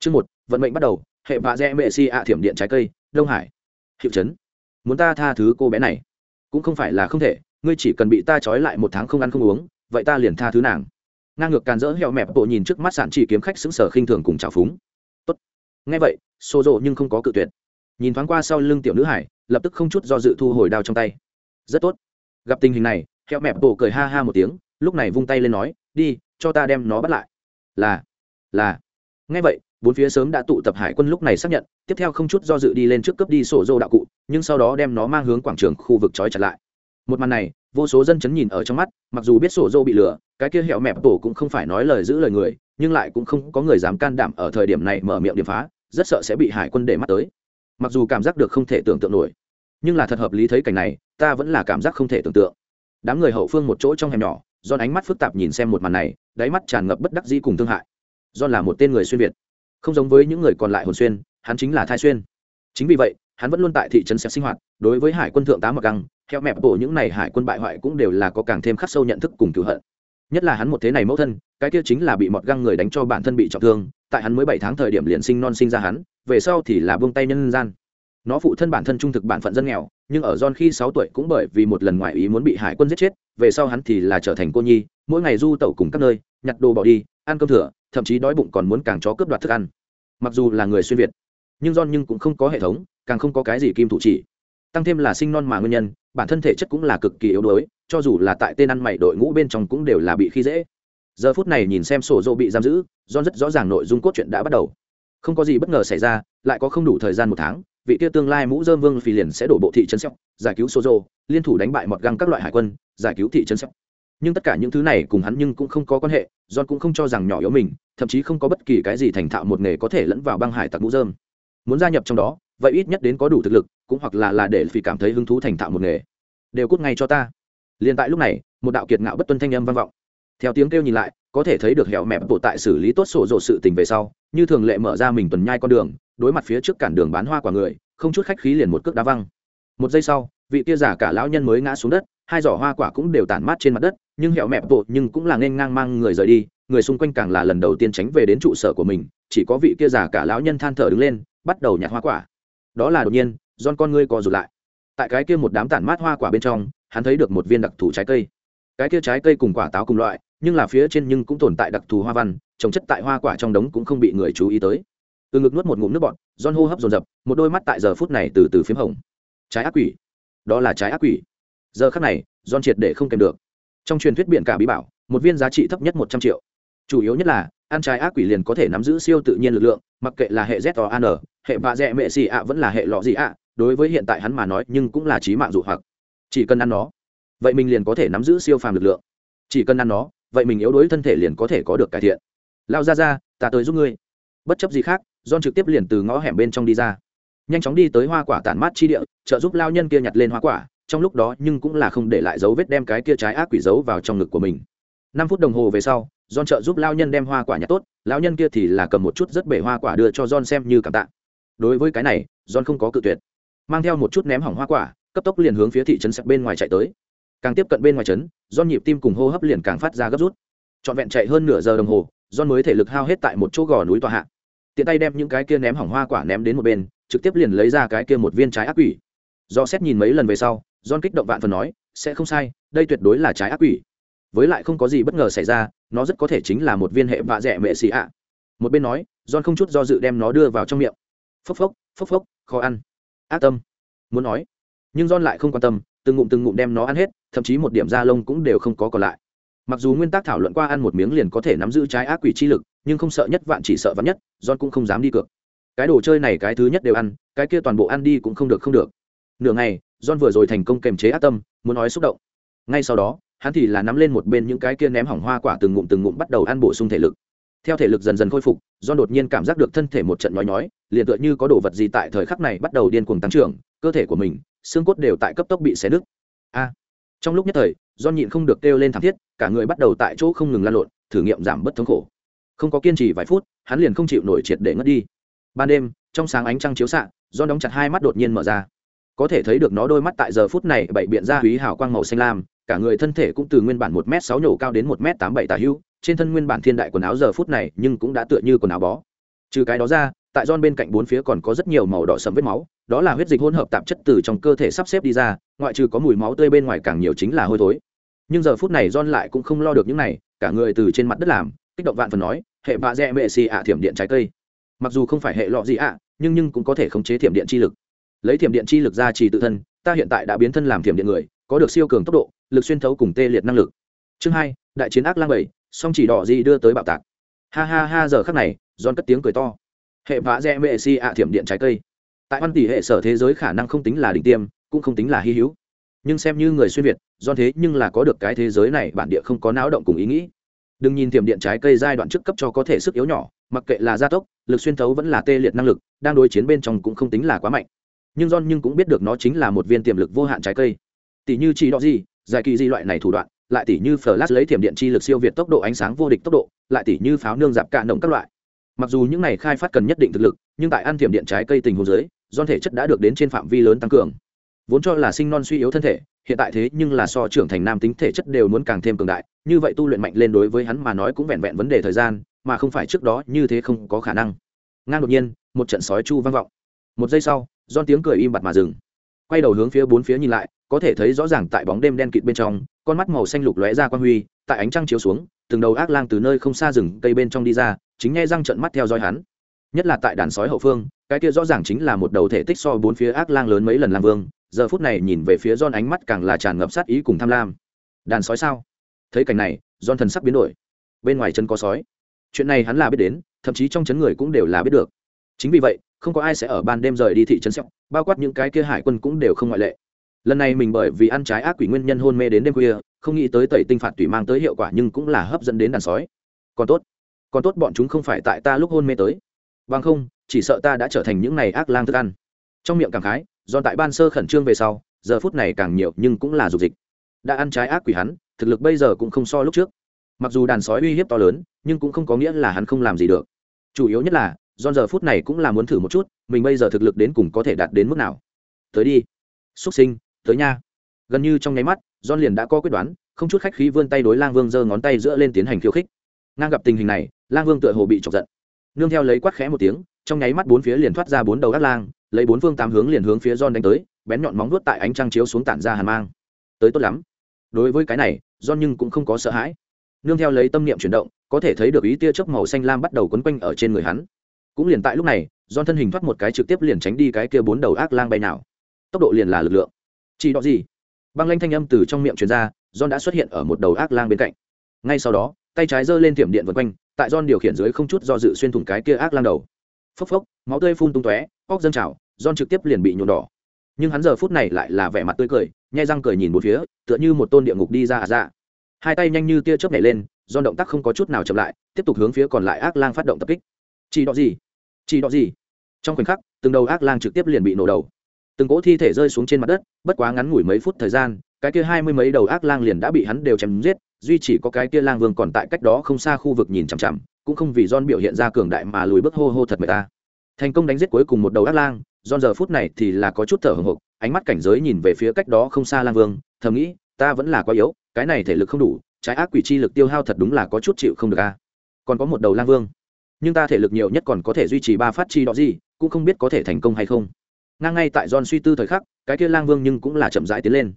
chương một, vận mệnh bắt đầu, hệ vạ dẹ mệ si ạ thiểm điện trái cây, đông hải. Hiệu chấn. Muốn ta tha thứ cô bé này? Cũng không phải là không thể, ngươi chỉ cần bị ta trói lại một tháng không ăn không uống, vậy ta liền tha thứ nàng. Ngang ngược càn rỡ heo mẹp bộ nhìn trước mắt sản chỉ kiếm khách xứng sở khinh thường cùng trào phúng. Tốt. Nghe vậy xô rộ nhưng không có cự tuyệt. Nhìn thoáng qua sau lưng tiểu nữ hải, lập tức không chút do dự thu hồi đao trong tay. Rất tốt. Gặp tình hình này heo mẹp bộ cười ha ha một tiếng, lúc này vung tay lên nói, đi, cho ta đem nó bắt lại. Là là. Nghe vậy bốn phía sớm đã tụ tập hải quân lúc này xác nhận, tiếp theo không chút do dự đi lên trước cướp đi sổ dô đạo cụ, nhưng sau đó đem nó mang hướng quảng trường khu vực trói chặt lại. Một màn này, vô số dân chấn nhìn ở trong mắt, mặc dù biết sổ dô bị lừa, cái kia hẹo mẹp tổ cũng không phải nói lời giữ lời người, nhưng lại cũng không có người dám can đảm ở thời điểm này mở miệng điểm phá, rất sợ sẽ bị hải quân để mắt tới. Mặc dù cảm giác được không thể tưởng tượng nổi, nhưng là thật hợp lý thấy cảnh này, ta vẫn là cảm giác không thể tưởng tượng. Đám người hậu phương một chỗ trong hẻm nhỏ do ánh mắt phức tạp nhìn xem một màn này, đáy mắt tràn ngập bất đắc dĩ cùng thương hại. Do là một tên người xuyên việt không giống với những người còn lại hồn xuyên hắn chính là thai xuyên. Chính vì vậy hắn vẫn luôn tại thị trấn xếp sinh hoạt đối với hải quân thượng tá mặc găng theo mẹp bộ những n à y hải quân bại hoại cũng đều là có càng thêm khắc sâu nhận thức cùng cựu hận. Nhất là hắn một thế này mẫu thân cái kia chính là bị mọt găng người đánh cho bản thân bị trọng thương tại hắn mới bảy tháng thời điểm liền sinh non sinh ra hắn về sau thì là buông tay nhân gian. Nó phụ thân bản thân trung thực bản phận dân nghèo nhưng ở John khi sáu tuổi cũng bởi vì một lần ngoại ý muốn bị hải quân giết chết, về sau hắn thì là trở thành cô nhi, mỗi ngày du tẩu cùng các nơi, nhặt đồ bỏ đi, ăn cơm thừa, thậm chí đói bụng còn muốn càng chó cướp đoạt thức ăn. Mặc dù là người xuyên việt, nhưng don nhưng cũng không có hệ thống, càng không có cái gì kim thủ chỉ. Tăng thêm là sinh non mà nguyên nhân, bản thân thể chất cũng là cực kỳ yếu đuối, cho dù là tại tên ăn mày đội ngũ bên trong cũng đều là bị khi dễ. Giờ phút này nhìn xem sổ dỗ bị giam giữ, don rất rõ ràng nội dung cốt truyện đã bắt đầu. Không có gì bất ngờ xảy ra, lại có không đủ thời gian một tháng, vị kia tương lai mũ dơm vương phi liền sẽ đổ bộ thị trấn sẹo giải cứu sozo liên thủ đánh bại mọt găng các loại hải quân, giải cứu thị trấn sắp nhưng tất cả những thứ này cùng hắn nhưng cũng không có quan hệ, john cũng không cho rằng nhỏ yếu mình, thậm chí không có bất kỳ cái gì thành thạo một nghề có thể lẫn vào băng hải tặc mũ dơm muốn gia nhập trong đó, vậy ít nhất đến có đủ thực lực, cũng hoặc là là để phi cảm thấy hứng thú thành thạo một nghề. Đều cút ngay cho ta. Liền tại lúc này, một đạo kiệt ngạo bất tuân thanh âm vang vọng. Theo tiếng kêu nhìn lại, có thể thấy được hẻo mẹp bộ tại xử lý tốt sổ rộ sự tình về sau, như thường lệ mở ra mình tuần nhai con đường, đối mặt phía trước cản đường bán hoa quả người, không chút khách khí liền một cước đá văng. Một giây sau vị kia giả cả lão nhân mới ngã xuống đất, hai giỏ hoa quả cũng đều tản mát trên mặt đất, nhưng hẻo mẹp bộ nhưng cũng là nên ngang mang người rời đi, người xung quanh càng là lần đầu tiên tránh về đến trụ sở của mình, chỉ có vị kia giả cả lão nhân than thở đứng lên, bắt đầu nhặt hoa quả. Đó là đột nhiên don con ngươi co rụt lại. Tại cái kia một đám tản mát hoa quả bên trong, hắn thấy được một viên đặc thù trái cây. Cái kia trái cây cùng quả táo cùng loại, nhưng là phía trên nhưng cũng tồn tại đặc thù hoa văn, trồng chất tại hoa quả trong đống cũng không bị người chú ý tới. Từ ngực nuốt một ngụm nước bọt don hô hấp dồn dập, một đôi mắt tại giờ phút này từ từ p h í m hồng. Trái ác quỷ đó là trái ác quỷ. Giờ khắc này don triệt để không kèm được. Trong truyền thuyết biển cả bí bảo, một viên giá trị thấp nhất một trăm triệu. Chủ yếu nhất là, ăn trái ác quỷ liền có thể nắm giữ siêu tự nhiên lực lượng, mặc kệ là hệ z o an hệ vạ dẹ mệ xì ạ vẫn là hệ lọ gì ạ, đối với hiện tại hắn mà nói nhưng cũng là trí mạng dụ hoặc. Chỉ cần ăn nó, vậy mình liền có thể nắm giữ siêu phàm lực lượng. Chỉ cần ăn nó, vậy mình yếu đuối thân thể liền có thể có được cải thiện. Lao ra ra ta tới giúp ngươi. Bất chấp gì khác, John trực tiếp liền từ ngõ hẻm bên trong đi ra nhanh chóng đi tới hoa quả tản mát chi địa, trợ giúp lao nhân kia nhặt lên hoa quả, trong lúc đó nhưng cũng là không để lại dấu vết đem cái kia trái ác quỷ giấu vào trong ngực của mình. Năm phút đồng hồ về sau, John trợ giúp lao nhân đem hoa quả nhặt tốt, lao nhân kia thì là cầm một chút rất bể hoa quả đưa cho John xem như cảm tạ. Đối với cái này, John không có cự tuyệt. Mang theo một chút ném hỏng hoa quả, cấp tốc liền hướng phía thị trấn sạch bên ngoài chạy tới. Càng tiếp cận bên ngoài trấn, John nhịp tim cùng hô hấp liền càng phát ra gấp rút. Trọn vẹn chạy hơn nửa giờ đồng hồ, John mới thể lực hao hết tại một chỗ gò núi tòa hạ. Tiện tay đem những cái kia ném hỏng hoa quả ném đến một bên trực tiếp liền lấy ra cái kia một viên trái ác quỷ. Do xét nhìn mấy lần về sau, john kích động vạn phần nói, sẽ không sai, đây tuyệt đối là trái ác quỷ. Với lại không có gì bất ngờ xảy ra, nó rất có thể chính là một viên hệ vạ rẻ mệ xì ạ. Một bên nói, john không chút do dự đem nó đưa vào trong miệng. Phốc phốc phốc phốc, khó ăn. Ác tâm. Muốn nói, nhưng john lại không quan tâm, từng ngụm từng ngụm đem nó ăn hết, thậm chí một điểm da lông cũng đều không có còn lại. Mặc dù nguyên tắc thảo luận qua ăn một miếng liền có thể nắm giữ trái ác quỷ chi lực, nhưng không sợ nhất vạn chỉ sợ vắn nhất, john cũng không dám đi cược cái đồ chơi này cái thứ nhất đều ăn, cái kia toàn bộ ăn đi cũng không được không được. Nửa ngày, john vừa rồi thành công kềm chế ác tâm, muốn nói xúc động. Ngay sau đó, hắn thì là nắm lên một bên những cái kia ném hỏng hoa quả từng ngụm từng ngụm bắt đầu ăn bổ sung thể lực. Theo thể lực dần dần khôi phục, John đột nhiên cảm giác được thân thể một trận nhói nhói, liền tựa như có đồ vật gì tại thời khắc này bắt đầu điên cuồng tăng trưởng, cơ thể của mình, xương cốt đều tại cấp tốc bị xé nứt. A! Trong lúc nhất thời, John nhịn không được kêu lên thảm thiết, cả người bắt đầu tại chỗ không ngừng lan lộn, thử nghiệm giảm bớt thống khổ. Không có kiên trì vài phút, hắn liền không chịu nổi triệt để ngất đi ban đêm trong sáng ánh trăng chiếu xạ do đóng chặt hai mắt đột nhiên mở ra có thể thấy được nó đôi mắt tại giờ phút này bảy biện ra húy hào quang màu xanh lam cả người thân thể cũng từ nguyên bản một m sáu nhổ cao đến một m tám bảy tà hưu trên thân nguyên bản thiên đại quần áo giờ phút này nhưng cũng đã tựa như quần áo bó trừ cái đó ra tại John bên cạnh bốn phía còn có rất nhiều màu đỏ sầm vết máu, đó là huyết dịch hỗn hợp tạp chất từ trong cơ thể sắp xếp đi ra, ngoại trừ có mùi máu tươi bên ngoài càng nhiều chính là hôi thối. Nhưng giờ phút này John lại cũng không lo được những này, cả người từ trên mặt đất làm, kích động vạn phần nói, hệ bạ rẽ mệ xì ạ thiểm điện trái cây. Mặc dù không phải hệ lọ gì ạ, nhưng nhưng cũng có thể khống chế thiểm điện chi lực. Lấy thiểm điện chi lực ra trì tự thân, ta hiện tại đã biến thân làm thiểm điện người, có được siêu cường tốc độ, lực xuyên thấu cùng tê liệt năng lực. Chương hai, đại chiến ác lang bảy, song chỉ đỏ gì đưa tới bạo tạc. Ha ha ha giờ khắc này, giòn cất tiếng cười to hệ vã dẹ mệ si ạ thiểm điện trái cây tại văn tỷ hệ sở thế giới khả năng không tính là đỉnh tiêm cũng không tính là hy hữu nhưng xem như người xuyên việt do thế nhưng là có được cái thế giới này bản địa không có náo động cùng ý nghĩ đừng nhìn thiểm điện trái cây giai đoạn trước cấp cho có thể sức yếu nhỏ mặc kệ là gia tốc, lực xuyên thấu vẫn là tê liệt năng lực, đang đối chiến bên trong cũng không tính là quá mạnh. Nhưng john nhưng cũng biết được nó chính là một viên tiềm lực vô hạn trái cây. Tỷ như chỉ đó gì giải kỳ di loại này thủ đoạn, lại tỷ như flash lấy thiểm điện chi lực siêu việt tốc độ ánh sáng vô địch tốc độ, lại tỷ như pháo nương dạp cạn động các loại. Mặc dù những này khai phát cần nhất định thực lực, nhưng tại ăn thiểm điện trái cây tình hồ dưới do thể chất đã được đến trên phạm vi lớn tăng cường. Vốn cho là sinh non suy yếu thân thể, hiện tại thế nhưng là so trưởng thành nam tính thể chất đều muốn càng thêm cường đại, như vậy tu luyện mạnh lên đối với hắn mà nói cũng vẹn vẹn vấn đề thời gian mà không phải trước đó như thế không có khả năng. Ngang đột nhiên, một trận sói chu vang vọng. Một giây sau don tiếng cười im bặt mà dừng. Quay đầu hướng phía bốn phía nhìn lại, có thể thấy rõ ràng tại bóng đêm đen kịt bên trong, con mắt màu xanh lục lóe ra quan huy, tại ánh trăng chiếu xuống, từng đầu ác lang từ nơi không xa rừng cây bên trong đi ra, chính nghe răng trận mắt theo dõi hắn. Nhất là tại đàn sói hậu phương, cái kia rõ ràng chính là một đầu thể tích so bốn phía ác lang lớn mấy lần lang vương, giờ phút này nhìn về phía don ánh mắt càng là tràn ngập sát ý cùng tham lam. Đàn sói sao? Thấy cảnh này don thần sắc biến đổi. Bên ngoài chân có sói chuyện này hắn là biết đến, thậm chí trong chấn người cũng đều là biết được. Chính vì vậy, không có ai sẽ ở ban đêm rời đi thị trấn sẹo bao quát những cái kia hải quân cũng đều không ngoại lệ. Lần này mình bởi vì ăn trái ác quỷ nguyên nhân hôn mê đến đêm khuya, không nghĩ tới tẩy tinh phạt tùy mang tới hiệu quả nhưng cũng là hấp dẫn đến đàn sói. Còn tốt còn tốt bọn chúng không phải tại ta lúc hôn mê tới. Vâng không, chỉ sợ ta đã trở thành những này ác lang thức ăn. Trong miệng cảm khái, do tại ban sơ khẩn trương về sau, giờ phút này càng nhiều nhưng cũng là dục dịch. Đã ăn trái ác quỷ hắn, thực lực bây giờ cũng không so lúc trước mặc dù đàn sói uy hiếp to lớn, nhưng cũng không có nghĩa là hắn không làm gì được. Chủ yếu nhất là don giờ phút này cũng là muốn thử một chút, mình bây giờ thực lực đến cùng có thể đạt đến mức nào. Tới đi. Xuất sinh, tới nha. Gần như trong nháy mắt don liền đã có quyết đoán, không chút khách khí vươn tay đối lang vương giơ ngón tay giữa lên tiến hành khiêu khích. Ngang gặp tình hình này, lang vương tựa hồ bị chọc giận. Nương theo lấy quát khẽ một tiếng, trong nháy mắt bốn phía liền thoát ra bốn đầu gác lang, lấy bốn phương tám hướng liền hướng phía don đánh tới, bén nhọn móng vuốt tại ánh trăng chiếu xuống tản ra hàn mang. Tới tốt lắm. Đối với cái này don nhưng cũng không có sợ hãi nương theo lấy tâm niệm chuyển động có thể thấy được ý tia chớp màu xanh lam bắt đầu quấn quanh ở trên người hắn cũng liền tại lúc này do thân hình thoát một cái trực tiếp liền tránh đi cái kia bốn đầu ác lang bay nào tốc độ liền là lực lượng chỉ đó gì băng lanh thanh âm từ trong miệng truyền ra john đã xuất hiện ở một đầu ác lang bên cạnh ngay sau đó tay trái giơ lên tiệm điện vân quanh tại John điều khiển dưới không chút do dự xuyên thủng cái kia ác lang đầu. Phốc phốc, máu tươi phun tung tóe, óc dâng trào, John trực tiếp liền bị nhuộm đỏ. Nhưng hắn giờ phút này lại là vẻ mặt tươi cười, nhai răng cười nhìn một phía, tựa như một tôn địa ngục đi ra à ra. Hai tay nhanh như tia chớp nhảy lên, do động tác không có chút nào chậm lại, tiếp tục hướng phía còn lại ác lang phát động tập kích. Chỉ đó gì? Chỉ đó gì? Trong khoảnh khắc, từng đầu ác lang trực tiếp liền bị nổ đầu. Từng cỗ thi thể rơi xuống trên mặt đất, bất quá ngắn ngủi mấy phút thời gian, cái kia hai mươi mấy đầu ác lang liền đã bị hắn đều chém giết, duy chỉ có cái kia lang vương còn tại cách đó không xa khu vực nhìn chằm chằm cũng không vì don biểu hiện ra cường đại mà lùi bước hô hô thật mệt ta. Thành công đánh giết cuối cùng một đầu ác lang, don giờ phút này thì là có chút thở hổn hộc, ánh mắt cảnh giới nhìn về phía cách đó không xa lang vương, thầm nghĩ, ta vẫn là quá yếu, cái này thể lực không đủ, trái ác quỷ chi lực tiêu hao thật đúng là có chút chịu không được a. Còn có một đầu lang vương, nhưng ta thể lực nhiều nhất còn có thể duy trì ba phát chi đó gì, cũng không biết có thể thành công hay không. Ngang ngay tại John suy tư thời khắc, cái kia lang vương nhưng cũng là chậm rãi tiến lên.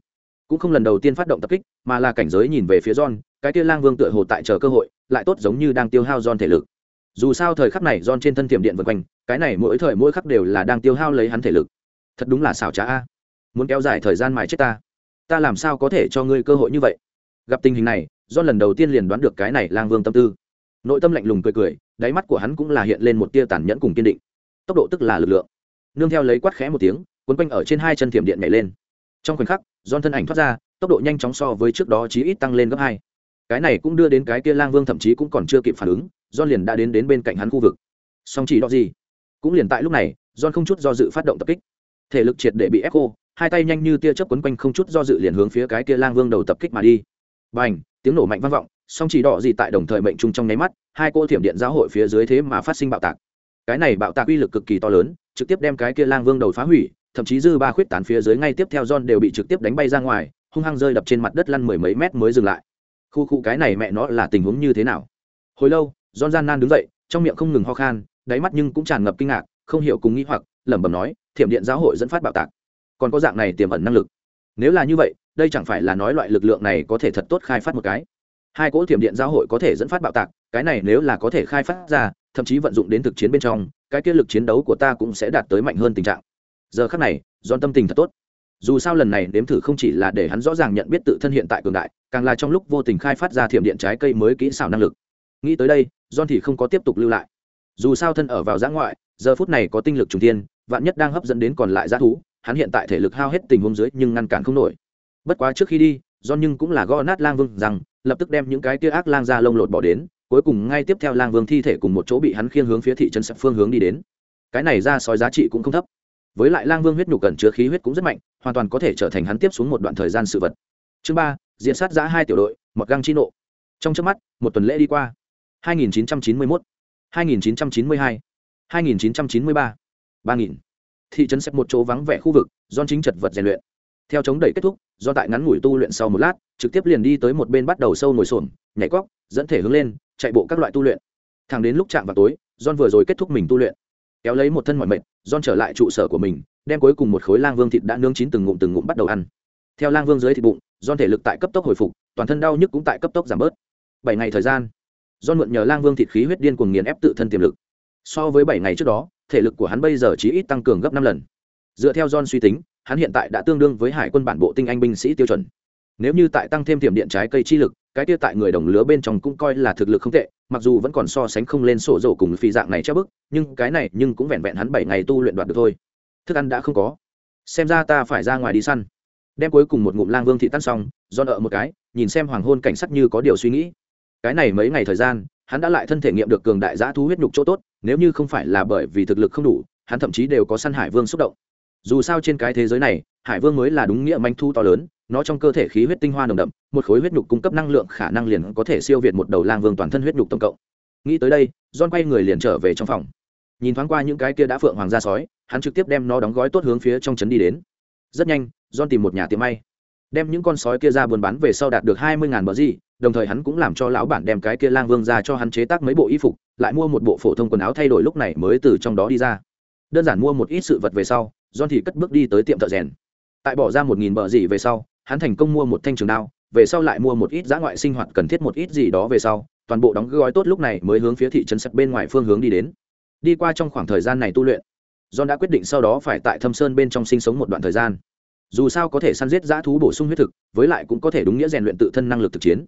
Cũng không lần đầu tiên phát động tập kích mà là cảnh giới nhìn về phía john cái kia lang vương tựa hồ tại chờ cơ hội lại tốt giống như đang tiêu hao john thể lực. Dù sao thời khắc này john trên thân tiềm điện vân quanh cái này mỗi thời mỗi khắc đều là đang tiêu hao lấy hắn thể lực. Thật đúng là xảo trá a. Muốn kéo dài thời gian mài chết ta ta làm sao có thể cho ngươi cơ hội như vậy? Gặp tình hình này do lần đầu tiên liền đoán được cái này lang vương tâm tư. Nội tâm lạnh lùng cười cười, đáy mắt của hắn cũng là hiện lên một tia tàn nhẫn cùng kiên định. Tốc độ tức là lực lượng. Nương theo lấy quát khẽ một tiếng, quấn quanh ở trên hai chân thiểm điện nhảy lên. Trong khoảnh khắc don thân ảnh thoát ra, tốc độ nhanh chóng so với trước đó chí ít tăng lên gấp hai. Cái này cũng đưa đến cái kia lang vương thậm chí cũng còn chưa kịp phản ứng don liền đã đến đến bên cạnh hắn khu vực. Song chỉ đó gì? Cũng liền tại lúc này don không chút do dự phát động tập kích. Thể lực triệt để bị ép khô hai tay nhanh như tia chớp quấn quanh không chút do dự liền hướng phía cái kia lang vương đầu tập kích mà đi Bành, tiếng nổ mạnh vang vọng song chỉ đỏ gì tại đồng thời mệnh trung trong nháy mắt hai cô thiểm điện giáo hội phía dưới thế mà phát sinh bạo tạc cái này bạo tạc uy lực cực kỳ to lớn trực tiếp đem cái kia lang vương đầu phá hủy thậm chí dư ba khuyết tán phía dưới ngay tiếp theo John đều bị trực tiếp đánh bay ra ngoài, hung hăng rơi đập trên mặt đất lăn mười mấy mét mới dừng lại. Khu khu cái này mẹ nó là tình huống như thế nào? Hồi lâu, John gian nan đứng dậy, trong miệng không ngừng ho khan, đáy mắt nhưng cũng tràn ngập kinh ngạc không hiểu cùng nghĩ hoặc lẩm bẩm nói thiểm điện giáo hội dẫn phát bạo tạc còn có dạng này tiềm ẩn năng lực. Nếu là như vậy, đây chẳng phải là nói loại lực lượng này có thể thật tốt khai phát một cái? Hai cỗ thiểm điện giáo hội có thể dẫn phát bạo tạc, cái này nếu là có thể khai phát ra, thậm chí vận dụng đến thực chiến bên trong, cái kia lực chiến đấu của ta cũng sẽ đạt tới mạnh hơn tình trạng. Giờ khác này do tâm tình thật tốt. Dù sao lần này nếm thử không chỉ là để hắn rõ ràng nhận biết tự thân hiện tại cường đại, càng là trong lúc vô tình khai phát ra thiểm điện trái cây mới kỹ xảo năng lực. Nghĩ tới đây, john thì không có tiếp tục lưu lại. Dù sao thân ở vào giã ngoại, giờ phút này có tinh lực trùng tiên, vạn nhất đang hấp dẫn đến còn lại giã thú hắn hiện tại thể lực hao hết tình huống dưới nhưng ngăn cản không nổi. Bất quá trước khi đi john nhưng cũng là gõ nát lang vương rằng lập tức đem những cái kia ác lang ra lông lột bỏ đến cuối cùng ngay tiếp theo lang vương thi thể cùng một chỗ bị hắn khiêng hướng phía thị trấn sập phương hướng đi đến. Cái này ra sói giá trị cũng không thấp. Với lại lang vương huyết nhục cần chứa khí huyết cũng rất mạnh hoàn toàn có thể trở thành hắn tiếp xuống một đoạn thời gian sự vật. Chương ba diện sát giã hai tiểu đội một găng chi nộ. Trong trước mắt một tuần lễ đi qua. 2991, 2992, 2993, 3000 thị trấn xếp một chỗ vắng vẻ khu vực don chính chật vật rèn luyện. Theo chống đẩy kết thúc, do tại ngắn ngủi tu luyện sau một lát, trực tiếp liền đi tới một bên bắt đầu sâu ngồi xổm, nhảy cóc, dẫn thể hướng lên, chạy bộ các loại tu luyện. Thẳng đến lúc chạm vào tối, john vừa rồi kết thúc mình tu luyện. Kéo lấy một thân mọi mệnh john trở lại trụ sở của mình, đem cuối cùng một khối lang vương thịt đã nướng chín từng ngụm từng ngụm bắt đầu ăn. Theo lang vương dưới thịt bụng, john thể lực tại cấp tốc hồi phục, toàn thân đau nhức cũng tại cấp tốc giảm bớt. Bảy ngày thời gian, john mượn nhờ lang vương thịt khí huyết điên cuồng nghiền ép tự thân tiềm lực. So với bảy ngày trước đó thể lực của hắn bây giờ chỉ ít tăng cường gấp năm lần. Dựa theo john suy tính, hắn hiện tại đã tương đương với hải quân bản bộ tinh anh binh sĩ tiêu chuẩn. Nếu như tại tăng thêm tiềm điện trái cây chi lực, cái tiêu tại người đồng lứa bên trong cũng coi là thực lực không tệ, mặc dù vẫn còn so sánh không lên sổ rổ cùng phi dạng này treo bức, nhưng cái này nhưng cũng vẹn vẹn hắn bảy ngày tu luyện đoạt được thôi. Thức ăn đã không có. Xem ra ta phải ra ngoài đi săn. Đem cuối cùng một ngụm lang vương thị tan xong do nợ một cái, nhìn xem hoàng hôn cảnh sắc như có điều suy nghĩ. Cái này mấy ngày thời gian, hắn đã lại thân thể nghiệm được cường đại giã thú huyết nhục chỗ tốt nếu như không phải là bởi vì thực lực không đủ, hắn thậm chí đều có săn hải vương xúc động. Dù sao trên cái thế giới này, hải vương mới là đúng nghĩa manh thu to lớn, nó trong cơ thể khí huyết tinh hoa nồng đậm, một khối huyết nhục cung cấp năng lượng khả năng liền có thể siêu việt một đầu lang vương toàn thân huyết nhục tổng cộng. Nghĩ tới đây, john quay người liền trở về trong phòng. Nhìn thoáng qua những cái kia đã phượng hoàng gia sói, hắn trực tiếp đem nó đóng gói tốt hướng phía trong trấn đi đến. Rất nhanh, john tìm một nhà tiệm may đem những con sói kia ra buôn bán về sau đạt được hai mươi ngàn bờ gì, đồng thời hắn cũng làm cho lão bản đem cái kia lang vương ra cho hắn chế tác mấy bộ y phục, lại mua một bộ phổ thông quần áo thay đổi lúc này mới từ trong đó đi ra. Đơn giản mua một ít sự vật về sau, john thì cất bước đi tới tiệm thợ rèn. Tại bỏ ra một nghìn bờ gì về sau, hắn thành công mua một thanh trường đao, về sau lại mua một ít giã ngoại sinh hoạt cần thiết một ít gì đó về sau, toàn bộ đóng gói tốt lúc này mới hướng phía thị trấn sập bên ngoài phương hướng đi đến. Đi qua trong khoảng thời gian này tu luyện, john đã quyết định sau đó phải tại thâm sơn bên trong sinh sống một đoạn thời gian dù sao có thể săn giết dã thú bổ sung huyết thực, với lại cũng có thể đúng nghĩa rèn luyện tự thân năng lực thực chiến.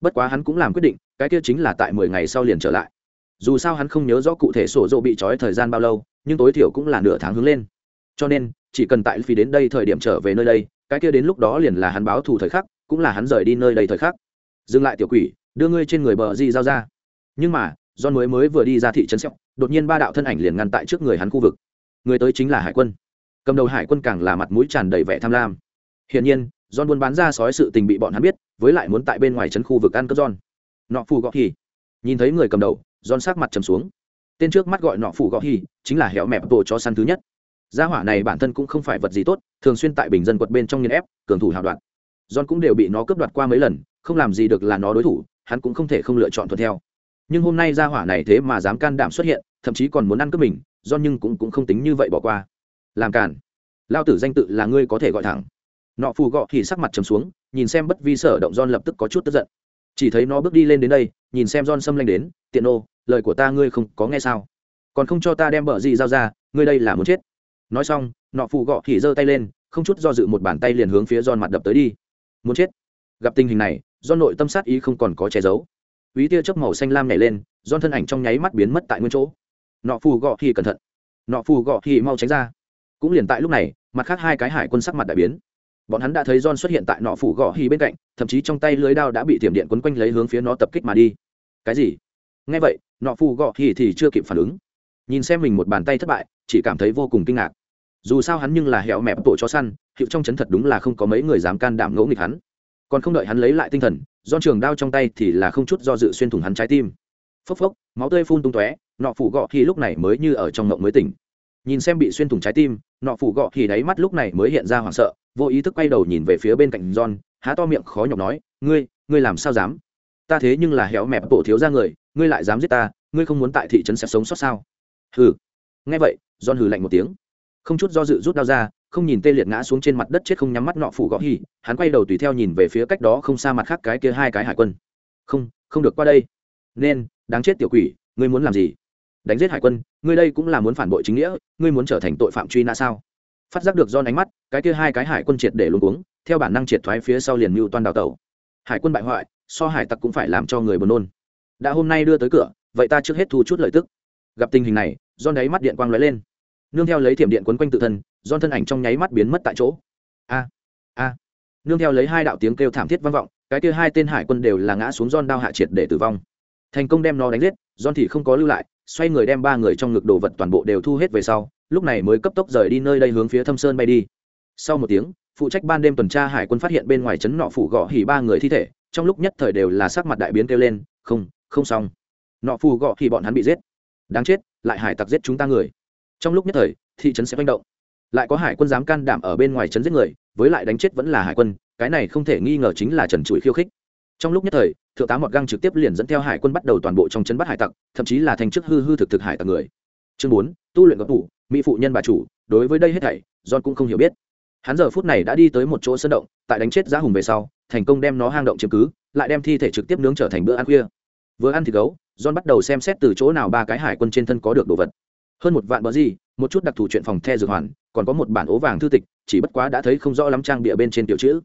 Bất quá hắn cũng làm quyết định, cái kia chính là tại mười ngày sau liền trở lại. Dù sao hắn không nhớ rõ cụ thể sổ dỗ bị trói thời gian bao lâu, nhưng tối thiểu cũng là nửa tháng hướng lên. Cho nên, chỉ cần tại phi đến đây thời điểm trở về nơi đây, cái kia đến lúc đó liền là hắn báo thù thời khắc, cũng là hắn rời đi nơi đây thời khắc. Dừng lại tiểu quỷ, đưa ngươi trên người bờ di giao ra. Nhưng mà do mới mới vừa đi ra thị trấn sẹo đột nhiên ba đạo thân ảnh liền ngăn tại trước người hắn khu vực. Người tới chính là hải quân cầm đầu hải quân càng là mặt mũi tràn đầy vẻ tham lam. Hiển nhiên john buôn bán ra sói sự tình bị bọn hắn biết với lại muốn tại bên ngoài trấn khu vực ăn cướp john. Nọ phù gõ hì nhìn thấy người cầm đầu john sắc mặt trầm xuống. Tên trước mắt gọi nọ phù gõ hì chính là hẻo mẹp tổ cho săn thứ nhất. Gia hỏa này bản thân cũng không phải vật gì tốt thường xuyên tại bình dân quật bên trong nghiên ép cường thủ hào đoạn john cũng đều bị nó cướp đoạt qua mấy lần không làm gì được là nó đối thủ hắn cũng không thể không lựa chọn thuận theo. Nhưng hôm nay gia hỏa này thế mà dám can đảm xuất hiện thậm chí còn muốn ăn cướp mình john nhưng cũng, cũng không tính như vậy bỏ qua làm cản lao tử danh tự là ngươi có thể gọi thẳng. Nọ phù gọ thì sắc mặt trầm xuống, nhìn xem bất vi sở động don lập tức có chút tức giận. Chỉ thấy nó bước đi lên đến đây, nhìn xem don xâm lanh đến, tiện ô lời của ta ngươi không có nghe sao? Còn không cho ta đem bờ gì giao ra, ngươi đây là muốn chết. Nói xong, nọ phù gọ thì giơ tay lên, không chút do dự một bàn tay liền hướng phía don mặt đập tới đi. Muốn chết? Gặp tình hình này do nội tâm sát ý không còn có che giấu. Ý tia chớp màu xanh lam nhảy lên don thân ảnh trong nháy mắt biến mất tại nguyên chỗ. Nọ phù gọ thì cẩn thận. Nọ phù gọ thì mau tránh ra cũng liền tại lúc này, mặt khác hai cái hải quân sắc mặt đại biến. Bọn hắn đã thấy john xuất hiện tại nọ phủ gõ hì bên cạnh, thậm chí trong tay lưới đao đã bị tiềm điện quấn quanh lấy hướng phía nó tập kích mà đi. Cái gì? Ngay vậy, nọ phủ gõ hì thì chưa kịp phản ứng. Nhìn xem mình một bàn tay thất bại, chỉ cảm thấy vô cùng kinh ngạc. Dù sao hắn nhưng là hẹo mẹp tổ cho săn, hiệu trong chấn thật đúng là không có mấy người dám can đảm ngỗ nghịch hắn. Còn không đợi hắn lấy lại tinh thần do trường đao trong tay thì là không chút do dự xuyên thủng hắn trái tim. Phốc phốc, máu tươi phun tung tóe, nọ phủ gọ thì lúc này mới như ở trong ngộng mới tỉnh nhìn xem bị xuyên thủng trái tim, nọ phủ gọ thì đáy mắt lúc này mới hiện ra hoảng sợ, vô ý thức quay đầu nhìn về phía bên cạnh john, há to miệng khó nhọc nói, ngươi ngươi làm sao dám? Ta thế nhưng là héo mẹp bộ thiếu ra người, ngươi lại dám giết ta, ngươi không muốn tại thị trấn sẽ sống sót sao? Hừ. Nghe vậy, john hừ lạnh một tiếng. Không chút do dự rút đao ra, không nhìn tê liệt ngã xuống trên mặt đất chết không nhắm mắt nọ phủ gõ hỉ hắn quay đầu tùy theo nhìn về phía cách đó không xa mặt khác cái kia hai cái hải quân. Không không được qua đây. Nên, đáng chết tiểu quỷ, ngươi muốn làm gì? Đánh giết hải quân, ngươi đây cũng là muốn phản bội chính nghĩa, ngươi muốn trở thành tội phạm truy nã sao? Phát giác được do ánh mắt, cái kia hai cái hải quân triệt để luôn cuống, theo bản năng triệt thoái phía sau liền mưu toan đào tẩu. Hải quân bại hoại, so hải tặc cũng phải làm cho người buồn nôn. Đã hôm nay đưa tới cửa, vậy ta trước hết thu chút lợi tức. Gặp tình hình này do đáy mắt điện quang lóe lên. Nương theo lấy thiểm điện quấn quanh tự thân do thân ảnh trong nháy mắt biến mất tại chỗ. A a. Nương theo lấy hai đạo tiếng kêu thảm thiết vang vọng, cái kia hai tên hải quân đều là ngã xuống don đao hạ triệt để tử vong. Thành công đem nó đánh giết don thì không có lưu lại xoay người đem ba người trong ngực đồ vật toàn bộ đều thu hết về sau, lúc này mới cấp tốc rời đi nơi đây hướng phía thâm sơn bay đi. Sau một tiếng, phụ trách ban đêm tuần tra hải quân phát hiện bên ngoài trấn nọ phủ gõ hỉ ba người thi thể, trong lúc nhất thời đều là sắc mặt đại biến kêu lên, không không xong. Nọ phù gõ thì bọn hắn bị giết. Đáng chết, lại hải tặc giết chúng ta người. Trong lúc nhất thời, thị trấn sẽ manh động. Lại có hải quân dám can đảm ở bên ngoài trấn giết người, với lại đánh chết vẫn là hải quân, cái này không thể nghi ngờ chính là trần trụi khiêu khích. Trong lúc nhất thời thượng tá mọt găng trực tiếp liền dẫn theo hải quân bắt đầu toàn bộ trong chân bắt hải tặc, thậm chí là thành chức hư hư thực thực hải tặc người. Chương bốn, tu luyện gấp thủ, mỹ phụ nhân bà chủ, đối với đây hết thảy, john cũng không hiểu biết. Hắn giờ phút này đã đi tới một chỗ sân động, tại đánh chết giá hùng về sau, thành công đem nó hang động chiếm cứ, lại đem thi thể trực tiếp nướng trở thành bữa ăn khuya. Vừa ăn thì gấu, john bắt đầu xem xét từ chỗ nào ba cái hải quân trên thân có được đồ vật. Hơn một vạn bờ gì, một chút đặc thù chuyện phòng the dược hoàn, còn có một bản ố vàng thư tịch, chỉ bất quá đã thấy không rõ lắm trang bịa bên trên tiểu chữ.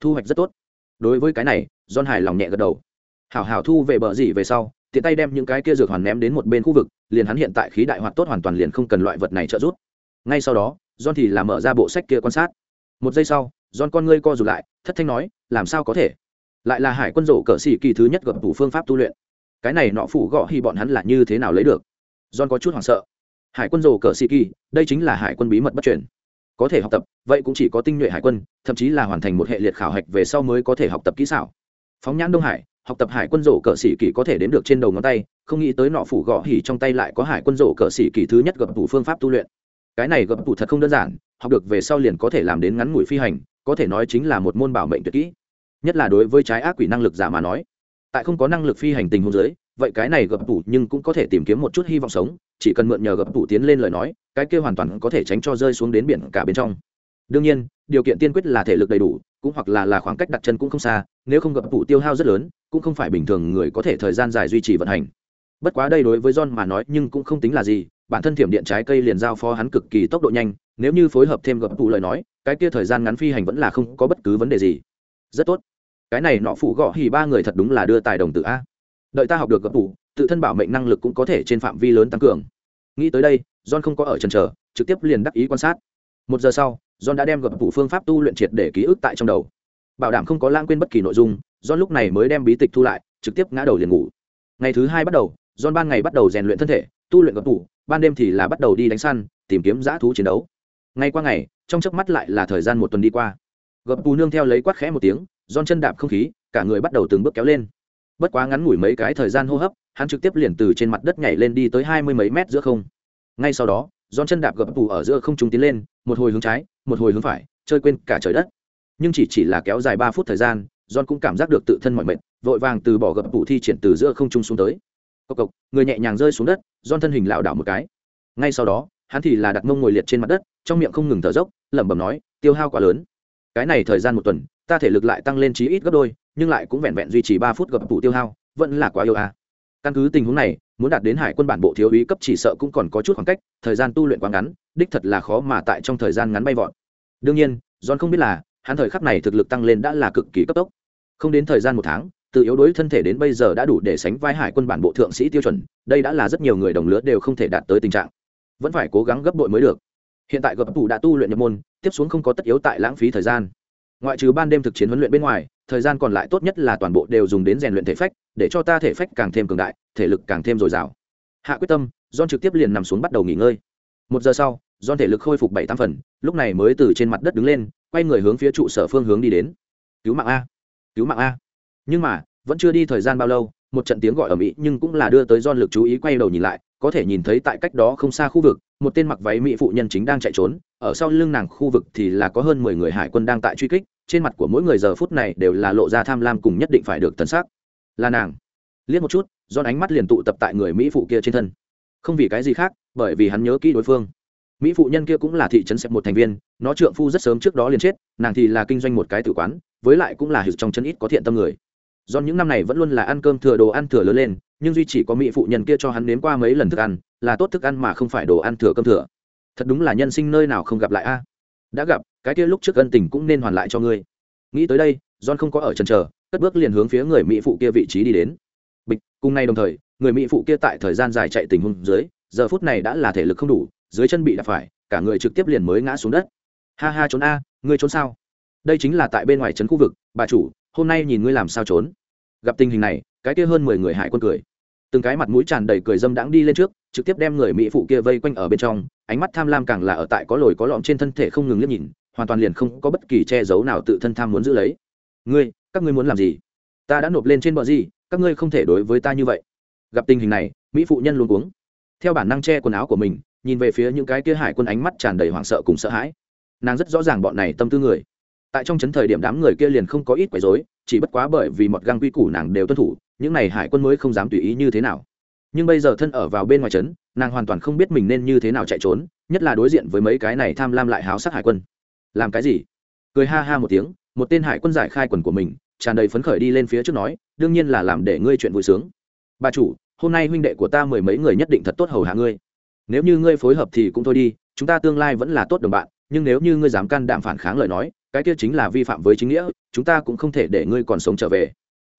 Thu hoạch rất tốt. Đối với cái này, john hài lòng nhẹ gật đầu hảo hảo thu về bờ gì về sau tiện tay đem những cái kia dược hoàn ném đến một bên khu vực liền hắn hiện tại khí đại hoạt tốt hoàn toàn liền không cần loại vật này trợ giúp. Ngay sau đó john thì làm mở ra bộ sách kia quan sát. Một giây sau john con ngươi co rụt lại thất thanh nói làm sao có thể? Lại là hải quân rổ cờ xỉ kỳ thứ nhất gặp thủ phương pháp tu luyện. Cái này nọ phủ gõ hy bọn hắn là như thế nào lấy được? John có chút hoảng sợ. Hải quân rổ cờ xỉ kỳ đây chính là hải quân bí mật bất truyền, có thể học tập vậy cũng chỉ có tinh nhuệ hải quân thậm chí là hoàn thành một hệ liệt khảo hạch về sau mới có thể học tập kỹ xảo. Phóng nhãn đông hải học tập hải quân rổ cờ sĩ kỳ có thể đến được trên đầu ngón tay, không nghĩ tới nọ phủ gõ hỉ trong tay lại có hải quân rổ cờ sĩ kỳ thứ nhất gập tủ phương pháp tu luyện. Cái này gập tủ thật không đơn giản, học được về sau liền có thể làm đến ngắn ngủi phi hành, có thể nói chính là một môn bảo mệnh tuyệt kỹ. Nhất là đối với trái ác quỷ năng lực giả mà nói, tại không có năng lực phi hành tình huống giới vậy cái này gập tủ nhưng cũng có thể tìm kiếm một chút hy vọng sống, chỉ cần mượn nhờ gập tủ tiến lên lời nói, cái kia hoàn toàn có thể tránh cho rơi xuống đến biển cả bên trong. Đương nhiên, điều kiện tiên quyết là thể lực đầy đủ, cũng hoặc là là khoảng cách đặt chân cũng không xa nếu không gập vụ tiêu hao rất lớn, cũng không phải bình thường người có thể thời gian dài duy trì vận hành. Bất quá đây đối với john mà nói nhưng cũng không tính là gì, bản thân thiểm điện trái cây liền giao phó hắn cực kỳ tốc độ nhanh, nếu như phối hợp thêm gập vụ lời nói, cái kia thời gian ngắn phi hành vẫn là không có bất cứ vấn đề gì. Rất tốt. Cái này nọ phụ gõ hì ba người thật đúng là đưa tài đồng tự a. Đợi ta học được gập vụ, tự thân bảo mệnh năng lực cũng có thể trên phạm vi lớn tăng cường. Nghĩ tới đây, john không có ở trần trở trực tiếp liền đắc ý quan sát. Một giờ sau, john đã đem gập vụ phương pháp tu luyện triệt để ký ức tại trong đầu bảo đảm không có lãng quên bất kỳ nội dung do lúc này mới đem bí tịch thu lại, trực tiếp ngã đầu liền ngủ. Ngày thứ hai bắt đầu, john ban ngày bắt đầu rèn luyện thân thể, tu luyện gập tủ, ban đêm thì là bắt đầu đi đánh săn, tìm kiếm giã thú chiến đấu. Ngay qua ngày, trong chớp mắt lại là thời gian một tuần đi qua. Gập tủ nương theo lấy quát khẽ một tiếng giòn chân đạp không khí, cả người bắt đầu từng bước kéo lên. Bất quá ngắn ngủi mấy cái thời gian hô hấp, hắn trực tiếp liền từ trên mặt đất nhảy lên đi tới hai mươi mấy mét giữa không. Ngay sau đó giòn chân đạp gập tủ ở giữa không trung tiến lên, một hồi hướng trái, một hồi hướng phải, chơi quên cả trời đất nhưng chỉ chỉ là kéo dài ba phút thời gian, John cũng cảm giác được tự thân mọi mệt, vội vàng từ bỏ gập tù thi triển từ giữa không trung xuống tới. Cộc cộc, người nhẹ nhàng rơi xuống đất, John thân hình lảo đảo một cái. Ngay sau đó, hắn thì là đặt mông ngồi liệt trên mặt đất, trong miệng không ngừng thở dốc, lẩm bẩm nói, tiêu hao quá lớn. Cái này thời gian một tuần, ta thể lực lại tăng lên chí ít gấp đôi, nhưng lại cũng vẹn vẹn duy trì ba phút gập tủ tiêu hao, vẫn là quá yêu à. căn cứ tình huống này, muốn đạt đến hải quân bản bộ thiếu úy cấp chỉ sợ cũng còn có chút khoảng cách, thời gian tu luyện quá ngắn, đích thật là khó mà tại trong thời gian ngắn bay vọt. Đương nhiên, john không biết là hắn thời khắc này thực lực tăng lên đã là cực kỳ cấp tốc. Không đến thời gian một tháng, từ yếu đuối thân thể đến bây giờ đã đủ để sánh vai hải quân bản bộ thượng sĩ tiêu chuẩn, đây đã là rất nhiều người đồng lứa đều không thể đạt tới tình trạng. Vẫn phải cố gắng gấp bội mới được. Hiện tại gập tủ đã tu luyện nhập môn, tiếp xuống không có tất yếu tại lãng phí thời gian. Ngoại trừ ban đêm thực chiến huấn luyện bên ngoài, thời gian còn lại tốt nhất là toàn bộ đều dùng đến rèn luyện thể phách, để cho ta thể phách càng thêm cường đại, thể lực càng thêm dồi dào. Hạ quyết tâm don trực tiếp liền nằm xuống bắt đầu nghỉ ngơi. Một giờ sau don thể lực khôi phục bảy tam phần, lúc này mới từ trên mặt đất đứng lên quay người hướng phía trụ sở phương hướng đi đến. Cứu mạng a. Cứu mạng a. Nhưng mà, vẫn chưa đi thời gian bao lâu, một trận tiếng gọi ở mỹ nhưng cũng là đưa tới don lực chú ý quay đầu nhìn lại, có thể nhìn thấy tại cách đó không xa khu vực, một tên mặc váy mỹ phụ nhân chính đang chạy trốn, ở sau lưng nàng khu vực thì là có hơn mười người hải quân đang tại truy kích, trên mặt của mỗi người giờ phút này đều là lộ ra tham lam cùng nhất định phải được tấn xác. Là nàng. Liếc một chút do ánh mắt liền tụ tập tại người mỹ phụ kia trên thân. Không vì cái gì khác, bởi vì hắn nhớ kỹ đối phương. Mỹ phụ nhân kia cũng là thị trấn xếp một thành viên nó trượng phu rất sớm trước đó liền chết, nàng thì là kinh doanh một cái tử quán, với lại cũng là hữu trong chân ít có thiện tâm người. Do những năm này vẫn luôn là ăn cơm thừa đồ ăn thừa lớn lên, nhưng duy chỉ có mỹ phụ nhân kia cho hắn nếm qua mấy lần thức ăn, là tốt thức ăn mà không phải đồ ăn thừa cơm thừa. Thật đúng là nhân sinh nơi nào không gặp lại a? Đã gặp, cái kia lúc trước ân tình cũng nên hoàn lại cho ngươi. Nghĩ tới đây, john không có ở trần chờ, cất bước liền hướng phía người mỹ phụ kia vị trí đi đến. Bịch, cùng nay đồng thời, người mỹ phụ kia tại thời gian dài chạy tình huống dưới, giờ phút này đã là thể lực không đủ, dưới chân bị đạp phải, cả người trực tiếp liền mới ngã xuống đất ha ha trốn a, ngươi trốn sao? Đây chính là tại bên ngoài trấn khu vực, bà chủ, hôm nay nhìn ngươi làm sao trốn? Gặp tình hình này, cái kia hơn mười người hải quân cười. Từng cái mặt mũi tràn đầy cười dâm đãng đi lên trước, trực tiếp đem người mỹ phụ kia vây quanh ở bên trong, ánh mắt tham lam càng là ở tại có lồi có lõm trên thân thể không ngừng liếc nhìn, hoàn toàn liền không có bất kỳ che giấu nào tự thân tham muốn giữ lấy. Ngươi, các ngươi muốn làm gì? Ta đã nộp lên trên bờ gì, các ngươi không thể đối với ta như vậy. Gặp tình hình này, mỹ phụ nhân luôn cuống. Theo bản năng che quần áo của mình, nhìn về phía những cái kia hải quân ánh mắt tràn đầy hoảng sợ cùng sợ hãi nàng rất rõ ràng bọn này tâm tư người. Tại trong chấn thời điểm đám người kia liền không có ít quấy rối, chỉ bất quá bởi vì một găng quy củ nàng đều tuân thủ, những này hải quân mới không dám tùy ý như thế nào. Nhưng bây giờ thân ở vào bên ngoài trấn nàng hoàn toàn không biết mình nên như thế nào chạy trốn, nhất là đối diện với mấy cái này tham lam lại háo sắc hải quân. Làm cái gì? Cười ha ha một tiếng, một tên hải quân giải khai quần của mình, tràn đầy phấn khởi đi lên phía trước nói, đương nhiên là làm để ngươi chuyện vui sướng. Bà chủ, hôm nay huynh đệ của ta mười mấy người nhất định thật tốt hầu hạ ngươi. Nếu như ngươi phối hợp thì cũng thôi đi, chúng ta tương lai vẫn là tốt đồng bạn nhưng nếu như ngươi dám can đảm phản kháng lời nói, cái kia chính là vi phạm với chính nghĩa, chúng ta cũng không thể để ngươi còn sống trở về.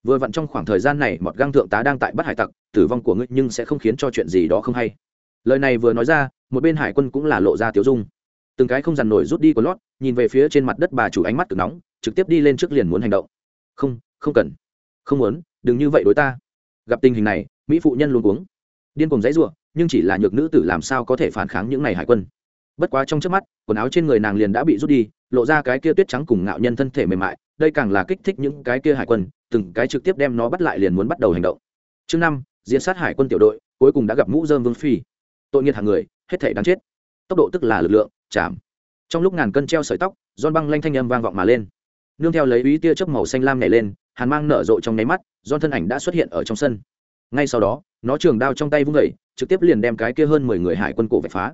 Vừa vặn trong khoảng thời gian này mọt găng thượng tá đang tại bắt hải tặc, tử vong của ngươi nhưng sẽ không khiến cho chuyện gì đó không hay. Lời này vừa nói ra, một bên hải quân cũng là lộ ra tiếu dung. Từng cái không dằn nổi rút đi của lót, nhìn về phía trên mặt đất bà chủ ánh mắt cực nóng, trực tiếp đi lên trước liền muốn hành động. Không không cần. Không muốn, đừng như vậy đối ta. Gặp tình hình này, mỹ phụ nhân luôn cuống. Điên cùng dãy ruộng nhưng chỉ là nhược nữ tử làm sao có thể phản kháng những n à y hải quân? Bất quá trong trước mắt, quần áo trên người nàng liền đã bị rút đi, lộ ra cái kia tuyết trắng cùng ngạo nhân thân thể mềm mại, đây càng là kích thích những cái kia hải quân, từng cái trực tiếp đem nó bắt lại liền muốn bắt đầu hành động. Chương năm diễn sát hải quân tiểu đội, cuối cùng đã gặp mũ dơm vương phi. Tội nghiệt hàng người, hết thể đáng chết. Tốc độ tức là lực lượng, chạm. Trong lúc ngàn cân treo sợi tóc don băng lanh thanh âm vang vọng mà lên. Nương theo lấy ý tia chớp màu xanh lam nhảy lên, hàn mang nở rộ trong nháy mắt don thân ảnh đã xuất hiện ở trong sân. Ngay sau đó, nó trường đao trong tay vung vẩy trực tiếp liền đem cái kia hơn mười người hải quân cổ vạch phá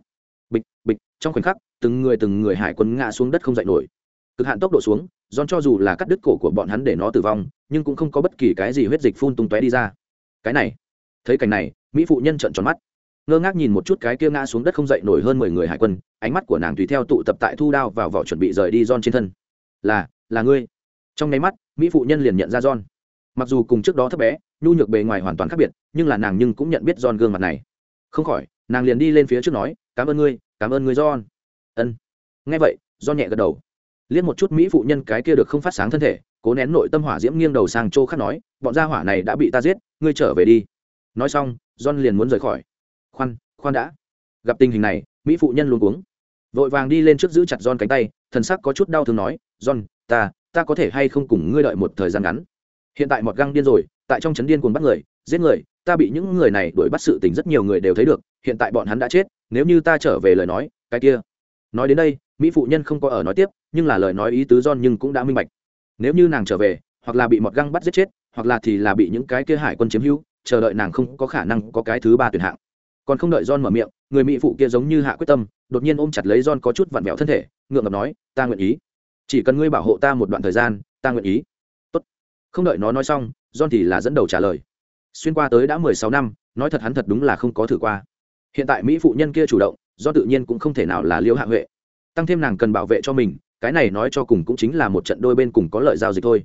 bịch bịch, trong khoảnh khắc, từng người từng người hải quân ngã xuống đất không dậy nổi. Cực hạn tốc độ xuống giòn cho dù là cắt đứt cổ của bọn hắn để nó tử vong, nhưng cũng không có bất kỳ cái gì huyết dịch phun tung tóe đi ra. Cái này, thấy cảnh này, mỹ phụ nhân trợn tròn mắt. Ngơ ngác nhìn một chút cái kia ngã xuống đất không dậy nổi hơn mười người hải quân, ánh mắt của nàng tùy theo tụ tập tại thu đao vào vỏ chuẩn bị rời đi giòn trên thân. Là là ngươi. Trong nháy mắt, mỹ phụ nhân liền nhận ra giòn mặc dù cùng trước đó thấp bé, nhu nhược bề ngoài hoàn toàn khác biệt, nhưng là nàng nhưng cũng nhận biết giòn gương mặt này. Không khỏi, nàng liền đi lên phía trước nói cảm ơn ngươi, cảm ơn ngươi, john. Ân. Nghe vậy don nhẹ gật đầu. Liếc một chút mỹ phụ nhân cái kia được không phát sáng thân thể, cố nén nội tâm hỏa diễm nghiêng đầu sang chỗ khác nói, bọn gia hỏa này đã bị ta giết, ngươi trở về đi. Nói xong, john liền muốn rời khỏi. Khoan khoan đã. Gặp tình hình này, mỹ phụ nhân luôn cuống. Vội vàng đi lên trước giữ chặt john cánh tay, thần sắc có chút đau thương nói, john, ta ta có thể hay không cùng ngươi đợi một thời gian ngắn? Hiện tại một găng điên rồi, tại trong trấn điên cuồng bắt người, giết người, ta bị những người này đuổi bắt sự tình rất nhiều người đều thấy được, hiện tại bọn hắn đã chết nếu như ta trở về lời nói, cái kia. Nói đến đây, mỹ phụ nhân không có ở nói tiếp, nhưng là lời nói ý tứ John nhưng cũng đã minh bạch. Nếu như nàng trở về, hoặc là bị một găng bắt giết chết, hoặc là thì là bị những cái kia hải quân chiếm hữu, chờ đợi nàng không có khả năng có cái thứ ba tuyển hạng. Còn không đợi John mở miệng, người mỹ phụ kia giống như hạ quyết tâm, đột nhiên ôm chặt lấy John có chút vặn vẹo thân thể, ngượng ngập nói, ta nguyện ý. Chỉ cần ngươi bảo hộ ta một đoạn thời gian, ta nguyện ý. Tốt. không đợi nó nói xong, John thì là dẫn đầu trả lời. Xuyên qua tới đã mười sáu năm, nói thật hắn thật đúng là không có thử qua hiện tại mỹ phụ nhân kia chủ động, do tự nhiên cũng không thể nào là liêu hạ huệ. Tăng thêm nàng cần bảo vệ cho mình, cái này nói cho cùng cũng chính là một trận đôi bên cùng có lợi giao dịch thôi.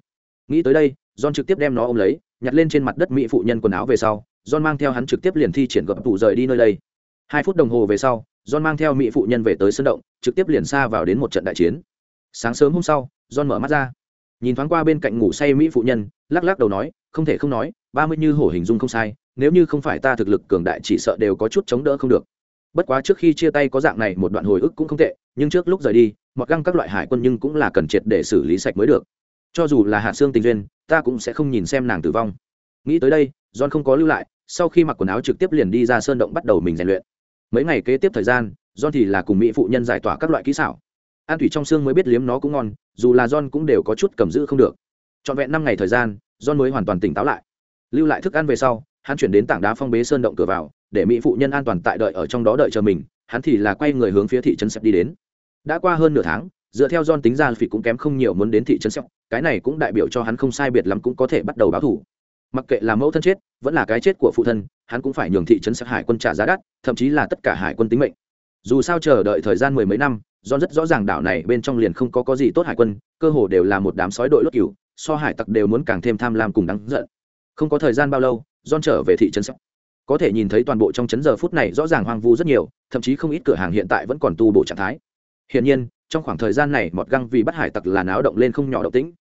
Nghĩ tới đây, john trực tiếp đem nó ôm lấy, nhặt lên trên mặt đất mỹ phụ nhân quần áo về sau, john mang theo hắn trực tiếp liền thi triển gập tủ rời đi nơi đây. Hai phút đồng hồ về sau, john mang theo mỹ phụ nhân về tới sân động, trực tiếp liền xa vào đến một trận đại chiến. Sáng sớm hôm sau, john mở mắt ra. Nhìn thoáng qua bên cạnh ngủ say mỹ phụ nhân, lắc lắc đầu nói, không thể không nói ba mươi như hổ hình dung không sai, nếu như không phải ta thực lực cường đại chỉ sợ đều có chút chống đỡ không được. Bất quá trước khi chia tay có dạng này một đoạn hồi ức cũng không tệ, nhưng trước lúc rời đi, mặc găng các loại hải quân nhưng cũng là cần triệt để xử lý sạch mới được. Cho dù là hạ xương tình duyên, ta cũng sẽ không nhìn xem nàng tử vong. Nghĩ tới đây john không có lưu lại, sau khi mặc quần áo trực tiếp liền đi ra sơn động bắt đầu mình rèn luyện. Mấy ngày kế tiếp thời gian john thì là cùng mỹ phụ nhân giải tỏa các loại kỹ xảo. An thủy trong xương mới biết liếm nó cũng ngon, dù là john cũng đều có chút cầm giữ không được. Trọn vẹn năm ngày thời gian john mới hoàn toàn tỉnh táo lại lưu lại thức ăn về sau, hắn chuyển đến tảng đá phong bế sơn động cửa vào, để mỹ phụ nhân an toàn tại đợi ở trong đó đợi chờ mình, hắn thì là quay người hướng phía thị trấn sẹp đi đến. Đã qua hơn nửa tháng, dựa theo don tính ra phỉ cũng kém không nhiều muốn đến thị trấn sẹp cái này cũng đại biểu cho hắn không sai biệt lắm cũng có thể bắt đầu báo thủ. Mặc kệ là mẫu thân chết, vẫn là cái chết của phụ thân, hắn cũng phải nhường thị trấn sẹp hải quân trả giá đắt, thậm chí là tất cả hải quân tính mệnh. Dù sao chờ đợi thời gian mười mấy năm don rất rõ ràng đảo này bên trong liền không có có gì tốt hải quân, cơ hồ đều là một đám sói đội lốt cừu, so hải tặc đều muốn càng thêm tham lam cùng đáng giận không có thời gian bao lâu don trở về thị trấn sắp có thể nhìn thấy toàn bộ trong chấn giờ phút này rõ ràng hoang vu rất nhiều, thậm chí không ít cửa hàng hiện tại vẫn còn tu bổ trạng thái. Hiển nhiên, trong khoảng thời gian này mọt găng vì bắt hải tặc là náo động lên không nhỏ động tĩnh.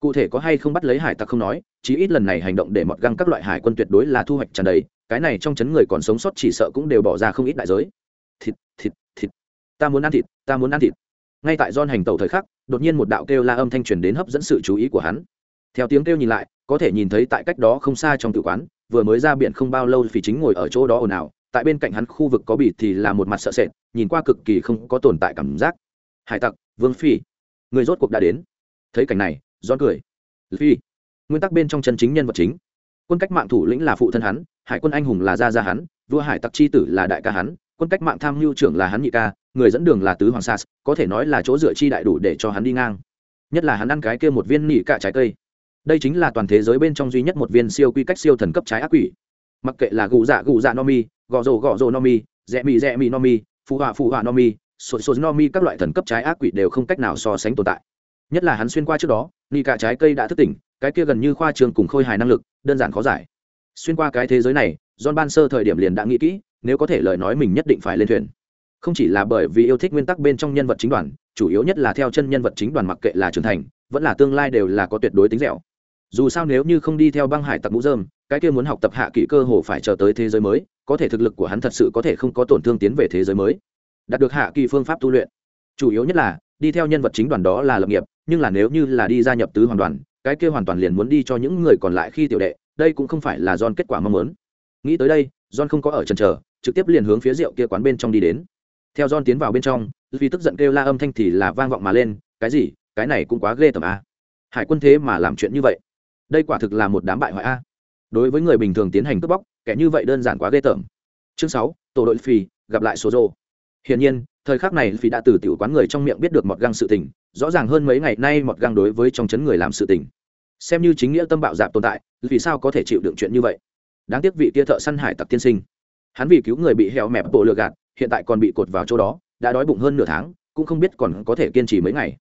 Cụ thể có hay không bắt lấy hải tặc không nói, chí ít lần này hành động để mọt găng các loại hải quân tuyệt đối là thu hoạch tràn đầy, cái này trong chấn người còn sống sót chỉ sợ cũng đều bỏ ra không ít đại giới. Thịt thịt thịt. Ta muốn ăn thịt, ta muốn ăn thịt. Ngay tại don hành tàu thời khắc, đột nhiên một đạo kêu la âm thanh truyền đến hấp dẫn sự chú ý của hắn. Theo tiếng kêu nhìn lại có thể nhìn thấy tại cách đó không xa trong tử quán, vừa mới ra biển không bao lâu vì chính ngồi ở chỗ đó ồn ào, tại bên cạnh hắn khu vực có bỉ thì là một mặt sợ sệt, nhìn qua cực kỳ không có tồn tại cảm giác. Hải tặc, vương phi, người rốt cuộc đã đến. Thấy cảnh này do cười. Phi, nguyên tắc bên trong chân chính nhân vật chính. Quân cách mạng thủ lĩnh là phụ thân hắn, hải quân anh hùng là gia gia hắn, vua hải tặc chi tử là đại ca hắn, quân cách mạng tham mưu trưởng là hắn nhị ca, người dẫn đường là tứ hoàng sas có thể nói là chỗ dựa chi đại đủ để cho hắn đi ngang. Nhất là hắn ăn cái kia một viên nỉ cả trái cây đây chính là toàn thế giới bên trong duy nhất một viên siêu quy cách siêu thần cấp trái ác quỷ. Mặc kệ là gù dạ gù dạ no mi, gò rồ gò rồ no mi rẽ mì rẽ mì no mi phụ họa phụ họa no mi, sột sột no mi, các loại thần cấp trái ác quỷ đều không cách nào so sánh tồn tại. Nhất là hắn xuyên qua trước đó ni cả trái cây đã thức tỉnh, cái kia gần như khoa trường cùng khôi hài năng lực, đơn giản khó giải. Xuyên qua cái thế giới này, john ban sơ thời điểm liền đã nghĩ kỹ, nếu có thể lời nói mình nhất định phải lên thuyền. Không chỉ là bởi vì yêu thích nguyên tắc bên trong nhân vật chính đoàn, chủ yếu nhất là theo chân nhân vật chính đoàn mặc kệ là trưởng thành, vẫn là tương lai đều là có tuyệt đối tính dẻo dù sao nếu như không đi theo băng hải tặc mũ dơm cái kia muốn học tập hạ kỹ cơ hồ phải chờ tới thế giới mới, có thể thực lực của hắn thật sự có thể không có tổn thương tiến về thế giới mới. Đạt được hạ kỳ phương pháp tu luyện. Chủ yếu nhất là, đi theo nhân vật chính đoàn đó là lập nghiệp, nhưng là nếu như là đi gia nhập tứ hoàn đoàn, cái kia hoàn toàn liền muốn đi cho những người còn lại khi tiểu đệ, đây cũng không phải là don kết quả mong muốn. Nghĩ tới đây don không có ở trần trờ trực tiếp liền hướng phía rượu kia quán bên trong đi đến. Theo don tiến vào bên trong, vì tức giận kêu la âm thanh thì là vang vọng mà lên, cái gì? Cái này cũng quá ghê tởm a hải quân thế mà làm chuyện như vậy? Đây quả thực là một đám bại hoại a. Đối với người bình thường tiến hành cướp bóc, kẻ như vậy đơn giản quá ghê tởm. Chương sáu, tổ đội phi gặp lại số rô hiển nhiên, thời khắc này phi đã từ tiểu quán người trong miệng biết được mọt găng sự tình, rõ ràng hơn mấy ngày nay mọt găng đối với trong chấn người làm sự tình. Xem như chính nghĩa tâm bạo dạp tồn tại, vì sao có thể chịu đựng chuyện như vậy? Đáng tiếc vị kia thợ săn hải tặc tiên sinh. Hắn vì cứu người bị heo mẹp bộ lừa gạt, hiện tại còn bị cột vào chỗ đó, đã đói bụng hơn nửa tháng, cũng không biết còn có thể kiên trì mấy ngày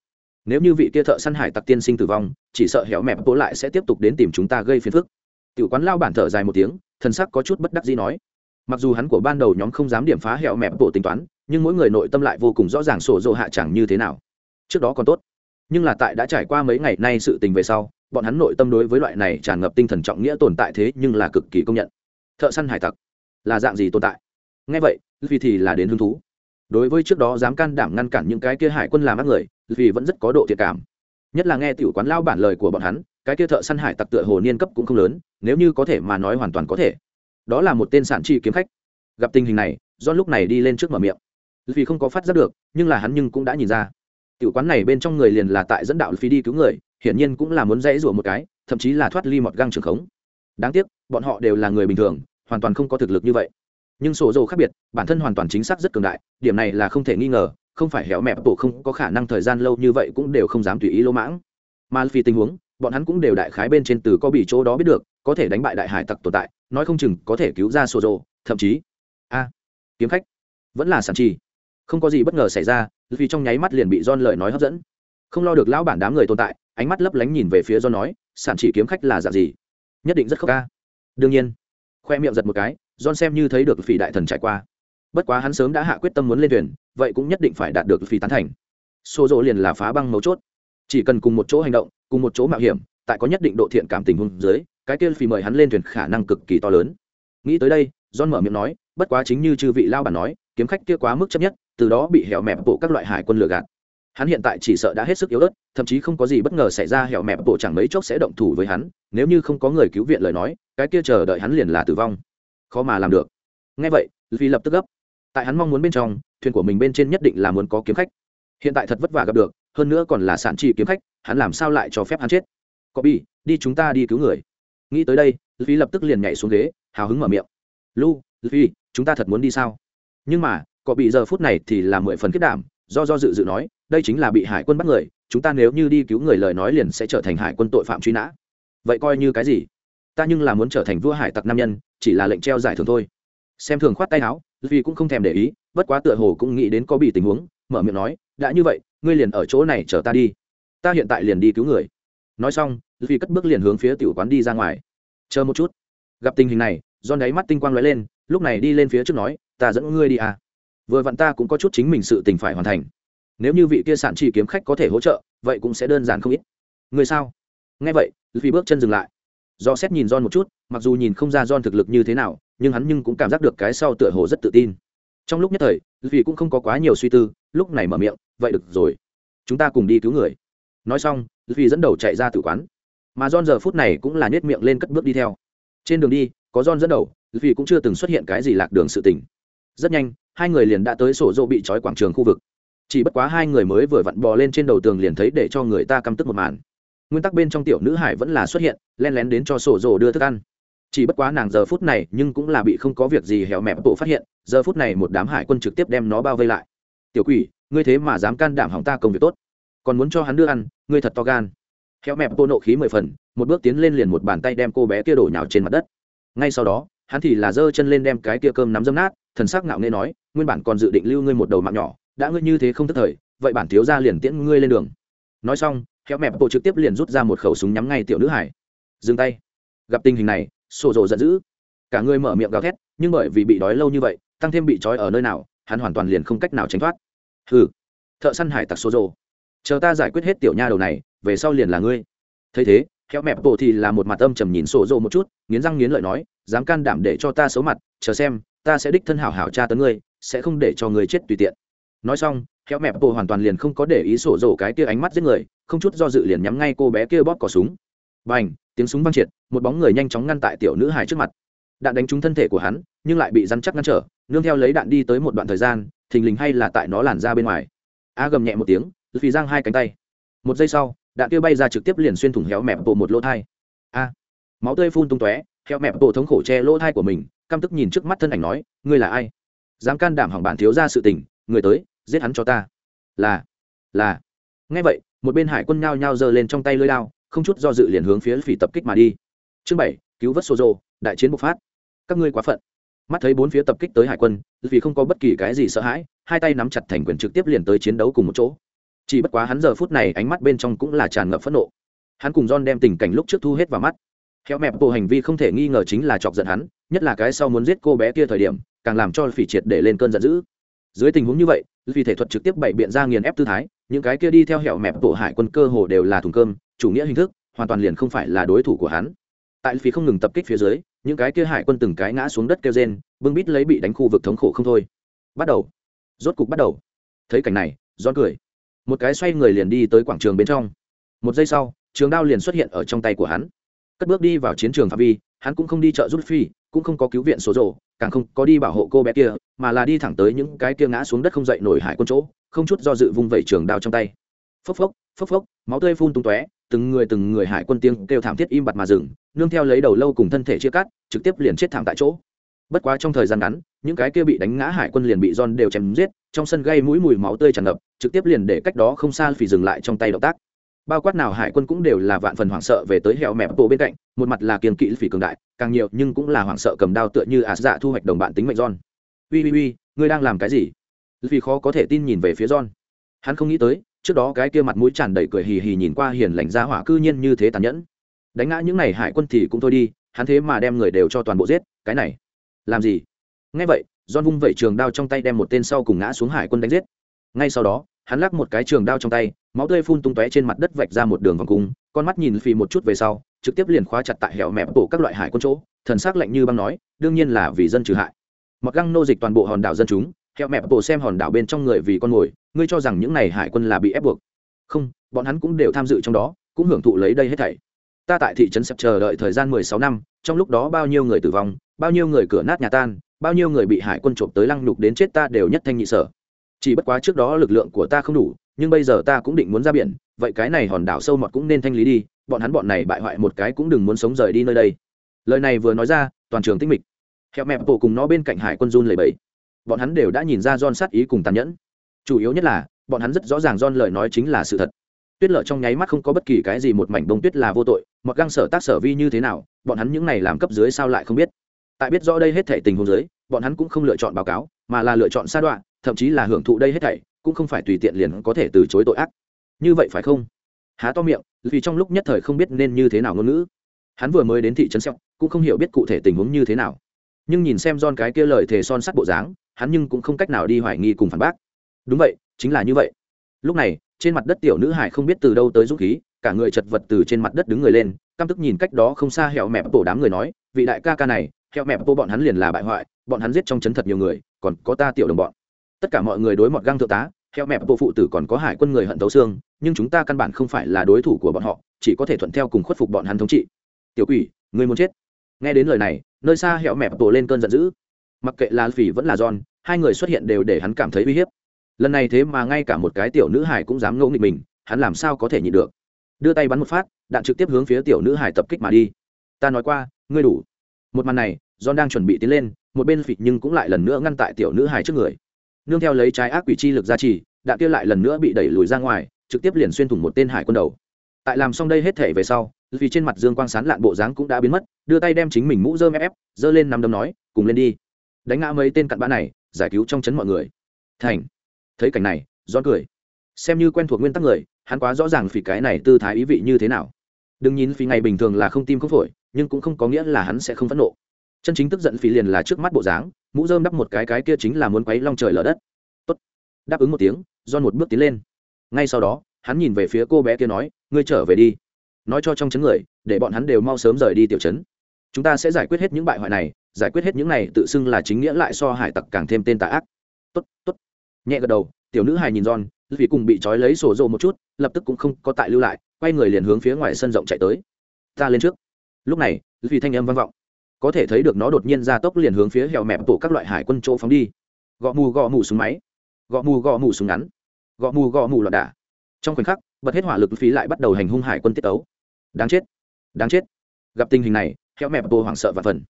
nếu như vị kia thợ săn hải tặc tiên sinh tử vong, chỉ sợ héo mẹp bố lại sẽ tiếp tục đến tìm chúng ta gây phiền phức. Tiểu quán lao bản thở dài một tiếng, thần sắc có chút bất đắc dĩ nói. Mặc dù hắn của ban đầu nhóm không dám điểm phá hẹo mẹp bộ tính toán, nhưng mỗi người nội tâm lại vô cùng rõ ràng sổ dồ hạ chẳng như thế nào. Trước đó còn tốt, nhưng là tại đã trải qua mấy ngày nay sự tình về sau, bọn hắn nội tâm đối với loại này tràn ngập tinh thần trọng nghĩa tồn tại thế nhưng là cực kỳ công nhận. Thợ săn hải tặc là dạng gì tồn tại? Ngay vậy, vì thì là đến hứng thú. Đối với trước đó dám can đảm ngăn cản những cái kia hải quân làm ác người vì vẫn rất có độ thiệt cảm. Nhất là nghe tiểu quán lao bản lời của bọn hắn, cái kia thợ săn hải tặc tựa hồ niên cấp cũng không lớn, nếu như có thể mà nói hoàn toàn có thể. Đó là một tên sản trị kiếm khách. Gặp tình hình này do lúc này đi lên trước mở miệng. Vì không có phát giác được, nhưng là hắn nhưng cũng đã nhìn ra. Tiểu quán này bên trong người liền là tại dẫn đạo phi đi cứu người, hiển nhiên cũng là muốn dãy rủa một cái, thậm chí là thoát ly một găng trường khống. Đáng tiếc, bọn họ đều là người bình thường, hoàn toàn không có thực lực như vậy. Nhưng sổ dầu khác biệt, bản thân hoàn toàn chính xác rất cường đại, điểm này là không thể nghi ngờ không phải héo mẹp bộ không có khả năng thời gian lâu như vậy cũng đều không dám tùy ý lỗ mãng. Mà vì tình huống, bọn hắn cũng đều đại khái bên trên từ có bị chỗ đó biết được, có thể đánh bại đại hải tặc tồn tại, nói không chừng có thể cứu ra sổ rồ thậm chí, a, kiếm khách, vẫn là sản trì không có gì bất ngờ xảy ra, vì trong nháy mắt liền bị don lời nói hấp dẫn. Không lo được lão bản đám người tồn tại, ánh mắt lấp lánh nhìn về phía do nói sản chỉ kiếm khách là dạng gì? Nhất định rất khóc ca. Đương nhiên. Khoe miệng giật một cái, John xem như thấy được phỉ đại thần trải qua. Bất quá hắn sớm đã hạ quyết tâm muốn lên thuyền, vậy cũng nhất định phải đạt được phi tán thành. xô dỗ liền là phá băng mấu chốt. Chỉ cần cùng một chỗ hành động, cùng một chỗ mạo hiểm, tại có nhất định độ thiện cảm tình hôn dưới, cái kia phi mời hắn lên thuyền khả năng cực kỳ to lớn. Nghĩ tới đây, John mở miệng nói, bất quá chính như chư vị lao bản nói, kiếm khách kia quá mức chấp nhất, từ đó bị hẻo mẹp bộ các loại hải quân lừa gạt. Hắn hiện tại chỉ sợ đã hết sức yếu ớt, thậm chí không có gì bất ngờ xảy ra hẻo mẹp bộ chẳng mấy chốc sẽ động thủ với hắn, nếu như không có người cứu viện lời nói, cái kia chờ đợi hắn liền là tử vong khó mà làm được ngay vậy vì lập tức gấp tại hắn mong muốn bên trong, thuyền của mình bên trên nhất định là muốn có kiếm khách. Hiện tại thật vất vả gặp được, hơn nữa còn là sản trị kiếm khách, hắn làm sao lại cho phép hắn chết? Có bi đi chúng ta đi cứu người. Nghĩ tới đây phi lập tức liền nhảy xuống ghế, hào hứng mở miệng. Lu phi, chúng ta thật muốn đi sao? Nhưng mà, có bị giờ phút này thì là mười phần kết đảm, do do dự dự nói, đây chính là bị hải quân bắt người, chúng ta nếu như đi cứu người lời nói liền sẽ trở thành hải quân tội phạm truy nã. Vậy coi như cái gì? Ta nhưng là muốn trở thành vua hải tặc nam nhân, chỉ là lệnh treo giải thưởng thôi xem thường khoát tay áo vì cũng không thèm để ý, bất quá tựa hồ cũng nghĩ đến có bị tình huống, mở miệng nói, đã như vậy, ngươi liền ở chỗ này chờ ta đi. Ta hiện tại liền đi cứu người. Nói xong vì cất bước liền hướng phía tiểu quán đi ra ngoài. Chờ một chút. Gặp tình hình này do đáy mắt tinh quang lóe lên, lúc này đi lên phía trước nói, ta dẫn ngươi đi à. Vừa vặn ta cũng có chút chính mình sự tình phải hoàn thành. Nếu như vị kia sản chỉ kiếm khách có thể hỗ trợ, vậy cũng sẽ đơn giản không ít. Người sao? Nghe vậy vì bước chân dừng lại. Do xét nhìn John một chút, mặc dù nhìn không ra John thực lực như thế nào nhưng hắn nhưng cũng cảm giác được cái sau tựa hồ rất tự tin. Trong lúc nhất thời, vì cũng không có quá nhiều suy tư, lúc này mở miệng, vậy được rồi, chúng ta cùng đi cứu người. Nói xong, vì dẫn đầu chạy ra tử quán. Mà John giờ phút này cũng là nhét miệng lên cất bước đi theo. Trên đường đi, có John dẫn đầu, vì cũng chưa từng xuất hiện cái gì lạc đường sự tình. Rất nhanh, hai người liền đã tới sổ dỗ bị trói quảng trường khu vực. Chỉ bất quá hai người mới vừa vặn bò lên trên đầu tường liền thấy để cho người ta căm tức một màn. Nguyên tắc bên trong tiểu nữ hải vẫn là xuất hiện, len lén đến cho sổ dỗ đưa thức ăn chỉ bất quá nàng giờ phút này nhưng cũng là bị không có việc gì hẻo mẹp bộ phát hiện, giờ phút này một đám hải quân trực tiếp đem nó bao vây lại. Tiểu quỷ, ngươi thế mà dám can đảm hỏng ta công việc tốt. Còn muốn cho hắn đưa ăn, ngươi thật to gan. Hẻo mẹp bộ nộ khí mười phần, một bước tiến lên liền một bàn tay đem cô bé kia đổ nhào trên mặt đất. Ngay sau đó, hắn thì là giơ chân lên đem cái kia cơm nắm dâm nát, thần sắc ngạo nghê nói, nguyên bản còn dự định lưu ngươi một đầu mạng nhỏ, đã ngươi như thế không thất thời, vậy bản thiếu gia liền tiễn ngươi lên đường. Nói xong khéo mẹp bộ trực tiếp liền rút ra một khẩu súng nhắm ngay tiểu nữ hải. Dừng tay. Gặp tình hình này sổ rồ giận dữ. Cả người mở miệng gào thét, nhưng bởi vì bị đói lâu như vậy, tăng thêm bị trói ở nơi nào, hắn hoàn toàn liền không cách nào tránh thoát. Hừ, thợ săn hải tặc sổ rồ chờ ta giải quyết hết tiểu nha đầu này, về sau liền là ngươi. Thấy thế, khéo mẹp bộ thì là một mặt âm trầm nhìn sổ rồ một chút, nghiến răng nghiến lợi nói, dám can đảm để cho ta xấu mặt, chờ xem, ta sẽ đích thân hảo hảo tra tấn ngươi, sẽ không để cho ngươi chết tùy tiện. Nói xong, khéo mẹp bộ hoàn toàn liền không có để ý sổ rổ cái kia ánh mắt giết người, không chút do dự liền nhắm ngay cô bé kia bóp cỏ súng. B à n h tiếng súng vang triệt, một bóng người nhanh chóng ngăn tại tiểu nữ hải trước mặt. Đạn đánh trúng thân thể của hắn, nhưng lại bị rắn chắc ngăn trở, nương theo lấy đạn đi tới một đoạn thời gian, thình lình hay là tại nó làn ra bên ngoài. A gầm nhẹ một tiếng phì giang hai cánh tay. Một giây sau, đạn kia bay ra trực tiếp liền xuyên thủng héo mẹp bộ một lỗ thai. A, máu tươi phun tung tóe héo mẹp bộ thống khổ che lỗ thai của mình, căm tức nhìn trước mắt thân ảnh nói, ngươi là ai? Dám can đảm hỏng bản thiếu ra sự tình, người tới, giết hắn cho ta. Là là. Nghe vậy, một bên hải quân nhao nhao giơ lên trong tay lưới dao không chút do dự liền hướng phía phỉ tập kích mà đi. Chương bảy, cứu vớt sô dô đại chiến bộc phát. Các ngươi quá phận. Mắt thấy bốn phía tập kích tới hải quân vì không có bất kỳ cái gì sợ hãi, hai tay nắm chặt thành quyền trực tiếp liền tới chiến đấu cùng một chỗ. Chỉ bất quá hắn giờ phút này ánh mắt bên trong cũng là tràn ngập phẫn nộ. Hắn cùng john đem tình cảnh lúc trước thu hết vào mắt. Theo mẹp bộ hành vi không thể nghi ngờ chính là chọc giận hắn, nhất là cái sau muốn giết cô bé kia thời điểm, càng làm cho phỉ triệt để lên cơn giận dữ. Dưới tình huống như vậy vì thể thuật trực tiếp bày biện ra nghiền ép tư thái, những cái kia đi theo hẻo mẹp bộ hải quân cơ hồ đều là thùng cơm chủ nghĩa hình thức, hoàn toàn liền không phải là đối thủ của hắn. Tại phí không ngừng tập kích phía dưới, những cái kia hải quân từng cái ngã xuống đất kêu rên, bưng bít lấy bị đánh khu vực thống khổ không thôi. Bắt đầu. Rốt cục bắt đầu. Thấy cảnh này giòn cười. Một cái xoay người liền đi tới quảng trường bên trong. Một giây sau, trường đao liền xuất hiện ở trong tay của hắn. Cất bước đi vào chiến trường phạm vi, hắn cũng không đi chợ rút phi, cũng không có cứu viện số rộ càng không có đi bảo hộ cô bé kia, mà là đi thẳng tới những cái kia ngã xuống đất không dậy nổi hải quân chỗ, không chút do dự vung vẩy trường đao trong tay. Phốc phốc phốc phốc, máu tươi phun tung tóe từng người từng người hải quân tiếng kêu thảm thiết im bặt mà dừng, nương theo lấy đầu lâu cùng thân thể chia cắt, trực tiếp liền chết thảm tại chỗ. Bất quá trong thời gian ngắn, những cái kia bị đánh ngã hải quân liền bị giòn đều chém giết, trong sân gây mũi mùi máu tươi tràn ngập, trực tiếp liền để cách đó không xa phì dừng lại trong tay động tác. Bao quát nào hải quân cũng đều là vạn phần hoảng sợ về tới hẻo mẹp bộ bên cạnh, một mặt là kiên kỵ phỉ cường đại, càng nhiều nhưng cũng là hoảng sợ cầm đao tựa như ạt dạ thu hoạch đồng bạn tính mệnh john. Ui ui ui ngươi đang làm cái gì? Vì khó có thể tin nhìn về phía john. Hắn không nghĩ tới trước đó cái kia mặt mũi tràn đầy cười hì hì nhìn qua hiền lành ra hỏa cư nhiên như thế tàn nhẫn. Đánh ngã những này hải quân thì cũng thôi đi, hắn thế mà đem người đều cho toàn bộ giết, cái này, làm gì? Ngay vậy don vung vẩy trường đao trong tay đem một tên sau cùng ngã xuống hải quân đánh giết. Ngay sau đó, hắn lắc một cái trường đao trong tay, máu tươi phun tung tóe trên mặt đất vạch ra một đường vòng cung, con mắt nhìn phì một chút về sau, trực tiếp liền khóa chặt tại hẻo mẹp bộ các loại hải quân chỗ, thần s ắ c lạnh như băng nói, đương nhiên là vì dân trừ hại. Mặc găng nô dịch toàn bộ hòn đảo dân chúng, hẻo mẹp bộ xem hòn đảo bên trong người vì con mồi ngươi cho rằng những này hải quân là bị ép buộc? Không, bọn hắn cũng đều tham dự trong đó, cũng hưởng thụ lấy đây hết thảy. Ta tại thị trấn sập chờ đợi thời gian mười sáu năm, trong lúc đó bao nhiêu người tử vong, bao nhiêu người cửa nát nhà tan, bao nhiêu người bị hải quân trộm tới lăng nhục đến chết ta đều nhất thanh nhị sở. Chỉ bất quá trước đó lực lượng của ta không đủ, nhưng bây giờ ta cũng định muốn ra biển, vậy cái này hòn đảo sâu mọt cũng nên thanh lý đi, bọn hắn bọn này bại hoại một cái cũng đừng muốn sống rời đi nơi đây. Lời này vừa nói ra, toàn trường tinh mịch. Hẹo mẹp bộ cùng nó bên cạnh hải quân run lầy bẫy bọn hắn đều đã nhìn ra don sát ý cùng tàn nhẫn chủ yếu nhất là, bọn hắn rất rõ ràng don lời nói chính là sự thật. Tuyết lở trong nháy mắt không có bất kỳ cái gì một mảnh bông tuyết là vô tội, mặc găng sở tác sở vi như thế nào, bọn hắn những này làm cấp dưới sao lại không biết. Tại biết rõ đây hết thể tình huống dưới, bọn hắn cũng không lựa chọn báo cáo, mà là lựa chọn sa đoạn thậm chí là hưởng thụ đây hết thảy, cũng không phải tùy tiện liền có thể từ chối tội ác. Như vậy phải không? Há to miệng, vì trong lúc nhất thời không biết nên như thế nào ngôn ngữ. Hắn vừa mới đến thị trấn sẹo cũng không hiểu biết cụ thể tình huống như thế nào. Nhưng nhìn xem don cái kia lời thề son sắt bộ dáng, hắn nhưng cũng không cách nào đi hoài nghi cùng phản bác đúng vậy, chính là như vậy. Lúc này, trên mặt đất tiểu nữ hải không biết từ đâu tới dũng khí, cả người chật vật từ trên mặt đất đứng người lên, căm tức nhìn cách đó không xa hẹo mẹ bộ đám người nói, vị đại ca ca này, hẹo mẹ bộ bọn hắn liền là bại hoại, bọn hắn giết trong chấn thật nhiều người, còn có ta tiểu đồng bọn. Tất cả mọi người đối mọt găng thượng tá, hẹo mẹ bộ phụ tử còn có hải quân người hận thấu xương, nhưng chúng ta căn bản không phải là đối thủ của bọn họ, chỉ có thể thuận theo cùng khuất phục bọn hắn thống trị. Tiểu quỷ, người muốn chết. Nghe đến lời này, nơi xa hẹo mẹ bộ lên cơn giận dữ. Mặc kệ là phỉ vẫn là john, hai người xuất hiện đều để hắn cảm thấy uy hiếp lần này thế mà ngay cả một cái tiểu nữ hải cũng dám ngẫu nghịch mình, hắn làm sao có thể nhịn được? Đưa tay bắn một phát, đạn trực tiếp hướng phía tiểu nữ hải tập kích mà đi. Ta nói qua, ngươi đủ. Một màn này, john đang chuẩn bị tiến lên, một bên phịt nhưng cũng lại lần nữa ngăn tại tiểu nữ hải trước người. Nương theo lấy trái ác quỷ chi lực ra trì, đạn kia lại lần nữa bị đẩy lùi ra ngoài, trực tiếp liền xuyên thủng một tên hải quân đầu. Tại làm xong đây hết thể về sau, vì trên mặt dương quang sán lạn bộ dáng cũng đã biến mất, đưa tay đem chính mình mũ dơm ép dơ lên nằm đấm nói, cùng lên đi. Đánh ngã mấy tên cặn bã này, giải cứu trong chấn mọi người. Thành thấy cảnh này do cười. Xem như quen thuộc nguyên tắc người, hắn quá rõ ràng phỉ cái này tư thái ý vị như thế nào. Đừng nhìn phỉ ngày bình thường là không tim không phổi, nhưng cũng không có nghĩa là hắn sẽ không phẫn nộ. Chân chính tức giận phỉ liền là trước mắt bộ dáng, mũ dơm đắp một cái cái kia chính là muốn quấy long trời lở đất. Tốt. đáp ứng một tiếng do một bước tiến lên. Ngay sau đó, hắn nhìn về phía cô bé kia nói, ngươi trở về đi. Nói cho trong chấn người, để bọn hắn đều mau sớm rời đi tiểu chấn chúng ta sẽ giải quyết hết những bại hoại này, giải quyết hết những này tự xưng là chính nghĩa lại so hải tặc càng thêm tên tà ác. Tốt tốt nhẹ gật đầu, tiểu nữ hài nhìn giòn vì cùng bị trói lấy sổ rộ một chút, lập tức cũng không có tại lưu lại, quay người liền hướng phía ngoài sân rộng chạy tới. Ta lên trước. Lúc này, vì thanh âm vang vọng. Có thể thấy được nó đột nhiên ra tốc liền hướng phía hẻo mẹp tổ các loại hải quân chỗ phóng đi. Gõ mù gõ mù súng máy. Gõ mù gõ mù súng ngắn. Gõ mù gõ mù loạn đả. Trong khoảnh khắc, bật hết hỏa lực phí lại bắt đầu hành hung hải quân tiết ấu đáng chết. Đáng chết. Gặp tình hình này, hẻo mẹp tổ hoảng sợ và phần.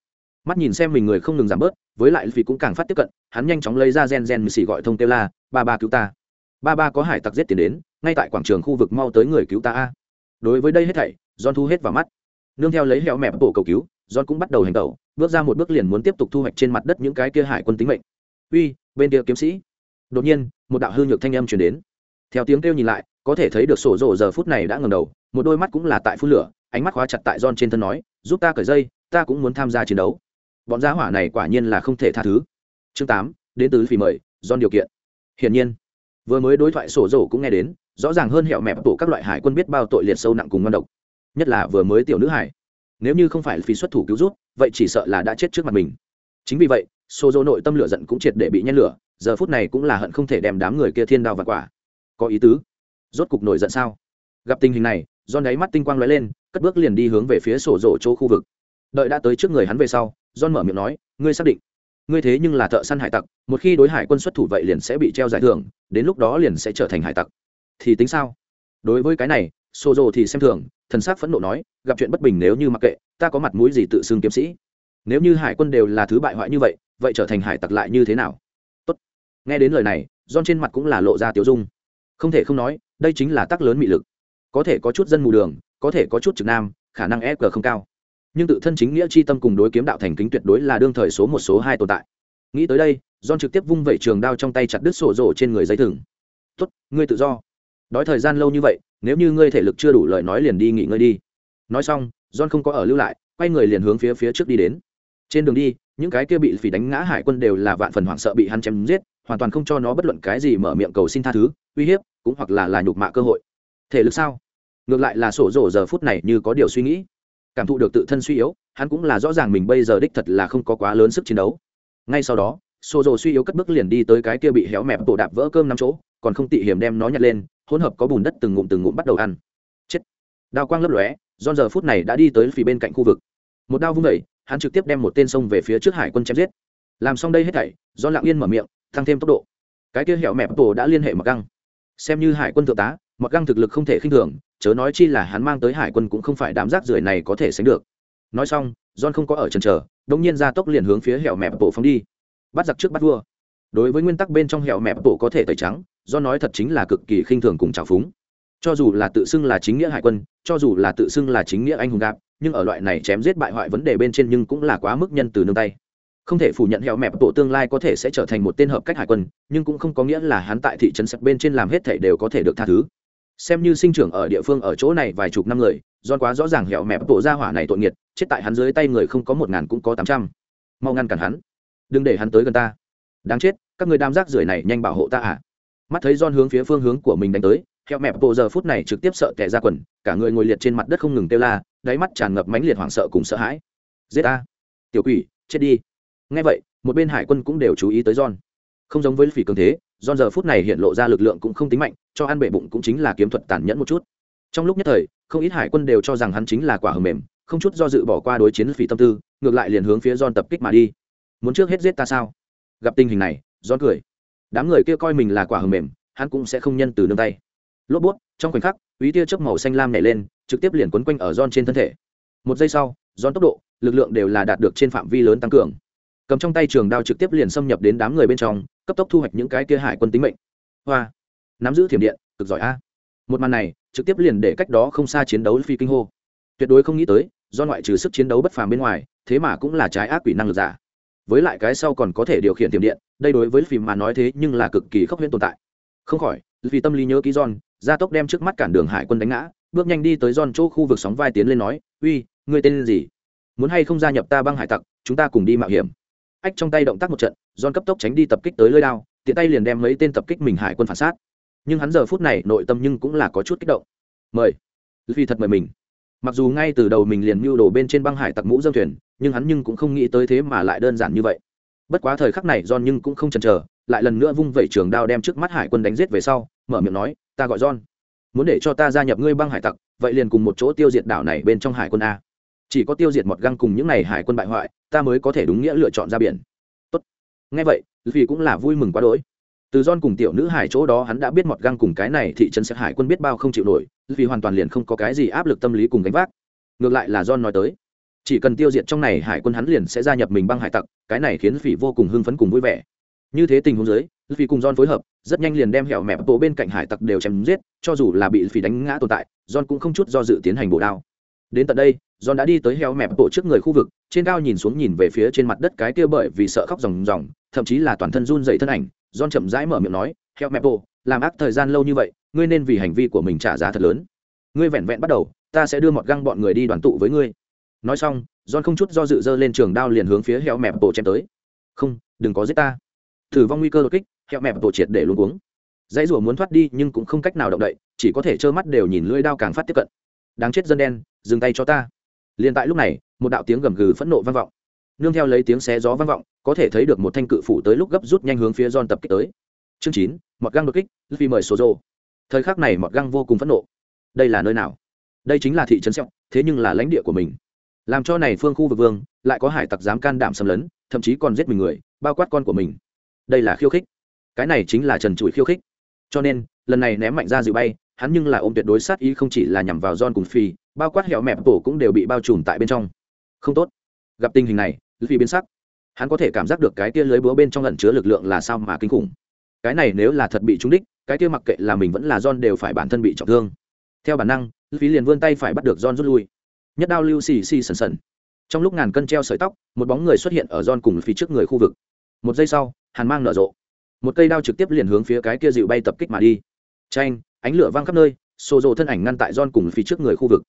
Mắt nhìn xem mình người không ngừng giảm bớt với lại vì cũng càng phát tiếp cận, hắn nhanh chóng lấy ra gen gen xì gọi thông kêu la, ba ba cứu ta. Ba ba có hải tặc giết tiền đến, ngay tại quảng trường khu vực mau tới người cứu ta a. Đối với đây hết thảy, john thu hết vào mắt. Nương theo lấy hẹo mẹp bộ cầu cứu, john cũng bắt đầu hành tẩu, bước ra một bước liền muốn tiếp tục thu hoạch trên mặt đất những cái kia hải quân tính mệnh. Uy, bên kia kiếm sĩ. Đột nhiên, một đạo hư nhược thanh âm truyền đến. Theo tiếng kêu nhìn lại, có thể thấy được sổ rộ giờ phút này đã ngầm đầu, một đôi mắt cũng là tại phun lửa, ánh mắt khóa chặt tại john trên thân nói, giúp ta cởi dây, ta cũng muốn tham gia chiến đấu bọn giá hỏa này quả nhiên là không thể tha thứ. Chương tám, đến từ phỉ mời do điều kiện. Hiển nhiên, vừa mới đối thoại sổ rổ cũng nghe đến, rõ ràng hơn hẹo mẹp tổ các loại hải quân biết bao tội liệt sâu nặng cùng ngon độc. Nhất là vừa mới tiểu nữ hải. Nếu như không phải phí xuất thủ cứu rút vậy chỉ sợ là đã chết trước mặt mình. Chính vì vậy, sổ dỗ nội tâm lửa giận cũng triệt để bị nhen lửa, giờ phút này cũng là hận không thể đem đám người kia thiên đao và quả. Có ý tứ. Rốt cục nổi giận sao? Gặp tình hình này do đáy mắt tinh quang lóe lên, cất bước liền đi hướng về phía sổ rổ chỗ khu vực. Đợi đã tới trước người hắn về sau John mở miệng nói, ngươi xác định, ngươi thế nhưng là thợ săn hải tặc, một khi đối hải quân xuất thủ vậy liền sẽ bị treo giải thưởng, đến lúc đó liền sẽ trở thành hải tặc. Thì tính sao? Đối với cái này, Sozo thì xem thường, thần sắc phẫn nộ nói, gặp chuyện bất bình nếu như mặc kệ, ta có mặt mũi gì tự xưng kiếm sĩ? Nếu như hải quân đều là thứ bại hoại như vậy, vậy trở thành hải tặc lại như thế nào? Tốt. Nghe đến lời này, John trên mặt cũng là lộ ra tiểu dung. Không thể không nói, đây chính là tác lớn mị lực. Có thể có chút dân mù đường, có thể có chút trực nam, khả năng EQ không cao nhưng tự thân chính nghĩa chi tâm cùng đối kiếm đạo thành kính tuyệt đối là đương thời số một số hai tồn tại. Nghĩ tới đây don trực tiếp vung vẩy trường đao trong tay chặt đứt sổ rổ trên người dây thừng. Tốt, ngươi tự do. Đói thời gian lâu như vậy, nếu như ngươi thể lực chưa đủ lời nói liền đi nghỉ ngơi đi. Nói xong don không có ở lưu lại, quay người liền hướng phía phía trước đi đến. Trên đường đi, những cái kia bị phỉ đánh ngã hải quân đều là vạn phần hoảng sợ bị hắn chém giết, hoàn toàn không cho nó bất luận cái gì mở miệng cầu xin tha thứ, uy hiếp, cũng hoặc là là nhục mạ cơ hội. Thể lực sao? Ngược lại là sổ rổ giờ phút này như có điều suy nghĩ cảm thụ được tự thân suy yếu, hắn cũng là rõ ràng mình bây giờ đích thật là không có quá lớn sức chiến đấu. Ngay sau đó xô rồ suy yếu cất bước liền đi tới cái kia bị héo mẹp tổ đạp vỡ cơm năm chỗ, còn không tị hiểm đem nó nhặt lên, hỗn hợp có bùn đất từng ngụm từng ngụm bắt đầu ăn. Chết! Đao quang lấp lóe do giờ phút này đã đi tới phía bên cạnh khu vực. Một đao vung vẩy hắn trực tiếp đem một tên sông về phía trước hải quân chém giết. Làm xong đây hết thảy do lặng yên mở miệng, tăng thêm tốc độ. Cái kia hẻo mẹp tổ đã liên hệ mặc găng. Xem như hải quân thượng tá, mặc găng thực lực không thể khinh thường chớ nói chi là hắn mang tới hải quân cũng không phải đám rác rưởi này có thể sánh được. Nói xong, john không có ở trần chờ đông nhiên ra tốc liền hướng phía hẻo mẹp bộ phóng đi. Bắt giặc trước bắt vua. Đối với nguyên tắc bên trong hẻo mẹp bộ có thể tẩy trắng do nói thật chính là cực kỳ khinh thường cùng trào phúng. Cho dù là tự xưng là chính nghĩa hải quân, cho dù là tự xưng là chính nghĩa anh hùng gạp, nhưng ở loại này chém giết bại hoại vấn đề bên trên nhưng cũng là quá mức nhân từ nương tay. Không thể phủ nhận hẻo mẹp bộ tương lai có thể sẽ trở thành một tên hợp cách hải quân, nhưng cũng không có nghĩa là hắn tại thị trấn sập bên trên làm hết thể đều có thể được tha thứ xem như sinh trưởng ở địa phương ở chỗ này vài chục năm người do quá rõ ràng hẹo mẹp bộ ra hỏa này tội nghiệt, chết tại hắn dưới tay người không có một ngàn cũng có tám trăm. Mau ngăn cản hắn. Đừng để hắn tới gần ta. Đáng chết, các người đam rác rưởi này nhanh bảo hộ ta à? Mắt thấy don hướng phía phương hướng của mình đánh tới hẹo mẹp bộ giờ phút này trực tiếp sợ tẻ ra quần, cả người ngồi liệt trên mặt đất không ngừng kêu la, đáy mắt tràn ngập mãnh liệt hoảng sợ cùng sợ hãi. Giết ta. Tiểu quỷ, chết đi. Ngay vậy, một bên hải quân cũng đều chú ý tới don không giống với phỉ cường thế john giờ phút này hiện lộ ra lực lượng cũng không tính mạnh, cho ăn bể bụng cũng chính là kiếm thuật tàn nhẫn một chút. Trong lúc nhất thời, không ít hải quân đều cho rằng hắn chính là quả hờm mềm, không chút do dự bỏ qua đối chiến phỉ tâm tư, ngược lại liền hướng phía john tập kích mà đi. Muốn trước hết giết ta sao? Gặp tình hình này, john cười. Đám người kia coi mình là quả hờm mềm, hắn cũng sẽ không nhân từ nương tay. Lốt bút, trong khoảnh khắc ý tia chớp màu xanh lam nhảy lên, trực tiếp liền quấn quanh ở john trên thân thể. Một giây sau, john tốc độ, lực lượng đều là đạt được trên phạm vi lớn tăng cường cầm trong tay trường đao trực tiếp liền xâm nhập đến đám người bên trong cấp tốc thu hoạch những cái kia hải quân tính mệnh. Hoa nắm giữ thiểm điện cực giỏi a. Một màn này trực tiếp liền để cách đó không xa chiến đấu phi kinh hô. Tuyệt đối không nghĩ tới do ngoại trừ sức chiến đấu bất phàm bên ngoài thế mà cũng là trái ác quỷ năng lực giả. Với lại cái sau còn có thể điều khiển tiềm điện đây đối với phim mà nói thế nhưng là cực kỳ khốc huyễn tồn tại. Không khỏi vì tâm lý nhớ ký John, gia tốc đem trước mắt cản đường hải quân đánh ngã bước nhanh đi tới John chỗ khu vực sóng vai tiến lên nói uy ngươi tên gì? Muốn hay không gia nhập ta băng hải tặc chúng ta cùng đi mạo hiểm ách trong tay động tác một trận Don cấp tốc tránh đi tập kích tới lưỡi đao tiện tay liền đem mấy tên tập kích mình hải quân phản sát. Nhưng hắn giờ phút này nội tâm nhưng cũng là có chút kích động. Mời. Vì thật mời mình. Mặc dù ngay từ đầu mình liền mưu đồ bên trên băng hải tặc mũ dâm thuyền nhưng hắn nhưng cũng không nghĩ tới thế mà lại đơn giản như vậy. Bất quá thời khắc này Don nhưng cũng không chần chờ lại lần nữa vung vẩy trường đao đem trước mắt hải quân đánh giết về sau mở miệng nói ta gọi Don, muốn để cho ta gia nhập ngươi băng hải tặc vậy liền cùng một chỗ tiêu diệt đảo này bên trong hải quân a. Chỉ có tiêu diệt một găng cùng những này hải quân bại hoại ta mới có thể đúng nghĩa lựa chọn ra biển. Tốt. Ngay vậy vì cũng là vui mừng quá đỗi. Từ John cùng tiểu nữ hải chỗ đó hắn đã biết một găng cùng cái này thị trấn sẽ hải quân biết bao không chịu nổi vì hoàn toàn liền không có cái gì áp lực tâm lý cùng gánh vác. Ngược lại là John nói tới, chỉ cần tiêu diệt trong này hải quân hắn liền sẽ gia nhập mình băng hải tặc, cái này khiến phỉ vô cùng hưng phấn cùng vui vẻ. Như thế tình huống dưới vì cùng John phối hợp, rất nhanh liền đem hẻo mẹp bộ bên cạnh hải tặc đều chém giết, cho dù là bị phỉ đánh ngã tồn tại, John cũng không chút do dự tiến hành bổ đao đến tận đây, John đã đi tới Heo mẹp bộ trước người khu vực, trên cao nhìn xuống nhìn về phía trên mặt đất cái kia bởi vì sợ khóc ròng ròng, thậm chí là toàn thân run dậy thân ảnh. John chậm rãi mở miệng nói, Heo mẹp bộ làm ác thời gian lâu như vậy, ngươi nên vì hành vi của mình trả giá thật lớn. Ngươi vẹn vẹn bắt đầu, ta sẽ đưa một găng bọn người đi đoàn tụ với ngươi. Nói xong, john không chút do dự dơ lên trường đao liền hướng phía heo mẹp bộ chém tới. Không, đừng có giết ta. Thử vong nguy cơ đột kích, heo mẹp bộ triệt để luôn cuống. Dãy rủa muốn thoát đi nhưng cũng không cách nào động đậy, chỉ có thể trơ mắt đều nhìn lưỡi đao càng phát tiếp cận. Đáng chết dân đen dừng tay cho ta. Liền tại lúc này, một đạo tiếng gầm gừ phẫn nộ vang vọng. Nương theo lấy tiếng xé gió vang vọng, có thể thấy được một thanh cự phủ tới lúc gấp rút nhanh hướng phía John tập kích tới. Chương chín, mọt găng đột kích vì mời số rô thời khắc này mọt găng vô cùng phẫn nộ. Đây là nơi nào? Đây chính là thị trấn sẹo, thế nhưng là lãnh địa của mình. Làm cho này phương khu vực vương, lại có hải tặc dám can đảm xâm lấn, thậm chí còn giết mình người, bao quát con của mình. Đây là khiêu khích. Cái này chính là trần trụi khiêu khích. Cho nên, lần này ném mạnh ra dự bay hắn nhưng là ôm tuyệt đối sát ý không chỉ là nhằm vào John cùng Phi, bao quát hẻo mẹp tổ cũng đều bị bao trùm tại bên trong. Không tốt. Gặp tình hình này, Phi biến sắc. Hắn có thể cảm giác được cái kia lưới búa bên trong ẩn chứa lực lượng là sao mà kinh khủng. Cái này nếu là thật bị trúng đích, cái kia mặc kệ là mình vẫn là John đều phải bản thân bị trọng thương. Theo bản năng, Phi liền vươn tay phải bắt được John rút lui nhất đao lưu xì xì sần sần trong lúc ngàn cân treo sợi tóc một bóng người xuất hiện ở John cùng phía trước người khu vực một giây sau hàn mang nở rộ một cây đao trực tiếp liền hướng phía cái kia dịu bay tập kích mà đi tranh ánh lửa vang khắp nơi xô rộ thân ảnh ngăn tại Don cùng phía trước người khu vực.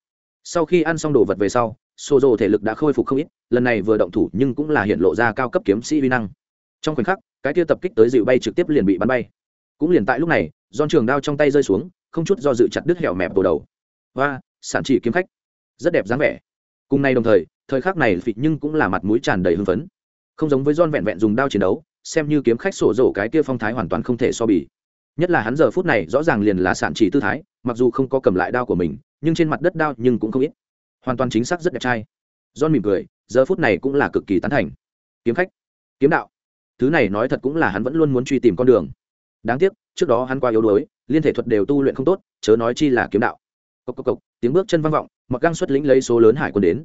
Sau khi ăn xong đồ vật về sau xô rộ thể lực đã khôi phục không ít, lần này vừa động thủ nhưng cũng là hiện lộ ra cao cấp kiếm sĩ vi năng. Trong khoảnh khắc, cái kia tập kích tới dịu bay trực tiếp liền bị bắn bay. Cũng liền tại lúc này Don trường đao trong tay rơi xuống, không chút do dự chặt đứt hẻo mẹp bồ đầu. Và sản chỉ kiếm khách. Rất đẹp dáng vẻ. Cùng nay đồng thời thời khắc này phịt nhưng cũng là mặt mũi tràn đầy hưng phấn. Không giống với don vẹn vẹn dùng đao chiến đấu, xem như kiếm khách sổ rổ cái kia phong thái hoàn toàn không thể so bì nhất là hắn giờ phút này rõ ràng liền là sản chỉ tư thái, mặc dù không có cầm lại đao của mình, nhưng trên mặt đất đao nhưng cũng không ít. Hoàn toàn chính xác rất đẹp trai. John mỉm cười, giờ phút này cũng là cực kỳ tán thành. Kiếm khách, kiếm đạo. Thứ này nói thật cũng là hắn vẫn luôn muốn truy tìm con đường. Đáng tiếc, trước đó hắn qua yếu đuối, liên thể thuật đều tu luyện không tốt, chớ nói chi là kiếm đạo. Cốc cốc cốc tiếng bước chân vang vọng, mặc găng xuất lĩnh lấy số lớn hải quân đến.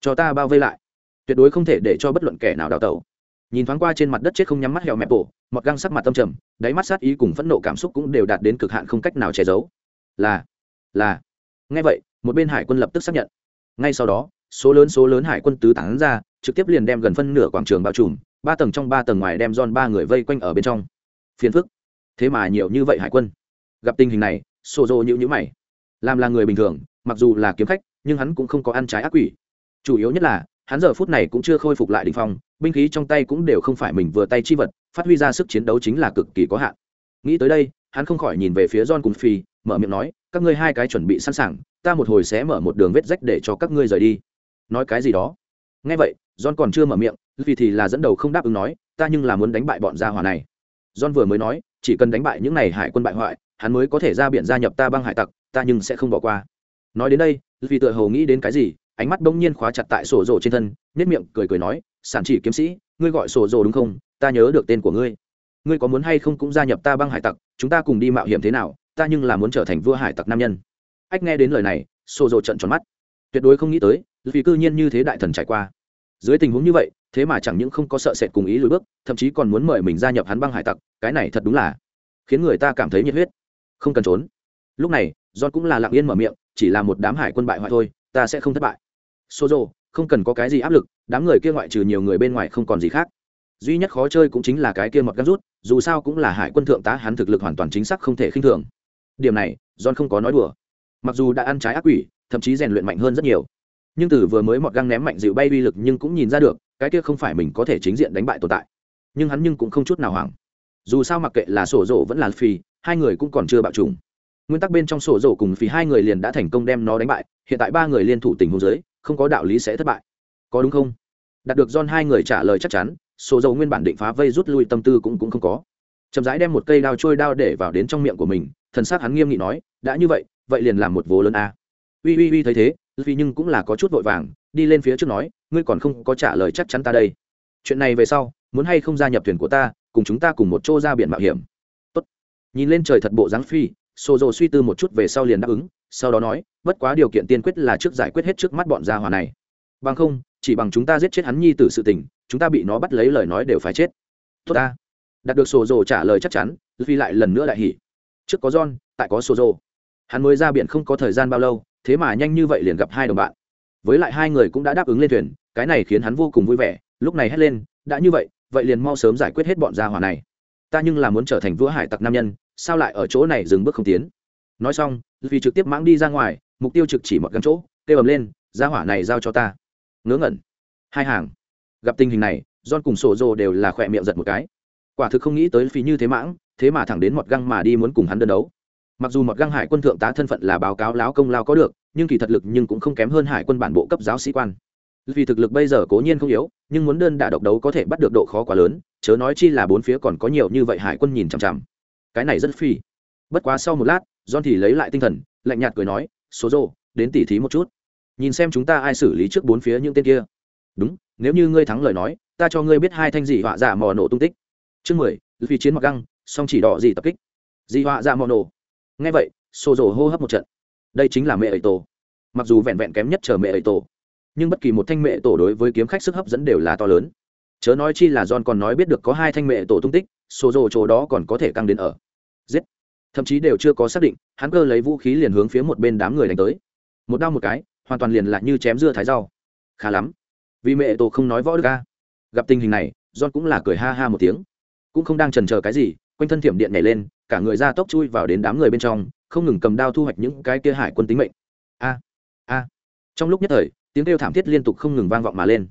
Cho ta bao vây lại. Tuyệt đối không thể để cho bất luận kẻ nào đào tẩu. Nhìn thoáng qua trên mặt đất chết không nhắm mắt hẹo mẹp bổ mọt găng sắc mặt tâm trầm, đáy mắt sát ý cùng phẫn nộ cảm xúc cũng đều đạt đến cực hạn không cách nào che giấu. Là là. Ngay vậy, một bên hải quân lập tức xác nhận. Ngay sau đó, số lớn số lớn hải quân tứ tán ra, trực tiếp liền đem gần phân nửa quảng trường bao trùm, ba tầng trong ba tầng ngoài đem giòn ba người vây quanh ở bên trong. Phiền phức. Thế mà nhiều như vậy hải quân. Gặp tình hình này xô rô nhữ nhữ mày. Làm là người bình thường, mặc dù là kiếm khách, nhưng hắn cũng không có ăn trái ác quỷ. Chủ yếu nhất là, hắn giờ phút này cũng chưa khôi phục lại đ ỉ n h phong, binh khí trong tay cũng đều không phải mình vừa tay chi vật phát huy ra sức chiến đấu chính là cực kỳ có hạn. Nghĩ tới đây, hắn không khỏi nhìn về phía john cùng phi, mở miệng nói, các ngươi hai cái chuẩn bị sẵn sàng, ta một hồi sẽ mở một đường vết rách để cho các ngươi rời đi. Nói cái gì đó. Nghe vậy, john còn chưa mở miệng, vì thì là dẫn đầu không đáp ứng nói, ta nhưng là muốn đánh bại bọn gia hỏa này. John vừa mới nói, chỉ cần đánh bại những này hải quân bại hoại, hắn mới có thể ra biển gia nhập ta băng hải tặc, ta nhưng sẽ không bỏ qua. Nói đến đây, vì tựa hồ nghĩ đến cái gì, ánh mắt bỗng nhiên khóa chặt tại sổ rồ trên thân nhất miệng cười cười nói, sản chỉ kiếm sĩ, ngươi gọi sổ rồ đúng không? Ta nhớ được tên của ngươi. Ngươi có muốn hay không cũng gia nhập ta băng hải tặc, chúng ta cùng đi mạo hiểm thế nào, ta nhưng là muốn trở thành vua hải tặc nam nhân. Ách nghe đến lời này xô rộ trận tròn mắt. Tuyệt đối không nghĩ tới vì cư nhiên như thế đại thần trải qua. Dưới tình huống như vậy, thế mà chẳng những không có sợ sệt cùng ý lùi bước, thậm chí còn muốn mời mình gia nhập hắn băng hải tặc, cái này thật đúng là khiến người ta cảm thấy nhiệt huyết. Không cần trốn. Lúc này, john cũng là lặng yên mở miệng, chỉ là một đám hải quân bại hoại thôi, ta sẽ không thất bại. Sozo không cần có cái gì áp lực, đám người kia ngoại trừ nhiều người bên ngoài không còn gì khác duy nhất khó chơi cũng chính là cái kia mọt gắn rút, dù sao cũng là hải quân thượng tá, hắn thực lực hoàn toàn chính xác không thể khinh thường. Điểm này, john không có nói đùa. Mặc dù đã ăn trái ác quỷ, thậm chí rèn luyện mạnh hơn rất nhiều. Nhưng từ vừa mới mọt găng ném mạnh dịu bay uy lực nhưng cũng nhìn ra được, cái kia không phải mình có thể chính diện đánh bại tồn tại. Nhưng hắn nhưng cũng không chút nào hoảng. Dù sao mặc kệ là sổ rổ vẫn là phi hai người cũng còn chưa bạo trùng nguyên tắc bên trong sổ rổ cùng phi hai người liền đã thành công đem nó đánh bại, hiện tại ba người liên thủ tình hôn giới không có đạo lý sẽ thất bại. Có đúng không? Đạt được don hai người trả lời chắc chắn số dầu nguyên bản định phá vây rút lui tâm tư cũng cũng không có. Chậm rãi đem một cây đao trôi đao để vào đến trong miệng của mình, thần s á c hắn nghiêm nghị nói, đã như vậy vậy liền làm một vố lớn a. Uy uy uy thấy thế vì nhưng cũng là có chút vội vàng, đi lên phía trước nói, ngươi còn không có trả lời chắc chắn ta đây. Chuyện này về sau, muốn hay không gia nhập thuyền của ta, cùng chúng ta cùng một chỗ ra biển mạo hiểm? Tốt. nhìn lên trời thật bộ dáng phi xô dồ suy tư một chút về sau liền đáp ứng, sau đó nói, bất quá điều kiện tiên quyết là trước giải quyết hết trước mắt bọn gia hỏa này. Bằng không, chỉ bằng chúng ta giết chết hắn nhi tử sự tình chúng ta bị nó bắt lấy lời nói đều phải chết. Tốt ta. Đạt được sổ rồ trả lời chắc chắn vì lại lần nữa lại hỉ. Trước có john tại có sổ rồ hắn mới ra biển không có thời gian bao lâu, thế mà nhanh như vậy liền gặp hai đồng bạn. Với lại hai người cũng đã đáp ứng lên thuyền, cái này khiến hắn vô cùng vui vẻ, lúc này hét lên, đã như vậy vậy liền mau sớm giải quyết hết bọn gia hỏa này. Ta nhưng là muốn trở thành vua hải tặc nam nhân, sao lại ở chỗ này dừng bước không tiến? Nói xong vì trực tiếp mãng đi ra ngoài, mục tiêu trực chỉ một gắn chỗ, kêu ầm lên, gia hỏa này giao cho ta. Ngớ ngẩn. Hai hàng gặp tình hình này, john cùng sổ rồ đều là khỏe miệng giật một cái. Quả thực không nghĩ tới phi như thế mãng, thế mà thẳng đến một găng mà đi muốn cùng hắn đơn đấu. Mặc dù một găng hải quân thượng tá thân phận là báo cáo láo công lao có được, nhưng kỳ thật lực nhưng cũng không kém hơn hải quân bản bộ cấp giáo sĩ quan. Vì thực lực bây giờ cố nhiên không yếu, nhưng muốn đơn đả độc đấu có thể bắt được độ khó quá lớn, chớ nói chi là bốn phía còn có nhiều như vậy hải quân nhìn chằm chằm. Cái này rất phi bất quá sau một lát, john thì lấy lại tinh thần, lạnh nhạt cười nói số rồ đến tỉ thí một chút. Nhìn xem chúng ta ai xử lý trước bốn phía những tên kia đúng, nếu như ngươi thắng lời nói, ta cho ngươi biết hai thanh dị họa giả mò nổ tung tích. Chương mười vì chiến mặc găng, song chỉ đỏ gì tập kích. Dị họa giả mò nổ. Ngay vậy xô rồ hô hấp một trận. Đây chính là mẹ ấy tổ. Mặc dù vẹn vẹn kém nhất chờ mẹ ấy tổ, nhưng bất kỳ một thanh mẹ tổ đối với kiếm khách sức hấp dẫn đều là to lớn. Chớ nói chi là john còn nói biết được có hai thanh mẹ tổ tung tích xô rồ chỗ đó còn có thể căng đến ở. Giết. Thậm chí đều chưa có xác định, hắn cơ lấy vũ khí liền hướng phía một bên đám người đánh tới. Một đau một cái, hoàn toàn liền lại như chém dưa thái rau. Khá lắm vì mẹ tổ không nói võ được ca. Gặp tình hình này, john cũng là cười ha ha một tiếng. Cũng không đang trần chờ cái gì, quanh thân thiểm điện nhảy lên, cả người ra tốc chui vào đến đám người bên trong, không ngừng cầm đao thu hoạch những cái kia hải quân tính mệnh. A a. Trong lúc nhất thời, tiếng kêu thảm thiết liên tục không ngừng vang vọng mà lên.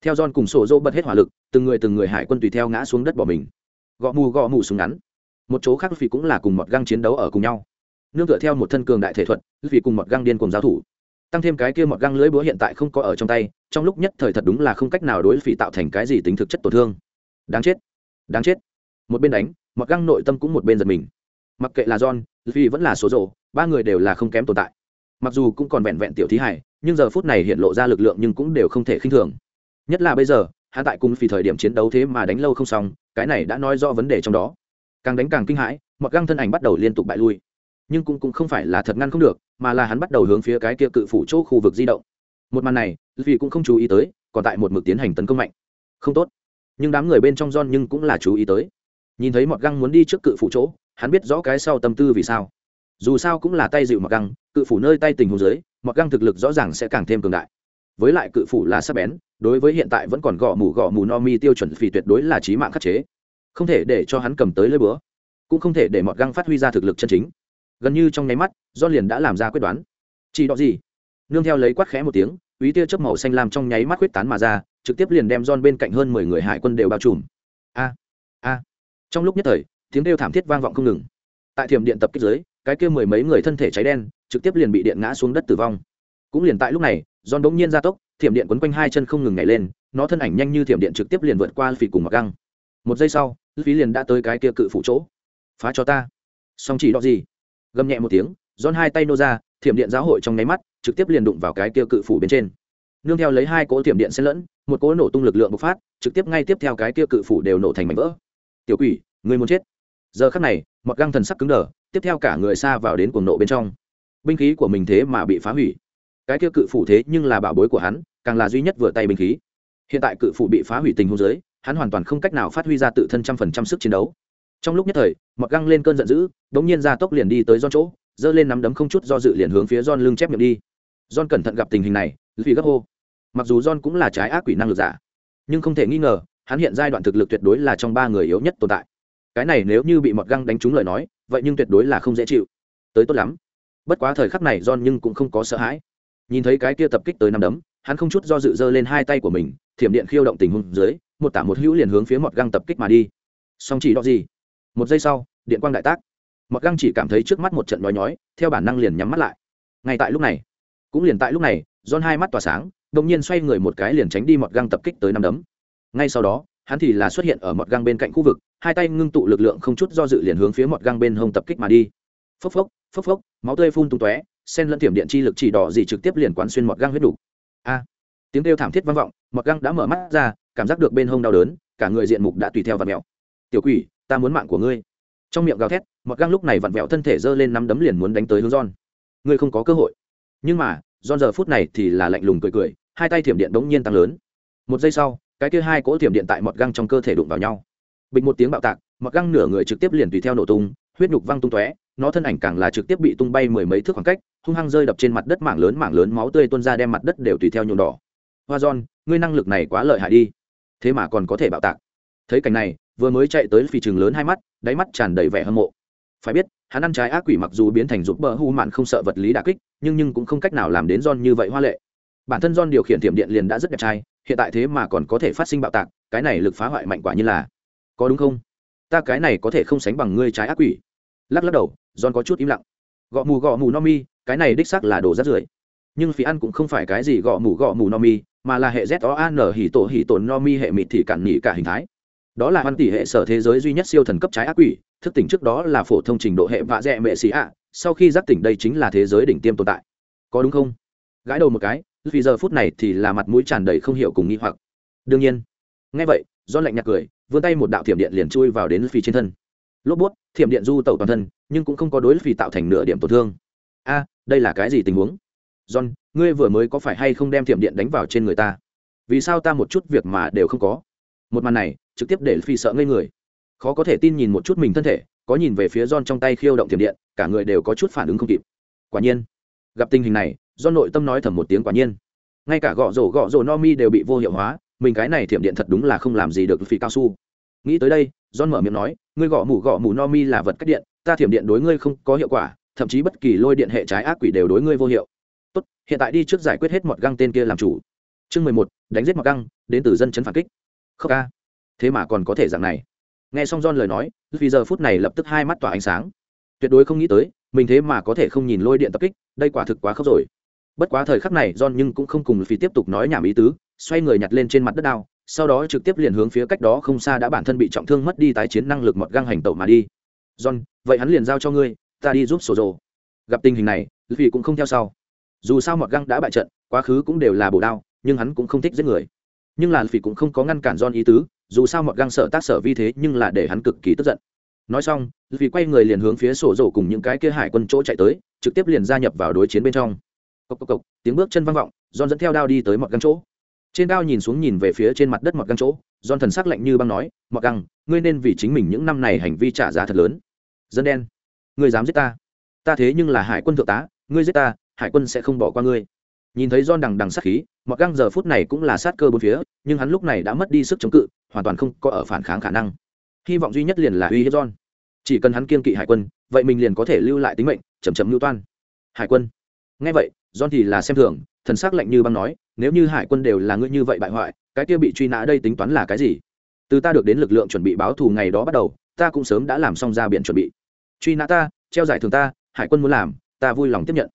Theo john cùng sổ dỗ bật hết hỏa lực, từng người từng người hải quân tùy theo ngã xuống đất bỏ mình. Gõ mù gõ mù súng ngắn. Một chỗ khác vì cũng là cùng một găng chiến đấu ở cùng nhau. Nương tựa theo một thân cường đại thể thuật, vì cùng một găng điên cùng giáo thủ. Tăng thêm cái kia một găng lưới búa hiện tại không có ở trong tay trong lúc nhất thời thật đúng là không cách nào đối phỉ tạo thành cái gì tính thực chất tổn thương. Đáng chết đáng chết. Một bên đánh một găng nội tâm cũng một bên giật mình. Mặc kệ là john vì vẫn là số rộ ba người đều là không kém tồn tại. Mặc dù cũng còn vẹn vẹn tiểu thí hải nhưng giờ phút này hiện lộ ra lực lượng nhưng cũng đều không thể khinh thường. Nhất là bây giờ hạ tại cùng vì thời điểm chiến đấu thế mà đánh lâu không xong cái này đã nói rõ vấn đề trong đó. Càng đánh càng kinh hãi mặc găng thân ảnh bắt đầu liên tục bại lui. Nhưng cũng, cũng không phải là thật ngăn không được mà là hắn bắt đầu hướng phía cái kia cự phủ chỗ khu vực di động một màn này vì cũng không chú ý tới, còn tại một mực tiến hành tấn công mạnh. Không tốt. Nhưng đám người bên trong John nhưng cũng là chú ý tới. Nhìn thấy mọt găng muốn đi trước cự phủ chỗ, hắn biết rõ cái sau tâm tư vì sao. Dù sao cũng là tay dịu mọt găng, cự phủ nơi tay tình hồ dưới, mọt găng thực lực rõ ràng sẽ càng thêm cường đại. Với lại cự phủ là sắc bén, đối với hiện tại vẫn còn gõ mù gõ mù no mi tiêu chuẩn phì tuyệt đối là trí mạng khắc chế. Không thể để cho hắn cầm tới lơi búa, cũng không thể để mọt găng phát huy ra thực lực chân chính. Gần như trong nháy mắt do liền đã làm ra quyết đoán. Chỉ đó gì? Nương theo lấy quát khẽ một tiếng úy tia chớp màu xanh lam trong nháy mắt khuyết tán mà ra trực tiếp liền đem don bên cạnh hơn mười người hải quân đều bao trùm. A a. Trong lúc nhất thời, tiếng kêu thảm thiết vang vọng không ngừng. Tại thiểm điện tập kích dưới, cái kia mười mấy người thân thể cháy đen, trực tiếp liền bị điện ngã xuống đất tử vong. Cũng liền tại lúc này, don bỗng nhiên ra tốc, thiểm điện quấn quanh hai chân không ngừng nhảy lên, nó thân ảnh nhanh như thiểm điện trực tiếp liền vượt qua phì cùng mặc găng. Một giây sau, phí liền đã tới cái kia cự phủ chỗ. Phá cho ta. Song chỉ đó gì? Gầm nhẹ một tiếng, giòn hai tay nô ra, thiểm điện giáo hội trong nháy mắt, trực tiếp liền đụng vào cái kia cự phủ bên trên. Nương theo lấy hai cỗ thiểm điện xen lẫn một cỗ nổ tung lực lượng bộc phát trực tiếp ngay tiếp theo cái kia cự phủ đều nổ thành mảnh vỡ. Tiểu quỷ người muốn chết. Giờ khắc này mặc găng thần sắc cứng đờ tiếp theo cả người xa vào đến cuồng nộ bên trong. Binh khí của mình thế mà bị phá hủy. Cái kia cự phủ thế nhưng là bảo bối của hắn càng là duy nhất vừa tay binh khí. Hiện tại cự phủ bị phá hủy tình huống dưới hắn hoàn toàn không cách nào phát huy ra tự thân trăm phần trăm sức chiến đấu. Trong lúc nhất thời mặc găng lên cơn giận dữ đ ỗ n g nhiên ra tốc liền đi tới do chỗ giơ lên nắm đấm không chút do dự liền hướng phía John lưng chép miệng đi. John cẩn thận gặp tình hình này vì gấp hô. Mặc dù john cũng là trái ác quỷ năng lực giả, nhưng không thể nghi ngờ, hắn hiện giai đoạn thực lực tuyệt đối là trong ba người yếu nhất tồn tại. Cái này nếu như bị mọt găng đánh trúng lời nói, vậy nhưng tuyệt đối là không dễ chịu. Tới tốt lắm. Bất quá thời khắc này john nhưng cũng không có sợ hãi. Nhìn thấy cái kia tập kích tới năm đấm, hắn không chút do dự dơ lên hai tay của mình, thiểm điện khiêu động tình huống dưới, một tả một hữu liền hướng phía mọt găng tập kích mà đi. Song chỉ đó gì? Một giây sau, điện quang đại tác mọt găng chỉ cảm thấy trước mắt một trận nhói nhói, theo bản năng liền nhắm mắt lại. Ngay tại lúc này, cũng liền tại lúc này, john hai mắt tỏa sáng đột nhiên xoay người một cái liền tránh đi mọt găng tập kích tới năm đấm. Ngay sau đó, hắn thì là xuất hiện ở mọt găng bên cạnh khu vực, hai tay ngưng tụ lực lượng không chút do dự liền hướng phía mọt găng bên hông tập kích mà đi. Phốc phốc phốc phốc, máu tươi phun tung tóe, sen lẫn tiềm điện chi lực chỉ đỏ gì trực tiếp liền quán xuyên mọt găng huyết đủ a! Tiếng kêu thảm thiết vang vọng, mọt găng đã mở mắt ra, cảm giác được bên hông đau đớn, cả người diện mục đã tùy theo và mèo. Tiểu quỷ, ta muốn mạng của ngươi. Trong miệng gào thét mọt găng lúc này vặn vẹo thân thể giơ lên nắm đấm liền muốn đánh tới hướng john. Ngươi không có cơ hội. Nhưng mà, john giờ phút này thì là lạnh lùng cười cười, hai tay thiểm điện đống nhiên tăng lớn. Một giây sau, cái kia hai cỗ thiểm điện tại mọt găng trong cơ thể đụng vào nhau. Bình một tiếng bạo tạc, mọt găng nửa người trực tiếp liền tùy theo nổ tung, huyết nhục văng tung tóe, nó thân ảnh càng là trực tiếp bị tung bay mười mấy thước khoảng cách, hung hăng rơi đập trên mặt đất mảng lớn mảng lớn máu tươi tuôn ra đem mặt đất đều tùy theo nhuộm đỏ. Hoa john, ngươi năng lực này quá lợi hại đi. Thế mà còn có thể bạo tạc. Thấy cảnh này, vừa mới chạy tới phi trường lớn hai mắt, đáy mắt tràn đầy vẻ hâm mộ phải biết, hắn ăn trái ác quỷ mặc dù biến thành giúp bờ hu mạn không sợ vật lý đà kích, nhưng nhưng cũng không cách nào làm đến John như vậy hoa lệ. Bản thân John điều khiển tiệm điện liền đã rất đẹp trai, hiện tại thế mà còn có thể phát sinh bạo tạc, cái này lực phá hoại mạnh quả như là. Có đúng không? Ta cái này có thể không sánh bằng ngươi trái ác quỷ. Lắc lắc đầu, John có chút im lặng. Gõ mù gõ mù no mi, cái này đích xác là đồ rất rưởi. Nhưng phí ăn cũng không phải cái gì gõ mù gõ mù no mi, mà là hệ z o an hỉ tổ hỉ tổ no mi hệ mịt thì cản nhỉ cả hình thái đó là hoan tỷ hệ sở thế giới duy nhất siêu thần cấp trái ác quỷ, thức tỉnh trước đó là phổ thông trình độ hệ vạ dẹ mệ xì ạ, sau khi giác tỉnh đây chính là thế giới đỉnh tiêm tồn tại. Có đúng không? Gãi đầu một cái, vì giờ phút này thì là mặt mũi tràn đầy không hiểu cùng nghi hoặc. Đương nhiên. Ngay vậy, do lạnh nhạt cười, vươn tay một đạo thiểm điện liền chui vào đến phi trên thân. Lốp bút, thiểm điện du tẩu toàn thân, nhưng cũng không có đối phi tạo thành nửa điểm tổn thương. A, đây là cái gì tình huống? John, ngươi vừa mới có phải hay không đem thiểm điện đánh vào trên người ta? Vì sao ta một chút việc mà đều không có? Một màn này trực tiếp để phi sợ ngây người. Khó có thể tin nhìn một chút mình thân thể có nhìn về phía John trong tay khiêu động thiểm điện, cả người đều có chút phản ứng không kịp. Quả nhiên, gặp tình hình này, do nội tâm nói thầm một tiếng quả nhiên. Ngay cả gõ rổ gõ rổ no mi đều bị vô hiệu hóa mình cái này thiểm điện thật đúng là không làm gì được phi cao su. Nghĩ tới đây john mở miệng nói ngươi gõ mù gõ mù no mi là vật cách điện ta thiểm điện đối ngươi không có hiệu quả thậm chí bất kỳ lôi điện hệ trái ác quỷ đều đối ngươi vô hiệu. Tốt hiện tại đi trước giải quyết hết mọt găng tên kia làm chủ. Chương mười một đánh giết mọt găng đến từ dân chấn phản kích khóc ca. Thế mà còn có thể dạng này. Nghe xong john lời nói, vì giờ phút này lập tức hai mắt tỏa ánh sáng. Tuyệt đối không nghĩ tới, mình thế mà có thể không nhìn lôi điện tập kích, đây quả thực quá khóc rồi. Bất quá thời khắc này, john nhưng cũng không cùng phi tiếp tục nói nhảm ý tứ, xoay người nhặt lên trên mặt đất đao, sau đó trực tiếp liền hướng phía cách đó không xa đã bản thân bị trọng thương mất đi tái chiến năng lực mọt găng hành tẩu mà đi. John, vậy hắn liền giao cho ngươi, ta đi giúp sổ rồ. Gặp tình hình này vì cũng không theo sau. Dù sao mọt găng đã bại trận, quá khứ cũng đều là bổ đao, nhưng hắn cũng không thích giết người nhưng là phỉ cũng không có ngăn cản john ý tứ, dù sao mọt găng sợ tác sở vi thế nhưng là để hắn cực kỳ tức giận. Nói xong vì quay người liền hướng phía sổ rổ cùng những cái kia hải quân chỗ chạy tới, trực tiếp liền gia nhập vào đối chiến bên trong. Cộc cộc cộc, tiếng bước chân vang vọng, John dẫn theo đao đi tới mọt găng chỗ. Trên đao nhìn xuống nhìn về phía trên mặt đất mọt găng chỗ, John thần sắc lạnh như băng nói, mọt găng, ngươi nên vì chính mình những năm này hành vi trả giá thật lớn. Dân đen, ngươi dám giết ta? Ta thế nhưng là hải quân thượng tá, ngươi giết ta, hải quân sẽ không bỏ qua ngươi nhìn thấy don đằng đằng sát khí mọt găng giờ phút này cũng là sát cơ bốn phía, nhưng hắn lúc này đã mất đi sức chống cự, hoàn toàn không có ở phản kháng khả năng. Hy vọng duy nhất liền là uy hiếp don chỉ cần hắn kiên kỵ hải quân, vậy mình liền có thể lưu lại tính mệnh chầm chậm lưu toan. Hải quân. Ngay vậy don thì là xem thường, thần sắc lạnh như băng nói, nếu như hải quân đều là ngươi như vậy bại hoại, cái kia bị truy nã đây tính toán là cái gì? Từ ta được đến lực lượng chuẩn bị báo thù ngày đó bắt đầu, ta cũng sớm đã làm xong ra biển chuẩn bị. Truy nã ta, treo giải thưởng ta, hải quân muốn làm, ta vui lòng tiếp nhận.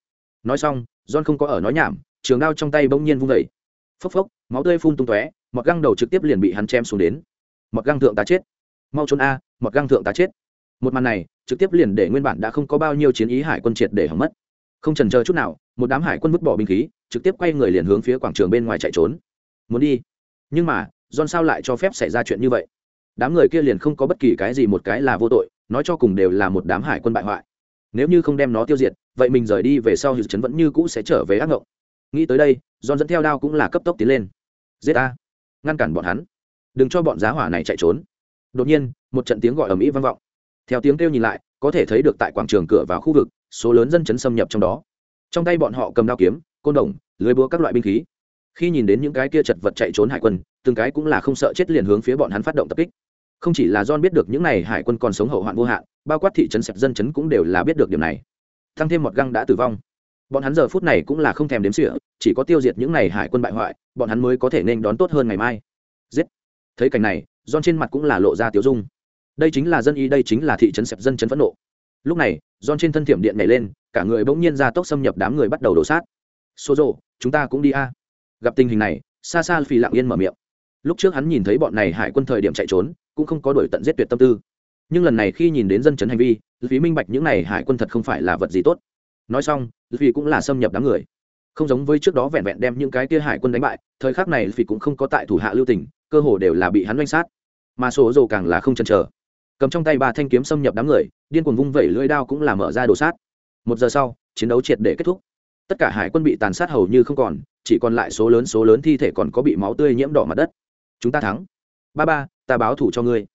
Nói xong, john không có ở nói nhảm trường đao trong tay bỗng nhiên vung vẩy phốc phốc, máu tươi phun tung tóe, mọt găng đầu trực tiếp liền bị hắn chém xuống đến. Mọt găng thượng tá chết. Mau trốn a, mọt găng thượng tá chết. Một màn này, trực tiếp liền để nguyên bản đã không có bao nhiêu chiến ý hải quân triệt để hỏng mất. Không trần chờ chút nào, một đám hải quân vứt bỏ binh khí, trực tiếp quay người liền hướng phía quảng trường bên ngoài chạy trốn. Muốn đi. Nhưng mà, john sao lại cho phép xảy ra chuyện như vậy? Đám người kia liền không có bất kỳ cái gì một cái là vô tội, nói cho cùng đều là một đám hải quân bại hoại. Nếu như không đem nó tiêu diệt, vậy mình rời đi về sau hữu chấn vẫn như cũ sẽ trở về ác ngộng nghĩ tới đây, john dẫn theo đao cũng là cấp tốc tiến lên. Giết ta. Ngăn cản bọn hắn. Đừng cho bọn giá hỏa này chạy trốn. Đột nhiên, một trận tiếng gọi ở mỹ vang vọng. Theo tiếng kêu nhìn lại, có thể thấy được tại quảng trường cửa vào khu vực, số lớn dân chấn xâm nhập trong đó. Trong tay bọn họ cầm đao kiếm, côn đồng, lưới búa các loại binh khí. Khi nhìn đến những cái kia chật vật chạy trốn hải quân, từng cái cũng là không sợ chết liền hướng phía bọn hắn phát động tập kích. Không chỉ là john biết được những này hải quân còn sống hậu hoạn vô hạn, bao quát thị trấn sẹp dân chấn cũng đều là biết được điểm này. Thăng thêm một găng đã tử vong bọn hắn giờ phút này cũng là không thèm đếm xỉa, chỉ có tiêu diệt những này hải quân bại hoại, bọn hắn mới có thể nên đón tốt hơn ngày mai. Giết! Thấy cảnh này don trên mặt cũng là lộ ra tiếu dung. Đây chính là dân y, đây chính là thị trấn sẹp dân chấn phẫn nộ. Lúc này don trên thân thiểm điện nhảy lên, cả người bỗng nhiên ra tốc xâm nhập đám người bắt đầu đổ sát. Xô rộ chúng ta cũng đi a. Gặp tình hình này xa xa phi lặng yên mở miệng. Lúc trước hắn nhìn thấy bọn này hải quân thời điểm chạy trốn, cũng không có đổi tận giết tuyệt tâm tư. Nhưng lần này khi nhìn đến dân chấn hành vi phí minh bạch những này hải quân thật không phải là vật gì tốt nói xong vì cũng là xâm nhập đám người. Không giống với trước đó vẹn vẹn đem những cái kia hải quân đánh bại, thời khắc này vì cũng không có tại thủ hạ lưu tình, cơ hồ đều là bị hắn oanh sát. Mà số dồ càng là không chần chờ. Cầm trong tay ba thanh kiếm xâm nhập đám người, điên cuồng vung vẩy lưỡi đao cũng là mở ra đồ sát. Một giờ sau, chiến đấu triệt để kết thúc. Tất cả hải quân bị tàn sát hầu như không còn, chỉ còn lại số lớn số lớn thi thể còn có bị máu tươi nhiễm đỏ mặt đất. Chúng ta thắng. Ba ba, ta báo thủ cho ngươi.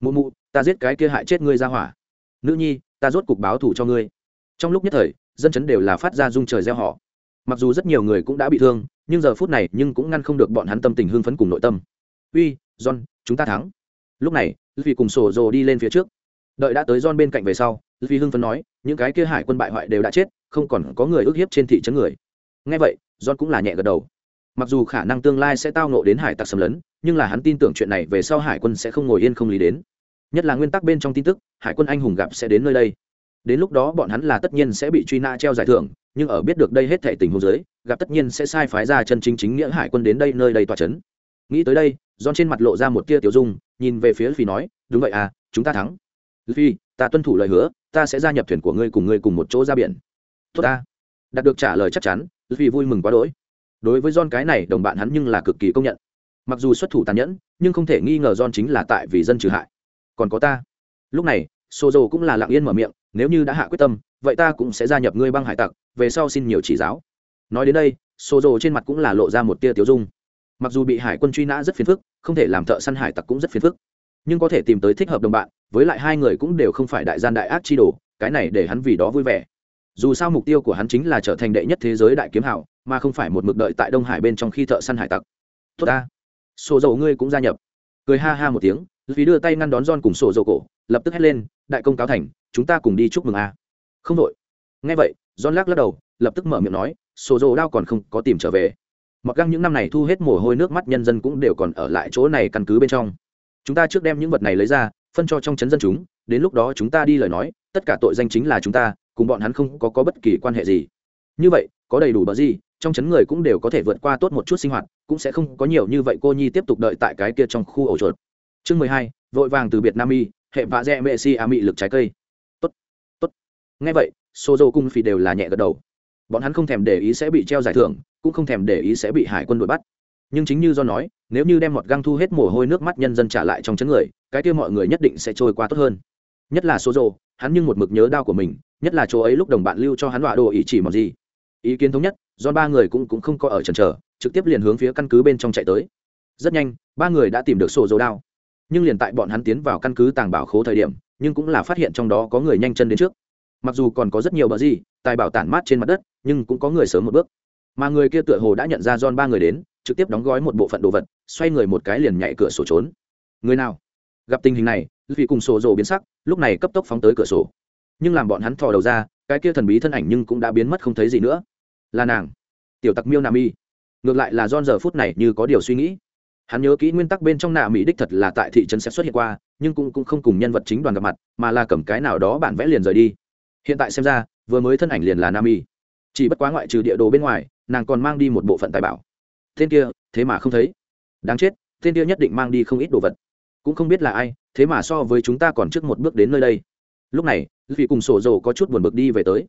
Mụ mụ, ta giết cái kia hại chết ngươi ra hỏa. Nữ nhi, ta rốt cục báo thủ cho ngươi. Trong lúc nhất thời dân chấn đều là phát ra rung trời gieo họ. Mặc dù rất nhiều người cũng đã bị thương, nhưng giờ phút này nhưng cũng ngăn không được bọn hắn tâm tình hưng phấn cùng nội tâm. Uy, john, chúng ta thắng. Lúc này vì cùng sổ rồ đi lên phía trước. Đợi đã tới John bên cạnh về sau vì hưng phấn nói, những cái kia hải quân bại hoại đều đã chết, không còn có người ức hiếp trên thị trấn người. Ngay vậy, John cũng là nhẹ gật đầu. Mặc dù khả năng tương lai sẽ tao nộ đến hải tặc xâm lấn, nhưng là hắn tin tưởng chuyện này về sau hải quân sẽ không ngồi yên không lý đến. Nhất là nguyên tắc bên trong tin tức, hải quân anh hùng gặp sẽ đến nơi đây đến lúc đó bọn hắn là tất nhiên sẽ bị truy nã treo giải thưởng, nhưng ở biết được đây hết thể tình huống giới gặp tất nhiên sẽ sai phái ra chân chính chính nghĩa hải quân đến đây nơi đây tòa c nghĩ tới đây don trên mặt lộ ra một tia tiểu dung, nhìn về phía phi nói, đúng vậy à chúng ta thắng. Phi ta tuân thủ lời hứa, ta sẽ gia nhập thuyền của ngươi cùng ngươi cùng một chỗ ra biển. Tốt ta. Đạt được trả lời chắc chắn phi vui mừng quá đỗi. Đối với don cái này, đồng bạn hắn nhưng là cực kỳ công nhận. Mặc dù xuất thủ tàn nhẫn, nhưng không thể nghi ngờ don chính là tại vì dân trừ hại. Còn có ta. Lúc này, Sozo cũng là lặng yên mở miệng nếu như đã hạ quyết tâm, vậy ta cũng sẽ gia nhập ngươi băng hải tặc, về sau xin nhiều chỉ giáo. Nói đến đây Sozo trên mặt cũng là lộ ra một tia tiểu dung. Mặc dù bị hải quân truy nã rất phiền phức, không thể làm thợ săn hải tặc cũng rất phiền phức. Nhưng có thể tìm tới thích hợp đồng bạn, với lại hai người cũng đều không phải đại gian đại ác chi đồ, cái này để hắn vì đó vui vẻ. Dù sao mục tiêu của hắn chính là trở thành đệ nhất thế giới đại kiếm hảo, mà không phải một mực đợi tại đông hải bên trong khi thợ săn hải tặc. Tốt ta. Sổ dầu ngươi cũng gia nhập. Cười ha ha một tiếng vì đưa tay ngăn đón John cùng sổ dầu cổ lập tức hét lên đại công cáo thành chúng ta cùng đi chúc mừng a. Không đội. Ngay vậy John lắc lắc đầu lập tức mở miệng nói sổ dầu đao còn không có tìm trở về. Mặc găng những năm này thu hết mồ hôi nước mắt nhân dân cũng đều còn ở lại chỗ này căn cứ bên trong. Chúng ta trước đem những vật này lấy ra phân cho trong chấn dân chúng đến lúc đó chúng ta đi lời nói tất cả tội danh chính là chúng ta cùng bọn hắn không có, có bất kỳ quan hệ gì. Như vậy có đầy đủ bờ gì trong chấn người cũng đều có thể vượt qua tốt một chút sinh hoạt cũng sẽ không có nhiều như vậy cô nhi tiếp tục đợi tại cái kia trong khu ổ chuột. Chương mười hai vội vàng từ việt nam y hệ vạ dẹ mẹ si a mị lực trái cây. Tốt tốt. Ngay vậy xô dô cung phi đều là nhẹ gật đầu. Bọn hắn không thèm để ý sẽ bị treo giải thưởng, cũng không thèm để ý sẽ bị hải quân đuổi bắt. Nhưng chính như do nói, nếu như đem một găng thu hết mồ hôi nước mắt nhân dân trả lại trong chấn người, cái kia mọi người nhất định sẽ trôi qua tốt hơn. Nhất là số rồ hắn nhưng một mực nhớ đau của mình, nhất là chỗ ấy lúc đồng bạn lưu cho hắn đọa đồ ý chỉ một gì. Ý kiến thống nhất, do ba người cũng cũng không có ở trần trở trực tiếp liền hướng phía căn cứ bên trong chạy tới. Rất nhanh, ba người đã tìm được sổ dầu đao nhưng liền tại bọn hắn tiến vào căn cứ tàng bảo khố thời điểm, nhưng cũng là phát hiện trong đó có người nhanh chân đến trước. Mặc dù còn có rất nhiều bờ gì, tài bảo tản mát trên mặt đất, nhưng cũng có người sớm một bước. Mà người kia tựa hồ đã nhận ra don ba người đến, trực tiếp đóng gói một bộ phận đồ vật, xoay người một cái liền nhảy cửa sổ trốn. Người nào? Gặp tình hình này, vì cùng sổ rồ biến sắc, lúc này cấp tốc phóng tới cửa sổ. Nhưng làm bọn hắn thò đầu ra, cái kia thần bí thân ảnh nhưng cũng đã biến mất không thấy gì nữa. Là nàng. Tiểu tặc miêu nam y ngược lại là don giờ phút này như có điều suy nghĩ hắn nhớ kỹ nguyên tắc bên trong nạ mỹ đích thật là tại thị trấn sẽ xuất hiện qua nhưng cũng, cũng không cùng nhân vật chính đoàn gặp mặt mà là cầm cái nào đó bản vẽ liền rời đi. Hiện tại xem ra vừa mới thân ảnh liền là nam y chỉ bất quá ngoại trừ địa đồ bên ngoài nàng còn mang đi một bộ phận tài bảo. Tên kia thế mà không thấy. Đáng chết tên kia nhất định mang đi không ít đồ vật. Cũng không biết là ai thế mà so với chúng ta còn trước một bước đến nơi đây. Lúc này vì cùng sổ dầu có chút buồn bực đi về tới.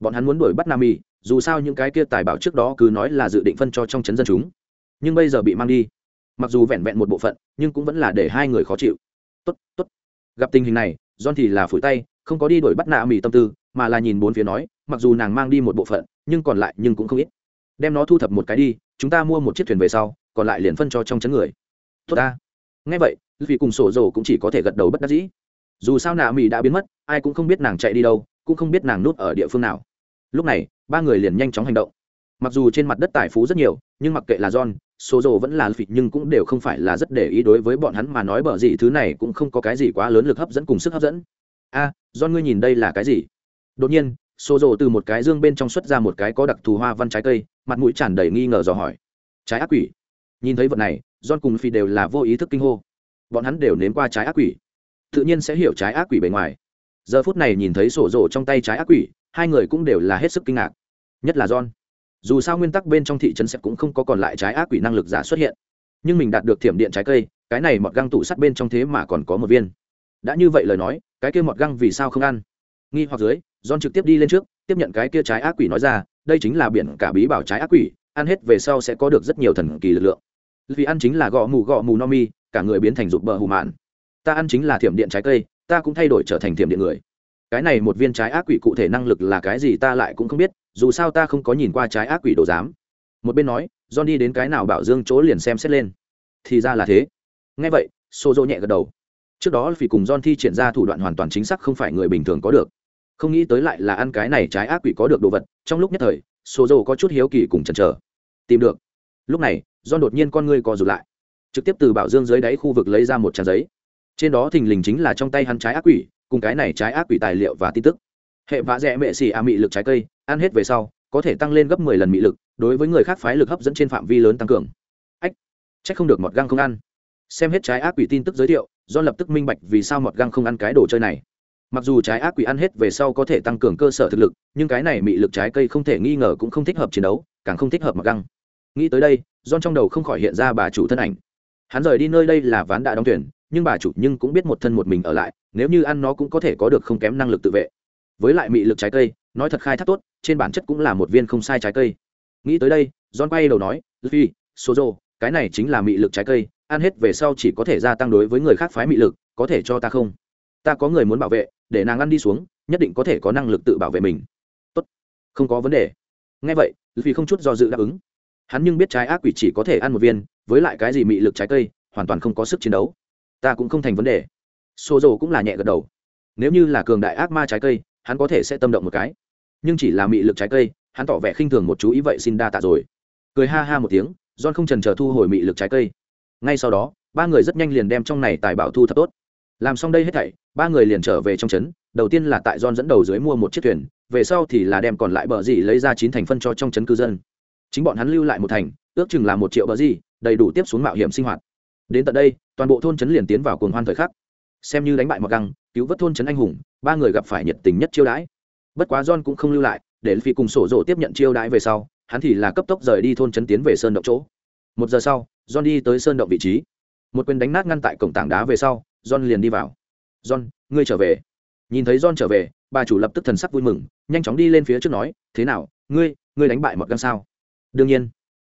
Bọn hắn muốn đuổi bắt nam y dù sao những cái kia tài bảo trước đó cứ nói là dự định phân cho trong trấn dân chúng. Nhưng bây giờ bị mang đi mặc dù vẹn vẹn một bộ phận, nhưng cũng vẫn là để hai người khó chịu. Tốt tốt. Gặp tình hình này, john thì là phủi tay, không có đi đuổi bắt nạ mì tâm tư, mà là nhìn bốn phía nói, mặc dù nàng mang đi một bộ phận, nhưng còn lại nhưng cũng không ít. Đem nó thu thập một cái đi, chúng ta mua một chiếc thuyền về sau, còn lại liền phân cho trong chấn người. Tốt ta. Ngay vậy vì cùng sổ dầu cũng chỉ có thể gật đầu bất đắc dĩ. Dù sao nạ mỹ đã biến mất, ai cũng không biết nàng chạy đi đâu, cũng không biết nàng nút ở địa phương nào. Lúc này, ba người liền nhanh chóng hành động. Mặc dù trên mặt đất tài phú rất nhiều, nhưng mặc kệ là john số dồ vẫn là phịch nhưng cũng đều không phải là rất để ý đối với bọn hắn mà nói bở gì thứ này cũng không có cái gì quá lớn lực hấp dẫn cùng sức hấp dẫn. A à, john ngươi nhìn đây là cái gì? Đột nhiên số dồ từ một cái dương bên trong xuất ra một cái có đặc thù hoa văn trái cây mặt mũi tràn đầy nghi ngờ dò hỏi. Trái ác quỷ. Nhìn thấy vật này john cùng phi đều là vô ý thức kinh hô. Bọn hắn đều nếm qua trái ác quỷ. Tự nhiên sẽ hiểu trái ác quỷ bề ngoài. Giờ phút này nhìn thấy sổ rổ trong tay trái ác quỷ hai người cũng đều là hết sức kinh ngạc. Nhất là john dù sao nguyên tắc bên trong thị trấn sẽ cũng không có còn lại trái ác quỷ năng lực giả xuất hiện. Nhưng mình đạt được thiểm điện trái cây, cái này mọt găng tủ sắt bên trong thế mà còn có một viên. Đã như vậy lời nói, cái kia mọt găng vì sao không ăn? Nghi hoặc dưới, john trực tiếp đi lên trước, tiếp nhận cái kia trái ác quỷ nói ra, đây chính là biển cả bí bảo trái ác quỷ, ăn hết về sau sẽ có được rất nhiều thần kỳ lực lượng. Vì ăn chính là gõ mù gõ mù no mi, cả người biến thành rụt bờ hù mạn. Ta ăn chính là thiểm điện trái cây, ta cũng thay đổi trở thành thiểm điện người cái này một viên trái ác quỷ cụ thể năng lực là cái gì ta lại cũng không biết, dù sao ta không có nhìn qua trái ác quỷ đồ giám. Một bên nói john đi đến cái nào bảo dương chỗ liền xem xét lên. Thì ra là thế. Ngay vậy xô dỗ nhẹ gật đầu. Trước đó vì cùng john thi triển ra thủ đoạn hoàn toàn chính xác không phải người bình thường có được. Không nghĩ tới lại là ăn cái này trái ác quỷ có được đồ vật, trong lúc nhất thời xô dỗ có chút hiếu kỳ cùng chần chờ. Tìm được. Lúc này, john đột nhiên con ngươi co rụt lại. Trực tiếp từ bảo dương dưới đáy khu vực lấy ra một trang giấy. Trên đó thình lình chính là trong tay hắn trái ác quỷ cùng cái này trái ác quỷ tài liệu và tin tức. Hệ vạ rẽ mệ xì a mị lực trái cây, ăn hết về sau, có thể tăng lên gấp mười lần mị lực, đối với người khác phái lực hấp dẫn trên phạm vi lớn tăng cường. Ách c h ắ c không được mọt găng không ăn. Xem hết trái ác quỷ tin tức giới thiệu, do lập tức minh bạch vì sao mọt găng không ăn cái đồ chơi này. Mặc dù trái ác quỷ ăn hết về sau có thể tăng cường cơ sở thực lực, nhưng cái này mị lực trái cây không thể nghi ngờ cũng không thích hợp chiến đấu, càng không thích hợp mọt găng. Nghĩ tới đây don trong đầu không khỏi hiện ra bà chủ thân ảnh. Hắn rời đi nơi đây là ván đã đóng tuyển nhưng bà chủ nhưng cũng biết một thân một mình ở lại, nếu như ăn nó cũng có thể có được không kém năng lực tự vệ. Với lại mị lực trái cây, nói thật khai thác tốt, trên bản chất cũng là một viên không sai trái cây. Nghĩ tới đây, john quay đầu nói, luffy, sozo, cái này chính là mị lực trái cây, ăn hết về sau chỉ có thể gia tăng đối với người khác phái mị lực, có thể cho ta không? Ta có người muốn bảo vệ, để nàng ăn đi xuống, nhất định có thể có năng lực tự bảo vệ mình. Tốt, không có vấn đề. Ngay vậy vì không chút do dự đáp ứng. Hắn nhưng biết trái ác quỷ chỉ có thể ăn một viên, với lại cái gì mị lực trái cây, hoàn toàn không có sức chiến đấu ta cũng không thành vấn đề. Xô dầu cũng là nhẹ gật đầu. Nếu như là cường đại ác ma trái cây, hắn có thể sẽ tâm động một cái. Nhưng chỉ là mị lực trái cây, hắn tỏ vẻ khinh thường một chú ý vậy xin đa tạ rồi. Cười ha ha một tiếng, john không trần chờ thu hồi mị lực trái cây. Ngay sau đó, ba người rất nhanh liền đem trong này tài bảo thu thật tốt. Làm xong đây hết thảy, ba người liền trở về trong trấn. Đầu tiên là tại john dẫn đầu dưới mua một chiếc thuyền, về sau thì là đem còn lại bờ gì lấy ra chín thành phân cho trong trấn cư dân. Chính bọn hắn lưu lại một thành, ước chừng là một triệu bờ gì, đầy đủ tiếp xuống mạo hiểm sinh hoạt đến tận đây, toàn bộ thôn trấn liền tiến vào cuồng hoan thời khắc. Xem như đánh bại mặc găng, cứu vớt thôn trấn anh hùng, ba người gặp phải nhiệt tình nhất chiêu đãi. Bất quá john cũng không lưu lại, để phi cùng sổ rộ tiếp nhận chiêu đãi về sau, hắn thì là cấp tốc rời đi thôn trấn tiến về sơn động chỗ. Một giờ sau, john đi tới sơn động vị trí. Một quyền đánh nát ngăn tại cổng tảng đá về sau, john liền đi vào. John, ngươi trở về. Nhìn thấy john trở về, bà chủ lập tức thần sắc vui mừng, nhanh chóng đi lên phía trước nói, thế nào, ngươi ngươi đánh bại mọt găng sao? Đương nhiên.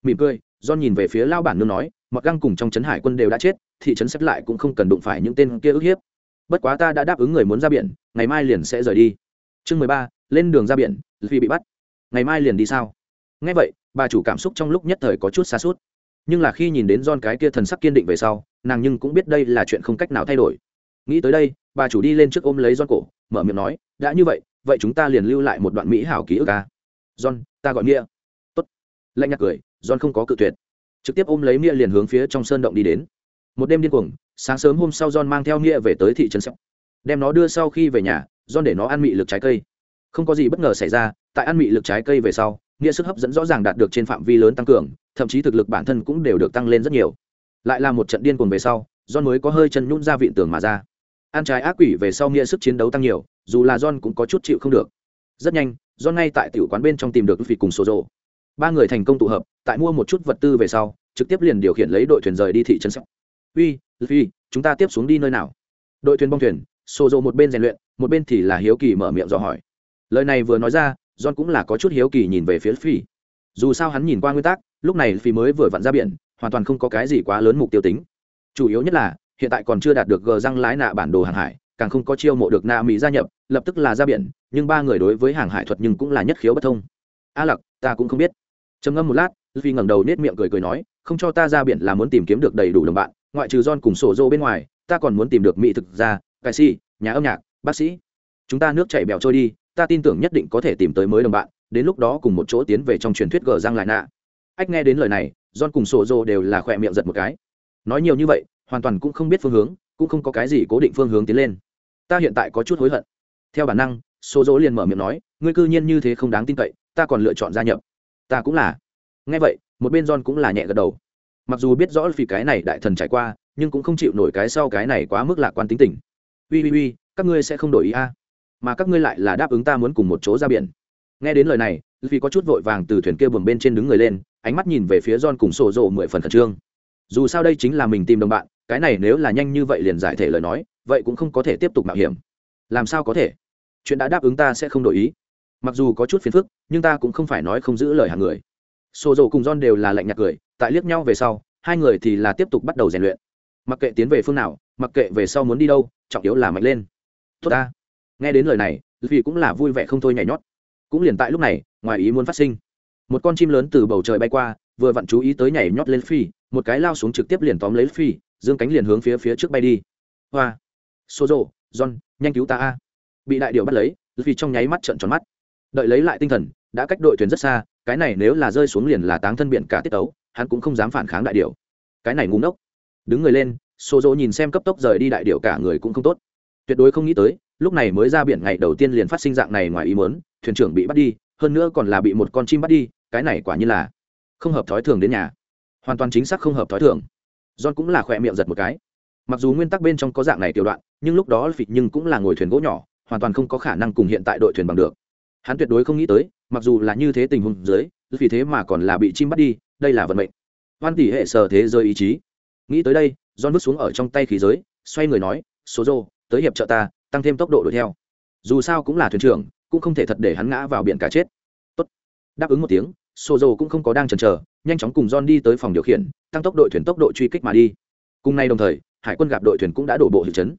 Mỉm cười john nhìn về phía lao bản nương nói, mặc găng cùng trong trấn hải quân đều đã chết, thị trấn xếp lại cũng không cần đụng phải những tên kia ức hiếp. Bất quá ta đã đáp ứng người muốn ra biển, ngày mai liền sẽ rời đi. Chương mười ba, lên đường ra biển, vì bị bắt. Ngày mai liền đi sao? Ngay vậy, bà chủ cảm xúc trong lúc nhất thời có chút xa suốt nhưng là khi nhìn đến John cái kia thần sắc kiên định về sau, nàng nhưng cũng biết đây là chuyện không cách nào thay đổi. Nghĩ tới đây, bà chủ đi lên trước ôm lấy John cổ, mở miệng nói, đã như vậy vậy chúng ta liền lưu lại một đoạn mỹ hảo ký ức ca John, ta gọi nghĩa. Tốt. Lạnh nhạt cười John không có cự tuyệt. Trực tiếp ôm lấy mia liền hướng phía trong sơn động đi đến. Một đêm điên cuồng, sáng sớm hôm sau John mang theo mia về tới thị trấn sẹo. Đem nó đưa sau khi về nhà, John để nó ăn mị lực trái cây. Không có gì bất ngờ xảy ra, tại ăn mị lực trái cây về sau nghĩa sức hấp dẫn rõ ràng đạt được trên phạm vi lớn tăng cường, thậm chí thực lực bản thân cũng đều được tăng lên rất nhiều. Lại là một trận điên cuồng về sau, John mới có hơi chân nhún ra viện tường mà ra. Ăn trái ác quỷ về sau nghĩa sức chiến đấu tăng nhiều, dù là John cũng có chút chịu không được. Rất nhanh, John ngay tại tiểu quán bên trong tìm được vị cùng số rộ ba người thành công tụ hợp, tại mua một chút vật tư về sau, trực tiếp liền điều khiển lấy đội thuyền rời đi thị trấn sóc uy phi chúng ta tiếp xuống đi nơi nào? Đội thuyền bong thuyền xô rộ một bên rèn luyện, một bên thì là hiếu kỳ mở miệng dò hỏi. Lời này vừa nói ra, john cũng là có chút hiếu kỳ nhìn về phía phi dù sao hắn nhìn qua nguyên tắc, lúc này phi mới vừa vặn ra biển, hoàn toàn không có cái gì quá lớn mục tiêu tính. Chủ yếu nhất là, hiện tại còn chưa đạt được gờ răng lái nạ bản đồ hàng hải, càng không có chiêu mộ được na mỹ gia nhập, lập tức là ra biển, nhưng ba người đối với hàng hải thuật nhưng cũng là nhất khiếu bất thông. A lặc, ta cũng không biết trầm ngâm một lát vì ngẩng đầu nết miệng cười cười nói, không cho ta ra biển là muốn tìm kiếm được đầy đủ đồng bạn, ngoại trừ john cùng sổ dô bên ngoài, ta còn muốn tìm được mỹ thực gia, ca sĩ, nhà âm nhạc, bác sĩ. Chúng ta nước chảy bèo trôi đi, ta tin tưởng nhất định có thể tìm tới mới đồng bạn, đến lúc đó cùng một chỗ tiến về trong truyền thuyết gờ giang lại nạ. Ách, nghe đến lời này, john cùng sổ dô đều là khỏe miệng giật một cái. Nói nhiều như vậy, hoàn toàn cũng không biết phương hướng, cũng không có cái gì cố định phương hướng tiến lên. Ta hiện tại có chút hối hận. Theo bản năng, sổ dô liền mở miệng nói, ngươi cư nhiên như thế không đáng tin cậy, ta còn lựa chọn gia nhập ta cũng là. Nghe vậy, một bên john cũng là nhẹ gật đầu. Mặc dù biết rõ vì cái này đại thần trải qua, nhưng cũng không chịu nổi cái sau cái này quá mức lạc quan tính tình. Ui ui ui các ngươi sẽ không đổi ý a? À. mà các ngươi lại là đáp ứng ta muốn cùng một chỗ ra biển. Nghe đến lời này vì có chút vội vàng từ thuyền kia buồng bên trên đứng người lên, ánh mắt nhìn về phía john cùng sổ rộ mười phần khẩn trương. Dù sao đây chính là mình tìm đồng bạn, cái này nếu là nhanh như vậy liền giải thể lời nói, vậy cũng không có thể tiếp tục mạo hiểm. Làm sao có thể? Chuyện đã đáp ứng ta sẽ không đổi ý mặc dù có chút phiền phức, nhưng ta cũng không phải nói không giữ lời hàng người. Xô dầu cùng john đều là lạnh nhạt cười, tại liếc nhau về sau, hai người thì là tiếp tục bắt đầu rèn luyện. Mặc kệ tiến về phương nào, mặc kệ về sau muốn đi đâu, trọng yếu là mạnh lên. Tốt ta. Nghe đến lời này vì cũng là vui vẻ không thôi nhảy nhót. Cũng liền tại lúc này, ngoài ý muốn phát sinh. Một con chim lớn từ bầu trời bay qua, vừa vặn chú ý tới nhảy nhót lên phi một cái lao xuống trực tiếp liền tóm lấy phi dương cánh liền hướng phía phía trước bay đi. Hoa. Xô rộ john, nhanh cứu ta a. Bị đại điệu bắt lấy vì trong nháy mắt trợn tròn mắt đợi lấy lại tinh thần, đã cách đội thuyền rất xa, cái này nếu là rơi xuống liền là táng thân biển cả tiết tấu, hắn cũng không dám phản kháng đại điệu cái này ngu ngốc. Đứng người lên xô dỗ nhìn xem cấp tốc rời đi đại điệu cả người cũng không tốt. Tuyệt đối không nghĩ tới, lúc này mới ra biển ngày đầu tiên liền phát sinh dạng này ngoài ý mớn thuyền trưởng bị bắt đi, hơn nữa còn là bị một con chim bắt đi, cái này quả như là không hợp thói thường đến nhà. Hoàn toàn chính xác không hợp thói thường. John cũng là khỏe miệng giật một cái. Mặc dù nguyên tắc bên trong có dạng này tiểu đoạn, nhưng lúc đó phịch nhưng cũng là ngồi thuyền gỗ nhỏ, hoàn toàn không có khả năng cùng hiện tại đội thuyền bằng được hắn tuyệt đối không nghĩ tới, mặc dù là như thế tình huống dưới, vì thế mà còn là bị chim bắt đi, đây là vận mệnh. Hoan tỷ hệ sở thế giới ý chí. Nghĩ tới đây, john bước xuống ở trong tay khí giới, xoay người nói, số rô tới hiệp trợ ta, tăng thêm tốc độ đuổi theo. Dù sao cũng là thuyền trưởng, cũng không thể thật để hắn ngã vào biển cả chết. Tốt. đáp ứng một tiếng sô dô cũng không có đang chần chờ, nhanh chóng cùng john đi tới phòng điều khiển, tăng tốc đội thuyền tốc độ truy kích mà đi. Cùng nay đồng thời, hải quân gặp đội thuyền cũng đã đổ bộ hiệu chấn.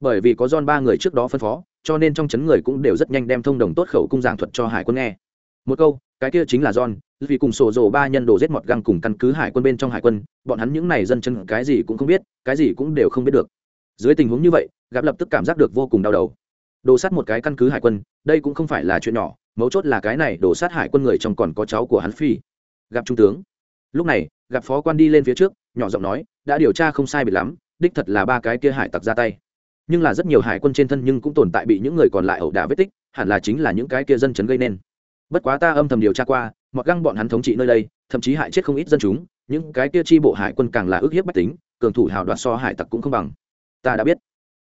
Bởi vì có john ba người trước đó phân phó cho nên trong chấn người cũng đều rất nhanh đem thông đồng tốt khẩu cung giảng thuật cho hải quân nghe. Một câu, cái kia chính là john, vì cùng sổ dồ ba nhân đồ giết mọt găng cùng căn cứ hải quân bên trong hải quân, bọn hắn những này dân chân cái gì cũng không biết, cái gì cũng đều không biết được. Dưới tình huống như vậy, gặp lập tức cảm giác được vô cùng đau đầu. Đồ sát một cái căn cứ hải quân, đây cũng không phải là chuyện nhỏ, mấu chốt là cái này đồ sát hải quân người trong còn có cháu của hắn phi. Gặp trung tướng. Lúc này, gặp phó quan đi lên phía trước, nhỏ giọng nói, đã điều tra không sai biệt lắm, đích thật là ba cái kia hải tặc ra tay nhưng là rất nhiều hải quân trên thân nhưng cũng tồn tại bị những người còn lại ẩu đả vết tích hẳn là chính là những cái kia dân chấn gây nên. Bất quá ta âm thầm điều tra qua mặc găng bọn hắn thống trị nơi đây thậm chí hại chết không ít dân chúng những cái kia chi bộ hải quân càng là ước hiếp bách tính cường thủ hào đoạt so hải tặc cũng không bằng. Ta đã biết.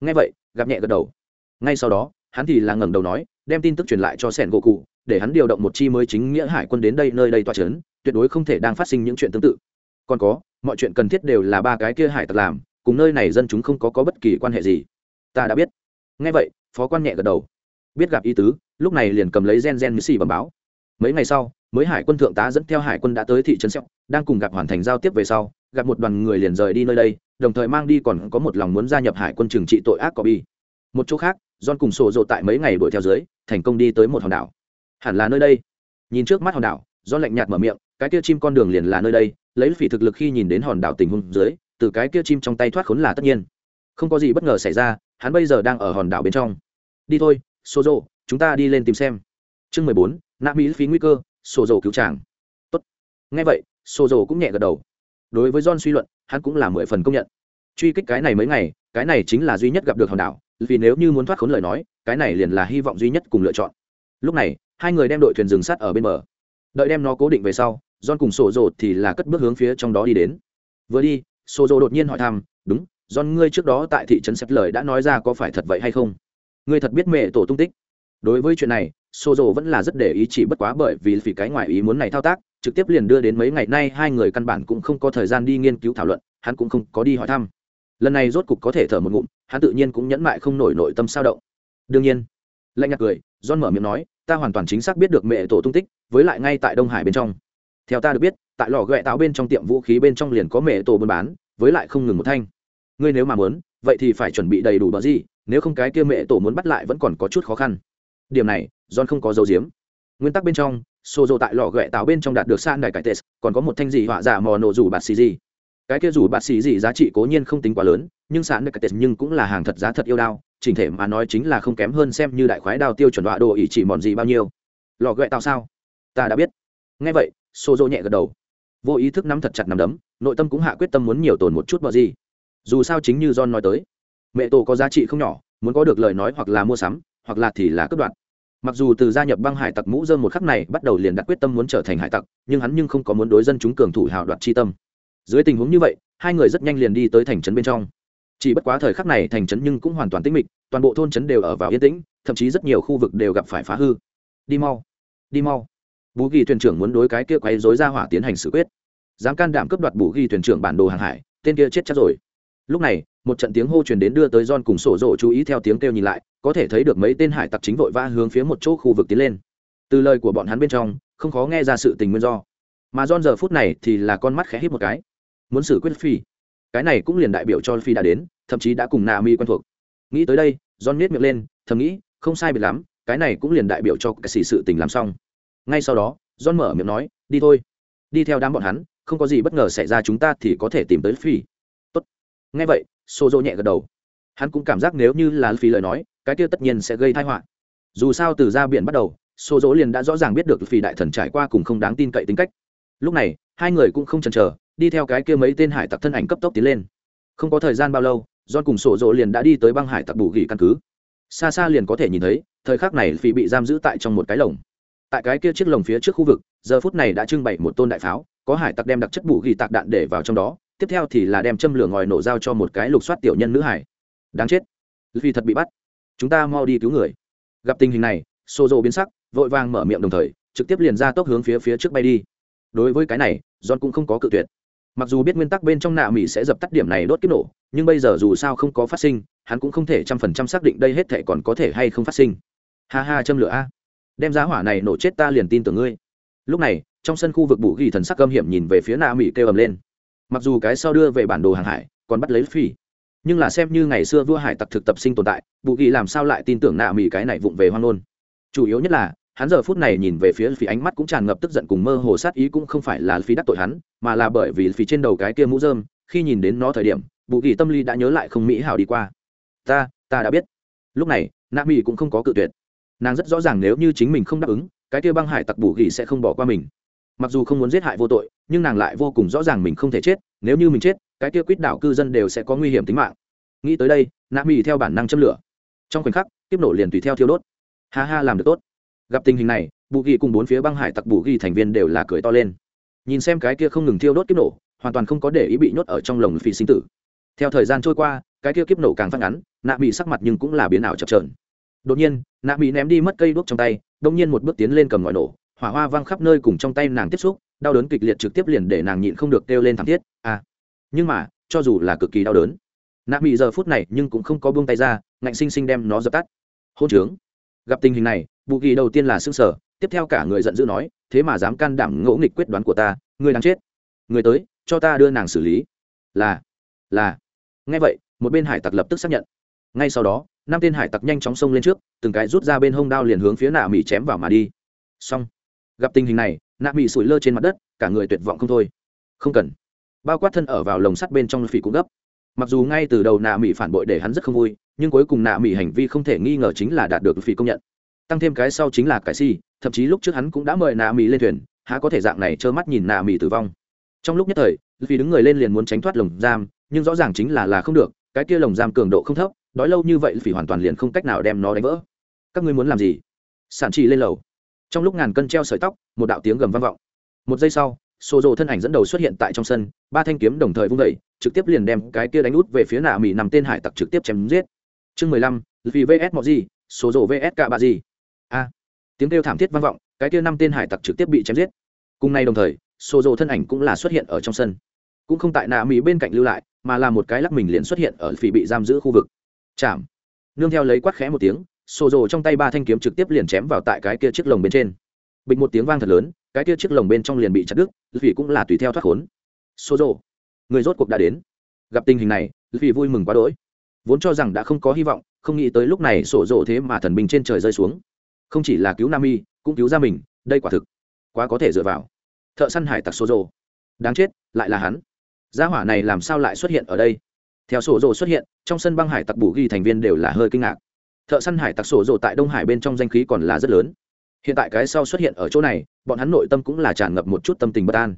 Ngay vậy gặp nhẹ gật đầu. Ngay sau đó hắn thì là ngẩng đầu nói đem tin tức truyền lại cho sẻn gỗ cụ để hắn điều động một chi mới chính nghĩa hải quân đến đây nơi đây toa c h ấ n tuyệt đối không thể đang phát sinh những chuyện tương tự. Còn có mọi chuyện cần thiết đều là ba cái kia hải tặc làm cùng nơi này dân chúng không có, có bất kỳ quan hệ gì ta đã biết. Ngay vậy, phó quan nhẹ gật đầu. Biết gặp ý tứ, lúc này liền cầm lấy gen gen như xì bẩm báo. Mấy ngày sau, mới hải quân thượng tá dẫn theo hải quân đã tới thị trấn sẹo đang cùng gặp hoàn thành giao tiếp về sau, gặp một đoàn người liền rời đi nơi đây, đồng thời mang đi còn có một lòng muốn gia nhập hải quân trừng trị tội ác có bi một chỗ khác, john cùng sổ rộ tại mấy ngày đuổi theo dưới, thành công đi tới một hòn đảo. Hẳn là nơi đây. Nhìn trước mắt hòn đảo do lạnh nhạt mở miệng, cái kia chim con đường liền là nơi đây, lấy phỉ thực lực khi nhìn đến hòn đảo tình huống dưới, từ cái kia chim trong tay thoát khốn là tất nhiên. Không có gì bất ngờ xảy ra hắn bây giờ đang ở hòn đảo bên trong. Đi thôi Sô rộ chúng ta đi lên tìm xem. Chương mười bốn nạ mỹ phí nguy cơ Sô rộ cứu tràng tốt. Ngay vậy Sô rộ cũng nhẹ gật đầu. Đối với john suy luận, hắn cũng là mười phần công nhận. Truy kích cái này mấy ngày, cái này chính là duy nhất gặp được hòn đảo, vì nếu như muốn thoát khốn lời nói, cái này liền là hy vọng duy nhất cùng lựa chọn. Lúc này, hai người đem đội thuyền rừng sắt ở bên bờ. Đợi đem nó cố định về sau, john cùng sổ rộ thì là cất bước hướng phía trong đó đi đến. Vừa đi sổ rộ đột nhiên hỏi thăm, đúng john, ngươi trước đó tại thị trấn xếp lời đã nói ra có phải thật vậy hay không? Ngươi thật biết mẹ tổ tung tích. Đối với chuyện này sổ vẫn là rất để ý chỉ bất quá bởi vì vì cái ngoại ý muốn này thao tác, trực tiếp liền đưa đến mấy ngày nay hai người căn bản cũng không có thời gian đi nghiên cứu thảo luận, hắn cũng không có đi hỏi thăm. Lần này rốt cục có thể thở một ngụm, hắn tự nhiên cũng nhẫn mại không nổi nội tâm sao động. Đương nhiên, lạnh nhạt cười, john mở miệng nói, ta hoàn toàn chính xác biết được mẹ tổ tung tích, với lại ngay tại đông hải bên trong. Theo ta được biết, tại lò gẹ táo bên trong tiệm vũ khí bên trong liền có mẹ tổ buôn bán, với lại không ngừng một thanh ngươi nếu mà muốn, vậy thì phải chuẩn bị đầy đủ bờ gì, nếu không cái kia mẹ tổ muốn bắt lại vẫn còn có chút khó khăn. Điểm này, john không có dấu diếm nguyên tắc bên trong xô dô tại lò ghẹ táo bên trong đạt được san đài cải tes còn có một thanh gì họa giả mò nổ rủ bạt xì gì. Cái kia rủ bạt xì gì giá trị cố nhiên không tính quá lớn, nhưng san đài cải tes nhưng cũng là hàng thật giá thật yêu đao, chỉnh thể mà nói chính là không kém hơn xem như đại khoái đao tiêu chuẩn đọa đồ ý chỉ mòn gì bao nhiêu. Lò ghẹ tao sao? Ta đã biết. Nghe vậy xô dô nhẹ gật đầu. Vô ý thức nắm thật chặt nắm đấm, nội tâm cũng hạ quyết tâm muốn nhiều tồn một chút bờ gì dù sao chính như john nói tới, mẹ tổ có giá trị không nhỏ, muốn có được lời nói hoặc là mua sắm, hoặc là thì là cướp đoạt. Mặc dù từ gia nhập băng hải tặc mũ dơm một khắc này bắt đầu liền đặt quyết tâm muốn trở thành hải tặc, nhưng hắn nhưng không có muốn đối dân chúng cường thủ hào đoạt chi tâm. Dưới tình huống như vậy, hai người rất nhanh liền đi tới thành trấn bên trong. Chỉ bất quá thời khắc này thành trấn nhưng cũng hoàn toàn tĩnh mịch, toàn bộ thôn trấn đều ở vào yên tĩnh, thậm chí rất nhiều khu vực đều gặp phải phá hư. Đi mau đi mau. Bú ghi thuyền trưởng muốn đối cái kia quấy dối ra hỏa tiến hành xử quyết. Dám can đảm cướp đoạt bù ghi thuyền trưởng bản đồ hàng hải, tên kia chết chắc rồi lúc này, một trận tiếng hô truyền đến đưa tới John cùng sổ rộ chú ý theo tiếng kêu nhìn lại, có thể thấy được mấy tên hải tặc chính vội vã hướng phía một chỗ khu vực tiến lên. Từ lời của bọn hắn bên trong, không khó nghe ra sự tình nguyên do. Mà John giờ phút này thì là con mắt khẽ hít một cái. Muốn xử quyết phi. Cái này cũng liền đại biểu cho phi đã đến, thậm chí đã cùng nà mi quen thuộc. Nghĩ tới đây, John nhếch miệng lên, thầm nghĩ, không sai biệt lắm, cái này cũng liền đại biểu cho cái sự tình làm xong. Ngay sau đó, John mở miệng nói, đi thôi. Đi theo đám bọn hắn, không có gì bất ngờ xảy ra chúng ta thì có thể tìm tới phi nghe vậy xô dỗ nhẹ gật đầu. Hắn cũng cảm giác nếu như là phi lời nói, cái kia tất nhiên sẽ gây tai họa. Dù sao từ ra biển bắt đầu xô dỗ liền đã rõ ràng biết được phi đại thần trải qua cùng không đáng tin cậy tính cách. Lúc này, hai người cũng không chần chờ, đi theo cái kia mấy tên hải tặc thân ảnh cấp tốc tiến lên. Không có thời gian bao lâu, John cùng sổ dỗ liền đã đi tới băng hải tặc bù gỉ căn cứ. Xa xa liền có thể nhìn thấy, thời khắc này phi bị giam giữ tại trong một cái lồng. Tại cái kia chiếc lồng phía trước khu vực, giờ phút này đã trưng bày một tôn đại pháo, có hải tặc đem đặc chất bù gỉ tạc đạn để vào trong đó tiếp theo thì là đem châm lửa ngòi nổ dao cho một cái lục soát tiểu nhân nữ hải. Đáng chết. Vì thật bị bắt. Chúng ta mau đi cứu người. Gặp tình hình này xô rộ biến sắc, vội vàng mở miệng đồng thời, trực tiếp liền ra tốc hướng phía phía trước bay đi. Đối với cái này, john cũng không có cự tuyệt. Mặc dù biết nguyên tắc bên trong nạ mỹ sẽ dập tắt điểm này đốt kiếp nổ, nhưng bây giờ dù sao không có phát sinh, hắn cũng không thể trăm phần trăm xác định đây hết thể còn có thể hay không phát sinh. Ha ha, châm lửa a. Đem giá hỏa này nổ chết ta liền tin tưởng ngươi. Lúc này, trong sân khu vực bù ghi thần sắc gâm hiểm nhìn về phía nạ mỹ kêu ầm lên mặc dù cái sau đưa về bản đồ hàng hải, còn bắt lấy phi nhưng là xem như ngày xưa vua hải tặc thực tập sinh tồn tại, bù ghi làm sao lại tin tưởng nạ mỹ cái này vụng về hoang nôn chủ yếu nhất là, hắn giờ phút này nhìn về phía phi ánh mắt cũng tràn ngập tức giận cùng mơ hồ sát ý cũng không phải là phi đắc tội hắn, mà là bởi vì phi trên đầu cái kia mũ rơm, khi nhìn đến nó thời điểm, bù kỳ tâm lý đã nhớ lại không mỹ hảo đi qua. Ta ta đã biết. Lúc này, nạ mỹ cũng không có cự tuyệt. Nàng rất rõ ràng nếu như chính mình không đáp ứng, cái kia băng hải tặc bù kỳ sẽ không bỏ qua mình mặc dù không muốn giết hại vô tội, nhưng nàng lại vô cùng rõ ràng mình không thể chết, nếu như mình chết, cái kia quýt đảo cư dân đều sẽ có nguy hiểm tính mạng. Nghĩ tới đây nạ mỹ theo bản năng châm lửa. Trong khoảnh khắc tiếp nổ liền tùy theo thiêu đốt. Ha ha, làm được tốt. Gặp tình hình này, bù ghi cùng bốn phía băng hải tặc bù ghi thành viên đều là cười to lên. Nhìn xem cái kia không ngừng thiêu đốt kiếp nổ, hoàn toàn không có để ý bị nhốt ở trong lồng phi sinh tử. Theo thời gian trôi qua, cái kia kiếp nổ càng phát ngắn nạ bị sắc mặt nhưng cũng là biến ảo chập trờn đột nhiên nạ bị ném đi mất cây đuốc trong tay đông nhiên một bước tiến lên cầm ngòi nổ hỏa hoa văng khắp nơi cùng trong tay nàng tiếp xúc, đau đớn kịch liệt trực tiếp liền để nàng nhịn không được kêu lên thảm thiết à. Nhưng mà, cho dù là cực kỳ đau đớn, nạ bị giờ phút này nhưng cũng không có buông tay ra, ngạnh sinh sinh đem nó dập tắt. Hôn trướng. Gặp tình hình này, bù kỳ đầu tiên là xương sở tiếp theo cả người giận dữ nói, thế mà dám can đảm ngỗ nghịch quyết đoán của ta người đang chết. Người tới, cho ta đưa nàng xử lý. Là là. Ngay vậy, một bên hải tặc lập tức xác nhận. Ngay sau đó, năm tên hải tặc nhanh chóng xông lên trước, từng cái rút ra bên hông đao liền hướng phía nạ mỹ chém vào mà đi. Xong gặp tình hình này, nạ mỹ sủi lơ trên mặt đất, cả người tuyệt vọng không thôi. Không cần. Bao quát thân ở vào lồng sắt bên trong phỉ cũng gấp. Mặc dù ngay từ đầu nạ mỹ phản bội để hắn rất không vui, nhưng cuối cùng nạ mỹ hành vi không thể nghi ngờ chính là đạt được phỉ công nhận. Tăng thêm cái sau chính là cái si thậm chí lúc trước hắn cũng đã mời nạ mỹ lên thuyền, há có thể dạng này trơ mắt nhìn nạ mỹ tử vong. Trong lúc nhất thời vì đứng người lên liền muốn tránh thoát lồng giam, nhưng rõ ràng chính là là không được, cái kia lồng giam cường độ không thấp, đói lâu như vậy phỉ hoàn toàn liền không cách nào đem nó đánh vỡ. Các ngươi muốn làm gì? Sản trì lên lầu trong lúc ngàn cân treo sợi tóc, một đạo tiếng gầm vang vọng. Một giây sau xô rộ thân ảnh dẫn đầu xuất hiện tại trong sân, ba thanh kiếm đồng thời vung vẩy trực tiếp liền đem cái kia đánh út về phía nạ mỹ nằm tên hải tặc trực tiếp chém giết. Chương mười lăm, vì vs mọi gì xô rộ vs cả bà gì. A. Tiếng kêu thảm thiết vang vọng, cái kia năm tên hải tặc trực tiếp bị chém giết. Cùng nay đồng thời xô rộ thân ảnh cũng là xuất hiện ở trong sân. Cũng không tại nạ mỹ bên cạnh lưu lại, mà là một cái lắc mình liền xuất hiện ở phỉ bị giam giữ khu vực. Chạm. Nương theo lấy quát khẽ một tiếng sổ rồ trong tay ba thanh kiếm trực tiếp liền chém vào tại cái kia chiếc lồng bên trên. Bịch một tiếng vang thật lớn, cái kia chiếc lồng bên trong liền bị chặt đứt vì cũng là tùy theo thoát khốn. Sổ rồ người rốt cuộc đã đến. Gặp tình hình này vì vui mừng quá đỗi. Vốn cho rằng đã không có hy vọng, không nghĩ tới lúc này sổ rồ thế mà thần bình trên trời rơi xuống. Không chỉ là cứu nam y cũng cứu ra mình, đây quả thực quá có thể dựa vào. Thợ săn hải tặc sổ rồ đáng chết, lại là hắn. Gia hỏa này làm sao lại xuất hiện ở đây? Theo sổ rồ xuất hiện, trong sân băng hải tặc bù ghi thành viên đều là hơi kinh ngạc thợ săn hải tặc sổ rộ tại đông hải bên trong danh khí còn là rất lớn. Hiện tại cái sau xuất hiện ở chỗ này, bọn hắn nội tâm cũng là tràn ngập một chút tâm tình bất an.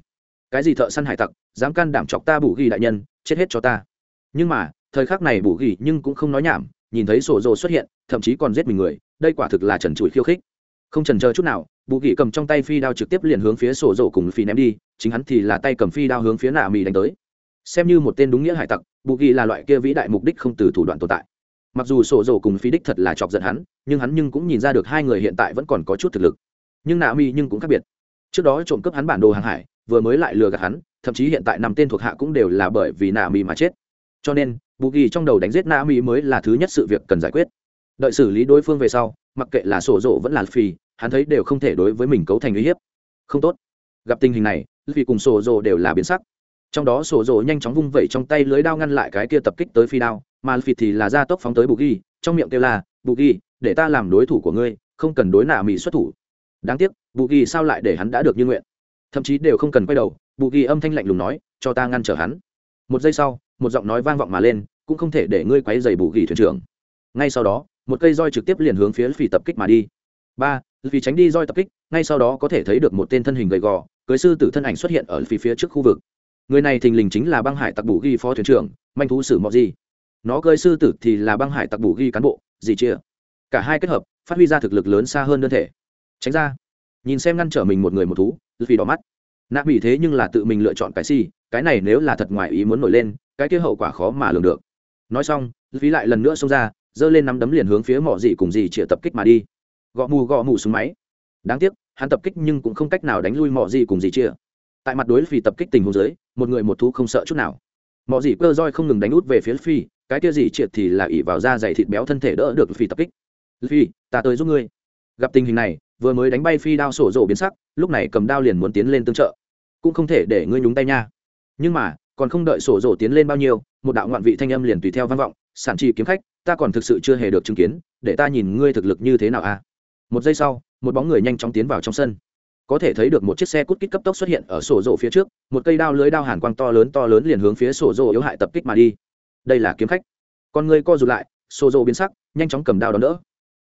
Cái gì thợ săn hải tặc, dám can đảm chọc ta bù ghi đại nhân, chết hết cho ta. Nhưng mà, thời khắc này bù ghi nhưng cũng không nói nhảm, nhìn thấy sổ rồ xuất hiện, thậm chí còn giết mình người, đây quả thực là trần trụi khiêu khích. Không trần chờ chút nào, bù ghi cầm trong tay phi đao trực tiếp liền hướng phía sổ rồ cùng phi ném đi, chính hắn thì là tay cầm phi đao hướng phía nạ mì đánh tới. Xem như một tên đúng nghĩa hải tặc, bù ghi là loại kia vĩ đại mục đích không từ thủ đoạn tồn tại mặc dù sổ dồ cùng phi đích thật là chọc giận hắn, nhưng hắn nhưng cũng nhìn ra được hai người hiện tại vẫn còn có chút thực lực. Nhưng nạ mi nhưng cũng khác biệt. Trước đó trộm cướp hắn bản đồ hàng hải, vừa mới lại lừa gạt hắn, thậm chí hiện tại năm tên thuộc hạ cũng đều là bởi vì nạ mi mà chết. Cho nên, bù ghi trong đầu đánh giết nạ mi mới là thứ nhất sự việc cần giải quyết. Đợi xử lý đối phương về sau, mặc kệ là sổ dồ vẫn là phi, hắn thấy đều không thể đối với mình cấu thành uy hiếp. Không tốt. Gặp tình hình này vì cùng sổ dồ đều là biến sắc. Trong đó sổ dồ nhanh chóng vung vẩy trong tay lưới đao ngăn lại cái kia tập kích tới phi đao mà phịt thì là ra tốc phóng tới bù ghi trong miệng kêu là bù ghi để ta làm đối thủ của ngươi, không cần đối nạ mỹ xuất thủ. Đáng tiếc bù ghi sao lại để hắn đã được như nguyện? Thậm chí đều không cần quay đầu bù ghi âm thanh lạnh lùng nói, cho ta ngăn trở hắn. Một giây sau, một giọng nói vang vọng mà lên, cũng không thể để ngươi quấy dày bù ghi thuyền trưởng. Ngay sau đó, một cây roi trực tiếp liền hướng phía phì tập kích mà đi. Ba vì tránh đi roi tập kích, ngay sau đó có thể thấy được một tên thân hình gầy gò, cưới sư tử thân ảnh xuất hiện ở phía phía trước khu vực. Người này thình lình chính là băng hải tặc bù ghi phó thuyền trưởng, manh thú sử mọi gì nó cơi sư tử thì là băng hải tặc bù ghi cán bộ gì chia cả hai kết hợp, phát huy ra thực lực lớn xa hơn đơn thể. Tránh ra. Nhìn xem ngăn trở mình một người một thú vì đỏ mắt. Nạp bị thế nhưng là tự mình lựa chọn cái si cái này nếu là thật ngoài ý muốn nổi lên, cái kia hậu quả khó mà lường được. Nói xong phí lại lần nữa xông ra, giơ lên nắm đấm liền hướng phía mỏ dị cùng dì chĩa tập kích mà đi. Gõ mù gõ mù xuống máy. Đáng tiếc, hắn tập kích nhưng cũng không cách nào đánh lui mỏ dị cùng dì chia tại mặt đối phi tập kích tình huống dưới, một người một thú không sợ chút nào. Mỏ dị cơ roi không ngừng đánh út về phía phi cái kia gì triệt thì là ỉ vào da dày thịt béo thân thể đỡ được phi tập kích. Phi, ta tới giúp ngươi. Gặp tình hình này, vừa mới đánh bay phi đao sổ rộ biến sắc, lúc này cầm đao liền muốn tiến lên tương trợ. Cũng không thể để ngươi nhúng tay nha. Nhưng mà, còn không đợi sổ rộ tiến lên bao nhiêu, một đạo ngoạn vị thanh âm liền tùy theo vang vọng, sản trì kiếm khách, ta còn thực sự chưa hề được chứng kiến, để ta nhìn ngươi thực lực như thế nào a. À? một giây sau, một bóng người nhanh chóng tiến vào trong sân. Có thể thấy được một chiếc xe cút kích cấp tốc xuất hiện ở sổ rộ phía trước, một cây đao lưới đao hàn quang to lớn to lớn liền hướng phía sổ rộ yếu hại tập kích mà đi đây là kiếm khách. Con người co rụt lại xô rộ biến sắc, nhanh chóng cầm đao đón đỡ.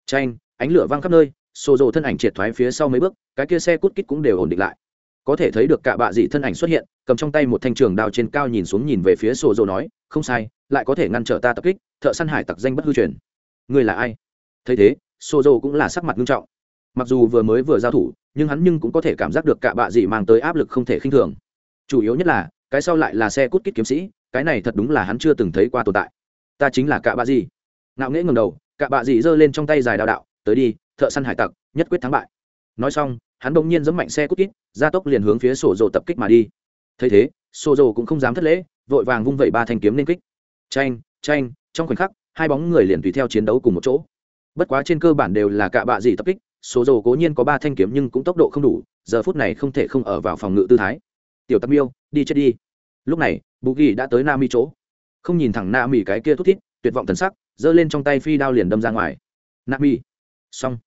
Tranh ánh lửa văng khắp nơi xô rộ thân ảnh triệt thoái phía sau mấy bước, cái kia xe cút kít cũng đều ổn định lại. Có thể thấy được cả bạ dị thân ảnh xuất hiện, cầm trong tay một thanh trường đao trên cao nhìn xuống nhìn về phía xô rộ nói, không sai, lại có thể ngăn trở ta tập kích, thợ săn hải tặc danh bất hư truyền. Người là ai? Thấy thế xô rộ cũng là sắc mặt nghiêm trọng. Mặc dù vừa mới vừa giao thủ, nhưng hắn nhưng cũng có thể cảm giác được cả bạ dị mang tới áp lực không thể khinh thường. Chủ yếu nhất là, cái sau lại là xe cút kít kiếm sĩ cái này thật đúng là hắn chưa từng thấy qua tồn tại. Ta chính là cạ bạ gì. ngạo nghễ ngầm đầu, cạ bạ gì giơ lên trong tay dài đào đạo, tới đi, thợ săn hải tặc, nhất quyết thắng bại. Nói xong, hắn bỗng nhiên giẫm mạnh xe cút kít, gia tốc liền hướng phía sổ rồ tập kích mà đi. Thấy thế sổ rồ cũng không dám thất lễ, vội vàng vung vẩy ba thanh kiếm lên kích. Tranh tranh trong khoảnh khắc, hai bóng người liền tùy theo chiến đấu cùng một chỗ. Bất quá trên cơ bản đều là cạ bạ gì tập kích số dầu cố nhiên có ba thanh kiếm nhưng cũng tốc độ không đủ, giờ phút này không thể không ở vào phòng ngự tư thái. Tiểu tắc miêu, đi chết đi. Lúc này bù ghi đã tới na mi chỗ. Không nhìn thẳng na mi cái kia thút thít, tuyệt vọng thần sắc, giơ lên trong tay phi đao liền đâm ra ngoài. Na mi. Xong.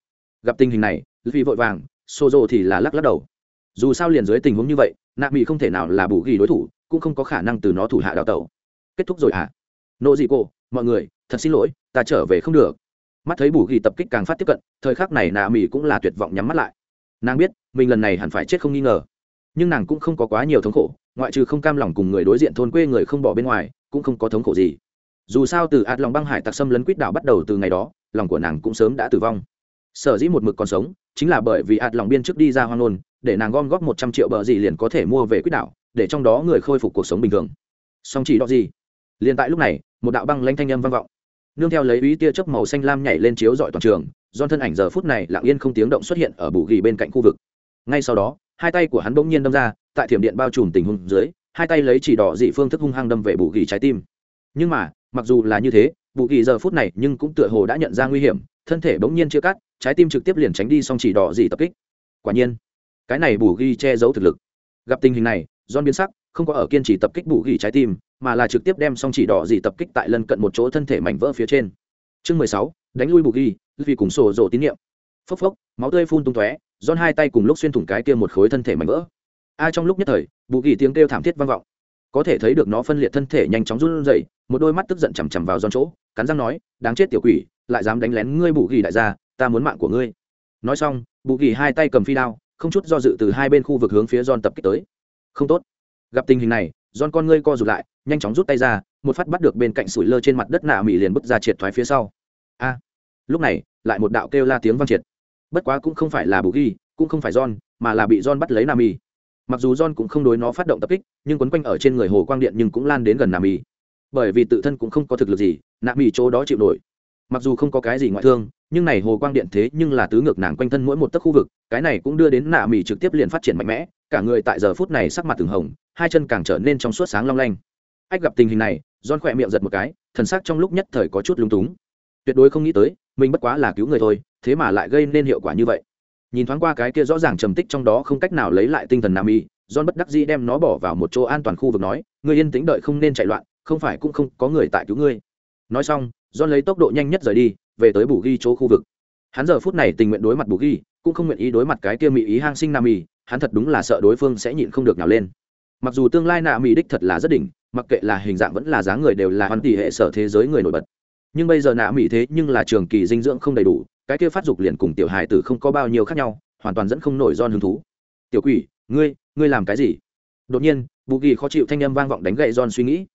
Gặp tình hình này vì vội vàng xô rộ thì là lắc lắc đầu. Dù sao liền dưới tình huống như vậy Nam mỹ không thể nào là bù ghi đối thủ, cũng không có khả năng từ nó thủ hạ đào tẩu. Kết thúc rồi à nộ dị cô, mọi người, thật xin lỗi, ta trở về không được. Mắt thấy bù ghi tập kích càng phát tiếp cận, thời khắc này nà mỹ cũng là tuyệt vọng nhắm mắt lại. Nàng biết, mình lần này hẳn phải chết không nghi ngờ nhưng nàng cũng không có quá nhiều thống khổ, ngoại trừ không cam lòng cùng người đối diện thôn quê người không bỏ bên ngoài, cũng không có thống khổ gì. Dù sao từ ạt lòng băng hải tặc xâm lấn quýt đảo bắt đầu từ ngày đó, lòng của nàng cũng sớm đã tử vong. Sở dĩ một mực còn sống, chính là bởi vì ạt lòng biên trước đi ra hoang nôn để nàng gom góp một trăm triệu bờ gì liền có thể mua về quýt đảo, để trong đó người khôi phục cuộc sống bình thường. Song chỉ đó gì? Liền tại lúc này, một đạo băng lanh thanh âm vang vọng. Nương theo lấy ý tia chớp màu xanh lam nhảy lên chiếu dọi toàn trường do thân ảnh giờ phút này lặng yên không tiếng động xuất hiện ở bù ghi bên cạnh khu vực. Ngay sau đó hai tay của hắn bỗng nhiên đâm ra, tại thiểm điện bao trùm tình huống dưới, hai tay lấy chỉ đỏ dị phương thức hung hăng đâm về bù ghi trái tim. Nhưng mà, mặc dù là như thế, bù ghi giờ phút này nhưng cũng tựa hồ đã nhận ra nguy hiểm, thân thể bỗng nhiên chia cắt, trái tim trực tiếp liền tránh đi xong chỉ đỏ dị tập kích. Quả nhiên, cái này bù ghi che giấu thực lực. Gặp tình hình này don biến sắc, không có ở kiên trì tập kích bù ghi trái tim, mà là trực tiếp đem xong chỉ đỏ dị tập kích tại lân cận một chỗ thân thể mảnh vỡ phía trên. Chương mười sáu, đánh lui bù ghi, vì cùng sổ rộ tín nhiệm phốc phốc, máu tươi phun tung tóe, giòn hai tay cùng lúc xuyên thủng cái kia một khối thân thể mảnh vỡ. A trong lúc nhất thời, bù ghi tiếng kêu thảm thiết vang vọng. Có thể thấy được nó phân liệt thân thể nhanh chóng run rẩy, một đôi mắt tức giận chằm chằm vào giòn chỗ, cắn răng nói, đáng chết tiểu quỷ, lại dám đánh lén ngươi bù ghi đại gia, ta muốn mạng của ngươi. Nói xong, bù ghi hai tay cầm phi đao, không chút do dự từ hai bên khu vực hướng phía giòn tập kích tới. Không tốt. Gặp tình hình này, giòn con ngươi co rụt lại, nhanh chóng rút tay ra, một phát bắt được bên cạnh sủi lơ trên mặt đất nạ mỹ liền bước ra triệt thoái phía sau. A. Lúc này, lại một đạo kêu la tiếng vang triệt bất quá cũng không phải là bù ghi, cũng không phải john, mà là bị john bắt lấy nam y mặc dù john cũng không đối nó phát động tập kích, nhưng quấn quanh ở trên người hồ quang điện nhưng cũng lan đến gần nam y bởi vì tự thân cũng không có thực lực gì nam y chỗ đó chịu nổi. Mặc dù không có cái gì ngoại thương, nhưng này hồ quang điện thế nhưng là tứ ngược nàng quanh thân mỗi một tấc khu vực, cái này cũng đưa đến nạ mì trực tiếp liền phát triển mạnh mẽ, cả người tại giờ phút này sắc mặt từng hồng, hai chân càng trở nên trong suốt sáng long lanh. Ách gặp tình hình này don khỏe miệng giật một cái, thần sắc trong lúc nhất thời có chút lung túng. Tuyệt đối không nghĩ tới mình bất quá là cứu người thôi, thế mà lại gây nên hiệu quả như vậy. Nhìn thoáng qua cái kia rõ ràng trầm tích trong đó không cách nào lấy lại tinh thần nam y, john bất đắc dĩ đem nó bỏ vào một chỗ an toàn khu vực nói người yên tĩnh đợi không nên chạy loạn, không phải cũng không có người tại cứu ngươi. Nói xong, john lấy tốc độ nhanh nhất rời đi, về tới bù ghi chỗ khu vực. Hắn giờ phút này tình nguyện đối mặt bù ghi, cũng không nguyện ý đối mặt cái kia mỹ ý hang sinh nam y, hắn thật đúng là sợ đối phương sẽ nhịn không được nào lên. Mặc dù tương lai nạ mỹ đích thật là rất đỉnh, mặc kệ là hình dạng vẫn là dáng người đều là hoàn tỷ hệ sở thế giới người nổi bật nhưng bây giờ nạ mỹ thế nhưng là trường kỳ dinh dưỡng không đầy đủ, cái kia phát dục liền cùng tiểu hài tử không có bao nhiêu khác nhau, hoàn toàn dẫn không nổi don hứng thú. Tiểu quỷ, ngươi ngươi làm cái gì? Đột nhiên, bù ghi khó chịu thanh âm vang vọng đánh gậy don suy nghĩ.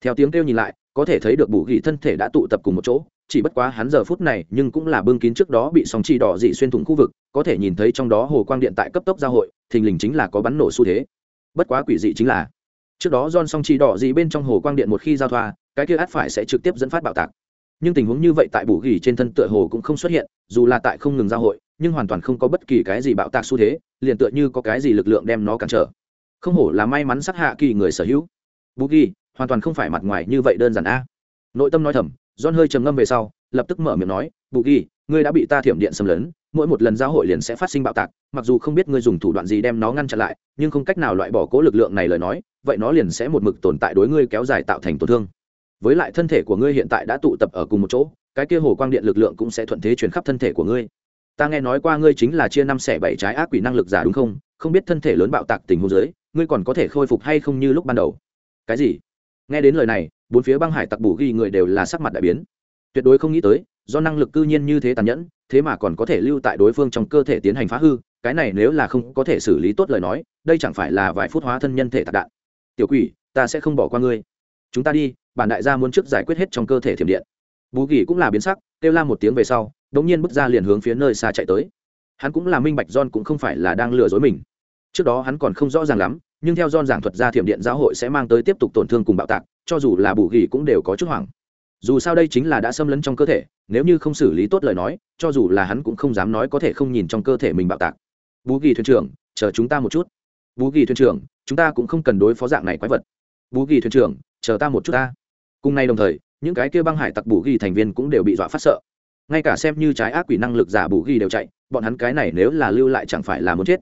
Theo tiếng kêu nhìn lại, có thể thấy được bù ghi thân thể đã tụ tập cùng một chỗ, chỉ bất quá hắn giờ phút này nhưng cũng là bưng kín trước đó bị sóng chi đỏ dị xuyên thủng khu vực, có thể nhìn thấy trong đó hồ quang điện tại cấp tốc giao hội, thình lình chính là có bắn nổ xu thế. Bất quá quỷ dị chính là, trước đó don song chi đỏ dị bên trong hồ quang điện một khi giao thoa, cái kia át phải sẽ trực tiếp dẫn phát bạo tạc nhưng tình huống như vậy tại bù ghi trên thân tựa hồ cũng không xuất hiện, dù là tại không ngừng giao hội, nhưng hoàn toàn không có bất kỳ cái gì bạo tạc xu thế, liền tựa như có cái gì lực lượng đem nó cản trở. Không hổ là may mắn sắc hạ kỳ người sở hữu. Bù ghi, hoàn toàn không phải mặt ngoài như vậy đơn giản a. Nội tâm nói thầm, john hơi trầm ngâm về sau, lập tức mở miệng nói, bù ghi, ngươi đã bị ta thiểm điện xâm lấn, mỗi một lần giao hội liền sẽ phát sinh bạo tạc, mặc dù không biết ngươi dùng thủ đoạn gì đem nó ngăn chặn lại, nhưng không cách nào loại bỏ cố lực lượng này lời nói, vậy nó liền sẽ một mực tồn tại đối ngươi kéo dài tạo thành tổn thương với lại thân thể của ngươi hiện tại đã tụ tập ở cùng một chỗ, cái kia hồ quang điện lực lượng cũng sẽ thuận thế chuyển khắp thân thể của ngươi. Ta nghe nói qua ngươi chính là chia năm xẻ bảy trái ác quỷ năng lực giả đúng không? Không biết thân thể lớn bạo tạc tình huống dưới, ngươi còn có thể khôi phục hay không như lúc ban đầu? Cái gì? Nghe đến lời này, bốn phía băng hải tặc bù ghi người đều là sắc mặt đại biến. Tuyệt đối không nghĩ tới, do năng lực cư nhiên như thế tàn nhẫn, thế mà còn có thể lưu tại đối phương trong cơ thể tiến hành phá hư, cái này nếu là không có thể xử lý tốt lời nói, đây chẳng phải là vài phút hóa thân nhân thể tạc đạn. Tiểu quỷ, ta sẽ không bỏ qua ngươi chúng ta đi, bản đại gia muốn trước giải quyết hết trong cơ thể thiểm điện. Bú kỳ cũng là biến sắc, kêu la một tiếng về sau, đống nhiên bước ra liền hướng phía nơi xa chạy tới. Hắn cũng là minh bạch john cũng không phải là đang lừa dối mình. Trước đó hắn còn không rõ ràng lắm, nhưng theo john giảng thuật ra thiểm điện giáo hội sẽ mang tới tiếp tục tổn thương cùng bạo tạc, cho dù là bù gỉ cũng đều có chút hoảng. Dù sao đây chính là đã xâm lấn trong cơ thể, nếu như không xử lý tốt lời nói, cho dù là hắn cũng không dám nói có thể không nhìn trong cơ thể mình bạo tạc. Bú ghi thuyền trưởng, chờ chúng ta một chút. Bú ghi thuyền trưởng, chúng ta cũng không cần đối phó dạng này quái vật. Bú ghi thuyền trưởng chờ ta một chút ta. Cùng nay đồng thời, những cái kia băng hải tặc bù ghi thành viên cũng đều bị dọa phát sợ. Ngay cả xem như trái ác quỷ năng lực giả bù ghi đều chạy, bọn hắn cái này nếu là lưu lại chẳng phải là muốn chết.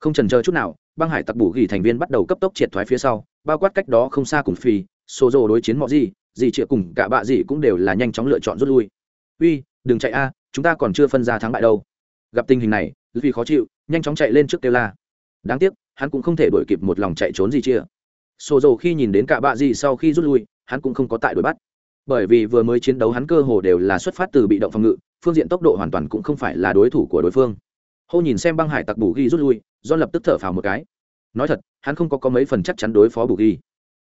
Không trần chờ chút nào, băng hải tặc bù ghi thành viên bắt đầu cấp tốc triệt thoái phía sau, bao quát cách đó không xa cùng phi xô rồ đối chiến mọi gì gì chịa cùng cả bạ gì cũng đều là nhanh chóng lựa chọn rút lui. Uy, đừng chạy a, chúng ta còn chưa phân ra thắng bại đâu. Gặp tình hình này vì khó chịu, nhanh chóng chạy lên trước kêu la. Đáng tiếc, hắn cũng không thể đuổi kịp một lòng chạy trốn gì chia sổ dầu khi nhìn đến cả bạ gì sau khi rút lui, hắn cũng không có tại đuổi bắt. Bởi vì vừa mới chiến đấu hắn cơ hồ đều là xuất phát từ bị động phòng ngự, phương diện tốc độ hoàn toàn cũng không phải là đối thủ của đối phương. Hô nhìn xem băng hải tặc bù ghi rút lui do lập tức thở phào một cái. Nói thật, hắn không có có mấy phần chắc chắn đối phó bù ghi.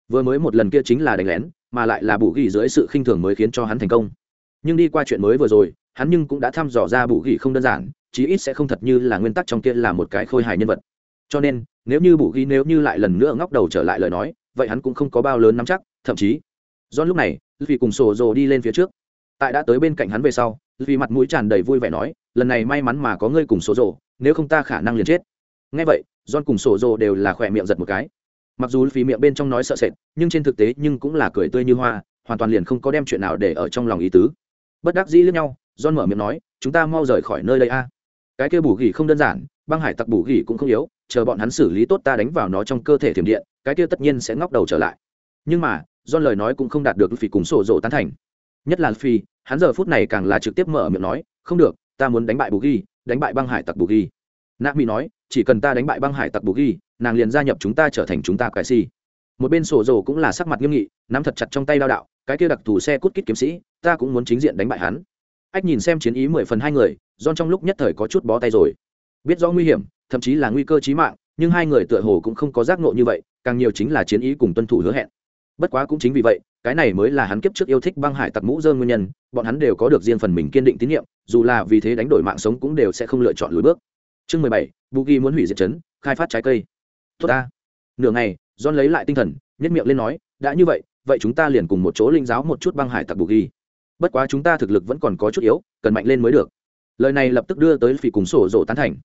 Vừa mới một lần kia chính là đánh lén, mà lại là bù ghi dưới sự khinh thường mới khiến cho hắn thành công. Nhưng đi qua chuyện mới vừa rồi, hắn nhưng cũng đã thăm dò ra bù ghi không đơn giản, chí ít sẽ không thật như là nguyên tắc trong kia là một cái khôi hài nhân vật. Cho nên nếu như bù ghi nếu như lại lần nữa ngóc đầu trở lại lời nói, vậy hắn cũng không có bao lớn nắm chắc, thậm chí do lúc này vì cùng sổ rồ đi lên phía trước. Tại đã tới bên cạnh hắn về sau vì mặt mũi tràn đầy vui vẻ nói, lần này may mắn mà có ngươi cùng sổ rồ nếu không ta khả năng liền chết. Ngay vậy, john cùng sổ rồ đều là khỏe miệng giật một cái. Mặc dù vì miệng bên trong nói sợ sệt, nhưng trên thực tế nhưng cũng là cười tươi như hoa, hoàn toàn liền không có đem chuyện nào để ở trong lòng ý tứ. Bất đắc dĩ lẫn nhau, john mở miệng nói, chúng ta mau rời khỏi nơi đây a. Cái kia bù gỉ không đơn giản băng hải tặc bù gỉ cũng không yếu, chờ bọn hắn xử lý tốt ta đánh vào nó trong cơ thể thiểm điện, cái kia tất nhiên sẽ ngóc đầu trở lại. Nhưng mà do lời nói cũng không đạt được phi cùng sổ rộ tán thành. Nhất là phi hắn giờ phút này càng là trực tiếp mở miệng nói, không được, ta muốn đánh bại bù ghi đánh bại băng hải tặc bù ghi nạ mỹ nói, chỉ cần ta đánh bại băng hải tặc bù ghi nàng liền gia nhập chúng ta trở thành chúng ta cái si. Một bên sổ rồ cũng là sắc mặt nghiêm nghị, nắm thật chặt trong tay lao đạo, cái kia đặc thù xe cút kít kiếm sĩ, ta cũng muốn chính diện đánh bại hắn. Ách nhìn xem chiến ý mười phần hai người don trong lúc nhất thời có chút bó tay rồi biết rõ nguy hiểm, thậm chí là nguy cơ chí mạng, nhưng hai người tựa hồ cũng không có giác ngộ như vậy, càng nhiều chính là chiến ý cùng tuân thủ hứa hẹn. Bất quá cũng chính vì vậy, cái này mới là hắn kiếp trước yêu thích băng hải tặc mũ dơ nguyên nhân, bọn hắn đều có được riêng phần mình kiên định tín nhiệm, dù là vì thế đánh đổi mạng sống cũng đều sẽ không lựa chọn lùi bước. Chương mười bảy, bugi muốn hủy diệt chấn, khai phát trái cây. Tốt ta. Nửa ngày, john lấy lại tinh thần nhất miệng lên nói, đã như vậy vậy chúng ta liền cùng một chỗ linh giáo một chút băng hải tặc bugi. Bất quá chúng ta thực lực vẫn còn có chút yếu, cần mạnh lên mới được lời này lập tức đưa tới phỉ cùng sổ rộ tán thành.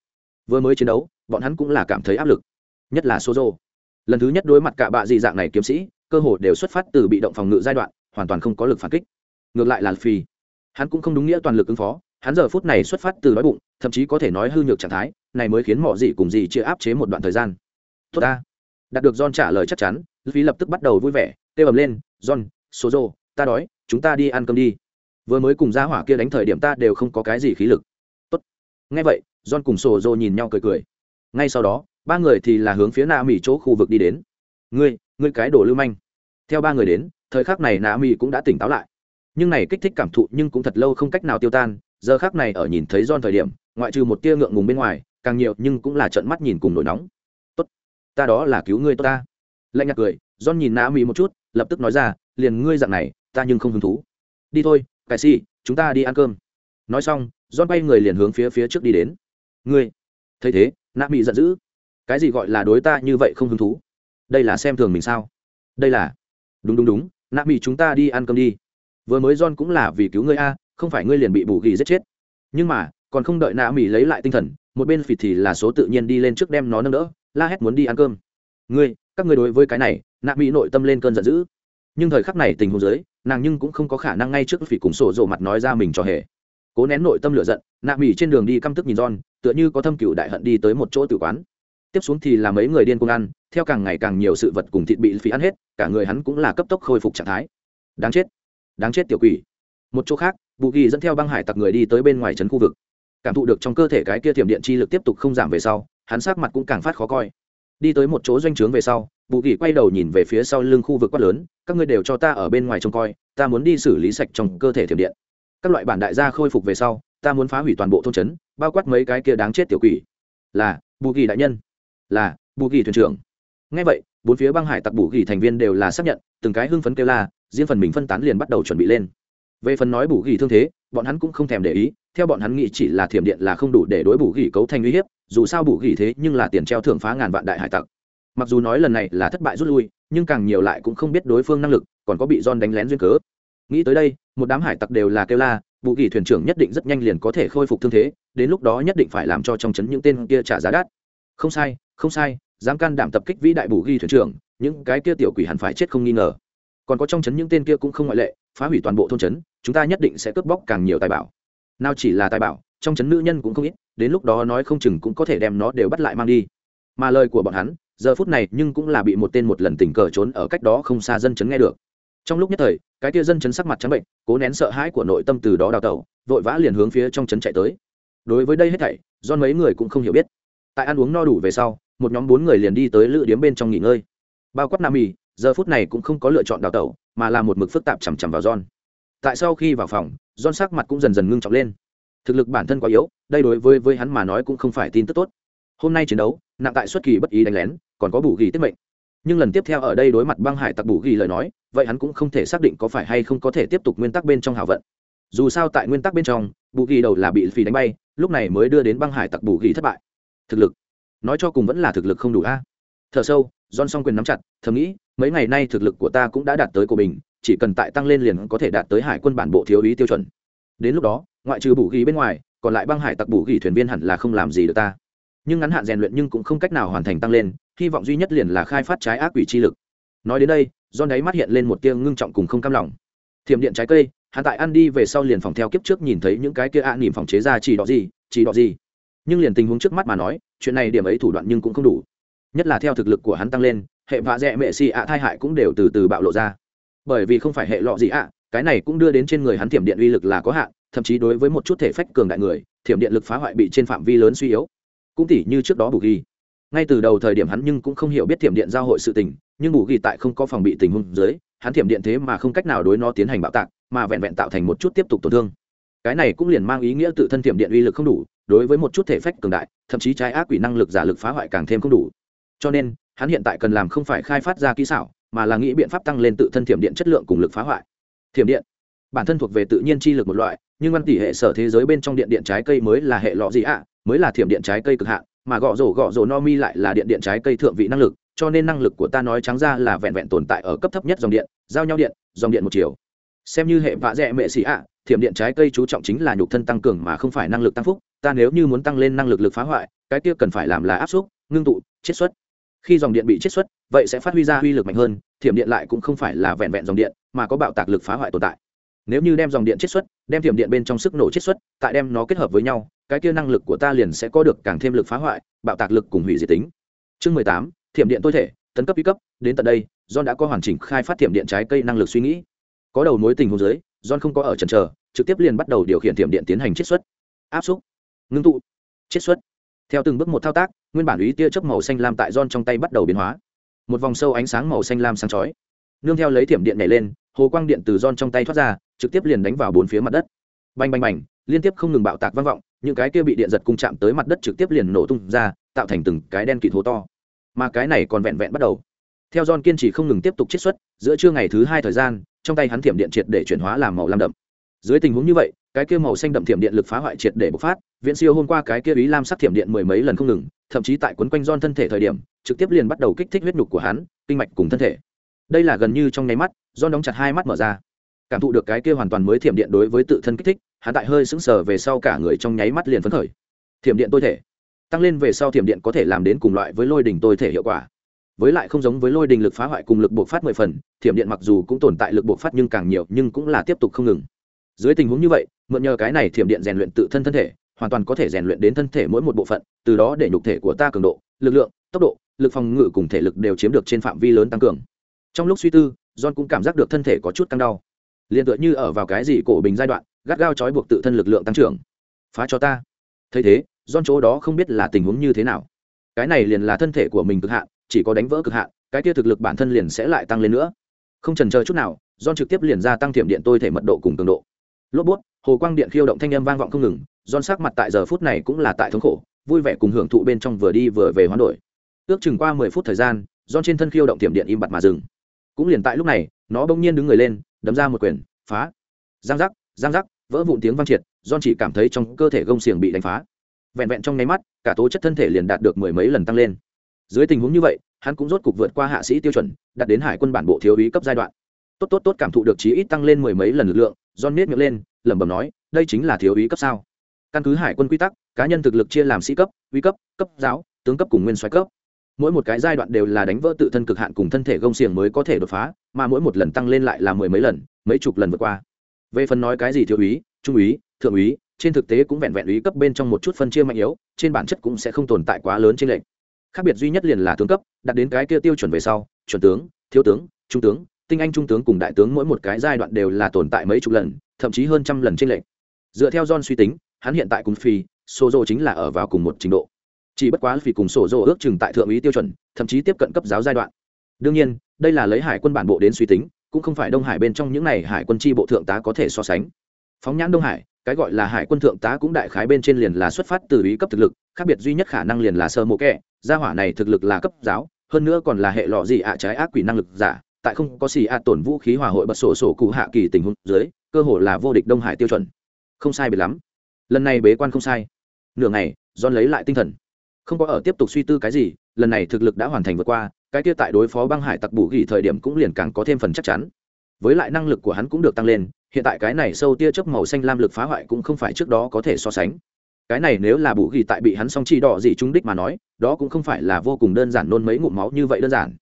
Vừa mới chiến đấu, bọn hắn cũng là cảm thấy áp lực, nhất là số rộ lần thứ nhất đối mặt cả bạ dị dạng này kiếm sĩ, cơ hồ đều xuất phát từ bị động phòng ngự giai đoạn, hoàn toàn không có lực phản kích. Ngược lại là phi hắn cũng không đúng nghĩa toàn lực ứng phó, hắn giờ phút này xuất phát từ đói bụng, thậm chí có thể nói hư nhược trạng thái, này mới khiến mọi dị cùng dị chia áp chế một đoạn thời gian. Tốt ta. Đạt được john trả lời chắc chắn phi lập tức bắt đầu vui vẻ, kêu ầm lên, john số rô ta đói, chúng ta đi ăn cơm đi vừa mới cùng gia hỏa kia đánh thời điểm ta đều không có cái gì khí lực. Tốt. Ngay vậy, john cùng sổ rô nhìn nhau cười cười. Ngay sau đó, ba người thì là hướng phía nạ mỹ chỗ khu vực đi đến. Ngươi ngươi cái đồ lưu manh. Theo ba người đến, thời khắc này nạ mỹ cũng đã tỉnh táo lại. Nhưng này kích thích cảm thụ nhưng cũng thật lâu không cách nào tiêu tan, giờ khác này ở nhìn thấy John thời điểm, ngoại trừ một tia ngượng ngùng bên ngoài, càng nhiều nhưng cũng là trận mắt nhìn cùng nổi nóng. Tốt. Ta đó là cứu ngươi tốt ta. Lạnh nhạt cười, John nhìn nã mỹ một chút, lập tức nói ra, liền ngươi dạng này, ta nhưng không hứng thú. Đi thôi cài si chúng ta đi ăn cơm. Nói xong, John bay người liền hướng phía phía trước đi đến. Ngươi, thấy thế na mỹ giận dữ. Cái gì gọi là đối ta như vậy không hứng thú? Đây là xem thường mình sao? Đây là đúng đúng đúng nạ mỹ chúng ta đi ăn cơm đi. Vừa mới john cũng là vì cứu ngươi a, không phải ngươi liền bị bù ghi giết chết. Nhưng mà, còn không đợi nạ mỹ lấy lại tinh thần, một bên phịt thì là số tự nhiên đi lên trước đem nó nâng đỡ, la hét muốn đi ăn cơm. Ngươi, các ngươi đối với cái này nạ mỹ nội tâm lên cơn giận dữ. Nhưng thời khắc này tình huống giới nàng nhưng cũng không có khả năng ngay trước phỉ cùng sổ rộ mặt nói ra mình cho hề. Cố nén nội tâm lửa giận, nạ mỹ trên đường đi căm tức nhìn john, tựa như có thâm cựu đại hận đi tới một chỗ tử quán. Tiếp xuống thì là mấy người điên cuồng ăn, theo càng ngày càng nhiều sự vật cùng thịt bị phí ăn hết, cả người hắn cũng là cấp tốc khôi phục trạng thái. Đáng chết đáng chết tiểu quỷ. Một chỗ khác, bù ghi dẫn theo băng hải tặc người đi tới bên ngoài trấn khu vực. Cảm thụ được trong cơ thể cái kia thiểm điện chi lực tiếp tục không giảm về sau, hắn sát mặt cũng càng phát khó coi. Đi tới một chỗ doanh trướng về sau bù ghi quay đầu nhìn về phía sau lưng khu vực quát lớn, các ngươi đều cho ta ở bên ngoài trông coi, ta muốn đi xử lý sạch trong cơ thể thiểm điện. Các loại bản đại gia khôi phục về sau, ta muốn phá hủy toàn bộ thôn trấn, bao quát mấy cái kia đáng chết tiểu quỷ. Là, bù ghi đại nhân. Là, bù ghi thuyền trưởng. Ngay vậy, bốn phía băng hải tặc bù ghi thành viên đều là xác nhận, từng cái hưng phấn kêu la, riêng phần mình phân tán liền bắt đầu chuẩn bị lên. Về phần nói bù ghi thương thế, bọn hắn cũng không thèm để ý, theo bọn hắn nghĩ chỉ là thiểm điện là không đủ để đối bù ghi cấu thành uy hiếp, dù sao bù ghi thế nhưng là tiền treo thưởng phá ngàn vạn đại hải tặc mặc dù nói lần này là thất bại rút lui, nhưng càng nhiều lại cũng không biết đối phương năng lực, còn có bị don đánh lén duyên cớ. Nghĩ tới đây, một đám hải tặc đều là kêu la vụ kỳ thuyền trưởng nhất định rất nhanh liền có thể khôi phục thương thế, đến lúc đó nhất định phải làm cho trong chấn những tên kia trả giá đắt. Không sai không sai, dám can đảm tập kích vĩ đại bù ghi thuyền trưởng, những cái kia tiểu quỷ hẳn phải chết không nghi ngờ. Còn có trong trấn những tên kia cũng không ngoại lệ, phá hủy toàn bộ thôn trấn, chúng ta nhất định sẽ cướp bóc càng nhiều tài bảo. Nào chỉ là tài bảo, trong trấn nữ nhân cũng không ít, đến lúc đó nói không chừng cũng có thể đem nó đều bắt lại mang đi. Mà lời của bọn hắn giờ phút này nhưng cũng là bị một tên một lần tình cờ trốn ở cách đó không xa dân chấn nghe được. Trong lúc nhất thời, cái tia dân chấn sắc mặt trắng bệnh, cố nén sợ hãi của nội tâm từ đó đào tẩu, vội vã liền hướng phía trong chấn chạy tới. Đối với đây hết thảy, do mấy người cũng không hiểu biết. Tại ăn uống no đủ về sau, một nhóm bốn người liền đi tới lữ điếm bên trong nghỉ ngơi. Bao quát nam mì, giờ phút này cũng không có lựa chọn đào tẩu, mà là một mực phức tạp chằm chằm vào john. Tại sau khi vào phòng, john sắc mặt cũng dần dần ngưng trọng lên. Thực lực bản thân quá yếu, đây đối với với hắn mà nói cũng không phải tin tức tốt. Hôm nay chiến đấu, nặng tại xuất kỳ bất ý đánh lén còn có bù ghi tiết mệnh. Nhưng lần tiếp theo ở đây đối mặt băng hải tặc bù ghi lời nói, vậy hắn cũng không thể xác định có phải hay không có thể tiếp tục nguyên tắc bên trong hảo vận. Dù sao tại nguyên tắc bên trong, bù ghi đầu là bị phì đánh bay, lúc này mới đưa đến băng hải tặc bù ghi thất bại. Thực lực. Nói cho cùng vẫn là thực lực không đủ a. Thở sâu don song quyền nắm chặt, thầm nghĩ, mấy ngày nay thực lực của ta cũng đã đạt tới của mình chỉ cần tại tăng lên liền có thể đạt tới hải quân bản bộ thiếu ý tiêu chuẩn. Đến lúc đó, ngoại trừ bù ghi bên ngoài, còn lại băng hải tặc bù ghi thuyền viên hẳn là không làm gì được ta nhưng ngắn hạn rèn luyện nhưng cũng không cách nào hoàn thành tăng lên, hy vọng duy nhất liền là khai phát trái ác quỷ chi lực. Nói đến đây do đáy mắt hiện lên một tia ngưng trọng cùng không cam lòng. Thiểm điện trái cây hạ tại ăn đi về sau liền phòng theo kiếp trước nhìn thấy những cái kia ạ à nỉm phòng chế ra chỉ đỏ gì, chỉ đỏ gì. Nhưng liền tình huống trước mắt mà nói, chuyện này điểm ấy thủ đoạn nhưng cũng không đủ. Nhất là theo thực lực của hắn tăng lên, hệ vạ dẹ mệ xì ạ thai hại cũng đều từ từ bạo lộ ra. Bởi vì không phải hệ lọ gì ạ, cái này cũng đưa đến trên người hắn thiểm điện uy lực là có hạn, thậm chí đối với một chút thể phách cường đại người, thiểm điện lực phá hoại bị trên phạm vi lớn suy yếu cũng tỉ như trước đó bù ghi. Ngay từ đầu thời điểm hắn nhưng cũng không hiểu biết thiểm điện giao hội sự tình, nhưng bù ghi tại không có phòng bị tình huống dưới, hắn thiểm điện thế mà không cách nào đối nó tiến hành bạo tạc, mà vẹn vẹn tạo thành một chút tiếp tục tổn thương. Cái này cũng liền mang ý nghĩa tự thân thiểm điện uy lực không đủ, đối với một chút thể phách cường đại, thậm chí trái ác quỷ năng lực giả lực phá hoại càng thêm không đủ. Cho nên, hắn hiện tại cần làm không phải khai phát ra kỹ xảo, mà là nghĩ biện pháp tăng lên tự thân thiểm điện chất lượng cùng lực phá hoại. Thiểm điện, bản thân thuộc về tự nhiên chi lực một loại, nhưng văn tỷ hệ sở thế giới bên trong điện điện trái cây mới là hệ lọ gì ạ? Mới là thiểm điện trái cây cực hạn mà gõ rổ gõ rổ no mi lại là điện điện trái cây thượng vị năng lực cho nên năng lực của ta nói trắng ra là vẹn vẹn tồn tại ở cấp thấp nhất dòng điện giao nhau điện dòng điện một chiều. Xem như hệ vạ dẹ mệ xì ạ thiểm điện trái cây chú trọng chính là nhục thân tăng cường mà không phải năng lực tăng phúc ta nếu như muốn tăng lên năng lực lực phá hoại cái kia cần phải làm là áp suất, ngưng tụ chiết xuất. Khi dòng điện bị chiết xuất vậy sẽ phát huy ra uy lực mạnh hơn thiểm điện lại cũng không phải là vẹn vẹn dòng điện mà có bạo tạc lực phá hoại tồn tại nếu như đem dòng điện chiết xuất, đem thiểm điện bên trong sức nổ chiết xuất, tại đem nó kết hợp với nhau, cái kia năng lực của ta liền sẽ có được càng thêm lực phá hoại, bạo tạc lực cùng hủy diệt tính. Chương mười tám, thiểm điện tôi thể, tấn cấp y cấp, đến tận đây, john đã có hoàn chỉnh khai phát thiểm điện trái cây năng lực suy nghĩ. Có đầu mối tình huống dưới, john không có ở trần trờ trực tiếp liền bắt đầu điều khiển thiểm điện tiến hành chiết xuất. Áp xúc, ngưng tụ, chiết xuất. Theo từng bước một thao tác, nguyên bản ý tia chớp màu xanh lam tại john trong tay bắt đầu biến hóa. Một vòng sâu ánh sáng màu xanh lam sáng chói. Nương theo lấy thiểm điện nhảy lên, hồ quang điện từ john trong tay thoát ra trực tiếp liền đánh vào bốn phía mặt đất. Bành bành bành, liên tiếp không ngừng bạo tạc vang vọng, những cái kia bị điện giật cung chạm tới mặt đất trực tiếp liền nổ tung ra, tạo thành từng cái đen kịt hố to. Mà cái này còn vẹn vẹn bắt đầu. Theo john kiên trì không ngừng tiếp tục chiết xuất, giữa trưa ngày thứ hai thời gian, trong tay hắn thiểm điện triệt để chuyển hóa làm màu lam đậm. Dưới tình huống như vậy, cái kia màu xanh đậm thiểm điện lực phá hoại triệt để bộc phát, viễn siêu hôm qua cái kia ý lam sắc thiểm điện mười mấy lần không ngừng, thậm chí tại quấn quanh John thân thể thời điểm, trực tiếp liền bắt đầu kích thích huyết nhục của hắn, kinh mạch cùng thân thể. Đây là gần như trong nháy mắt, John đóng chặt hai mắt mở ra cảm thụ được cái kia hoàn toàn mới thiểm điện đối với tự thân kích thích, hắn tại hơi sững sờ về sau cả người trong nháy mắt liền phấn khởi. Thiểm điện tôi thể. Tăng lên về sau thiểm điện có thể làm đến cùng loại với lôi đình tôi thể hiệu quả. Với lại không giống với lôi đình lực phá hoại cùng lực buộc phát mười phần, thiểm điện mặc dù cũng tồn tại lực buộc phát nhưng càng nhiều, nhưng cũng là tiếp tục không ngừng. Dưới tình huống như vậy, mượn nhờ cái này thiểm điện rèn luyện tự thân thân thể, hoàn toàn có thể rèn luyện đến thân thể mỗi một bộ phận, từ đó để nhục thể của ta cường độ, lực lượng, tốc độ, lực phòng ngự cùng thể lực đều chiếm được trên phạm vi lớn tăng cường. Trong lúc suy tư, john cũng cảm giác được thân thể có chút căng đau liền tựa như ở vào cái gì cổ bình giai đoạn, gắt gao trói buộc tự thân lực lượng tăng trưởng. Phá cho ta. Thấy thế don chỗ đó không biết là tình huống như thế nào. Cái này liền là thân thể của mình cực hạn, chỉ có đánh vỡ cực hạn, cái kia thực lực bản thân liền sẽ lại tăng lên nữa. Không trần chờ chút nào don trực tiếp liền ra tăng thiểm điện tôi thể mật độ cùng cường độ. Lốp bút, hồ quang điện khiêu động thanh âm vang vọng không ngừng don sắc mặt tại giờ phút này cũng là tại thống khổ, vui vẻ cùng hưởng thụ bên trong vừa đi vừa về hoán đổi. Ước chừng qua mười phút thời gian don trên thân khiêu động thiểm điện im bặt mà dừng. Cũng liền tại lúc này, nó bỗng nhiên đứng người lên đấm ra một quyền, phá. Giang giác giang giác, vỡ vụn tiếng vang triệt don chỉ cảm thấy trong cơ thể gông xiềng bị đánh phá. Vẹn vẹn trong nháy mắt, cả tố chất thân thể liền đạt được mười mấy lần tăng lên. Dưới tình huống như vậy, hắn cũng rốt cục vượt qua hạ sĩ tiêu chuẩn, đạt đến hải quân bản bộ thiếu úy cấp giai đoạn. Tốt tốt tốt cảm thụ được chí ít tăng lên mười mấy lần lực lượng don nết miệng lên, lẩm bẩm nói, đây chính là thiếu úy cấp sao? Căn cứ hải quân quy tắc, cá nhân thực lực chia làm sĩ cấp uy cấp cấp giáo, tướng cấp cùng nguyên soái cấp mỗi một cái giai đoạn đều là đánh vỡ tự thân cực hạn cùng thân thể gông xiềng mới có thể đột phá, mà mỗi một lần tăng lên lại là mười mấy lần, mấy chục lần vượt qua. Về phần nói cái gì thiếu úy, trung úy, thượng úy, trên thực tế cũng vẹn vẹn úy cấp bên trong một chút phân chia mạnh yếu, trên bản chất cũng sẽ không tồn tại quá lớn trên lệnh khác biệt duy nhất liền là tướng cấp đạt đến cái kia tiêu chuẩn về sau, chuẩn tướng, thiếu tướng, trung tướng, tinh anh trung tướng cùng đại tướng mỗi một cái giai đoạn đều là tồn tại mấy chục lần, thậm chí hơn trăm lần trên lệnh dựa theo john suy tính, hắn hiện tại cùng phi, sozo chính là ở vào cùng một trình độ chỉ bất quá vì cùng sổ dồ ước chừng tại thượng úy tiêu chuẩn, thậm chí tiếp cận cấp giáo giai đoạn. Đương nhiên, đây là lấy hải quân bản bộ đến suy tính, cũng không phải đông hải bên trong những n à y hải quân tri bộ thượng tá có thể so sánh. Phóng nhãn đông hải, cái gọi là hải quân thượng tá cũng đại khái bên trên liền là xuất phát từ ý cấp thực lực, khác biệt duy nhất khả năng liền là sơ mộ kẹ gia hỏa này thực lực là cấp giáo, hơn nữa còn là hệ lọ gì ạ trái ác quỷ năng lực giả, tại không có xì ạ tổn vũ khí hòa hội bật sổ sổ cụ hạ kỳ tình huống dưới, cơ hồ là vô địch đông hải tiêu chuẩn. Không sai biệt lắm. Lần này bế quan không sai. Nửa ngày don lấy lại tinh thần không có ở tiếp tục suy tư cái gì, lần này thực lực đã hoàn thành vượt qua, cái kia tại đối phó băng hải tặc bù gỉ thời điểm cũng liền càng có thêm phần chắc chắn. Với lại năng lực của hắn cũng được tăng lên, hiện tại cái này sâu tia chớp màu xanh lam lực phá hoại cũng không phải trước đó có thể so sánh. Cái này nếu là bù gỉ tại bị hắn song chi đỏ gì trúng đích mà nói, đó cũng không phải là vô cùng đơn giản nôn mấy ngụm máu như vậy đơn giản.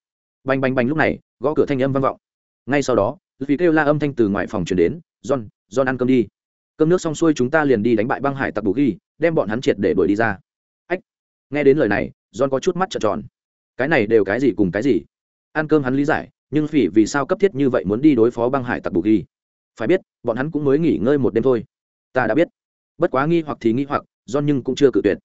Bành bành bành lúc này, gõ cửa thanh âm vang vọng. Ngay sau đó, vì kêu la âm thanh từ ngoài phòng truyền đến, john john ăn cơm đi. Cơm nước xong xuôi chúng ta liền đi đánh bại băng hải tặc bù ghi đem bọn hắn triệt để đuổi đi ra nghe đến lời này, john có chút mắt trợn tròn. Cái này đều cái gì cùng cái gì? Ăn cơm hắn lý giải, nhưng phỉ vì sao cấp thiết như vậy muốn đi đối phó băng hải tặc bù ghi? Phải biết, bọn hắn cũng mới nghỉ ngơi một đêm thôi. Ta đã biết. Bất quá nghi hoặc thì nghi hoặc, John nhưng cũng chưa cự tuyệt.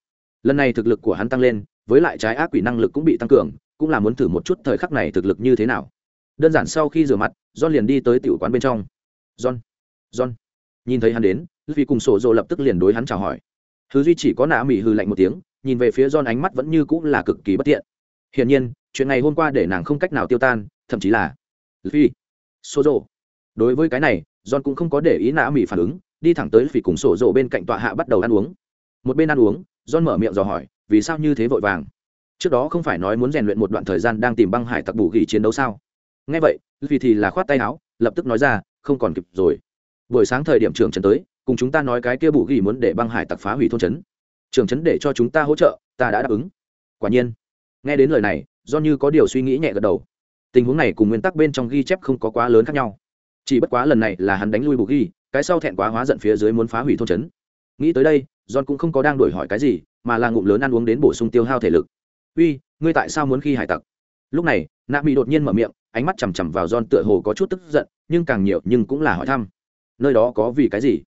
Lần này thực lực của hắn tăng lên, với lại trái ác quỷ năng lực cũng bị tăng cường, cũng là muốn thử một chút thời khắc này thực lực như thế nào. Đơn giản sau khi rửa mặt, john liền đi tới tiểu quán bên trong. John john. Nhìn thấy hắn đến vì cùng sổ dồ lập tức liền đối hắn chào hỏi. Thứ duy chỉ có nạ mỹ hư lạnh một tiếng nhìn về phía john ánh mắt vẫn như cũng là cực kỳ bất tiện. Hiển nhiên chuyện ngày hôm qua để nàng không cách nào tiêu tan thậm chí là Luffy, Sozo. đối với cái này john cũng không có để ý nã mỉ phản ứng đi thẳng tới Luffy cùng Sozo bên cạnh tọa hạ bắt đầu ăn uống. Một bên ăn uống john mở miệng dò hỏi vì sao như thế vội vàng? Trước đó không phải nói muốn rèn luyện một đoạn thời gian đang tìm băng hải tặc bù gỉ chiến đấu sao? Nghe vậy Luffy thì là khoát tay áo lập tức nói ra không còn kịp rồi. Buổi sáng thời điểm trưởng trấn tới cùng chúng ta nói cái kia bù gỉ muốn để băng hải tặc phá hủy thôn trấn trưởng trấn để cho chúng ta hỗ trợ, ta đã đáp ứng. Quả nhiên, nghe đến lời này do như có điều suy nghĩ nhẹ gật đầu. Tình huống này cùng nguyên tắc bên trong ghi chép không có quá lớn khác nhau. Chỉ bất quá lần này là hắn đánh lui bù ghi, cái sau thẹn quá hóa giận phía dưới muốn phá hủy thôn trấn. Nghĩ tới đây, john cũng không có đang đổi hỏi cái gì, mà là ngụm lớn ăn uống đến bổ sung tiêu hao thể lực. Uy, ngươi tại sao muốn khi hải tặc? Lúc này nạ mỹ đột nhiên mở miệng, ánh mắt chằm chằm vào John tựa hồ có chút tức giận, nhưng càng nhiều nhưng cũng là hỏi thăm. Nơi đó có vì cái gì?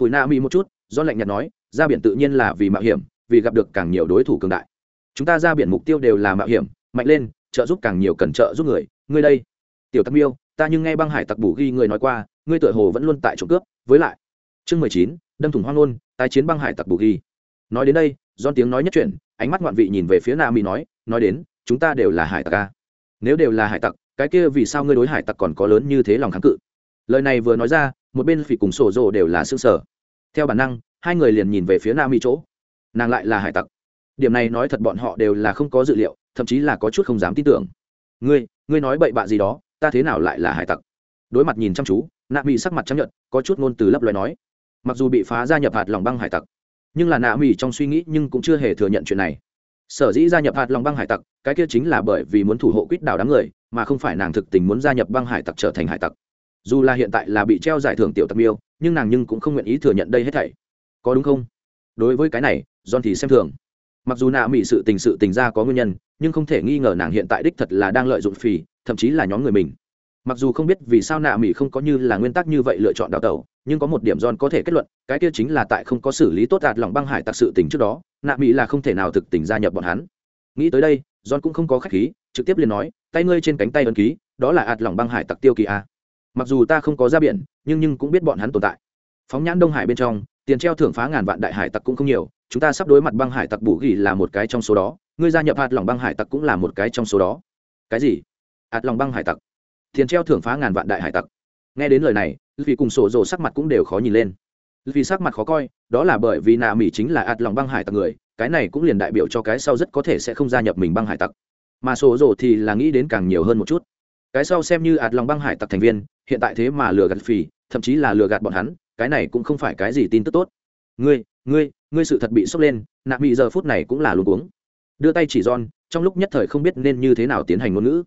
Phủi nạ mỹ một chút, John lạnh nhạt nói ra biển tự nhiên là vì mạo hiểm, vì gặp được càng nhiều đối thủ cường đại. Chúng ta ra biển mục tiêu đều là mạo hiểm, mạnh lên, trợ giúp càng nhiều cần trợ giúp người. Ngươi đây, tiểu tắc miêu, ta nhưng nghe băng hải tặc bù ghi người nói qua, ngươi tựa hồ vẫn luôn tại trộm cướp. Với lại, chương mười chín, đâm thủng hoang ngôn, tái chiến băng hải tặc bù ghi. Nói đến đây do tiếng nói nhất chuyện ánh mắt ngoạn vị nhìn về phía na mỹ nói nói đến, chúng ta đều là hải tặc ca nếu đều là hải tặc, cái kia vì sao ngươi đối hải tặc còn có lớn như thế lòng kháng cự? Lời này vừa nói ra, một bên phỉ cùng sổ rồ đều là xương sở theo bản năng hai người liền nhìn về phía nam mỹ chỗ. Nàng lại là hải tặc. Điểm này nói thật bọn họ đều là không có dự liệu, thậm chí là có chút không dám tin tưởng. Ngươi ngươi nói bậy bạ gì đó, ta thế nào lại là hải tặc? Đối mặt nhìn chăm chú nạ mỹ sắc mặt chấp nhận, có chút ngôn từ lấp loài nói. Mặc dù bị phá gia nhập hạt lòng băng hải tặc, nhưng là nạ mỹ trong suy nghĩ nhưng cũng chưa hề thừa nhận chuyện này. Sở dĩ gia nhập hạt lòng băng hải tặc, cái kia chính là bởi vì muốn thủ hộ quýt đảo đám người, mà không phải nàng thực tình muốn gia nhập băng hải tặc trở thành hải tặc. Dù là hiện tại là bị treo giải thưởng tiểu tặc miêu, nhưng nàng nhưng cũng không nguyện ý thừa nhận đây hết thảy có đúng không? Đối với cái này, john thì xem thường. Mặc dù nạ mỹ sự tình sự tình ra có nguyên nhân, nhưng không thể nghi ngờ nàng hiện tại đích thật là đang lợi dụng phì, thậm chí là nhóm người mình. Mặc dù không biết vì sao nạ mỹ không có như là nguyên tắc như vậy lựa chọn đào tẩu, nhưng có một điểm john có thể kết luận, cái kia chính là tại không có xử lý tốt đạt lòng băng hải tặc sự tình trước đó, nạ mỹ là không thể nào thực tình gia nhập bọn hắn. Nghĩ tới đây, john cũng không có khách khí, trực tiếp liền nói, tay ngươi trên cánh tay ấn ký, đó là ạt lòng băng hải tặc tiêu kỳ a. Mặc dù ta không có ra biển, nhưng nhưng cũng biết bọn hắn tồn tại. Phóng nhãn đông hải bên trong tiền treo thưởng phá ngàn vạn đại hải tặc cũng không nhiều, chúng ta sắp đối mặt băng hải tặc bù ghi là một cái trong số đó, ngươi gia nhập hạt lòng băng hải tặc cũng là một cái trong số đó. Cái gì? Hạt lòng băng hải tặc. Tiền treo thưởng phá ngàn vạn đại hải tặc. Nghe đến lời này vì cùng sổ rồ sắc mặt cũng đều khó nhìn lên. Vì sắc mặt khó coi, đó là bởi vì nạ mỹ chính là ạt lòng băng hải tặc người, cái này cũng liền đại biểu cho cái sau rất có thể sẽ không gia nhập mình băng hải tặc. Mà sổ rồ thì là nghĩ đến càng nhiều hơn một chút. Cái sau xem như ạt lòng băng hải tặc thành viên, hiện tại thế mà lừa gạt phì thậm chí là lừa gạt bọn hắn cái này cũng không phải cái gì tin tức tốt. Ngươi ngươi ngươi sự thật bị sốc lên, nạ mỹ giờ phút này cũng là luôn cuống. Đưa tay chỉ don trong lúc nhất thời không biết nên như thế nào tiến hành ngôn ngữ.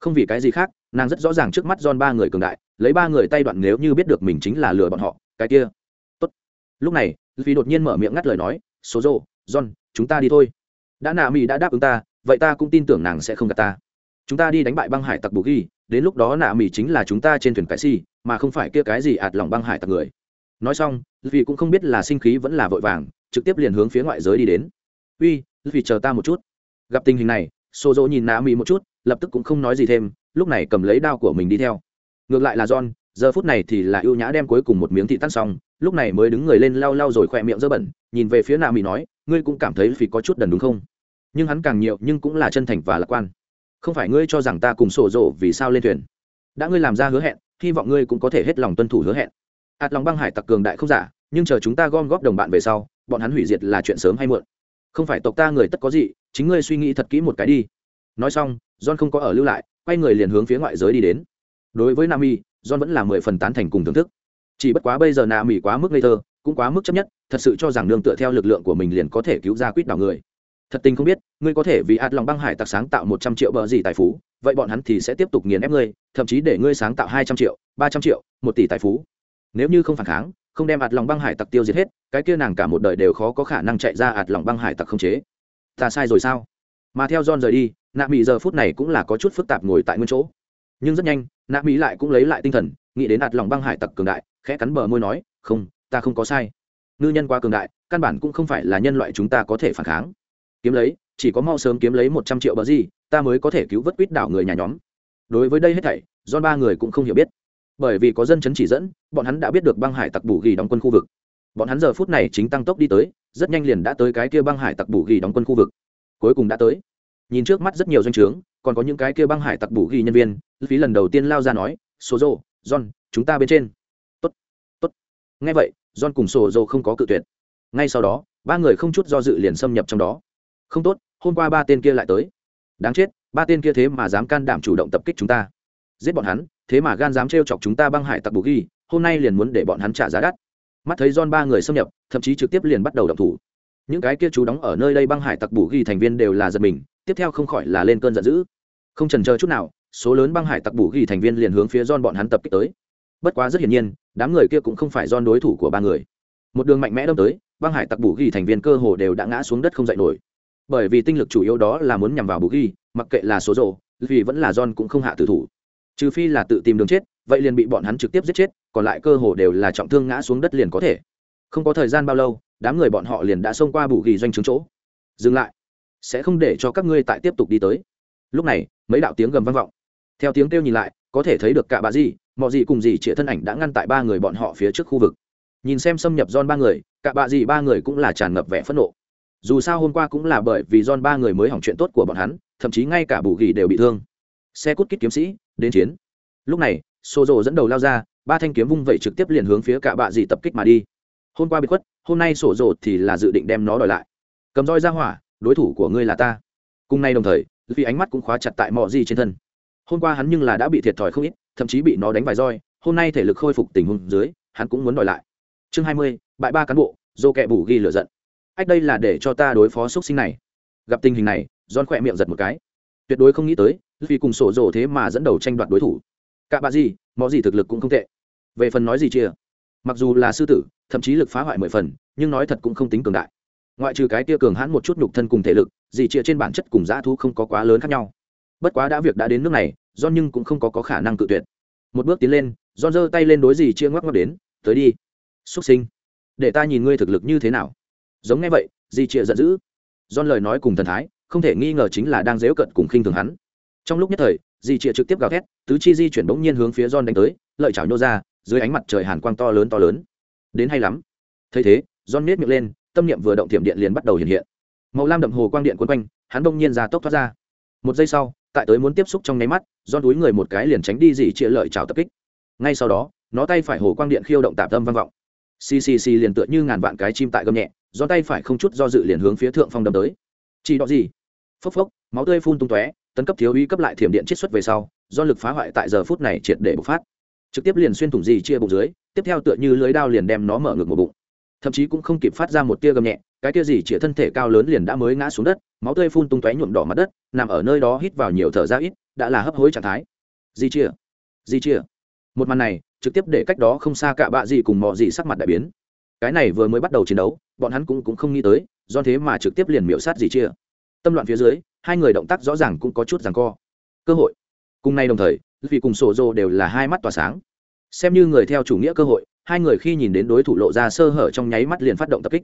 Không vì cái gì khác, nàng rất rõ ràng trước mắt don ba người cường đại, lấy ba người tay đoạn nếu như biết được mình chính là lừa bọn họ, cái kia. Tốt. Lúc này vì đột nhiên mở miệng ngắt lời nói, số rô don chúng ta đi thôi. Đã nạ mỹ đã đáp ứng ta, vậy ta cũng tin tưởng nàng sẽ không gạt ta. Chúng ta đi đánh bại băng hải tặc bù ghi, đến lúc đó nạ mỹ chính là chúng ta trên thuyền cái si mà không phải kia cái gì ạt lòng băng hải tặc người nói xong vì cũng không biết là sinh khí vẫn là vội vàng, trực tiếp liền hướng phía ngoại giới đi đến. Uy vì chờ ta một chút. Gặp tình hình này xô dỗ nhìn nạ mỹ một chút, lập tức cũng không nói gì thêm, lúc này cầm lấy đao của mình đi theo. Ngược lại là john, giờ phút này thì là ưu nhã đem cuối cùng một miếng thịt tan xong, lúc này mới đứng người lên lau lau rồi khỏe miệng dơ bẩn, nhìn về phía nạ mỹ nói, ngươi cũng cảm thấy vì có chút đần đúng không? Nhưng hắn càng nhiều, nhưng cũng là chân thành và lạc quan. Không phải ngươi cho rằng ta cùng sổ rộ vì sao lên thuyền? Đã ngươi làm ra hứa hẹn, hy vọng ngươi cũng có thể hết lòng tuân thủ hứa hẹn ạt lòng băng hải tặc cường đại không giả, nhưng chờ chúng ta gom góp đồng bạn về sau, bọn hắn hủy diệt là chuyện sớm hay muộn. Không phải tộc ta người tất có gì chính ngươi suy nghĩ thật kỹ một cái đi. Nói xong, john không có ở lưu lại, quay người liền hướng phía ngoại giới đi đến. Đối với nam y john vẫn là mười phần tán thành cùng thưởng thức. Chỉ bất quá bây giờ nam y quá mức ngây thơ, cũng quá mức chấp nhất, thật sự cho rằng nương tựa theo lực lượng của mình liền có thể cứu ra quýt đảo người. Thật tình không biết, ngươi có thể vì ạt lòng băng hải tặc sáng tạo một trăm triệu bờ gì tài phú, vậy bọn hắn thì sẽ tiếp tục nghiền ép ngươi, thậm chí để ngươi sáng tạo hai trăm triệu, ba trăm triệu, một tỷ tài phú nếu như không phản kháng, không đem ạt lòng băng hải tặc tiêu diệt hết, cái kia nàng cả một đời đều khó có khả năng chạy ra ạt lòng băng hải tặc không chế. Ta sai rồi sao? Mà theo john rời đi, nạ mỹ giờ phút này cũng là có chút phức tạp ngồi tại nguyên chỗ. Nhưng rất nhanh, nạ mỹ lại cũng lấy lại tinh thần, nghĩ đến ạt lòng băng hải tặc cường đại, khẽ cắn bờ môi nói, không, ta không có sai. Ngư nhân quá cường đại, căn bản cũng không phải là nhân loại chúng ta có thể phản kháng. Kiếm lấy, chỉ có mau sớm kiếm lấy một trăm triệu bờ gì, ta mới có thể cứu vớt quýt đảo người nhà nhóm. Đối với đây hết thảy do ba người cũng không hiểu biết bởi vì có dân chấn chỉ dẫn, bọn hắn đã biết được băng hải tặc bù ghi đóng quân khu vực. Bọn hắn giờ phút này chính tăng tốc đi tới, rất nhanh liền đã tới cái kia băng hải tặc bù ghi đóng quân khu vực. Cuối cùng đã tới. Nhìn trước mắt rất nhiều doanh trướng, còn có những cái kia băng hải tặc bù ghi nhân viên phí lần đầu tiên lao ra nói số rô john, chúng ta bên trên. Tốt tốt. Ngay vậy, john cùng sổ rô không có cự tuyệt. Ngay sau đó, ba người không chút do dự liền xâm nhập trong đó. Không tốt, hôm qua ba tên kia lại tới. Đáng chết, ba tên kia thế mà dám can đảm chủ động tập kích chúng ta. Giết bọn hắn thế mà gan dám trêu chọc chúng ta băng hải tặc bù ghi, hôm nay liền muốn để bọn hắn trả giá đắt. Mắt thấy don ba người xâm nhập, thậm chí trực tiếp liền bắt đầu đập thủ. Những cái kia chú đóng ở nơi đây băng hải tặc bù ghi thành viên đều là giật mình, tiếp theo không khỏi là lên cơn giận dữ. Không trần chờ chút nào, số lớn băng hải tặc bù ghi thành viên liền hướng phía don bọn hắn tập kích tới. Bất quá rất hiển nhiên, đám người kia cũng không phải don đối thủ của ba người. Một đường mạnh mẽ đâm tới, băng hải tặc bù ghi thành viên cơ hồ đều đã ngã xuống đất không dậy nổi. Bởi vì tinh lực chủ yếu đó là muốn nhằm vào bù ghi, mặc kệ là số rộ vì vẫn là don cũng không hạ tử thủ trừ phi là tự tìm đường chết, vậy liền bị bọn hắn trực tiếp giết chết, còn lại cơ hồ đều là trọng thương ngã xuống đất liền có thể. Không có thời gian bao lâu, đám người bọn họ liền đã xông qua bù ghi doanh trướng chỗ. Dừng lại. Sẽ không để cho các ngươi tại tiếp tục đi tới. Lúc này, mấy đạo tiếng gầm vang vọng. Theo tiếng kêu nhìn lại, có thể thấy được cả bà gì mọi gì cùng gì chĩa thân ảnh đã ngăn tại ba người bọn họ phía trước khu vực. Nhìn xem xâm nhập don ba người, cả bà gì ba người cũng là tràn ngập vẻ phẫn nộ. Dù sao hôm qua cũng là bởi vì don ba người mới hỏng chuyện tốt của bọn hắn, thậm chí ngay cả bù ghi đều bị thương xe cút kít kiếm sĩ, đến chiến. Lúc này xô rộ dẫn đầu lao ra, ba thanh kiếm vung vẩy trực tiếp liền hướng phía cả bạ dì tập kích mà đi. Hôm qua bị khuất, hôm nay sổ rộ thì là dự định đem nó đòi lại. Cầm roi ra hỏa, đối thủ của ngươi là ta. Cùng nay đồng thời, vì ánh mắt cũng khóa chặt tại mọi gì trên thân. Hôm qua hắn nhưng là đã bị thiệt thòi không ít, thậm chí bị nó đánh vài roi, hôm nay thể lực khôi phục tình huống dưới, hắn cũng muốn đòi lại. Chương hai mươi, bại ba cán bộ, dô kẹ bù ghi lửa giận. Ách đây là để cho ta đối phó x sinh này. Gặp tình hình này don khỏe miệng giật một cái. Tuyệt đối không nghĩ tới vì cùng sổ rồ thế mà dẫn đầu tranh đoạt đối thủ. Cả bà gì mò gì thực lực cũng không tệ. Về phần nói gì chia mặc dù là sư tử thậm chí lực phá hoại mười phần nhưng nói thật cũng không tính cường đại. Ngoại trừ cái tia cường hãn một chút nhục thân cùng thể lực gì chia trên bản chất cùng dã thú không có quá lớn khác nhau. Bất quá đã việc đã đến nước này do nhưng cũng không có, có khả năng cự tuyệt. Một bước tiến lên do giơ tay lên đối gì chia ngoắc ngoắc đến tới đi xuất sinh. Để ta nhìn ngươi thực lực như thế nào. Giống nghe vậy di chia giận dữ. Don lời nói cùng thần thái không thể nghi ngờ chính là đang dếu cận cùng khinh thường hắn trong lúc nhất thời, di chịa trực tiếp gào thét, tứ chi di chuyển bỗng nhiên hướng phía john đánh tới, lợi chảo nhô ra, dưới ánh mặt trời hàn quang to lớn to lớn. Đến hay lắm. Thấy thế, john nết miệng lên, tâm niệm vừa động thiểm điện liền bắt đầu hiện hiện. Màu lam đậm hồ quang điện quấn quanh, hắn bỗng nhiên ra tốc thoát ra. Một giây sau, tại tới muốn tiếp xúc trong nháy mắt, john túi người một cái liền tránh đi dì chịa lợi chảo tập kích. Ngay sau đó, nó tay phải hồ quang điện khiêu động tạp tâm vang vọng. Ccc liền tựa như ngàn vạn cái chim tại gầm nhẹ do tay phải không chút do dự liền hướng phía thượng phong đâm tới. Chỉ đó gì? Phốc phốc, máu tươi phun tung tóe tấn cấp thiếu uy cấp lại thiểm điện chiết xuất về sau, do lực phá hoại tại giờ phút này triệt để bộc phát. Trực tiếp liền xuyên thủng gì chia bụng dưới, tiếp theo tựa như lưới đao liền đem nó mở ngược một bụng. Thậm chí cũng không kịp phát ra một tia gầm nhẹ, cái tia gì chĩa thân thể cao lớn liền đã mới ngã xuống đất, máu tươi phun tung tóe nhuộm đỏ mặt đất, nằm ở nơi đó hít vào nhiều thở ra ít, đã là hấp hối trạng thái. Di chia? Di chia? Một màn này, trực tiếp để cách đó không xa cả bạ gì cùng mọi gì sắc mặt đại biến. Cái này vừa mới bắt đầu chiến đấu, bọn hắn cũng cũng không nghĩ tới, do thế mà trực tiếp liền miễu sát gì chia tâm loạn phía dưới, hai người động tác rõ ràng cũng có chút rằng co. Cơ hội. Cùng nay đồng thời vì cùng sổ dô đều là hai mắt tỏa sáng. Xem như người theo chủ nghĩa cơ hội, hai người khi nhìn đến đối thủ lộ ra sơ hở trong nháy mắt liền phát động tập kích.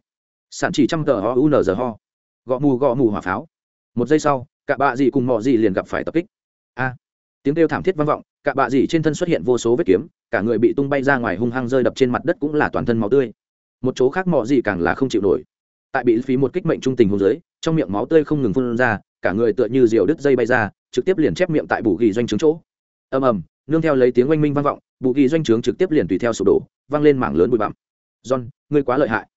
Sản chỉ trăm tờ ho u n giờ ho. Gõ mù gõ mù hỏa pháo. Một giây sau, cả bạ dì cùng mọ dì liền gặp phải tập kích. A. Tiếng kêu thảm thiết vang vọng, cả bạ dì trên thân xuất hiện vô số vết kiếm, cả người bị tung bay ra ngoài hung hăng rơi đập trên mặt đất cũng là toàn thân máu tươi. Một chỗ khác mọ dì càng là không chịu nổi tại bị phí một kích mệnh trung tình hôn dưới, trong miệng máu tươi không ngừng phun ra, cả người tựa như diều đứt dây bay ra, trực tiếp liền chép miệng tại bù ghi doanh trướng chỗ. Ầm ầm, nương theo lấy tiếng oanh minh vang vọng, bù ghi doanh trướng trực tiếp liền tùy theo sụp đổ, vang lên mảng lớn bụi bặm. John, ngươi quá lợi hại.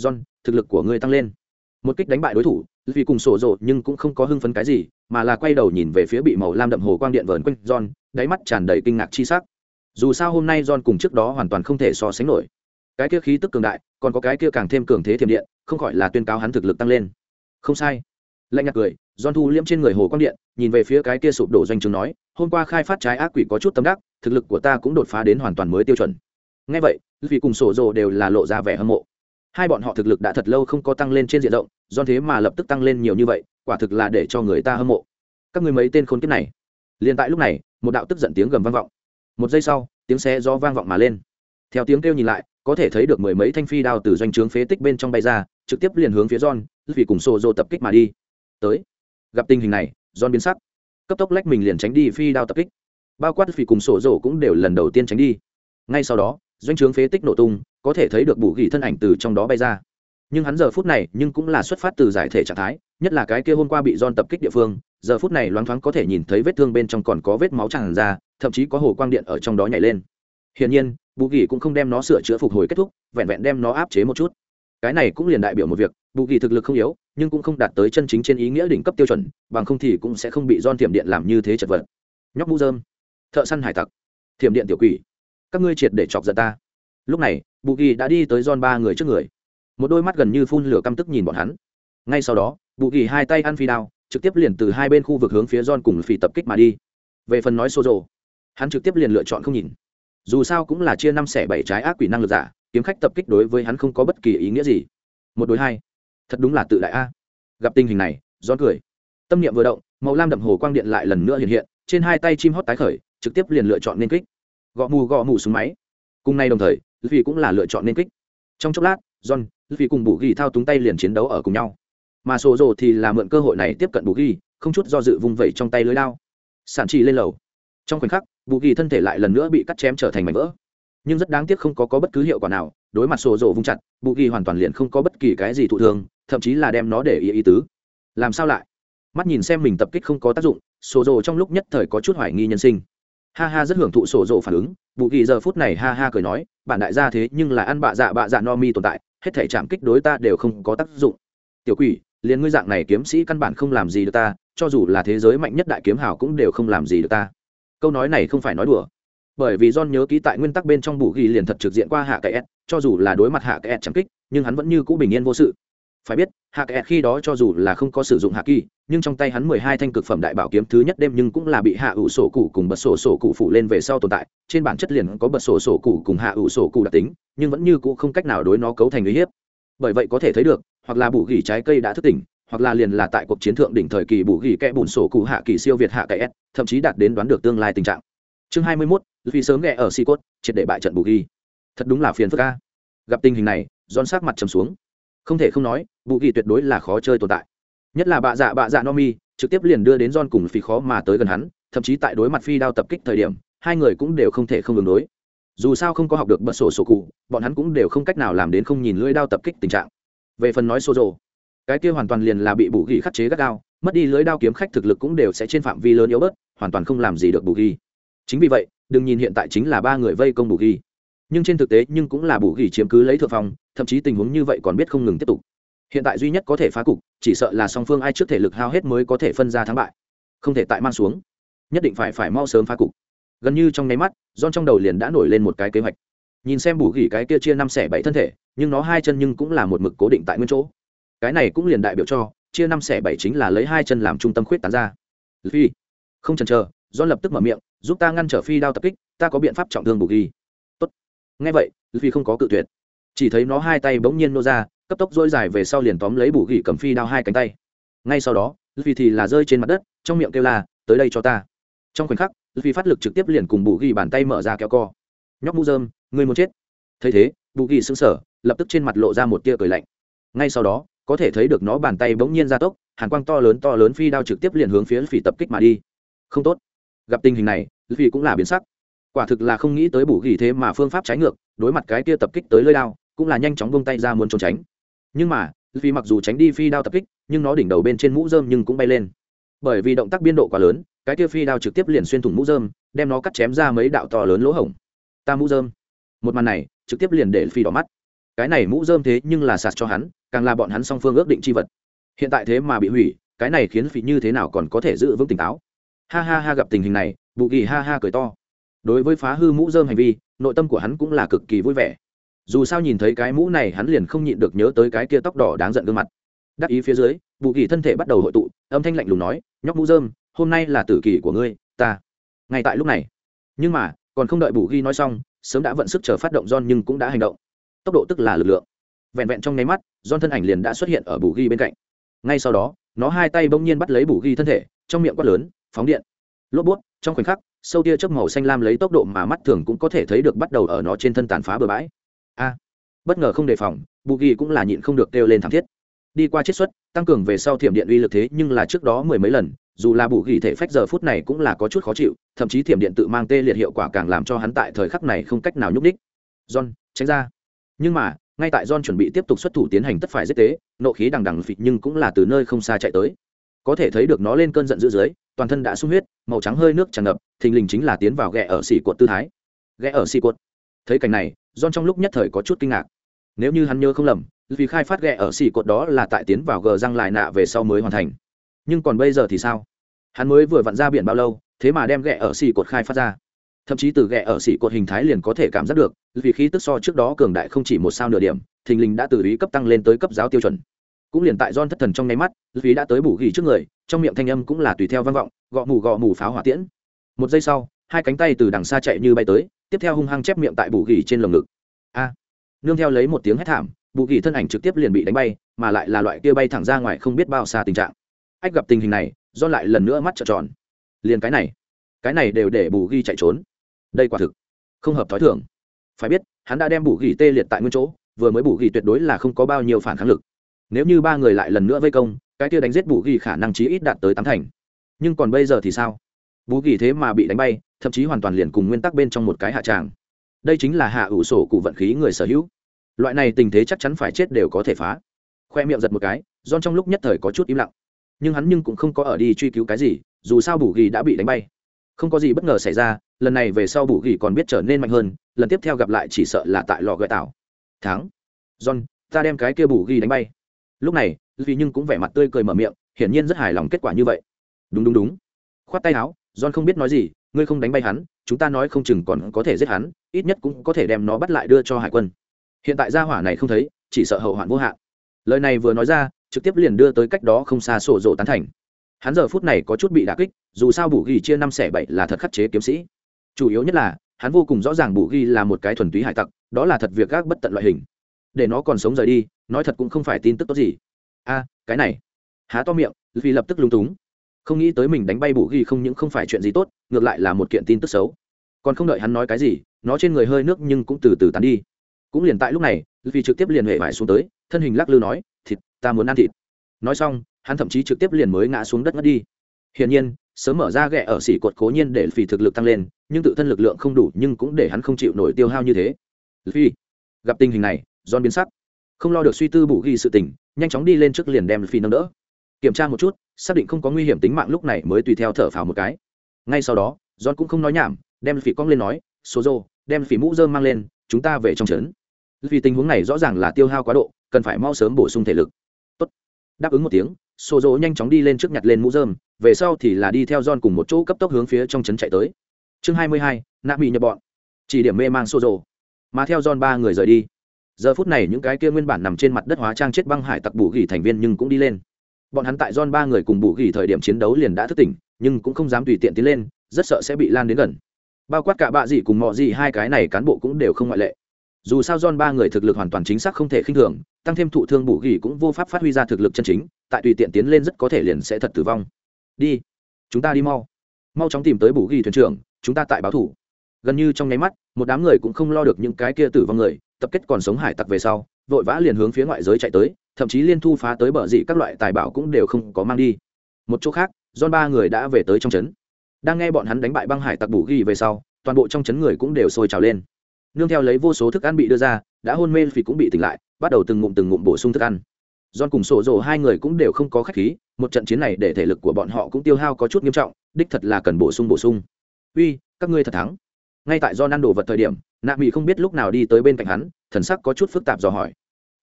John, thực lực của ngươi tăng lên. Một kích đánh bại đối thủ, vì cùng sổ rộ nhưng cũng không có hưng phấn cái gì, mà là quay đầu nhìn về phía bị màu lam đậm hồ quang điện vờn quanh john, đáy mắt tràn đầy kinh ngạc chi sắc. Dù sao hôm nay john cùng trước đó hoàn toàn không thể so sánh nổi cái kia khí tức cường đại còn có cái kia càng thêm cường thế thiểm điện không khỏi là tuyên cáo hắn thực lực tăng lên không sai lạnh nhạt cười don thu liễm trên người hồ quang điện, nhìn về phía cái kia sụp đổ doanh chứng nói, hôm qua khai phát trái ác quỷ có chút tâm đắc, thực lực của ta cũng đột phá đến hoàn toàn mới tiêu chuẩn. Nghe vậy, vì cùng sổ rồ đều là lộ ra vẻ hâm mộ. Hai bọn họ thực lực đã thật lâu không có tăng lên trên diện rộng, do thế mà lập tức tăng lên nhiều như vậy, quả thực là để cho người ta hâm mộ. Các người mấy tên khốn kiếp này. Liên tại lúc này, một đạo tức giận tiếng gầm vang vọng. Một giây sau, tiếng xe do vang vọng mà lên. Theo tiếng kêu nhìn lại, có thể thấy được mười mấy thanh phi đao từ doanh trướng phế tích bên trong bay ra, trực tiếp liền hướng phía John, vì cùng sổ rồ tập kích mà đi. Tới gặp tình hình này John biến sắc. Cấp tốc lách mình liền tránh đi phi đao tập kích. Bao quát vì cùng sổ rổ cũng đều lần đầu tiên tránh đi. Ngay sau đó doanh trướng phế tích nổ tung có thể thấy được bù gỉ thân ảnh từ trong đó bay ra. Nhưng hắn giờ phút này nhưng cũng là xuất phát từ giải thể trạng thái nhất là cái kia hôm qua bị don tập kích địa phương giờ phút này loáng thoáng có thể nhìn thấy vết thương bên trong còn có vết máu tràn ra thậm chí có hồ quang điện ở trong đó nhảy lên. Hiển nhiên bù ghi cũng không đem nó sửa chữa phục hồi kết thúc, vẹn vẹn đem nó áp chế một chút. Cái này cũng liền đại biểu một việc, bù kỳ thực lực không yếu, nhưng cũng không đạt tới chân chính trên ý nghĩa đỉnh cấp tiêu chuẩn, bằng không thì cũng sẽ không bị don thiểm điện làm như thế chật vật. Nhóc mũ dơm thợ săn hải tặc. Thiểm điện tiểu quỷ. Các ngươi triệt để chọc giận ta. Lúc này, bù kỳ đã đi tới don ba người trước người. Một đôi mắt gần như phun lửa căm tức nhìn bọn hắn. Ngay sau đó, bù kỳ hai tay ăn phi đao, trực tiếp liền từ hai bên khu vực hướng phía don cùng phi tập kích mà đi. Về phần nói xô rộ hắn trực tiếp liền lựa chọn không nhìn dù sao cũng là chia năm xẻ bảy trái ác quỷ năng lực giả, kiếm khách tập kích đối với hắn không có bất kỳ ý nghĩa gì. Một đối hai. Thật đúng là tự đại a. Gặp tình hình này gión cười. Tâm niệm vừa động, màu lam đậm hồ quang điện lại lần nữa hiện hiện, trên hai tay chim hót tái khởi, trực tiếp liền lựa chọn nên kích. Gõ mù gõ mù xuống máy. Cùng nay đồng thời vì cũng là lựa chọn nên kích. Trong chốc lát john vì cùng bù ghi thao túng tay liền chiến đấu ở cùng nhau. Mà sổ rồ thì là mượn cơ hội này tiếp cận bù ghi, không chút do dự vung vẩy trong tay lưới lao. Sản trì lên lầu. Trong khoảnh khắc bù kỳ thân thể lại lần nữa bị cắt chém trở thành mảnh vỡ. Nhưng rất đáng tiếc không có, có bất cứ hiệu quả nào đối mặt sổ rộ vung chặt bù kỳ hoàn toàn liền không có bất kỳ cái gì thụ thương thậm chí là đem nó để ý ý tứ. Làm sao lại? Mắt nhìn xem mình tập kích không có tác dụng sổ rộ trong lúc nhất thời có chút hoài nghi nhân sinh. Ha ha rất hưởng thụ sổ rộ phản ứng. Bù kỳ giờ phút này ha ha cười nói bản đại gia thế nhưng là ăn bạ dạ bạ dạ no mi tồn tại hết thể chạm kích đối ta đều không có tác dụng. Tiểu quỷ liền ngươi dạng này kiếm sĩ căn bản không làm gì được ta cho dù là thế giới mạnh nhất đại kiếm hào cũng đều không làm gì được ta câu nói này không phải nói đùa bởi vì John nhớ ký tại nguyên tắc bên trong bù ghi liền thật trực diện qua hạ cái S, cho dù là đối mặt hạ cái S chẳng kích, nhưng hắn vẫn như cũ bình yên vô sự. Phải biết, hạ cái khi đó cho dù là không có sử dụng hạ kỳ, nhưng trong tay hắn mười hai thanh cực phẩm đại bảo kiếm thứ nhất đêm nhưng cũng là bị hạ ủ sổ cụ cùng bật sổ sổ cụ phụ lên về sau tồn tại, trên bản chất liền có bật sổ sổ cụ cùng hạ ủ sổ cụ đặc tính, nhưng vẫn như cũ không cách nào đối nó cấu thành uy hiếp. Bởi vậy có thể thấy được, hoặc là bù gỉ trái cây đã thức tỉnh, hoặc là liền là tại cuộc chiến thượng đỉnh thời kỳ bù gỉ kẽ bùn sổ cụ hạ kỳ siêu việt hạ cái S, thậm chí đạt đến đoán được tương lai tình trạng. Chương hai mươi mốt vì sớm ghẹ ở si cốt triệt để bại trận bù ghi. Thật đúng là phiền phức ca gặp tình hình này don sát mặt trầm xuống. Không thể không nói bù ghi tuyệt đối là khó chơi tồn tại. Nhất là bạ dạ bạ dạ no mi trực tiếp liền đưa đến don cùng phi khó mà tới gần hắn thậm chí tại đối mặt phi đao tập kích thời điểm hai người cũng đều không thể không ứng đối. Dù sao không có học được bật sổ sổ cụ bọn hắn cũng đều không cách nào làm đến không nhìn lưỡi đao tập kích tình trạng. Về phần nói xô rồ cái kia hoàn toàn liền là bị bù ghi khắc chế gắt gao, mất đi lưới đao kiếm khách thực lực cũng đều sẽ trên phạm vi lớn yếu bớt, hoàn toàn không làm gì được bù ghi. Chính vì vậy, đừng nhìn hiện tại chính là ba người vây công bù ghi. Nhưng trên thực tế, nhưng cũng là bù ghi chiếm cứ lấy thượng phong, thậm chí tình huống như vậy còn biết không ngừng tiếp tục. Hiện tại duy nhất có thể phá cục, chỉ sợ là song phương ai trước thể lực hao hết mới có thể phân ra thắng bại. Không thể tại mang xuống. Nhất định phải phải mau sớm phá cục. Gần như trong nháy mắt don trong đầu liền đã nổi lên một cái kế hoạch. Nhìn xem bù gỉ cái kia chia năm xẻ bảy thân thể, nhưng nó hai chân nhưng cũng là một mực cố định tại nguyên chỗ cái này cũng liền đại biểu cho, chia năm xẻ bảy chính là lấy hai chân làm trung tâm khuyết tán ra. Phi, không chần chờ do lập tức mở miệng, giúp ta ngăn trở phi đao tập kích, ta có biện pháp trọng thương bù ghi. Tốt. Ngay vậy, phi không có cự tuyệt. Chỉ thấy nó hai tay bỗng nhiên nô ra, cấp tốc dỗi dài về sau liền tóm lấy bù ghi cầm phi đao hai cánh tay. Ngay sau đó, phi thì là rơi trên mặt đất, trong miệng kêu là, tới đây cho ta. Trong khoảnh khắc, phi phát lực trực tiếp liền cùng bù ghi bàn tay mở ra kéo co. Nhóc mũ dơm người muốn chết. Thấy thế, bù ghi sững sờ, lập tức trên mặt lộ ra một tia cười lạnh. Ngay sau đó có thể thấy được nó bàn tay bỗng nhiên ra tốc, hàn quang to lớn to lớn phi đao trực tiếp liền hướng phía phỉ tập kích mà đi. Không tốt. Gặp tình hình này phi cũng là biến sắc. Quả thực là không nghĩ tới bù ghi thế mà phương pháp trái ngược, đối mặt cái kia tập kích tới lơi đao, cũng là nhanh chóng bông tay ra muốn trốn tránh. Nhưng mà phi mặc dù tránh đi phi đao tập kích, nhưng nó đỉnh đầu bên trên mũ dơm nhưng cũng bay lên. Bởi vì động tác biên độ quá lớn, cái kia phi đao trực tiếp liền xuyên thủng mũ dơm đem nó cắt chém ra mấy đạo to lớn lỗ hổng. Ta mũ dơm một màn này, trực tiếp liền để phi đỏ mắt. Cái này mũ dơm thế nhưng là sạt cho hắn càng là bọn hắn song phương ước định c h i vật. Hiện tại thế mà bị hủy, cái này khiến phi như thế nào còn có thể giữ vững tỉnh táo? Ha ha ha gặp tình hình này, bù kỳ ha ha cười to. Đối với phá hư mũ dơm hành vi, nội tâm của hắn cũng là cực kỳ vui vẻ. Dù sao nhìn thấy cái mũ này, hắn liền không nhịn được nhớ tới cái kia tóc đỏ đáng giận gương mặt. Đắc ý phía dưới, bù kỳ thân thể bắt đầu hội tụ, âm thanh lạnh lùng nói, nhóc mũ dơm, hôm nay là tử kỳ của ngươi, ta. Ngay tại lúc này, nhưng mà, còn không đợi bù ghi nói xong, sớm đã vận sức chờ phát động John nhưng cũng đã hành động. Tốc độ tức là lực lượng vẹn vẹn trong nháy mắt, John thân ảnh liền đã xuất hiện ở bù ghi bên cạnh. Ngay sau đó, nó hai tay bỗng nhiên bắt lấy bù ghi thân thể, trong miệng quát lớn, phóng điện! Lốp bút, trong khoảnh khắc, sâu tia chớp màu xanh lam lấy tốc độ mà mắt thường cũng có thể thấy được bắt đầu ở nó trên thân tàn phá bừa bãi. A! Bất ngờ không đề phòng, bù ghi cũng là nhịn không được kêu lên thảm thiết. Đi qua chiết xuất, tăng cường về sau thiểm điện uy lực thế nhưng là trước đó mười mấy lần, dù là bù ghi thể phách giờ phút này cũng là có chút khó chịu, thậm chí thiểm điện tự mang tê liệt hiệu quả càng làm cho hắn tại thời khắc này không cách nào nhúc ních john, tránh ra. Nhưng mà ngay tại john chuẩn bị tiếp tục xuất thủ tiến hành tất phải giết tế, nộ khí đằng đằng phịch nhưng cũng là từ nơi không xa chạy tới. Có thể thấy được nó lên cơn giận dữ dưới, toàn thân đã sung huyết, màu trắng hơi nước tràn ngập, thình lình chính là tiến vào ghẹ ở xỉ cột tư thái. Ghẹ ở xỉ cột. Thấy cảnh này, john trong lúc nhất thời có chút kinh ngạc. Nếu như hắn nhớ không lầm, vì khai phát ghẹ ở xỉ cột đó là tại tiến vào gờ răng lại nạ về sau mới hoàn thành. Nhưng còn bây giờ thì sao? Hắn mới vừa vặn ra biển bao lâu, thế mà đem ghẹ ở xỉ cột khai phát ra thậm chí từ ghẹ ở xỉ cột hình thái liền có thể cảm giác được vì khí tức so trước đó cường đại không chỉ một sao nửa điểm thình lình đã từ ý cấp tăng lên tới cấp giáo tiêu chuẩn cũng liền tại don thất thần trong nháy mắt, vì đã tới bù gỉ trước người, trong miệng thanh âm cũng là tùy theo vang vọng, gõ mù gõ mù pháo hỏa tiễn. Một giây sau, hai cánh tay từ đằng xa chạy như bay tới, tiếp theo hung hăng chép miệng tại bù gỉ trên lồng ngực. A! nương theo lấy một tiếng hét thảm, bù gỉ thân ảnh trực tiếp liền bị đánh bay, mà lại là loại kia bay thẳng ra ngoài không biết bao xa tình trạng. Ách gặp tình hình này, do lại lần nữa mắt trợn tròn. Liền cái này, cái này đều để bù gỉ chạy trốn. Đây quả thực không hợp thói thường. Phải biết, hắn đã đem bù gỉ tê liệt tại nguyên chỗ, vừa mới bù gỉ tuyệt đối là không có bao nhiêu phản kháng lực. Nếu như ba người lại lần nữa vây công cái kia đánh giết bù gỉ khả năng chí ít đạt tới tám thành. Nhưng còn bây giờ thì sao? Bù gỉ thế mà bị đánh bay thậm chí hoàn toàn liền cùng nguyên tắc bên trong một cái hạ tràng. Đây chính là hạ ủ sổ cụ vận khí người sở hữu. Loại này tình thế chắc chắn phải chết đều có thể phá. Khoe miệng giật một cái don trong lúc nhất thời có chút im lặng. Nhưng hắn nhưng cũng không có ở đi truy cứu cái gì dù sao bù ghi đã bị đánh bay không có gì bất ngờ xảy ra, lần này về sau bù ghi còn biết trở nên mạnh hơn, lần tiếp theo gặp lại chỉ sợ là tại lò gợi tảo thắng. John, ta đem cái kia bù ghi đánh bay. Lúc này vì nhưng cũng vẻ mặt tươi cười mở miệng, hiển nhiên rất hài lòng kết quả như vậy. Đúng đúng đúng. Khoát tay áo, john không biết nói gì, ngươi không đánh bay hắn, chúng ta nói không chừng còn có thể giết hắn, ít nhất cũng có thể đem nó bắt lại đưa cho hải quân. Hiện tại gia hỏa này không thấy, chỉ sợ hậu hoạn vô hạn. Lời này vừa nói ra, trực tiếp liền đưa tới cách đó không xa sổ rộ tán thành hắn giờ phút này có chút bị đà kích, dù sao bù ghi chia năm xẻ bảy là thật khắc chế kiếm sĩ. Chủ yếu nhất là, hắn vô cùng rõ ràng bù ghi là một cái thuần túy hải tặc, đó là thật việc gác bất tận loại hình. Để nó còn sống rời đi, nói thật cũng không phải tin tức tốt gì. A, cái này. Há to miệng vì lập tức lúng túng. Không nghĩ tới mình đánh bay bù ghi không những không phải chuyện gì tốt, ngược lại là một kiện tin tức xấu. Còn không đợi hắn nói cái gì, nó trên người hơi nước nhưng cũng từ từ tán đi. Cũng liền tại lúc này vì trực tiếp liền hệ vải xuống tới, thân hình lắc lư nói, thịt, ta muốn ăn thịt nói xong, hắn thậm chí trực tiếp liền mới ngã xuống đất ngất đi. Hiển nhiên, sớm mở ra ghẹ ở xỉ cột cố nhiên để phì thực lực tăng lên, nhưng tự thân lực lượng không đủ nhưng cũng để hắn không chịu nổi tiêu hao như thế. Phi gặp tình hình này don biến sắc. Không lo được suy tư bù ghi sự tình, nhanh chóng đi lên trước liền đem phi nâng đỡ. Kiểm tra một chút, xác định không có nguy hiểm tính mạng lúc này mới tùy theo thở phào một cái. Ngay sau đó don cũng không nói nhảm, đem phi cong lên nói, số rô đem phi mũ dơm mang lên, chúng ta về trong trấn. Vì tình huống này rõ ràng là tiêu hao quá độ, cần phải mau sớm bổ sung thể lực đáp ứng một tiếng xô rô nhanh chóng đi lên trước nhặt lên mũ dơm về sau thì là đi theo john cùng một chỗ cấp tốc hướng phía trong trấn chạy tới. Chương hai mươi hai, nạ bị nhập bọn. Chỉ điểm mê mang xô rô mà theo john ba người rời đi. Giờ phút này những cái kia nguyên bản nằm trên mặt đất hóa trang chết băng hải tặc bù gỉ thành viên nhưng cũng đi lên. Bọn hắn tại don ba người cùng bù gỉ thời điểm chiến đấu liền đã thức tỉnh, nhưng cũng không dám tùy tiện tiến lên, rất sợ sẽ bị lan đến gần. Bao quát cả bạ gì cùng mọi gì hai cái này cán bộ cũng đều không ngoại lệ dù sao John ba người thực lực hoàn toàn chính xác không thể khinh thường, tăng thêm thụ thương bù gỉ cũng vô pháp phát huy ra thực lực chân chính, tại tùy tiện tiến lên rất có thể liền sẽ thật tử vong. Đi, chúng ta đi mau. Mau chóng tìm tới bù gỉ thuyền trưởng, chúng ta tại báo thủ. Gần như trong nháy mắt, một đám người cũng không lo được những cái kia tử vong người, tập kết còn sống hải tặc về sau, vội vã liền hướng phía ngoại giới chạy tới, thậm chí liên thu phá tới bờ dị các loại tài bảo cũng đều không có mang đi. Một chỗ khác, John ba người đã về tới trong trấn. Đang nghe bọn hắn đánh bại băng hải tặc bù ghi về sau, toàn bộ trong trấn người cũng đều sôi trào lên nương theo lấy vô số thức ăn bị đưa ra đã hôn mê vì cũng bị tỉnh lại bắt đầu từng ngụm từng ngụm bổ sung thức ăn John cùng sổ rồ hai người cũng đều không có khách khí, một trận chiến này để thể lực của bọn họ cũng tiêu hao có chút nghiêm trọng, đích thật là cần bổ sung bổ sung. Uy, các ngươi thật thắng. Ngay tại John ăn đồ vật thời điểm, Nạ Mị không biết lúc nào đi tới bên cạnh hắn, thần sắc có chút phức tạp dò hỏi.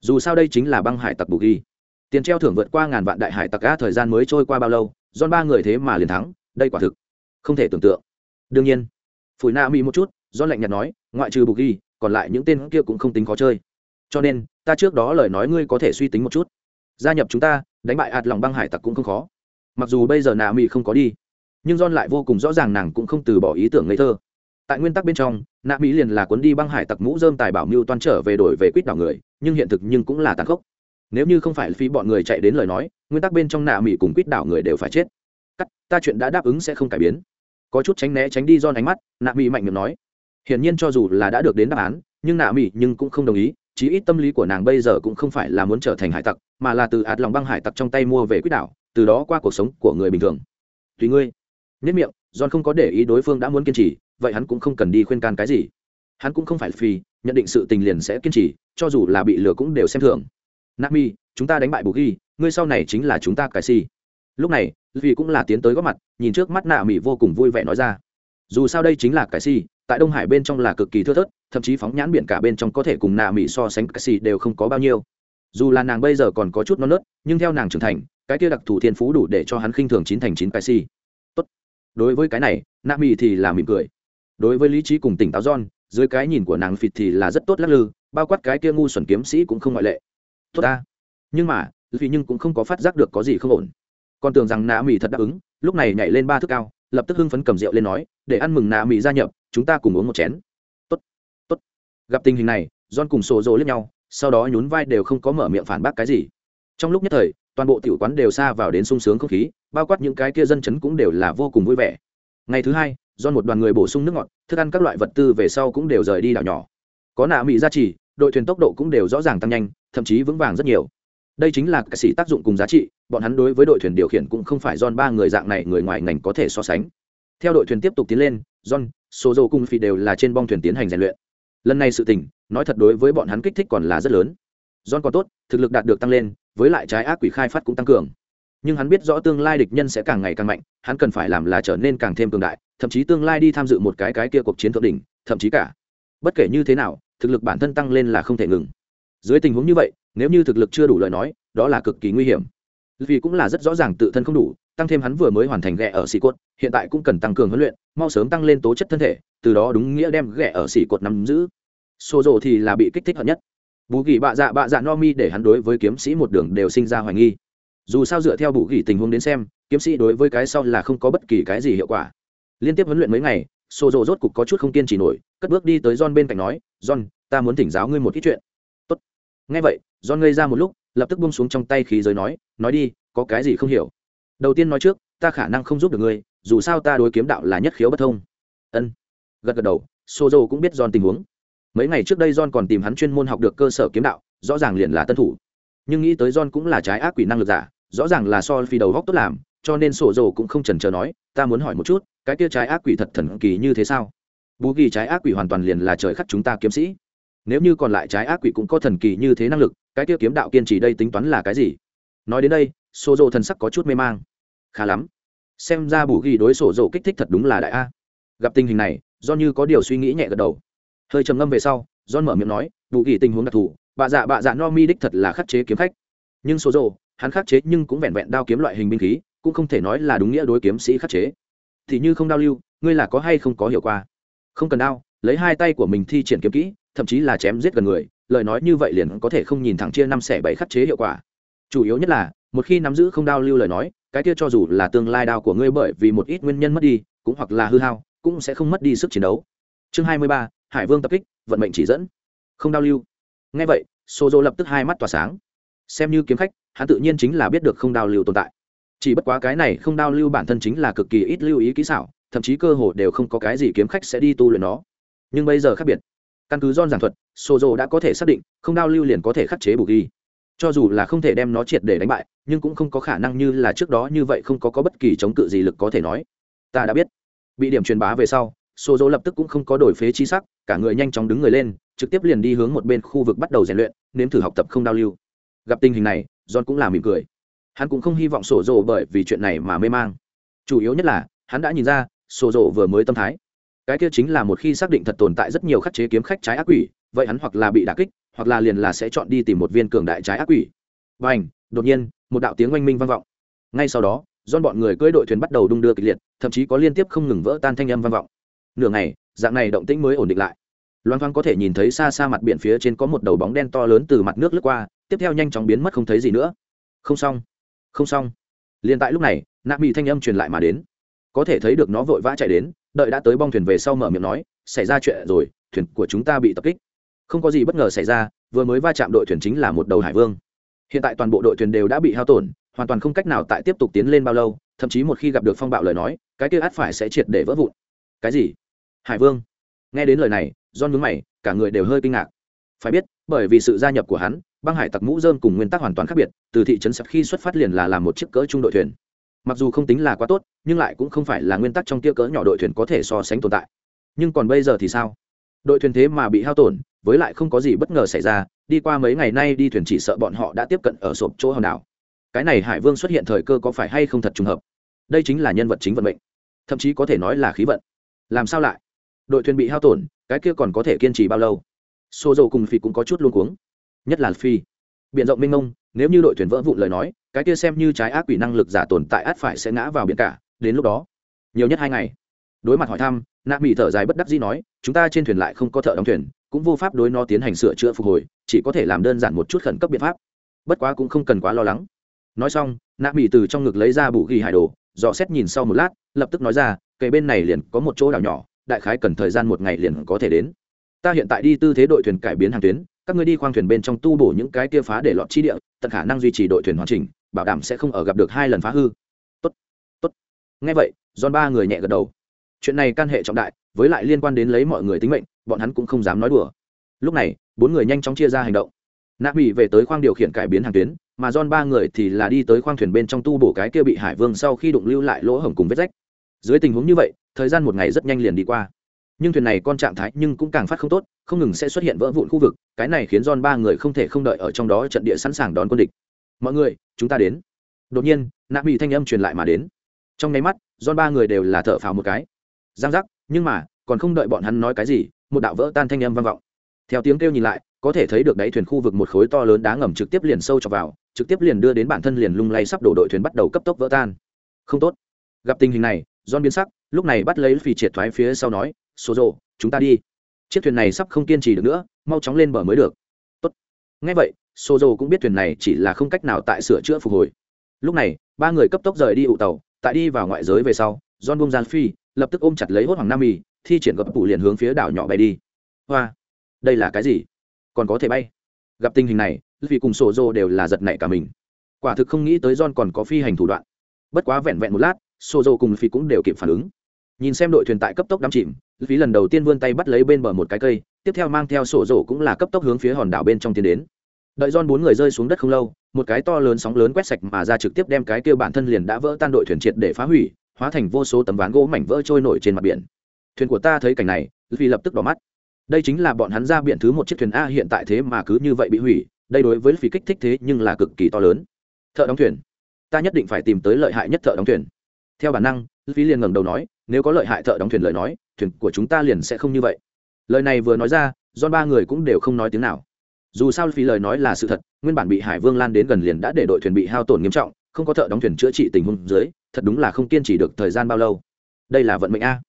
Dù sao đây chính là băng hải tặc bù ghi. Tiền treo thưởng vượt qua ngàn vạn đại hải tặc á thời gian mới trôi qua bao lâu, John ba người thế mà liền thắng, đây quả thực không thể tưởng tượng. Đương nhiên, phủi Nạ Mị một chút, do lạnh nhạt nói, ngoại trừ bù ghi, còn lại những tên kia cũng không tính khó chơi. Cho nên, ta trước đó lời nói ngươi có thể suy tính một chút. Gia nhập chúng ta đánh bại hạt lòng băng hải tặc cũng không khó. Mặc dù bây giờ nà mỹ không có đi nhưng don lại vô cùng rõ ràng nàng cũng không từ bỏ ý tưởng ngây thơ. Tại nguyên tắc bên trong nạ mỹ liền là cuốn đi băng hải tặc mũ dơm tài bảo mưu toan trở về đổi về quýt đảo người nhưng hiện thực nhưng cũng là tàn khốc. Nếu như không phải phí bọn người chạy đến lời nói nguyên tắc bên trong nạ mỹ cùng quýt đảo người đều phải chết. Cắt ta chuyện đã đáp ứng sẽ không cải biến. Có chút tránh né tránh đi don ánh mắt nạ mỹ mạnh miệng nói hiển nhiên cho dù là đã được đến đáp án, nhưng nạ mỹ nhưng cũng không đồng ý, chí ít tâm lý của nàng bây giờ cũng không phải là muốn trở thành hải tặc, mà là từ ạt lòng băng hải tặc trong tay mua về quýt đảo từ đó qua cuộc sống của người bình thường. Tùy ngươi. Nhất miệng, john không có để ý đối phương đã muốn kiên trì, vậy hắn cũng không cần đi khuyên can cái gì. Hắn cũng không phải phi, nhận định sự tình liền sẽ kiên trì, cho dù là bị lừa cũng đều xem thường. Nami chúng ta đánh bại bù ghi, ngươi sau này chính là chúng ta cái si. Lúc này vì cũng là tiến tới góp mặt, nhìn trước mắt nạ mỹ vô cùng vui vẻ nói ra. Dù sao đây chính là cái si tại đông hải bên trong là cực kỳ thưa thớt, thậm chí phóng nhãn biển cả bên trong có thể cùng nạ mỹ so sánh cái si đều không có bao nhiêu. Dù là nàng bây giờ còn có chút non nớt, nhưng theo nàng trưởng thành, cái kia đặc thù thiên phú đủ để cho hắn khinh thường chín thành chín cái si tốt. Đối với cái này, nạ mỹ thì là mỉm cười. Đối với lý trí cùng tỉnh táo giòn dưới cái nhìn của nàng phịt thì là rất tốt lắc lư, bao quát cái kia ngu xuẩn kiếm sĩ cũng không ngoại lệ. Tốt ta. Nhưng mà vì nhưng cũng không có phát giác được có gì không ổn. Còn tưởng rằng nạ mỹ thật đáp ứng, lúc này nhảy lên ba thước cao, lập tức hưng phấn cầm rượu lên nói để ăn mừng nạ mỹ gia nhập, chúng ta cùng uống một chén. Tốt tốt. Gặp tình hình này, john cùng sổ rồ lên nhau, sau đó nhún vai đều không có mở miệng phản bác cái gì. Trong lúc nhất thời, toàn bộ tiểu quán đều xa vào đến sung sướng không khí, bao quát những cái kia dân chấn cũng đều là vô cùng vui vẻ. Ngày thứ hai do một đoàn người bổ sung nước ngọt, thức ăn các loại vật tư về sau cũng đều rời đi đảo nhỏ. Có nạ mỹ gia trì, đội thuyền tốc độ cũng đều rõ ràng tăng nhanh, thậm chí vững vàng rất nhiều. Đây chính là ca sĩ tác dụng cùng giá trị, bọn hắn đối với đội thuyền điều khiển cũng không phải don ba người dạng này người ngoài ngành có thể so sánh theo đội thuyền tiếp tục tiến lên, john số dầu cùng phi đều là trên bong thuyền tiến hành rèn luyện. Lần này sự tình, nói thật đối với bọn hắn kích thích còn là rất lớn. John còn tốt, thực lực đạt được tăng lên, với lại trái ác quỷ khai phát cũng tăng cường. Nhưng hắn biết rõ tương lai địch nhân sẽ càng ngày càng mạnh, hắn cần phải làm là trở nên càng thêm cường đại, thậm chí tương lai đi tham dự một cái cái kia cuộc chiến thượng đỉnh, thậm chí cả. Bất kể như thế nào, thực lực bản thân tăng lên là không thể ngừng. Dưới tình huống như vậy, nếu như thực lực chưa đủ lời nói, đó là cực kỳ nguy hiểm. Vì cũng là rất rõ ràng tự thân không đủ tăng thêm hắn vừa mới hoàn thành ghẻ ở xì cột, hiện tại cũng cần tăng cường huấn luyện mau sớm tăng lên tố chất thân thể từ đó đúng nghĩa đem ghẻ ở xì cột nắm giữ. Xô rộ thì là bị kích thích hận nhất. Bù gỉ bạ dạ bạ dạ no mi để hắn đối với kiếm sĩ một đường đều sinh ra hoài nghi. Dù sao dựa theo bù gỉ tình huống đến xem kiếm sĩ đối với cái sau là không có bất kỳ cái gì hiệu quả. Liên tiếp huấn luyện mấy ngày xô rộ rốt cục có chút không kiên trì nổi cất bước đi tới john bên cạnh nói john ta muốn thỉnh giáo ngươi một ít chuyện. Tốt. Nghe vậy john ngây ra một lúc lập tức buông xuống trong tay khí giới nói nói đi có cái gì không hiểu? Đầu tiên nói trước, ta khả năng không giúp được ngươi, dù sao ta đối kiếm đạo là nhất khiếu bất thông. Ân. Gật gật đầu xô dô cũng biết don tình huống. Mấy ngày trước đây john còn tìm hắn chuyên môn học được cơ sở kiếm đạo, rõ ràng liền là tân thủ. Nhưng nghĩ tới john cũng là trái ác quỷ năng lực giả, rõ ràng là so phi đầu góc tốt làm, cho nên sổ dầu cũng không trần chờ nói, ta muốn hỏi một chút, cái kia trái ác quỷ thật thần kỳ như thế sao? Bú ghi trái ác quỷ hoàn toàn liền là trời khắc chúng ta kiếm sĩ. Nếu như còn lại trái ác quỷ cũng có thần kỳ như thế năng lực, cái kia kiếm đạo kiên trì đây tính toán là cái gì? Nói đến đây sổ dầu thần sắc có chút mê mang khá lắm. Xem ra bù ghi đối sổ dầu kích thích thật đúng là đại a. Gặp tình hình này do như có điều suy nghĩ nhẹ gật đầu. Hơi trầm ngâm về sau, john mở miệng nói, bù kỳ tình huống đặc thù, bà dạ bà dạ no mi đích thật là khắc chế kiếm khách. Nhưng số dầu hắn khắc chế nhưng cũng vẹn vẹn đao kiếm loại hình binh khí, cũng không thể nói là đúng nghĩa đối kiếm sĩ khắc chế. Thì như không đao lưu, ngươi là có hay không có hiệu quả? Không cần đao, lấy hai tay của mình thi triển kiếm kỹ, thậm chí là chém giết gần người, lời nói như vậy liền có thể không nhìn thẳng chia năm xẻ bảy khắc chế hiệu quả. Chủ yếu nhất là, một khi nắm giữ không đao lưu lời nói cái kia cho dù là tương lai đao của ngươi bởi vì một ít nguyên nhân mất đi, cũng hoặc là hư hao, cũng sẽ không mất đi sức chiến đấu. Chương hai mươi ba, hải vương tập kích, vận mệnh chỉ dẫn. Không đao lưu. Ngay vậy sô dô lập tức hai mắt tỏa sáng. Xem như kiếm khách, hắn tự nhiên chính là biết được không đao lưu tồn tại. Chỉ bất quá cái này không đao lưu bản thân chính là cực kỳ ít lưu ý kỹ xảo, thậm chí cơ hồ đều không có cái gì kiếm khách sẽ đi tu luyện nó. Nhưng bây giờ khác biệt. Căn cứ don giảng thuật sô dô đã có thể xác định, không đao lưu liền có thể khắc chế bù ghi cho dù là không thể đem nó triệt để đánh bại, nhưng cũng không có khả năng như là trước đó như vậy không có có bất kỳ chống cự gì lực có thể nói. Ta đã biết. Bị điểm truyền bá về sau số dỗ lập tức cũng không có đổi phế chi sắc, cả người nhanh chóng đứng người lên, trực tiếp liền đi hướng một bên khu vực bắt đầu rèn luyện, nếm thử học tập không đao lưu. Gặp tình hình này, john cũng là mỉm cười. Hắn cũng không hy vọng sổ dỗ bởi vì chuyện này mà mê mang. Chủ yếu nhất là, hắn đã nhìn ra sổ dỗ vừa mới tâm thái. Cái kia chính là một khi xác định thật tồn tại rất nhiều khắc chế kiếm khách trái ác quỷ, vậy hắn hoặc là bị đả kích hoặc là liền là sẽ chọn đi tìm một viên cường đại trái ác quỷ. Và ảnh đột nhiên, một đạo tiếng oanh minh vang vọng. Ngay sau đó don bọn người cưỡi đội thuyền bắt đầu đung đưa kịch liệt, thậm chí có liên tiếp không ngừng vỡ tan thanh âm vang vọng. Nửa ngày, dạng này động tĩnh mới ổn định lại. Loan thoáng có thể nhìn thấy xa xa mặt biển phía trên có một đầu bóng đen to lớn từ mặt nước lướt qua, tiếp theo nhanh chóng biến mất không thấy gì nữa. Không xong không xong. Liền tại lúc này, nạ bị thanh âm truyền lại mà đến. Có thể thấy được nó vội vã chạy đến, đợi đã tới bong thuyền về sau mở miệng nói, xảy ra chuyện rồi, thuyền của chúng ta bị tập kích không có gì bất ngờ xảy ra, vừa mới va chạm đội thuyền chính là một đầu hải vương. Hiện tại toàn bộ đội thuyền đều đã bị hao tổn, hoàn toàn không cách nào tại tiếp tục tiến lên bao lâu, thậm chí một khi gặp được phong bạo lời nói, cái kia át phải sẽ triệt để vỡ vụn. Cái gì? Hải vương? Nghe đến lời này don mướn mày, cả người đều hơi kinh ngạc. Phải biết, bởi vì sự gia nhập của hắn, băng hải tặc mũ dơm cùng nguyên tắc hoàn toàn khác biệt, từ thị trấn sập khi xuất phát liền là làm một chiếc cỡ trung đội thuyền. Mặc dù không tính là quá tốt, nhưng lại cũng không phải là nguyên tắc trong tia cỡ nhỏ đội thuyền có thể so sánh tồn tại. Nhưng còn bây giờ thì sao? Đội thuyền thế mà bị hao tổn, với lại không có gì bất ngờ xảy ra, đi qua mấy ngày nay đi thuyền chỉ sợ bọn họ đã tiếp cận ở sộp chỗ hòn đảo. Cái này hải vương xuất hiện thời cơ có phải hay không thật trùng hợp? Đây chính là nhân vật chính vận mệnh. Thậm chí có thể nói là khí vận. Làm sao lại? Đội thuyền bị hao tổn, cái kia còn có thể kiên trì bao lâu? Xô dầu cùng phi cũng có chút luôn cuống. Nhất là phi. Biện rộng minh mông, nếu như đội thuyền vỡ vụn lời nói, cái kia xem như trái ác quỷ năng lực giả tồn tại át phải sẽ ngã vào biển cả. Đến lúc đó, nhiều nhất hai ngày. Đối mặt hỏi thăm nạ mỹ thở dài bất đắc dĩ nói, chúng ta trên thuyền lại không có thợ đóng thuyền, cũng vô pháp đối nó tiến hành sửa chữa phục hồi, chỉ có thể làm đơn giản một chút khẩn cấp biện pháp. Bất quá cũng không cần quá lo lắng. Nói xong, nạ mỹ từ trong ngực lấy ra bù ghi hải đồ, dò xét nhìn sau một lát, lập tức nói ra Cây bên này liền có một chỗ đảo nhỏ, đại khái cần thời gian một ngày liền có thể đến. Ta hiện tại đi tư thế đội thuyền cải biến hàng tuyến, các ngươi đi khoang thuyền bên trong tu bổ những cái kia phá để lọt chi địa, tận khả năng duy trì đội thuyền hoàn chỉnh, bảo đảm sẽ không ở gặp được hai lần phá hư. Tốt tốt. Ngay vậy Giòn ba người nhẹ gật đầu chuyện này can hệ trọng đại, với lại liên quan đến lấy mọi người tính mệnh, bọn hắn cũng không dám nói đùa. Lúc này, bốn người nhanh chóng chia ra hành động. Nạ bị về tới khoang điều khiển cải biến hàng tuyến, mà don ba người thì là đi tới khoang thuyền bên trong tu bổ cái kia bị hải vương sau khi đụng lưu lại lỗ hổng cùng vết rách. Dưới tình huống như vậy, thời gian một ngày rất nhanh liền đi qua. Nhưng thuyền này con trạng thái nhưng cũng càng phát không tốt, không ngừng sẽ xuất hiện vỡ vụn khu vực, cái này khiến don ba người không thể không đợi ở trong đó trận địa sẵn sàng đón quân địch. Mọi người, chúng ta đến. Đột nhiên nạ bị thanh âm truyền lại mà đến. Trong nháy mắt don ba người đều là thở phào một cái giang giác, nhưng mà, còn không đợi bọn hắn nói cái gì, một đạo vỡ tan thanh âm vang vọng. Theo tiếng kêu nhìn lại, có thể thấy được đáy thuyền khu vực một khối to lớn đá ngầm trực tiếp liền sâu cho vào, trực tiếp liền đưa đến bản thân liền lung lay sắp đổ đội thuyền bắt đầu cấp tốc vỡ tan. Không tốt. Gặp tình hình này don biến sắc, lúc này bắt lấy phi triệt thoái phía sau nói, số rộ chúng ta đi. Chiếc thuyền này sắp không kiên trì được nữa, mau chóng lên bờ mới được. Tốt. Ngay vậy số rộ cũng biết thuyền này chỉ là không cách nào tại sửa chữa phục hồi. Lúc này, ba người cấp tốc rời đi ụ tàu, tại đi vào ngoại giới về sau, john buông gian phi lập tức ôm chặt lấy hốt hoàng nam mì, thi triển gập tủ liền hướng phía đảo nhỏ bay đi. Hoa, đây là cái gì? Còn có thể bay? Gặp tình hình này vì cùng sổ dô đều là giật nảy cả mình. Quả thực không nghĩ tới john còn có phi hành thủ đoạn. Bất quá vẹn vẹn một lát, sổ dô cùng phi cũng đều kịp phản ứng. Nhìn xem đội thuyền tại cấp tốc đắm chìm phí lần đầu tiên vươn tay bắt lấy bên bờ một cái cây, tiếp theo mang theo sổ Dô cũng là cấp tốc hướng phía hòn đảo bên trong tiến đến. Đợi John bốn người rơi xuống đất không lâu, một cái to lớn sóng lớn quét sạch mà ra trực tiếp đem cái kia bản thân liền đã vỡ tan đội thuyền triệt để phá hủy hóa thành vô số tấm ván gỗ mảnh vỡ trôi nổi trên mặt biển. Thuyền của ta thấy cảnh này vì lập tức đỏ mắt. Đây chính là bọn hắn ra biển thứ một chiếc thuyền a hiện tại thế mà cứ như vậy bị hủy, đây đối với phí kích thích thế nhưng là cực kỳ to lớn. Thợ đóng thuyền. Ta nhất định phải tìm tới lợi hại nhất thợ đóng thuyền. Theo bản năng phí liền ngẩng đầu nói, nếu có lợi hại thợ đóng thuyền lời nói, thuyền của chúng ta liền sẽ không như vậy. Lời này vừa nói ra do ba người cũng đều không nói tiếng nào. Dù sao phí lời nói là sự thật, nguyên bản bị hải vương lan đến gần liền đã để đội thuyền bị hao tổn nghiêm trọng không có thợ đóng thuyền chữa trị tình huống dưới, thật đúng là không kiên trì được thời gian bao lâu. Đây là vận mệnh a.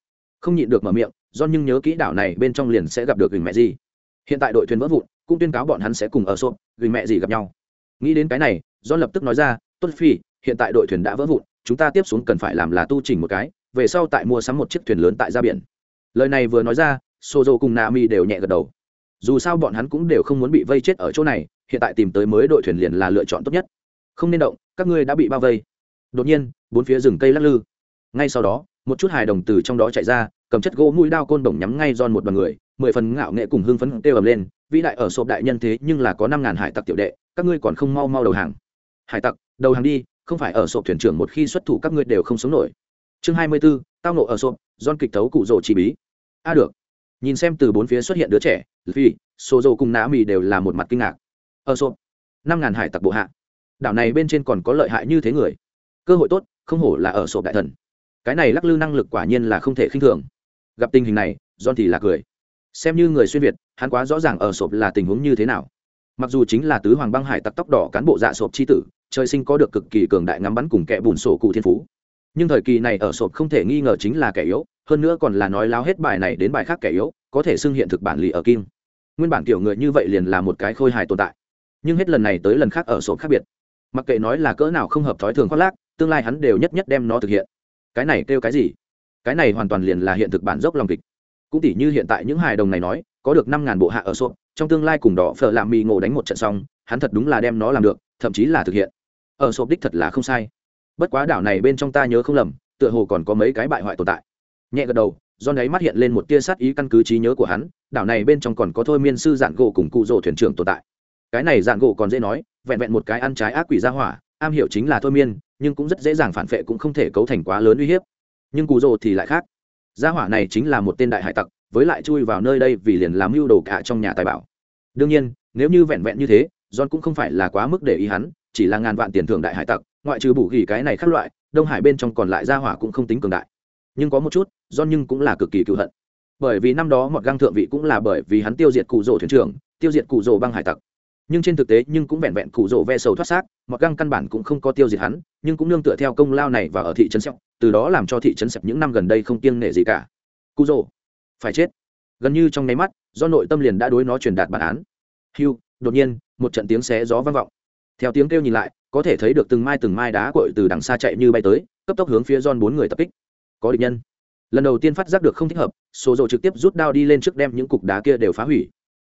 Không nhịn được mở miệng do nhưng nhớ kỹ đảo này bên trong liền sẽ gặp được gửi mẹ gì hiện tại đội thuyền vỡ vụn, cũng tuyên cáo bọn hắn sẽ cùng ở xộp gửi mẹ gì gặp nhau. Nghĩ đến cái này do lập tức nói ra, tốt phi, hiện tại đội thuyền đã vỡ vụn, chúng ta tiếp xuống cần phải làm là tu chỉnh một cái, về sau tại mua sắm một chiếc thuyền lớn tại ra biển. Lời này vừa nói ra, sozo cùng nami đều nhẹ gật đầu. Dù sao bọn hắn cũng đều không muốn bị vây chết ở chỗ này, hiện tại tìm tới mới đội thuyền liền là lựa chọn tốt nhất. Không nên động các ngươi đã bị bao vây. Đột nhiên, bốn phía rừng cây lắc lư. Ngay sau đó, một chút hài đồng từ trong đó chạy ra, cầm chất gỗ mũi đao côn bổng nhắm ngay giòn một đoàn người, mười phần ngạo nghệ cùng hưng phấn kêu ầm lên, vĩ đại ở sộp đại nhân thế, nhưng là có năm ngàn hải tặc tiểu đệ, các ngươi còn không mau mau đầu hàng. Hải tặc, đầu hàng đi, không phải ở sộp thuyền trưởng một khi xuất thủ các ngươi đều không sống nổi. Chương hai mươi b ố tao nộ ở sộp giòn kịch tấu cụ rỗ chỉ bí. A được. Nhìn xem từ bốn phía xuất hiện đứa trẻ vì số dầu cùng nã mì đều là một mặt kinh ngạc. Ở sộp, năm ngàn hải tặc bộ hạ đảo này bên trên còn có lợi hại như thế người. Cơ hội tốt, không hổ là ở sộp đại thần. Cái này lắc lư năng lực quả nhiên là không thể khinh thường. Gặp tình hình này, john thì là cười. Xem như người xuyên việt, hắn quá rõ ràng ở sộp là tình huống như thế nào. Mặc dù chính là tứ hoàng băng hải tặc tóc đỏ cán bộ dạ sộp c h i tử, trời sinh có được cực kỳ cường đại ngắm bắn cùng kẻ bùn sổ cụ thiên phú. Nhưng thời kỳ này ở sộp không thể nghi ngờ chính là kẻ yếu, hơn nữa còn là nói láo hết bài này đến bài khác kẻ yếu, có thể xưng hiện thực bản lì ở kim. Nguyên bản kiểu người như vậy liền là một cái khôi hài tồn tại. Nhưng hết lần này tới lần khác ở sộp khác biệt mặc kệ nói là cỡ nào không hợp thói thường khoác lác, tương lai hắn đều nhất nhất đem nó thực hiện. Cái này kêu cái gì? Cái này hoàn toàn liền là hiện thực bản dốc lòng kịch. Cũng tỉ như hiện tại những hài đồng này nói, có được năm ngàn bộ hạ ở sộp, trong tương lai cùng đỏ phở làm mì ngộ đánh một trận xong, hắn thật đúng là đem nó làm được, thậm chí là thực hiện. Ở sộp đích thật là không sai. Bất quá đảo này bên trong ta nhớ không lầm, tựa hồ còn có mấy cái bại hoại tồn tại. Nhẹ gật đầu do ấy mắt hiện lên một tia sát ý căn cứ trí nhớ của hắn, đảo này bên trong còn có thôi miên sư dạn gỗ cùng cụ rỗ thuyền trưởng tồn tại. Cái này dạn gỗ còn dễ nói vẹn vẹn một cái ăn trái ác quỷ ra hỏa, am hiểu chính là thôi miên, nhưng cũng rất dễ dàng phản vệ cũng không thể cấu thành quá lớn uy hiếp. Nhưng cụ rỗ thì lại khác. Gia hỏa này chính là một tên đại hải tặc, với lại chui vào nơi đây vì liền làm mưu đồ cả trong nhà tài bảo. Đương nhiên, nếu như vẹn vẹn như thế, john cũng không phải là quá mức để ý hắn, chỉ là ngàn vạn tiền thưởng đại hải tặc, ngoại trừ bù gỉ cái này khác loại, đông hải bên trong còn lại gia hỏa cũng không tính cường đại. Nhưng có một chút, john nhưng cũng là cực kỳ cựu hận. Bởi vì năm đó mọt găng thượng vị cũng là bởi vì hắn tiêu diệt cụ rỗ thuyền trưởng, tiêu diệt cụ rỗ băng hải tặc nhưng trên thực tế nhưng cũng vẹn vẹn cụ rỗ ve sầu thoát xác, mặc găng căn bản cũng không có tiêu diệt hắn, nhưng cũng nương tựa theo công lao này và ở thị trấn sẹo, từ đó làm cho thị trấn sẹo những năm gần đây không kiêng nể gì cả. Cụ rỗ, phải chết. Gần như trong nháy mắt, do nội tâm liền đã đối nó truyền đạt bản án. Hiu đột nhiên, một trận tiếng xé gió vang vọng. Theo tiếng kêu nhìn lại, có thể thấy được từng mai từng mai đá cội từ đằng xa chạy như bay tới, cấp tốc hướng phía don bốn người tập kích. Có địch nhân. Lần đầu tiên phát giác được không thích hợp, số rỗ trực tiếp rút đao đi lên trước đem những cục đá kia đều phá hủy.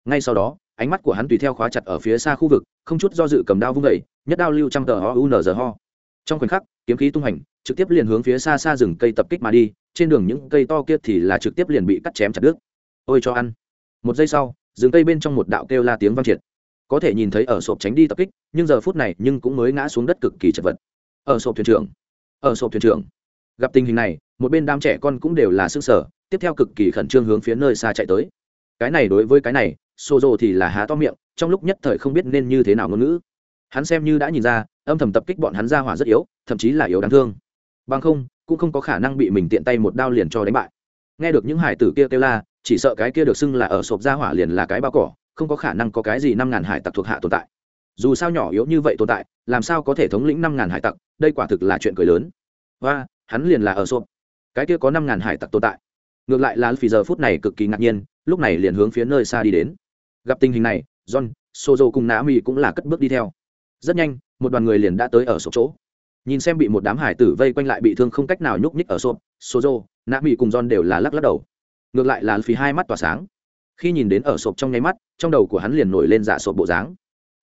Ngay sau đó ánh mắt của hắn tùy theo khóa chặt ở phía xa khu vực không chút do dự cầm đao vung đẩy, nhất đao lưu trăm tờ ho u n giờ ho. Trong khoảnh khắc kiếm khí tung hành trực tiếp liền hướng phía xa xa rừng cây tập kích mà đi trên đường những cây to kia thì là trực tiếp liền bị cắt chém chặt đứt. Ôi cho ăn. Một giây sau rừng cây bên trong một đạo kêu la tiếng vang triệt. Có thể nhìn thấy ở sộp tránh đi tập kích nhưng giờ phút này nhưng cũng mới ngã xuống đất cực kỳ chật vật. Ở sộp thuyền trưởng ở sộp thuyền trưởng. Gặp tình hình này một bên đám trẻ con cũng đều là sức sở tiếp theo cực kỳ khẩn trương hướng phía nơi xa chạy tới. Cái này đối với cái này xô rồ thì là há to miệng, trong lúc nhất thời không biết nên như thế nào ngôn ngữ. Hắn xem như đã nhìn ra, âm thầm tập kích bọn hắn ra hỏa rất yếu, thậm chí là yếu đáng thương. Bằng không, cũng không có khả năng bị mình tiện tay một đao liền cho đánh bại. Nghe được những hải tử kia kêu la, chỉ sợ cái kia được xưng là ở sộp ra hỏa liền là cái bao cỏ, không có khả năng có cái gì năm ngàn hải tặc thuộc hạ tồn tại. Dù sao nhỏ yếu như vậy tồn tại, làm sao có thể thống lĩnh năm ngàn hải tặc, đây quả thực là chuyện cười lớn. Và hắn liền là ở sộp. Cái kia có năm ngàn hải tặc tồn tại. Ngược lại là vì giờ phút này cực kỳ ngạc nhiên, lúc này liền hướng phía nơi xa đi đến gặp tình hình này, john, sozo cùng nã mỹ cũng là cất bước đi theo. Rất nhanh, một đoàn người liền đã tới ở sổ chỗ. Nhìn xem bị một đám hải tử vây quanh lại bị thương không cách nào nhúc nhích ở sộp sozo nã mỹ cùng john đều là lắc lắc đầu. Ngược lại là phí hai mắt tỏa sáng. Khi nhìn đến ở sộp trong nháy mắt, trong đầu của hắn liền nổi lên giả sộp bộ dáng.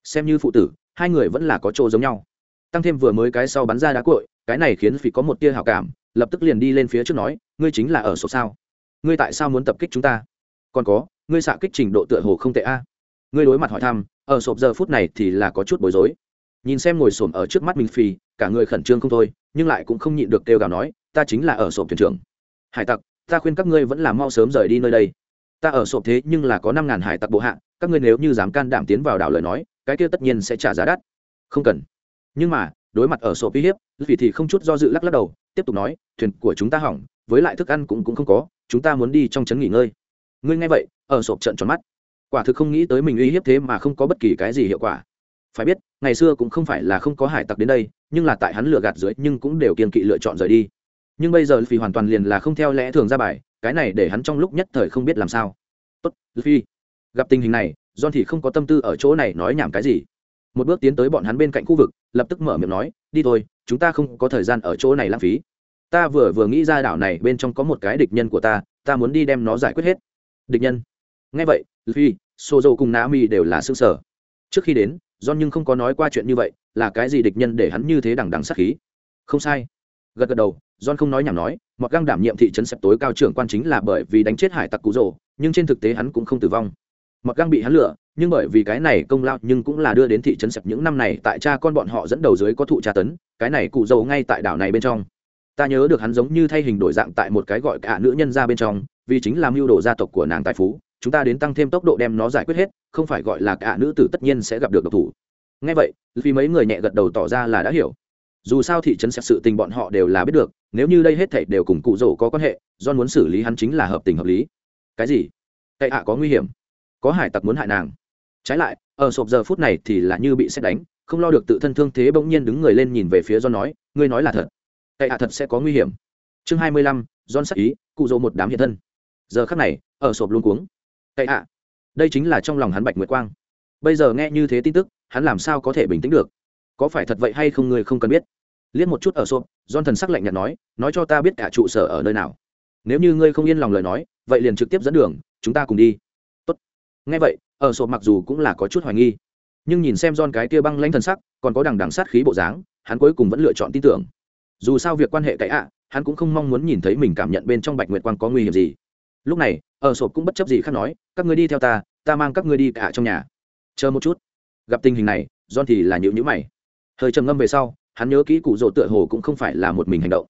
Xem như phụ tử, hai người vẫn là có chỗ giống nhau. Tăng thêm vừa mới cái sau bắn ra đá cội cái này khiến phí có một tia hào cảm, lập tức liền đi lên phía trước nói, ngươi chính là ở sộp sao? Ngươi tại sao muốn tập kích chúng ta? Còn có ngươi xạ kích trình độ tựa hồ không tệ a. Ngươi đối mặt hỏi thăm, ở sộp giờ phút này thì là có chút bối rối. Nhìn xem ngồi xổm ở trước mắt mình phì cả người khẩn trương không thôi, nhưng lại cũng không nhịn được kêu gào nói, ta chính là ở sộp thuyền trưởng. Hải tặc, ta khuyên các ngươi vẫn là mau sớm rời đi nơi đây. Ta ở sộp thế nhưng là có năm ngàn hải tặc bộ hạ, các ngươi nếu như dám can đảm tiến vào đảo lời nói, cái kia tất nhiên sẽ trả giá đắt. Không cần. Nhưng mà, đối mặt ở sộp uy hiếp vì thì không chút do dự lắc lắc đầu, tiếp tục nói, thuyền của chúng ta hỏng, với lại thức ăn cũng cũng không có, chúng ta muốn đi trong trấn nghỉ ngơi ngươi nghe vậy, ở sộp trận tròn mắt. Quả thực không nghĩ tới mình uy hiếp thế mà không có bất kỳ cái gì hiệu quả. Phải biết, ngày xưa cũng không phải là không có hải tặc đến đây, nhưng là tại hắn lừa gạt dưới nhưng cũng đều kiên kỵ lựa chọn rời đi. Nhưng bây giờ vì hoàn toàn liền là không theo lẽ thường ra bài, cái này để hắn trong lúc nhất thời không biết làm sao. Tốt phi gặp tình hình này, john thì không có tâm tư ở chỗ này nói nhảm cái gì. Một bước tiến tới bọn hắn bên cạnh khu vực, lập tức mở miệng nói, đi thôi, chúng ta không có thời gian ở chỗ này lãng phí. Ta vừa vừa nghĩ ra đảo này bên trong có một cái địch nhân của ta ta muốn đi đem nó giải quyết hết địch nhân. Ngay vậy phi sozo cùng nami đều là xương sở trước khi đến, john nhưng không có nói qua chuyện như vậy, là cái gì địch nhân để hắn như thế đằng đằng sát khí? Không sai. Gật gật đầu, john không nói nhảm nói mặc găng đảm nhiệm thị trấn sẹp tối cao trưởng quan chính là bởi vì đánh chết hải tặc cú rồ, nhưng trên thực tế hắn cũng không tử vong. Mặc găng bị hắn lựa nhưng bởi vì cái này công lao nhưng cũng là đưa đến thị trấn sẹp những năm này tại cha con bọn họ dẫn đầu dưới có thụ tra tấn, cái này cụ dầu ngay tại đảo này bên trong ta nhớ được hắn giống như thay hình đổi dạng tại một cái gọi cả nữ nhân ra bên trong, vì chính là mưu đồ gia tộc của nàng tài phú, chúng ta đến tăng thêm tốc độ đem nó giải quyết hết, không phải gọi là cả nữ tử tất nhiên sẽ gặp được độc thủ. Ngay vậy, vì mấy người nhẹ gật đầu tỏ ra là đã hiểu. Dù sao thị trấn sẽ sự tình bọn họ đều là biết được, nếu như đây hết thảy đều cùng cụ rổ có quan hệ, do muốn xử lý hắn chính là hợp tình hợp lý. Cái gì? Tệ ạ, có nguy hiểm. Có hải tặc muốn hại nàng. Trái lại, ở sộp giờ phút này thì là như bị xét đánh, không lo được tự thân thương thế bỗng nhiên đứng người lên nhìn về phía do nói, ngươi nói là thật cậy ạ thật sẽ có nguy hiểm. Chương hai mươi lăm don sắc ý, cụ dỗ một đám hiện thân. Giờ khắc này, ở sộp luôn cuống. Cậy ạ, đây chính là trong lòng hắn bạch nguyệt quang. Bây giờ nghe như thế tin tức, hắn làm sao có thể bình tĩnh được? Có phải thật vậy hay không ngươi không cần biết? Liếc một chút ở sộp don thần sắc lạnh nhạt nói nói cho ta biết cả trụ sở ở nơi nào. Nếu như ngươi không yên lòng lời nói, vậy liền trực tiếp dẫn đường, chúng ta cùng đi. Tốt. nghe vậy, ở sộp mặc dù cũng là có chút hoài nghi, nhưng nhìn xem don cái kia băng lãnh thần sắc, còn có đằng đằng sát khí bộ dáng, hắn cuối cùng vẫn lựa chọn tin tưởng dù sao việc quan hệ cậy ạ, hắn cũng không mong muốn nhìn thấy mình cảm nhận bên trong bạch nguyệt quang có nguy hiểm gì. Lúc này, ở sộp cũng bất chấp gì khác nói, các ngươi đi theo ta ta mang các ngươi đi cả trong nhà. Chờ một chút. Gặp tình hình này, john thì là nhịu nhữ mày. Hơi trầm ngâm về sau, hắn nhớ kỹ cụ rỗ tựa hồ cũng không phải là một mình hành động.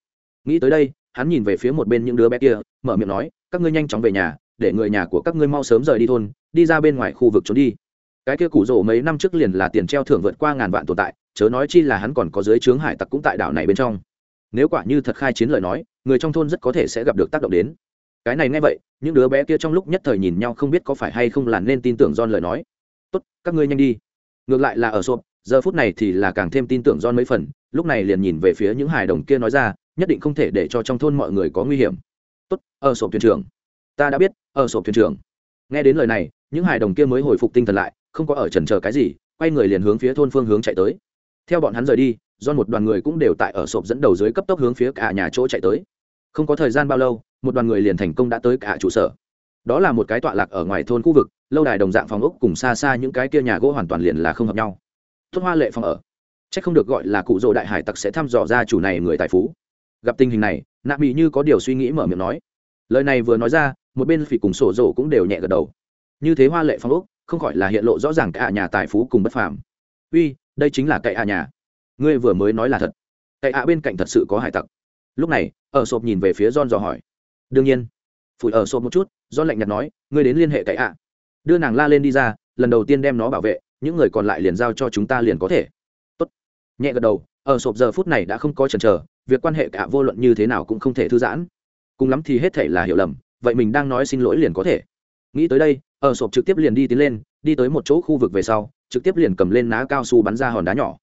Nghĩ tới đây, hắn nhìn về phía một bên những đứa bé kia, mở miệng nói, các ngươi nhanh chóng về nhà, để người nhà của các ngươi mau sớm rời đi thôn, đi ra bên ngoài khu vực trốn đi. Cái kia cụ rỗ mấy năm trước liền là tiền treo thưởng vượt qua ngàn vạn tồn tại, chớ nói chi là hắn còn có dưới trướng hải tặc cũng tại đảo này bên trong nếu quả như thật khai chiến lời nói, người trong thôn rất có thể sẽ gặp được tác động đến. Cái này ngay vậy, những đứa bé kia trong lúc nhất thời nhìn nhau không biết có phải hay không là nên tin tưởng don lời nói. Tốt, các ngươi nhanh đi. Ngược lại là ở sộp, giờ phút này thì là càng thêm tin tưởng don mấy phần, lúc này liền nhìn về phía những hài đồng kia nói ra, nhất định không thể để cho trong thôn mọi người có nguy hiểm. Tốt, ở sộp thuyền trưởng. Ta đã biết, ở sộp thuyền trưởng. Nghe đến lời này, những hài đồng kia mới hồi phục tinh thần lại, không có ở trần chờ cái gì, quay người liền hướng phía thôn phương hướng chạy tới. Theo bọn hắn rời đi do một đoàn người cũng đều tại ở sộp dẫn đầu dưới cấp tốc hướng phía cả nhà chỗ chạy tới. Không có thời gian bao lâu, một đoàn người liền thành công đã tới cả trụ sở. Đó là một cái tọa lạc ở ngoài thôn khu vực, lâu đài đồng dạng phòng ốc cùng xa xa những cái kia nhà gỗ hoàn toàn liền là không hợp nhau. Tốt hoa lệ phòng ở. C h ắ c không được gọi là cụ rỗ đại hải tặc sẽ thăm dò ra chủ này người tài phú. Gặp tình hình này, nạ bị như có điều suy nghĩ mở miệng nói. Lời này vừa nói ra, một bên phỉ cùng sổ rỗ cũng đều nhẹ gật đầu. Như thế hoa lệ phòng ốc, không khỏi là hiện lộ rõ ràng cả nhà tài phú cùng bất phàm. Uy, đây chính là cậy à nhà ngươi vừa mới nói là thật. Cậy ạ bên cạnh thật sự có hải tặc. Lúc này, ở sộp nhìn về phía john dò hỏi. Đương nhiên. Phủi ở sộp một chút, john lạnh nhạt nói, ngươi đến liên hệ cậy ạ. Đưa nàng la lên đi ra, lần đầu tiên đem nó bảo vệ, những người còn lại liền giao cho chúng ta liền có thể. Tốt. nhẹ gật đầu, ở sộp giờ phút này đã không có chần chờ, việc quan hệ cả vô luận như thế nào cũng không thể thư giãn. Cùng lắm thì hết thể là hiểu lầm, vậy mình đang nói xin lỗi liền có thể. Nghĩ tới đây, ở sộp trực tiếp liền đi tiến lên, đi tới một chỗ khu vực về sau, trực tiếp liền cầm lên ná cao su bắn ra hòn đá nhỏ.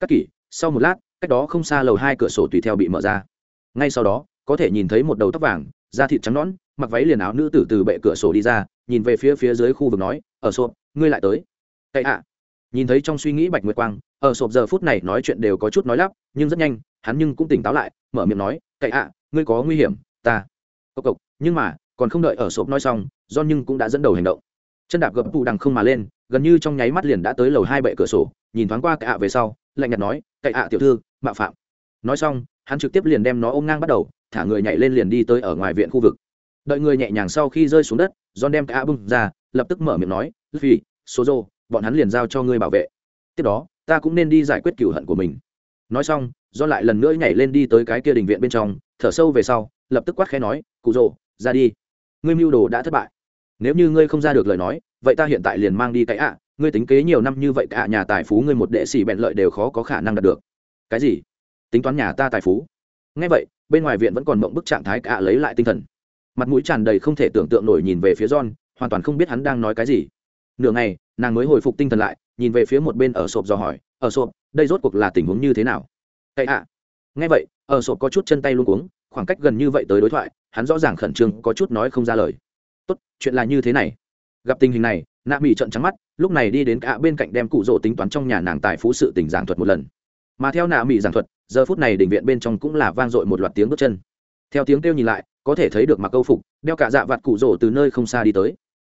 Cắt kỷ sau một lát, cách đó không xa lầu hai cửa sổ tùy theo bị mở ra. Ngay sau đó, có thể nhìn thấy một đầu tóc vàng, da thịt trắng nõn, mặc váy liền áo nữ tử từ bệ cửa sổ đi ra, nhìn về phía phía dưới khu vực nói, ở sộp, ngươi lại tới. Cậy ạ. Nhìn thấy trong suy nghĩ bạch nguyệt quang, ở sộp giờ phút này nói chuyện đều có chút nói lắp, nhưng rất nhanh, hắn nhưng cũng tỉnh táo lại, mở miệng nói, cậy ạ, ngươi có nguy hiểm, ta. Cộc cộc, nhưng mà, còn không đợi ở sộp nói xong do nhưng cũng đã dẫn đầu hành động. Chân đạp gập tụ đằng không mà lên, gần như trong nháy mắt liền đã tới lầu hai bệ cửa sổ, nhìn thoáng qua cậy ạ về sau lạnh nhạt nói, cậy ạ, tiểu thư, mạo phạm. Nói xong, hắn trực tiếp liền đem nó ôm ngang bắt đầu, thả người nhảy lên liền đi tới ở ngoài viện khu vực. Đợi người nhẹ nhàng sau khi rơi xuống đất, john đem cả bưng ra, lập tức mở miệng nói vì số rô bọn hắn liền giao cho ngươi bảo vệ. Tiếp đó, ta cũng nên đi giải quyết cửu hận của mình. Nói xong do lại lần nữa nhảy lên đi tới cái kia đình viện bên trong, thở sâu về sau, lập tức quát khẽ nói, cụ rồ, ra đi. Ngươi mưu đồ đã thất bại. Nếu như ngươi không ra được lời nói, vậy ta hiện tại liền mang đi cái ạ ngươi tính kế nhiều năm như vậy cả nhà tài phú ngươi một đệ sĩ bẹn lợi đều khó có khả năng đạt được. Cái gì? Tính toán nhà ta tài phú? Ngay vậy, bên ngoài viện vẫn còn mộng bức trạng thái cả lấy lại tinh thần. Mặt mũi tràn đầy không thể tưởng tượng nổi nhìn về phía john, hoàn toàn không biết hắn đang nói cái gì. Nửa ngày, nàng mới hồi phục tinh thần lại, nhìn về phía một bên ở sộp dò hỏi, ở sộp, đây rốt cuộc là tình huống như thế nào? Cậy ạ. Nghe vậy, ở sộp có chút chân tay luôn cuống, khoảng cách gần như vậy tới đối thoại, hắn rõ ràng khẩn trương, có chút nói không ra lời. Tốt, chuyện là như thế này gặp tình hình này, nạ mỹ trận trắng mắt, lúc này đi đến cả bên cạnh đem cụ rỗ tính toán trong nhà nàng tài phú sự tình giảng thuật một lần. Mà theo nạ mỹ giảng thuật, giờ phút này đỉnh viện bên trong cũng là vang dội một loạt tiếng bước chân. Theo tiếng kêu nhìn lại, có thể thấy được mặc câu phục, đeo cả dạ vạt cụ rỗ từ nơi không xa đi tới.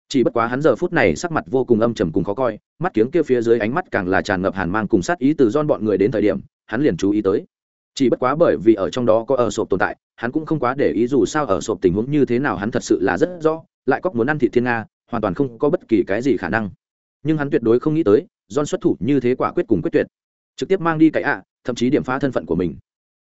Chỉ bất quá hắn giờ phút này sắc mặt vô cùng âm trầm cùng khó coi, mắt kiếng kia phía dưới ánh mắt càng là tràn ngập hàn mang cùng sát ý từ don bọn người đến thời điểm, hắn liền chú ý tới. Chỉ bất quá bởi vì ở trong đó có ở sộp tồn tại, hắn cũng không quá để ý dù sao ở sộp tình huống như thế nào hắn thật sự là rất rõ, lại có muốn ăn thị thiên nga hoàn toàn không có bất kỳ cái gì khả năng. Nhưng hắn tuyệt đối không nghĩ tới don xuất thủ như thế quả quyết cùng quyết tuyệt. Trực tiếp mang đi cái ạ, thậm chí điểm phá thân phận của mình.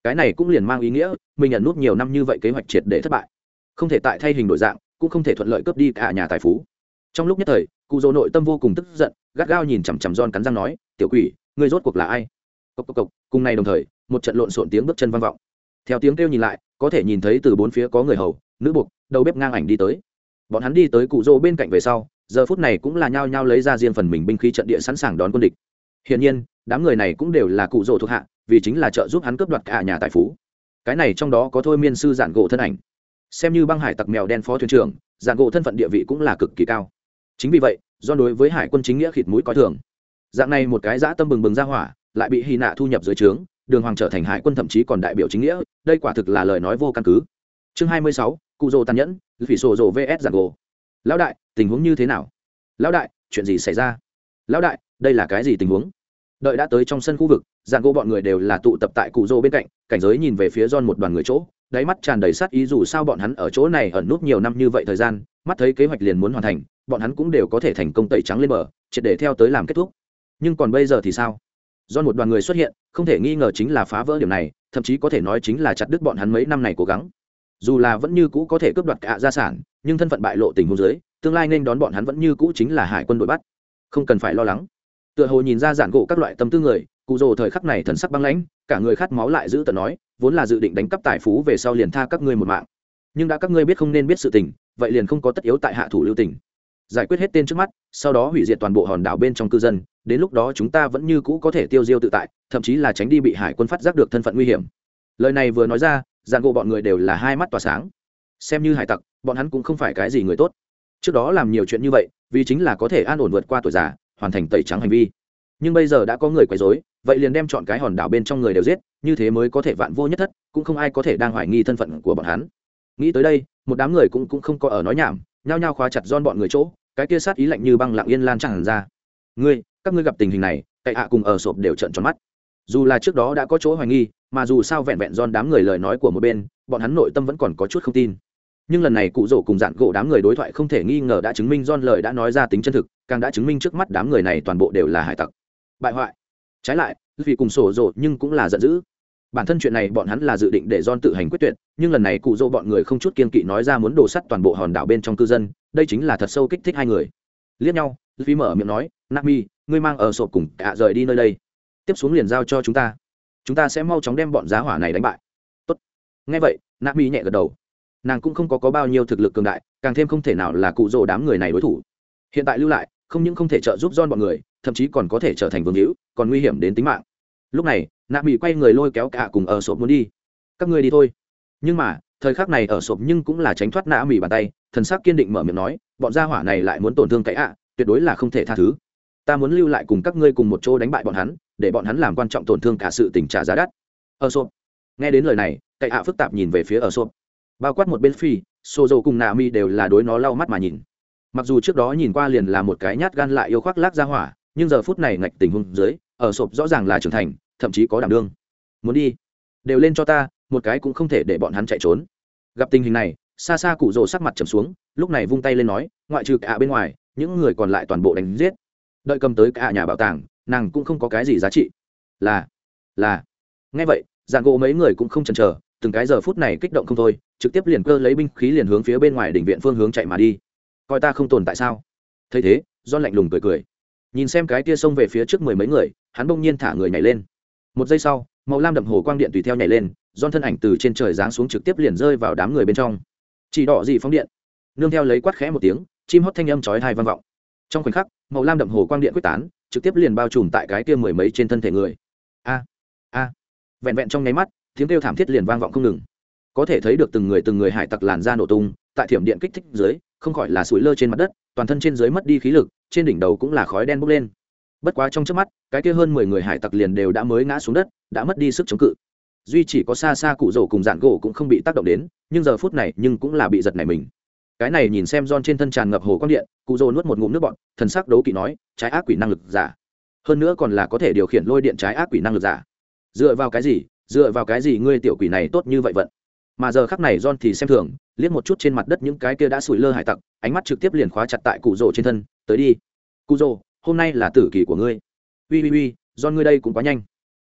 Cái này cũng liền mang ý nghĩa, mình nhận nút nhiều năm như vậy kế hoạch triệt để thất bại. Không thể tại thay hình đổi dạng, cũng không thể thuận lợi cướp đi cả nhà tài phú. Trong lúc nhất thời cụ dỗ nội tâm vô cùng tức giận, gắt gao nhìn chằm chằm don cắn răng nói, tiểu quỷ, ngươi rốt cuộc là ai? Cộc cộc cộc cùng ngày đồng thời, một trận lộn xộn tiếng bước chân vang vọng. Theo tiếng kêu nhìn lại, có thể nhìn thấy từ bốn phía có người hầu, nữ buộc, đầu bếp ngang ảnh đi tới bọn hắn đi tới cụ rỗ bên cạnh về sau, giờ phút này cũng là nhao nhao lấy ra riêng phần mình binh khí trận địa sẵn sàng đón quân địch. Hiển nhiên, đám người này cũng đều là cụ rỗ thuộc hạ, vì chính là trợ giúp hắn cướp đoạt cả nhà tài phú. Cái này trong đó có thôi miên sư giản gỗ thân ảnh. Xem như băng hải tặc mèo đen phó thuyền trưởng, giản gỗ thân phận địa vị cũng là cực kỳ cao. Chính vì vậy, do đối với hải quân chính nghĩa khịt mũi coi thường. Dạng này một cái dã tâm bừng bừng ra hỏa, lại bị hy nạ thu nhập dưới trướng, đường hoàng trở thành hải quân thậm chí còn đại biểu chính nghĩa, đây quả thực là lời nói vô căn cứ. Chương hai mươi sáu cụ rồ tàn nhẫn, phỉ sổ rồ vs giảng gỗ lão đại, tình huống như thế nào? Lão đại, chuyện gì xảy ra? Lão đại, đây là cái gì tình huống? Đợi đã tới trong sân khu vực giàn gỗ bọn người đều là tụ tập tại cụ rô bên cạnh, cảnh giới nhìn về phía don một đoàn người chỗ, đáy mắt tràn đầy sát ý dù sao bọn hắn ở chỗ này ẩn nút nhiều năm như vậy thời gian, mắt thấy kế hoạch liền muốn hoàn thành, bọn hắn cũng đều có thể thành công tẩy trắng lên bờ, triệt để theo tới làm kết thúc. Nhưng còn bây giờ thì sao? Do một đoàn người xuất hiện, không thể nghi ngờ chính là phá vỡ điểm này, thậm chí có thể nói chính là chặt đứt bọn hắn mấy năm này cố gắng dù là vẫn như cũ có thể cướp đoạt cả gia sản, nhưng thân phận bại lộ tình huống dưới, tương lai nên đón bọn hắn vẫn như cũ chính là hải quân đội bắt. Không cần phải lo lắng. Tựa hồ nhìn ra giản gỗ các loại tâm tư người, cụ rồ thời khắc này thần sắc băng lãnh, cả người khát máu lại giữ tận nói, vốn là dự định đánh cắp tài phú về sau liền tha các ngươi một mạng. Nhưng đã các ngươi biết không nên biết sự tình, vậy liền không có tất yếu tại hạ thủ lưu tình. Giải quyết hết tên trước mắt, sau đó hủy diệt toàn bộ hòn đảo bên trong cư dân, đến lúc đó chúng ta vẫn như cũ có thể tiêu diêu tự tại, thậm chí là tránh đi bị hải quân phát giác được thân phận nguy hiểm. Lời này vừa nói ra dàn gỗ bọn người đều là hai mắt tỏa sáng. Xem như hải tặc, bọn hắn cũng không phải cái gì người tốt. Trước đó làm nhiều chuyện như vậy, vì chính là có thể an ổn vượt qua tuổi già, hoàn thành tẩy trắng hành vi. Nhưng bây giờ đã có người quấy rối, vậy liền đem chọn cái hòn đảo bên trong người đều giết, như thế mới có thể vạn vô nhất thất, cũng không ai có thể đang hoài nghi thân phận của bọn hắn. Nghĩ tới đây, một đám người cũng cũng không có ở nói nhảm, nhao nhao khóa chặt don bọn người chỗ, cái kia sát ý lạnh như băng lặng yên lan tràn ra. Ngươi, các ngươi gặp tình hình này cậy hạ cùng ở sộp đều trận tròn mắt dù là trước đó đã có chỗ hoài nghi, mà dù sao vẹn vẹn don đám người lời nói của một bên, bọn hắn nội tâm vẫn còn có chút không tin. Nhưng lần này cụ rổ cùng dạn gỗ đám người đối thoại không thể nghi ngờ đã chứng minh don lời đã nói ra tính chân thực, càng đã chứng minh trước mắt đám người này toàn bộ đều là hải tặc. Bại hoại. Trái lại, vì cùng sổ rộ nhưng cũng là giận dữ. Bản thân chuyện này bọn hắn là dự định để don tự hành quyết tuyệt, nhưng lần này cụ rỗ bọn người không chút kiên kỵ nói ra muốn đổ sắt toàn bộ hòn đảo bên trong cư dân, đây chính là thật sâu kích thích hai người. Liếc nhau vì mở miệng nói, nami, ngươi mang ở sộp cùng cả rời đi nơi đây tiếp xuống liền giao cho chúng ta. Chúng ta sẽ mau chóng đem bọn giá hỏa này đánh bại. Tốt. ngay vậy nami nhẹ gật đầu. Nàng cũng không có, có bao nhiêu thực lực cường đại càng thêm không thể nào là cụ rỗ đám người này đối thủ. Hiện tại lưu lại không những không thể trợ giúp don bọn người thậm chí còn có thể trở thành vương hữu còn nguy hiểm đến tính mạng. Lúc này nạ mỹ quay người lôi kéo cả cùng ở sộp muốn đi. Các ngươi đi thôi. Nhưng mà thời khắc này ở sộp nhưng cũng là tránh thoát nạ mỹ bàn tay thần sắc kiên định mở miệng nói bọn gia hỏa này lại muốn tổn thương cái ạ tuyệt đối là không thể tha thứ. Ta muốn lưu lại cùng các ngươi cùng một chỗ đánh bại bọn hắn để bọn hắn làm quan trọng tổn thương cả sự tình trả giá đắt. Ở sộp. Nghe đến lời này, cậy ạ phức tạp nhìn về phía ở sộp. Bao quát một bên phi xô dầu cùng nạ mi đều là đối nó lau mắt mà nhìn. Mặc dù trước đó nhìn qua liền là một cái nhát gan lại yêu khoác lác ra hỏa, nhưng giờ phút này ngạch tình huống dưới, ở sộp rõ ràng là trưởng thành, thậm chí có đảm đương. Muốn đi, đều lên cho ta, một cái cũng không thể để bọn hắn chạy trốn. Gặp tình hình này xa xa cụ rồ sắc mặt trầm xuống, lúc này vung tay lên nói, ngoại trừ cả bên ngoài, những người còn lại toàn bộ đánh giết. Đợi cầm tới cả nhà bảo tàng nàng cũng không có cái gì giá trị. Là là. Nghe vậy, dạng gỗ mấy người cũng không chần chờ, từng cái giờ phút này kích động không thôi, trực tiếp liền cơ lấy binh khí liền hướng phía bên ngoài đỉnh viện phương hướng chạy mà đi. Coi ta không tồn tại sao? Thấy thế do lạnh lùng cười cười. Nhìn xem cái tia xông về phía trước mười mấy người, hắn bỗng nhiên thả người nhảy lên. Một giây sau, màu lam đậm hồ quang điện tùy theo nhảy lên don thân ảnh từ trên trời giáng xuống trực tiếp liền rơi vào đám người bên trong. Chỉ đỏ gì phóng điện? Nương theo lấy quát khẽ một tiếng, chim hót thanh âm chói hai vang vọng. Trong khoảnh khắc, màu lam đậm hồ quang điện quyết tán trực tiếp liền bao trùm tại cái kia mười mấy trên thân thể người. A a, vẹn vẹn trong nháy mắt, tiếng kêu thảm thiết liền vang vọng không ngừng. Có thể thấy được từng người từng người hải tặc làn ra nổ tung, tại thiểm điện kích thích dưới, không khỏi là sủi lơ trên mặt đất, toàn thân trên dưới mất đi khí lực, trên đỉnh đầu cũng là khói đen bốc lên. Bất quá trong trước mắt, cái kia hơn mười người hải tặc liền đều đã mới ngã xuống đất, đã mất đi sức chống cự. Duy chỉ có xa xa cụ rổ cùng dạn gỗ cũng không bị tác động đến, nhưng giờ phút này nhưng cũng là bị giật này mình cái này nhìn xem don trên thân tràn ngập hồ quang điện, cụ nuốt một ngụm nước bọn thần sắc đấu kỵ nói, trái ác quỷ năng lực giả. Hơn nữa còn là có thể điều khiển lôi điện trái ác quỷ năng lực giả. Dựa vào cái gì? Dựa vào cái gì ngươi tiểu quỷ này tốt như vậy vận? Mà giờ khắc này john thì xem thường, liếc một chút trên mặt đất những cái kia đã sủi lơ hải tặc, ánh mắt trực tiếp liền khóa chặt tại cụ rồ trên thân, tới đi. Cụ rồ, hôm nay là tử kỳ của ngươi. Ui ui ui john ngươi đây cũng quá nhanh.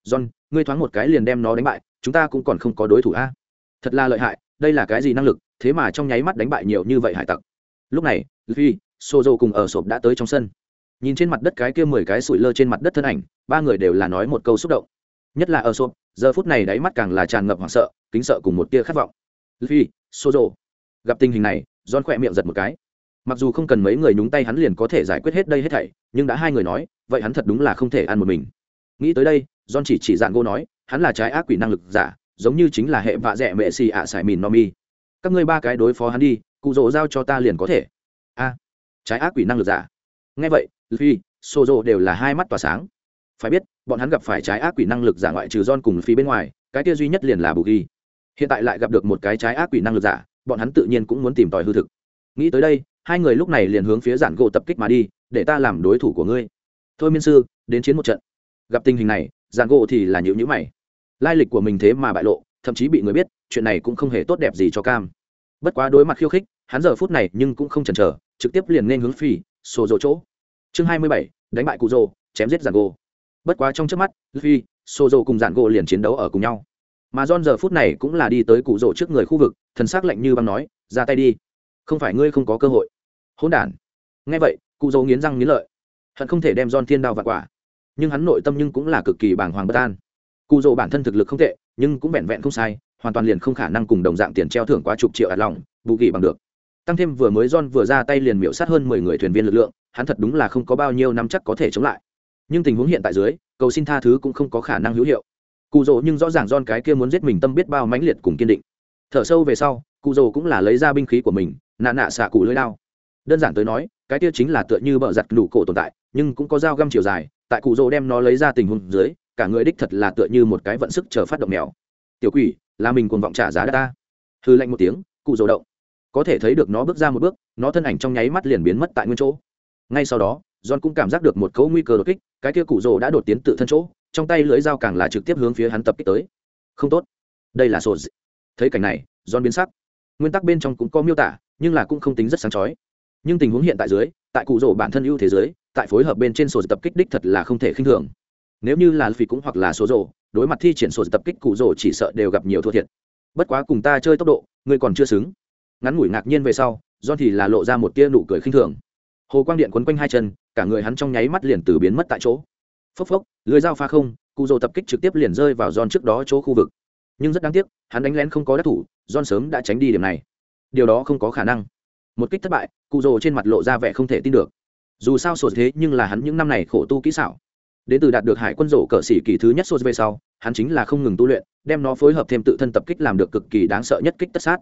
John, ngươi thoáng một cái liền đem nó đánh bại, chúng ta cũng còn không có đối thủ a. Thật là lợi hại, đây là cái gì năng lực? Thế mà trong nháy mắt đánh bại nhiều như vậy hải tặc. Lúc này, luffy, sozo cùng ở sộp đã tới trong sân. Nhìn trên mặt đất cái kia mười cái sủi lơ trên mặt đất thân ảnh, ba người đều là nói một câu xúc động. Nhất là ở sộp, giờ phút này đáy mắt càng là tràn ngập hoảng sợ, kính sợ cùng một tia khát vọng. Luffy, sozo. Gặp tình hình này don khỏe miệng giật một cái. Mặc dù không cần mấy người nhúng tay hắn liền có thể giải quyết hết đây hết thảy, nhưng đã hai người nói, vậy hắn thật đúng là không thể ăn một mình. Nghĩ tới đây don chỉ chỉ dạng gô nói, hắn là trái ác quỷ năng lực giả, giống như chính là hệ vạ dẹ mẹ xì ạ xài sải mìn no mi các ngươi ba cái đối phó hắn đi, cụ rỗ giao cho ta liền có thể. A, trái ác quỷ năng lực giả. Ngay vậy phi sô rỗ đều là hai mắt tỏa sáng. Phải biết, bọn hắn gặp phải trái ác quỷ năng lực giả ngoại trừ don cùng phi bên ngoài, cái kia duy nhất liền là bù ghi hiện tại lại gặp được một cái trái ác quỷ năng lực giả, bọn hắn tự nhiên cũng muốn tìm tòi hư thực. Nghĩ tới đây, hai người lúc này liền hướng phía giản gỗ tập kích mà đi, để ta làm đối thủ của ngươi. Thôi miên sư, đến chiến một trận. Gặp tình hình này, giản gỗ thì là nhữ nhữ mày. Lai lịch của mình thế mà bại lộ, thậm chí bị người biết chuyện này cũng không hề tốt đẹp gì cho cam. Bất quá đối mặt khiêu khích, hắn giờ phút này nhưng cũng không chần chờ, trực tiếp liền nên hướng phi, sổ dỗ chỗ. Chương hai mươi bảy, đánh bại cụ rồ, chém giết giàn gỗ. Bất quá trong trước mắt, phi, sổ dỗ cùng giàn gỗ liền chiến đấu ở cùng nhau. Mà john giờ phút này cũng là đi tới cụ rồ trước người khu vực, thần s ắ c lạnh như băng nói, ra tay đi. Không phải ngươi không có cơ hội. Hỗn đản. Ngay vậy, cụ rồ nghiến răng nghiến lợi. Hận không thể đem john thiên đao vặt quả. Nhưng hắn nội tâm nhưng cũng là cực kỳ bàng hoàng bất an. Cụ rồ bản thân thực lực không tệ, nhưng cũng vẹn vẹn không sai hoàn toàn liền không khả năng cùng đồng dạng tiền treo thưởng quá chục triệu ạt lòng bù kỳ bằng được tăng thêm vừa mới John vừa ra tay liền miễu sát hơn mười người thuyền viên lực lượng, hắn thật đúng là không có bao nhiêu năm chắc có thể chống lại. Nhưng tình huống hiện tại dưới, cầu xin tha thứ cũng không có khả năng hữu hiệu. Cụ Dụ nhưng rõ ràng John cái kia muốn giết mình tâm biết bao mãnh liệt cùng kiên định. Thở sâu về sau, Cụ Dụ cũng là lấy ra binh khí của mình, nạ nạ xạ cụ lưỡi đao. Đơn giản tới nói, cái kia chính là tựa như bờ giặt đủ cổ tồn tại, nhưng cũng có dao găm chiều dài, tại Cụ Dụ đem nó lấy ra tình huống dưới, cả người đích thật là tựa như một cái vận sức chờ phát động mèo. Tiểu quỷ, là mình cuồng vọng trả giá đã ta. Hư lạnh một tiếng, Cụ Dụ động. Có thể thấy được nó bước ra một bước nó thân ảnh trong nháy mắt liền biến mất tại nguyên chỗ. Ngay sau đó john cũng cảm giác được một cấu nguy cơ đột kích cái kia cụ rồ đã đột tiến tự thân chỗ trong tay lưỡi dao càng là trực tiếp hướng phía hắn tập kích tới. Không tốt. Đây là sổ thấy cảnh này john biến sắc. Nguyên tắc bên trong cũng có miêu tả nhưng là cũng không tính rất sáng chói. Nhưng tình huống hiện tại dưới tại cụ rồ bản thân ưu thế giới tại phối hợp bên trên sổ tập kích đích thật là không thể khinh thường. Nếu như là phi cũng hoặc là số rồ đối mặt thi triển sổ tập kích cụ rồ chỉ sợ đều gặp nhiều thua thiệt. Bất quá cùng ta chơi tốc độ, ngươi còn chưa xứng. Ngắn ngủi ngạc nhiên về sau do thì là lộ ra một tia nụ cười khinh thường. Hồ quang điện quấn quanh hai chân, cả người hắn trong nháy mắt liền từ biến mất tại chỗ. Phốc phốc, lưới dao pha không, cụ rồ tập kích trực tiếp liền rơi vào giòn trước đó chỗ khu vực. Nhưng rất đáng tiếc, hắn đánh lén không có đắc thủ giòn sớm đã tránh đi điểm này. Điều đó không có khả năng. Một kích thất bại, cụ rồ trên mặt lộ ra vẻ không thể tin được. Dù sao sổ thế nhưng là hắn những năm này khổ tu kỹ xảo. Đến từ đạt được hải quân rổ cờ sĩ kỳ thứ nhất sột về sau hắn chính là không ngừng tu luyện, đem nó phối hợp thêm tự thân tập kích làm được cực kỳ đáng sợ nhất kích tất sát.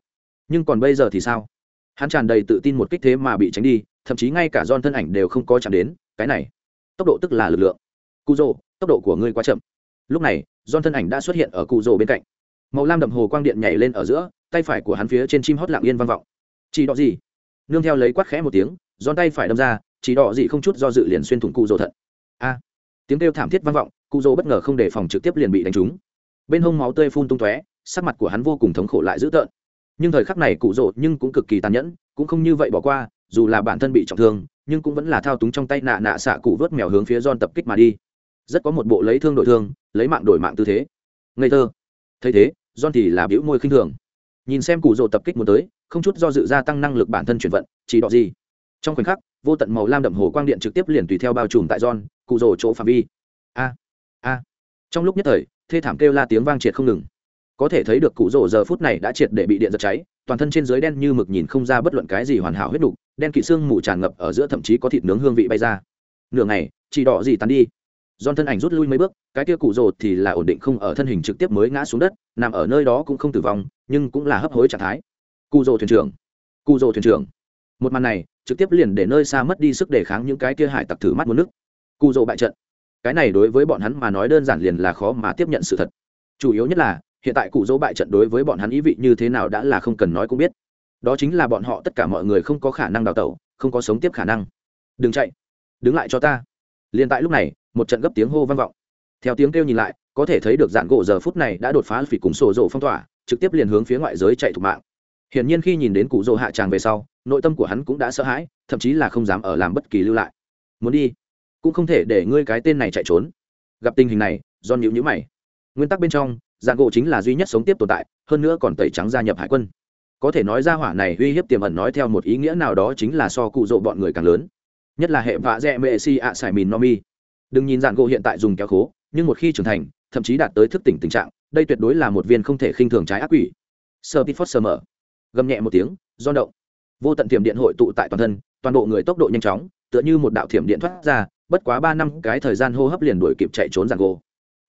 Nhưng còn bây giờ thì sao? Hắn tràn đầy tự tin một kích thế mà bị tránh đi, thậm chí ngay cả don thân ảnh đều không có chạm đến, cái này, tốc độ tức là lực lượng. Cụ rồ tốc độ của ngươi quá chậm. Lúc này don thân ảnh đã xuất hiện ở cụ rồ bên cạnh. Màu lam đậm hồ quang điện nhảy lên ở giữa, tay phải của hắn phía trên chim hót lạng yên vang vọng. Chỉ đỏ gì? Nương theo lấy quát khẽ một tiếng don tay phải đâm ra, chỉ đỏ gì không chút do dự liền xuyên thủng cụ rồ thận. A! Tiếng kêu thảm thiết vang vọng cụ dỗ bất ngờ không đề phòng trực tiếp liền bị đánh trúng. Bên hông máu tươi phun tung tóe, sắc mặt của hắn vô cùng thống khổ lại dữ tợn. Nhưng thời khắc này cụ rỗ nhưng cũng cực kỳ tàn nhẫn, cũng không như vậy bỏ qua, dù là bản thân bị trọng thương, nhưng cũng vẫn là thao túng trong tay nạ nạ xạ cụ vớt mèo hướng phía don tập kích mà đi. Rất có một bộ lấy thương đổi thương, lấy mạng đổi mạng tư thế. Ngây thơ. Thấy thế don thì là biểu môi khinh thường. Nhìn xem cụ rỗ tập kích muốn tới, không chút do dự gia tăng năng lực bản thân chuyển vận, chỉ đọ gì. Trong khoảnh khắc, vô tận màu lam đậm hồ quang điện trực tiếp liền tùy theo bao trùm tại don cụ rỗ chỗ phạm vi. A a. Trong lúc nhất thời, thê thảm kêu la tiếng vang triệt không ngừng. Có thể thấy được cụ rổ giờ phút này đã triệt để bị điện giật cháy, toàn thân trên dưới đen như mực nhìn không ra bất luận cái gì hoàn hảo huyết đục đen kỵ xương mù tràn ngập ở giữa thậm chí có thịt nướng hương vị bay ra. Nửa ngày, chỉ đỏ gì tắn đi. Giòn thân ảnh rút lui mấy bước, cái kia cụ rổ thì là ổn định không ở thân hình trực tiếp mới ngã xuống đất, nằm ở nơi đó cũng không tử vong, nhưng cũng là hấp hối trạng thái. Cụ rổ thuyền trưởng, cụ rổ thuyền trưởng. Một màn này, trực tiếp liền để nơi xa mất đi sức đề kháng những cái kia hải tặc thử mắt muốn nước cụ rổ bại trận cái này đối với bọn hắn mà nói đơn giản liền là khó mà tiếp nhận sự thật. Chủ yếu nhất là, hiện tại cụ dỗ bại trận đối với bọn hắn ý vị như thế nào đã là không cần nói cũng biết. Đó chính là bọn họ tất cả mọi người không có khả năng đào tẩu, không có sống tiếp khả năng. Đừng chạy. Đứng lại cho ta. Liền tại lúc này, một trận gấp tiếng hô vang vọng. Theo tiếng kêu nhìn lại, có thể thấy được dạng gỗ giờ phút này đã đột phá phỉ cùng sổ rộ phong tỏa, trực tiếp liền hướng phía ngoại giới chạy thục mạng. Hiển nhiên khi nhìn đến cụ dỗ hạ tràng về sau, nội tâm của hắn cũng đã sợ hãi, thậm chí là không dám ở làm bất kỳ lưu lại. Muốn đi cũng không thể để ngươi cái tên này chạy trốn. Gặp tình hình này do nhữ nhữ mày. Nguyên tắc bên trong, dạng gỗ chính là duy nhất sống tiếp tồn tại, hơn nữa còn tẩy trắng gia nhập hải quân. Có thể nói ra hỏa này uy hiếp tiềm ẩn nói theo một ý nghĩa nào đó chính là so cụ rộ bọn người càng lớn. Nhất là hệ vạ dẹ mệ si ạ sải mìn no mi. Đừng nhìn dạng gỗ hiện tại dùng kéo khố, nhưng một khi trưởng thành, thậm chí đạt tới thức tỉnh tình trạng, đây tuyệt đối là một viên không thể khinh thường trái ác quỷ. Sơ pít phót sơ mở. Gầm nhẹ một tiếng, do động. Vô tận thiểm điện hội tụ tại toàn thân, toàn bộ người tốc độ nhanh chóng, tựa như một đạo thiểm điện thoát ra bất quá ba năm cái thời gian hô hấp liền đuổi kịp chạy trốn giàn gỗ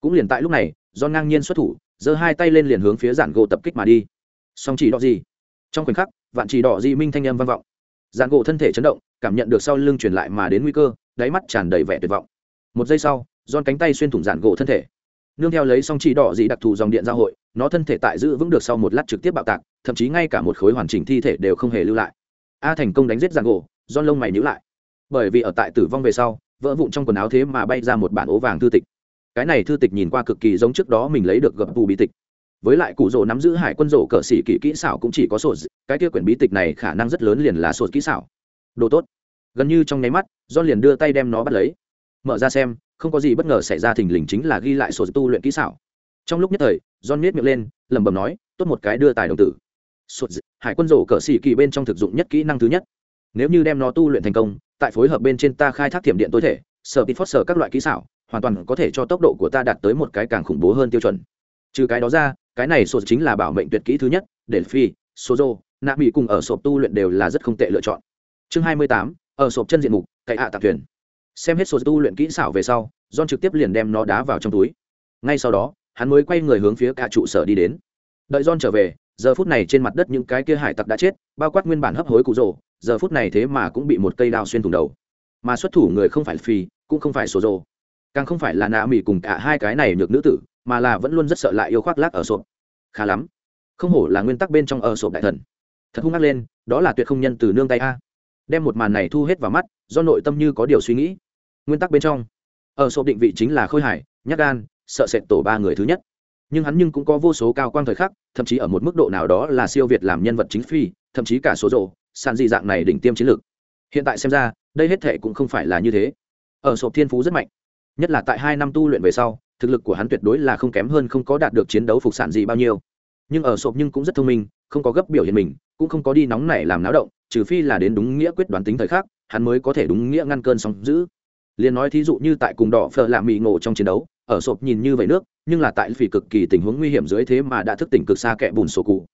cũng liền tại lúc này do ngang nhiên xuất thủ, giơ hai tay lên liền hướng phía giàn gỗ tập kích mà đi. Song chỉ đỏ gì? Trong khoảnh khắc, vạn chỉ đỏ di minh thanh âm vang vọng. Giàn gỗ thân thể chấn động, cảm nhận được sau lưng truyền lại mà đến nguy cơ, đáy mắt tràn đầy vẻ tuyệt vọng. Một giây sau giòn cánh tay xuyên thủng giàn gỗ thân thể. Nương theo lấy song chỉ đỏ dị đặc thù dòng điện giao hội, nó thân thể tại giữ vững được sau một lát trực tiếp bạo tạc, thậm chí ngay cả một khối hoàn chỉnh thi thể đều không hề lưu lại. A thành công đánh giết giàn gỗ do lông mày nhữ lại. Bởi vì ở tại tử vong về sau vỡ vụn trong quần áo thế mà bay ra một bản ố vàng thư tịch. Cái này thư tịch nhìn qua cực kỳ giống trước đó mình lấy được gập bù bí tịch. Với lại cụ rỗ nắm giữ hải quân rổ cờ xỉ kỹ kỹ xảo cũng chỉ có sổ cái kia quyển bí tịch này khả năng rất lớn liền là sổ kỹ xảo. Đồ tốt. Gần như trong nháy mắt do liền đưa tay đem nó bắt lấy. Mở ra xem, không có gì bất ngờ xảy ra thình lình chính là ghi lại sổ tu luyện kỹ xảo. Trong lúc nhất thời, john miết miệng lên, lẩm bẩm nói, tốt một cái đưa tài đồng tử. Sổ hải quân rổ cờ xỉ kỳ bên trong thực dụng nhất kỹ năng thứ nhất. Nếu như đem nó tu luyện thành công tại phối hợp bên trên ta khai thác thiểm điện tối thể, sở tít phót sở các loại kỹ xảo, hoàn toàn có thể cho tốc độ của ta đạt tới một cái càng khủng bố hơn tiêu chuẩn. Trừ cái đó ra, cái này sổ chính là bảo mệnh tuyệt kỹ thứ nhất để phi sozo nạ mỹ cùng ở sộp tu luyện đều là rất không tệ lựa chọn. Chương hai mươi tám, ở sộp chân diện mục, cậy hạ tạc thuyền. Xem hết sổ tu luyện kỹ xảo về sau, john trực tiếp liền đem nó đá vào trong túi. Ngay sau đó, hắn mới quay người hướng phía cả trụ sở đi đến. Đợi john trở về, giờ phút này trên mặt đất những cái kia hải tặc đã chết, bao quát nguyên bản hấp hối cụ rồ giờ phút này thế mà cũng bị một cây đao xuyên thủng đầu. Mà xuất thủ người không phải phi, cũng không phải số rồ càng không phải là nạ mỹ cùng cả hai cái này nhược nữ tử, mà là vẫn luôn rất sợ lại yêu khoác lác ở sộp. Khá lắm. Không hổ là nguyên tắc bên trong ở sộp đại thần. Thật hung ác lên, đó là tuyệt không nhân từ nương tay a. Đem một màn này thu hết vào mắt, do nội tâm như có điều suy nghĩ. Nguyên tắc bên trong, ở sộp định vị chính là khôi hải nhát gan, sợ sệt tổ ba người thứ nhất. Nhưng hắn nhưng cũng có vô số cao quang thời khắc, thậm chí ở một mức độ nào đó là siêu việt làm nhân vật chính phi, thậm chí cả số rộ sàn dị dạng này đỉnh tiêm chiến lược. Hiện tại xem ra, đây hết thệ cũng không phải là như thế. Ở sộp thiên phú rất mạnh, nhất là tại hai năm tu luyện về sau, thực lực của hắn tuyệt đối là không kém hơn không có đạt được chiến đấu phục sản gì bao nhiêu. Nhưng ở sộp nhưng cũng rất thông minh, không có gấp biểu hiện mình, cũng không có đi nóng nảy làm náo động, trừ phi là đến đúng nghĩa quyết đoán tính thời khắc, hắn mới có thể đúng nghĩa ngăn cơn sóng giữ liền nói thí dụ như tại cùng đỏ phở lạ mì ngộ trong chiến đấu, ở sộp nhìn như vậy nước, nhưng là tại vì cực kỳ tình huống nguy hiểm dưới thế mà đã thức tỉnh cực xa kẻ bùn sổ cụ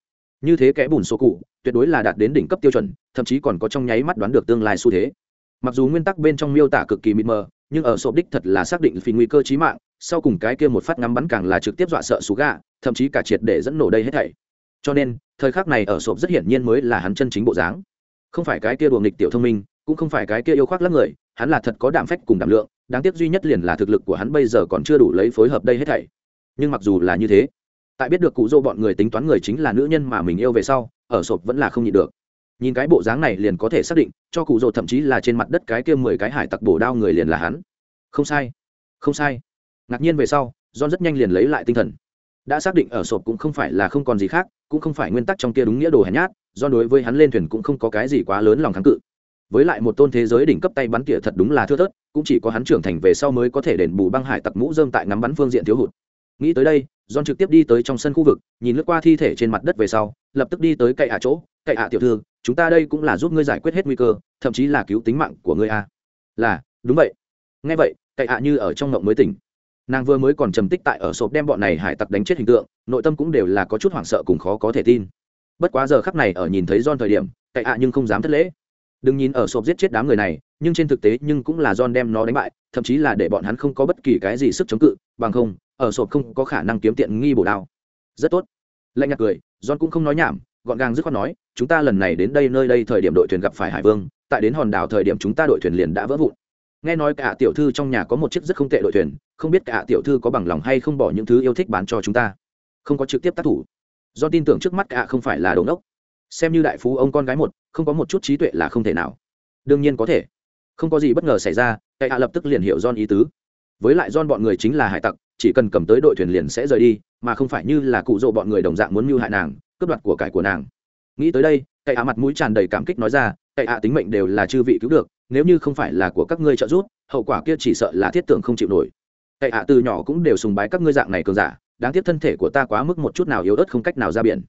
như thế kẽ bùn sổ cụ, tuyệt đối là đạt đến đỉnh cấp tiêu chuẩn, thậm chí còn có trong nháy mắt đoán được tương lai xu thế. Mặc dù nguyên tắc bên trong miêu tả cực kỳ mịt mờ, nhưng ở sộp đích thật là xác định phi nguy cơ chí mạng, sau cùng cái kia một phát ngắm bắn càng là trực tiếp dọa sợ sú gà, thậm chí cả triệt để dẫn nổ đây hết thảy. Cho nên, thời khắc này ở sộp rất hiển nhiên mới là hắn chân chính bộ dáng. Không phải cái kia đùa nghịch tiểu thông minh, cũng không phải cái kia yêu khoác lắm người, hắn là thật có đảm phách cùng đảm lượng, đáng tiếc duy nhất liền là thực lực của hắn bây giờ còn chưa đủ lấy phối hợp đây hết thảy. Nhưng mặc dù là như thế tại biết được cụ dô bọn người tính toán người chính là nữ nhân mà mình yêu về sau, ở sộp vẫn là không nhịn được. Nhìn cái bộ dáng này liền có thể xác định, cho cụ dô thậm chí là trên mặt đất cái kia mười cái hải tặc bổ đao người liền là hắn. Không sai không sai. Ngạc nhiên về sau, john rất nhanh liền lấy lại tinh thần. Đã xác định ở sộp cũng không phải là không còn gì khác, cũng không phải nguyên tắc trong kia đúng nghĩa đồ hèn nhát do đối với hắn lên thuyền cũng không có cái gì quá lớn lòng kháng cự. Với lại một tôn thế giới đỉnh cấp tay bắn tỉa thật đúng là thưa thớt, cũng chỉ có hắn trưởng thành về sau mới có thể đền bù băng hải tặc mũ dơm tại ngắm bắn phương diện thiếu hụt. Nghĩ tới đây john trực tiếp đi tới trong sân khu vực, nhìn lướt qua thi thể trên mặt đất về sau, lập tức đi tới cậy hạ chỗ, cậy hạ tiểu thư, chúng ta đây cũng là giúp ngươi giải quyết hết nguy cơ, thậm chí là cứu tính mạng của ngươi a là, đúng vậy. Nghe vậy, cậy hạ như ở trong ngộng mới tỉnh. Nàng vừa mới còn trầm tích tại ở sộp đem bọn này hải tặc đánh chết hình tượng, nội tâm cũng đều là có chút hoảng sợ cùng khó có thể tin. Bất quá giờ khắc này ở nhìn thấy John thời điểm, cậy hạ nhưng không dám thất lễ. Đừng nhìn ở sộp giết chết đám người này, nhưng trên thực tế nhưng cũng là John đem nó đánh bại, thậm chí là để bọn hắn không có bất kỳ cái gì sức chống cự, bằng không ở sộp không có khả năng kiếm tiện nghi bổ đao. Rất tốt. Lạnh nhạt cười, John cũng không nói nhảm, gọn gàng dứt khoát nói, chúng ta lần này đến đây nơi đây thời điểm đội thuyền gặp phải hải vương, tại đến hòn đảo thời điểm chúng ta đội thuyền liền đã vỡ vụn. Nghe nói cả tiểu thư trong nhà có một chiếc rất không tệ đội thuyền, không biết cả tiểu thư có bằng lòng hay không bỏ những thứ yêu thích bán cho chúng ta. Không có trực tiếp tác thủ. Do tin tưởng trước mắt cả không phải là đồn ốc xem như đại phú ông con gái một, không có một chút trí tuệ là không thể nào. Đương nhiên có thể. Không có gì bất ngờ xảy ra cậy hạ lập tức liền hiểu john ý tứ. Với lại john bọn người chính là hải tặc chỉ cần cầm tới đội thuyền liền sẽ rời đi, mà không phải như là cụ rỗ bọn người đồng dạng muốn mưu hại nàng, cướp đoạt của cải của nàng. Nghĩ tới đây, cậy ạ mặt mũi tràn đầy cảm kích nói ra, cậy ạ, tính mệnh đều là chư vị cứu được, nếu như không phải là của các ngươi trợ giúp, hậu quả kia chỉ sợ là thiết tưởng không chịu nổi. Cậy ạ từ nhỏ cũng đều sùng bái các ngươi dạng này cường giả, đáng tiếc thân thể của ta quá mức một chút nào yếu ớt không cách nào ra biển.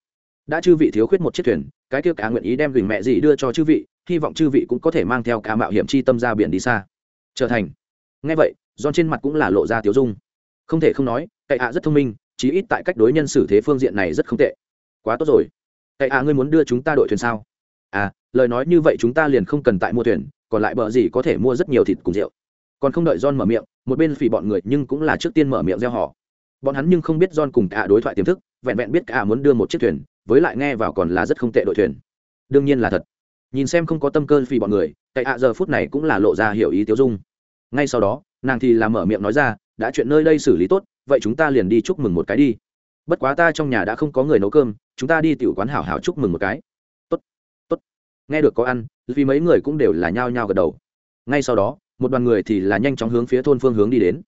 Đã chư vị thiếu khuyết một chiếc thuyền, cái kia cả nguyện ý đem gửi mẹ gì đưa cho chư vị, hy vọng chư vị cũng có thể mang theo cả mạo hiểm chi tâm ra biển đi xa. Trở thành. Ngay vậy don trên mặt cũng là lộ ra tiếu dung không thể không nói, cậy ạ rất thông minh, chí ít tại cách đối nhân xử thế phương diện này rất không tệ. Quá tốt rồi. Cậy ạ, ngươi muốn đưa chúng ta đội thuyền sao? À lời nói như vậy chúng ta liền không cần tại mua thuyền, còn lại bờ gì có thể mua rất nhiều thịt cùng rượu. Còn không đợi john mở miệng, một bên phỉ bọn người nhưng cũng là trước tiên mở miệng gieo họ. Bọn hắn nhưng không biết john cùng cả đối thoại tiềm thức, vẹn vẹn biết cả muốn đưa một chiếc thuyền, với lại nghe vào còn là rất không tệ đội thuyền. Đương nhiên là thật. Nhìn xem không có tâm cơ phỉ bọn người tại ạ giờ phút này cũng là lộ ra hiểu ý tiêu dung. Ngay sau đó, nàng thì làm mở miệng nói ra đã chuyện nơi đây xử lý tốt, vậy chúng ta liền đi chúc mừng một cái đi. Bất quá ta trong nhà đã không có người nấu cơm, chúng ta đi tiểu quán hảo hảo chúc mừng một cái. Tốt tốt. Nghe được có ăn, vì mấy người cũng đều là nhao nhao gật đầu. Ngay sau đó, một đoàn người thì là nhanh chóng hướng phía thôn phương hướng đi đến.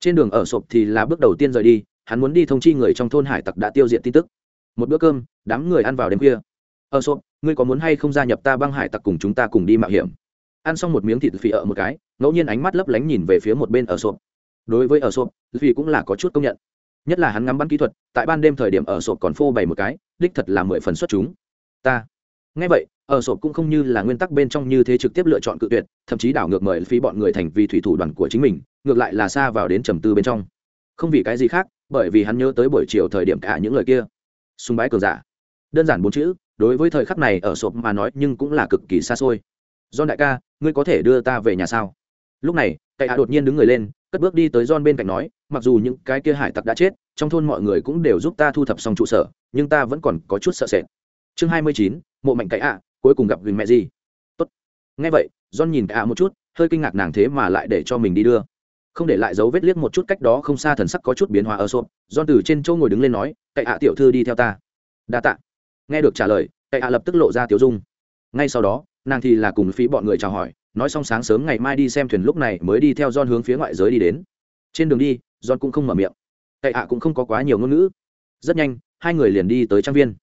Trên đường ở sộp thì là bước đầu tiên rời đi, hắn muốn đi thông chi người trong thôn hải tặc đã tiêu diệt tin tức. Một bữa cơm, đám người ăn vào đêm khuya. Ở sộp, ngươi có muốn hay không gia nhập ta băng hải tặc cùng chúng ta cùng đi mạo hiểm? Ăn xong một miếng thịt phì ở một cái, ngẫu nhiên ánh mắt lấp lánh nhìn về phía một bên ở sộp đối với ở sộp vì cũng là có chút công nhận. Nhất là hắn ngắm bắn kỹ thuật tại ban đêm thời điểm ở sộp còn phô bày một cái đích thật là mười phần xuất chúng. Ta. Nghe vậy ở sộp cũng không như là nguyên tắc bên trong như thế trực tiếp lựa chọn cự tuyệt thậm chí đảo ngược mời phí bọn người thành vì thủy thủ đoàn của chính mình ngược lại là xa vào đến trầm tư bên trong. Không vì cái gì khác bởi vì hắn nhớ tới buổi chiều thời điểm cả những lời kia. Sùng bái cường giả. Đơn giản bốn chữ đối với thời khắc này ở sộp mà nói nhưng cũng là cực kỳ xa xôi. Do đại ca, ngươi có thể đưa ta về nhà sao? Lúc này, Cậy Hạ đột nhiên đứng người lên, cất bước đi tới John bên cạnh nói, mặc dù những cái kia hải tặc đã chết, trong thôn mọi người cũng đều giúp ta thu thập xong trụ sở, nhưng ta vẫn còn có chút sợ sệt. Chương 29, mộ mạnh Cậy ạ cuối cùng gặp Vinh mẹ gì? Tốt. Nghe vậy, John nhìn Cậy Hạ một chút, hơi kinh ngạc nàng thế mà lại để cho mình đi đưa. Không để lại dấu vết liếc một chút cách đó không xa thần sắc có chút biến hóa ở sộp, John từ trên chỗ ngồi đứng lên nói, "Cậy ạ tiểu thư đi theo ta." Đa tạ. Nghe được trả lời, Cậy ạ lập tức lộ ra tiểu dung. Ngay sau đó, nàng thì là cùng phí bọn người chào hỏi nói xong sáng sớm ngày mai đi xem thuyền lúc này mới đi theo John hướng phía ngoại giới đi đến. Trên đường đi, John cũng không mở miệng. Cậy ạ cũng không có quá nhiều ngôn ngữ. Rất nhanh, hai người liền đi tới trang viên.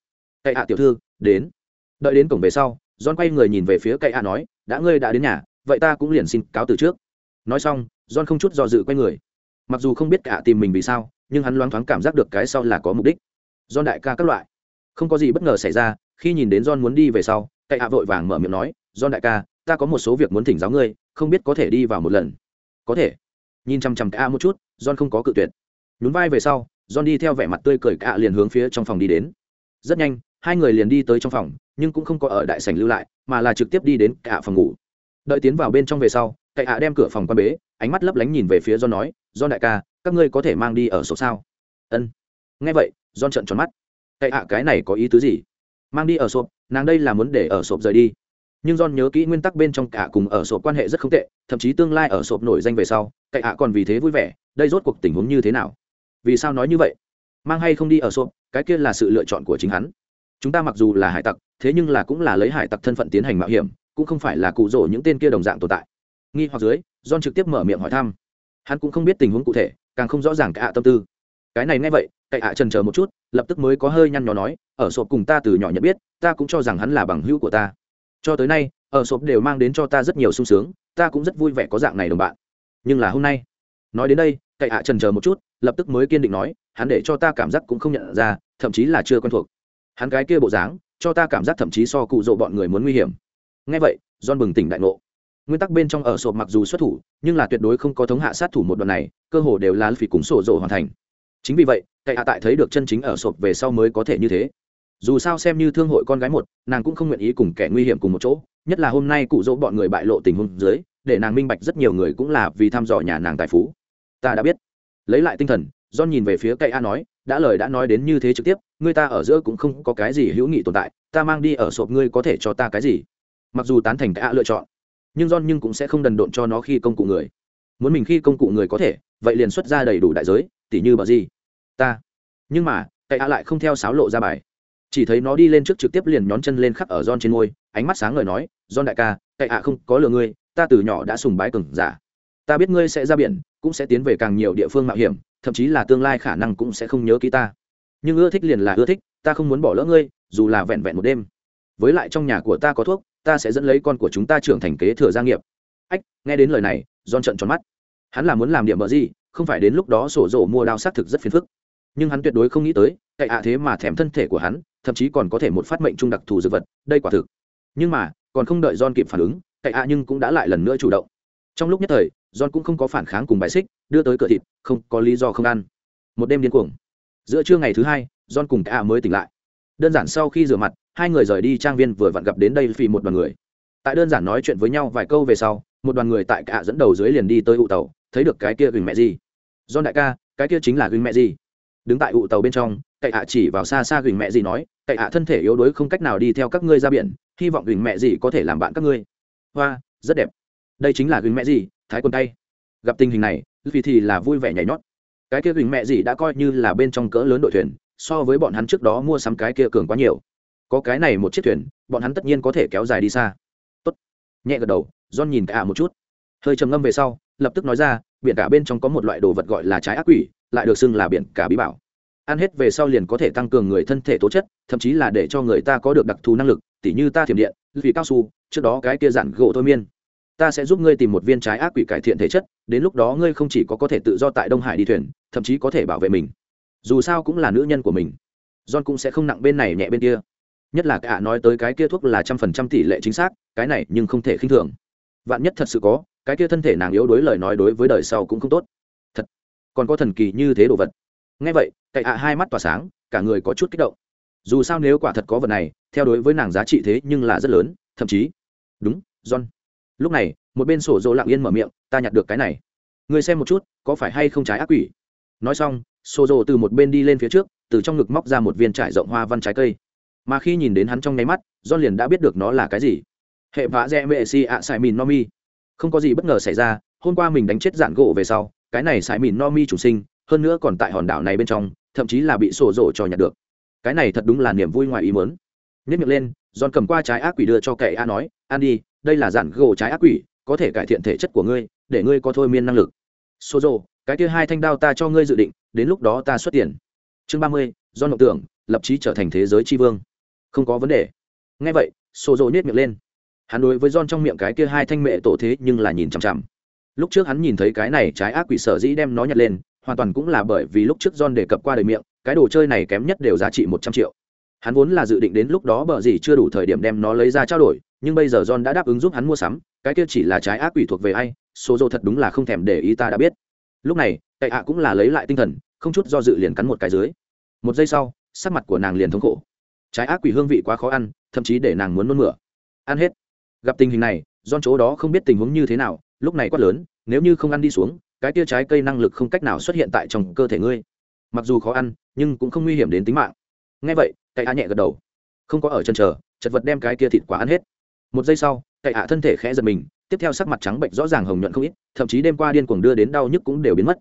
Cậy ạ tiểu thư, đến. Đợi đến cổng về sau, John quay người nhìn về phía cậy ạ nói, đã ngươi đã đến nhà, vậy ta cũng liền xin cáo từ trước. Nói xong, John không chút do dự quay người. Mặc dù không biết cả tìm mình vì sao, nhưng hắn loáng thoáng cảm giác được cái sau là có mục đích. John đại ca các loại. Không có gì bất ngờ xảy ra, khi nhìn đến John muốn đi về sau, cậy hạ vội vàng mở miệng nói don đại ca ta có một số việc muốn thỉnh giáo ngươi, không biết có thể đi vào một lần. Có thể. Nhìn chăm chăm cả một chút, john không có cự tuyệt. Nhún vai về sau, john đi theo vẻ mặt tươi cười cả liền hướng phía trong phòng đi đến. Rất nhanh, hai người liền đi tới trong phòng, nhưng cũng không có ở đại sảnh lưu lại, mà là trực tiếp đi đến cả phòng ngủ. Đợi tiến vào bên trong về sau cậy hạ đem cửa phòng quan bế, ánh mắt lấp lánh nhìn về phía john nói, john đại ca, các ngươi có thể mang đi ở số sao? Ân. Nghe vậy, john trợn tròn mắt. Cậy hạ cái này có ý tứ gì? Mang đi ở sộp, nàng đây là muốn để ở sộp rời đi nhưng john nhớ kỹ nguyên tắc bên trong cả cùng ở sộp quan hệ rất không tệ, thậm chí tương lai ở sộp nổi danh về sau, cậy ạ còn vì thế vui vẻ, đây rốt cuộc tình huống như thế nào? Vì sao nói như vậy? Mang hay không đi ở sộp, cái kia là sự lựa chọn của chính hắn. Chúng ta mặc dù là hải tặc, thế nhưng là cũng là lấy hải tặc thân phận tiến hành mạo hiểm, cũng không phải là cụ rỗ những tên kia đồng dạng tồn tại. Nghi hoặc dưới, john trực tiếp mở miệng hỏi thăm. Hắn cũng không biết tình huống cụ thể, càng không rõ ràng cả tâm tư. Cái này nghe vậy, cậy ạ trần chờ một chút, lập tức mới có hơi nhăn nhó nói, ở sộp cùng ta từ nhỏ nhận biết, ta cũng cho rằng hắn là bằng hữu của ta cho tới nay, ở sộp đều mang đến cho ta rất nhiều sung sướng, ta cũng rất vui vẻ có dạng này đồng bạn. Nhưng là hôm nay, nói đến đây, cậy ạ trần chờ một chút, lập tức mới kiên định nói, hắn để cho ta cảm giác cũng không nhận ra, thậm chí là chưa quen thuộc. Hắn cái kia bộ dáng, cho ta cảm giác thậm chí so cụ rộ bọn người muốn nguy hiểm. Ngay vậy don bừng tỉnh đại ngộ. Nguyên tắc bên trong ở sộp mặc dù xuất thủ, nhưng là tuyệt đối không có thống hạ sát thủ một đoạn này, cơ hồ đều là phỉ cúng sổ rộ hoàn thành. Chính vì vậy, cậy hạ tại thấy được chân chính ở sộp về sau mới có thể như thế dù sao xem như thương hội con gái một, nàng cũng không nguyện ý cùng kẻ nguy hiểm cùng một chỗ, nhất là hôm nay cụ dỗ bọn người bại lộ tình huống dưới, để nàng minh bạch rất nhiều người cũng là vì thăm dò nhà nàng tài phú. Ta đã biết. Lấy lại tinh thần, john nhìn về phía cậy a nói, đã lời đã nói đến như thế trực tiếp ngươi ta ở giữa cũng không có cái gì hữu nghị tồn tại, ta mang đi ở sộp ngươi có thể cho ta cái gì? Mặc dù tán thành cây a lựa chọn, nhưng john nhưng cũng sẽ không đần độn cho nó khi công cụ người. Muốn mình khi công cụ người có thể, vậy liền xuất ra đầy đủ đại giới, tỉ như bờ gì? Ta. Nhưng mà cậy a lại không theo sáo lộ ra bài chỉ thấy nó đi lên trước trực tiếp liền nhón chân lên khắc ở John trên môi, ánh mắt sáng ngời nói, "John đại ca, cậy ạ không có lừa ngươi, ta từ nhỏ đã sùng bái cường giả. Ta biết ngươi sẽ ra biển, cũng sẽ tiến về càng nhiều địa phương mạo hiểm, thậm chí là tương lai khả năng cũng sẽ không nhớ ký ta. Nhưng ưa thích liền là ưa thích ta không muốn bỏ lỡ ngươi dù là vẹn vẹn một đêm. Với lại trong nhà của ta có thuốc ta sẽ dẫn lấy con của chúng ta trưởng thành kế thừa gia nghiệp. Ách nghe đến lời này don trận tròn mắt. Hắn là muốn làm điểm bờ gì không phải đến lúc đó sổ rổ mua đao xác thực rất phiền phức nhưng hắn tuyệt đối không nghĩ tới cậy ạ thế mà thèm thân thể của hắn, thậm chí còn có thể một phát mệnh trung đặc thù dược vật, đây quả thực. Nhưng mà, còn không đợi john kịp phản ứng cậy ạ nhưng cũng đã lại lần nữa chủ động. Trong lúc nhất thời, john cũng không có phản kháng cùng bài xích, đưa tới cửa thịt, không có lý do không ăn. Một đêm điên cuồng. Giữa trưa ngày thứ hai, john cùng cậy ạ mới tỉnh lại. Đơn giản sau khi rửa mặt, hai người rời đi trang viên vừa vặn gặp đến đây vì một đoàn người. Tại đơn giản nói chuyện với nhau vài câu về sau, một đoàn người tại cả dẫn đầu dưới liền đi tới ụ tàu, thấy được cái kia gừng mẹ gì. John đại ca, cái kia chính là gừng mẹ gì? Đứng tại ụ tàu bên trong, cậy ạ chỉ vào xa xa gừng mẹ gì nói, cậy ạ, thân thể yếu đuối không cách nào đi theo các ngươi ra biển, hy vọng gừng mẹ gì có thể làm bạn các ngươi. Hoa, rất đẹp. Đây chính là gừng mẹ gì, thái quần tay. Gặp tình hình này vì thì là vui vẻ nhảy nhót. Cái kia gừng mẹ gì đã coi như là bên trong cỡ lớn đội thuyền, so với bọn hắn trước đó mua sắm cái kia cường quá nhiều. Có cái này một chiếc thuyền, bọn hắn tất nhiên có thể kéo dài đi xa. Tốt. Nhẹ gật đầu, john nhìn cả một chút. Hơi trầm ngâm về sau, lập tức nói ra, biển cả bên trong có một loại đồ vật gọi là trái ác quỷ lại được xưng là biển cả bí bảo. Ăn hết về sau liền có thể tăng cường người thân thể tố chất, thậm chí là để cho người ta có được đặc thù năng lực, tỉ như ta thiểm điện, vì cao su, trước đó cái kia giản gỗ thôi miên. Ta sẽ giúp ngươi tìm một viên trái ác quỷ cải thiện thể chất, đến lúc đó ngươi không chỉ có có thể tự do tại đông hải đi thuyền, thậm chí có thể bảo vệ mình. Dù sao cũng là nữ nhân của mình. John cũng sẽ không nặng bên này nhẹ bên kia. Nhất là cả nói tới cái kia thuốc là trăm phần trăm tỷ lệ chính xác, cái này nhưng không thể khinh thường. Vạn nhất thật sự có, cái kia thân thể nàng yếu đối lời nói đối với đời sau cũng không tốt còn có thần kỳ như thế đồ vật. Ngay vậy, cậy ạ hai mắt tỏa sáng, cả người có chút kích động. Dù sao nếu quả thật có vật này, theo đối với nàng giá trị thế nhưng là rất lớn, thậm chí đúng, john. Lúc này, một bên sổ dỗ lặng yên mở miệng, ta nhặt được cái này. Người xem một chút, có phải hay không trái ác quỷ? Nói xong, sổ dỗ từ một bên đi lên phía trước, từ trong ngực móc ra một viên trải rộng hoa văn trái cây. Mà khi nhìn đến hắn trong nháy mắt, john liền đã biết được nó là cái gì. Hệ vã rẽ mệ si ạ xài mìn no mi. Không có gì bất ngờ xảy ra, hôm qua mình đánh chết dạn gỗ về sau cái này sải mìn no mi chủ sinh, hơn nữa còn tại hòn đảo này bên trong, thậm chí là bị sổ rổ cho nhặt được. Cái này thật đúng là niềm vui ngoài ý mớn nhất miệng lên giòn cầm qua trái ác quỷ đưa cho kẻ a nói ăn đi, đây là dạn gỗ trái ác quỷ, có thể cải thiện thể chất của ngươi, để ngươi có thôi miên năng lực. Sổ rổ, cái kia hai thanh đao ta cho ngươi dự định, đến lúc đó ta xuất tiền. Chương ba mươi do mộng tưởng, lập trí trở thành thế giới tri vương. Không có vấn đề. Ngay vậy, sổ rổ nhét miệng lên. Hắn đối với John trong miệng cái kia hai thanh mẹ tổ thế nhưng là nhìn chằm chằm lúc trước hắn nhìn thấy cái này trái ác quỷ sở dĩ đem nó nhặt lên, hoàn toàn cũng là bởi vì lúc trước John đề cập qua đời miệng, cái đồ chơi này kém nhất đều giá trị một trăm triệu. Hắn vốn là dự định đến lúc đó bờ gì chưa đủ thời điểm đem nó lấy ra trao đổi, nhưng bây giờ John đã đáp ứng giúp hắn mua sắm, cái kia chỉ là trái ác quỷ thuộc về ai, số dô thật đúng là không thèm để ý ta đã biết. Lúc này cậy ạ cũng là lấy lại tinh thần, không chút do dự liền cắn một cái dưới. Một giây sau, sắc mặt của nàng liền thống khổ. Trái ác quỷ hương vị quá khó ăn, thậm chí để nàng muốn nôn mửa. Ăn hết. Gặp tình hình này don chỗ đó không biết tình huống như thế nào lúc này quát lớn nếu như không ăn đi xuống cái tia trái cây năng lực không cách nào xuất hiện tại trong cơ thể ngươi. Mặc dù khó ăn nhưng cũng không nguy hiểm đến tính mạng. Ngay vậy cậy hạ nhẹ gật đầu. Không có ở chân chờ chật vật đem cái kia thịt quả ăn hết. Một giây sau cậy hạ thân thể khẽ giật mình tiếp theo sắc mặt trắng bệnh rõ ràng hồng nhuận không ít thậm chí đêm qua điên cuồng đưa đến đau nhức cũng đều biến mất.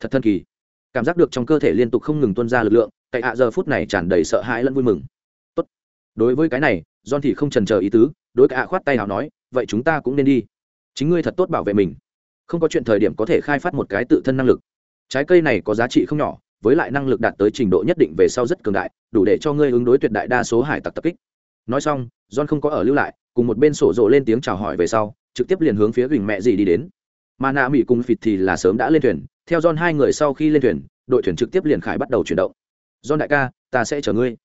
Thật thân kỳ. Cảm giác được trong cơ thể liên tục không ngừng tuân ra lực lượng cậy hạ giờ phút này tràn đầy sợ hãi lẫn vui mừng. Tốt. đối với cái này John thì không trần chờ ý tứ, đối cả khoát tay nào nói, vậy chúng ta cũng nên đi. Chính ngươi thật tốt bảo vệ mình. Không có chuyện thời điểm có thể khai phát một cái tự thân năng lực. Trái cây này có giá trị không nhỏ, với lại năng lực đạt tới trình độ nhất định về sau rất cường đại, đủ để cho ngươi ứng đối tuyệt đại đa số hải tặc tập kích. Nói xong, John không có ở lưu lại, cùng một bên sổ rộ lên tiếng chào hỏi về sau, trực tiếp liền hướng phía gừng mẹ gì đi đến. Mà nạ Mỹ cùng Phịt thì là sớm đã lên thuyền, theo John hai người sau khi lên thuyền, đội thuyền trực tiếp liền khải bắt đầu chuyển động. John đại ca, ta sẽ chờ ngươi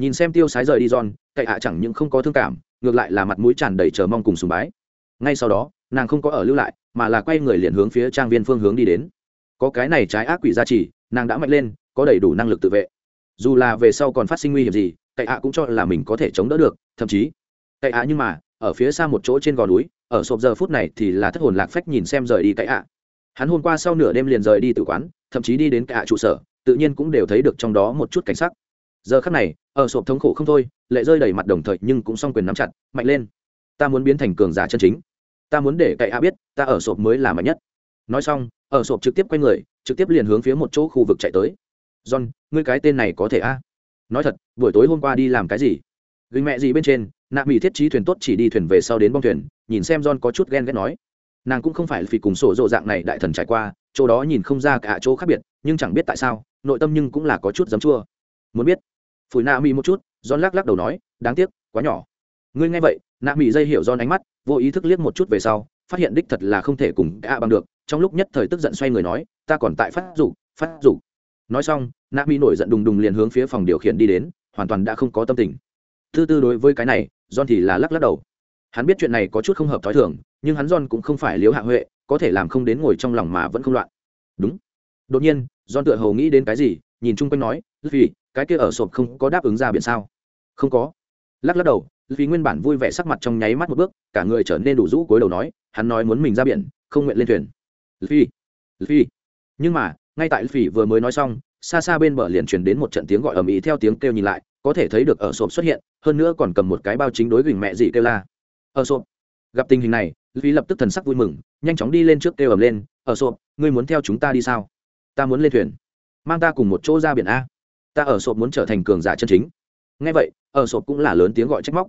nhìn xem tiêu sái rời đi john cậy hạ chẳng những không có thương cảm ngược lại là mặt mũi tràn đầy chờ mong cùng sùng bái ngay sau đó nàng không có ở lưu lại, mà là quay người liền hướng phía trang viên phương hướng đi đến. Có cái này trái ác quỷ gia trì, nàng đã mạnh lên, có đầy đủ năng lực tự vệ. Dù là về sau còn phát sinh nguy hiểm gì cậy à cũng cho là mình có thể chống đỡ được, thậm chí cậy à nhưng mà, ở phía xa một chỗ trên gò núi, ở sộp giờ phút này thì là thất hồn lạc phách nhìn xem rời đi cậy à. hắn hôm qua sau nửa đêm liền rời đi từ quán, thậm chí đi đến cậy hạ trụ sở, tự nhiên cũng đều thấy được trong đó một chút cảnh sắc. Giờ khắc này, ở sộp thống khổ không thôi, lệ rơi đầy mặt đồng thời nhưng cũng song quyền nắm chặt, mạnh lên. Ta muốn biến thành cường giả chân chính ta muốn để cậy a biết, ta ở sộp mới là mạnh nhất. Nói xong, ở sộp trực tiếp quay người, trực tiếp liền hướng phía một chỗ khu vực chạy tới. John, ngươi cái tên này có thể a? Nói thật, buổi tối hôm qua đi làm cái gì? Gửi mẹ gì bên trên, nạ mỹ thiết trí thuyền tốt chỉ đi thuyền về sau đến bong thuyền, nhìn xem john có chút ghen ghét nói. Nàng cũng không phải vì cùng sổ rộ dạng này đại thần trải qua, chỗ đó nhìn không ra cả chỗ khác biệt, nhưng chẳng biết tại sao, nội tâm nhưng cũng là có chút giấm chua. Muốn biết? Phủi nạ mỹ một chút, john lắc lắc đầu nói, đáng tiếc, quá nhỏ. Ngươi nghe vậy, nạ mỹ dây hiểu John ánh mắt vô ý thức liếc một chút về sau, phát hiện đích thật là không thể cùng gã bằng được. Trong lúc nhất thời tức giận xoay người nói, ta còn tại phát dục phát dục. Nói xong nạ mỹ nổi giận đùng đùng liền hướng phía phòng điều khiển đi đến, hoàn toàn đã không có tâm tình. Thứ tư đối với cái này, john thì là lắc lắc đầu. Hắn biết chuyện này có chút không hợp t h ó i thường, nhưng hắn john cũng không phải liếu hạ huệ, có thể làm không đến ngồi trong lòng mà vẫn không loạn. Đúng. Đột nhiên, john tựa hầu nghĩ đến cái gì, nhìn chung quanh nói vì cái kia ở sộp không có đáp ứng ra biển sao? Không có. Lắc lắc đầu vì nguyên bản vui vẻ sắc mặt trong nháy mắt một bước, cả người trở nên đủ rũ cối đầu nói, hắn nói muốn mình ra biển, không nguyện lên thuyền. Phi phi. Nhưng mà, ngay tại phi vừa mới nói xong, xa xa bên bờ liền truyền đến một trận tiếng gọi ầm ĩ theo tiếng kêu nhìn lại, có thể thấy được ở sộp xuất hiện, hơn nữa còn cầm một cái bao chính đối gửi mẹ dị kêu la. Ở sộp. Gặp tình hình này, phi lập tức thần sắc vui mừng, nhanh chóng đi lên trước kêu ầm lên, ở sộp, ngươi muốn theo chúng ta đi sao? Ta muốn lên thuyền. Mang ta cùng một chỗ ra biển a. Ta ở sộp muốn trở thành cường giả chân chính. Ngay vậy, ở sộp cũng là lớn tiếng gọi trách móc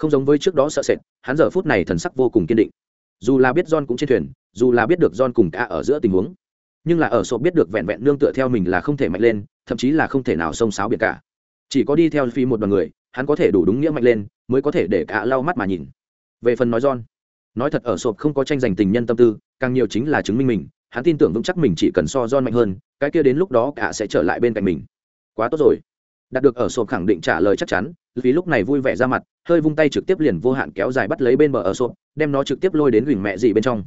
không giống với trước đó sợ sệt, hắn giờ phút này thần sắc vô cùng kiên định. Dù là biết john cũng trên thuyền, dù là biết được john cùng cả ở giữa tình huống, nhưng là ở sộp biết được vẹn vẹn nương tựa theo mình là không thể mạnh lên, thậm chí là không thể nào xông xáo biệt cả. Chỉ có đi theo phi một đoàn người, hắn có thể đủ đúng nghĩa mạnh lên, mới có thể để cả lau mắt mà nhìn. Về phần nói john, nói thật ở sộp không có tranh giành tình nhân tâm tư, càng nhiều chính là chứng minh mình, hắn tin tưởng vững chắc mình chỉ cần so john mạnh hơn, cái kia đến lúc đó cả sẽ trở lại bên cạnh mình. Quá tốt rồi. Đạt được ở sộp khẳng định trả lời chắc chắn vì lúc này vui vẻ ra mặt hơi vung tay trực tiếp liền vô hạn kéo dài bắt lấy bên bờ ở sộp đem nó trực tiếp lôi đến gửi mẹ gì bên trong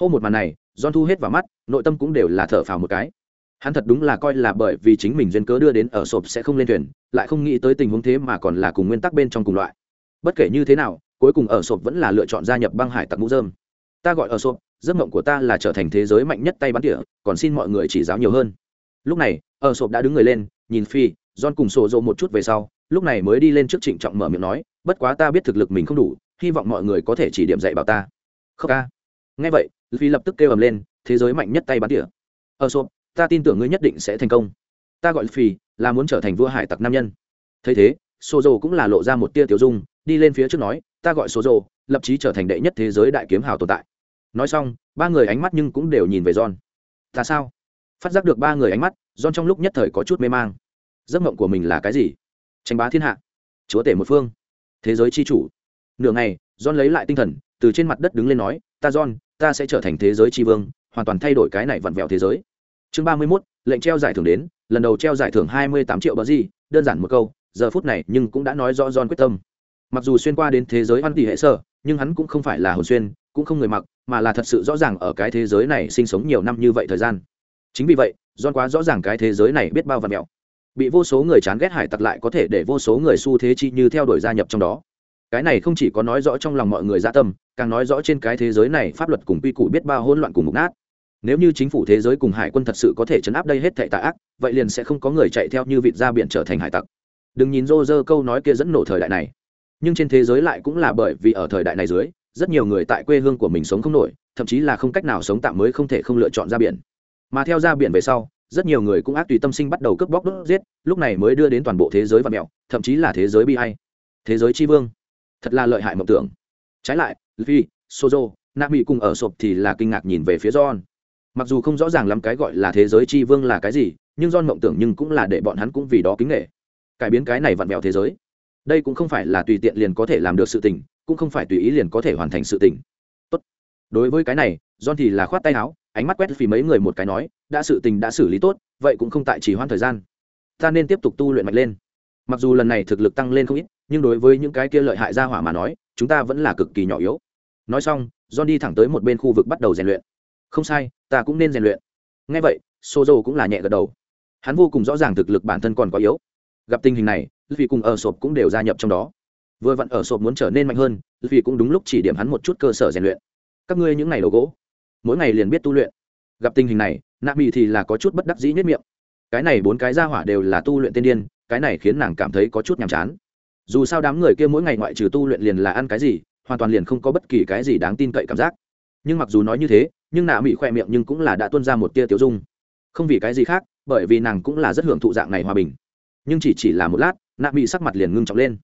hô một màn này John thu hết vào mắt, nội tâm cũng đều là thở phào một cái. Hắn thật đúng là coi là bởi vì chính mình duyên cớ đưa đến ở sộp sẽ không lên thuyền, lại không nghĩ tới tình huống thế mà còn là cùng nguyên tắc bên trong cùng loại. Bất kể như thế nào, cuối cùng ở sộp vẫn là lựa chọn gia nhập băng hải tặc mũ dơm. Ta gọi ở sộp, giấc mộng của ta là trở thành thế giới mạnh nhất tay bắn tỉa, còn xin mọi người chỉ giáo nhiều hơn. Lúc này, ở sộp đã đứng người lên, nhìn Phi, John cùng sổ rộ một chút về sau, lúc này mới đi lên trước trịnh trọng mở miệng nói, bất quá ta biết thực lực mình không đủ, hy vọng mọi người có thể chỉ điểm dạy bảo ta. Khóc ca. Nghe vậy, phi lập tức kêu ầm lên thế giới mạnh nhất tay bắn tỉa. Ờ, Ở sộp ta tin tưởng ngươi nhất định sẽ thành công. Ta gọi phi là muốn trở thành vua hải tặc nam nhân. Thấy thế sô dô cũng là lộ ra một tia tiểu dung đi lên phía trước nói ta gọi sô dô lập chí trở thành đệ nhất thế giới đại kiếm hào tồn tại. Nói xong ba người ánh mắt nhưng cũng đều nhìn về john. Ta sao? Phát giác được ba người ánh mắt john trong lúc nhất thời có chút mê mang. Giấc mộng của mình là cái gì? Tranh bá thiên hạ. Chúa tể một phương. Thế giới c h i chủ. Nửa ngày, john lấy lại tinh thần, từ trên mặt đất đứng lên nói, ta john, ta sẽ trở thành thế giới tri vương, hoàn toàn thay đổi cái này vặn vẹo thế giới. Chương ba mươi mốt, lệnh treo giải thưởng đến, lần đầu treo giải thưởng hai mươi tám triệu bờ di đơn giản một câu, giờ phút này nhưng cũng đã nói rõ John quyết tâm. Mặc dù xuyên qua đến thế giới văn tỷ hệ sơ nhưng hắn cũng không phải là hồn xuyên, cũng không người mặc, mà là thật sự rõ ràng ở cái thế giới này sinh sống nhiều năm như vậy thời gian. Chính vì vậy, John quá rõ ràng cái thế giới này biết bao vặn mẹo bị vô số người chán ghét hải tặc lại có thể để vô số người xu thế chi như theo đuổi gia nhập trong đó. Cái này không chỉ có nói rõ trong lòng mọi người dạ tâm, càng nói rõ trên cái thế giới này pháp luật cùng quy củ biết bao hỗn loạn cùng mục nát. Nếu như chính phủ thế giới cùng hải quân thật sự có thể chấn áp đây hết thệ tạ ác, vậy liền sẽ không có người chạy theo như vịt ra biển trở thành hải tặc. Đừng nhìn rô rơ câu nói kia dẫn nổ thời đại này. Nhưng trên thế giới lại cũng là bởi vì ở thời đại này dưới, rất nhiều người tại quê hương của mình sống không nổi, thậm chí là không cách nào sống tạm mới không thể không lựa chọn ra biển. Mà theo ra biển về sau rất nhiều người cũng ác tùy tâm sinh bắt đầu cướp bóc đốt giết, lúc này mới đưa đến toàn bộ thế giới và mẹo, thậm chí là thế giới bi hay thế giới tri vương. Thật là lợi hại mộng tưởng. Trái lại vi sozo, nami cùng ở sộp thì là kinh ngạc nhìn về phía john. Mặc dù không rõ ràng lắm cái gọi là thế giới tri vương là cái gì, nhưng john mộng tưởng nhưng cũng là để bọn hắn cũng vì đó kính nghệ cải biến cái này vặn vẹo thế giới. Đây cũng không phải là tùy tiện liền có thể làm được sự tình, cũng không phải tùy ý liền có thể hoàn thành sự tình. Tốt. đối với cái này, john thì là khoát tay áo ánh mắt quét vì mấy người một cái nói, đã sự tình đã xử lý tốt, vậy cũng không tại chỉ hoãn thời gian. Ta nên tiếp tục tu luyện mạnh lên. Mặc dù lần này thực lực tăng lên không ít, nhưng đối với những cái kia lợi hại ra hỏa mà nói, chúng ta vẫn là cực kỳ nhỏ yếu. Nói xong, john đi thẳng tới một bên khu vực bắt đầu rèn luyện. Không sai, ta cũng nên rèn luyện. Ngay vậy, sozo cũng là nhẹ gật đầu. Hắn vô cùng rõ ràng thực lực bản thân còn quá yếu. Gặp tình hình này vì cùng ở sộp cũng đều gia nhập trong đó. Vừa vặn ở sộp muốn trở nên mạnh hơn vì cũng đúng lúc chỉ điểm hắn một chút cơ sở rèn luyện. Các ngươi những ngày đầu gỗ mỗi ngày liền biết tu luyện. Gặp tình hình này, nạ mỹ thì là có chút bất đắc dĩ nhất miệng. Cái này bốn cái gia hỏa đều là tu luyện tiên điên, cái này khiến nàng cảm thấy có chút nhàm chán. Dù sao đám người kia mỗi ngày ngoại trừ tu luyện liền là ăn cái gì, hoàn toàn liền không có bất kỳ cái gì đáng tin cậy cảm giác. Nhưng mặc dù nói như thế, nhưng nạ mỹ khoe miệng nhưng cũng là đã tuân ra một tia tiểu dung. Không vì cái gì khác, bởi vì nàng cũng là rất hưởng thụ dạng này hòa bình. Nhưng chỉ chỉ là một lát, nạ mỹ sắc mặt liền ngưng trọng lên.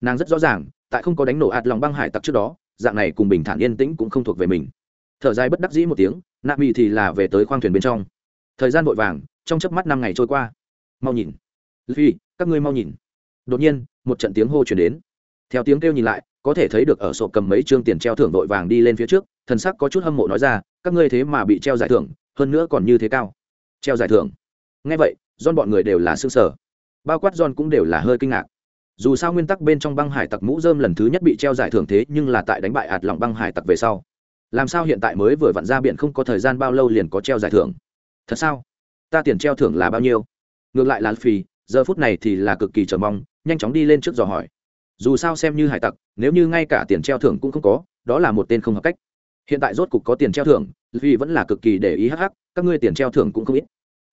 Nàng rất rõ ràng, tại không có đánh nổ ạt lòng băng hải tặc trước đó, dạng này cùng bình thản yên tĩnh cũng không thuộc về mình thở dài bất đắc dĩ một tiếng, nạ mỹ thì là về tới khoang thuyền bên trong. Thời gian vội vàng, trong chớp mắt năm ngày trôi qua. Mau nhìn. Phi các ngươi mau nhìn. Đột nhiên, một trận tiếng hô chuyển đến. Theo tiếng kêu nhìn lại, có thể thấy được ở sổ cầm mấy chương tiền treo thưởng vội vàng đi lên phía trước, thần sắc có chút hâm mộ nói ra, các ngươi thế mà bị treo giải thưởng, hơn nữa còn như thế cao. Treo giải thưởng. Ngay vậy don bọn người đều là xương sở bao quát don cũng đều là hơi kinh ngạc. Dù sao nguyên tắc bên trong băng hải tặc mũ dơm lần thứ nhất bị treo giải thưởng thế nhưng là tại đánh bại ạt lòng băng hải tặc về sau làm sao hiện tại mới vừa vặn ra biển không có thời gian bao lâu liền có treo giải thưởng? Thật sao? Ta tiền treo thưởng là bao nhiêu? Ngược lại là phì, giờ phút này thì là cực kỳ chờ mong, nhanh chóng đi lên trước dò hỏi. Dù sao xem như hải tặc, nếu như ngay cả tiền treo thưởng cũng không có, đó là một tên không hợp cách. Hiện tại rốt cục có tiền treo thưởng, vì vẫn là cực kỳ để ý hắc hắc, các ngươi tiền treo thưởng cũng không ít.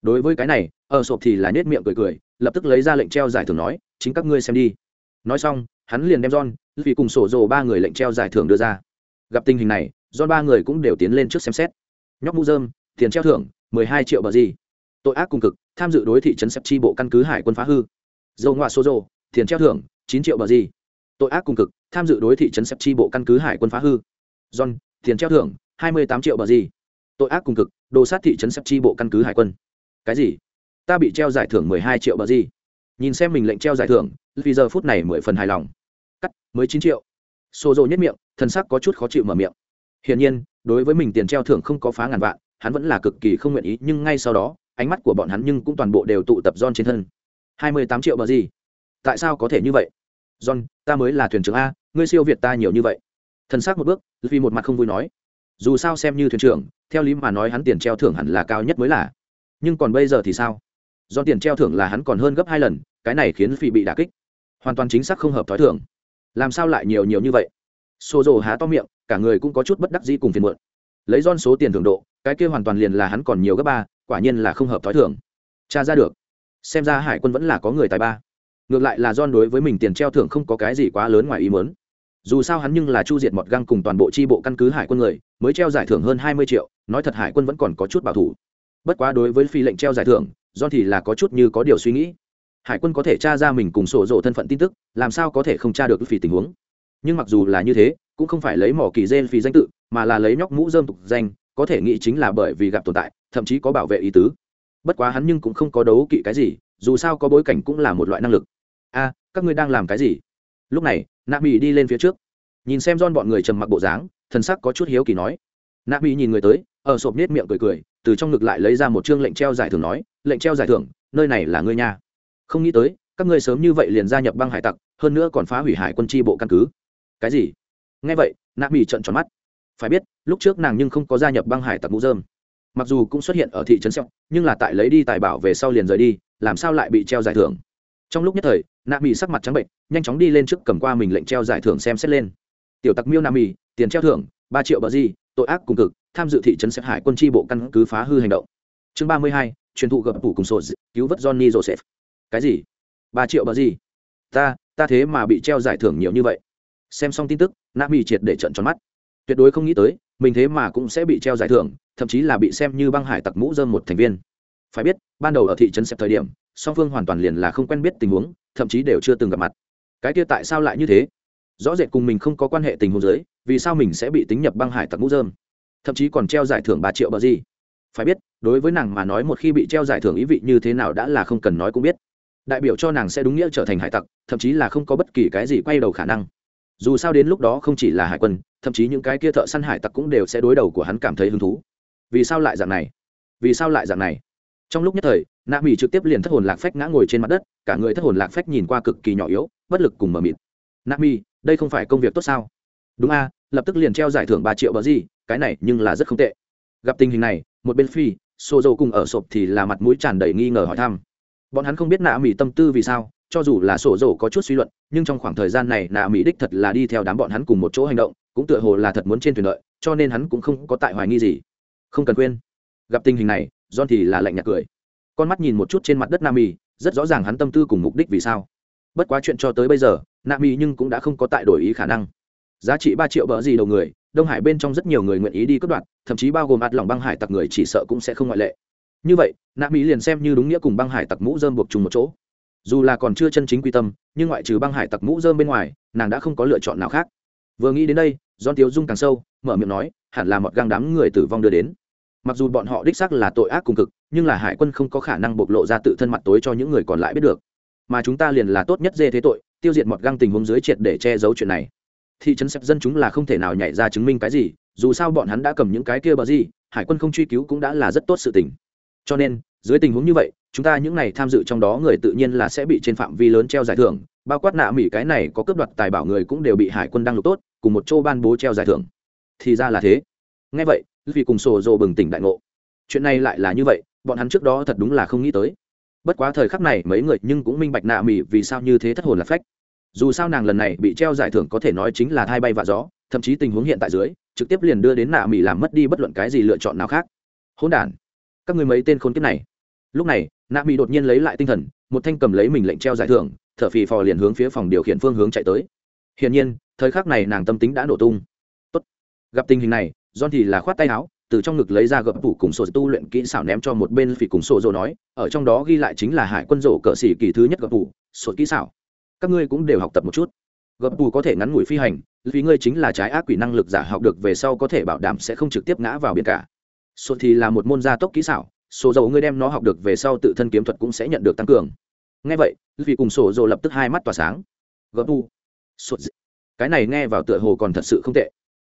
Đối với cái này, ở sộp thì là nết miệng cười cười, lập tức lấy ra lệnh treo giải thưởng nói, chính các ngươi xem đi. Nói xong, hắn liền đem john vì cùng sổ rồ ba người lệnh treo giải thưởng đưa ra. Gặp tình hình này john ba người cũng đều tiến lên trước xem xét. Nhóc mũ dơm tiền treo thưởng, mười hai triệu bờ gì. Tội ác cùng cực, tham dự đối thị trấn sep chi bộ căn cứ hải quân phá hư. Dầu ngoại số rồ tiền treo thưởng, chín triệu bờ gì. Tội ác cùng cực, tham dự đối thị trấn sep chi bộ căn cứ hải quân phá hư. John, tiền treo thưởng, hai mươi tám triệu bờ gì. Tội ác cùng cực, đồ sát thị trấn sep chi bộ căn cứ hải quân. Cái gì? Ta bị treo giải thưởng mười hai triệu bờ gì. Nhìn xem mình lệnh treo giải thưởng, vì giờ phút này mười phần hài lòng. Cắt, mới chín triệu. Xô rộ nhất miệng thân sắc có chút khó chịu mở miệng hiển nhiên, đối với mình tiền treo thưởng không có phá ngàn vạn, hắn vẫn là cực kỳ không nguyện ý, nhưng ngay sau đó, ánh mắt của bọn hắn nhưng cũng toàn bộ đều tụ tập John trên thân. Hai mươi tám triệu bờ gì? Tại sao có thể như vậy? John, ta mới là thuyền trưởng a, ngươi siêu việt ta nhiều như vậy. Thần sắc một bước vì một mặt không vui nói. Dù sao xem như thuyền trưởng, theo lý mà nói hắn tiền treo thưởng hẳn là cao nhất mới là. Nhưng còn bây giờ thì sao? Do tiền treo thưởng là hắn còn hơn gấp hai lần, cái này khiến phi bị đà kích. Hoàn toàn chính xác không hợp t h ó i thưởng làm sao lại nhiều nhiều như vậy? Xô rồ há to miệng, cả người cũng có chút bất đắc dĩ cùng phiền muộn. Lấy don số tiền thưởng độ, cái kia hoàn toàn liền là hắn còn nhiều gấp ba, quả nhiên là không hợp thói thường. Thưởng cha ra được. Xem ra hải quân vẫn là có người tài ba. Ngược lại là don đối với mình tiền treo thưởng không có cái gì quá lớn ngoài ý muốn. dù sao hắn nhưng là chu diệt mọt găng cùng toàn bộ tri bộ căn cứ hải quân người, mới treo giải thưởng hơn hai mươi triệu, nói thật hải quân vẫn còn có chút bảo thủ. Bất quá đối với phi lệnh treo giải thưởng do thì là có chút như có điều suy nghĩ. Hải quân có thể tra ra mình cùng sổ rộ thân phận tin tức, làm sao có thể không tra được phi tình huống? Nhưng mặc dù là như thế, cũng không phải lấy mỏ kỳ gen phi danh tự, mà là lấy nhóc mũ dơm tục danh, có thể nghĩ chính là bởi vì gặp tồn tại, thậm chí có bảo vệ ý tứ. Bất quá hắn nhưng cũng không có đấu kỵ cái gì, dù sao có bối cảnh cũng là một loại năng lực. A, các ngươi đang làm cái gì? Lúc này nạ mỹ đi lên phía trước. Nhìn xem don bọn người trầm mặc bộ dáng, thần sắc có chút hiếu kỳ nói. Nạ mỹ nhìn người tới, ở sộp nết miệng cười cười, từ trong ngực lại lấy ra một chương lệnh treo giải thưởng nói, lệnh treo giải thưởng, nơi này là ngươi nha. Không nghĩ tới, các ngươi sớm như vậy liền gia nhập băng hải tặc, hơn nữa còn phá hủy hải quân tri bộ căn cứ cái gì? Nghe vậy, nạ mỹ trận tròn mắt. Phải biết, lúc trước nàng nhưng không có gia nhập băng hải tặc mũ dơm mặc dù cũng xuất hiện ở thị trấn sẹo nhưng là tại lấy đi tài bảo về sau liền rời đi, làm sao lại bị treo giải thưởng? Trong lúc nhất thời, nạ mỹ sắc mặt trắng bệnh, nhanh chóng đi lên trước cầm qua mình lệnh treo giải thưởng xem xét lên. Tiểu tặc miêu nạ mỹ tiền treo thưởng, ba triệu bờ di, tội ác cùng cực, tham dự thị trấn xếp hải quân tri bộ căn cứ phá hư hành động. Chương ba mươi hai, truyền thụ gặp phủ cùng sổ cứu vớt johnny joseph. Cái gì? Ba triệu bờ gì ta ta thế mà bị treo giải thưởng nhiều như vậy xem xong tin tức nạ mỹ triệt để trận tròn mắt. Tuyệt đối không nghĩ tới, mình thế mà cũng sẽ bị treo giải thưởng, thậm chí là bị xem như băng hải tặc mũ dơm một thành viên. Phải biết, ban đầu ở thị trấn xếp thời điểm, song phương hoàn toàn liền là không quen biết tình huống, thậm chí đều chưa từng gặp mặt. Cái kia tại sao lại như thế? Rõ rệt cùng mình không có quan hệ tình huống giới vì sao mình sẽ bị tính nhập băng hải tặc mũ dơm? Thậm chí còn treo giải thưởng ba triệu bờ gì? Phải biết, đối với nàng mà nói một khi bị treo giải thưởng ý vị như thế nào đã là không cần nói cũng biết. Đại biểu cho nàng sẽ đúng nghĩa trở thành hải tặc, thậm chí là không có bất kỳ cái gì quay đầu khả năng dù sao đến lúc đó không chỉ là hải quân, thậm chí những cái kia thợ săn hải tặc cũng đều sẽ đối đầu của hắn cảm thấy hứng thú. Vì sao lại dạng này? Vì sao lại dạng này? Trong lúc nhất thời, nạ mỹ trực tiếp liền thất hồn lạc phách ngã ngồi trên mặt đất, cả người thất hồn lạc phách nhìn qua cực kỳ nhỏ yếu, bất lực cùng mờ mịt. Nạ mỹ đây không phải công việc tốt sao? Đúng a, lập tức liền treo giải thưởng ba triệu bờ gì, cái này nhưng là rất không tệ. Gặp tình hình này, một bên phi xô dầu cùng ở sộp thì là mặt mũi tràn đầy nghi ngờ hỏi thăm. Bọn hắn không biết nạ mỹ tâm tư vì sao cho dù là sổ dầu có chút suy luận, nhưng trong khoảng thời gian này nạ mỹ đích thật là đi theo đám bọn hắn cùng một chỗ hành động, cũng tựa hồ là thật muốn trên thuyền lợi cho nên hắn cũng không có tại hoài nghi gì. Không cần quên gặp tình hình này, john thì là lạnh nhạt cười. Con mắt nhìn một chút trên mặt đất nam mỹ, rất rõ ràng hắn tâm tư cùng mục đích vì sao. Bất quá chuyện cho tới bây giờ nam mỹ nhưng cũng đã không có tại đổi ý khả năng. Giá trị ba triệu bờ gì đầu người, đông hải bên trong rất nhiều người nguyện ý đi cướp đoạt, thậm chí bao gồm ạt lòng băng hải tặc người chỉ sợ cũng sẽ không ngoại lệ. Như vậy, nạ mỹ liền xem như đúng nghĩa cùng băng hải tặc mũ dơm buộc chung một chỗ dù là còn chưa chân chính quy tâm, nhưng ngoại trừ băng hải tặc mũ dơm bên ngoài, nàng đã không có lựa chọn nào khác. Vừa nghĩ đến đây don tiếu dung càng sâu, mở miệng nói, hẳn là một găng đám người tử vong đưa đến. Mặc dù bọn họ đích xác là tội ác cùng cực, nhưng là hải quân không có khả năng bộc lộ ra tự thân mặt tối cho những người còn lại biết được. Mà chúng ta liền là tốt nhất dê thế tội, tiêu diệt mọt găng tình huống dưới triệt để che giấu chuyện này. Thị trấn xếp dân chúng là không thể nào nhảy ra chứng minh cái gì, dù sao bọn hắn đã cầm những cái kia bờ gì, hải quân không truy cứu cũng đã là rất tốt sự tình. Cho nên dưới tình huống như vậy, chúng ta những này tham dự trong đó người tự nhiên là sẽ bị trên phạm vi lớn treo giải thưởng, bao quát nạ mỹ cái này có cướp đoạt tài bảo người cũng đều bị hải quân đăng lục tốt, cùng một chỗ ban bố treo giải thưởng. Thì ra là thế. Ngay vậy, vì cùng sổ dồ bừng tỉnh đại ngộ. Chuyện này lại là như vậy, bọn hắn trước đó thật đúng là không nghĩ tới. Bất quá thời khắc này mấy người nhưng cũng minh bạch nạ mỹ vì sao như thế thất hồn là phách. Dù sao nàng lần này bị treo giải thưởng có thể nói chính là thai bay và gió, thậm chí tình huống hiện tại dưới, trực tiếp liền đưa đến nạ mỹ làm mất đi bất luận cái gì lựa chọn nào khác. Hỗn đản các người mấy tên khốn kiếp này. Lúc này, nạ mỹ đột nhiên lấy lại tinh thần, một thanh cầm lấy mình lệnh treo giải thưởng, thở phì phò liền hướng phía phòng điều khiển phương hướng chạy tới. Hiển nhiên, thời khắc này nàng tâm tính đã nổ tung. Tốt. gặp tình hình này, john thì là khoát tay áo, từ trong ngực lấy ra gập tủ cùng sổ tu luyện kỹ xảo ném cho một bên phỉ cùng sổ rồi nói, ở trong đó ghi lại chính là hải quân rổ cờ xỉ kỳ thứ nhất gập tủ, sổ kỹ xảo. Các ngươi cũng đều học tập một chút. Gập tủ có thể ngắn ngủi phi hành, vì ngươi chính là trái ác quỷ năng lực giả học được về sau có thể bảo đảm sẽ không trực tiếp ngã vào biển cả sổ thì là một môn gia tốc kỹ xảo sổ dầu ngươi đem nó học được về sau tự thân kiếm thuật cũng sẽ nhận được tăng cường. Nghe vậy vì cùng sổ dầu lập tức hai mắt tỏa sáng. Gấp tủ sốt cái này nghe vào tựa hồ còn thật sự không tệ.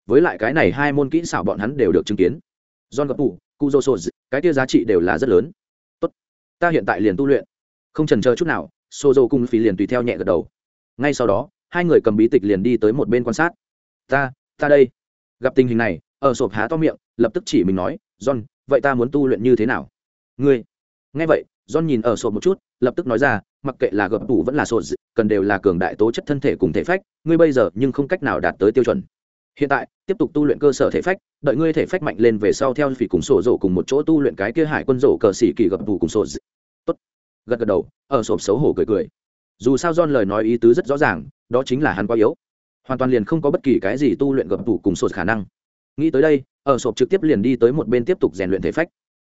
Với lại cái này hai môn kỹ xảo bọn hắn đều được chứng kiến. John gấp u, cu dô sô cái kia giá trị đều là rất lớn. Tốt. Ta hiện tại liền tu luyện. Không trần chờ chút nào sô dô cùng phí liền tùy theo nhẹ gật đầu. Ngay sau đó hai người cầm bí tịch liền đi tới một bên quan sát. Ta ta đây. Gặp tình hình này ở sộp há to miệng lập tức chỉ mình nói john vậy ta muốn tu luyện như thế nào? Ngươi. Nghe vậy john nhìn ở sổ một chút lập tức nói ra mặc kệ là gập tủ vẫn là sổ, cần đều là cường đại tố chất thân thể cùng thể phách ngươi bây giờ nhưng không cách nào đạt tới tiêu chuẩn. Hiện tại tiếp tục tu luyện cơ sở thể phách đợi ngươi thể phách mạnh lên về sau theo phỉ cùng sổ rổ cùng một chỗ tu luyện cái kia hải quân rổ cờ xỉ kỳ gập tủ cùng sổ tốt. Gật gật đầu ở sổ xấu hổ cười cười. Dù sao john lời nói ý tứ rất rõ ràng đó chính là hắn quá yếu. Hoàn toàn liền không có bất kỳ cái gì tu luyện gập tủ cùng sổ khả năng nghĩ tới đây, ở sộp trực tiếp liền đi tới một bên tiếp tục rèn luyện thể phách.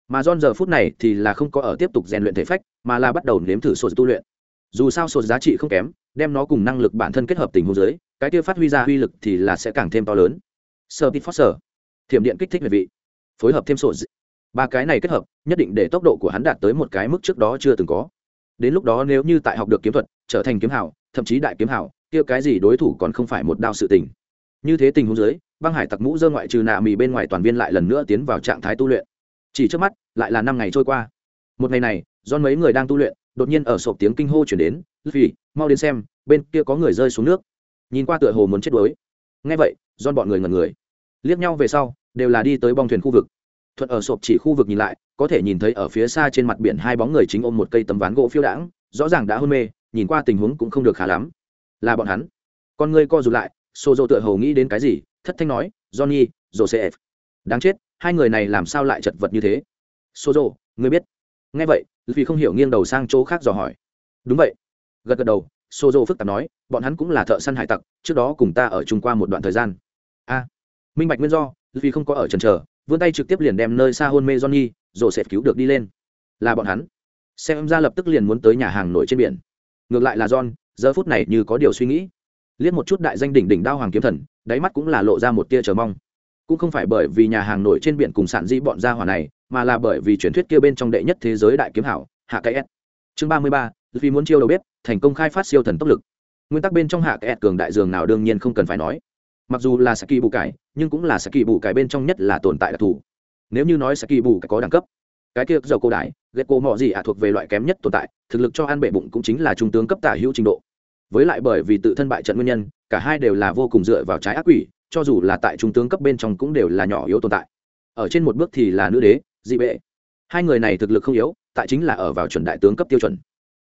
Mà John giờ phút này thì là không có ở tiếp tục rèn luyện thể phách, mà là bắt đầu nếm thử sổ tu luyện. Dù sao sổ giá trị không kém, đem nó cùng năng lực bản thân kết hợp tình huống giới cái kia phát huy ra uy lực thì là sẽ càng thêm to lớn. Sơ tít foster, thiểm điện kích thích về vị. Phối hợp thêm sổ ba cái này kết hợp, nhất định để tốc độ của hắn đạt tới một cái mức trước đó chưa từng có. Đến lúc đó nếu như tại học được kiếm thuật, trở thành kiếm hảo, thậm chí đại kiếm hảo, kia cái gì đối thủ còn không phải một đao sự tình. Như thế tình huống giới băng hải tặc mũ dơ ngoại trừ nạ mì bên ngoài toàn viên lại lần nữa tiến vào trạng thái tu luyện. Chỉ trước mắt, lại là năm ngày trôi qua. Một ngày này, do mấy người đang tu luyện, đột nhiên ở sộp tiếng kinh hô chuyển đến vì mau đến xem, bên kia có người rơi xuống nước. Nhìn qua tựa hồ muốn chết đuối. Ngay vậy do bọn người ngần người. Liếc nhau về sau, đều là đi tới bong thuyền khu vực. Thuận ở sộp chỉ khu vực nhìn lại, có thể nhìn thấy ở phía xa trên mặt biển hai bóng người chính ôm một cây tấm ván gỗ phiêu đãng, rõ ràng đã hôn mê, nhìn qua tình huống cũng không được khá lắm. Là bọn hắn. Con ngươi co rụt lại xô dô tựa hồ nghĩ đến cái gì thất thanh nói, johnny, joseph. Đáng chết, hai người này làm sao lại chật vật như thế? Xô dô ngươi biết. Nghe vậy, vì không hiểu nghiêng đầu sang chỗ khác dò hỏi. Đúng vậy. Gật gật đầu xô phức tạp nói, bọn hắn cũng là thợ săn hải tặc, trước đó cùng ta ở chung qua một đoạn thời gian. A, minh bạch nguyên do, vì không có ở trần trờ vươn tay trực tiếp liền đem nơi xa hôn mê johnny, joseph cứu được đi lên. Là bọn hắn. Xem ra lập tức liền muốn tới nhà hàng nổi trên biển. Ngược lại là john, giờ phút này như có điều suy nghĩ. Liếc một chút đại danh đỉnh đỉnh đao hoàng kiếm thần đáy mắt cũng là lộ ra một tia chờ mong. Cũng không phải bởi vì nhà hàng nổi trên biển cùng sản di bọn gia hỏa này, mà là bởi vì truyền thuyết kia bên trong đệ nhất thế giới đại kiếm hảo, hạ cái s chương ba mươi ba, vì muốn chiêu đầu bếp, thành công khai phát siêu thần tốc lực. Nguyên tắc bên trong hạ cái s cường đại dường nào đương nhiên không cần phải nói. Mặc dù là saki bù cải, nhưng cũng là saki bù cải bên trong nhất là tồn tại đặc thù. Nếu như nói saki bù cải có đẳng cấp, cái kia dầu cô đái ghét cô mọ gì ạ thuộc về loại kém nhất tồn tại, thực lực cho ăn bệ bụng cũng chính là trung tướng cấp tả hữu trình độ. Với lại bởi vì tự thân bại trận nguyên nhân cả hai đều là vô cùng dựa vào trái ác quỷ, cho dù là tại trung tướng cấp bên trong cũng đều là nhỏ yếu tồn tại. Ở trên một bước thì là nữ đế, dị bệ. Hai người này thực lực không yếu, tại chính là ở vào chuẩn đại tướng cấp tiêu chuẩn.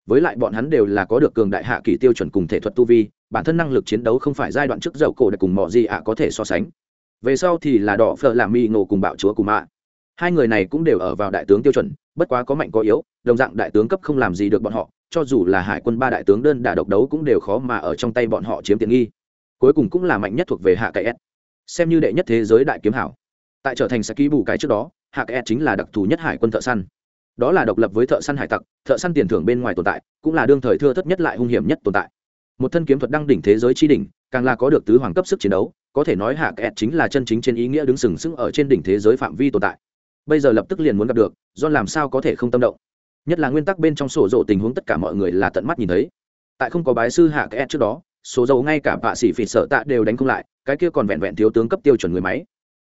Với lại bọn hắn đều là có được cường đại hạ kỳ tiêu chuẩn cùng thể thuật tu vi, bản thân năng lực chiến đấu không phải giai đoạn trước dậu cổ để cùng mọi gì ạ có thể so sánh. Về sau thì là đỏ phở làm mi ngộ cùng bạo chúa cùng mạ. Hai người này cũng đều ở vào đại tướng tiêu chuẩn, bất quá có mạnh có yếu, đồng dạng đại tướng cấp không làm gì được bọn họ cho dù là hải quân ba đại tướng đơn đả độc đấu cũng đều khó mà ở trong tay bọn họ chiếm tiện nghi. Cuối cùng cũng là mạnh nhất thuộc về hạ cái s. Xem như đệ nhất thế giới đại kiếm hảo. Tại trở thành saki bù cái trước đó, hạ cái s chính là đặc thù nhất hải quân thợ săn. Đó là độc lập với thợ săn hải tặc, thợ săn tiền thưởng bên ngoài tồn tại, cũng là đương thời thưa thất nhất lại hung hiểm nhất tồn tại. Một thân kiếm thuật đăng đỉnh thế giới chi đỉnh, càng là có được tứ hoàng cấp sức chiến đấu, có thể nói hạ kẹt chính là chân chính trên ý nghĩa đứng sừng sững ở trên đỉnh thế giới phạm vi tồn tại. Bây giờ lập tức liền muốn gặp được do làm sao có thể không tâm động? Nhất là nguyên tắc bên trong sổ rộ tình huống tất cả mọi người là tận mắt nhìn thấy. Tại không có bái sư hạ kẽ trước đó số dầu ngay cả bạ sĩ phỉ sợ tạ đều đánh không lại, cái kia còn vẹn vẹn thiếu tướng cấp tiêu chuẩn người máy.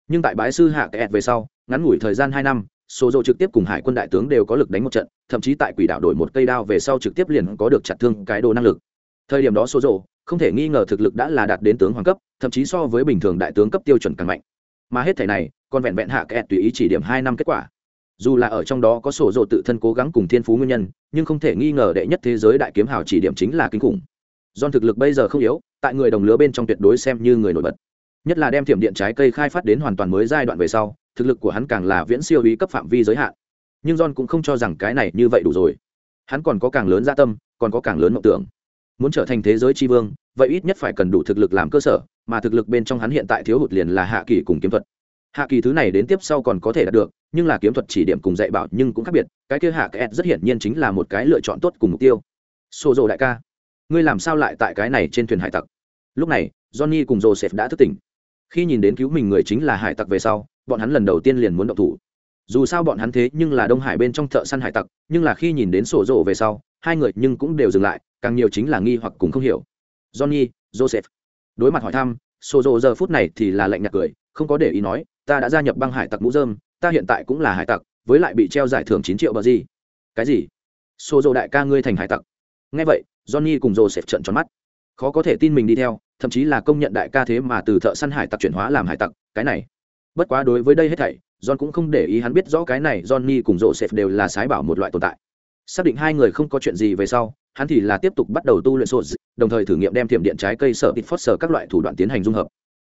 Nhưng tại bái sư hạ kẽ về sau, ngắn ngủi thời gian hai năm số dầu trực tiếp cùng hải quân đại tướng đều có lực đánh một trận, thậm chí tại quỷ đạo đổi một cây đao về sau trực tiếp liền có được chặt thương cái đồ năng lực. Thời điểm đó số dầu, không thể nghi ngờ thực lực đã là đạt đến tướng hoàng cấp, thậm chí so với bình thường đại tướng cấp tiêu chuẩn càng mạnh. Mà hết thể này, còn vẹn vẹn hạ kẹt tùy ý chỉ điểm hai năm kết quả dù là ở trong đó có sổ dồ tự thân cố gắng cùng thiên phú nguyên nhân, nhưng không thể nghi ngờ đệ nhất thế giới đại kiếm hào chỉ điểm chính là kinh khủng. Don thực lực bây giờ không yếu, tại người đồng lứa bên trong tuyệt đối xem như người nổi bật. Nhất là đem thiểm điện trái cây khai phát đến hoàn toàn mới giai đoạn về sau, thực lực của hắn càng là viễn siêu ý cấp phạm vi giới hạn. Nhưng don cũng không cho rằng cái này như vậy đủ rồi. Hắn còn có càng lớn gia tâm, còn có càng lớn mộng tưởng. Muốn trở thành thế giới tri vương, vậy ít nhất phải cần đủ thực lực làm cơ sở, mà thực lực bên trong hắn hiện tại thiếu hụt liền là hạ kỳ cùng kiếm thuật hạ kỳ thứ này đến tiếp sau còn có thể đạt được, nhưng là kiếm thuật chỉ điểm cùng dạy bảo nhưng cũng khác biệt, cái kia hạ kẹt rất hiển nhiên chính là một cái lựa chọn tốt cùng mục tiêu. Xô rồ đại ca, ngươi làm sao lại tại cái này trên thuyền hải tặc? Lúc này, johnny cùng joseph đã thức tỉnh. Khi nhìn đến cứu mình người chính là hải tặc về sau, bọn hắn lần đầu tiên liền muốn động thủ. Dù sao bọn hắn thế nhưng là đông hải bên trong thợ săn hải tặc, nhưng là khi nhìn đến sổ rộ về sau, hai người nhưng cũng đều dừng lại, càng nhiều chính là nghi hoặc cùng không hiểu. Johnny, joseph, đối mặt hỏi thăm sổ rộ giờ phút này thì là lạnh nhạt cười, không có để ý nói ta đã gia nhập băng hải tặc mũ dơm ta hiện tại cũng là hải tặc, với lại bị treo giải thưởng chín triệu bờ gì. Cái gì? Xô dô đại ca ngươi thành hải tặc. Nghe vậy, johnny cùng joseph trợn tròn mắt. Khó có thể tin mình đi theo, thậm chí là công nhận đại ca thế mà từ thợ săn hải tặc chuyển hóa làm hải tặc, cái này. Bất quá đối với đây hết thảy, john cũng không để ý hắn biết rõ cái này, johnny cùng joseph đều là sái bảo một loại tồn tại. Xác định hai người không có chuyện gì về sau, hắn thì là tiếp tục bắt đầu tu luyện sô đồng thời thử nghiệm đem thiểm điện trái cây sở ít phót sở các loại thủ đoạn tiến hành dung hợp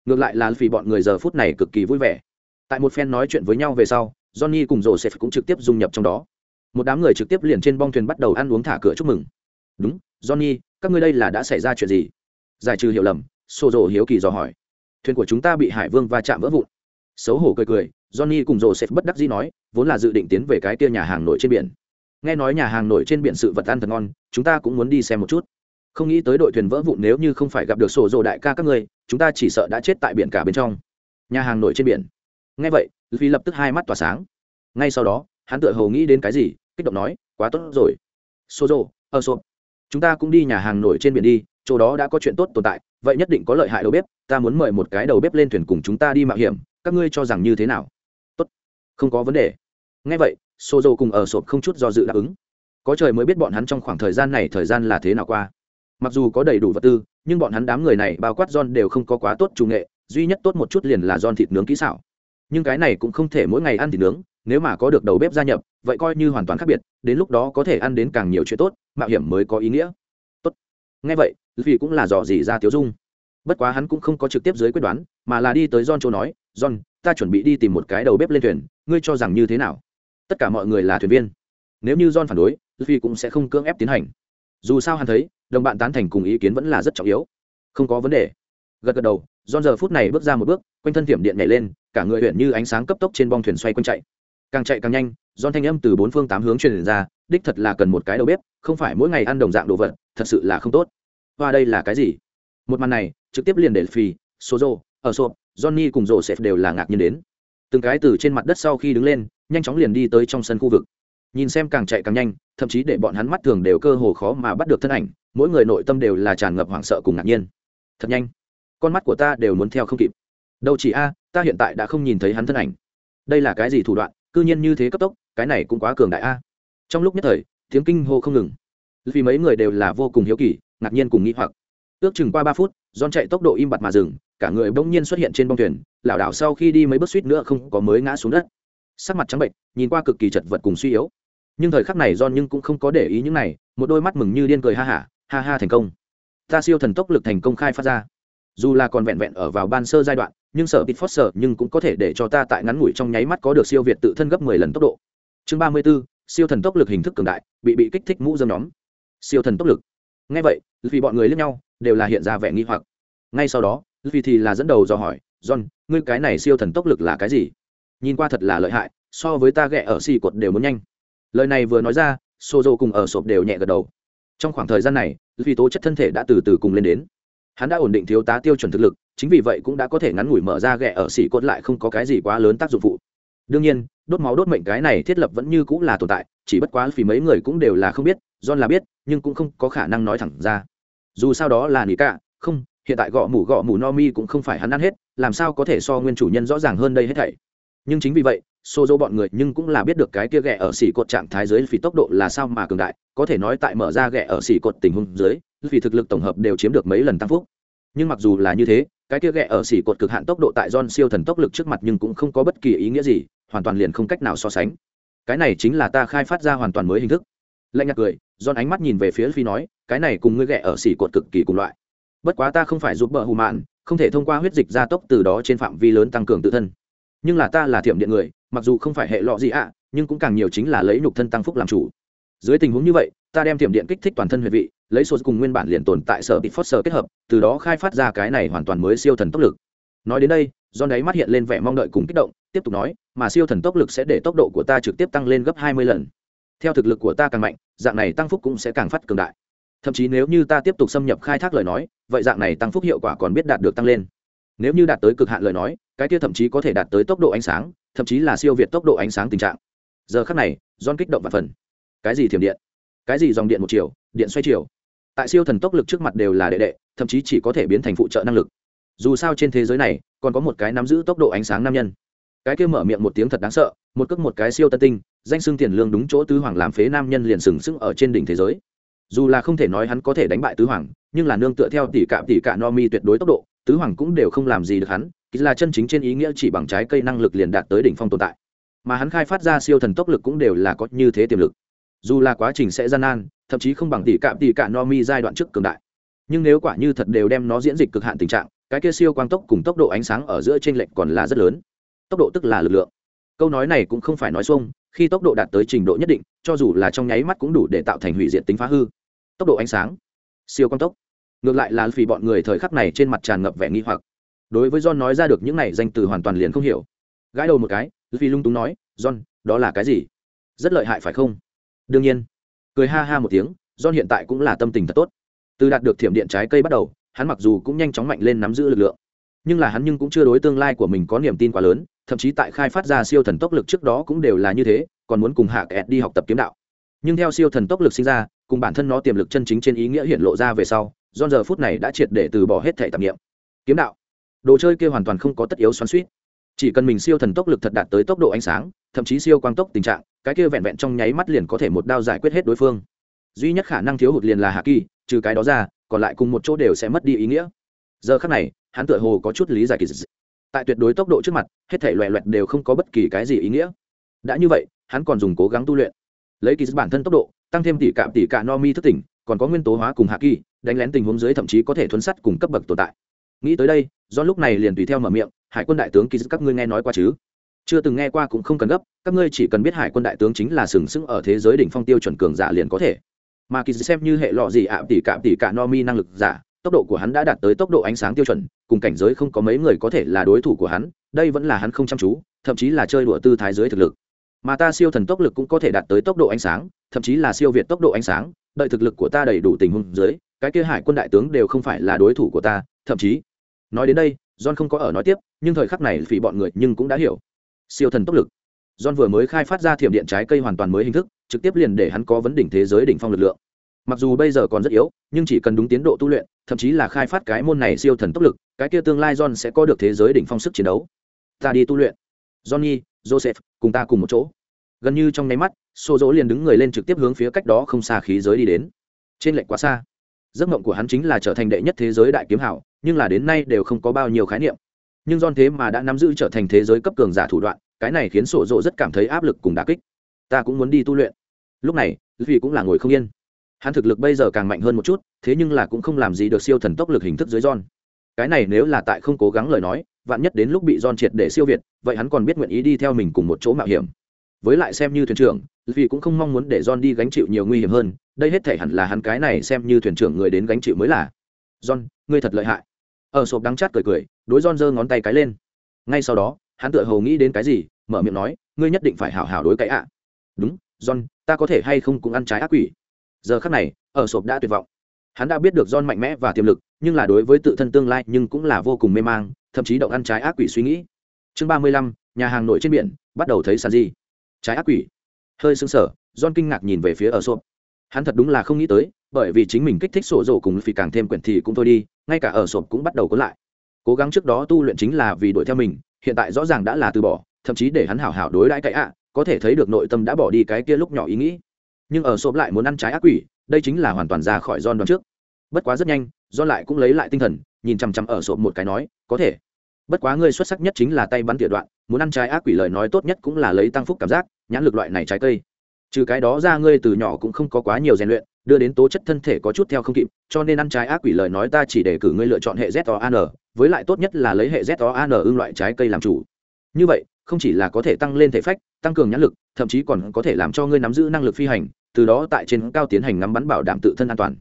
ngược lại là vì bọn người giờ phút này cực kỳ vui vẻ. Tại một phen nói chuyện với nhau về sau, johnny cùng joseph cũng trực tiếp dung nhập trong đó. Một đám người trực tiếp liền trên bong thuyền bắt đầu ăn uống thả cửa chúc mừng. Đúng, johnny, các ngươi đây là đã xảy ra chuyện gì? Giải trừ hiểu lầm xô rộ hiếu kỳ dò hỏi. Thuyền của chúng ta bị hải vương va chạm vỡ vụn. Xấu hổ cười cười, johnny cùng joseph bất đắc dĩ nói, vốn là dự định tiến về cái kia nhà hàng nổi trên biển. Nghe nói nhà hàng nổi trên biển sự vật ăn thật ngon, chúng ta cũng muốn đi xem một chút không nghĩ tới đội thuyền vỡ vụn nếu như không phải gặp được sổ rồ đại ca các ngươi, chúng ta chỉ sợ đã chết tại biển cả bên trong. Nhà hàng nổi trên biển. Nghe vậy phi lập tức hai mắt tỏa sáng. Ngay sau đó, hắn tựa hồ nghĩ đến cái gì, kích động nói, quá tốt rồi. Sổ rồ ờ, ơ sộp chúng ta cũng đi nhà hàng nổi trên biển đi, chỗ đó đã có chuyện tốt tồn tại, vậy nhất định có lợi hại đầu bếp, ta muốn mời một cái đầu bếp lên thuyền cùng chúng ta đi mạo hiểm, các ngươi cho rằng như thế nào? Tốt, không có vấn đề. Ngay vậy Sô dô cùng ở sộp không chút do dự đáp ứng. Có trời mới biết bọn hắn trong khoảng thời gian này thời gian là thế nào qua mặc dù có đầy đủ vật tư, nhưng bọn hắn đám người này bao quát John đều không có quá tốt chủ nghệ, duy nhất tốt một chút liền là John thịt nướng kỹ xảo. Nhưng cái này cũng không thể mỗi ngày ăn thịt nướng, nếu mà có được đầu bếp gia nhập, vậy coi như hoàn toàn khác biệt, đến lúc đó có thể ăn đến càng nhiều chuyện tốt, mạo hiểm mới có ý nghĩa. Tốt. Ngay vậy vì cũng là dò dỉ ra tiếu dung. Bất quá hắn cũng không có trực tiếp dưới quyết đoán, mà là đi tới john châu nói, john, ta chuẩn bị đi tìm một cái đầu bếp lên thuyền, ngươi cho rằng như thế nào? Tất cả mọi người là thuyền viên. Nếu như john phản đối vì cũng sẽ không cưỡng ép tiến hành dù sao hắn thấy, đồng bạn tán thành cùng ý kiến vẫn là rất trọng yếu. Không có vấn đề. Gật gật đầu, john giờ phút này bước ra một bước, quanh thân thiểm điện nhảy lên, cả người huyện như ánh sáng cấp tốc trên bong thuyền xoay quanh chạy. Càng chạy càng nhanh, john thanh âm từ bốn phương tám hướng truyền ra, đích thật là cần một cái đầu bếp, không phải mỗi ngày ăn đồng dạng đồ vật, thật sự là không tốt. Và đây là cái gì? Một màn này, trực tiếp liền để phi sozo ở sộp johnny cùng joseph đều là ngạc nhiên đến. Từng cái từ trên mặt đất sau khi đứng lên, nhanh chóng liền đi tới trong sân khu vực nhìn xem càng chạy càng nhanh, thậm chí để bọn hắn mắt thường đều cơ hồ khó mà bắt được thân ảnh, mỗi người nội tâm đều là tràn ngập hoảng sợ cùng ngạc nhiên. Thật nhanh. Con mắt của ta đều muốn theo không kịp. Đâu chỉ a, ta hiện tại đã không nhìn thấy hắn thân ảnh. Đây là cái gì thủ đoạn, cư nhiên như thế cấp tốc, cái này cũng quá cường đại a. Trong lúc nhất thời, tiếng kinh hô không ngừng. Vì mấy người đều là vô cùng hiếu kỳ, ngạc nhiên cùng nghĩ hoặc. Ước chừng qua ba phút don chạy tốc độ im bặt mà dừng, cả người bỗng nhiên xuất hiện trên bông thuyền, lảo đảo sau khi đi mấy bước suýt nữa không có mới ngã xuống đất. Sắc mặt trắng bệnh, nhìn qua cực kỳ chật vật cùng suy yếu nhưng thời khắc này don nhưng cũng không có để ý những này, một đôi mắt mừng như điên cười ha hả, ha ha thành công. Ta siêu thần tốc lực thành công khai phát ra. Dù là còn vẹn vẹn ở vào ban sơ giai đoạn, nhưng sở bịt phớt sợ nhưng cũng có thể để cho ta tại ngắn ngủi trong nháy mắt có được siêu việt tự thân gấp mười lần tốc độ. Chương ba mươi b ố siêu thần tốc lực hình thức cường đại, bị bị kích thích mũ dâm nhóm. Siêu thần tốc lực. Ngay vậy, vì bọn người lẫn nhau, đều là hiện ra vẻ nghi hoặc. Ngay sau đó, vì thì là dẫn đầu dò hỏi, john, ngươi cái này siêu thần tốc lực là cái gì? Nhìn qua thật là lợi hại, so với ta ghẹ ở xì cột đều muốn nhanh lời này vừa nói ra xô dô cùng ở sộp đều nhẹ gật đầu. Trong khoảng thời gian này vì tố chất thân thể đã từ từ cùng lên đến. Hắn đã ổn định thiếu tá tiêu chuẩn thực lực, chính vì vậy cũng đã có thể ngắn ngủi mở ra ghẹ ở xỉ cốt lại không có cái gì quá lớn tác dụng phụ. Đương nhiên, đốt máu đốt mệnh cái này thiết lập vẫn như cũng là tồn tại, chỉ bất quá vì mấy người cũng đều là không biết, john là biết, nhưng cũng không có khả năng nói thẳng ra. Dù sao đó là nỉ cả, không, hiện tại gõ mủ gõ mủ no mi cũng không phải hắn ăn hết, làm sao có thể so nguyên chủ nhân rõ ràng hơn đây hết thảy. Nhưng chính vì vậy xô dỗ bọn người nhưng cũng là biết được cái kia ghẹ ở xỉ cột trạng thái dưới vì tốc độ là sao mà cường đại, có thể nói tại mở ra ghẹ ở xỉ cột tình huống dưới vì thực lực tổng hợp đều chiếm được mấy lần tăng phúc. Nhưng mặc dù là như thế, cái kia ghẹ ở xỉ cột cực hạn tốc độ tại John siêu thần tốc lực trước mặt nhưng cũng không có bất kỳ ý nghĩa gì, hoàn toàn liền không cách nào so sánh. Cái này chính là ta khai phát ra hoàn toàn mới hình thức. Lạnh nhạt cười, John ánh mắt nhìn về phía phi nói, cái này cùng ngươi ghẹ ở xỉ cột cực kỳ cùng loại. Bất quá ta không phải giúp bợ hù mạn, không thể thông qua huyết dịch gia tốc từ đó trên phạm vi lớn tăng cường tự thân. Nhưng là ta là thiểm điện người mặc dù không phải hệ lọ gì ạ, nhưng cũng càng nhiều chính là lấy nhục thân tăng phúc làm chủ. Dưới tình huống như vậy, ta đem tiềm điện kích thích toàn thân huyệt vị, lấy số cùng nguyên bản liền tồn tại sở bị phớt sơ kết hợp, từ đó khai phát ra cái này hoàn toàn mới siêu thần tốc lực. Nói đến đây do đấy mắt hiện lên vẻ mong đợi cùng kích động, tiếp tục nói, mà siêu thần tốc lực sẽ để tốc độ của ta trực tiếp tăng lên gấp hai mươi lần. Theo thực lực của ta càng mạnh, dạng này tăng phúc cũng sẽ càng phát cường đại. Thậm chí nếu như ta tiếp tục xâm nhập khai thác lời nói, vậy dạng này tăng phúc hiệu quả còn biết đạt được tăng lên. Nếu như đạt tới cực hạn lời nói cái kia thậm chí có thể đạt tới tốc độ ánh sáng, thậm chí là siêu việt tốc độ ánh sáng tình trạng. Giờ khắc này don kích động và phần. Cái gì thiểm điện? Cái gì dòng điện một chiều, điện xoay chiều? Tại siêu thần tốc lực trước mặt đều là đệ đệ, thậm chí chỉ có thể biến thành phụ trợ năng lực. Dù sao trên thế giới này, còn có một cái nắm giữ tốc độ ánh sáng nam nhân. Cái kia mở miệng một tiếng thật đáng sợ, một cước một cái siêu tân tinh, danh xưng tiền lương đúng chỗ tứ hoàng làm phế nam nhân liền sừng sững ở trên đỉnh thế giới. Dù là không thể nói hắn có thể đánh bại tứ hoàng, nhưng là nương tựa theo tỷ cạm tỷ cạ no mi tuyệt đối tốc độ, tứ hoàng cũng đều không làm gì được hắn là chân chính trên ý nghĩa chỉ bằng trái cây năng lực liền đạt tới đỉnh phong tồn tại. Mà hắn khai phát ra siêu thần tốc lực cũng đều là có như thế tiềm lực. Dù là quá trình sẽ gian nan, thậm chí không bằng tỷ cạm, tỷ cạ no mi giai đoạn trước cường đại. Nhưng nếu quả như thật đều đem nó diễn dịch cực hạn tình trạng, cái kia siêu quang tốc cùng tốc độ ánh sáng ở giữa t r ê n lệch còn là rất lớn. Tốc độ tức là lực lượng. Câu nói này cũng không phải nói xuông, khi tốc độ đạt tới trình độ nhất định, cho dù là trong nháy mắt cũng đủ để tạo thành hủy diệt tính phá hư. Tốc độ ánh sáng. Siêu quang tốc. Ngược lại là vì bọn người thời khắc này trên mặt tràn ngập vẻ nghi hoặc đối với john nói ra được những này danh từ hoàn toàn liền không hiểu. Gãi đầu một cái vì lung túng nói, john, đó là cái gì? Rất lợi hại phải không? Đương nhiên. Cười ha ha một tiếng, john hiện tại cũng là tâm tình thật tốt. Từ đạt được thiểm điện trái cây bắt đầu, hắn mặc dù cũng nhanh chóng mạnh lên nắm giữ lực lượng, nhưng là hắn nhưng cũng chưa đối tương lai của mình có niềm tin quá lớn, thậm chí tại khai phát ra siêu thần tốc lực trước đó cũng đều là như thế, còn muốn cùng hạ kẹt đi học tập kiếm đạo. Nhưng theo siêu thần tốc lực sinh ra, cùng bản thân nó tiềm lực chân chính trên ý nghĩa hiện lộ ra về sau, John giờ phút này đã triệt để từ bỏ hết thể tạp nghiệm kiếm đạo đồ chơi kia hoàn toàn không có tất yếu xoắn suýt chỉ cần mình siêu thần tốc lực thật đạt tới tốc độ ánh sáng, thậm chí siêu quang tốc tình trạng, cái kia vẹn vẹn trong nháy mắt liền có thể một đao giải quyết hết đối phương. Duy nhất khả năng thiếu hụt liền là hạ kỳ, trừ cái đó ra, còn lại cùng một chỗ đều sẽ mất đi ý nghĩa. Giờ khắc này, hắn tựa hồ có chút lý giải kỳ dị. Tại tuyệt đối tốc độ trước mặt, hết thể loẹ loẹt đều không có bất kỳ cái gì ý nghĩa. Đã như vậy, hắn còn dùng cố gắng tu luyện. Lấy kỳ bản thân tốc độ, tăng thêm tỷ cạm tỷ cạ no mi thức tỉnh, còn có nguyên tố hóa cùng hạ kỳ, đánh lén tình huống dưới thậm chí có thể thuấn sắt cùng cấp bậc tồn tại nghĩ tới đây do lúc này liền tùy theo mở miệng, hải quân đại tướng kỳ các ngươi nghe nói qua chứ? Chưa từng nghe qua cũng không cần gấp, các ngươi chỉ cần biết hải quân đại tướng chính là sừng sững ở thế giới đỉnh phong tiêu chuẩn cường giả liền có thể. Mà kỳ xem như hệ lọ gì ạ, tỷ cạm tỷ cả no mi năng lực giả, tốc độ của hắn đã đạt tới tốc độ ánh sáng tiêu chuẩn, cùng cảnh giới không có mấy người có thể là đối thủ của hắn, đây vẫn là hắn không chăm chú, thậm chí là chơi đùa tư thái dưới thực lực. Mà ta siêu thần tốc lực cũng có thể đạt tới tốc độ ánh sáng, thậm chí là siêu việt tốc độ ánh sáng, đợi thực lực của ta đầy đủ tình huống dưới, cái kia hải quân đại tướng đều không phải là đối thủ của ta, thậm chí nói đến đây, john không có ở nói tiếp, nhưng thời khắc này vì bọn người nhưng cũng đã hiểu. Siêu thần tốc lực. John vừa mới khai phát ra thiểm điện trái cây hoàn toàn mới hình thức, trực tiếp liền để hắn có vấn đỉnh thế giới đỉnh phong lực lượng. Mặc dù bây giờ còn rất yếu, nhưng chỉ cần đúng tiến độ tu luyện, thậm chí là khai phát cái môn này siêu thần tốc lực, cái kia tương lai john sẽ có được thế giới đỉnh phong sức chiến đấu. Ta đi tu luyện. Johnny, joseph, cùng ta cùng một chỗ. Gần như trong nháy mắt xô dỗ liền đứng người lên trực tiếp hướng phía cách đó không xa khí giới đi đến. Trên lệnh quá xa. Giấc mộng của hắn chính là trở thành đệ nhất thế giới đại kiếm hảo nhưng là đến nay đều không có bao nhiêu khái niệm. Nhưng don thế mà đã nắm giữ trở thành thế giới cấp cường giả thủ đoạn cái này khiến sổ rộ rất cảm thấy áp lực cùng đà kích. Ta cũng muốn đi tu luyện. Lúc này vì cũng là ngồi không yên. Hắn thực lực bây giờ càng mạnh hơn một chút thế nhưng là cũng không làm gì được siêu thần tốc lực hình thức dưới don cái này nếu là tại không cố gắng lời nói vạn nhất đến lúc bị don triệt để siêu việt vậy hắn còn biết nguyện ý đi theo mình cùng một chỗ mạo hiểm. Với lại xem như thuyền trưởng vì cũng không mong muốn để John đi gánh chịu nhiều nguy hiểm hơn đây hết thể hẳn là hắn cái này xem như thuyền trưởng người đến gánh chịu mới là. John, ngươi thật lợi hại ở sộp đắng chát cười cười, đối John giơ ngón tay cái lên. Ngay sau đó, hắn tựa hồ nghĩ đến cái gì, mở miệng nói, ngươi nhất định phải hảo hảo đối cãi ạ. Đúng, john, ta có thể hay không cũng ăn trái ác quỷ. Giờ khắc này, ở sộp đã tuyệt vọng. Hắn đã biết được john mạnh mẽ và tiềm lực, nhưng là đối với tự thân tương lai nhưng cũng là vô cùng mê mang, thậm chí động ăn trái ác quỷ suy nghĩ. Chương ba mươi lăm, nhà hàng nổi trên biển, bắt đầu thấy sàn gì. Trái ác quỷ. Hơi sưng sở john kinh ngạc nhìn về phía ở sộp. Hắn thật đúng là không nghĩ tới, bởi vì chính mình kích thích sổ rộ cùng phi càng thêm quyển thì cũng thôi đi ngay cả ở sộp cũng bắt đầu có lại. Cố gắng trước đó tu luyện chính là vì đuổi theo mình, hiện tại rõ ràng đã là từ bỏ, thậm chí để hắn hảo hảo đối đãi cái ạ, có thể thấy được nội tâm đã bỏ đi cái kia lúc nhỏ ý nghĩ. Nhưng ở sộp lại muốn ăn trái ác quỷ, đây chính là hoàn toàn ra khỏi don đoạn trước. Bất quá rất nhanh don lại cũng lấy lại tinh thần, nhìn chằm chằm ở sộp một cái nói, có thể. Bất quá ngươi xuất sắc nhất chính là tay bắn tỉa đoạn, muốn ăn trái ác quỷ lời nói tốt nhất cũng là lấy tăng phúc cảm giác, nhãn lực loại này trái cây. Trừ cái đó ra ngươi từ nhỏ cũng không có quá nhiều rèn luyện đưa đến tố chất thân thể có chút theo không kịp, cho nên ăn trái ác quỷ lời nói ta chỉ để cử ngươi lựa chọn hệ z o an với lại tốt nhất là lấy hệ z o an ưng loại trái cây làm chủ. Như vậy, không chỉ là có thể tăng lên thể phách, tăng cường nhãn lực, thậm chí còn có thể làm cho ngươi nắm giữ năng lực phi hành, từ đó tại trên cao tiến hành ngắm bắn bảo đảm tự thân an toàn.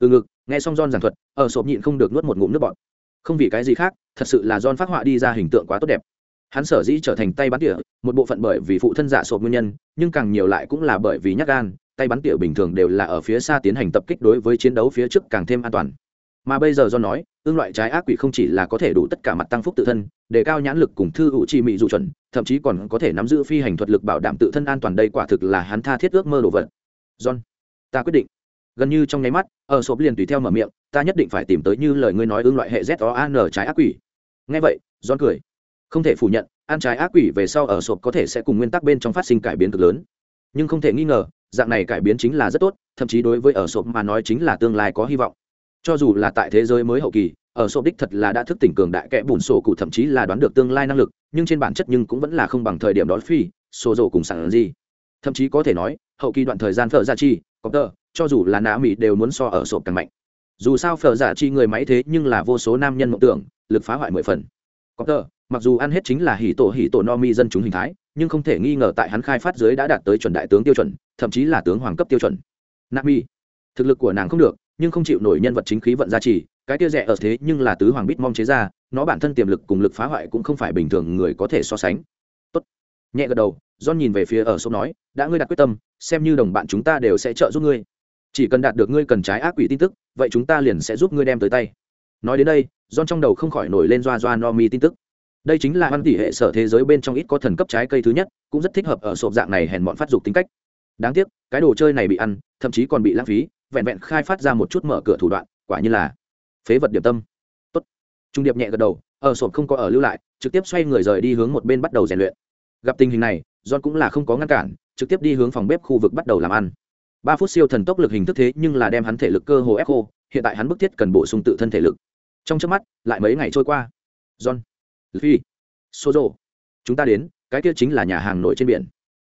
Từ ngực, nghe xong john giảng thuật, ở sộp nhịn không được nuốt một ngụm nước bọt. Không vì cái gì khác, thật sự là john phát họa đi ra hình tượng quá tốt đẹp. Hắn sở dĩ trở thành tay bắn tỉa, một bộ phận bởi vì phụ thân giả sộp nguyên nhân, nhưng càng nhiều lại cũng là bởi vì nhắc gan tay bắn tỉa bình thường đều là ở phía xa tiến hành tập kích đối với chiến đấu phía trước càng thêm an toàn. Mà bây giờ do nói ương loại trái ác quỷ không chỉ là có thể đủ tất cả mặt tăng phúc tự thân, đề cao nhãn lực cùng thư hữu chi mỹ dù chuẩn, thậm chí còn có thể nắm giữ phi hành thuật lực bảo đảm tự thân an toàn đây quả thực là hắn tha thiết ước mơ đồ vật. John, ta quyết định. Gần như trong nháy mắt, ở sộp liền tùy theo mở miệng, ta nhất định phải tìm tới như lời ngươi nói ương loại hệ z o an trái ác quỷ. Ngay vậy, john cười. Không thể phủ nhận, ăn trái ác quỷ về sau ở sộp có thể sẽ cùng nguyên tắc bên trong phát sinh cải biến cực lớn. Nhưng không thể nghi ngờ dạng này cải biến chính là rất tốt, thậm chí đối với ở sộp mà nói chính là tương lai có hy vọng. Cho dù là tại thế giới mới hậu kỳ, ở sộp đích thật là đã thức tỉnh cường đại kẽ bùn sổ cụ thậm chí là đoán được tương lai năng lực, nhưng trên bản chất nhưng cũng vẫn là không bằng thời điểm đó phi, sổ rộ cùng sản gì. Thậm chí có thể nói, hậu kỳ đoạn thời gian phở gia chi, có tờ, cho dù là nã mỹ đều muốn so ở sộp càng mạnh. Dù sao phở giả chi người máy thế nhưng là vô số nam nhân mộng tưởng, lực phá hoại mười phần. Có tờ, mặc dù ăn hết chính là hỉ tổ hỉ tổ no mi dân chúng hình thái nhưng không thể nghi ngờ tại hắn khai phát dưới đã đạt tới chuẩn đại tướng tiêu chuẩn, thậm chí là tướng hoàng cấp tiêu chuẩn. Nami thực lực của nàng không được, nhưng không chịu nổi nhân vật chính khí vận gia trì, cái tiêu rẻ ở thế nhưng là tứ hoàng bít mong chế ra, nó bản thân tiềm lực cùng lực phá hoại cũng không phải bình thường người có thể so sánh. Tốt. nhẹ gật đầu, john nhìn về phía ở sông nói, đã ngươi đặt quyết tâm, xem như đồng bạn chúng ta đều sẽ trợ giúp ngươi. Chỉ cần đạt được ngươi cần trái ác quỷ tin tức, vậy chúng ta liền sẽ giúp ngươi đem tới tay. Nói đến đây, john trong đầu không khỏi nổi lên doa doa no mi tin tức đây chính là văn tỷ hệ sở thế giới bên trong ít có thần cấp trái cây thứ nhất, cũng rất thích hợp ở sộp dạng này hèn bọn phát dục tính cách. Đáng tiếc, cái đồ chơi này bị ăn, thậm chí còn bị lãng phí, vẹn vẹn khai phát ra một chút mở cửa thủ đoạn, quả như là phế vật điểm tâm. Tốt. Trung điệp nhẹ gật đầu, ở sộp không có ở lưu lại, trực tiếp xoay người rời đi hướng một bên bắt đầu rèn luyện. Gặp tình hình này, john cũng là không có ngăn cản, trực tiếp đi hướng phòng bếp khu vực bắt đầu làm ăn. Ba phút siêu thần tốc lực hình thức thế nhưng là đem hắn thể lực cơ hồ ép khô, hiện tại hắn bức thiết cần bổ sung tự thân thể lực. Trong trước mắt, lại mấy ngày trôi qua. John phi số rộ chúng ta đến, cái kia chính là nhà hàng nổi trên biển.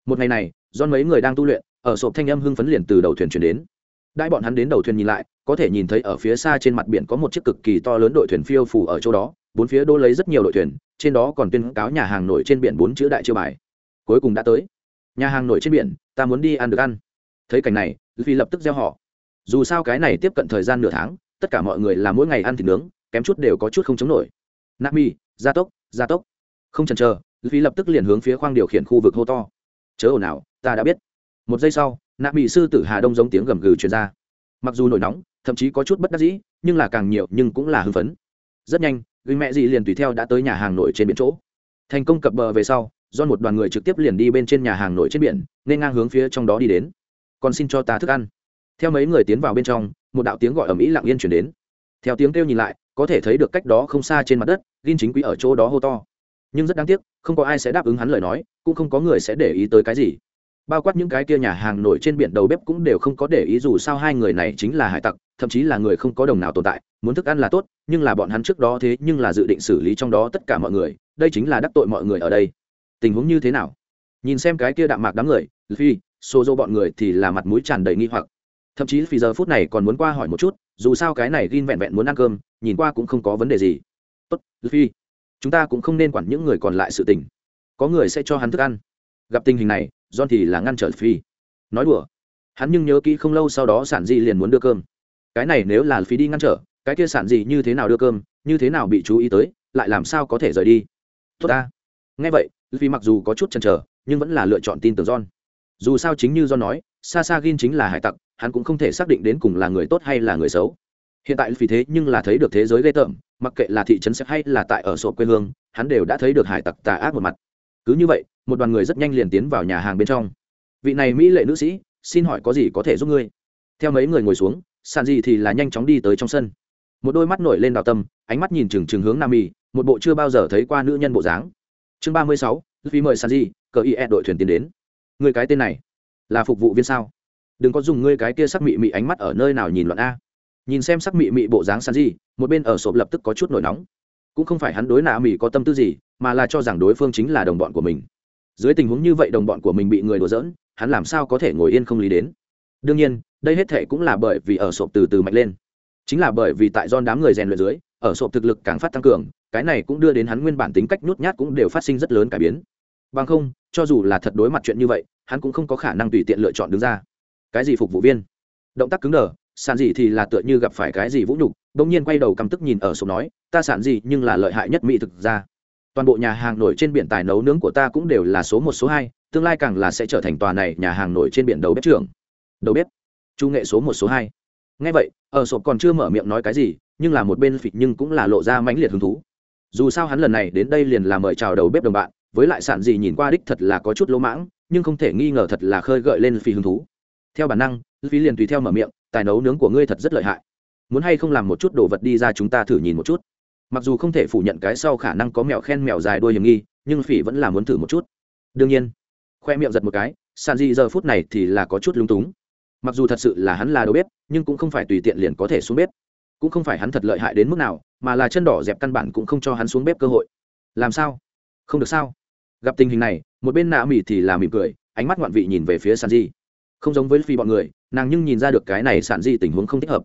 Một ngày này, do mấy người đang tu luyện, ở sộp thanh âm hưng phấn liền từ đầu thuyền chuyển đến. Đại bọn hắn đến đầu thuyền nhìn lại, có thể nhìn thấy ở phía xa trên mặt biển có một chiếc cực kỳ to lớn đội thuyền phiêu phủ ở chỗ đó, bốn phía đô lấy rất nhiều đội thuyền, trên đó còn tuyên cáo nhà hàng nổi trên biển bốn chữ đại chiêu bài. Cuối cùng đã tới. Nhà hàng nổi trên biển, ta muốn đi ăn được ăn. Thấy cảnh này phi lập tức gieo họ. Dù sao cái này tiếp cận thời gian nửa tháng, tất cả mọi người là mỗi ngày ăn thịt nướng, kém chút đều có chút không chống nổi nami, gia tốc gia tốc. Không chần chờ vì lập tức liền hướng phía khoang điều khiển khu vực hô to. Chớ ồn ào, ta đã biết. Một giây sau nạ bị sư tử hà đông giống tiếng gầm gừ truyền ra. Mặc dù nổi nóng, thậm chí có chút bất đắc dĩ, nhưng là càng nhiều, nhưng cũng là hưng phấn. Rất nhanh, người mẹ dị liền tùy theo đã tới nhà hàng nổi trên biển chỗ. Thành công cập bờ về sau do một đoàn người trực tiếp liền đi bên trên nhà hàng nổi trên biển, nên ngang hướng phía trong đó đi đến. Còn xin cho ta thức ăn. Theo mấy người tiến vào bên trong, một đạo tiếng gọi ở mỹ lặng yên chuyển đến. Theo tiếng kêu nhìn lại, có thể thấy được cách đó không xa trên mặt đất gin chính quý ở chỗ đó hô to. Nhưng rất đáng tiếc, không có ai sẽ đáp ứng hắn lời nói, cũng không có người sẽ để ý tới cái gì. Bao quát những cái kia nhà hàng nổi trên biển đầu bếp cũng đều không có để ý dù sao hai người này chính là hải tặc, thậm chí là người không có đồng nào tồn tại, muốn thức ăn là tốt, nhưng là bọn hắn trước đó thế nhưng là dự định xử lý trong đó tất cả mọi người, đây chính là đắc tội mọi người ở đây. Tình huống như thế nào? Nhìn xem cái kia đạm mạc đám người, phi xô dô bọn người thì là mặt mũi tràn đầy nghi hoặc. Thậm chí phi giờ phút này còn muốn qua hỏi một chút, dù sao cái này gin vẹn vẹn muốn ăn cơm, nhìn qua cũng không có vấn đề gì tốt luffy, chúng ta cũng không nên quản những người còn lại sự tình. Có người sẽ cho hắn thức ăn. Gặp tình hình này john thì là ngăn trở phi. Nói đùa. Hắn nhưng nhớ kỹ không lâu sau đó sản di liền muốn đưa cơm. Cái này nếu là luffy đi ngăn trở cái kia sản gì như thế nào đưa cơm như thế nào bị chú ý tới lại làm sao có thể rời đi? Tốt ta. Nghe vậy luffy mặc dù có chút chần chờ nhưng vẫn là lựa chọn tin tưởng john. Dù sao chính như john nói xa xa gin chính là hải tặc hắn cũng không thể xác định đến cùng là người tốt hay là người xấu hiện tại vì thế nhưng là thấy được thế giới ghê tởm, mặc kệ là thị trấn sẽ hay là tại ở sổ quê hương, hắn đều đã thấy được hải tặc tà ác một mặt. Cứ như vậy, một đoàn người rất nhanh liền tiến vào nhà hàng bên trong. Vị này mỹ lệ nữ sĩ, xin hỏi có gì có thể giúp ngươi? Theo mấy người ngồi xuống sàn gì thì là nhanh chóng đi tới trong sân. Một đôi mắt nổi lên đào tâm, ánh mắt nhìn chừng chừng hướng nam y một bộ chưa bao giờ thấy qua nữ nhân bộ dáng. Chương ba mươi sáu vì mời sàn gì cờ ý e đội thuyền tiến đến. Người cái tên này là phục vụ viên sao? Đừng có dùng ngươi cái kia sắc mị mị ánh mắt ở nơi nào nhìn loạn a nhìn xem sắc mị mị bộ dáng sàn gì một bên ở sộp lập tức có chút nổi nóng. Cũng không phải hắn đối nạ mị có tâm tư gì, mà là cho rằng đối phương chính là đồng bọn của mình. Dưới tình huống như vậy đồng bọn của mình bị người đùa giỡn, hắn làm sao có thể ngồi yên không lý đến? Đương nhiên, đây hết thệ cũng là bởi vì ở sộp từ từ mạnh lên. Chính là bởi vì tại don đám người rèn luyện dưới, ở sộp thực lực càng phát tăng cường, cái này cũng đưa đến hắn nguyên bản tính cách nhút nhát cũng đều phát sinh rất lớn cải biến. Bằng không, cho dù là thật đối mặt chuyện như vậy, hắn cũng không có khả năng tùy tiện lựa chọn đứng ra. Cái gì phục vụ viên? Động tác cứng đờ sản gì thì là tựa như gặp phải cái gì vũ nhục, bỗng nhiên quay đầu căm tức nhìn ở sổ nói, ta sản gì nhưng là lợi hại nhất mỹ thực ra toàn bộ nhà hàng nổi trên biển tài nấu nướng của ta cũng đều là số một, số hai, tương lai càng là sẽ trở thành tòa này nhà hàng nổi trên biển đầu bếp trưởng. Đầu bếp. Chu nghệ số một, số hai. Ngay vậy, ở sổ còn chưa mở miệng nói cái gì, nhưng là một bên phịch nhưng cũng là lộ ra mãnh liệt hứng thú. Dù sao hắn lần này đến đây liền là mời chào đầu bếp đồng bạn, với lại sản gì nhìn qua đích thật là có chút lỗ mãng, nhưng không thể nghi ngờ thật là khơi gợi lên phi hứng thú. Theo bản năng phi liền tùy theo mở miệng tài nấu nướng của ngươi thật rất lợi hại. Muốn hay không làm một chút đồ vật đi ra chúng ta thử nhìn một chút. Mặc dù không thể phủ nhận cái sau khả năng có mèo khen mèo dài đuôi hiểm nghi, nhưng phỉ vẫn là muốn thử một chút. Đương nhiên, khoe miệng giật một cái sàn di giờ phút này thì là có chút lung túng. Mặc dù thật sự là hắn là đầu bếp, nhưng cũng không phải tùy tiện liền có thể xuống bếp. Cũng không phải hắn thật lợi hại đến mức nào, mà là chân đỏ dẹp căn bản cũng không cho hắn xuống bếp cơ hội. Làm sao? Không được sao? Gặp tình hình này, một bên nạ mỉ thì là mỉm cười, ánh mắt ngoạn vị nhìn về phía sàn di không giống với phi bọn người nàng nhưng nhìn ra được cái này sản dị tình huống không thích hợp.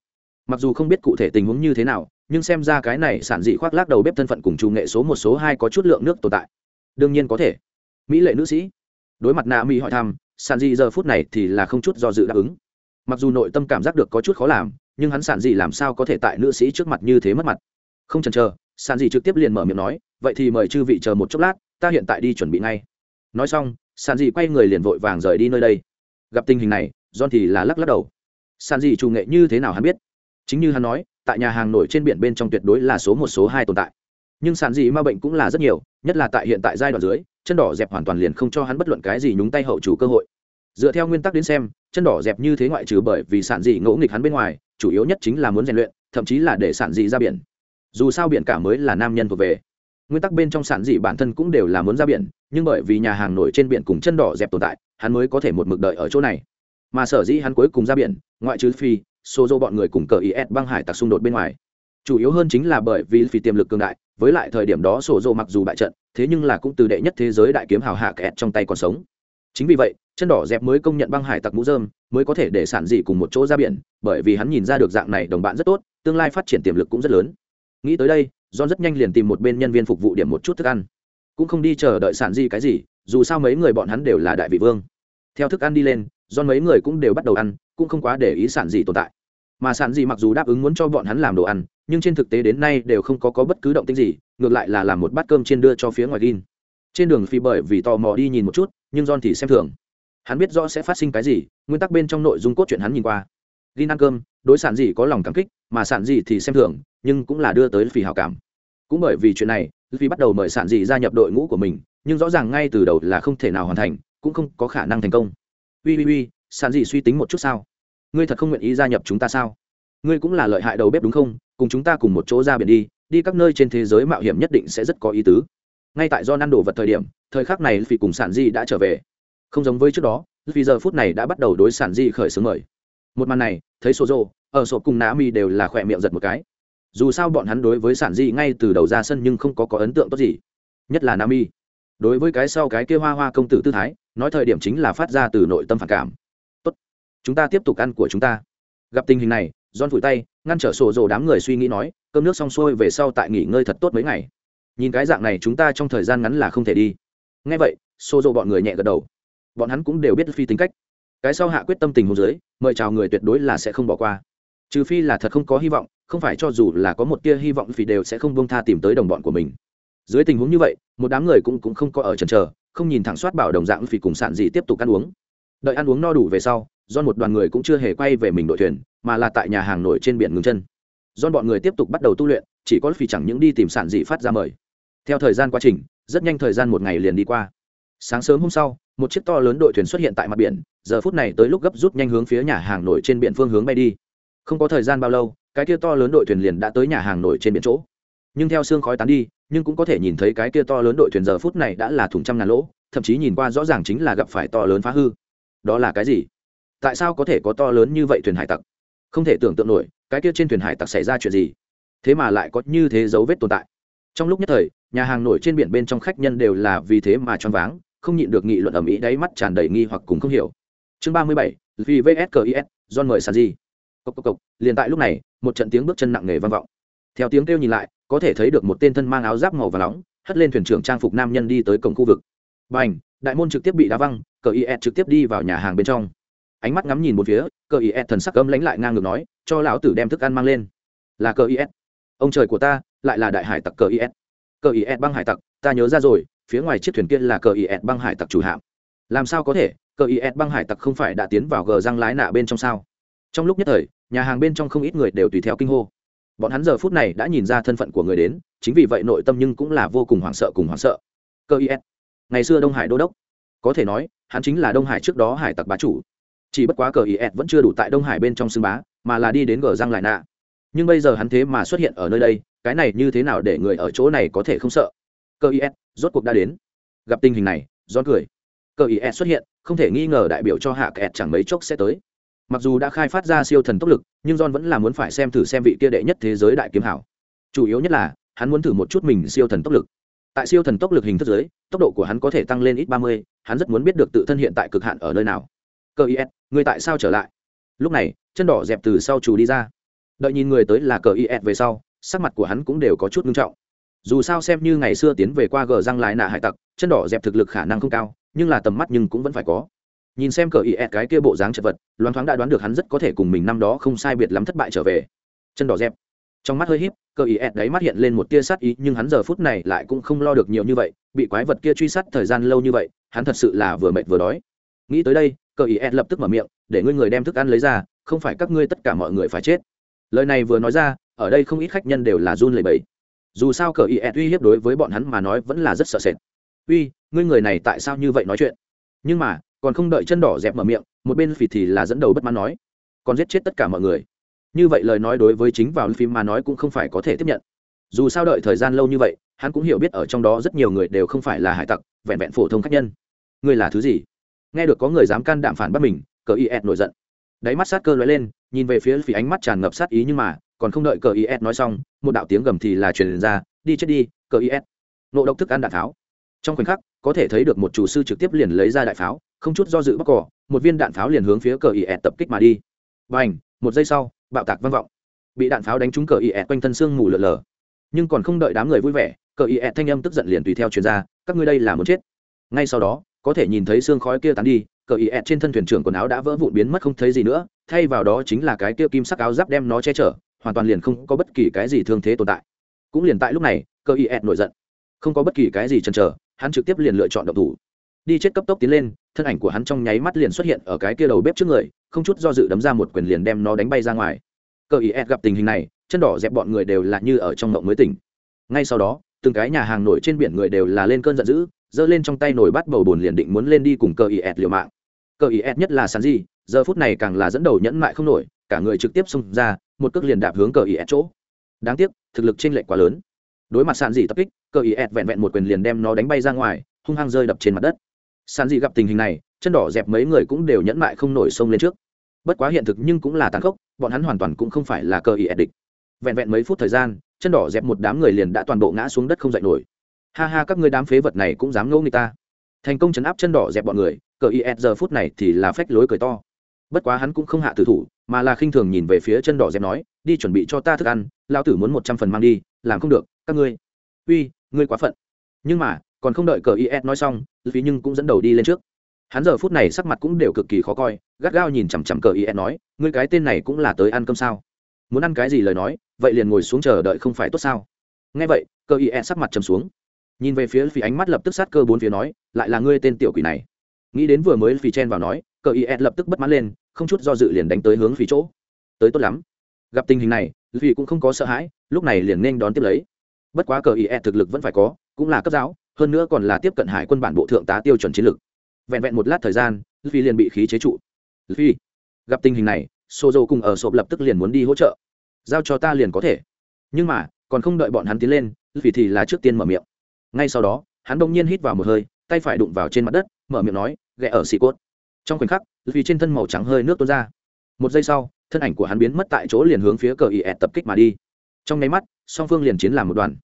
Mặc dù không biết cụ thể tình huống như thế nào, nhưng xem ra cái này sản dị khoác lác đầu bếp thân phận cùng chủ nghệ số một số hai có chút lượng nước tồn tại. Đương nhiên có thể. Mỹ lệ nữ sĩ. Đối mặt nạ mỹ hỏi thăm, sản dị giờ phút này thì là không chút do dự đáp ứng. Mặc dù nội tâm cảm giác được có chút khó làm, nhưng hắn sản dị làm sao có thể tại nữ sĩ trước mặt như thế mất mặt? Không chần chờ, sản dị trực tiếp liền mở miệng nói, vậy thì mời chư vị chờ một chốc lát, ta hiện tại đi chuẩn bị ngay. Nói xong, sản dị quay người liền vội vàng rời đi nơi đây. Gặp tình hình này john thì là lắc lắc đầu. Sản dị chủ nghệ như thế nào hắn biết? Chính như hắn nói, tại nhà hàng nổi trên biển bên trong tuyệt đối là số một, số hai tồn tại. Nhưng sản dị ma bệnh cũng là rất nhiều, nhất là tại hiện tại giai đoạn dưới, chân đỏ dẹp hoàn toàn liền không cho hắn bất luận cái gì nhúng tay hậu chủ cơ hội. Dựa theo nguyên tắc đến xem, chân đỏ dẹp như thế ngoại trừ bởi vì sản dị ngỗ nghịch hắn bên ngoài, chủ yếu nhất chính là muốn rèn luyện, thậm chí là để sản dị ra biển. Dù sao biển cả mới là nam nhân thuộc về. Nguyên tắc bên trong sản dị bản thân cũng đều là muốn ra biển, nhưng bởi vì nhà hàng nổi trên biển cùng chân đỏ dẹp tồn tại, hắn mới có thể một mực đợi ở chỗ này mà sở dĩ hắn cuối cùng ra biển, ngoại trừ phi xô dô bọn người cùng cờ is băng hải tặc xung đột bên ngoài. Chủ yếu hơn chính là bởi vì phi tiềm lực cường đại, với lại thời điểm đó sổ dô mặc dù bại trận, thế nhưng là cũng từ đệ nhất thế giới đại kiếm hào hạ kẹt trong tay còn sống. Chính vì vậy, chân đỏ dẹp mới công nhận băng hải tặc mũ dơm mới có thể để sản dị cùng một chỗ ra biển, bởi vì hắn nhìn ra được dạng này đồng bạn rất tốt, tương lai phát triển tiềm lực cũng rất lớn. Nghĩ tới đây, john rất nhanh liền tìm một bên nhân viên phục vụ điểm một chút thức ăn. Cũng không đi chờ đợi sản dị cái gì, dù sao mấy người bọn hắn đều là đại vị vương. Theo thức ăn đi lên do mấy người cũng đều bắt đầu ăn cũng không quá để ý sản gì tồn tại. Mà sản gì mặc dù đáp ứng muốn cho bọn hắn làm đồ ăn nhưng trên thực tế đến nay đều không có, có bất cứ động tĩnh gì ngược lại là làm một bát cơm trên đưa cho phía ngoài gin. Trên đường phi bởi vì tò mò đi nhìn một chút nhưng john thì xem thường. Hắn biết rõ sẽ phát sinh cái gì nguyên tắc bên trong nội dung cốt truyện hắn nhìn qua. Gin ăn cơm đối sản gì có lòng cảm kích mà sản gì thì xem thường nhưng cũng là đưa tới phi hào cảm. Cũng bởi vì chuyện này phi bắt đầu mời sản gì gia nhập đội ngũ của mình nhưng rõ ràng ngay từ đầu là không thể nào hoàn thành cũng không có khả năng thành công ui ui ui sản dị suy tính một chút sao? Ngươi thật không nguyện ý gia nhập chúng ta sao? Ngươi cũng là lợi hại đầu bếp đúng không? Cùng chúng ta cùng một chỗ ra biển đi đi các nơi trên thế giới mạo hiểm nhất định sẽ rất có ý tứ. Ngay tại do năn đồ vật thời điểm, thời khắc này vì cùng sản di đã trở về. Không giống với trước đó vì giờ phút này đã bắt đầu đối sản di khởi xướng mời. Một màn này, thấy số rô ở sổ cùng nã mi đều là khỏe miệng giật một cái. Dù sao bọn hắn đối với sản di ngay từ đầu ra sân nhưng không có có ấn tượng tốt gì. Nhất là nam y đối với cái sau cái kia hoa hoa công tử tư thái, nói thời điểm chính là phát ra từ nội tâm phản cảm. Tốt, chúng ta tiếp tục ăn của chúng ta. Gặp tình hình này don phủi tay, ngăn trở sổ rồ đám người suy nghĩ nói, cơm nước xong xuôi về sau tại nghỉ ngơi thật tốt mấy ngày. Nhìn cái dạng này chúng ta trong thời gian ngắn là không thể đi. Ngay vậy, sổ rồ bọn người nhẹ gật đầu. Bọn hắn cũng đều biết phi tính cách. Cái sau hạ quyết tâm tình hôn giới, mời chào người tuyệt đối là sẽ không bỏ qua. Trừ phi là thật không có hy vọng, không phải cho dù là có một tia hy vọng phi đều sẽ không bông tha tìm tới đồng bọn của mình dưới tình huống như vậy, một đám người cũng cũng không có ở trần trờ không nhìn thẳng soát bảo đồng dạng phì cùng sạn gì tiếp tục ăn uống. Đợi ăn uống no đủ về sau do một đoàn người cũng chưa hề quay về mình đội thuyền, mà là tại nhà hàng nổi trên biển ngừng chân. Do bọn người tiếp tục bắt đầu tu luyện, chỉ có phì chẳng những đi tìm sản dị phát ra mời. Theo thời gian quá trình, rất nhanh thời gian một ngày liền đi qua. Sáng sớm hôm sau, một chiếc to lớn đội thuyền xuất hiện tại mặt biển, giờ phút này tới lúc gấp rút nhanh hướng phía nhà hàng nổi trên biển phương hướng bay đi. Không có thời gian bao lâu, cái kia to lớn đội thuyền liền đã tới nhà hàng nổi trên biển chỗ. Nhưng theo xương khói tán đi nhưng cũng có thể nhìn thấy cái kia to lớn đội thuyền giờ phút này đã là thùng trăm ngàn lỗ, thậm chí nhìn qua rõ ràng chính là gặp phải to lớn phá hư. Đó là cái gì? Tại sao có thể có to lớn như vậy thuyền hải tặc? Không thể tưởng tượng nổi, cái kia trên thuyền hải tặc xảy ra chuyện gì? Thế mà lại có như thế dấu vết tồn tại. Trong lúc nhất thời, nhà hàng nổi trên biển bên trong khách nhân đều là vì thế mà choáng váng, không nhịn được nghị luận ở mỹ đáy mắt tràn đầy nghi hoặc cùng không hiểu. Chương ba mươi bảy, vì vskis john mời sàn di cộc cộc cộc liền tại lúc này, một trận tiếng bước chân nặng nề vang vọng theo tiếng kêu nhìn lại, có thể thấy được một tên thân mang áo giáp màu và nóng, hất lên thuyền trưởng trang phục nam nhân đi tới cổng khu vực. B à n h đại môn trực tiếp bị đá văng, cờ is trực tiếp đi vào nhà hàng bên trong. Ánh mắt ngắm nhìn một phía, cờ is thần sắc cấm lánh lại ngang ngược nói, cho lão tử đem thức ăn mang lên. Là cờ is ông trời của ta, lại là đại hải tặc cờ is cờ is băng hải tặc, ta nhớ ra rồi, phía ngoài chiếc thuyền kia là cờ is băng hải tặc chủ hạm. Làm sao có thể? Cờ is băng hải tặc không phải đã tiến vào gờ răng lái nạ bên trong sao? Trong lúc nhất thời, nhà hàng bên trong không ít người đều tùy theo kinh hô bọn hắn giờ phút này đã nhìn ra thân phận của người đến, chính vì vậy nội tâm nhưng cũng là vô cùng hoảng sợ cùng hoảng sợ. Cơ is ngày xưa đông hải đô đốc. Có thể nói, hắn chính là đông hải trước đó hải tặc bá chủ. Chỉ bất quá cờ is vẫn chưa đủ tại đông hải bên trong xưng bá, mà là đi đến gờ răng lại nạ. Nhưng bây giờ hắn thế mà xuất hiện ở nơi đây, cái này như thế nào để người ở chỗ này có thể không sợ? Cơ is rốt cuộc đã đến. Gặp tình hình này giòn cười. Cơ is xuất hiện, không thể nghi ngờ đại biểu cho hạ kẹt chẳng mấy chốc sẽ tới mặc dù đã khai phát ra siêu thần tốc lực, nhưng john vẫn là muốn phải xem thử xem vị kia đệ nhất thế giới đại kiếm hảo. Chủ yếu nhất là, hắn muốn thử một chút mình siêu thần tốc lực. Tại siêu thần tốc lực hình thức giới, tốc độ của hắn có thể tăng lên ít ba mươi, hắn rất muốn biết được tự thân hiện tại cực hạn ở nơi nào. Cơ is người tại sao trở lại? Lúc này, chân đỏ dẹp từ sau chủ đi ra. Đợi nhìn người tới là cờ is về sau, sắc mặt của hắn cũng đều có chút nghiêm trọng. Dù sao xem như ngày xưa tiến về qua gờ răng lại nạ hải tặc, chân đỏ dẹp thực lực khả năng không cao, nhưng là tầm mắt nhưng cũng vẫn phải có nhìn xem cờ is cái kia bộ dáng chật vật loan thoáng đã đoán được hắn rất có thể cùng mình năm đó không sai biệt lắm thất bại trở về. Chân đỏ dẹp. Trong mắt hơi híp, cờ ý ẹt đấy mắt hiện lên một tia sát ý, nhưng hắn giờ phút này lại cũng không lo được nhiều như vậy, bị quái vật kia truy sát thời gian lâu như vậy, hắn thật sự là vừa mệt vừa đói. Nghĩ tới đây, cờ ý ẹt lập tức mở miệng, để ngươi người đem thức ăn lấy ra, không phải các ngươi tất cả mọi người phải chết. Lời này vừa nói ra, ở đây không ít khách nhân đều là run lẩy bẩy. Dù sao cờ ý ẹt uy hiếp đối với bọn hắn mà nói vẫn là rất sợ sệt. Uy, ngươi người này tại sao như vậy nói chuyện? Nhưng mà còn không đợi chân đỏ dẹp mở miệng, một bên phì thì là dẫn đầu bất mãn nói, còn giết chết tất cả mọi người. Như vậy lời nói đối với chính vào phim mà nói cũng không phải có thể tiếp nhận. Dù sao đợi thời gian lâu như vậy, hắn cũng hiểu biết ở trong đó rất nhiều người đều không phải là hải tặc, vẹn vẹn phổ thông khách nhân. Ngươi là thứ gì? Nghe được có người dám can đảm phản bắt mình, cờ is nổi giận. Đáy mắt sát cơ lóe lên, nhìn về phía phỉ ánh mắt tràn ngập sát ý nhưng mà, còn không đợi cờ is nói xong, một đạo tiếng gầm thì là truyền ra, đi chết đi, cờ is nộ độc thức ăn đạn tháo. trong khoảnh khắc có thể thấy được một chủ sư trực tiếp liền lấy ra đại pháo, không chút do dự bắc cỏ, một viên đạn pháo liền hướng phía cờ is tập kích mà đi. Và h một giây sau, bạo tạc vang vọng. Bị đạn pháo đánh trúng cờ is quanh thân xương mù lở lở. Nhưng còn không đợi đám người vui vẻ, cờ is thanh âm tức giận liền tùy theo chuyên gia các ngươi đây là muốn chết. Ngay sau đó, có thể nhìn thấy xương khói kia tán đi, cờ is trên thân thuyền trưởng quần áo đã vỡ vụn biến mất không thấy gì nữa, thay vào đó chính là cái kia kim sắc áo giáp đem nó che chở, hoàn toàn liền không có bất kỳ cái gì thương thế tồn tại. Cũng liền tại lúc này, cờ is nổi giận. Không có bất kỳ cái gì chần chờ hắn trực tiếp liền lựa chọn động thủ. Đi chết cấp tốc tiến lên, thân ảnh của hắn trong nháy mắt liền xuất hiện ở cái kia đầu bếp trước người, không chút do dự đấm ra một quyền liền đem nó đánh bay ra ngoài. Cờ ý ed gặp tình hình này, chân đỏ dẹp bọn người đều là như ở trong mộng mới tỉnh. Ngay sau đó, từng cái nhà hàng nổi trên biển người đều là lên cơn giận dữ, giơ lên trong tay nổi bắt bầu bồn liền định muốn lên đi cùng cờ ý ed liều mạng. Cờ ý ed nhất là sàn di giờ phút này càng là dẫn đầu nhẫn mại không nổi, cả người trực tiếp xông ra, một cước liền đạp hướng cờ ý ed chỗ. Đáng tiếc, thực lực trên lệch quá lớn đối mặt sàn dị tập kích, cờ ý ẹt vẹn vẹn một quyền liền đem nó đánh bay ra ngoài, hung hăng rơi đập trên mặt đất. Sàn dị gặp tình hình này, chân đỏ dẹp mấy người cũng đều nhẫn mại không nổi sông lên trước. Bất quá hiện thực nhưng cũng là tàn khốc, bọn hắn hoàn toàn cũng không phải là cờ ý địch. Vẹn vẹn mấy phút thời gian, chân đỏ dẹp một đám người liền đã toàn bộ ngã xuống đất không dậy nổi. Ha ha, các ngươi đám phế vật này cũng dám ngẫu người ta. Thành công chấn áp chân đỏ dẹp bọn người, cờ is giờ phút này thì là phách lối cười to. Bất quá hắn cũng không hạ tử thủ, mà là khinh thường nhìn về phía chân đỏ dẹp nói, đi chuẩn bị cho ta thức ăn lao tử muốn một trăm phần mang đi, làm không được các ngươi. Uy, ngươi quá phận. Nhưng mà, còn không đợi cờ is nói xong, phí nhưng cũng dẫn đầu đi lên trước. Hắn giờ phút này sắc mặt cũng đều cực kỳ khó coi, gắt gao nhìn chằm chằm cờ is nói, ngươi cái tên này cũng là tới ăn cơm sao? Muốn ăn cái gì lời nói, vậy liền ngồi xuống chờ đợi không phải tốt sao? Nghe vậy, cờ is sắc mặt trầm xuống. Nhìn về phía phí ánh mắt lập tức sát cơ bốn phía nói, lại là ngươi tên tiểu quỷ này. Nghĩ đến vừa mới phí chen vào nói, cờ is lập tức bất mãn lên, không chút do dự liền đánh tới hướng phí chỗ. Tới tốt lắm. Gặp tình hình này, phí cũng không có sợ hãi, lúc này liền nên đón tiếp lấy bất quá cờ is e thực lực vẫn phải có, cũng là cấp giáo, hơn nữa còn là tiếp cận hải quân bản bộ thượng tá tiêu chuẩn chiến lược. Vẹn vẹn một lát thời gian phi liền bị khí chế trụ. Phi gặp tình hình này xô dầu cùng ở sộp lập tức liền muốn đi hỗ trợ. Giao cho ta liền có thể. Nhưng mà, còn không đợi bọn hắn tiến lên vì thì là trước tiên mở miệng. Ngay sau đó, hắn đông nhiên hít vào một hơi, tay phải đụng vào trên mặt đất, mở miệng nói ghẹ ở xì cốt. Trong khoảnh khắc vì trên thân màu trắng hơi nước tuôn ra. Một giây sau, thân ảnh của hắn biến mất tại chỗ liền hướng phía cờ ý ẹt e tập kích mà đi. Trong nháy mắt, song phương liền chiến làm một đoàn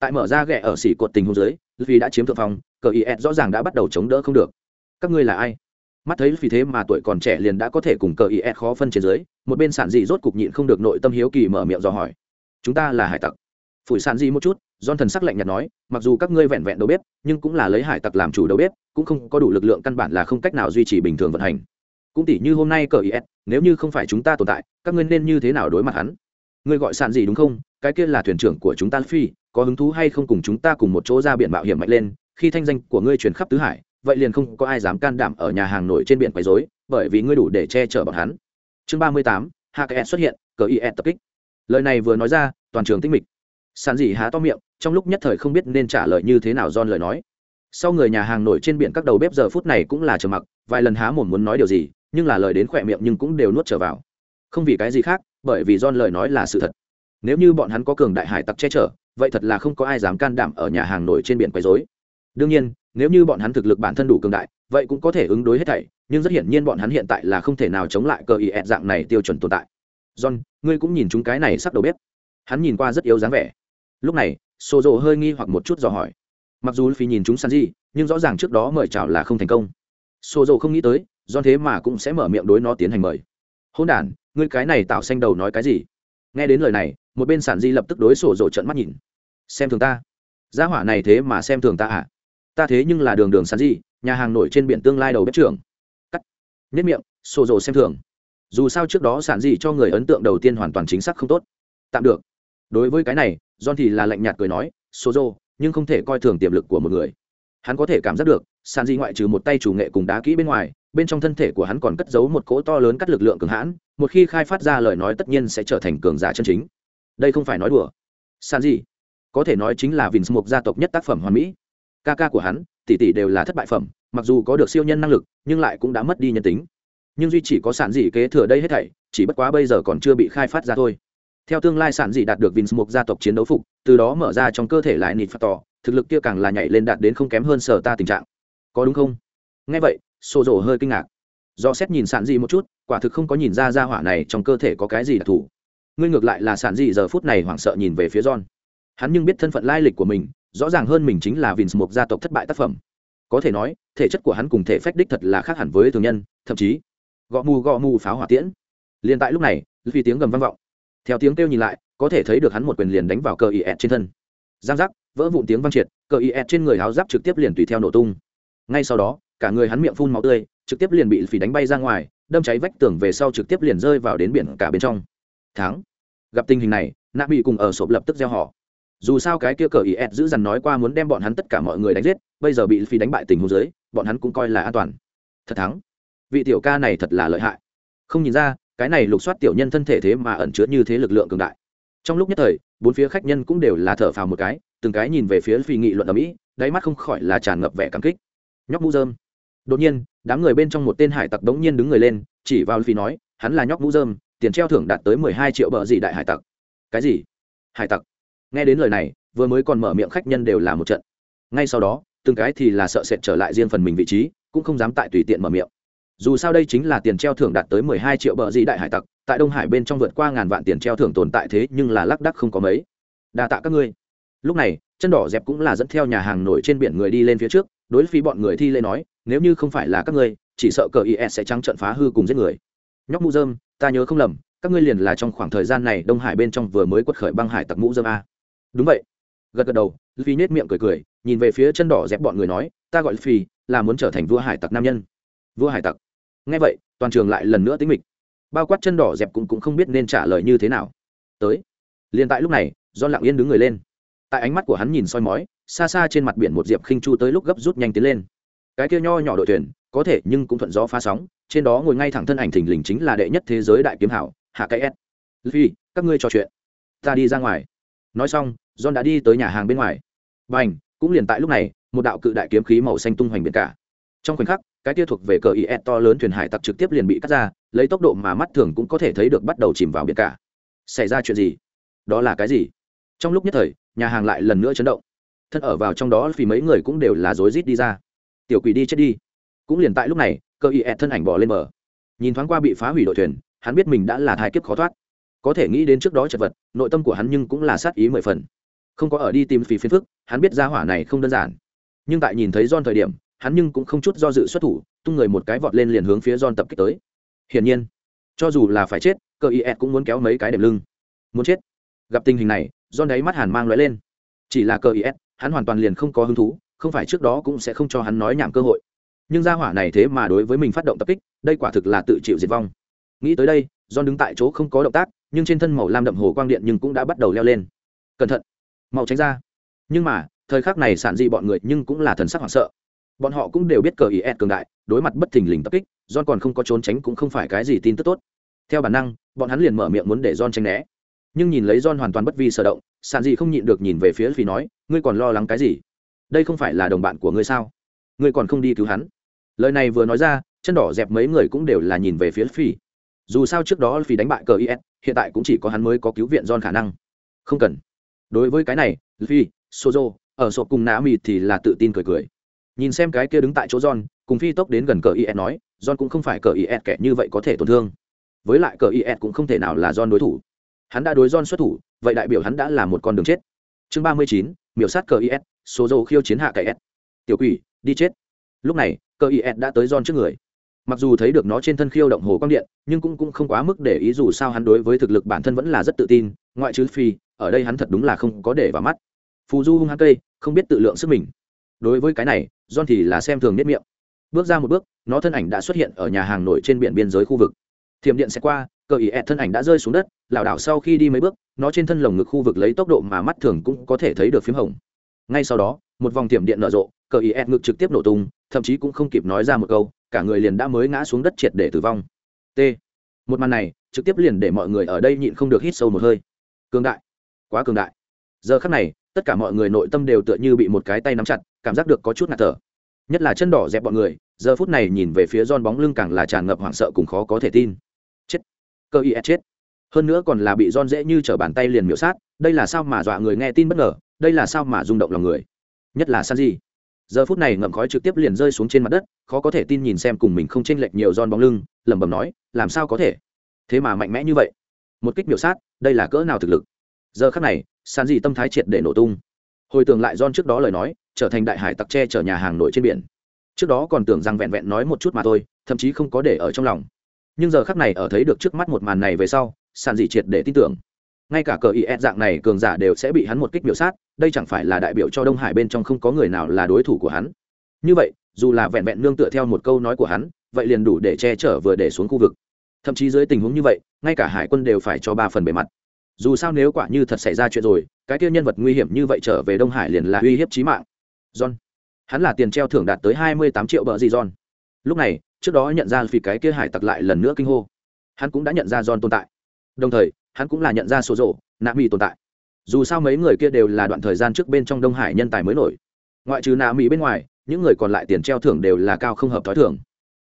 tại mở ra ghẻ ở xỉ cột tình hôn dưới vì đã chiếm thượng phong, cờ ý ed rõ ràng đã bắt đầu chống đỡ không được. Các ngươi là ai? Mắt thấy vì thế mà tuổi còn trẻ liền đã có thể cùng cờ ý ed khó phân trên dưới, một bên sản dị rốt cục nhịn không được nội tâm hiếu kỳ mở miệng dò hỏi. Chúng ta là hải tặc. Phủi sản dị một chút don thần sắc lạnh nhạt nói, mặc dù các ngươi vẹn vẹn đầu bếp nhưng cũng là lấy hải tặc làm chủ đầu bếp cũng không có đủ lực lượng căn bản là không cách nào duy trì bình thường vận hành. Cũng tỷ như hôm nay cờ is nếu như không phải chúng ta tồn tại, các ngươi nên như thế nào đối mặt hắn? Ngươi gọi sạn gì đúng không? Cái kia là thuyền trưởng của chúng ta phi có hứng thú hay không cùng chúng ta cùng một chỗ ra biển mạo hiểm mạnh lên, khi thanh danh của ngươi truyền khắp tứ hải, vậy liền không có ai dám can đảm ở nhà hàng nổi trên biển quấy rối, bởi vì ngươi đủ để che chở bọn hắn. Chương ba mươi tám hks e xuất hiện, cờ is e tập kích. Lời này vừa nói ra, toàn trường tinh mịch. Sàn dị há to miệng, trong lúc nhất thời không biết nên trả lời như thế nào don lời nói. Sau người nhà hàng nổi trên biển các đầu bếp giờ phút này cũng là trầm mặc, vài lần há mồm muốn nói điều gì, nhưng là lời đến khỏe miệng nhưng cũng đều nuốt trở vào. Không vì cái gì khác, bởi vì don lời nói là sự thật. Nếu như bọn hắn có cường đại hải tặc che chở vậy thật là không có ai dám can đảm ở nhà hàng nổi trên biển quấy rối. đương nhiên nếu như bọn hắn thực lực bản thân đủ cường đại vậy cũng có thể ứng đối hết thảy nhưng rất hiển nhiên bọn hắn hiện tại là không thể nào chống lại cơ ý ẹt dạng này tiêu chuẩn tồn tại. John ngươi cũng nhìn chúng cái này sắc đầu bếp. Hắn nhìn qua rất yếu dáng vẻ. Lúc này xô rộ hơi nghi hoặc một chút dò hỏi. Mặc dù phi nhìn chúng Sanji, di nhưng rõ ràng trước đó mời chào là không thành công. Xô rộ không nghĩ tới John thế mà cũng sẽ mở miệng đối nó tiến hành mời. Hôn đ ngươi cái này tạo xanh đầu nói cái gì? Nghe đến lời này, một bên sản di lập tức đối sổ rộ trận mắt nhìn. Xem thường ta. Gia hỏa này thế mà xem thường ta à? Ta thế nhưng là đường đường sản di, nhà hàng nổi trên biển tương lai đầu bếp trưởng. Cắt. Nhất miệng, sổ rộ xem thường. Dù sao trước đó sản di cho người ấn tượng đầu tiên hoàn toàn chính xác không tốt. Tạm được. Đối với cái này, john thì là lạnh nhạt cười nói, sổ rộ nhưng không thể coi thường tiềm lực của một người. Hắn có thể cảm giác được, sản di ngoại trừ một tay chủ nghệ cùng đá kỹ bên ngoài bên trong thân thể của hắn còn cất giấu một cỗ to lớn cắt lực lượng cường hãn một khi khai phát ra lời nói tất nhiên sẽ trở thành cường giả chân chính. Đây không phải nói đùa. San gì có thể nói chính là vince mục gia tộc nhất tác phẩm hoàn mỹ. Ca ca của hắn tỷ tỷ đều là thất bại phẩm mặc dù có được siêu nhân năng lực nhưng lại cũng đã mất đi nhân tính. Nhưng duy chỉ có sản dị kế thừa đây hết thảy chỉ bất quá bây giờ còn chưa bị khai phát ra thôi. Theo tương lai sản dị đạt được vins mục gia tộc chiến đấu phục, từ đó mở ra trong cơ thể lại nịt phát tỏ, thực lực kia càng là nhảy lên đạt đến không kém hơn sở ta tình trạng. Có đúng không? Nghe vậy, Sô Dỗ hơi kinh ngạc. Do xét nhìn sản dị một chút, quả thực không có nhìn ra ra hỏa này trong cơ thể có cái gì đặc thù. Ngươi ngược lại là sản dị giờ phút này hoảng sợ nhìn về phía John. Hắn nhưng biết thân phận lai lịch của mình, rõ ràng hơn mình chính là Vince một gia tộc thất bại tác phẩm. Có thể nói, thể chất của hắn cùng thể phách đích thật là khác hẳn với thường nhân, thậm chí gõ mù gõ mù pháo hỏa tiễn. Liên tại lúc này, vì tiếng gầm vang vọng, theo tiếng kêu nhìn lại có thể thấy được hắn một quyền liền đánh vào cờ is trên thân giang giác vỡ vụn tiếng vang triệt cờ is trên người háo giáp trực tiếp liền tùy theo nổ tung ngay sau đó cả người hắn miệng phun máu tươi, trực tiếp liền bị phỉ đánh bay ra ngoài, đâm cháy vách tường về sau trực tiếp liền rơi vào đến biển cả bên trong. Tháng gặp tình hình này, nạ bị cùng ở sộp lập tức gieo họ. Dù sao cái kia cờ ý ed giữ dằn nói qua muốn đem bọn hắn tất cả mọi người đánh giết, bây giờ bị phi đánh bại tình huống dưới, bọn hắn cũng coi là an toàn. Thật thắng. Vị tiểu ca này thật là lợi hại. Không nhìn ra, cái này lục soát tiểu nhân thân thể thế mà ẩn chứa như thế lực lượng cường đại. Trong lúc nhất thời, bốn phía khách nhân cũng đều là thở phào một cái, từng cái nhìn về phía phi nghị luận ở mỹ, đáy mắt không khỏi là tràn ngập vẻ cảm kích. Nhóc mũ dơm đột nhiên, đám người bên trong một tên hải tặc đống nhiên đứng người lên, chỉ vào phi nói, hắn là nhóc mũ dơm tiền treo thưởng đạt tới mười hai triệu bờ gì đại hải tặc. Cái gì? Hải tặc? Nghe đến lời này, vừa mới còn mở miệng khách nhân đều là một trận. Ngay sau đó, từng cái thì là sợ sệt trở lại riêng phần mình vị trí, cũng không dám tại tùy tiện mở miệng. Dù sao đây chính là tiền treo thưởng đạt tới mười hai triệu bờ dị đại hải tặc, tại đông hải bên trong vượt qua ngàn vạn tiền treo thưởng tồn tại thế nhưng là lác đắc không có mấy. Đa tạ các ngươi. Lúc này, chân đỏ dẹp cũng là dẫn theo nhà hàng nổi trên biển người đi lên phía trước đối với bọn người thi lê nói nếu như không phải là các ngươi chỉ sợ cờ is e sẽ trắng trận phá hư cùng giết người. Nhóc mũ dơm ta nhớ không lầm các ngươi liền là trong khoảng thời gian này đông hải bên trong vừa mới quật khởi băng hải tặc mũ dơm a. Đúng vậy. Gật gật đầu phi nết miệng cười cười nhìn về phía chân đỏ dẹp bọn người nói ta gọi phi là muốn trở thành vua hải tặc nam nhân. Vua hải tặc? Nghe vậy toàn trường lại lần nữa tính mịch. Bao quát chân đỏ dẹp cũng, cũng không biết nên trả lời như thế nào. Tới. Liền tại lúc này do lặng yên đứng người lên tại ánh mắt của hắn nhìn soi mói, xa xa trên mặt biển một diệp khinh chu tới lúc gấp rút nhanh tiến lên. Cái kia nho nhỏ đội tuyển có thể nhưng cũng thuận gió phá sóng, trên đó ngồi ngay thẳng thân ảnh thình lình chính là đệ nhất thế giới đại kiếm hảo, hạ cái s. Phi các ngươi trò chuyện. Ta đi ra ngoài. Nói xong, john đã đi tới nhà hàng bên ngoài. B à n h cũng liền tại lúc này, một đạo cự đại kiếm khí màu xanh tung hoành biển cả. Trong khoảnh khắc, cái kia thuộc về cờ is to lớn thuyền hải tặc trực tiếp liền bị cắt ra, lấy tốc độ mà mắt thường cũng có thể thấy được bắt đầu chìm vào biển cả. Xảy ra chuyện gì? Đó là cái gì? Trong lúc nhất thời, nhà hàng lại lần nữa chấn động. Thân ở vào trong đó vì mấy người cũng đều là rối rít đi ra. Tiểu quỷ đi chết đi. Cũng liền tại lúc này, cơ ý thân ảnh bỏ lên bờ. Nhìn thoáng qua bị phá hủy đội thuyền, hắn biết mình đã là thai kiếp khó thoát. Có thể nghĩ đến trước đó chật vật, nội tâm của hắn nhưng cũng là sát ý mười phần. Không có ở đi tìm phí phiền phức, hắn biết ra hỏa này không đơn giản. Nhưng tại nhìn thấy John thời điểm, hắn nhưng cũng không chút do dự xuất thủ, tung người một cái vọt lên liền hướng phía John tập kích tới. Hiển nhiên, cho dù là phải chết, cơ ý cũng muốn kéo mấy cái đệm lưng. Muốn chết gặp tình hình này John đáy mắt hàn mang lóe lên. Chỉ là cơ is hắn hoàn toàn liền không có hứng thú, không phải trước đó cũng sẽ không cho hắn nói nhảm cơ hội. Nhưng gia hỏa này thế mà đối với mình phát động tập kích, đây quả thực là tự chịu diệt vong. Nghĩ tới đây, John đứng tại chỗ không có động tác, nhưng trên thân màu lam đậm hồ quang điện nhưng cũng đã bắt đầu leo lên. Cẩn thận, mau tránh ra. Nhưng mà, thời khắc này sản dị bọn người nhưng cũng là thần sắc hoảng sợ. Bọn họ cũng đều biết cờ ý ed cường đại, đối mặt bất thình lình tập kích, john còn không có trốn tránh cũng không phải cái gì tin tức tốt. Theo bản năng, bọn hắn liền mở miệng muốn để john tránh né nhưng nhìn lấy john hoàn toàn bất vi sở động sản gì không nhịn được nhìn về phía phi nói, ngươi còn lo lắng cái gì? Đây không phải là đồng bạn của ngươi sao? Ngươi còn không đi cứu hắn? Lời này vừa nói ra, chân đỏ dẹp mấy người cũng đều là nhìn về phía phi. Dù sao trước đó phi đánh bại cờ is hiện tại cũng chỉ có hắn mới có cứu viện john khả năng. Không cần. Đối với cái này, phi, sozo, ở sộp cùng nã mịt thì là tự tin cười cười. Nhìn xem cái kia đứng tại chỗ john, cùng phi tốc đến gần cờ is nói, john cũng không phải cờ is kẻ như vậy có thể tổn thương. Với lại cờ is cũng không thể nào là john đối thủ hắn đã đối john xuất thủ vậy đại biểu hắn đã là một con đường chết. Chương ba mươi chín miểu sát cờ is số dầu khiêu chiến hạ cậy s. Tiểu quỷ đi chết. Lúc này cờ is đã tới john trước người. Mặc dù thấy được nó trên thân khiêu động hồ quang điện nhưng cũng, cũng không quá mức để ý dù sao hắn đối với thực lực bản thân vẫn là rất tự tin ngoại trừ phi ở đây hắn thật đúng là không có để vào mắt. Phù du hung hăng cây không biết tự lượng sức mình. Đối với cái này john thì là xem thường nếp miệng. Bước ra một bước nó thân ảnh đã xuất hiện ở nhà hàng nổi trên biển biên giới khu vực. Thiểm điện sẽ qua cờ ý ẹt thân ảnh đã rơi xuống đất, lảo đảo sau khi đi mấy bước, nó trên thân lồng ngực khu vực lấy tốc độ mà mắt thường cũng có thể thấy được p h í m hồng. Ngay sau đó, một vòng tiệm điện nở rộ, cờ ý ẹt ngực trực tiếp nổ tung, thậm chí cũng không kịp nói ra một câu, cả người liền đã mới ngã xuống đất triệt để tử vong. T. Một màn này, trực tiếp liền để mọi người ở đây nhịn không được hít sâu một hơi. Cường đại. Quá cường đại. Giờ khắc này, tất cả mọi người nội tâm đều tựa như bị một cái tay nắm chặt, cảm giác được có chút ngạt thở. Nhất là chân đỏ dẹp bọn người, giờ phút này nhìn về phía giòn bóng lưng càng là tràn ngập hoảng sợ cùng khó có thể tin cơ ý chết. Hơn nữa còn là bị don dễ như t bàn tay liền miễu sát, đây là sao mà dọa người nghe tin bất ngờ, đây là sao mà rung động lòng người. Nhất là san di giờ phút này ngậm khói trực tiếp liền rơi xuống trên mặt đất, khó có thể tin nhìn xem cùng mình không chênh lệch nhiều don bóng lưng, lẩm bẩm nói, làm sao có thể? Thế mà mạnh mẽ như vậy. Một kích miểu sát, đây là cỡ nào thực lực? Giờ khắc này san di tâm thái triệt để nổ tung. Hồi tưởng lại don trước đó lời nói, trở thành đại hải tặc tre chở nhà hàng nổi trên biển. Trước đó còn tưởng rằng vẹn vẹn nói một chút mà thôi, thậm chí không có để ở trong lòng nhưng giờ khắc này ở thấy được trước mắt một màn này về sau, sàn dị triệt để tin tưởng. Ngay cả cờ is dạng này cường giả đều sẽ bị hắn một kích biểu sát, đây chẳng phải là đại biểu cho đông hải bên trong không có người nào là đối thủ của hắn. Như vậy, dù là vẹn vẹn nương tựa theo một câu nói của hắn, vậy liền đủ để che chở vừa để xuống khu vực. Thậm chí dưới tình huống như vậy, ngay cả hải quân đều phải cho ba phần bề mặt. Dù sao nếu quả như thật xảy ra chuyện rồi, cái kia nhân vật nguy hiểm như vậy trở về đông hải liền là uy hiếp trí mạng. John, hắn là tiền treo thưởng đạt tới hai mươi tám triệu bờ gì john? Lúc này trước đó nhận ra vì cái kia hải tặc lại lần nữa kinh hô. Hắn cũng đã nhận ra john tồn tại. Đồng thời, hắn cũng là nhận ra số rộ nạ mỹ tồn tại. Dù sao mấy người kia đều là đoạn thời gian trước bên trong đông hải nhân tài mới nổi. Ngoại trừ nạ mỹ bên ngoài, những người còn lại tiền treo thưởng đều là cao không hợp t h ó i thưởng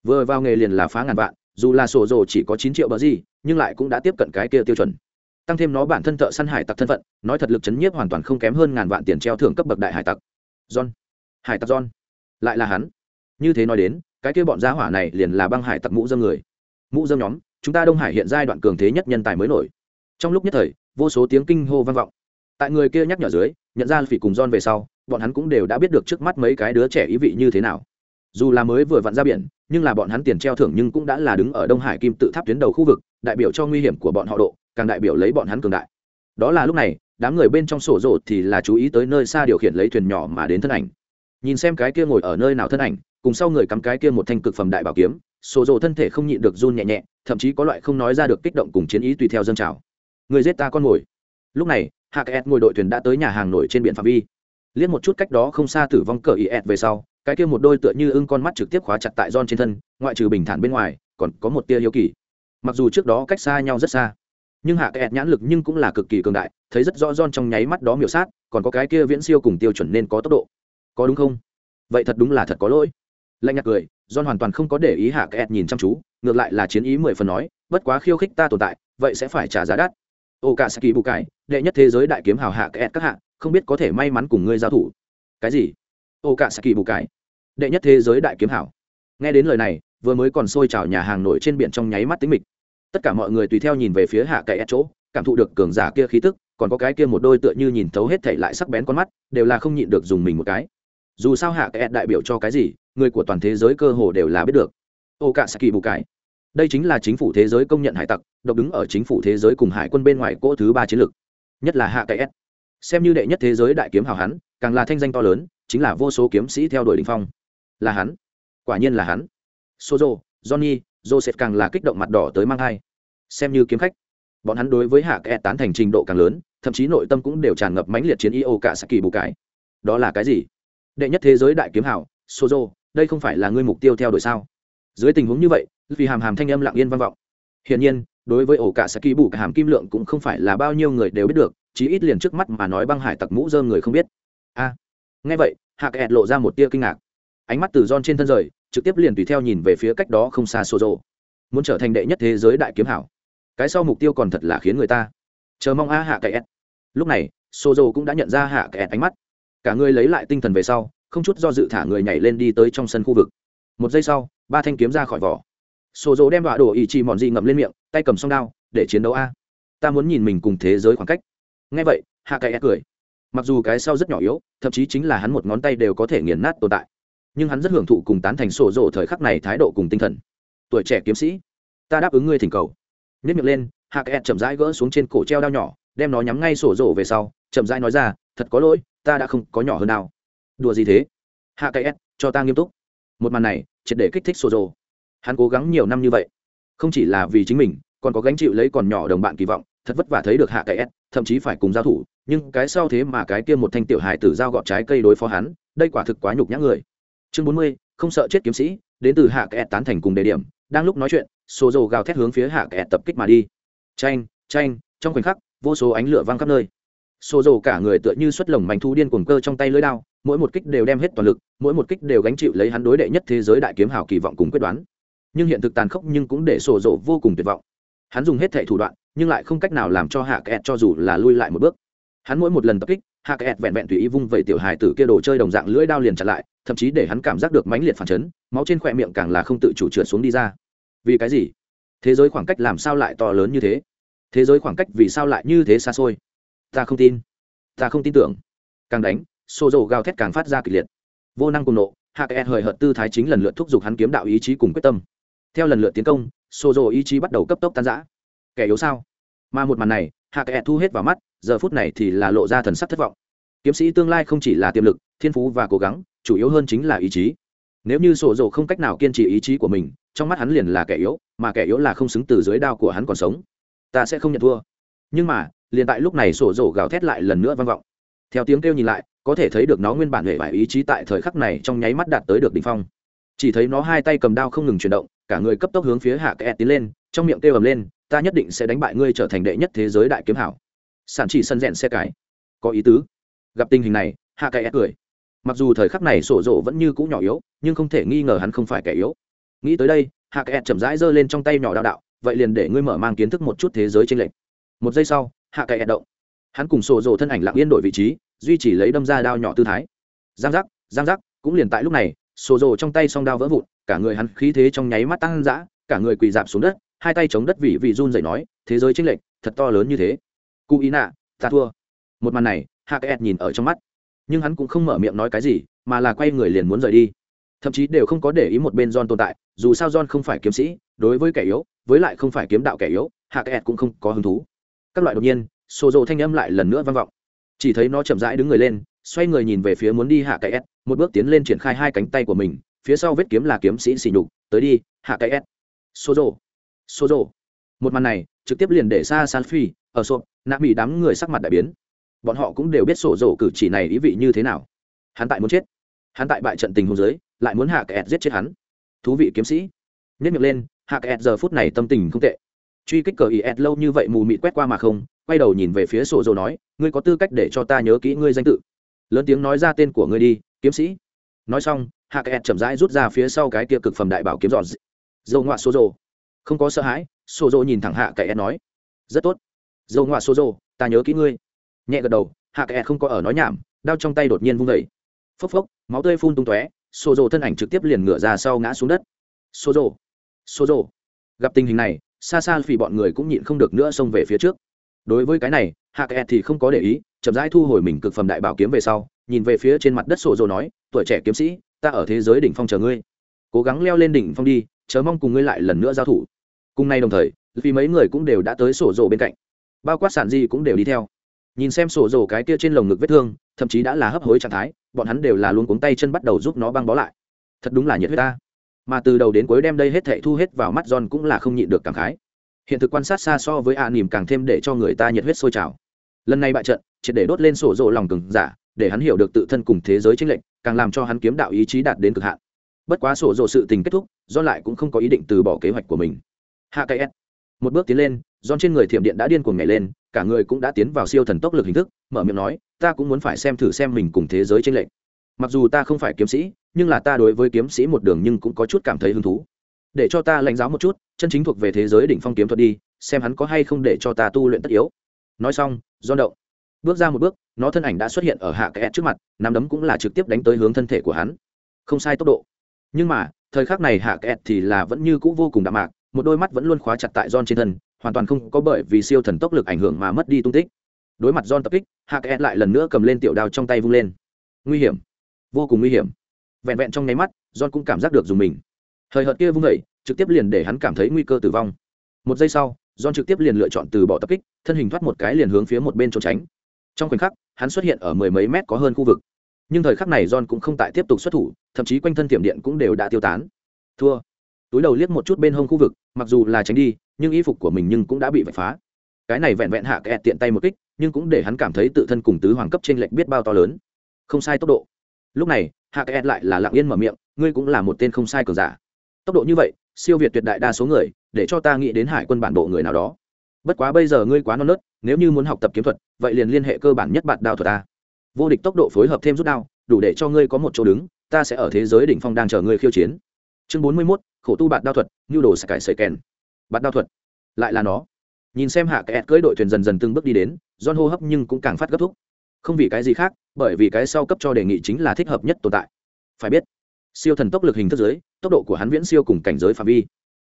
vừa vào nghề liền là phá ngàn vạn, dù là sổ rồ chỉ có chín triệu bờ gì, nhưng lại cũng đã tiếp cận cái kia tiêu chuẩn. Tăng thêm nó bản thân thợ săn hải tặc thân phận, nói thật lực chấn nhiếp hoàn toàn không kém hơn ngàn vạn tiền treo thưởng cấp bậc đại hải tặc. John. Hải tặc john. Lại là hắn. Như thế nói đến cái kia bọn gia hỏa này liền là băng hải tặc mũ dâm người. Mũ dâm nhóm, chúng ta đông hải hiện giai đoạn cường thế nhất nhân tài mới nổi. Trong lúc nhất thời, vô số tiếng kinh hô vang vọng. Tại người kia nhắc nhở dưới, nhận ra phỉ cùng don về sau, bọn hắn cũng đều đã biết được trước mắt mấy cái đứa trẻ ý vị như thế nào. Dù là mới vừa vặn ra biển, nhưng là bọn hắn tiền treo thưởng nhưng cũng đã là đứng ở đông hải kim tự tháp tuyến đầu khu vực, đại biểu cho nguy hiểm của bọn họ độ, càng đại biểu lấy bọn hắn cường đại. Đó là lúc này, đám người bên trong sổ rộ thì là chú ý tới nơi xa điều khiển lấy thuyền nhỏ mà đến thân ảnh. Nhìn xem cái kia ngồi ở nơi nào thân ảnh cùng sau người cắm cái kia một thanh cực phẩm đại bảo kiếm sổ rộ thân thể không nhịn được run nhẹ nhẹ thậm chí có loại không nói ra được kích động cùng chiến ý tùy theo dân trào. Người giết ta con mồi. Lúc này hạ kẹt ngồi đội thuyền đã tới nhà hàng nổi trên biển phạm vi. Liếc một chút cách đó không xa tử vong cờ ý ẹt về sau cái kia một đôi tựa như ưng con mắt trực tiếp khóa chặt tại don trên thân, ngoại trừ bình thản bên ngoài, còn có một tia hiếu kỳ. Mặc dù trước đó cách xa nhau rất xa, nhưng hạ kẹt nhãn lực nhưng cũng là cực kỳ cường đại thấy rất rõ don trong nháy mắt đó miểu sát còn có cái kia viễn siêu cùng tiêu chuẩn nên có tốc độ. Có đúng không? Vậy thật đúng là thật có lỗi lạnh nhạt cười, john hoàn toàn không có để ý hạ kẹt nhìn chăm chú, ngược lại là chiến ý mười phần nói, bất quá khiêu khích ta tồn tại, vậy sẽ phải trả giá đắt. Ô cả saki bù cải, đệ nhất thế giới đại kiếm hào hạ kẹt các hạ, không biết có thể may mắn cùng ngươi giao thủ. Cái gì? Ô cả saki bù cải, đệ nhất thế giới đại kiếm hào. Nghe đến lời này, vừa mới còn sôi trào nhà hàng nổi trên biển trong nháy mắt tính mịch. Tất cả mọi người tùy theo nhìn về phía hạ kẹt chỗ, cảm thụ được cường giả kia khí tức, còn có cái kia một đôi tựa như nhìn thấu hết thảy lại sắc bén con mắt, đều là không nhịn được dùng mình một cái dù sao hạ kẹt đại biểu cho cái gì, người của toàn thế giới cơ hồ đều là biết được. Ô cả saki bù cái đây chính là chính phủ thế giới công nhận hải tặc, độc đứng ở chính phủ thế giới cùng hải quân bên ngoài cỗ thứ ba chiến lược. Nhất là hạ kẹt xem như đệ nhất thế giới đại kiếm hào hắn, càng là thanh danh to lớn, chính là vô số kiếm sĩ theo đuổi đỉnh phong. Là hắn. Quả nhiên là hắn. Sozo, johnny, joseph càng là kích động mặt đỏ tới mang hai xem như kiếm khách. Bọn hắn đối với hạ kẽ tán thành trình độ càng lớn, thậm chí nội tâm cũng đều tràn ngập mãnh liệt chiến y ô cả saki bù cái đó là cái gì? Đệ nhất thế giới đại kiếm hảo, sozo, đây không phải là ngươi mục tiêu theo đuổi sao? Dưới tình huống như vậy, vì hàm hàm thanh âm lặng yên vang vọng. Hiển nhiên, đối với ổ cả saki bù cả hàm kim lượng cũng không phải là bao nhiêu người đều biết được, chí ít liền trước mắt mà nói băng hải tặc mũ dơm người không biết. A. Nghe vậy, hạ kẹt lộ ra một tia kinh ngạc. Ánh mắt từ don trên thân rời, trực tiếp liền tùy theo nhìn về phía cách đó không xa sozo. Muốn trở thành đệ nhất thế giới đại kiếm hảo. Cái sau mục tiêu còn thật là khiến người ta. Chờ mong a hạ kẹt. Lúc này, sozo cũng đã nhận ra hạ kẹt ánh mắt cả người lấy lại tinh thần về sau, không chút do dự thả người nhảy lên đi tới trong sân khu vực. Một giây sau, ba thanh kiếm ra khỏi vỏ. Sổ dỗ đem đọa đổ ý chị mòn dị ngậm lên miệng, tay cầm song đao, để chiến đấu a. Ta muốn nhìn mình cùng thế giới khoảng cách. Ngay vậy, hạ cậy cười. Mặc dù cái sau rất nhỏ yếu, thậm chí chính là hắn một ngón tay đều có thể nghiền nát tồn tại. Nhưng hắn rất hưởng thụ cùng tán thành sổ dỗ thời khắc này thái độ cùng tinh thần. Tuổi trẻ kiếm sĩ, ta đáp ứng ngươi thỉnh cầu. Nhất miệng lên, hạ cậy chậm rãi gỡ xuống trên cổ treo đao nhỏ, đem nó nhắm ngay sổ dỗ về sau, chậm rãi nói ra, thật có lỗi ta đã không có nhỏ hơn nào đùa gì thế? Hạ cậy cho ta nghiêm túc. Một màn này, triệt để kích thích sổ rồ. hắn cố gắng nhiều năm như vậy. Không chỉ là vì chính mình, còn có gánh chịu lấy còn nhỏ đồng bạn kỳ vọng, thật vất vả thấy được hạ cái s, thậm chí phải cùng giao thủ. Nhưng cái sau thế mà cái kia một thanh tiểu hài tử giao gọt trái cây đối phó hắn, đây quả thực quá nhục nhã người. Chương bốn mươi, không sợ chết kiếm sĩ, đến từ hạ cái s tán thành cùng đề điểm. Đang lúc nói chuyện số rồ gào thét hướng phía hạ cái s tập kích mà đi. Tranh tranh trong khoảnh khắc, vô số ánh lửa văng khắp nơi xô dầu cả người tựa như xuất lồng mảnh thu điên cuồng cơ trong tay lưỡi đao, mỗi một kích đều đem hết toàn lực, mỗi một kích đều gánh chịu lấy hắn đối đệ nhất thế giới đại kiếm hào kỳ vọng cùng quyết đoán. Nhưng hiện thực tàn khốc nhưng cũng để sổ rộ vô cùng tuyệt vọng. Hắn dùng hết thẻ thủ đoạn, nhưng lại không cách nào làm cho hạ kẹt cho dù là lui lại một bước. Hắn mỗi một lần tập kích, hạ kẹt vẹn vẹn tùy ý vung vẩy tiểu hài tử kia đồ chơi đồng dạng lưỡi đao liền chặn lại, thậm chí để hắn cảm giác được mãnh liệt phản chấn, máu trên khỏe miệng càng là không tự chủ trượt xuống đi ra. Vì cái gì? Thế giới khoảng cách làm sao lại to lớn như thế? Thế giới khoảng cách vì sao lại như thế xa xôi? Ta không tin. Ta không tin tưởng. Càng đánh xô rộ gào thét càng phát ra kịch liệt. Vô năng cùng nộ, hạ kẽ hời hợt tư thái chính lần lượt thúc giục hắn kiếm đạo ý chí cùng quyết tâm. Theo lần lượt tiến công xô rộ ý chí bắt đầu cấp tốc tan giã kẻ yếu sao? Mà một màn này, hạ kẽ thu hết vào mắt, giờ phút này thì là lộ ra thần sắc thất vọng. Kiếm sĩ tương lai không chỉ là tiềm lực, thiên phú và cố gắng, chủ yếu hơn chính là ý chí. Nếu như sổ dồ không cách nào kiên trì ý chí của mình, trong mắt hắn liền là kẻ yếu, mà kẻ yếu là không xứng từ dưới đao của hắn còn sống. Ta sẽ không nhận thua. Nhưng mà liền tại lúc này sổ rổ gào thét lại lần nữa vang vọng. Theo tiếng kêu nhìn lại, có thể thấy được nó nguyên bản hệ vải ý chí tại thời khắc này trong nháy mắt đạt tới được đỉnh phong. Chỉ thấy nó hai tay cầm đao không ngừng chuyển động, cả người cấp tốc hướng phía hạ kẽ tiến lên, trong miệng kêu ầm lên, ta nhất định sẽ đánh bại ngươi trở thành đệ nhất thế giới đại kiếm hảo. Sản chỉ sân rèn xe cái. Có ý tứ. Gặp tình hình này, hạ kẽ cười. Mặc dù thời khắc này sổ rộ vẫn như cũ nhỏ yếu, nhưng không thể nghi ngờ hắn không phải kẻ yếu. Nghĩ tới đây, hạ kẽ chậm rãi giơ lên trong tay nhỏ đạo đạo, vậy liền để ngươi mở mang kiến thức một chút thế giới trên lệnh một giây sau hạ kẹt động. Hắn cùng sổ rồ thân ảnh lặng yên đổi vị trí, duy chỉ lấy đâm ra đao nhỏ tư thái. Giang giác giang giác, cũng liền tại lúc này, sổ rồ trong tay song đao vỡ vụn, cả người hắn khí thế trong nháy mắt tăng dã, cả người quỳ dạp xuống đất, hai tay chống đất vì vị run dậy nói, thế giới chênh lệch, thật to lớn như thế. Cụ ý nạ, ta thua. Một màn này, hạ kẹt nhìn ở trong mắt. Nhưng hắn cũng không mở miệng nói cái gì, mà là quay người liền muốn rời đi. Thậm chí đều không có để ý một bên John tồn tại, dù sao John không phải kiếm sĩ, đối với kẻ yếu, với lại không phải kiếm đạo kẻ yếu, hạ kẹt cũng không có hứng thú các loại đột nhiên sổ rồ thanh âm lại lần nữa vang vọng. Chỉ thấy nó chậm rãi đứng người lên, xoay người nhìn về phía muốn đi hạ cái s, một bước tiến lên triển khai hai cánh tay của mình, phía sau vết kiếm là kiếm sĩ xỉ nhục, tới đi, hạ cái s. Sổ rộ. Sổ rộ. Một màn này, trực tiếp liền để xa san phi, ở sộp nạ bị đám người sắc mặt đại biến. Bọn họ cũng đều biết sổ rộ cử chỉ này ý vị như thế nào. Hắn tại muốn chết. Hắn tại bại trận tình hôn giới lại muốn hạ cái s giết chết hắn. Thú vị kiếm sĩ. Nhất miệng lên, hạ cái s giờ phút này tâm tình không tệ truy kích cờ is lâu như vậy mù mịt quét qua mà không, quay đầu nhìn về phía sổ dồ nói, ngươi có tư cách để cho ta nhớ kỹ ngươi danh tự. Lớn tiếng nói ra tên của ngươi đi, kiếm sĩ. Nói xong, hạ kẹt chậm rãi rút ra phía sau cái kia cực phẩm đại bảo kiếm giòn dầu ngoạ sổ dồ. Không có sợ hãi, sổ dồ nhìn thẳng hạ kẹt nói, rất tốt. Dầu ngoạ sổ dồ, ta nhớ kỹ ngươi. Nhẹ gật đầu, hạ kẹt không có ở nói nhảm, đao trong tay đột nhiên vung vẩy phốc phốc, máu tươi phun tung tóe, sổ dồ thân ảnh trực tiếp liền ngửa ra sau ngã xuống đất. Sổ dồ sổ dồ. Gặp tình hình này xa xa vì bọn người cũng nhịn không được nữa xông về phía trước. Đối với cái này hạ kẹt thì không có để ý, chậm rãi thu hồi mình cực phẩm đại bảo kiếm về sau, nhìn về phía trên mặt đất sổ dồ nói, tuổi trẻ kiếm sĩ, ta ở thế giới đỉnh phong chờ ngươi. Cố gắng leo lên đỉnh phong đi chớ mong cùng ngươi lại lần nữa giao thủ. Cùng nay đồng thời, vì mấy người cũng đều đã tới sổ dồ bên cạnh. Bao quát sản di cũng đều đi theo. Nhìn xem sổ dồ cái kia trên lồng ngực vết thương, thậm chí đã là hấp hối trạng thái, bọn hắn đều là luôn cuống tay chân bắt đầu giúp nó băng bó lại. Thật đúng là nhiệt huyết ta mà từ đầu đến cuối đem đây hết thệ thu hết vào mắt john cũng là không nhịn được cảm khái. Hiện thực quan sát xa so với a nỉm càng thêm để cho người ta nhiệt huyết sôi trào. Lần này bại trận, triệt để đốt lên sổ rộ lòng cừng giả, để hắn hiểu được tự thân cùng thế giới chính lệnh càng làm cho hắn kiếm đạo ý chí đạt đến cực hạn. Bất quá sổ rộ sự tình kết thúc, John lại cũng không có ý định từ bỏ kế hoạch của mình. Hạ cây s một bước tiến lên, John trên người thiểm điện đã điên cuồng nhảy lên, cả người cũng đã tiến vào siêu thần tốc lực hình thức, mở miệng nói, ta cũng muốn phải xem thử xem mình cùng thế giới chính lệnh mặc dù ta không phải kiếm sĩ nhưng là ta đối với kiếm sĩ một đường nhưng cũng có chút cảm thấy hứng thú. Để cho ta lãnh giáo một chút, chân chính thuộc về thế giới đỉnh phong kiếm thuật đi, xem hắn có hay không để cho ta tu luyện tất yếu. Nói xong, do động. Bước ra một bước, nó thân ảnh đã xuất hiện ở hạ kẽ trước mặt, nắm đấm cũng là trực tiếp đánh tới hướng thân thể của hắn. Không sai tốc độ. Nhưng mà, thời khắc này hạ kẽ thì là vẫn như cũ vô cùng đạm mạc, một đôi mắt vẫn luôn khóa chặt tại John trên thân, hoàn toàn không có bởi vì siêu thần tốc lực ảnh hưởng mà mất đi tung tích. Đối mặt John tập kích, hạ kẽ lại lần nữa cầm lên tiểu đao trong tay vung lên. Nguy hiểm. Vô cùng nguy hiểm vẹn vẹn trong nháy mắt, John cũng cảm giác được dùng mình. Thời hợt kia vung vẩy trực tiếp liền để hắn cảm thấy nguy cơ tử vong. Một giây sau, John trực tiếp liền lựa chọn từ bỏ tập kích, thân hình thoát một cái liền hướng phía một bên trốn tránh. Trong khoảnh khắc, hắn xuất hiện ở mười mấy mét có hơn khu vực. Nhưng thời khắc này john cũng không tại tiếp tục xuất thủ, thậm chí quanh thân tiệm điện cũng đều đã tiêu tán. Thua. Túi đầu liếc một chút bên hông khu vực, mặc dù là tránh đi, nhưng y phục của mình nhưng cũng đã bị vạch phá. Cái này vẹn vẹn hạ kẹt tiện tay một kích, nhưng cũng để hắn cảm thấy tự thân cùng tứ hoàng cấp trên lệnh biết bao to lớn. Không sai tốc độ lúc này, hạ kẹt lại là lặng yên mở miệng, ngươi cũng là một tên không sai cờ giả. Tốc độ như vậy, siêu việt tuyệt đại đa số người, để cho ta nghĩ đến hải quân bản bộ người nào đó. Bất quá bây giờ ngươi quá non nớt, nếu như muốn học tập kiếm thuật, vậy liền liên hệ cơ bản nhất bạn đao thuật ta. Vô địch tốc độ phối hợp thêm rút đao, đủ để cho ngươi có một chỗ đứng, ta sẽ ở thế giới đỉnh phong đang chờ ngươi khiêu chiến. Chương bốn mươi mốt, khổ tu bạn đao thuật nhu đồ sẽ cải sợi kèn. Bạn đao thuật, lại là nó. Nhìn xem hạ kẹt cưỡi đội thuyền dần dần từng bước đi đến don hô hấp nhưng cũng càng phát gấp thúc không vì cái gì khác, bởi vì cái sau cấp cho đề nghị chính là thích hợp nhất tồn tại. Phải biết, siêu thần tốc lực hình thức giới, tốc độ của hắn viễn siêu cùng cảnh giới phạm vi.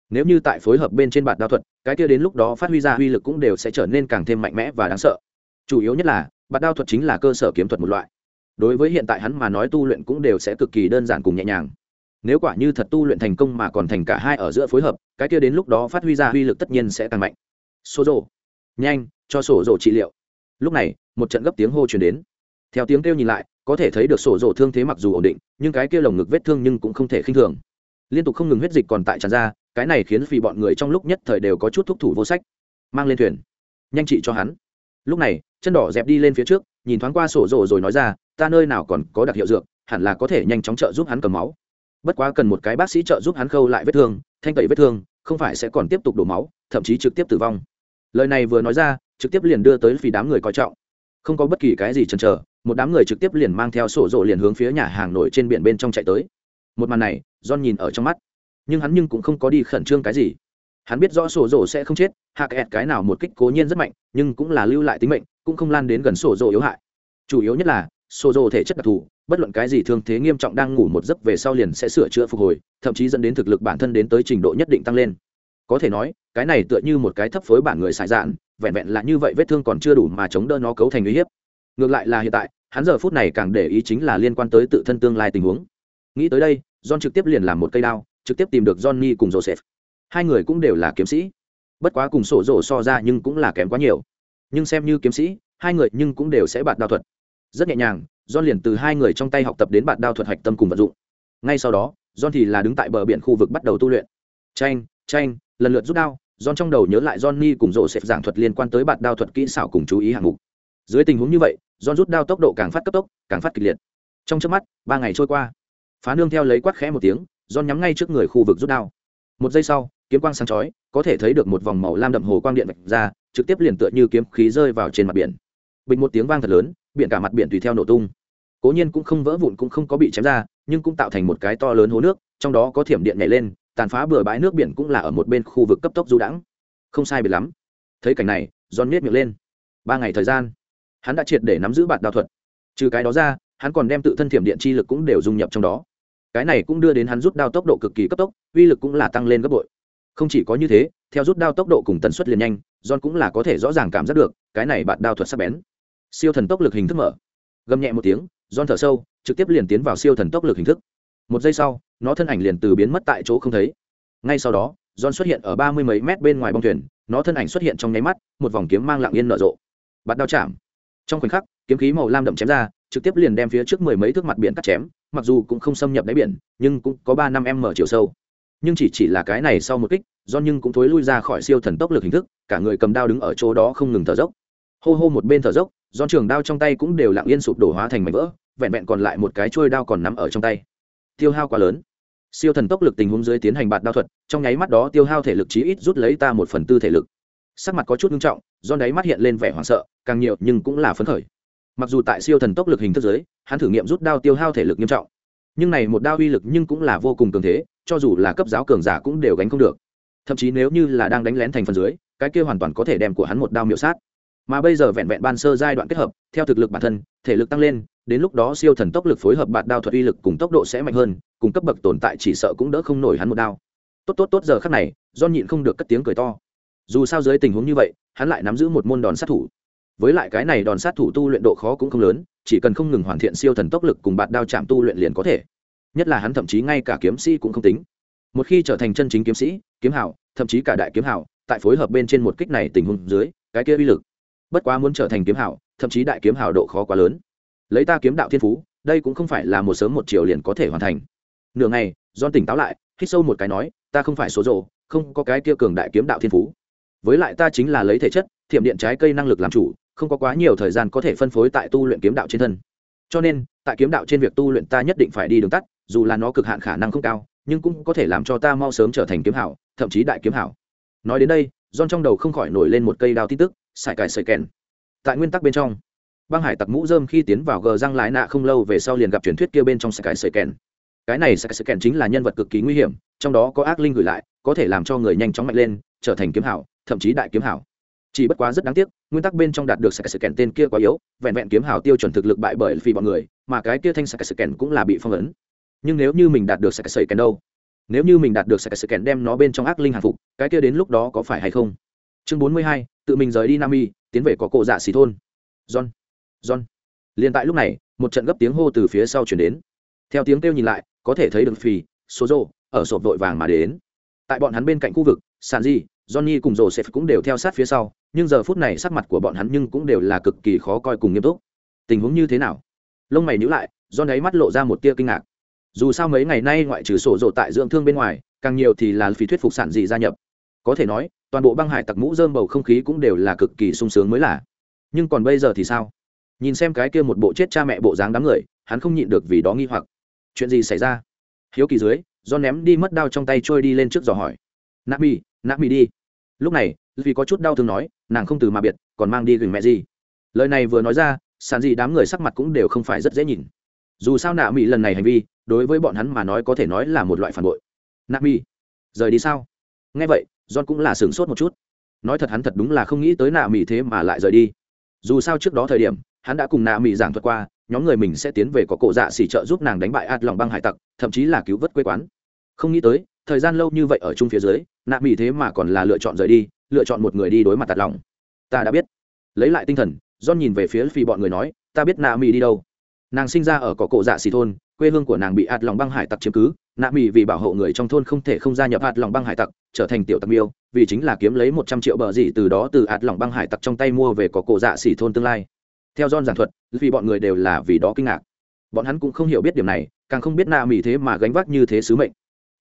Nếu như tại phối hợp bên trên bản đao thuật, cái kia đến lúc đó phát huy ra uy lực cũng đều sẽ trở nên càng thêm mạnh mẽ và đáng sợ. Chủ yếu nhất là, bản đao thuật chính là cơ sở kiếm thuật một loại. Đối với hiện tại hắn mà nói tu luyện cũng đều sẽ cực kỳ đơn giản cùng nhẹ nhàng. Nếu quả như thật tu luyện thành công mà còn thành cả hai ở giữa phối hợp, cái kia đến lúc đó phát huy ra uy lực tất nhiên sẽ càng mạnh. Số rồ nhanh, cho sổ rồ trị liệu. Lúc này một trận gấp tiếng hô chuyển đến. Theo tiếng kêu nhìn lại, có thể thấy được sổ rồ thương thế mặc dù ổn định, nhưng cái kia lồng ngực vết thương nhưng cũng không thể khinh thường. Liên tục không ngừng huyết dịch còn tại tràn ra, cái này khiến vì bọn người trong lúc nhất thời đều có chút thúc thủ vô sách. Mang lên thuyền. Nhanh trị cho hắn. Lúc này, chân đỏ dẹp đi lên phía trước, nhìn thoáng qua sổ rồ rồi nói ra, ta nơi nào còn có đặc hiệu dược, hẳn là có thể nhanh chóng trợ giúp hắn cầm máu. Bất quá cần một cái bác sĩ trợ giúp hắn khâu lại vết thương, thanh tẩy vết thương, không phải sẽ còn tiếp tục đổ máu, thậm chí trực tiếp tử vong. Lời này vừa nói ra, trực tiếp liền đưa tới vì đám người coi trọng không có bất kỳ cái gì chần chờ, một đám người trực tiếp liền mang theo sổ rộ liền hướng phía nhà hàng nổi trên biển bên trong chạy tới. Một màn này, john nhìn ở trong mắt. Nhưng hắn nhưng cũng không có đi khẩn trương cái gì. Hắn biết rõ sổ rộ sẽ không chết, hạ kẹt cái nào một kích cố nhiên rất mạnh, nhưng cũng là lưu lại tính mệnh, cũng không lan đến gần sổ rộ yếu hại. Chủ yếu nhất là, sổ rộ thể chất đặc thù, bất luận cái gì thương thế nghiêm trọng đang ngủ một giấc về sau liền sẽ sửa chữa phục hồi, thậm chí dẫn đến thực lực bản thân đến tới trình độ nhất định tăng lên. Có thể nói, cái này tựa như một cái thấp phối bản người xài dạn vẹn vẹn là như vậy vết thương còn chưa đủ mà chống đỡ nó cấu thành uy hiếp. Ngược lại là hiện tại, hắn giờ phút này càng để ý chính là liên quan tới tự thân tương lai tình huống. Nghĩ tới đây, john trực tiếp liền làm một cây đao, trực tiếp tìm được johnny cùng joseph. Hai người cũng đều là kiếm sĩ. Bất quá cùng sổ rổ so ra nhưng cũng là kém quá nhiều. Nhưng xem như kiếm sĩ, hai người nhưng cũng đều sẽ bạt đao thuật. Rất nhẹ nhàng, john liền từ hai người trong tay học tập đến bạt đao thuật hạch tâm cùng vận dụng. Ngay sau đó, john thì là đứng tại bờ biển khu vực bắt đầu tu luyện. Tranh tranh lần lượt rút đao john trong đầu nhớ lại johnny cùng Joseph giảng thuật liên quan tới bạt đao thuật kỹ xảo cùng chú ý hạng mục. Dưới tình huống như vậy, john rút đao tốc độ càng phát cấp tốc, càng phát kịch liệt. Trong chớp mắt, ba ngày trôi qua. Phá nương theo lấy quát khẽ một tiếng, John nhắm ngay trước người khu vực rút đao. Một giây sau, kiếm quang sáng chói, có thể thấy được một vòng màu lam đậm hồ quang điện vạch ra, trực tiếp liền tựa như kiếm khí rơi vào trên mặt biển. Bình một tiếng vang thật lớn, biển cả mặt biển tùy theo nổ tung. Cố nhiên cũng không vỡ vụn cũng không có bị chém ra, nhưng cũng tạo thành một cái to lớn hố nước, trong đó có thiểm điện nhảy lên tàn phá bừa bãi nước biển cũng là ở một bên khu vực cấp tốc du đãng. Không sai biệt lắm. Thấy cảnh này, john nhét miệng lên. Ba ngày thời gian, hắn đã triệt để nắm giữ bạt đao thuật. Trừ cái đó ra, hắn còn đem tự thân thiểm điện chi lực cũng đều dung nhập trong đó. Cái này cũng đưa đến hắn rút đao tốc độ cực kỳ cấp tốc, uy lực cũng là tăng lên gấp bội. Không chỉ có như thế, theo rút đao tốc độ cùng tần suất liền nhanh, john cũng là có thể rõ ràng cảm giác được, cái này bạt đao thuật sắc bén. Siêu thần tốc lực hình thức mở. Gầm nhẹ một tiếng, john thở sâu, trực tiếp liền tiến vào siêu thần tốc lực hình thức. Một giây sau nó thân ảnh liền từ biến mất tại chỗ không thấy. Ngay sau đó, john xuất hiện ở ba mươi mấy mét bên ngoài bong thuyền, nó thân ảnh xuất hiện trong nháy mắt, một vòng kiếm mang lặng yên nở rộ. Bắt đao chạm. Trong khoảnh khắc, kiếm khí màu lam đậm chém ra, trực tiếp liền đem phía trước mười mấy thước mặt biển cắt chém, mặc dù cũng không xâm nhập đáy biển, nhưng cũng có ba năm em mở chiều sâu. Nhưng chỉ chỉ là cái này sau một kích do nhưng cũng thối lui ra khỏi siêu thần tốc lực hình thức, cả người cầm đao đứng ở chỗ đó không ngừng thở dốc. Hô hô một bên thở dốc do trường đao trong tay cũng đều lặng yên sụp đổ hóa thành mảnh vỡ, vẹn vẹn còn lại một cái trôi đao còn nắm ở trong tay. Tiêu hao quá lớn siêu thần tốc lực tình huống dưới tiến hành bạt đao thuật, trong nháy mắt đó tiêu hao thể lực chí ít rút lấy ta một phần tư thể lực. Sắc mặt có chút nghiêm trọng, do đáy mắt hiện lên vẻ hoảng sợ, càng nhiều nhưng cũng là phấn khởi. Mặc dù tại siêu thần tốc lực hình thức giới hắn thử nghiệm rút đao tiêu hao thể lực nghiêm trọng, nhưng này một đao uy lực nhưng cũng là vô cùng cường thế, cho dù là cấp giáo cường giả cũng đều gánh không được. Thậm chí nếu như là đang đánh lén thành phần dưới, cái kia hoàn toàn có thể đem của hắn một đao miểu sát. Mà bây giờ vẹn vẹn ban sơ giai đoạn kết hợp, theo thực lực bản thân, thể lực tăng lên đến lúc đó siêu thần tốc lực phối hợp bạt đao thuật uy lực cùng tốc độ sẽ mạnh hơn, cùng cấp bậc tồn tại chỉ sợ cũng đỡ không nổi hắn một đao. Tốt tốt tốt giờ khắc này do nhịn không được cất tiếng cười to. Dù sao dưới tình huống như vậy, hắn lại nắm giữ một môn đòn sát thủ. Với lại cái này đòn sát thủ tu luyện độ khó cũng không lớn, chỉ cần không ngừng hoàn thiện siêu thần tốc lực cùng bạt đao chạm tu luyện liền có thể. Nhất là hắn thậm chí ngay cả kiếm sĩ cũng không tính. Một khi trở thành chân chính kiếm sĩ, kiếm hảo, thậm chí cả đại kiếm hảo, tại phối hợp bên trên một kích này tình huống dưới, cái kia uy lực, bất quá muốn trở thành kiếm hảo, thậm chí đại kiếm hảo độ khó quá lớn lấy ta kiếm đạo thiên phú, đây cũng không phải là một sớm một chiều liền có thể hoàn thành. Nửa ngày don tỉnh táo lại, hít sâu một cái nói, ta không phải số rộ không có cái kia cường đại kiếm đạo thiên phú. Với lại ta chính là lấy thể chất, thiểm điện trái cây năng lực làm chủ, không có quá nhiều thời gian có thể phân phối tại tu luyện kiếm đạo trên thân. Cho nên, tại kiếm đạo trên việc tu luyện ta nhất định phải đi đường tắt, dù là nó cực hạn khả năng không cao, nhưng cũng có thể làm cho ta mau sớm trở thành kiếm hảo, thậm chí đại kiếm hảo. Nói đến đây don trong đầu không khỏi nổi lên một cây đao tin tức, sải cải sợi kèn. Tại nguyên tắc bên trong băng hải tặc mũ dơm khi tiến vào gờ răng lái nạ không lâu về sau liền gặp truyền thuyết kia bên trong sải cải sợi kèn. Cái này sải sợi kèn chính là nhân vật cực kỳ nguy hiểm, trong đó có ác linh gửi lại, có thể làm cho người nhanh chóng mạnh lên, trở thành kiếm hảo, thậm chí đại kiếm hảo. Chỉ bất quá rất đáng tiếc, nguyên tắc bên trong đạt được sải sợi kèn tên kia quá yếu, vẹn vẹn kiếm hảo tiêu chuẩn thực lực bại bởi vì bọn người, mà cái kia thanh sải sợi kèn cũng là bị phong ấn. Nhưng nếu như mình đạt được sải sợi kèn đâu? Nếu như mình đạt được sải sợi kèn đem nó bên trong ác linh hàng phục, cái kia đến lúc đó có phải hay không? Chương bốn mươi hai, tự mình rời đi nam y, tiến về có cổ dạ xì thôn. John john. Liền tại lúc này một trận gấp tiếng hô từ phía sau truyền đến. Theo tiếng kêu nhìn lại có thể thấy được phì số ở sộp vội vàng mà đến. Tại bọn hắn bên cạnh khu vực Sanji, johnny cùng joseph cũng đều theo sát phía sau nhưng giờ phút này sắc mặt của bọn hắn nhưng cũng đều là cực kỳ khó coi cùng nghiêm túc. Tình huống như thế nào? Lông mày nhíu lại John ấy mắt lộ ra một tia kinh ngạc. Dù sao mấy ngày nay ngoại trừ sổ rộ tại dưỡng thương bên ngoài càng nhiều thì là phí thuyết phục sản dị gia nhập. Có thể nói toàn bộ băng hải tặc mũ rơm bầu không khí cũng đều là cực kỳ sung sướng mới là. Nhưng còn bây giờ thì sao? Nhìn xem cái kia một bộ chết cha mẹ bộ dáng đám người, hắn không nhịn được vì đó nghi hoặc. Chuyện gì xảy ra? Hiếu kỳ dưới do ném đi mất đao trong tay trôi đi lên trước dò hỏi. Nạp mi nạp mi đi. Lúc này, vì có chút đau thương nói, nàng không từ mà biệt, còn mang đi gửi mẹ gì. Lời này vừa nói ra, sàn gì đám người sắc mặt cũng đều không phải rất dễ nhìn. Dù sao nạ mỹ lần này hành vi, đối với bọn hắn mà nói có thể nói là một loại phản bội. Nạ mỹ rời đi sao? Nghe vậy, john cũng là sửng sốt một chút. Nói thật hắn thật đúng là không nghĩ tới nạ mỹ thế mà lại rời đi. Dù sao trước đó thời điểm hắn đã cùng nạ mỹ giảng thuật qua, nhóm người mình sẽ tiến về có cổ dạ xỉ trợ giúp nàng đánh bại ạt lòng băng hải tặc, thậm chí là cứu vớt quê quán. Không nghĩ tới, thời gian lâu như vậy ở chung phía dưới, nạ mỹ thế mà còn là lựa chọn rời đi, lựa chọn một người đi đối mặt tạt lòng. Ta đã biết. Lấy lại tinh thần, john nhìn về phía phi bọn người nói, ta biết nạ mỹ đi đâu. Nàng sinh ra ở cỏ cổ dạ xì thôn, quê hương của nàng bị ạt lòng băng hải tặc chiếm cứ, nạ mỹ vì bảo hộ người trong thôn không thể không gia nhập ạt lòng băng hải tặc, trở thành tiểu tặc miêu, vì chính là kiếm lấy một trăm triệu bờ gì từ đó từ ạt lòng băng hải tặc trong tay mua về cỏ cổ dạ xì thôn tương lai theo john giảng thuật, vì bọn người đều là vì đó kinh ngạc. Bọn hắn cũng không hiểu biết điểm này, càng không biết Na mỹ thế mà gánh vác như thế sứ mệnh.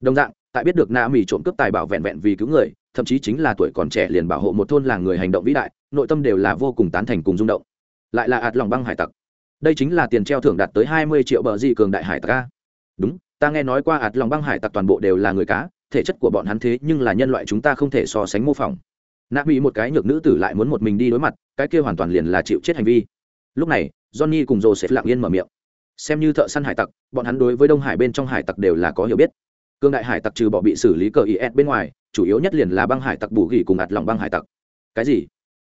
Đồng dạng, tại biết được Na mỹ trộm cướp tài bảo vẹn vẹn vì cứu người, thậm chí chính là tuổi còn trẻ liền bảo hộ một thôn làng người hành động vĩ đại, nội tâm đều là vô cùng tán thành cùng rung động. Lại là ạt lòng băng hải tặc. Đây chính là tiền treo thưởng đạt tới hai mươi triệu bờ di cường đại hải tặc a. Đúng, ta nghe nói qua ạt lòng băng hải tặc toàn bộ đều là người cá, thể chất của bọn hắn thế nhưng là nhân loại chúng ta không thể so sánh mô phỏng. Nạ bị một cái nhược nữ tử lại muốn một mình đi đối mặt, cái kia hoàn toàn liền là chịu chết hành vi lúc này, johnny cùng joseph lặng yên mở miệng. Xem như thợ săn hải tặc, bọn hắn đối với đông hải bên trong hải tặc đều là có hiểu biết. Cương đại hải tặc trừ bỏ bị xử lý cờ is bên ngoài, chủ yếu nhất liền là băng hải tặc bù gỉ cùng ạt lòng băng hải tặc. Cái gì?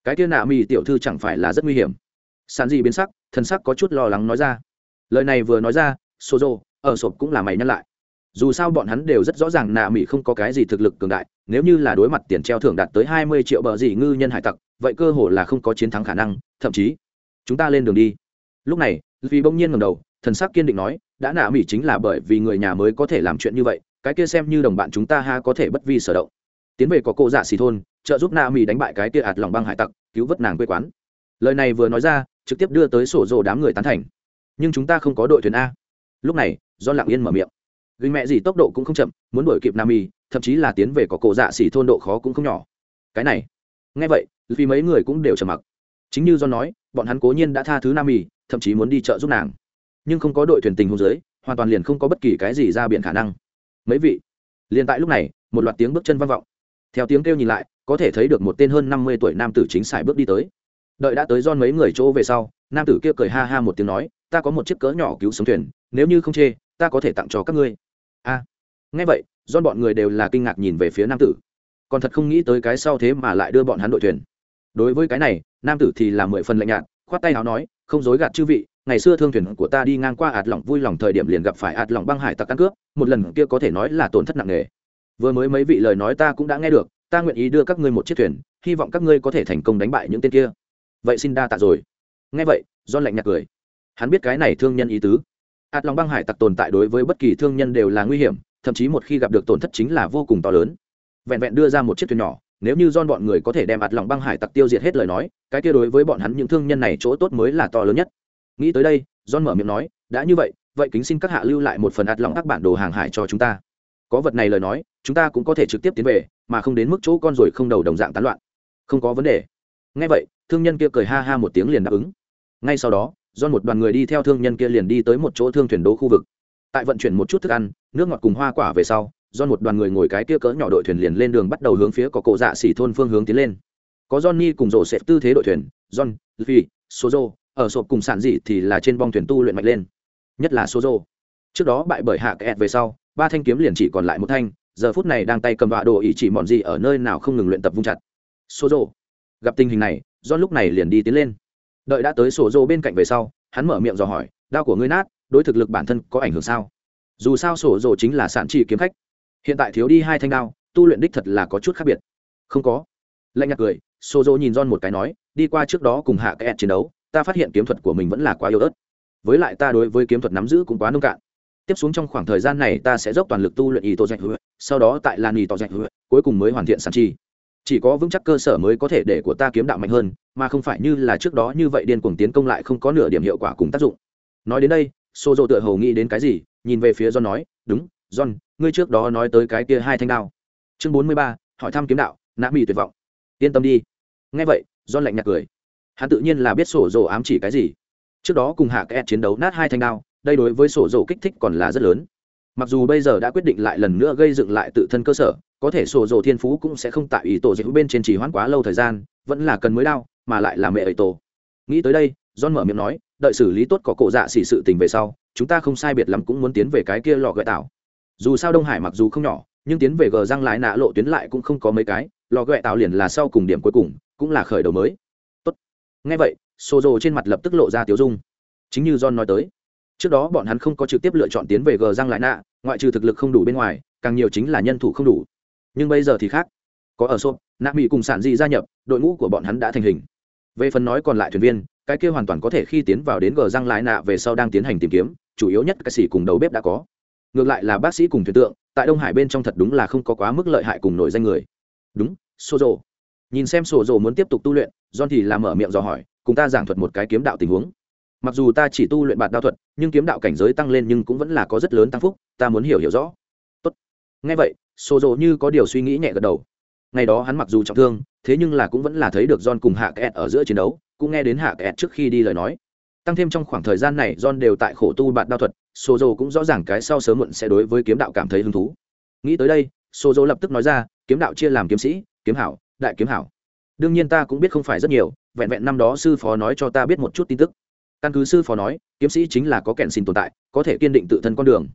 Cái kia nạ mỹ tiểu thư chẳng phải là rất nguy hiểm. Sàn gì biến sắc thân sắc có chút lo lắng nói ra. Lời này vừa nói ra sô dô ở sộp cũng là mày nhắc lại. Dù sao bọn hắn đều rất rõ ràng nạ mỹ không có cái gì thực lực cường đại, nếu như là đối mặt tiền treo thưởng đạt tới hai mươi triệu bờ gì ngư nhân hải tặc, vậy cơ hồ là không có chiến thắng khả năng, thậm chí chúng ta lên đường đi. Lúc này vì bỗng nhiên ngầm đầu, thần sắc kiên định nói, đã nạ mỹ chính là bởi vì người nhà mới có thể làm chuyện như vậy, cái kia xem như đồng bạn chúng ta ha có thể bất vi sở động. Tiến về có cô dạ xì thôn, trợ giúp nạ mỹ đánh bại cái kia ạt lòng băng hải tặc, cứu vớt nàng quê quán. Lời này vừa nói ra, trực tiếp đưa tới sổ rồ đám người tán thành. Nhưng chúng ta không có đội thuyền a. Lúc này do lặng yên mở miệng. Gừng mẹ gì tốc độ cũng không chậm, muốn đuổi kịp nam y thậm chí là tiến về có cổ dạ xỉ thôn độ khó cũng không nhỏ. Cái này, nghe vậy vì mấy người cũng đều trầm mặc chính như do nói bọn hắn cố nhiên đã tha thứ nam y thậm chí muốn đi chợ giúp nàng. Nhưng không có đội thuyền tình hôn giới hoàn toàn liền không có bất kỳ cái gì ra biển khả năng. Mấy vị liền tại lúc này một loạt tiếng bước chân vang vọng. Theo tiếng kêu nhìn lại có thể thấy được một tên hơn năm mươi tuổi nam tử chính sải bước đi tới. Đợi đã tới don mấy người chỗ về sau nam tử kia cười ha ha một tiếng nói ta có một chiếc cỡ nhỏ cứu sống thuyền nếu như không chê ta có thể tặng cho các ngươi. A. À, nghe vậy don bọn người đều là kinh ngạc nhìn về phía nam tử. Còn thật không nghĩ tới cái sau thế mà lại đưa bọn hắn đội thuyền. Đối với cái này nam tử thì là mười phần lạnh nhạt, khoát tay áo nói, không dối gạt chư vị, ngày xưa thương thuyền của ta đi ngang qua ạt lỏng vui lòng thời điểm liền gặp phải ạt lỏng băng hải tặc căn cướp, một lần kia có thể nói là tổn thất nặng nề. Vừa mới mấy vị lời nói ta cũng đã nghe được, ta nguyện ý đưa các ngươi một chiếc thuyền, hy vọng các ngươi có thể thành công đánh bại những tên kia. Vậy xin đa tạ rồi. Nghe vậy do lạnh nhạt cười. Hắn biết cái này thương nhân ý tứ. Ạt lòng băng hải tặc tồn tại đối với bất kỳ thương nhân đều là nguy hiểm, thậm chí một khi gặp được tổn thất chính là vô cùng to lớn. Vẹn vẹn đưa ra một chiếc thuyền nhỏ nếu như don bọn người có thể đem ạt lòng băng hải tặc tiêu diệt hết lời nói, cái kia đối với bọn hắn những thương nhân này chỗ tốt mới là to lớn nhất. Nghĩ tới đây don mở miệng nói, đã như vậy vậy kính xin các hạ lưu lại một phần ạt lòng các bản đồ hàng hải cho chúng ta. Có vật này lời nói, chúng ta cũng có thể trực tiếp tiến về, mà không đến mức chỗ con rồi không đầu đồng dạng tán loạn. Không có vấn đề. Ngay vậy, thương nhân kia cười ha ha một tiếng liền đáp ứng. Ngay sau đó do một đoàn người đi theo thương nhân kia liền đi tới một chỗ thương thuyền đỗ khu vực. Tại vận chuyển một chút thức ăn, nước ngọt cùng hoa quả về sau do một đoàn người ngồi cái kia cỡ nhỏ đội thuyền liền lên đường bắt đầu hướng phía có cổ dạ xỉ thôn phương hướng tiến lên. Có johnny cùng rổ xẹp tư thế đội thuyền, john phi sozo, ở sộp cùng sản dị thì là trên bong thuyền tu luyện mạnh lên. Nhất là sozo. Trước đó bại bởi hạ kẹt về sau, ba thanh kiếm liền chỉ còn lại một thanh, giờ phút này đang tay cầm vạ đồ ý chỉ mọn gì ở nơi nào không ngừng luyện tập vung chặt. Sozo. Gặp tình hình này, john lúc này liền đi tiến lên. Đợi đã tới sổ bên cạnh về sau, hắn mở miệng dò hỏi, đao của ngươi nát, đối thực lực bản thân có ảnh hưởng sao? Dù sao sổ dô chính là sản trị kiếm khách hiện tại thiếu đi hai thanh đao, tu luyện đích thật là có chút khác biệt. Không có. Lạnh nhạt cười Sô dô nhìn John một cái nói, đi qua trước đó cùng hạ kẹt chiến đấu, ta phát hiện kiếm thuật của mình vẫn là quá yếu ớt. Với lại ta đối với kiếm thuật nắm giữ cũng quá nông cạn. Tiếp xuống trong khoảng thời gian này ta sẽ dốc toàn lực tu luyện ý tô dạch hứa sau đó tại lan ý tô dạch hứa cuối cùng mới hoàn thiện sản chi. Chỉ có vững chắc cơ sở mới có thể để của ta kiếm đạo mạnh hơn, mà không phải như là trước đó như vậy điên cuồng tiến công lại không có nửa điểm hiệu quả cùng tác dụng. Nói đến đây xô dô tựa hầu nghĩ đến cái gì, nhìn về phía john nói, đúng, john ngươi trước đó nói tới cái kia hai thanh đao. Chương bốn mươi ba, hỏi thăm kiếm đạo, nã mỹ tuyệt vọng. Yên tâm đi. Nghe vậy, john lạnh nhạt cười. Hắn tự nhiên là biết sổ dồ ám chỉ cái gì. Trước đó cùng hạ kẹt chiến đấu nát hai thanh đao, đây đối với sổ dồ kích thích còn là rất lớn. Mặc dù bây giờ đã quyết định lại lần nữa gây dựng lại tự thân cơ sở, có thể sổ dồ thiên phú cũng sẽ không tại ý tổ dịch bên trên chỉ hoãn quá lâu thời gian, vẫn là cần mới đau mà lại là mẹ ấy tổ. Nghĩ tới đây, john mở miệng nói, đợi xử lý tốt có cổ dạ xỉ sự tình về sau, chúng ta không sai biệt lắm cũng muốn tiến về cái kia lò gợi tạo dù sao đông hải mặc dù không nhỏ nhưng tiến về gờ răng Lại nạ lộ tuyến lại cũng không có mấy cái lò ghẹ tạo liền là sau cùng điểm cuối cùng cũng là khởi đầu mới tốt ngay vậy xô rồ trên mặt lập tức lộ ra tiếu dung chính như john nói tới trước đó bọn hắn không có trực tiếp lựa chọn tiến về gờ răng Lại nạ ngoại trừ thực lực không đủ bên ngoài càng nhiều chính là nhân thủ không đủ nhưng bây giờ thì khác có ở sộp nạ mỹ cùng sản dị gia nhập, đội ngũ của bọn hắn đã thành hình. Về phần nói còn lại thuyền viên, cái kia hoàn toàn có thể khi tiến vào đến gờ răng Lại nạ về sau đang tiến hành tìm kiếm, chủ yếu nhất ca sĩ cùng đầu bếp đã có ngược lại là bác sĩ cùng thuyền tượng, tại đông hải bên trong thật đúng là không có quá mức lợi hại cùng nổi danh người. Đúng sô rồ nhìn xem sổ rồ muốn tiếp tục tu luyện, john thì làm mở miệng dò hỏi, cùng ta giảng thuật một cái kiếm đạo tình huống. Mặc dù ta chỉ tu luyện bạt đao thuật, nhưng kiếm đạo cảnh giới tăng lên nhưng cũng vẫn là có rất lớn tăng phúc, ta muốn hiểu hiểu rõ. Tốt. Ngay vậy sổ rồ như có điều suy nghĩ nhẹ gật đầu. Ngày đó hắn mặc dù trọng thương, thế nhưng là cũng vẫn là thấy được john cùng hạ kẹt ở giữa chiến đấu, cũng nghe đến hạ kẹt trước khi đi lời nói. Tăng thêm trong khoảng thời gian này, john đều tại khổ tu bạt đao thuật sô dô cũng rõ ràng cái sau sớm muộn sẽ đối với kiếm đạo cảm thấy hứng thú. Nghĩ tới đây sô dô lập tức nói ra, kiếm đạo chia làm kiếm sĩ, kiếm hảo, đại kiếm hảo. Đương nhiên ta cũng biết không phải rất nhiều, vẹn vẹn năm đó sư phó nói cho ta biết một chút tin tức. Căn cứ sư phó nói, kiếm sĩ chính là có kẹn xin tồn tại, có thể kiên định tự thân con đường.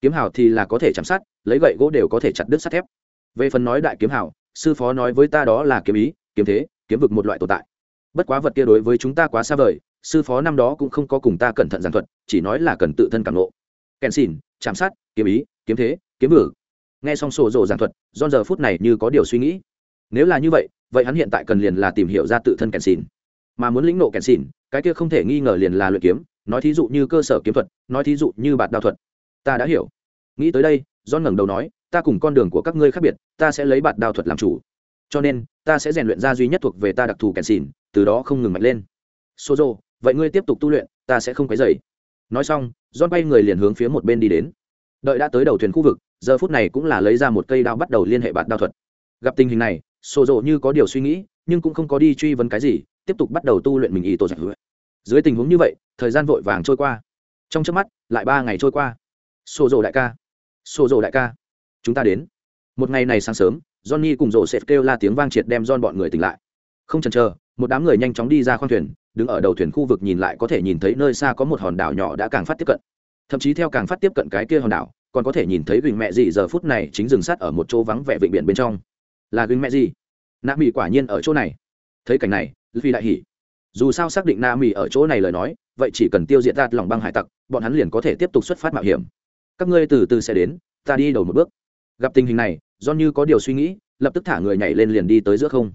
Kiếm hào thì là có thể chạm sát, lấy gậy gỗ đều có thể chặt đứt sắt thép. Về phần nói đại kiếm hào sư phó nói với ta đó là kiếm ý, kiếm thế, kiếm vực một loại tồn tại bất quá vật kia đối với chúng ta quá xa vời, sư phó năm đó cũng không có cùng ta cẩn thận giảng thuật, chỉ nói là cần tự thân cảm nộ kèn xỉn, chạm sát, kiếm ý, kiếm thế, kiếm vử nghe xong sổ rộ giảng thuật do giờ phút này như có điều suy nghĩ. Nếu là như vậy vậy hắn hiện tại cần liền là tìm hiểu ra tự thân kèn xỉn. Mà muốn lĩnh nộ kèn xỉn, cái kia không thể nghi ngờ liền là luyện kiếm, nói thí dụ như cơ sở kiếm thuật, nói thí dụ như bạt đao thuật. Ta đã hiểu. Nghĩ tới đây do ngẩng đầu nói, ta cùng con đường của các ngươi khác biệt, ta sẽ lấy bạt đao thuật làm chủ cho nên, ta sẽ rèn luyện ra duy nhất thuộc về ta đặc thù kèn xỉn, từ đó không ngừng mạnh lên. Xô rô vậy ngươi tiếp tục tu luyện, ta sẽ không quấy dày nói xong, john bay người liền hướng phía một bên đi đến. Đợi đã tới đầu thuyền khu vực, giờ phút này cũng là lấy ra một cây đao bắt đầu liên hệ bạt đao thuật. Gặp tình hình này xô rộ như có điều suy nghĩ, nhưng cũng không có đi truy vấn cái gì, tiếp tục bắt đầu tu luyện mình ý tổ giải hứa. Dưới tình huống như vậy, thời gian vội vàng trôi qua. Trong trước mắt, lại ba ngày trôi qua. Xô rộ đại ca. Xô rộ đại ca. Chúng ta đến. Một ngày này sáng sớm johnny cùng rộ sẽ kêu la tiếng vang triệt đem John bọn người tỉnh lại. Không chần chờ, một đám người nhanh chóng đi ra khoang thuyền, đứng ở đầu thuyền khu vực nhìn lại có thể nhìn thấy nơi xa có một hòn đảo nhỏ đã càng phát tiếp cận. Thậm chí theo càng phát tiếp cận cái kia hòn đảo, còn có thể nhìn thấy gừng mẹ gì giờ phút này chính dừng sát ở một chỗ vắng vẻ vịnh biển bên trong. Là gừng mẹ gì? Nạ mỹ quả nhiên ở chỗ này. Thấy cảnh này phi đại hỉ. Dù sao xác định na mỹ ở chỗ này lời nói, vậy chỉ cần tiêu diệt ra lòng băng hải tặc, bọn hắn liền có thể tiếp tục xuất phát mạo hiểm. Các ngươi từ từ sẽ đến, ta đi đầu một bước. Gặp tình hình này do như có điều suy nghĩ, lập tức thả người nhảy lên liền đi tới giữa không.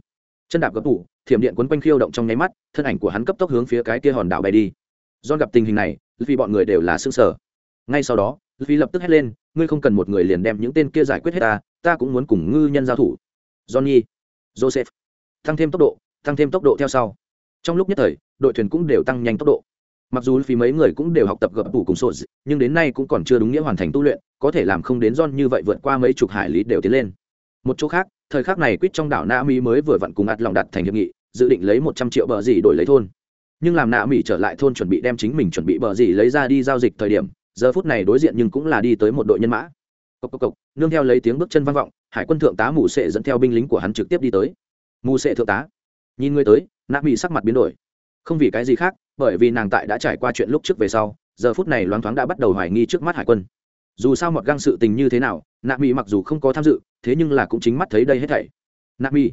Chân đạp gấp tủ, thiểm điện quấn quanh khiêu động trong nháy mắt, thân ảnh của hắn cấp tốc hướng phía cái kia hòn đảo bay đi. Do gặp tình hình này, vì bọn người đều là xương sở ngay sau đó, vì lập tức hét lên, ngươi không cần một người liền đem những tên kia giải quyết hết ta ta cũng muốn cùng ngư nhân giao thủ. Johnny, joseph, tăng thêm tốc độ, tăng thêm tốc độ theo sau. Trong lúc nhất thời, đội thuyền cũng đều tăng nhanh tốc độ mặc dù phí mấy người cũng đều học tập gập tủ cùng sổ nhưng đến nay cũng còn chưa đúng nghĩa hoàn thành tu luyện, có thể làm không đến don như vậy vượt qua mấy chục hải lý đều tiến lên. Một chỗ khác, thời khắc này quýt trong đảo na mỹ mới vừa vặn cùng ạt lòng đặt thành hiệp nghị, dự định lấy một trăm triệu bờ gì đổi lấy thôn. Nhưng làm nạ mỹ trở lại thôn chuẩn bị đem chính mình chuẩn bị bờ gì lấy ra đi giao dịch thời điểm, giờ phút này đối diện nhưng cũng là đi tới một đội nhân mã. Cộc cộc cộc, nương theo lấy tiếng bước chân vang vọng, hải quân thượng tá mù sệ dẫn theo binh lính của hắn trực tiếp đi tới. Mù sệ thượng tá, nhìn người tới nạ mỹ sắc mặt biến đổi. Không vì cái gì khác bởi vì nàng tại đã trải qua chuyện lúc trước về sau, giờ phút này loáng thoáng đã bắt đầu hoài nghi trước mắt hải quân. Dù sao một găng sự tình như thế nào, nạ mỹ mặc dù không có tham dự, thế nhưng là cũng chính mắt thấy đây hết thảy. Nạ mỹ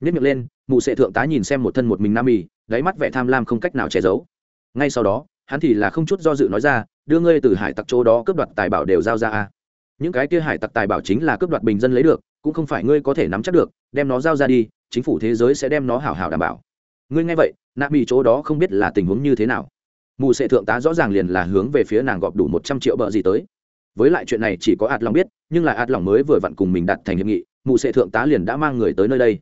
nhất miệng lên, mụ sệ thượng tá nhìn xem một thân một mình nam mỹ đáy mắt vẻ tham lam không cách nào che giấu. Ngay sau đó, hắn thì là không chút do dự nói ra, đưa ngươi từ hải tặc chỗ đó cướp đoạt tài bảo đều giao ra a. Những cái kia hải tặc tài bảo chính là cướp đoạt bình dân lấy được, cũng không phải ngươi có thể nắm chắc được, đem nó giao ra đi, chính phủ thế giới sẽ đem nó hảo hảo đảm bảo. Ngươi nghe vậy nạ mỹ chỗ đó không biết là tình huống như thế nào. Mù sệ thượng tá rõ ràng liền là hướng về phía nàng gọp đủ một trăm triệu bợ gì tới. Với lại chuyện này chỉ có ạt lòng biết, nhưng là ạt lòng mới vừa vặn cùng mình đặt thành hiệp nghị, mù sệ thượng tá liền đã mang người tới nơi đây.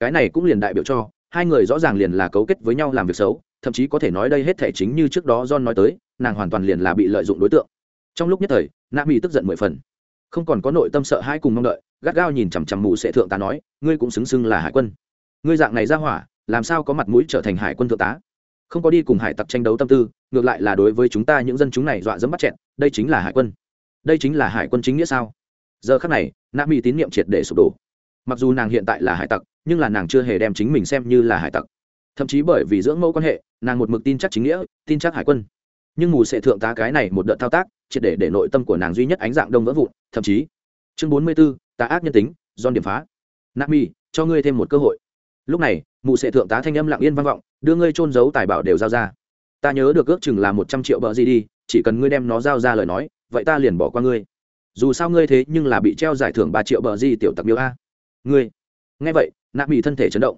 Cái này cũng liền đại biểu cho, hai người rõ ràng liền là cấu kết với nhau làm việc xấu, thậm chí có thể nói đây hết thể chính như trước đó john nói tới, nàng hoàn toàn liền là bị lợi dụng đối tượng. Trong lúc nhất thời, nạ mỹ tức giận mười phần. Không còn có nội tâm sợ hãi cùng mong đợi, gắt gao nhìn chằm chằm mù sệ thượng tá nói, ngươi cũng xứng xưng là hải quân. Ngươi dạng này ra hỏa làm sao có mặt mũi trở thành hải quân thượng tá? Không có đi cùng hải tặc tranh đấu tâm tư ngược lại là đối với chúng ta những dân chúng này dọa dẫm bắt chẹn đây chính là hải quân. Đây chính là hải quân chính nghĩa sao? Giờ khắc này nạ mỹ tín nhiệm triệt để sụp đổ. Mặc dù nàng hiện tại là hải tặc nhưng là nàng chưa hề đem chính mình xem như là hải tặc. Thậm chí bởi vì dưỡng mẫu quan hệ nàng một mực tin chắc chính nghĩa tin chắc hải quân. Nhưng mù sẽ thượng tá cái này một đợt thao tác triệt để để nội tâm của nàng duy nhất ánh dạng đông vỡ vụn thậm chí. Chương bốn mươi 44, tá ác nhân tính don điểm phá. Nami cho ngươi thêm một cơ hội. Lúc này mụ sệ thượng tá thanh âm lặng yên vang vọng, đưa ngươi trôn giấu tài bảo đều giao ra. Ta nhớ được ước chừng là một trăm triệu bờ gì đi, chỉ cần ngươi đem nó giao ra lời nói, vậy ta liền bỏ qua ngươi. Dù sao ngươi thế nhưng là bị treo giải thưởng ba triệu bờ gì tiểu tặc miêu a. Ngươi. Nghe vậy, nạ mỹ thân thể chấn động.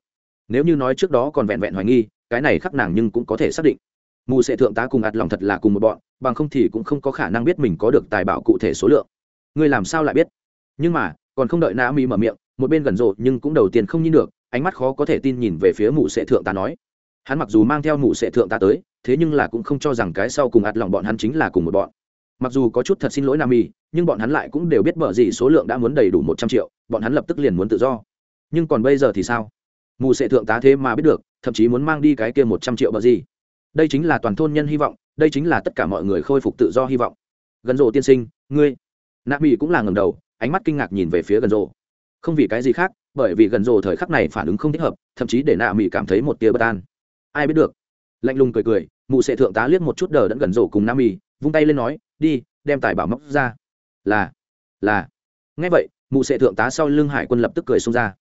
Nếu như nói trước đó còn vẹn vẹn hoài nghi, cái này khắc nàng nhưng cũng có thể xác định. Mù sệ thượng tá cùng ạt lòng thật là cùng một bọn, bằng không thì cũng không có khả năng biết mình có được tài bảo cụ thể số lượng. Ngươi làm sao lại biết? Nhưng mà, còn không đợi nạ mỹ mở miệng, một bên gần rộ nhưng cũng đầu tiên không nhìn được ánh mắt khó có thể tin nhìn về phía mụ sệ thượng tá nói. Hắn mặc dù mang theo mụ sệ thượng tá tới, thế nhưng là cũng không cho rằng cái sau cùng ạt lòng bọn hắn chính là cùng một bọn. Mặc dù có chút thật xin lỗi nam y nhưng bọn hắn lại cũng đều biết bở gì số lượng đã muốn đầy đủ một trăm triệu, bọn hắn lập tức liền muốn tự do. Nhưng còn bây giờ thì sao? Mù sệ thượng tá thế mà biết được, thậm chí muốn mang đi cái kia một trăm triệu bờ gì. Đây chính là toàn thôn nhân hy vọng, đây chính là tất cả mọi người khôi phục tự do hy vọng. Gần rộ tiên sinh, ngươi. Nạ mỹ cũng là ngầm đầu, ánh mắt kinh ngạc nhìn về phía gần rộ không vì cái gì khác bởi vì gần rộ thời khắc này phản ứng không thích hợp, thậm chí để nạ mỹ cảm thấy một tia bất an. Ai biết được? Lạnh lùng cười cười, mụ sẽ thượng tá liếc một chút đờ đẫn gần rổ cùng nam mì vung tay lên nói, đi, đem tài bảo móc ra. Là là. Ngay vậy, mụ sẽ thượng tá sau lưng hải quân lập tức cười xông ra.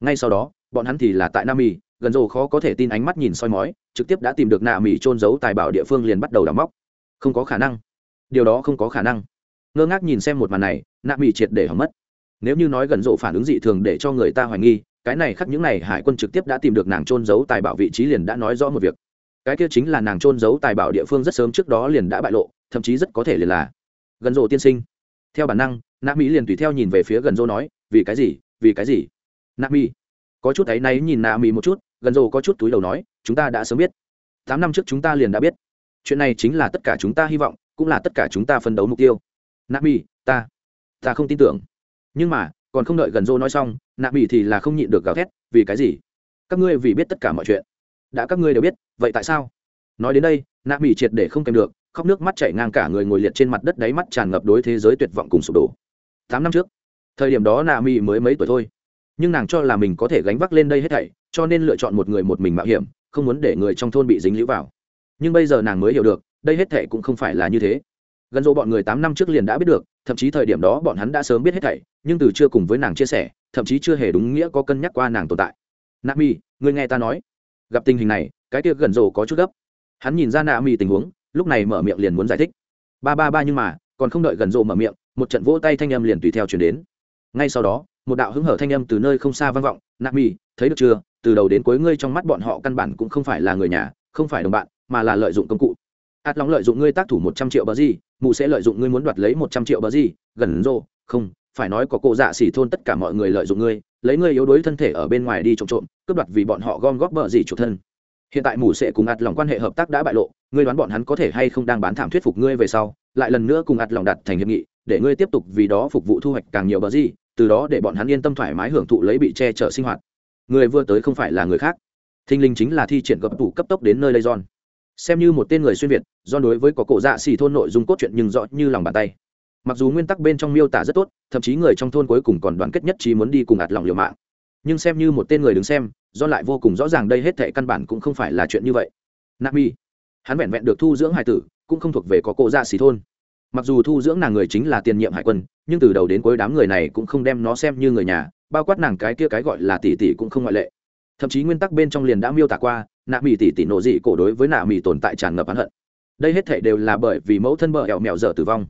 Ngay sau đó, bọn hắn thì là tại nam mì gần rổ khó có thể tin ánh mắt nhìn soi mói, trực tiếp đã tìm được nạ mì trôn giấu tài bảo địa phương liền bắt đầu đào móc. Không có khả năng. Điều đó không có khả năng. Ngơ ngác nhìn xem một màn này, nạ mì triệt để hỏng mất nếu như nói gần rộ phản ứng dị thường để cho người ta hoài nghi, cái này khắc những này hải quân trực tiếp đã tìm được nàng trôn giấu tài bảo vị trí liền đã nói rõ một việc. Cái kia chính là nàng trôn giấu tài bảo địa phương rất sớm trước đó liền đã bại lộ, thậm chí rất có thể liền là gần rộ tiên sinh. Theo bản năng nạ mỹ liền tùy theo nhìn về phía gần rộ nói, vì cái gì? Vì cái gì? Nạ mỹ, có chút ấy náy nhìn nạ mỹ một chút, gần rộ có chút túi đầu nói, chúng ta đã sớm biết. Tám năm trước chúng ta liền đã biết. Chuyện này chính là tất cả chúng ta hy vọng, cũng là tất cả chúng ta phân đấu mục tiêu. Nạ mỹ, ta ta không tin tưởng nhưng mà, còn không đợi gần dô nói xong, nạ bị thì là không nhịn được gào thét, vì cái gì? Các ngươi vì biết tất cả mọi chuyện. Đã các ngươi đều biết, vậy tại sao? Nói đến đây, nạ bị triệt để không kèm được, khóc nước mắt chảy ngang cả người ngồi liệt trên mặt đất đáy mắt tràn ngập đối thế giới tuyệt vọng cùng sụp đổ. Tám năm trước, thời điểm đó nạ mỹ mới mấy tuổi thôi, nhưng nàng cho là mình có thể gánh vác lên đây hết thảy, cho nên lựa chọn một người một mình mạo hiểm, không muốn để người trong thôn bị dính lũ vào. Nhưng bây giờ nàng mới hiểu được, đây hết thảy cũng không phải là như thế. Gần dỗ bọn người tám năm trước liền đã biết được, thậm chí thời điểm đó bọn hắn đã sớm biết hết thảy nhưng từ chưa cùng với nàng chia sẻ thậm chí chưa hề đúng nghĩa có cân nhắc qua nàng tồn tại. Nạ mi người nghe ta nói. Gặp tình hình này cái kia gần rồ có chút gấp. Hắn nhìn ra nạ mi tình huống lúc này mở miệng liền muốn giải thích. Ba ba ba nhưng mà còn không đợi gần rồ mở miệng một trận vỗ tay thanh âm liền tùy theo chuyển đến. Ngay sau đó một đạo hứng hở thanh âm từ nơi không xa vang vọng. Nạ mi thấy được chưa? Từ đầu đến cuối ngươi trong mắt bọn họ căn bản cũng không phải là người nhà không phải đồng bạn mà là lợi dụng công cụ. Át lóng lợi dụng ngươi tác thủ một trăm triệu bờ gì mụ sẽ lợi dụng ngươi muốn đoạt lấy một trăm triệu bờ gì gần rồ, không phải nói có cô dạ xỉ thôn tất cả mọi người lợi dụng ngươi, lấy ngươi yếu đuối thân thể ở bên ngoài đi trộm trộm, cướp đoạt vì bọn họ gom góp bờ gì chủ thân. Hiện tại mù sẽ cùng ạt lòng quan hệ hợp tác đã bại lộ, ngươi đoán bọn hắn có thể hay không đang bán thảm thuyết phục ngươi về sau, lại lần nữa cùng ạt lòng đặt thành hiệp nghị, để ngươi tiếp tục vì đó phục vụ thu hoạch càng nhiều bờ gì, từ đó để bọn hắn yên tâm thoải mái hưởng thụ lấy bị che chở sinh hoạt. Người vừa tới không phải là người khác. Thinh linh chính là thi triển gập tủ cấp tốc đến nơi lây giòn xem như một tên người xuyên việt do đối với có cổ dạ xì thôn nội dung cốt truyện nhưng rõ như lòng bàn tay mặc dù nguyên tắc bên trong miêu tả rất tốt, thậm chí người trong thôn cuối cùng còn đoàn kết nhất trí muốn đi cùng ạt lòng liều mạng. Nhưng xem như một tên người đứng xem, do lại vô cùng rõ ràng đây hết thệ căn bản cũng không phải là chuyện như vậy. Nạp mi, hắn vẹn vẹn được thu dưỡng hải tử, cũng không thuộc về có cô dạ xì thôn. Mặc dù thu dưỡng nàng người chính là tiền nhiệm hải quân, nhưng từ đầu đến cuối đám người này cũng không đem nó xem như người nhà, bao quát nàng cái kia cái gọi là tỷ tỷ cũng không ngoại lệ. Thậm chí nguyên tắc bên trong liền đã miêu tả qua nạ mỹ tỷ tỷ nộ dị cổ đối với nạ mỹ tồn tại tràn ngập oán hận. Đây hết thể đều là bởi vì mẫu thân bờ hẹo mèo dở tử vong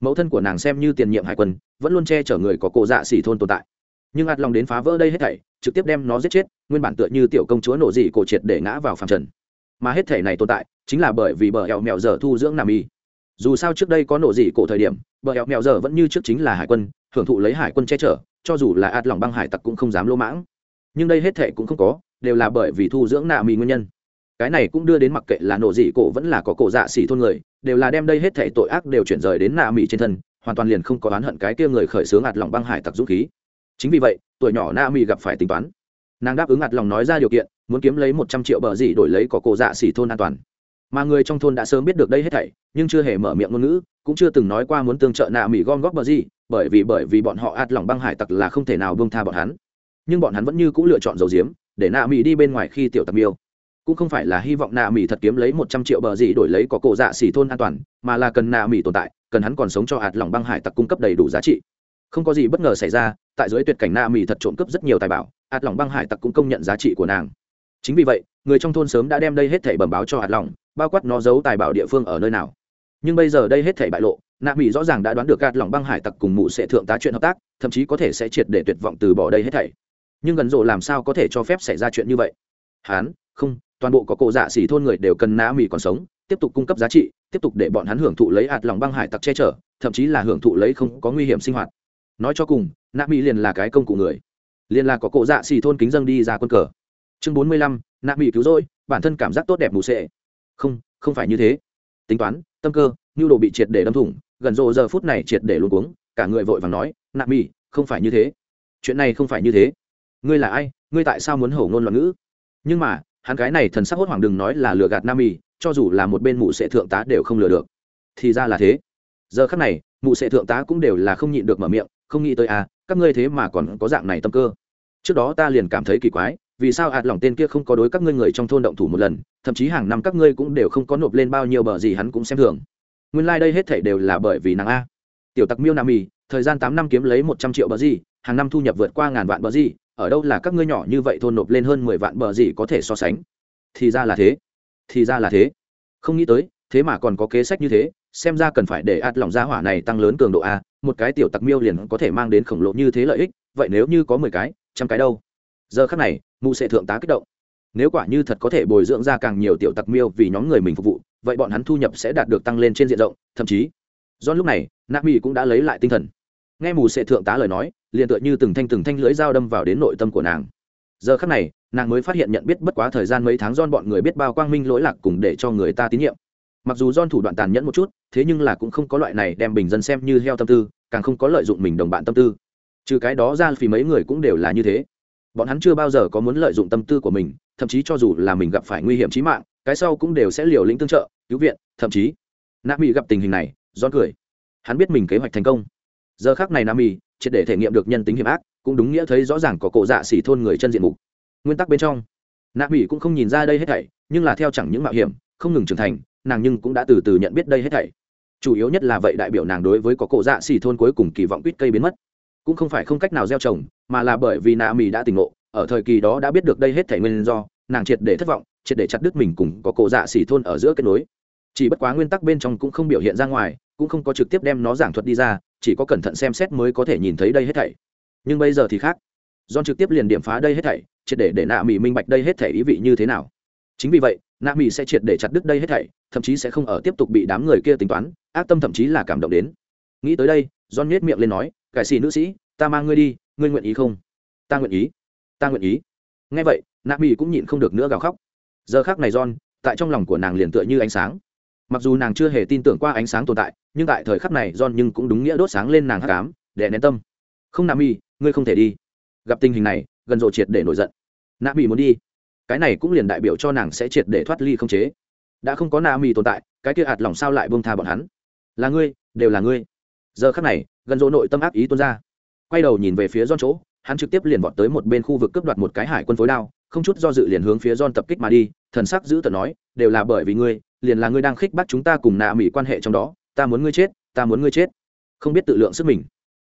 mẫu thân của nàng xem như tiền nhiệm hải quân, vẫn luôn che chở người có cổ dạ xỉ thôn tồn tại. Nhưng ạt lòng đến phá vỡ đây hết thảy, trực tiếp đem nó giết chết, nguyên bản tựa như tiểu công chúa nổ dị cổ triệt để ngã vào phàm trần. Mà hết thể này tồn tại, chính là bởi vì bờ hẹo mèo dở thu dưỡng nà y. Dù sao trước đây có nổ dị cổ thời điểm, bờ hẹo mèo dở vẫn như trước chính là hải quân, hưởng thụ lấy hải quân che chở, cho dù là ạt lòng băng hải tặc cũng không dám lỗ mãng. Nhưng đây hết thể cũng không có, đều là bởi vì thu dưỡng nạ mỹ nguyên nhân cái này cũng đưa đến mặc kệ là nổ dị cổ vẫn là có cổ dạ xỉ thôn người, đều là đem đây hết thể tội ác đều chuyển rời đến nạ mỹ trên thân, hoàn toàn liền không có oán hận cái kia người khởi xướng ạt lòng băng hải tặc dũng khí. Chính vì vậy, tuổi nhỏ nạ mỹ gặp phải tính toán. Nàng đáp ứng ạt lòng nói ra điều kiện, muốn kiếm lấy một trăm triệu bờ dị đổi lấy có cổ dạ xỉ thôn an toàn. Mà người trong thôn đã sớm biết được đây hết thảy, nhưng chưa hề mở miệng ngôn ngữ, cũng chưa từng nói qua muốn tương trợ nạ mỹ gom góp bờ gì, bởi vì bởi vì bọn họ ạt lòng băng hải tặc là không thể nào bông tha bọn hắn. Nhưng bọn hắn vẫn như c ũ lựa chọn dầu diếm, để nạ mỹ đi bên ngoài khi tiểu tặc miêu cũng không phải là hy vọng nạ mỹ thật kiếm lấy một trăm triệu bờ gì đổi lấy có cổ dạ xỉ thôn an toàn, mà là cần nạ mỹ tồn tại, cần hắn còn sống cho hạt lòng băng hải tặc cung cấp đầy đủ giá trị. Không có gì bất ngờ xảy ra, tại dưới tuyệt cảnh nạ mỹ thật trộm cướp rất nhiều tài bảo, hạt lòng băng hải tặc cũng công nhận giá trị của nàng. Chính vì vậy, người trong thôn sớm đã đem đây hết thảy bẩm báo cho hạt lòng, bao quát nó giấu tài bảo địa phương ở nơi nào. Nhưng bây giờ đây hết thảy bại lộ, nạ mỹ rõ ràng đã đoán được hạt lòng băng hải tặc cùng mụ sẽ thượng tá chuyện hợp tác, thậm chí có thể sẽ triệt để tuyệt vọng từ bỏ đây hết thảy. Nhưng gần rộ làm sao có thể cho phép xảy ra chuyện như vậy? Hán, không toàn bộ có cổ dạ xỉ thôn người đều cần nã mỹ còn sống, tiếp tục cung cấp giá trị, tiếp tục để bọn hắn hưởng thụ lấy hạt lòng băng hải tặc che chở, thậm chí là hưởng thụ lấy không có nguy hiểm sinh hoạt. Nói cho cùng nã mỹ liền là cái công cụ người. Liền là có cổ dạ xì thôn kính dâng đi ra quân cờ. Chương bốn mươi lăm nã mỹ cứu rỗi, bản thân cảm giác tốt đẹp mù sệ. Không không phải như thế. Tính toán, tâm cơ, nhu đồ bị triệt để đâm thủng, gần rộ giờ phút này triệt để luôn cuống, cả người vội vàng nói nạ mỹ không phải như thế. Chuyện này không phải như thế. Ngươi là ai? Ngươi tại sao muốn hổ ngôn loạn ngữ? Nhưng mà hắn cái này thần sắc hốt hoảng đừng nói là lừa gạt nam mì cho dù là một bên mụ sệ thượng tá đều không lừa được. Thì ra là thế. Giờ khắc này, mụ sệ thượng tá cũng đều là không nhịn được mở miệng, không nghĩ tới à các ngươi thế mà còn có dạng này tâm cơ. Trước đó ta liền cảm thấy kỳ quái, vì sao ạt lòng tên kia không có đối các ngươi người trong thôn động thủ một lần, thậm chí hàng năm các ngươi cũng đều không có nộp lên bao nhiêu bờ gì hắn cũng xem thường. Nguyên lai、like、đây hết thể đều là bởi vì nàng a. Tiểu tặc miêu nam mì thời gian tám năm kiếm lấy một trăm triệu bờ gì, hàng năm thu nhập vượt qua ngàn vạn bờ gì ở đâu là các ngươi nhỏ như vậy thôn nộp lên hơn mười vạn bờ gì có thể so sánh? Thì ra là thế. Thì ra là thế. Không nghĩ tới, thế mà còn có kế sách như thế, xem ra cần phải để ạt lòng gia hỏa này tăng lớn cường độ a, một cái tiểu tặc miêu liền có thể mang đến khổng lồ như thế lợi ích, vậy nếu như có mười cái, trăm cái đâu? Giờ khắc này mụ sẽ thượng tá kích động. Nếu quả như thật có thể bồi dưỡng ra càng nhiều tiểu tặc miêu vì nhóm người mình phục vụ, vậy bọn hắn thu nhập sẽ đạt được tăng lên trên diện rộng, thậm chí. Do lúc này nạp mỹ cũng đã lấy lại tinh thần. Nghe mù sẽ thượng tá lời nói liền tựa như từng thanh từng thanh lưỡi dao đâm vào đến nội tâm của nàng. Giờ khắc này, nàng mới phát hiện nhận biết bất quá thời gian mấy tháng don bọn người biết bao quang minh lỗi lạc cùng để cho người ta tín nhiệm. Mặc dù don thủ đoạn tàn nhẫn một chút, thế nhưng là cũng không có loại này đem bình dân xem như heo tâm tư, càng không có lợi dụng mình đồng bạn tâm tư. Trừ cái đó ra vì mấy người cũng đều là như thế. Bọn hắn chưa bao giờ có muốn lợi dụng tâm tư của mình, thậm chí cho dù là mình gặp phải nguy hiểm trí mạng, cái sau cũng đều sẽ liều lĩnh tương trợ, cứu viện, thậm chí nam mỹ gặp tình hình này don cười. Hắn biết mình kế hoạch thành công. Giờ khác này nam mỹ triệt để thể nghiệm được nhân tính hiểm ác, cũng đúng nghĩa thấy rõ ràng có cổ dạ xỉ thôn người chân diện mục. Nguyên tắc bên trong, nạ mỹ cũng không nhìn ra đây hết thảy, nhưng là theo chẳng những mạo hiểm, không ngừng trưởng thành, nàng nhưng cũng đã từ từ nhận biết đây hết thảy. Chủ yếu nhất là vậy đại biểu nàng đối với có cổ dạ xỉ thôn cuối cùng kỳ vọng quýt cây biến mất. Cũng không phải không cách nào gieo trồng, mà là bởi vì nạ mỹ đã tỉnh ngộ, ở thời kỳ đó đã biết được đây hết thảy nguyên do, nàng triệt để thất vọng, triệt để chặt đứt mình cùng có cổ dạ xỉ thôn ở giữa kết nối chỉ bất quá nguyên tắc bên trong cũng không biểu hiện ra ngoài, cũng không có trực tiếp đem nó giảng thuật đi ra, chỉ có cẩn thận xem xét mới có thể nhìn thấy đây hết thảy. Nhưng bây giờ thì khác. John trực tiếp liền điểm phá đây hết thảy, triệt để để nạ mỹ minh bạch đây hết thảy ý vị như thế nào. Chính vì vậy, nạ mỹ sẽ triệt để chặt đứt đây hết thảy, thậm chí sẽ không ở tiếp tục bị đám người kia tính toán, ác tâm thậm chí là cảm động đến. Nghĩ tới đây, john nhếch miệng lên nói, cải xì nữ sĩ, ta mang ngươi đi, ngươi nguyện ý không? Ta nguyện ý, ta nguyện ý. Ngay vậy, nạ mỹ cũng nhịn không được nữa gào khóc. Giờ khác này john, tại trong lòng của nàng liền tựa như ánh sáng mặc dù nàng chưa hề tin tưởng qua ánh sáng tồn tại nhưng tại thời khắc này john nhưng cũng đúng nghĩa đốt sáng lên nàng hát cám để nén tâm. Không nam y ngươi không thể đi. Gặp tình hình này gần rộ triệt để nổi giận. Nam y muốn đi. Cái này cũng liền đại biểu cho nàng sẽ triệt để thoát ly không chế. Đã không có nam y tồn tại cái kia hạt lòng sao lại buông tha bọn hắn? Là ngươi đều là ngươi. Giờ khắc này gần rộ nội tâm ác ý tuôn ra. Quay đầu nhìn về phía John chỗ, hắn trực tiếp liền vọt tới một bên khu vực cướp đoạt một cái hải quân phối đao, không chút do dự liền hướng phía John tập kích mà đi, thần sắc giữ tợn nói, đều là bởi vì ngươi, liền là ngươi đang khích bác chúng ta cùng nạ mỹ quan hệ trong đó, ta muốn ngươi chết, ta muốn ngươi chết. Không biết tự lượng sức mình.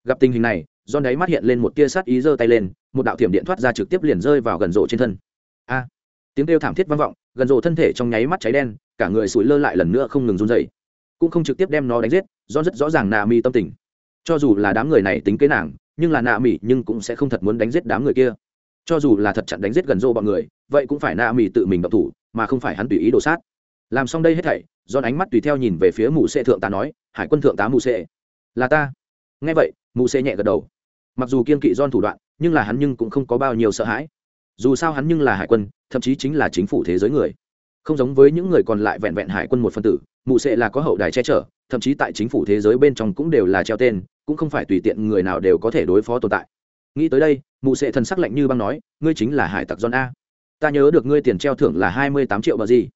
Gặp tình hình này, do đáy mắt hiện lên một tia sát ý giơ tay lên, một đạo thiểm điện thoát ra trực tiếp liền rơi vào gần rộ trên thân. A! tiếng kêu thảm thiết vang vọng, gần rộ thân thể trong nháy mắt cháy đen, cả người sủi lơ lại lần nữa không ngừng run rẩy. Cũng không trực tiếp đem nó đánh giết, do rất rõ ràng nạ mỹ tâm tình. Cho dù là đám người này tính kế nàng, nhưng là nạ mỹ nhưng cũng sẽ không thật muốn đánh giết đám người kia cho dù là thật chặn đánh giết gần rộ bọn người vậy cũng phải nạ mỹ tự mình độc thủ mà không phải hắn tùy ý đổ sát làm xong đây hết thảy do ánh mắt tùy theo nhìn về phía mù xê thượng tá nói, hải quân thượng tá mù xê là ta. Nghe vậy mù xê nhẹ gật đầu. Mặc dù kiên kỵ don thủ đoạn, nhưng là hắn nhưng cũng không có bao nhiêu sợ hãi. Dù sao hắn nhưng là hải quân, thậm chí chính là chính phủ thế giới người. Không giống với những người còn lại vẹn vẹn hải quân một phân tử, mụ sệ là có hậu đài che chở, thậm chí tại chính phủ thế giới bên trong cũng đều là treo tên, cũng không phải tùy tiện người nào đều có thể đối phó tồn tại. Nghĩ tới đây, mụ sệ thần sắc lạnh như băng nói, ngươi chính là hải tặc john a. Ta nhớ được ngươi tiền treo thưởng là hai mươi tám triệu bờ gì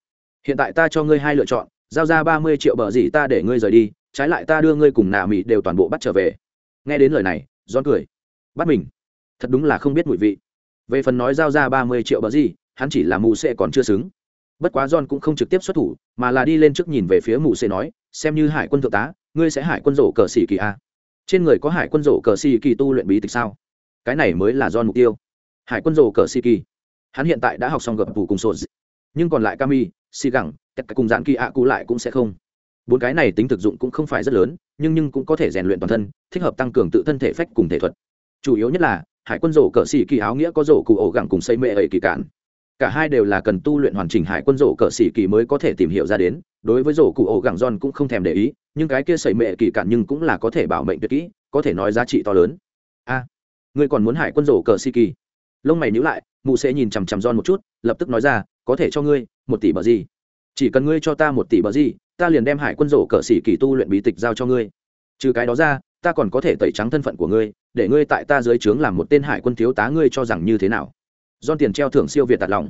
hiện tại ta cho ngươi hai lựa chọn, giao ra ba mươi triệu bờ gì ta để ngươi rời đi, trái lại ta đưa ngươi cùng nạ mỹ đều toàn bộ bắt trở về. Nghe đến lời này john cười. Bắt mình. Thật đúng là không biết mùi vị. Về phần nói giao ra ba mươi triệu bờ gì, hắn chỉ là mù sệ còn chưa xứng. Bất quá john cũng không trực tiếp xuất thủ, mà là đi lên trước nhìn về phía mù sệ nói, xem như hải quân thượng tá, ngươi sẽ hải quân rổ cờ xỉ kỳ a trên người có hải quân rổ cờ xỉ kỳ tu luyện bí tịch sao? Cái này mới là john mục tiêu. Hải quân rổ cờ xỉ kỳ. Hắn hiện tại đã học xong gập phủ cùng sổ nhưng còn lại kami xì gẳng tất cả cùng giãn kỳ ạ cụ lại cũng sẽ không. Bốn cái này tính thực dụng cũng không phải rất lớn nhưng nhưng cũng có thể rèn luyện toàn thân thích hợp tăng cường tự thân thể phách cùng thể thuật. Chủ yếu nhất là hải quân rổ cờ xỉ kỳ áo nghĩa có rổ cụ ổ gẳng cùng xây mệ ẩy kỳ cản. Cả hai đều là cần tu luyện hoàn chỉnh hải quân rổ cờ xỉ kỳ mới có thể tìm hiểu ra đến đối với rổ cụ ổ gẳng giòn cũng không thèm để ý nhưng cái kia sẩy mệ kỳ cạn nhưng cũng là có thể bảo mệnh tuyệt kỹ có thể nói giá trị to lớn. A à, ngươi còn muốn hải quân rổ cờ xỉ kỳ? Lông mày nhíu lại mụ sẽ nhìn chằm chằm giòn một chút lập tức nói ra có thể cho ngươi một tỷ bờ gì? Chỉ cần ngươi cho ta một tỷ bờ gì, ta liền đem hải quân rổ cờ xỉ kỳ tu luyện bí tịch giao cho ngươi. Trừ cái đó ra, ta còn có thể tẩy trắng thân phận của ngươi, để ngươi tại ta dưới trướng làm một tên hải quân thiếu tá ngươi cho rằng như thế nào. Don tiền treo thưởng siêu việt tạt lòng.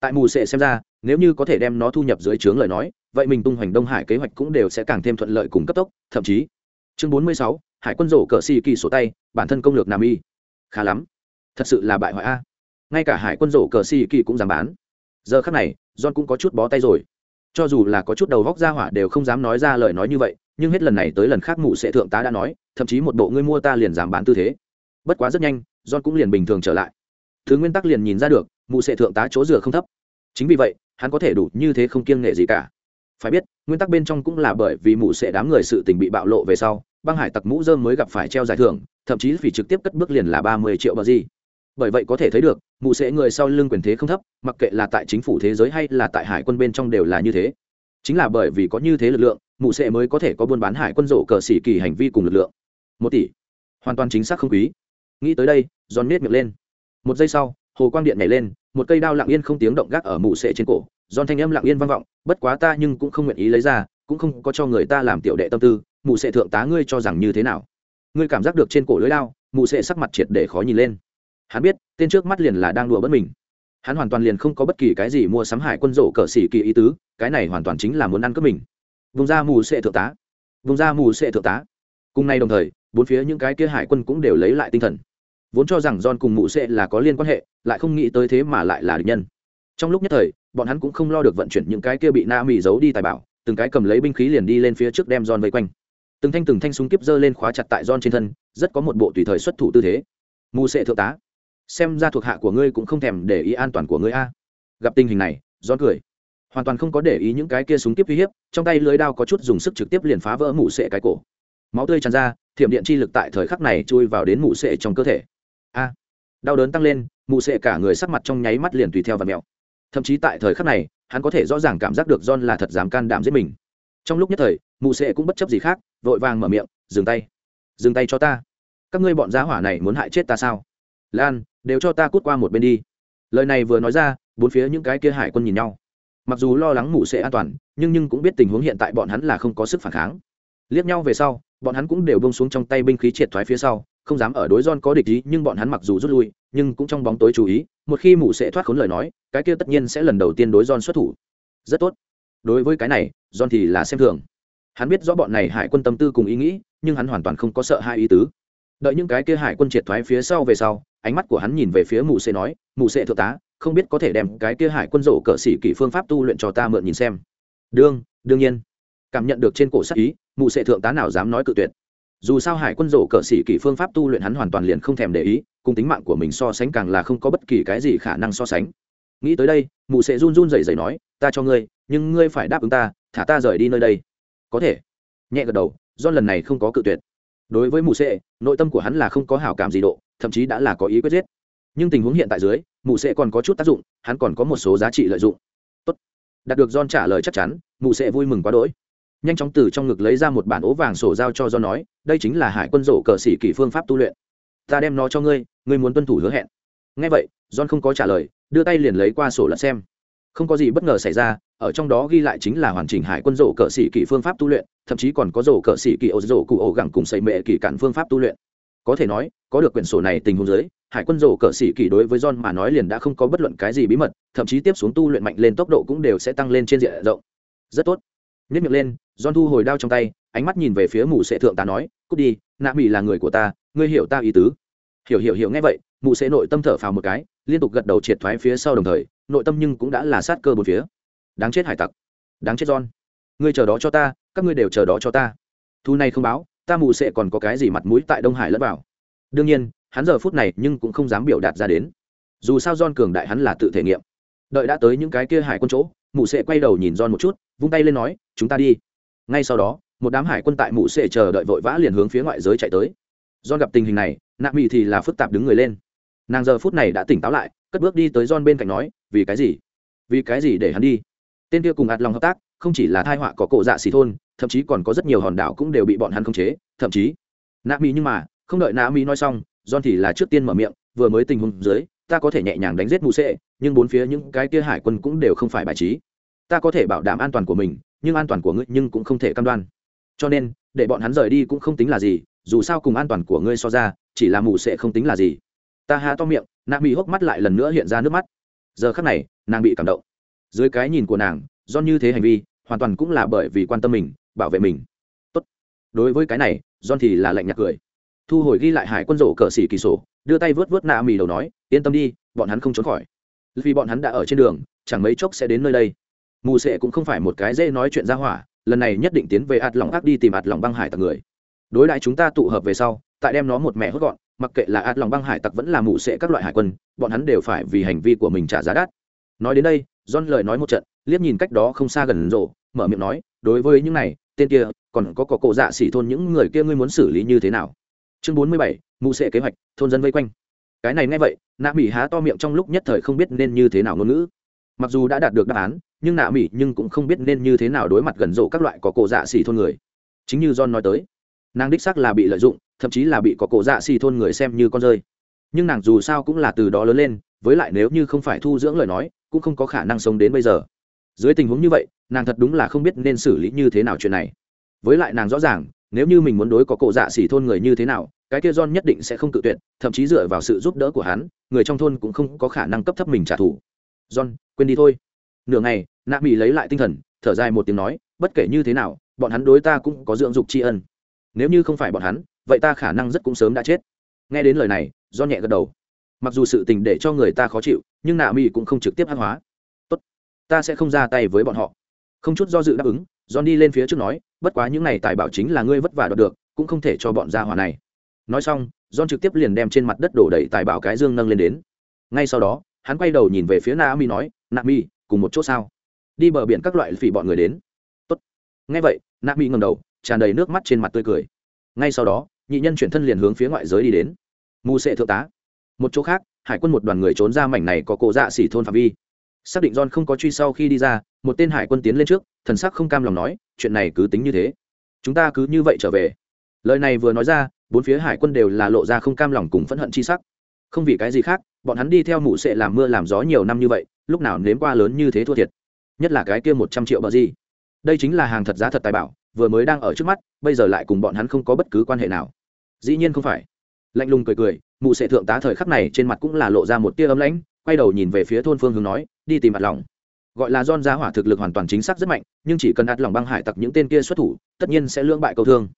Tại mù sệ xem ra, nếu như có thể đem nó thu nhập dưới trướng lời nói, vậy mình tung hoành đông hải kế hoạch cũng đều sẽ càng thêm thuận lợi cùng cấp tốc, thậm chí. Chương bốn mươi sáu, hải quân rổ cờ xì kỳ sổ tay, bản thân công lược nam y. Khá lắm. Thật sự là bại hoại a. Ngay cả hải quân rổ cờ xì kỳ cũng dám bán. Giờ khắc này john cũng có chút bó tay rồi. Cho dù là có chút đầu vóc ra hỏa đều không dám nói ra lời nói như vậy, nhưng hết lần này tới lần khác mụ sẽ thượng tá đã nói, thậm chí một bộ ngươi mua ta liền dám bán tư thế. Bất quá rất nhanh, john cũng liền bình thường trở lại. Thứ nguyên tắc liền nhìn ra được, mụ sẽ thượng tá chỗ rửa không thấp. Chính vì vậy, hắn có thể đủ như thế không kiêng nghệ gì cả. Phải biết, nguyên tắc bên trong cũng là bởi vì mụ sẽ đám người sự tình bị bạo lộ về sau, băng hải tặc mũ dơm mới gặp phải treo giải thưởng, thậm chí vì trực tiếp cất bước liền là ba mươi triệu bờ gì bởi vậy có thể thấy được, mụ sẽ người sau lưng quyền thế không thấp, mặc kệ là tại chính phủ thế giới hay là tại hải quân bên trong đều là như thế. Chính là bởi vì có như thế lực lượng, mụ sẽ mới có thể có buôn bán hải quân rổ cờ xỉ kỳ hành vi cùng lực lượng. Một tỷ. Hoàn toàn chính xác không quý. Nghĩ tới đây giòn nết miệng lên. Một giây sau, hồ quang điện nhảy lên, một cây đao lặng yên không tiếng động gác ở mụ sệ trên cổ. Giòn thanh âm lặng yên vang vọng, bất quá ta nhưng cũng không nguyện ý lấy ra, cũng không có cho người ta làm tiểu đệ tâm tư, mụ sệ thượng tá ngươi cho rằng như thế nào? Ngươi cảm giác được trên cổ lưới đao, mụ sệ sắc mặt triệt để khó nhìn lên hắn biết, tên trước mắt liền là đang đùa bất mình. Hắn hoàn toàn liền không có bất kỳ cái gì mua sắm hải quân rổ cờ xỉ kỳ ý tứ, cái này hoàn toàn chính là muốn ăn cướp mình. Vùng ra mù sệ thượng tá. Vùng ra mù sệ thượng tá. Cùng nay đồng thời, bốn phía những cái kia hải quân cũng đều lấy lại tinh thần. Vốn cho rằng john cùng mụ sệ là có liên quan hệ, lại không nghĩ tới thế mà lại là địch nhân. Trong lúc nhất thời, bọn hắn cũng không lo được vận chuyển những cái kia bị na mỹ giấu đi tài bảo, từng cái cầm lấy binh khí liền đi lên phía trước đem john vây quanh. Từng thanh từng thanh súng kiếp giơ lên khóa chặt tại john trên thân, rất có một bộ tùy thời xuất thủ tư thế. Mù sệ thượng tá xem ra thuộc hạ của ngươi cũng không thèm để ý an toàn của ngươi a. Gặp tình hình này, john cười. Hoàn toàn không có để ý những cái kia súng tiếp uy hiếp, trong tay lưới đao có chút dùng sức trực tiếp liền phá vỡ mụ sệ cái cổ. Máu tươi tràn ra, thiểm điện chi lực tại thời khắc này chui vào đến mụ sệ trong cơ thể. A, đau đớn tăng lên, mụ sệ cả người sắc mặt trong nháy mắt liền tùy theo và mèo thậm chí tại thời khắc này, hắn có thể rõ ràng cảm giác được john là thật dám can đảm giết mình. Trong lúc nhất thời, mụ sệ cũng bất chấp gì khác, vội vàng mở miệng, dừng tay. Dừng tay cho ta. Các ngươi bọn giá hỏa này muốn hại chết ta sao? Lan đều cho ta cút qua một bên đi. Lời này vừa nói ra, bốn phía những cái kia hải quân nhìn nhau. Mặc dù lo lắng mụ sẽ an toàn, nhưng nhưng cũng biết tình huống hiện tại bọn hắn là không có sức phản kháng. Liếc nhau về sau, bọn hắn cũng đều bông xuống trong tay binh khí triệt thoái phía sau, không dám ở đối don có địch ý, nhưng bọn hắn mặc dù rút lui, nhưng cũng trong bóng tối chú ý, một khi mụ sẽ thoát khốn lời nói, cái kia tất nhiên sẽ lần đầu tiên đối don xuất thủ. Rất tốt. Đối với cái này don thì là xem thường. Hắn biết rõ bọn này hải quân tâm tư cùng ý nghĩ, nhưng hắn hoàn toàn không có sợ hai ý tứ. Đợi những cái kia hải quân triệt thoái phía sau về sau ánh mắt của hắn nhìn về phía mù sệ nói mù sệ thượng tá, không biết có thể đem cái kia hải quân rổ cỡ xỉ kỷ phương pháp tu luyện cho ta mượn nhìn xem. Đương đương nhiên. Cảm nhận được trên cổ sắc ý, mụ sệ thượng tá nào dám nói cự tuyệt. Dù sao hải quân rổ cỡ xỉ kỷ phương pháp tu luyện hắn hoàn toàn liền không thèm để ý, cùng tính mạng của mình so sánh càng là không có bất kỳ cái gì khả năng so sánh. Nghĩ tới đây, mụ sệ run run rẩy rẩy nói, ta cho ngươi, nhưng ngươi phải đáp ứng ta, thả ta rời đi nơi đây. Có thể. Nhẹ gật đầu do lần này không có cự tuyệt đối với mù sệ, nội tâm của hắn là không có hảo cảm gì độ, thậm chí đã là có ý quyết giết. Nhưng tình huống hiện tại dưới mù sệ còn có chút tác dụng, hắn còn có một số giá trị lợi dụng. Tốt. đạt được john trả lời chắc chắn mù sệ vui mừng quá đỗi. Nhanh chóng từ trong ngực lấy ra một bản ố vàng sổ giao cho do nói, đây chính là hải quân rổ cờ sĩ kỷ phương pháp tu luyện. Ta đem nó cho ngươi ngươi muốn tuân thủ hứa hẹn. Ngay vậy, john không có trả lời, đưa tay liền lấy qua sổ lật xem không có gì bất ngờ xảy ra, ở trong đó ghi lại chính là hoàn chỉnh hải quân rổ cờ sĩ kỳ phương pháp tu luyện, thậm chí còn có rổ cờ sĩ kỳ ô rổ cụ ổ gẳng cùng xây mệ kỳ cản phương pháp tu luyện. Có thể nói, có được quyển sổ này tình huống dưới, hải quân rổ cờ sĩ kỳ đối với john mà nói liền đã không có bất luận cái gì bí mật, thậm chí tiếp xuống tu luyện mạnh lên tốc độ cũng đều sẽ tăng lên trên diện rộng. Rất tốt. Nhất miệng lên, john thu hồi đao trong tay, ánh mắt nhìn về phía mù sệ thượng tá nói, cút đi, nạ mỹ là người của ta, ngươi hiểu ta ý tứ. Hiểu hiểu hiểu, nghe vậy. Mụ sệ nội tâm thở phào một cái liên tục gật đầu triệt thoái phía sau đồng thời, nội tâm nhưng cũng đã là sát cơ bốn phía. Đáng chết hải tặc, đáng chết john. Ngươi chờ đó cho ta, các ngươi đều chờ đó cho ta. Thu này không báo, ta mù sệ còn có cái gì mặt mũi tại đông hải lẫn vào. Đương nhiên, hắn giờ phút này nhưng cũng không dám biểu đạt ra đến. Dù sao john cường đại hắn là tự thể nghiệm. Đợi đã tới những cái kia hải quân chỗ mụ sệ quay đầu nhìn john một chút, vung tay lên nói, chúng ta đi. Ngay sau đó, một đám hải quân tại mụ sệ chờ đợi vội vã liền hướng phía ngoại giới chạy tới. John gặp tình hình này, nạ mị thì là phức tạp đứng người lên nàng giờ phút này đã tỉnh táo lại, cất bước đi tới john bên cạnh nói, vì cái gì? Vì cái gì để hắn đi? Tên kia cùng ạt lòng hợp tác, không chỉ là thai họa có cổ dạ xì thôn, thậm chí còn có rất nhiều hòn đảo cũng đều bị bọn hắn khống chế, thậm chí nạ mỹ nhưng mà, không đợi nạ mỹ nói xong, john thì là trước tiên mở miệng, vừa mới tình huống dưới, ta có thể nhẹ nhàng đánh giết mù sệ, nhưng bốn phía những cái kia hải quân cũng đều không phải bài trí. Ta có thể bảo đảm an toàn của mình, nhưng an toàn của ngươi nhưng cũng không thể cam đoan. Cho nên, để bọn hắn rời đi cũng không tính là gì, dù sao cùng an toàn của ngươi so ra, chỉ là mù sệ không tính là gì ta há to miệng, nạ mỹ hốc mắt lại lần nữa hiện ra nước mắt. Giờ khắc này, nàng bị cảm động. Dưới cái nhìn của nàng do như thế hành vi, hoàn toàn cũng là bởi vì quan tâm mình, bảo vệ mình. Tốt. đối với cái này, john thì là lạnh nhạt cười. Thu hồi ghi lại hải quân rổ cờ xỉ kỳ sổ, đưa tay vớt vớt nạ mì đầu nói, yên tâm đi, bọn hắn không trốn khỏi. Vì bọn hắn đã ở trên đường, chẳng mấy chốc sẽ đến nơi đây. Mù sệ cũng không phải một cái dễ nói chuyện ra hỏa, lần này nhất định tiến về ạt lòng ác đi tìm ạt lòng băng hải tặc người. Đối lại chúng ta tụ hợp về sau, tại đem nó một mẹ hốt gọn mặc kệ là ạt lòng băng hải tặc vẫn là mụ sệ các loại hải quân, bọn hắn đều phải vì hành vi của mình trả giá đắt. Nói đến đây, john lời nói một trận, liếc nhìn cách đó không xa gần rộ, mở miệng nói, đối với những này, tên kia, còn có cỏ cổ dạ xỉ thôn những người kia ngươi muốn xử lý như thế nào? Chương bốn mươi bảy, mù sệ kế hoạch, thôn dân vây quanh. Cái này nghe vậy, nạ mỹ há to miệng trong lúc nhất thời không biết nên như thế nào ngôn ngữ. Mặc dù đã đạt được đáp án, nhưng nạ mỹ nhưng cũng không biết nên như thế nào đối mặt gần rộ các loại có cổ dạ xỉ thôn người. Chính như john nói tới, nàng đích xác là bị lợi dụng thậm chí là bị có cổ dạ xì thôn người xem như con rơi. Nhưng nàng dù sao cũng là từ đó lớn lên, với lại nếu như không phải thu dưỡng lời nói, cũng không có khả năng sống đến bây giờ. Dưới tình huống như vậy, nàng thật đúng là không biết nên xử lý như thế nào chuyện này. Với lại nàng rõ ràng, nếu như mình muốn đối có cổ dạ xỉ thôn người như thế nào, cái kia john nhất định sẽ không tự tuyệt, thậm chí dựa vào sự giúp đỡ của hắn, người trong thôn cũng không có khả năng cấp thấp mình trả thù. John, quên đi thôi. Nửa ngày, nạ mỹ lấy lại tinh thần, thở dài một tiếng nói, bất kể như thế nào, bọn hắn đối ta cũng có dưỡng dục tri ân. Nếu như không phải bọn hắn vậy ta khả năng rất cũng sớm đã chết. Nghe đến lời này do nhẹ gật đầu. Mặc dù sự tình để cho người ta khó chịu, nhưng nạ mỹ cũng không trực tiếp hát hóa. Tốt, ta sẽ không ra tay với bọn họ. Không chút do dự đáp ứng, john đi lên phía trước nói, bất quá những này tài bảo chính là ngươi vất vả đoạt được, cũng không thể cho bọn gia hỏa này. Nói xong, john trực tiếp liền đem trên mặt đất đổ đầy tài bảo cái dương nâng lên đến. Ngay sau đó, hắn quay đầu nhìn về phía na mi nói na mi, cùng một chỗ sao? Đi bờ biển các loại phỉ bọn người đến. Tốt. ngay vậy na mi ngầm đầu, tràn đầy nước mắt trên mặt tươi cười ngay sau đó, nhị nhân chuyển thân liền hướng phía ngoại giới đi đến. Mù sệ thượng tá. Một chỗ khác, hải quân một đoàn người trốn ra mảnh này có cổ dạ xỉ thôn phạm vi. Xác định john không có truy sau khi đi ra, một tên hải quân tiến lên trước, thần sắc không cam lòng nói, chuyện này cứ tính như thế. Chúng ta cứ như vậy trở về. Lời này vừa nói ra, bốn phía hải quân đều là lộ ra không cam lòng cùng phẫn hận chi sắc. Không vì cái gì khác, bọn hắn đi theo mụ sệ làm mưa làm gió nhiều năm như vậy, lúc nào nếm qua lớn như thế thua thiệt. Nhất là cái kia một trăm triệu bờ gì. Đây chính là hàng thật giá thật tài bảo vừa mới đang ở trước mắt, bây giờ lại cùng bọn hắn không có bất cứ quan hệ nào. Dĩ nhiên không phải. Lạnh lùng cười cười, mụ sệ thượng tá thời khắc này trên mặt cũng là lộ ra một tia ấm lãnh, quay đầu nhìn về phía thôn phương hướng nói, đi tìm mặt lòng gọi là don gia hỏa thực lực hoàn toàn chính xác rất mạnh, nhưng chỉ cần đặt lòng băng hải tặc những tên kia xuất thủ, tất nhiên sẽ lưỡng bại câu thương.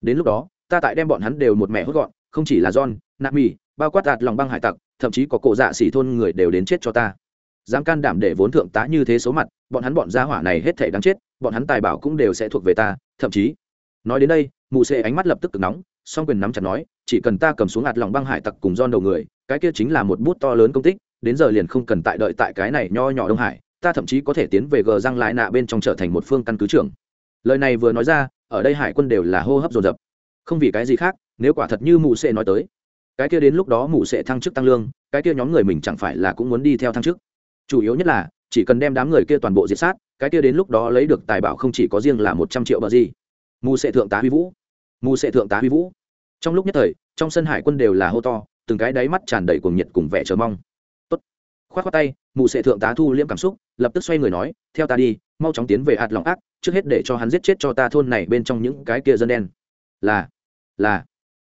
Đến lúc đó, ta tại đem bọn hắn đều một mẹ hốt gọn, không chỉ là don nạp mì, bao quát đặt lòng băng hải tặc, thậm chí có cổ dạ xỉ thôn người đều đến chết cho ta. Dám can đảm để vốn thượng tá như thế số mặt, bọn hắn bọn gia hỏa này hết thể đáng chết bọn hắn tài bảo cũng đều sẽ thuộc về ta, thậm chí, nói đến đây mụ xê ánh mắt lập tức cực nóng, song quyền nắm chặt nói, chỉ cần ta cầm xuống hạt lòng băng hải tặc cùng don đầu người, cái kia chính là một bút to lớn công tích, đến giờ liền không cần tại đợi tại cái này nho nhỏ đông hải, ta thậm chí có thể tiến về gờ răng lại nạ bên trong trở thành một phương căn cứ trưởng. Lời này vừa nói ra, ở đây hải quân đều là hô hấp dồn dập. Không vì cái gì khác, nếu quả thật như mụ sệ nói tới, cái kia đến lúc đó mụ sệ thăng chức tăng lương, cái kia nhóm người mình chẳng phải là cũng muốn đi theo thăng chức. Chủ yếu nhất là, chỉ cần đem đám người kia toàn bộ diệt sát cái kia đến lúc đó lấy được tài bảo không chỉ có riêng là một trăm triệu bờ gì. Mù sệ thượng tá huy vũ. Mù sệ thượng tá huy vũ. Trong lúc nhất thời, trong sân hải quân đều là hô to, từng cái đáy mắt tràn đầy cuồng nhiệt cùng vẻ chờ mong. Tốt. Khoát khoát tay, mù sệ thượng tá thu liễm cảm xúc, lập tức xoay người nói, theo ta đi, mau chóng tiến về hạt lòng ác, trước hết để cho hắn giết chết cho ta thôn này bên trong những cái kia dân đen. Là là.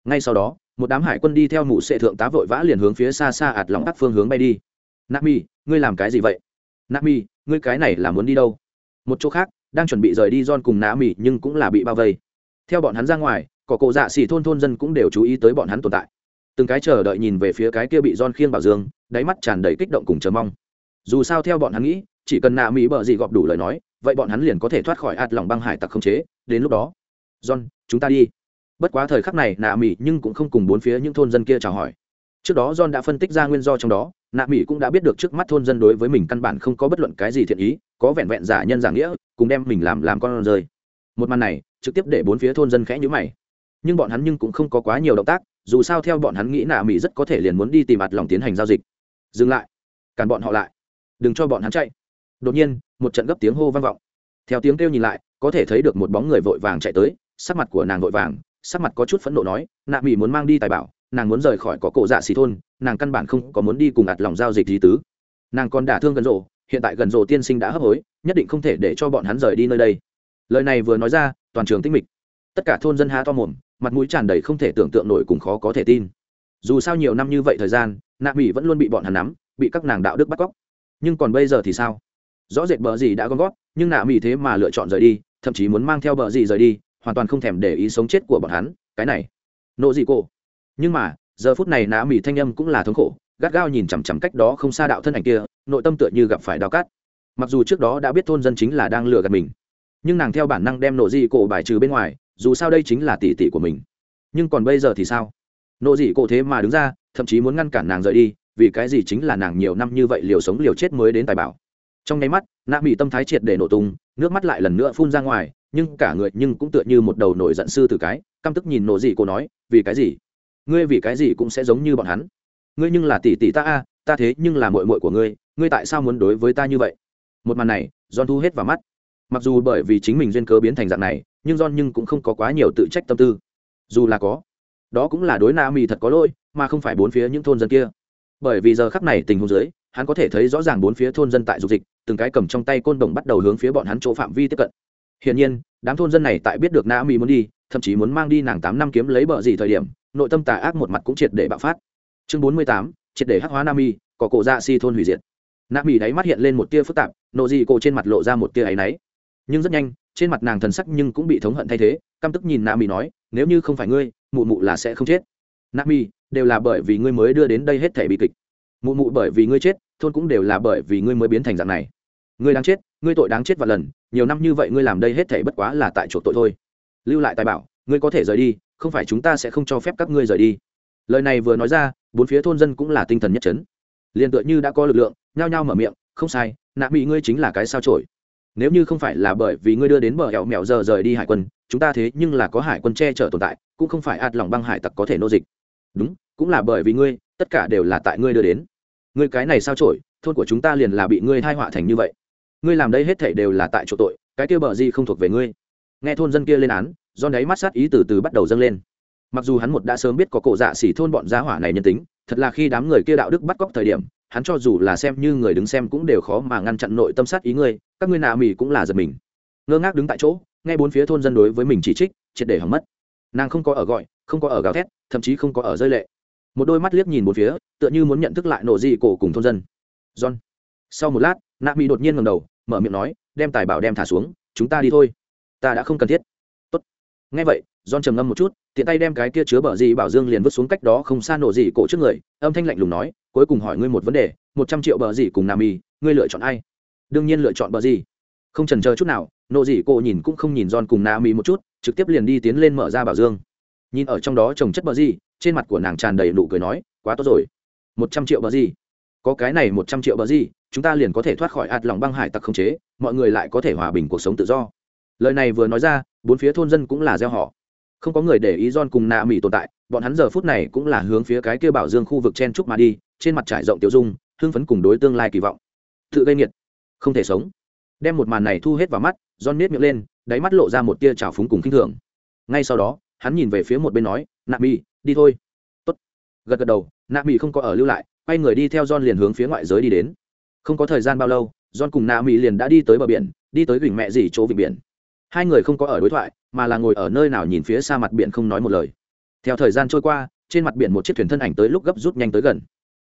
Ngay sau đó, một đám hải quân đi theo mụ sệ thượng tá vội vã liền hướng phía xa xa ạt lòng ác phương hướng bay đi. Nami ngươi làm cái gì vậy? Nami ngươi cái này là muốn đi đâu? Một chỗ khác, đang chuẩn bị rời đi John cùng nami nhưng cũng là bị bao vây. Theo bọn hắn ra ngoài cỏ cổ dạ xỉ thôn thôn dân cũng đều chú ý tới bọn hắn tồn tại. Từng cái chờ đợi nhìn về phía cái kia bị don khiêng bảo dương, đáy mắt tràn đầy kích động cùng chờ mong. Dù sao theo bọn hắn nghĩ, chỉ cần nạ mỹ bợ gì gọp đủ lời nói, vậy bọn hắn liền có thể thoát khỏi ạt lòng băng hải tặc không chế. Đến lúc đó, john, chúng ta đi. Bất quá thời khắc này nạ mỹ nhưng cũng không cùng bốn phía những thôn dân kia chào hỏi trước đó john đã phân tích ra nguyên do trong đó, nạ mỹ cũng đã biết được trước mắt thôn dân đối với mình căn bản không có bất luận cái gì thiện ý, có vẹn vẹn giả nhân giả nghĩa, cùng đem mình làm làm con rơi. Một màn này, trực tiếp để bốn phía thôn dân khẽ nhữ mày. Nhưng bọn hắn nhưng cũng không có quá nhiều động tác, dù sao theo bọn hắn nghĩ nạ mỹ rất có thể liền muốn đi tìm mặt lòng tiến hành giao dịch. Dừng lại. Cản bọn họ lại. Đừng cho bọn hắn chạy. Đột nhiên, một trận gấp tiếng hô vang vọng. Theo tiếng kêu nhìn lại, có thể thấy được một bóng người vội vàng chạy tới, sắc mặt của nàng vội vàng, sắc mặt có chút phẫn nộ nói, nạ mỹ muốn mang đi tài bảo nàng muốn rời khỏi có cổ dạ xì thôn, nàng căn bản không có muốn đi cùng ạt lòng giao dịch gì tứ. Nàng còn đả thương gần rộ, hiện tại gần rộ tiên sinh đã hấp hối, nhất định không thể để cho bọn hắn rời đi nơi đây. Lời này vừa nói ra, toàn trường tích mịch. Tất cả thôn dân há to mồm, mặt mũi tràn đầy không thể tưởng tượng nổi cùng khó có thể tin. Dù sao nhiều năm như vậy thời gian nạ mỹ vẫn luôn bị bọn hắn nắm, bị các nàng đạo đức bắt cóc. Nhưng còn bây giờ thì sao? Rõ rệt bờ gì đã gom gót nhưng nạ mỹ thế mà lựa chọn rời đi, thậm chí muốn mang theo bờ gì rời đi, hoàn toàn không thèm để ý sống chết của bọn hắn. Cái này nộ gì cô nhưng mà, giờ phút này nã mỹ thanh âm cũng là thống khổ, gắt gao nhìn chằm chằm cách đó không xa đạo thân ảnh kia, nội tâm tựa như gặp phải đao cát. Mặc dù trước đó đã biết thôn dân chính là đang lừa gạt mình, nhưng nàng theo bản năng đem nộ dị cổ bài trừ bên ngoài, dù sao đây chính là tỷ tỷ của mình. Nhưng còn bây giờ thì sao? Nộ dị cổ thế mà đứng ra, thậm chí muốn ngăn cản nàng rời đi, vì cái gì chính là nàng nhiều năm như vậy liều sống liều chết mới đến tài bảo. Trong nháy mắt nạ mỹ tâm thái triệt để nổ tung, nước mắt lại lần nữa phun ra ngoài, nhưng cả người nhưng cũng tựa như một đầu nổi giận sư từ cái, căm tức nhìn nộ dị cổ nói, vì cái gì? Ngươi vì cái gì cũng sẽ giống như bọn hắn. Ngươi nhưng là tỷ tỷ ta a, ta thế nhưng là mội mội của ngươi ngươi tại sao muốn đối với ta như vậy? Một màn này, john thu hết vào mắt. Mặc dù bởi vì chính mình duyên cớ biến thành dạng này, nhưng john nhưng cũng không có quá nhiều tự trách tâm tư. Dù là có, đó cũng là đối na mi thật có lỗi, mà không phải bốn phía những thôn dân kia. Bởi vì giờ khắc này tình huống dưới, hắn có thể thấy rõ ràng bốn phía thôn dân tại dục dịch, từng cái cầm trong tay côn đồng bắt đầu hướng phía bọn hắn chỗ phạm vi tiếp cận. Hiển nhiên đám thôn dân này tại biết được na mi muốn đi, thậm chí muốn mang đi nàng tám năm kiếm lấy bờ gì thời điểm, nội tâm tà ác một mặt cũng triệt để bạo phát. Chương bốn mươi tám, triệt để hắc hóa nam mi, có cổ dạ si thôn hủy diệt. Nam mi đáy mắt hiện lên một tia phức tạp, nộ dị cổ trên mặt lộ ra một tia áy náy. Nhưng rất nhanh, trên mặt nàng thần sắc nhưng cũng bị thống hận thay thế, căm tức nhìn nam mi nói, nếu như không phải ngươi, mụ mụ là sẽ không chết. Nam mi, đều là bởi vì ngươi mới đưa đến đây hết thể bị kịch. Mụ mụ bởi vì ngươi chết, thôn cũng đều là bởi vì ngươi mới biến thành dạng này ngươi đáng chết, ngươi tội đáng chết vạn lần, nhiều năm như vậy ngươi làm đây hết thể bất quá là tại chỗ tội thôi. Lưu lại tài bảo, ngươi có thể rời đi, không phải chúng ta sẽ không cho phép các ngươi rời đi. Lời này vừa nói ra, bốn phía thôn dân cũng là tinh thần nhất trấn liền tựa như đã có lực lượng, nhao nhao mở miệng, không sai, nạ mỹ ngươi chính là cái sao trổi nếu như không phải là bởi vì ngươi đưa đến bờ hẹo mẹo giờ rời đi hải quân, chúng ta thế nhưng là có hải quân che chở tồn tại, cũng không phải ạt lòng băng hải tặc có thể nô dịch. Đúng, cũng là bởi vì ngươi, tất cả đều là tại ngươi đưa đến. Ngươi cái này sao trổi thôn của chúng ta liền là bị ngươi thai họa thành như vậy ngươi làm đây hết thể đều là tại chỗ tội, cái kia bờ gì không thuộc về ngươi. Nghe thôn dân kia lên án, do đáy mắt sát ý từ từ bắt đầu dâng lên. Mặc dù hắn một đã sớm biết có cổ dạ xỉ thôn bọn gia hỏa này nhân tính, thật là khi đám người kia đạo đức bắt cóc thời điểm, hắn cho dù là xem như người đứng xem cũng đều khó mà ngăn chặn nội tâm sát ý ngươi, các ngươi nà mì cũng là giật mình. Ngơ ngác đứng tại chỗ, nghe bốn phía thôn dân đối với mình chỉ trích, triệt để hỏng mất. Nàng không có ở gọi, không có ở gào thét, thậm chí không có ở rơi lệ. Một đôi mắt liếc nhìn bốn phía, tựa như muốn nhận thức lại nộ dị cổ cùng thôn dân. John sau một lát, nạ mỹ đột nhiên ngầm đầu, mở miệng nói, đem tài bảo đem thả xuống, chúng ta đi thôi. Ta đã không cần thiết. Tốt. nghe vậy don trầm ngâm một chút, tiện tay đem cái kia chứa bờ gì bảo dương liền vứt xuống cách đó không xa nổ gì cổ trước người, âm thanh lạnh lùng nói, cuối cùng hỏi ngươi một vấn đề, một trăm triệu bờ gì cùng nam y ngươi lựa chọn ai? Đương nhiên lựa chọn bờ gì. Không trần chờ chút nào, nổ gì cổ nhìn cũng không nhìn don cùng nam y một chút, trực tiếp liền đi tiến lên mở ra bảo dương. Nhìn ở trong đó trồng chất bờ gì, trên mặt của nàng tràn đầy nụ cười nói, quá tốt rồi. Một trăm triệu bờ gì? Có cái này một trăm triệu bờ gì, chúng ta liền có thể thoát khỏi ạt lòng băng hải tặc không chế, mọi người lại có thể hòa bình cuộc sống tự do. Lời này vừa nói ra, bốn phía thôn dân cũng là gieo họ. Không có người để ý John cùng nạ mỹ tồn tại, bọn hắn giờ phút này cũng là hướng phía cái kia bảo dương khu vực chen trúc mà đi, trên mặt trải rộng tiểu dung, hưng phấn cùng đối tương lai kỳ vọng. Tự gây nghiệt, không thể sống. Đem một màn này thu hết vào mắt, John nếp miệng lên, đáy mắt lộ ra một tia trào phúng cùng kinh thường. Ngay sau đó, hắn nhìn về phía một bên nói nạ mỹ đi thôi. Tốt. gật gật đầu nạ mỹ không có ở lưu lại quay người đi theo John liền hướng phía ngoại giới đi đến. Không có thời gian bao lâu, John cùng nạ mỹ liền đã đi tới bờ biển, đi tới vịnh mẹ gì chỗ vịnh biển. Hai người không có ở đối thoại, mà là ngồi ở nơi nào nhìn phía xa mặt biển không nói một lời. Theo thời gian trôi qua, trên mặt biển một chiếc thuyền thân ảnh tới lúc gấp rút nhanh tới gần.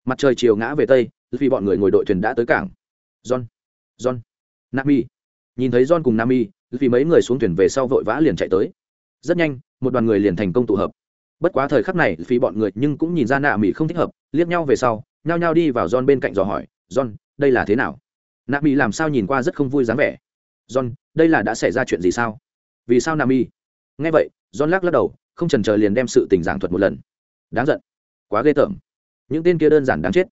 Mặt trời chiều ngã về tây, vì bọn người ngồi đội thuyền đã tới cảng. John john nami nhìn thấy john cùng nami vì mấy người xuống thuyền về sau vội vã liền chạy tới. Rất nhanh, một đoàn người liền thành công tụ hợp bất quá thời khắc này, phí bọn người nhưng cũng nhìn ra nạ mỹ không thích hợp, liếc nhau về sau, nhao nhao đi vào john bên cạnh dò hỏi, john, đây là thế nào? Nạ mỹ làm sao nhìn qua rất không vui dáng vẻ. John, đây là đã xảy ra chuyện gì sao? Vì sao nạ mỹ nghe vậy, john lắc lắc đầu, không trần chờ liền đem sự tình giảng thuật một lần. Đáng giận, quá ghê tởm. Những tên kia đơn giản đáng chết.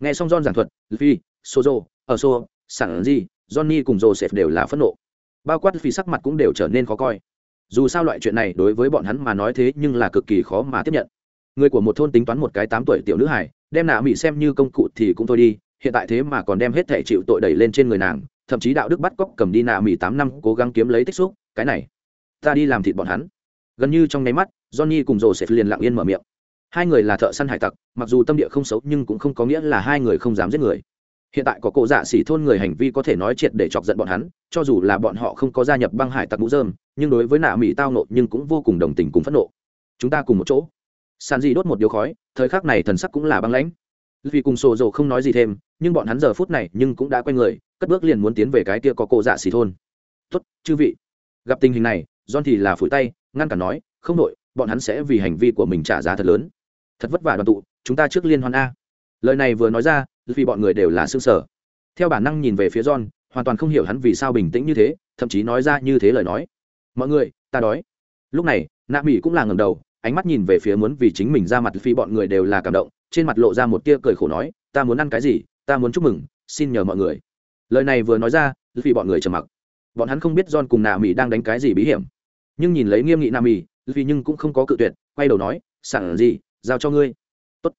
Nghe xong john giảng thuật phi sozo ở so sản gì johnny cùng joseph đều là phẫn nộ. Bao quát phi sắc mặt cũng đều trở nên khó coi dù sao loại chuyện này đối với bọn hắn mà nói thế nhưng là cực kỳ khó mà tiếp nhận. Người của một thôn tính toán một cái tám tuổi tiểu nữ hải đem nạ mỹ xem như công cụ thì cũng thôi đi, hiện tại thế mà còn đem hết thể chịu tội đẩy lên trên người nàng, thậm chí đạo đức bắt cóc cầm đi nạ mỹ tám năm cố gắng kiếm lấy tích xúc, cái này, ta đi làm thịt bọn hắn. Gần như trong nháy mắt, johnny cùng rồ sẽ liền lặng yên mở miệng. Hai người là thợ săn hải tặc, mặc dù tâm địa không xấu nhưng cũng không có nghĩa là hai người không dám giết người hiện tại có cổ dạ xỉ thôn người hành vi có thể nói triệt để chọc giận bọn hắn, cho dù là bọn họ không có gia nhập băng hải tặc mũ dơm nhưng đối với nạ mỹ tao nộ nhưng cũng vô cùng đồng tình cùng phẫn nộ. Chúng ta cùng một chỗ. Sàn Di đốt một điếu khói, thời khắc này thần sắc cũng là băng lãnh. Vì cùng sổ dầu không nói gì thêm, nhưng bọn hắn giờ phút này nhưng cũng đã quay người, cất bước liền muốn tiến về cái kia có cổ dạ xỉ thôn. Tốt, chư vị. Gặp tình hình này, john thì là phủi tay, ngăn cản nói, không đội bọn hắn sẽ vì hành vi của mình trả giá thật lớn. Thật vất vả đoàn tụ, chúng ta trước liên hoan a. Lời này vừa nói ra vì bọn người đều là xương sở. Theo bản năng nhìn về phía john, hoàn toàn không hiểu hắn vì sao bình tĩnh như thế, thậm chí nói ra như thế lời nói. Mọi người, ta đói. Lúc này, nạ mỹ cũng là ngầm đầu, ánh mắt nhìn về phía muốn vì chính mình ra mặt phi bọn người đều là cảm động, trên mặt lộ ra một tia cười khổ nói, ta muốn ăn cái gì, ta muốn chúc mừng, xin nhờ mọi người. Lời này vừa nói ra, vì bọn người trầm mặc. Bọn hắn không biết john cùng nạ mỹ đang đánh cái gì bí hiểm. Nhưng nhìn lấy nghiêm nghị nạ mỹ vì nhưng cũng không có cự tuyệt, quay đầu nói, sẵn gì, giao cho ngươi. Tốt.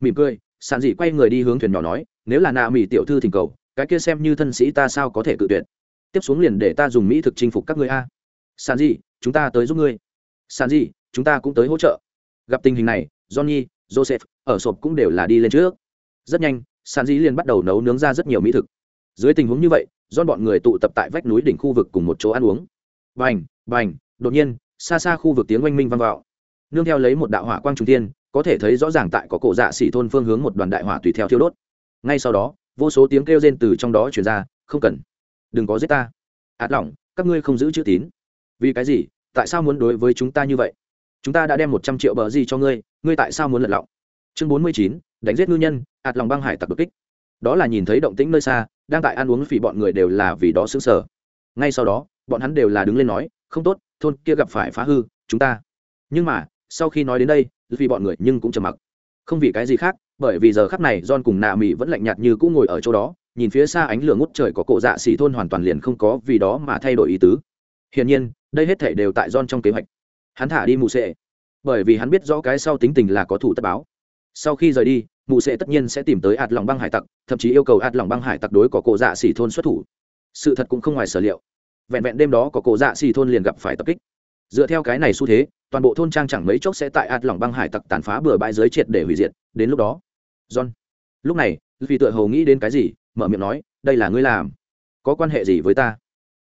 Mỉm cười sản dị quay người đi hướng thuyền nhỏ nói, nếu là nạ mỹ tiểu thư thỉnh cầu, cái kia xem như thân sĩ ta sao có thể cự tuyệt? Tiếp xuống liền để ta dùng mỹ thực chinh phục các ngươi a. Sản dị chúng ta tới giúp ngươi. Sản dị chúng ta cũng tới hỗ trợ. Gặp tình hình này, johnny, joseph, ở sộp cũng đều là đi lên trước. Rất nhanh sản dị liền bắt đầu nấu nướng ra rất nhiều mỹ thực. Dưới tình huống như vậy do bọn người tụ tập tại vách núi đỉnh khu vực cùng một chỗ ăn uống. Bành bành, đột nhiên, xa xa khu vực tiếng oanh minh vang vọng nương theo lấy một đạo hỏa quang trung tiên có thể thấy rõ ràng tại có cổ dạ xỉ thôn phương hướng một đoàn đại hỏa tùy theo thiêu đốt. Ngay sau đó, vô số tiếng kêu rên từ trong đó chuyển ra, không cần, đừng có giết ta. Ạt lỏng, các ngươi không giữ chữ tín. Vì cái gì? Tại sao muốn đối với chúng ta như vậy? Chúng ta đã đem một trăm triệu bờ gì cho ngươi ngươi tại sao muốn lật lọng? Chương bốn mươi chín, đánh giết ngư nhân, ạt lòng băng hải tặc đột kích. Đó là nhìn thấy động tĩnh nơi xa, đang tại ăn uống phỉ bọn người đều là vì đó xứng sở ngay sau đó, bọn hắn đều là đứng lên nói, không tốt, thôn kia gặp phải phá hư, chúng ta. Nhưng mà sau khi nói đến đây, vì bọn người nhưng cũng trầm mặc. Không vì cái gì khác, bởi vì giờ khắc này john cùng nạ mỹ vẫn lạnh nhạt như cũng ngồi ở chỗ đó, nhìn phía xa ánh lửa ngút trời có cổ dạ xỉ thôn hoàn toàn liền không có vì đó mà thay đổi ý tứ. Hiển nhiên, đây hết thể đều tại john trong kế hoạch. Hắn thả đi mù sệ, bởi vì hắn biết rõ cái sau tính tình là có thủ tất báo. Sau khi rời đi, mụ sệ tất nhiên sẽ tìm tới ạt lòng băng hải tặc, thậm chí yêu cầu ạt lòng băng hải tặc đối có cổ dạ xỉ thôn xuất thủ. Sự thật cũng không ngoài sở liệu. Vẹn vẹn đêm đó có cổ dạ xỉ thôn liền gặp phải tập kích dựa theo cái này xu thế, toàn bộ thôn trang chẳng mấy chốc sẽ tại ạt lỏng băng hải tặc tàn phá bừa bãi giới triệt để hủy diệt, đến lúc đó, john, lúc này, vì tựa hồ nghĩ đến cái gì, mở miệng nói, đây là ngươi làm. Có quan hệ gì với ta?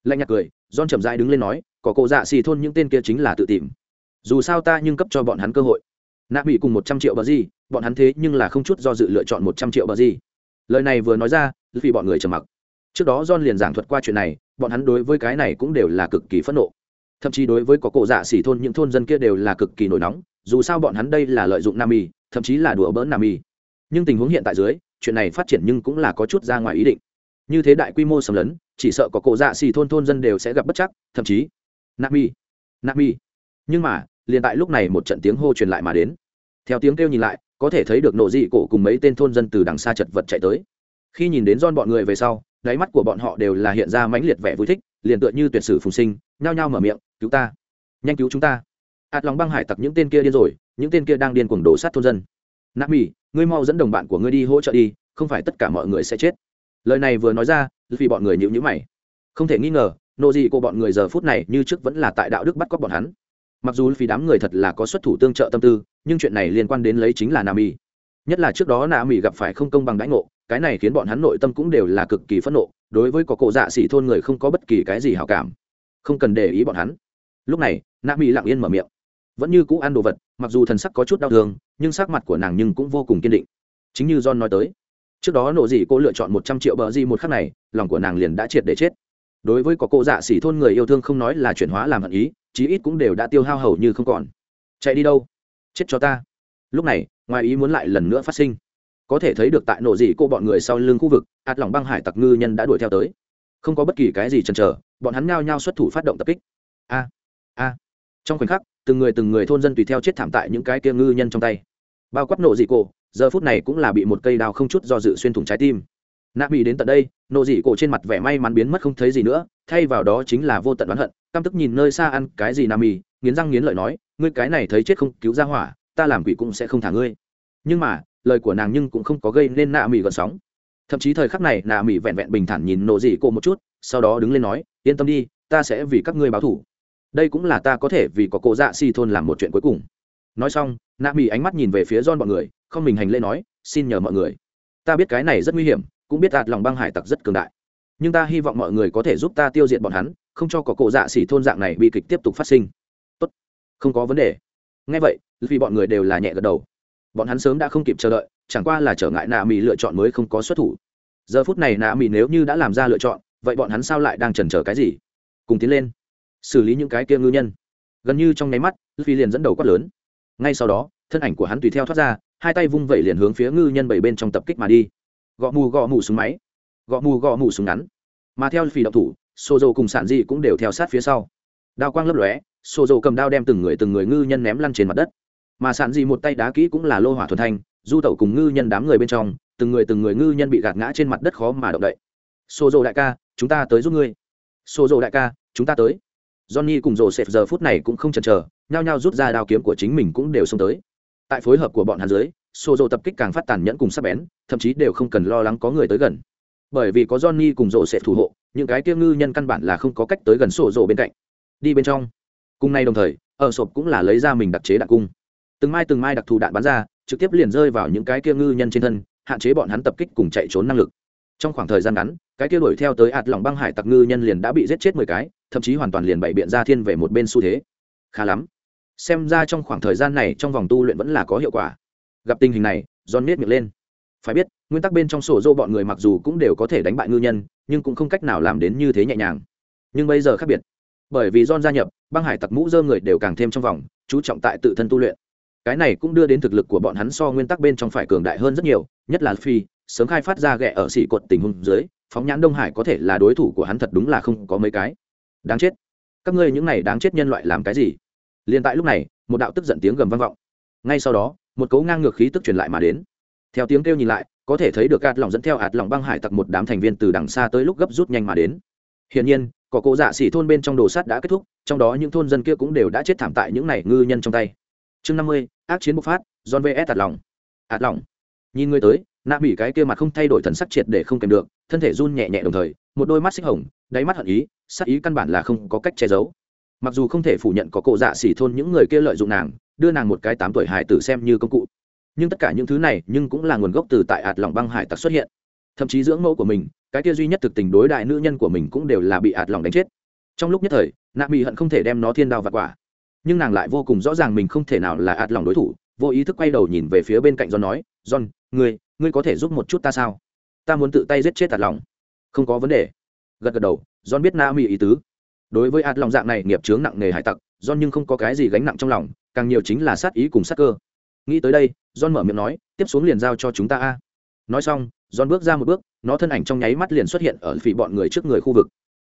Lạnh nhạt cười, john chậm rãi đứng lên nói, có cô dạ xì thôn những tên kia chính là tự tìm. Dù sao ta nhưng cấp cho bọn hắn cơ hội. Nạp bị cùng một trăm triệu bờ gì, bọn hắn thế nhưng là không chút do dự lựa chọn một trăm triệu bờ gì. Lời này vừa nói ra, vì bọn người trầm mặc. Trước đó john liền giảng thuật qua chuyện này, bọn hắn đối với cái này cũng đều là cực kỳ phẫn nộ thậm chí đối với có cổ dạ xỉ thôn, những thôn dân kia đều là cực kỳ nổi nóng, dù sao bọn hắn đây là lợi dụng nam y thậm chí là đùa bỡn nam y nhưng tình huống hiện tại dưới, chuyện này phát triển nhưng cũng là có chút ra ngoài ý định. Như thế đại quy mô xâm lấn, chỉ sợ có cổ dạ xỉ thôn thôn dân đều sẽ gặp bất chắc, thậm chí nam y nam y nhưng mà, liền tại lúc này một trận tiếng hô truyền lại mà đến. Theo tiếng kêu nhìn lại, có thể thấy được nộ dị cổ cùng mấy tên thôn dân từ đằng xa chật vật chạy tới. Khi nhìn đến don bọn người về sau, đáy mắt của bọn họ đều là hiện ra mãnh liệt vẻ vui thích, liền tựa như tuyệt sử phùng sinh, nhao nhao mở miệng cứu ta. Nhanh cứu chúng ta. Ạt lòng băng hải tặc những tên kia điên rồi, những tên kia đang điên cuồng đổ sát thôn dân. Nạp mỹ ngươi mau dẫn đồng bạn của ngươi đi hỗ trợ đi, không phải tất cả mọi người sẽ chết. Lời này vừa nói ra, vì bọn người nhịu nhữ mày. Không thể nghi ngờ nộ gì của bọn người giờ phút này như trước vẫn là tại đạo đức bắt cóc bọn hắn. Mặc dù vì đám người thật là có xuất thủ tương trợ tâm tư, nhưng chuyện này liên quan đến lấy chính là nam mỹ nhất là trước đó nam mỹ gặp phải không công bằng đãi ngộ, cái này khiến bọn hắn nội tâm cũng đều là cực kỳ phẫn nộ, đối với có cổ dạ xỉ thôn người không có bất kỳ cái gì hảo cảm. Không cần để ý bọn hắn lúc này nạ mỹ lặng yên mở miệng. Vẫn như cũ ăn đồ vật, mặc dù thần sắc có chút đau thương, nhưng sắc mặt của nàng nhưng cũng vô cùng kiên định. Chính như john nói tới, trước đó nộ dị cô lựa chọn một trăm triệu bờ di một khắc này, lòng của nàng liền đã triệt để chết. Đối với có cô dạ xỉ thôn người yêu thương không nói là chuyển hóa làm hận ý, chí ít cũng đều đã tiêu hao hầu như không còn. Chạy đi đâu? Chết cho ta. Lúc này, ngoài ý muốn lại lần nữa phát sinh. Có thể thấy được tại nộ dị cô bọn người sau lưng khu vực, ạt lòng băng hải tặc ngư nhân đã đuổi theo tới. Không có bất kỳ cái gì chần chờ, bọn hắn nhao nhao xuất thủ phát động tập kích. A! A. Trong khoảnh khắc, từng người từng người thôn dân tùy theo chết thảm tại những cái kia ngư nhân trong tay. Bao quát nộ dị cổ, giờ phút này cũng là bị một cây đao không chút do dự xuyên thủng trái tim. Nạ bị đến tận đây, nộ dị cổ trên mặt vẻ may mắn biến mất không thấy gì nữa, thay vào đó chính là vô tận oán hận, căm tức nhìn nơi xa ăn cái gì nà mì nghiến răng nghiến lợi nói, ngươi cái này thấy chết không cứu ra hỏa, ta làm quỷ cũng sẽ không thả ngươi. Nhưng mà, lời của nàng nhưng cũng không có gây nên nạ mì gợn sóng. Thậm chí thời khắc này, nạ mì vẹn vẹn bình thản nhìn nộ dị cổ một chút, sau đó đứng lên nói, yên tâm đi, ta sẽ vì các ngươi báo thủ đây cũng là ta có thể vì có cổ dạ si thôn làm một chuyện cuối cùng. Nói xong, nạ mỹ ánh mắt nhìn về phía don bọn người, không mình hành lễ nói, xin nhờ mọi người. Ta biết cái này rất nguy hiểm, cũng biết đạt lòng băng hải tặc rất cường đại. Nhưng ta hy vọng mọi người có thể giúp ta tiêu diệt bọn hắn, không cho có cổ dạ xỉ thôn dạng này bị kịch tiếp tục phát sinh. Tốt, không có vấn đề. Ngay vậy, vì bọn người đều là nhẹ gật đầu. Bọn hắn sớm đã không kịp chờ đợi, chẳng qua là trở ngại nạ mỹ lựa chọn mới không có xuất thủ. Giờ phút này nạ mỹ nếu như đã làm ra lựa chọn, vậy bọn hắn sao lại đang chần chờ cái gì? Cùng tiến lên xử lý những cái kia ngư nhân. Gần như trong nháy mắt phi liền dẫn đầu quát lớn. Ngay sau đó, thân ảnh của hắn tùy theo thoát ra, hai tay vung vẩy liền hướng phía ngư nhân bảy bên trong tập kích mà đi. Gõ mù gõ mù súng máy. Gõ mù gõ mù súng ngắn. Mà theo phi động thủ xô dầu cùng sản dị cũng đều theo sát phía sau. Đao quang lấp lóe xô dầu cầm đao đem từng người từng người ngư nhân ném lăn trên mặt đất. Mà sản dị một tay đá kỹ cũng là lô hỏa thuần thanh, du tẩu cùng ngư nhân đám người bên trong, từng người từng người ngư nhân bị gạt ngã trên mặt đất khó mà động đậy. Xô dầu đại ca, chúng ta tới giúp ngươi. Xô dầu đại ca, chúng ta tới johnny cùng Joseph giờ phút này cũng không chần chờ, nhao nhao rút ra đao kiếm của chính mình cũng đều xông tới. Tại phối hợp của bọn hắn dưới, Sozo tập kích càng phát tàn nhẫn cùng sắc bén, thậm chí đều không cần lo lắng có người tới gần. Bởi vì có johnny cùng Joseph thủ hộ, những cái kia ngư nhân căn bản là không có cách tới gần sổ bên cạnh. Đi bên trong. Cùng nay đồng thời ở sộp cũng là lấy ra mình đặc chế đạn cung. Từng mai từng mai đặc thù đạn bắn ra, trực tiếp liền rơi vào những cái kia ngư nhân trên thân, hạn chế bọn hắn tập kích cùng chạy trốn năng lực. Trong khoảng thời gian ngắn, cái kia đuổi theo tới ạt lòng băng hải tặc ngư nhân liền đã bị giết chết mười cái thậm chí hoàn toàn liền bày biện ra thiên về một bên xu thế. Khá lắm. Xem ra trong khoảng thời gian này trong vòng tu luyện vẫn là có hiệu quả. Gặp tình hình này, john nết miệng lên. Phải biết, nguyên tắc bên trong sổ dô bọn người mặc dù cũng đều có thể đánh bại ngư nhân, nhưng cũng không cách nào làm đến như thế nhẹ nhàng. Nhưng bây giờ khác biệt. Bởi vì john gia nhập, băng hải tặc mũ dơ người đều càng thêm trong vòng, chú trọng tại tự thân tu luyện. Cái này cũng đưa đến thực lực của bọn hắn so nguyên tắc bên trong phải cường đại hơn rất nhiều, nhất là phi sớm khai phát ra ghẹ ở xỉ cột tình huống dưới, phóng nhãn đông hải có thể là đối thủ của hắn thật đúng là không có mấy cái đáng chết. Các ngươi những này đáng chết nhân loại làm cái gì? Liền tại lúc này, một đạo tức giận tiếng gầm vang vọng. Ngay sau đó, một cấu ngang ngược khí tức truyền lại mà đến. Theo tiếng kêu nhìn lại, có thể thấy được ạt lỏng dẫn theo ạt lỏng băng hải tặc một đám thành viên từ đằng xa tới lúc gấp rút nhanh mà đến. Hiển nhiên, có cỗ dạ xỉ thôn bên trong đồ sắt đã kết thúc, trong đó những thôn dân kia cũng đều đã chết thảm tại những này ngư nhân trong tay. Chương năm mươi, ác chiến bộc phát, john vs. Ạt lỏng. ạt lỏng. nhìn người tới, nạ bị cái kia mặt không thay đổi thần sắc triệt để không kèm được, thân thể run nhẹ nhẹ đồng thời một đôi mắt xích hồng, đáy mắt hận ý sắc ý căn bản là không có cách che giấu. Mặc dù không thể phủ nhận có cộ dạ xỉ thôn những người kia lợi dụng nàng, đưa nàng một cái tám tuổi hải tử xem như công cụ. Nhưng tất cả những thứ này nhưng cũng là nguồn gốc từ tại ạt lòng băng hải tặc xuất hiện. Thậm chí dưỡng mẫu của mình, cái kia duy nhất thực tình đối đại nữ nhân của mình cũng đều là bị ạt lòng đánh chết. Trong lúc nhất thời, nạ bị hận không thể đem nó thiên đao vặt quả. Nhưng nàng lại vô cùng rõ ràng mình không thể nào là ạt lòng đối thủ, vô ý thức quay đầu nhìn về phía bên cạnh john nói, john, ngươi ngươi có thể giúp một chút ta sao? Ta muốn tự tay giết chết ạt lòng không có vấn đề. Gật gật đầu, john biết na mỹ ý tứ. Đối với ạt lòng dạng này nghiệp chướng nặng nề hải tặc, john nhưng không có cái gì gánh nặng trong lòng, càng nhiều chính là sát ý cùng sát cơ. Nghĩ tới đây, john mở miệng nói, tiếp xuống liền giao cho chúng ta a. Nói xong, john bước ra một bước, nó thân ảnh trong nháy mắt liền xuất hiện ở phỉ bọn người trước người khu vực.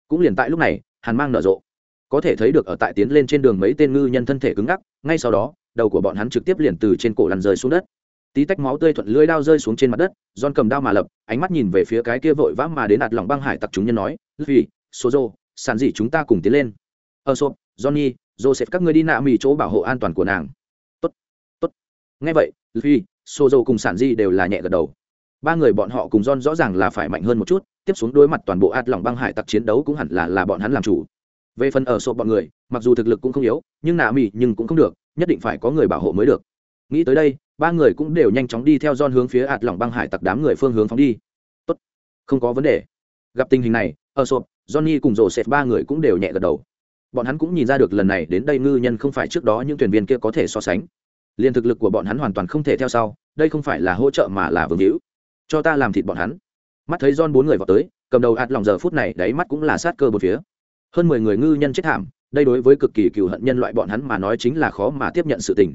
Cũng liền tại lúc này, hàn mang nở rộ. Có thể thấy được ở tại tiến lên trên đường mấy tên ngư nhân thân thể cứng ngắc, ngay sau đó, đầu của bọn hắn trực tiếp liền từ trên cổ lăn rơi xuống đất tí tách máu tươi thuận lưỡi đao rơi xuống trên mặt đất, John cầm đao mà lập, ánh mắt nhìn về phía cái kia vội vã mà đến đạt lòng băng hải tặc chúng nhân nói vì sozo, sàn gì chúng ta cùng tiến lên. Ờ, Ơ sộp johnny, joseph, các ngươi đi nạ mì chỗ bảo hộ an toàn của nàng. Tốt tốt. Ngay vậy vì sozo cùng sản di đều là nhẹ gật đầu. Ba người bọn họ cùng John rõ ràng là phải mạnh hơn một chút, tiếp xuống đối mặt toàn bộ ạt lòng băng hải tặc chiến đấu cũng hẳn là là bọn hắn làm chủ. Về phần ở sộp bọn người, mặc dù thực lực cũng không yếu, nhưng nạ mì nhưng cũng không được, nhất định phải có người bảo hộ mới được. Nghĩ tới đây ba người cũng đều nhanh chóng đi theo don hướng phía ạt lỏng băng hải tặc đám người phương hướng phóng đi. Tốt, không có vấn đề. Gặp tình hình này, ở sộp, johnny cùng rổ xẹt ba người cũng đều nhẹ gật đầu. Bọn hắn cũng nhìn ra được lần này đến đây ngư nhân không phải trước đó những thuyền viên kia có thể so sánh. Liên thực lực của bọn hắn hoàn toàn không thể theo sau, đây không phải là hỗ trợ mà là vương hữu. Cho ta làm thịt bọn hắn. Mắt thấy don bốn người vào tới, cầm đầu ạt lòng giờ phút này đáy mắt cũng là sát cơ một phía. Hơn mười người ngư nhân chết thảm, đây đối với cực kỳ cựu hận nhân loại bọn hắn mà nói chính là khó mà tiếp nhận sự tình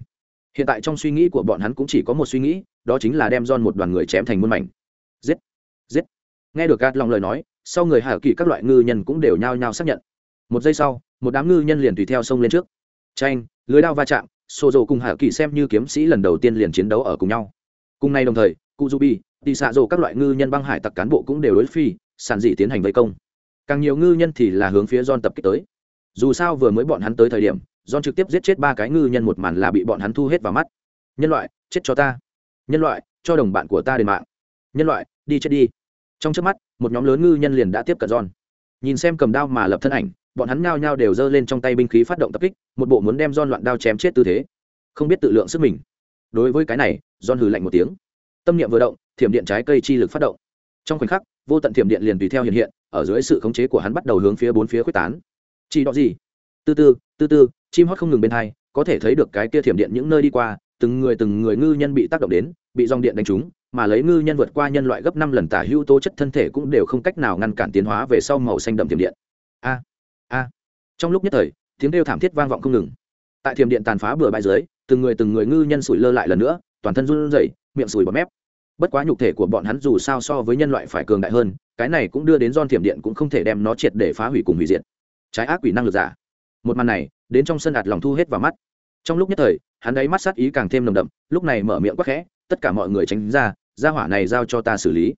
hiện tại trong suy nghĩ của bọn hắn cũng chỉ có một suy nghĩ, đó chính là đem John một đoàn người chém thành muôn mảnh. Giết! Giết! Nghe được gạt lòng lời nói, sau người hà kỳ các loại ngư nhân cũng đều nhao nhao xác nhận. Một giây sau, một đám ngư nhân liền tùy theo sông lên trước. Tranh lưới đao va chạm xô dầu cùng hà kỳ xem như kiếm sĩ lần đầu tiên liền chiến đấu ở cùng nhau. Cùng nay đồng thời cụ du bi đi xạ dầu các loại ngư nhân băng hải tặc cán bộ cũng đều đối phi, sản dị tiến hành vây công. Càng nhiều ngư nhân thì là hướng phía John tập kích tới. Dù sao vừa mới bọn hắn tới thời điểm John trực tiếp giết chết ba cái ngư nhân một màn là bị bọn hắn thu hết vào mắt. Nhân loại, chết cho ta. Nhân loại, cho đồng bạn của ta đền mạng. Nhân loại, đi chết đi. Trong chớp mắt, một nhóm lớn ngư nhân liền đã tiếp cận John. Nhìn xem cầm đao mà lập thân ảnh, bọn hắn nhao nhao đều giơ lên trong tay binh khí phát động tập kích, một bộ muốn đem John loạn đao chém chết tư thế. Không biết tự lượng sức mình. Đối với cái này, John hừ lạnh một tiếng. Tâm niệm vừa động, thiểm điện trái cây chi lực phát động. Trong khoảnh khắc, vô tận thiểm điện liền tùy theo hiện hiện, ở dưới sự khống chế của hắn bắt đầu hướng phía bốn phía khuếch tán. Chỉ đó gì? Tư tư, tư tư, chim hót không ngừng bên hai, có thể thấy được cái kia thiểm điện những nơi đi qua, từng người từng người ngư nhân bị tác động đến, bị dòng điện đánh trúng, mà lấy ngư nhân vượt qua nhân loại gấp năm lần tả hữu tố chất thân thể cũng đều không cách nào ngăn cản tiến hóa về sau màu xanh đậm thiểm điện. A a. Trong lúc nhất thời, tiếng kêu thảm thiết vang vọng không ngừng. Tại thiểm điện tàn phá bừa bãi dưới, từng người từng người ngư nhân sủi lơ lại lần nữa, toàn thân run rẩy, miệng sùi bọt mép. Bất quá nhục thể của bọn hắn dù sao so với nhân loại phải cường đại hơn, cái này cũng đưa đến don thiểm điện cũng không thể đem nó triệt để phá hủy cùng hủy diệt. Trái ác quỷ năng lực giả một màn này, đến trong sân ạt lòng thu hết vào mắt. Trong lúc nhất thời, hắn đáy mắt sát ý càng thêm nồng đậm, lúc này mở miệng quắc khẽ, tất cả mọi người tránh ra ra hỏa này giao cho ta xử lý.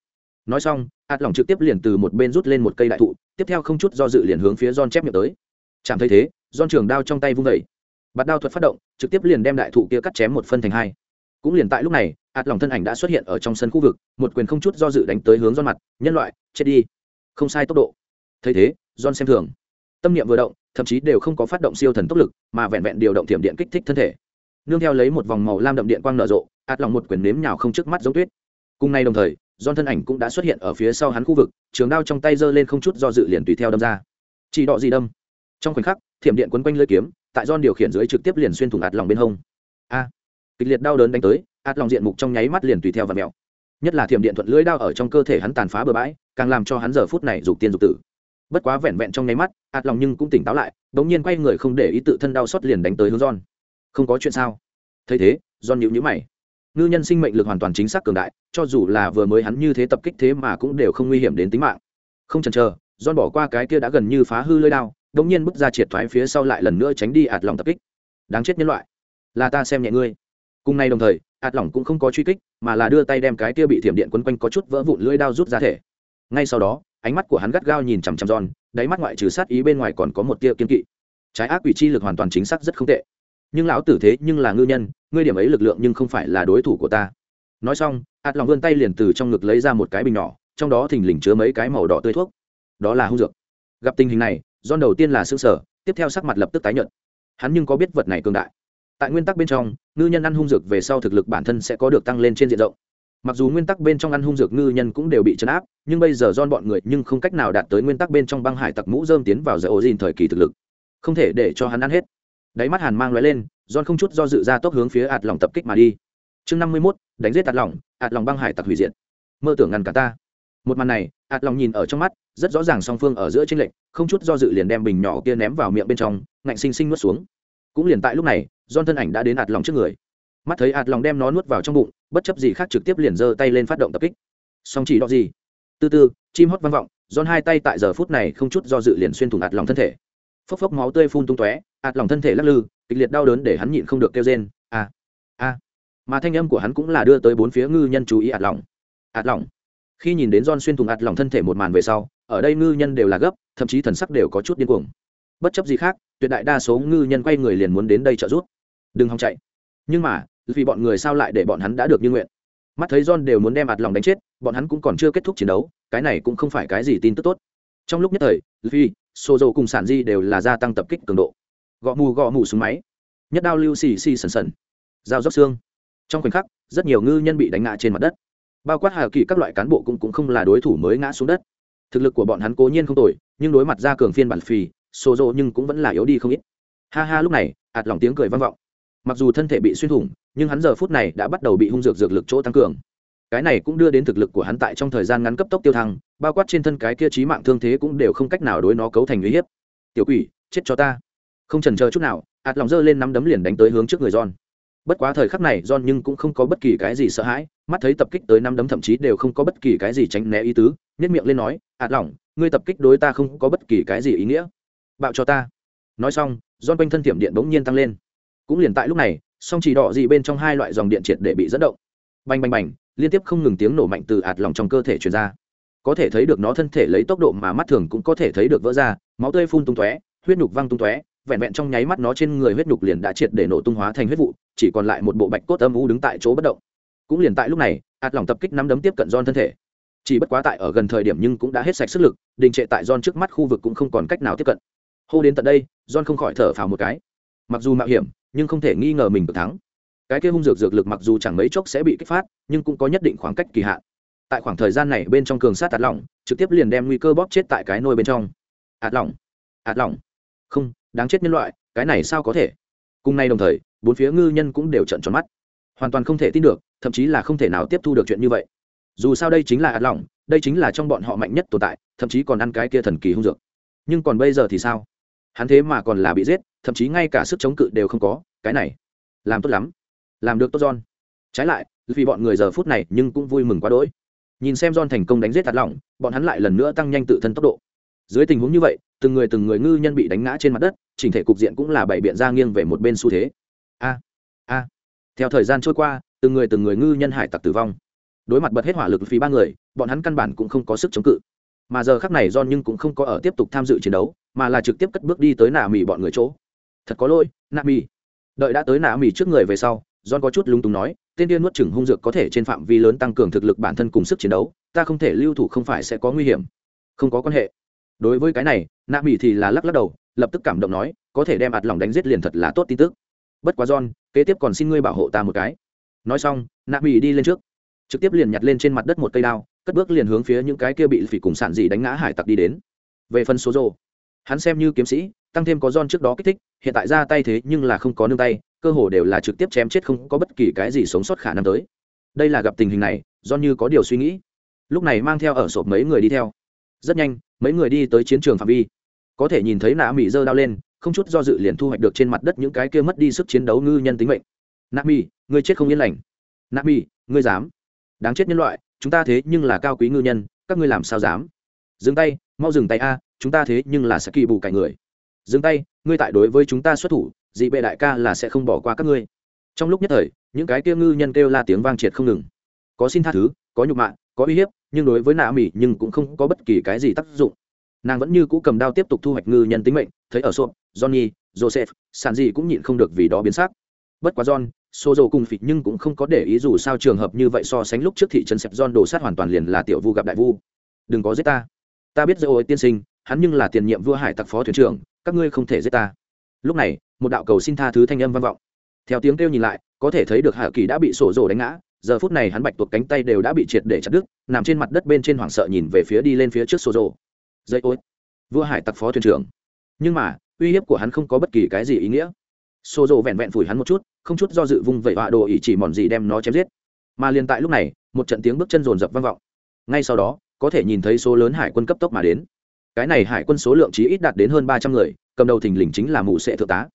Nói xong, ạt lòng trực tiếp liền từ một bên rút lên một cây đại thụ, tiếp theo không chút do dự liền hướng phía don chép miệng tới. Chẳng thấy thế don trường đao trong tay vung vẩy bạt đao thuật phát động, trực tiếp liền đem đại thụ kia cắt chém một phân thành hai. Cũng liền tại lúc này, ạt lòng thân ảnh đã xuất hiện ở trong sân khu vực, một quyền không chút do dự đánh tới hướng don mặt, nhân loại, chết đi. Không sai tốc độ. Thấy thế don xem thường. Tâm niệm vừa động thậm chí đều không có phát động siêu thần tốc lực, mà vẹn vẹn điều động thiểm điện kích thích thân thể. Nương theo lấy một vòng màu lam đậm điện quang nở rộ, ạt lòng một quyền nếm nhào không trước mắt giống tuyết. Cùng nay đồng thời don thân ảnh cũng đã xuất hiện ở phía sau hắn khu vực, trường đao trong tay giơ lên không chút do dự liền tùy theo đâm ra. Chỉ đọ gì đâm. Trong khoảnh khắc, thiểm điện quấn quanh lưỡi kiếm, tại don điều khiển dưới trực tiếp liền xuyên thủng ạt lòng bên hông. A! Kịch liệt đau đớn đánh tới, ạt lòng diện mục trong nháy mắt liền tùy theo và mèo. nhất là thiểm điện thuận lưỡi đao ở trong cơ thể hắn tàn phá bừa bãi, càng làm cho hắn giờ phút này dục tiên dục tử bất quá vẹn vẹn trong nháy mắt, ạt lòng nhưng cũng tỉnh táo lại đ ỗ n g nhiên quay người không để ý tự thân đau xót liền đánh tới hướng John. không có chuyện sao? Thấy thế, John nhịu nhữ mày. Ngư nhân sinh mệnh lực hoàn toàn chính xác cường đại, cho dù là vừa mới hắn như thế tập kích thế mà cũng đều không nguy hiểm đến tính mạng. Không chần chờ, John bỏ qua cái kia đã gần như phá hư lơi đao đ ỗ n g nhiên bước ra triệt thoái phía sau lại lần nữa tránh đi ạt lòng tập kích. Đáng chết nhân loại, là ta xem nhẹ ngươi. Cùng nay đồng thời, ạt lỏng cũng không có truy kích, mà là đưa tay đem cái kia bị thiểm điện quấn quanh có chút vỡ vụn lưỡi đao rút ra thể. Ngay sau đó ánh mắt của hắn gắt gao nhìn chằm chằm giòn đáy mắt ngoại trừ sát ý bên ngoài còn có một tia kiên kỵ. Trái ác quỷ chi lực hoàn toàn chính xác rất không tệ. Nhưng lão tử thế nhưng là ngư nhân, ngươi điểm ấy lực lượng nhưng không phải là đối thủ của ta. Nói xong ạt lòng vươn tay liền từ trong ngực lấy ra một cái bình nhỏ, trong đó thình lình chứa mấy cái màu đỏ tươi thuốc. Đó là hung dược. Gặp tình hình này don đầu tiên là xương sở, tiếp theo sắc mặt lập tức tái nhợt. Hắn nhưng có biết vật này cường đại. Tại nguyên tắc bên trong, ngư nhân ăn hung dược về sau thực lực bản thân sẽ có được tăng lên trên diện rộng mặc dù nguyên tắc bên trong ăn hung dược ngư nhân cũng đều bị chấn áp, nhưng bây giờ don bọn người nhưng không cách nào đạt tới nguyên tắc bên trong băng hải tặc mũ dơm tiến vào giải ổ dìn thời kỳ thực lực. Không thể để cho hắn ăn hết. Đáy mắt hàn mang lóe lên don không chút do dự ra tốc hướng phía ạt lòng tập kích mà đi. Chương năm mươi mốt, đánh giết ạt lòng ạt lòng băng hải tặc hủy diệt. Mơ tưởng ngăn cả ta. Một màn này, ạt lòng nhìn ở trong mắt, rất rõ ràng song phương ở giữa tranh lệch, không chút do dự liền đem bình nhỏ kia ném vào miệng bên trong, ngạnh xinh xinh nuốt xuống. Cũng liền tại lúc này don thân ảnh đã đến ạt lòng trước người mắt thấy ạt lòng đem nó nuốt vào trong bụng, bất chấp gì khác trực tiếp liền giơ tay lên phát động tập kích. Song chỉ đọ gì? Từ từ, chim hót vang vọng, giòn hai tay tại giờ phút này không chút do dự liền xuyên thủng ạt lòng thân thể. Phốc phốc máu tươi phun tung tóe, ạt lòng thân thể lắc lư, kịch liệt đau đớn để hắn nhịn không được kêu rên a a mà thanh âm của hắn cũng là đưa tới bốn phía ngư nhân chú ý ạt lòng. Ạt lòng. Khi nhìn đến giòn xuyên thủng ạt lòng thân thể một màn về sau, ở đây ngư nhân đều là gấp, thậm chí thần sắc đều có chút điên cuồng. Bất chấp gì khác, tuyệt đại đa số ngư nhân quay người liền muốn đến đây trợ giúp. Đừng hòng chạy. Nhưng mà vì bọn người sao lại để bọn hắn đã được như nguyện? Mắt thấy john đều muốn đem ạt lòng đánh chết bọn hắn cũng còn chưa kết thúc chiến đấu cái này cũng không phải cái gì tin tức tốt. Trong lúc nhất thời vì xô dầu cùng sản di đều là gia tăng tập kích cường độ. Gõ mù gõ mù súng máy. Nhất đao lưu xì xì sần sần. Dao dốc xương. Trong khoảnh khắc rất nhiều ngư nhân bị đánh ngã trên mặt đất. Bao quát hà kỳ các loại cán bộ cũng, cũng không là đối thủ mới ngã xuống đất. Thực lực của bọn hắn cố nhiên không tồi nhưng đối mặt ra cường phiên bản phì xô dầu nhưng cũng vẫn là yếu đi không ít. Ha ha lúc này ạt lòng tiếng cười vang vọng. Mặc dù thân thể bị xuyên thủng nhưng hắn giờ phút này đã bắt đầu bị hung dược dược lực chỗ tăng cường. Cái này cũng đưa đến thực lực của hắn tại trong thời gian ngắn cấp tốc tiêu thăng, bao quát trên thân cái kia trí mạng thương thế cũng đều không cách nào đối nó cấu thành uy hiếp. Tiểu quỷ, chết cho ta. Không trần chờ chút nào, ạt lòng giơ lên nắm đấm liền đánh tới hướng trước người john. Bất quá thời khắc này john nhưng cũng không có bất kỳ cái gì sợ hãi, mắt thấy tập kích tới năm đấm thậm chí đều không có bất kỳ cái gì tránh né ý tứ nhất miệng lên nói, ạt lỏng ngươi tập kích đối ta không có bất kỳ cái gì ý nghĩa. Bạo cho ta. Nói xong, john quanh thân tiệm điện bỗng nhiên tăng lên. Cũng liền tại lúc này song chỉ đỏ gì bên trong hai loại dòng điện triệt để bị dẫn động. Bành bành bành, liên tiếp không ngừng tiếng nổ mạnh từ ạt lòng trong cơ thể truyền ra. Có thể thấy được nó thân thể lấy tốc độ mà mắt thường cũng có thể thấy được vỡ ra, máu tươi phun tung tóe, huyết nhục văng tung tóe, vẹn vẹn trong nháy mắt nó trên người huyết nhục liền đã triệt để nổ tung hóa thành huyết vụ, chỉ còn lại một bộ bạch cốt âm u đứng tại chỗ bất động. Cũng liền tại lúc này, ạt lòng tập kích nắm đấm tiếp cận don thân thể. Chỉ bất quá tại ở gần thời điểm nhưng cũng đã hết sạch sức lực, đình trệ tại don trước mắt khu vực cũng không còn cách nào tiếp cận. Hô đến tận đây don không khỏi thở phào một cái. Mặc dù mạo hiểm nhưng không thể nghi ngờ mình được thắng. Cái kia hung dược dược lực mặc dù chẳng mấy chốc sẽ bị kích phát, nhưng cũng có nhất định khoảng cách kỳ hạn. Tại khoảng thời gian này bên trong cường sát ạt lỏng, trực tiếp liền đem nguy cơ bóp chết tại cái nôi bên trong. Ạt lỏng ạt lỏng. Không, đáng chết nhân loại, cái này sao có thể? Cùng nay đồng thời, bốn phía ngư nhân cũng đều trận tròn mắt. Hoàn toàn không thể tin được, thậm chí là không thể nào tiếp thu được chuyện như vậy. Dù sao đây chính là ạt lỏng, đây chính là trong bọn họ mạnh nhất tồn tại, thậm chí còn ăn cái kia thần kỳ hung dược. Nhưng còn bây giờ thì sao? Hắn thế mà còn là bị giết, thậm chí ngay cả sức chống cự đều không có, cái này, làm tốt lắm, làm được tốt john. Trái lại, vì bọn người giờ phút này nhưng cũng vui mừng quá đỗi. Nhìn xem john thành công đánh giết tạt lỏng bọn hắn lại lần nữa tăng nhanh tự thân tốc độ. Dưới tình huống như vậy, từng người từng người ngư nhân bị đánh ngã trên mặt đất, chỉnh thể cục diện cũng là bảy biện ra nghiêng về một bên xu thế. A a. Theo thời gian trôi qua, từng người từng người ngư nhân hải tặc tử vong. Đối mặt bật hết hỏa lực phí ba người, bọn hắn căn bản cũng không có sức chống cự mà giờ khắc này don nhưng cũng không có ở tiếp tục tham dự chiến đấu, mà là trực tiếp cất bước đi tới nạ mì bọn người chỗ. Thật có lỗi, nạ mì. Đợi đã tới nạ mì trước người về sau don có chút lung túng nói tên điên nuốt chừng hung dược có thể trên phạm vi lớn tăng cường thực lực bản thân cùng sức chiến đấu, ta không thể lưu thủ không phải sẽ có nguy hiểm. Không có quan hệ. Đối với cái này, nạ mỹ thì là lắc lắc đầu, lập tức cảm động nói, có thể đem ạt lòng đánh giết liền thật là tốt tin tức. Bất quá john, kế tiếp còn xin ngươi bảo hộ ta một cái. Nói xong, nạ mỹ đi lên trước trực tiếp liền nhặt lên trên mặt đất một cây đao, cất bước liền hướng phía những cái kia bị phỉ cùng sản dị đánh ngã hải tặc đi đến. Về phần số rồ hắn xem như kiếm sĩ, tăng thêm có don trước đó kích thích, hiện tại ra tay thế nhưng là không có nương tay, cơ hồ đều là trực tiếp chém chết không có bất kỳ cái gì sống sót khả năng tới. Đây là gặp tình hình này do như có điều suy nghĩ. Lúc này mang theo ở sộp mấy người đi theo. Rất nhanh, mấy người đi tới chiến trường phạm vi. Có thể nhìn thấy nạ mỹ giơ đao lên, không chút do dự liền thu hoạch được trên mặt đất những cái kia mất đi sức chiến đấu ngư nhân tính mệnh. Nạ mỹ ngươi chết không yên lành. Nạ mỹ ngươi dám đáng chết nhân loại, chúng ta thế nhưng là cao quý ngư nhân, các ngươi làm sao dám? Dừng tay, mau dừng tay a, chúng ta thế nhưng là sẽ kỳ bù cải người. Dừng tay, ngươi tại đối với chúng ta xuất thủ, dị bệ đại ca là sẽ không bỏ qua các ngươi. Trong lúc nhất thời, những cái kia ngư nhân kêu la tiếng vang triệt không ngừng. Có xin tha thứ, có nhục mạ, có uy hiếp, nhưng đối với nạ mỹ nhưng cũng không có bất kỳ cái gì tác dụng. Nàng vẫn như cũ cầm đao tiếp tục thu hoạch ngư nhân tính mệnh, thấy ở sộp johnny, joseph sàn gì cũng nhịn không được vì đó biến sắc. Bất quá john xô dầu cùng phịch nhưng cũng không có để ý dù sao trường hợp như vậy so sánh lúc trước thị trấn sẹp giòn đổ sát hoàn toàn liền là tiểu vu gặp đại vu. Đừng có giết ta. Ta biết rồi tiên sinh, hắn nhưng là tiền nhiệm vua hải tặc phó thuyền trưởng, các ngươi không thể giết ta. Lúc này, một đạo cầu xin tha thứ thanh âm vang vọng. Theo tiếng kêu nhìn lại, có thể thấy được hạ kỳ đã bị sổ rồ đánh ngã, giờ phút này hắn bạch tuộc cánh tay đều đã bị triệt để chặt đứt, nằm trên mặt đất bên trên hoảng sợ nhìn về phía đi lên phía trước sổ rồ dây ối vua hải tặc phó thuyền trưởng. Nhưng mà, uy hiếp của hắn không có bất kỳ cái gì ý nghĩa. Xô rồ vẹn vẹn phủi hắn một chút, không chút do dự vung vẩy họa đồ ỉ chỉ mòn gì đem nó chém giết. Mà liền tại lúc này, một trận tiếng bước chân rồn rập vang vọng. Ngay sau đó, có thể nhìn thấy số lớn hải quân cấp tốc mà đến. Cái này hải quân số lượng chí ít đạt đến hơn ba trăm người, cầm đầu thình lình chính là mụ sệ thượng tá.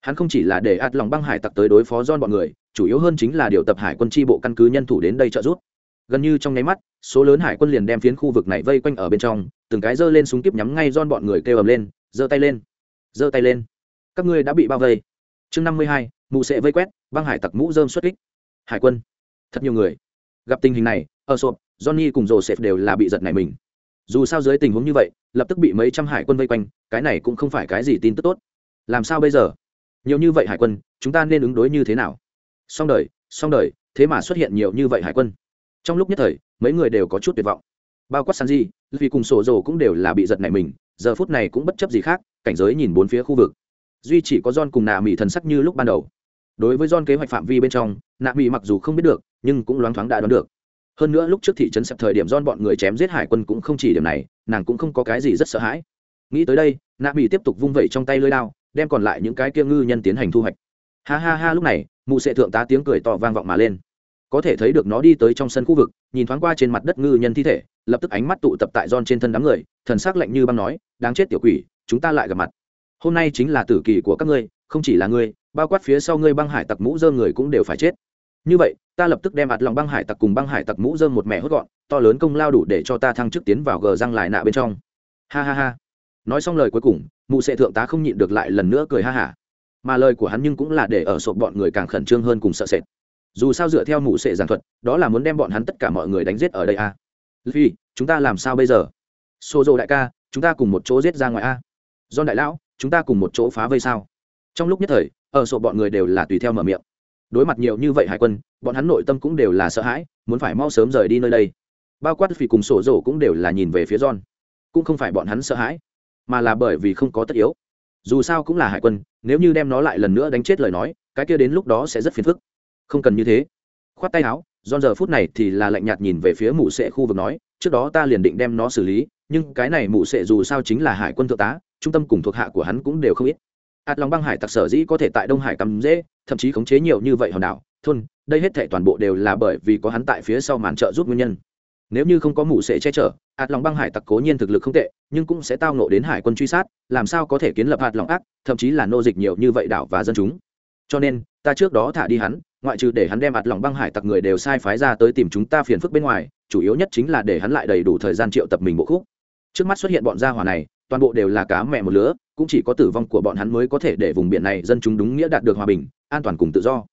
Hắn không chỉ là để ạt lòng băng hải tặc tới đối phó don bọn người, chủ yếu hơn chính là điều tập hải quân tri bộ căn cứ nhân thủ đến đây trợ giúp. Gần như trong nháy mắt, số lớn hải quân liền đem phiến khu vực này vây quanh ở bên trong, từng cái giơ lên súng kíp nhắm ngay don bọn người kêu ầm lên, giơ tay lên, giơ tay lên. Các ngươi đã bị bao vây chương năm mươi hai mụ sệ vây quét, băng hải tặc mũ dơm xuất kích. Hải quân, thật nhiều người. Gặp tình hình này, ở sộp, johnny cùng joseph đều là bị giật này mình. Dù sao dưới tình huống như vậy, lập tức bị mấy trăm hải quân vây quanh, cái này cũng không phải cái gì tin tức tốt. Làm sao bây giờ? Nhiều như vậy hải quân, chúng ta nên ứng đối như thế nào? Xong đời xong đời, thế mà xuất hiện nhiều như vậy hải quân. Trong lúc nhất thời, mấy người đều có chút tuyệt vọng. Bao quát san di vì cùng sổ rồ cũng đều là bị giật này mình, giờ phút này cũng bất chấp gì khác, cảnh giới nhìn bốn phía khu vực duy chỉ có john cùng nạ mỹ thần sắc như lúc ban đầu. Đối với john kế hoạch phạm vi bên trong, nạ mỹ mặc dù không biết được, nhưng cũng loáng thoáng đã đoán được. Hơn nữa lúc trước thị trấn sập thời điểm don bọn người chém giết hải quân cũng không chỉ điểm này, nàng cũng không có cái gì rất sợ hãi. Nghĩ tới đây, nạ mỹ tiếp tục vung vẩy trong tay lưới lao đem còn lại những cái kia ngư nhân tiến hành thu hoạch. Ha ha ha, lúc này, mụ sệ thượng tá tiếng cười to vang vọng mà lên. Có thể thấy được nó đi tới trong sân khu vực, nhìn thoáng qua trên mặt đất ngư nhân thi thể, lập tức ánh mắt tụ tập tại don trên thân đám người, thần s ắ c lạnh như băng nói, đáng chết tiểu quỷ, chúng ta lại gặp mặt hôm nay chính là tử kỳ của các ngươi, không chỉ là ngươi, bao quát phía sau ngươi băng hải tặc mũ dơ người cũng đều phải chết. Như vậy, ta lập tức đem ạt lòng băng hải tặc cùng băng hải tặc mũ dơ một mẹ hốt gọn, to lớn công lao đủ để cho ta thăng chức tiến vào gờ răng lại nạ bên trong. Ha ha ha. Nói xong lời cuối cùng, mụ sệ thượng tá không nhịn được lại lần nữa cười ha hả. Mà lời của hắn nhưng cũng là để ở sộp bọn người càng khẩn trương hơn cùng sợ sệt. Dù sao dựa theo mụ sệ giảng thuật, đó là muốn đem bọn hắn tất cả mọi người đánh giết ở đây a à. vì chúng ta làm sao bây giờ? Xô dô đại ca, chúng ta cùng một chỗ giết ra ngoài à. a do đại lão chúng ta cùng một chỗ phá vây sao? Trong lúc nhất thời, ở sổ bọn người đều là tùy theo mở miệng. Đối mặt nhiều như vậy hải quân, bọn hắn nội tâm cũng đều là sợ hãi, muốn phải mau sớm rời đi nơi đây. Bao quát vì cùng sổ rổ cũng đều là nhìn về phía john. Cũng không phải bọn hắn sợ hãi, mà là bởi vì không có tất yếu. Dù sao cũng là hải quân, nếu như đem nó lại lần nữa đánh chết lời nói, cái kia đến lúc đó sẽ rất phiền phức. Không cần như thế. Khoát tay áo, John giờ phút này thì là lạnh nhạt nhìn về phía mụ sệ khu vực nói, trước đó ta liền định đem nó xử lý, nhưng cái này mụ sệ dù sao chính là hải quân thượng tá trung tâm cùng thuộc hạ của hắn cũng đều không ít. Ạt lòng băng hải tặc sở dĩ có thể tại đông hải cắm dễ, thậm chí khống chế nhiều như vậy hòn đảo, thôn, đây hết thể toàn bộ đều là bởi vì có hắn tại phía sau màn trợ giúp nguyên nhân. Nếu như không có mụ sẽ che chở, Át lòng băng hải tặc cố nhiên thực lực không tệ, nhưng cũng sẽ tao nộ đến hải quân truy sát, làm sao có thể kiến lập hạt lòng ác, thậm chí là nô dịch nhiều như vậy đảo và dân chúng. Cho nên, ta trước đó thả đi hắn, ngoại trừ để hắn đem ạt lòng băng hải tặc người đều sai phái ra tới tìm chúng ta phiền phức bên ngoài, chủ yếu nhất chính là để hắn lại đầy đủ thời gian triệu tập mình bộ khúc. Trước mắt xuất hiện bọn gia hỏa này toàn bộ đều là cá mẹ một lứa, cũng chỉ có tử vong của bọn hắn mới có thể để vùng biển này dân chúng đúng nghĩa đạt được hòa bình, an toàn cùng tự do.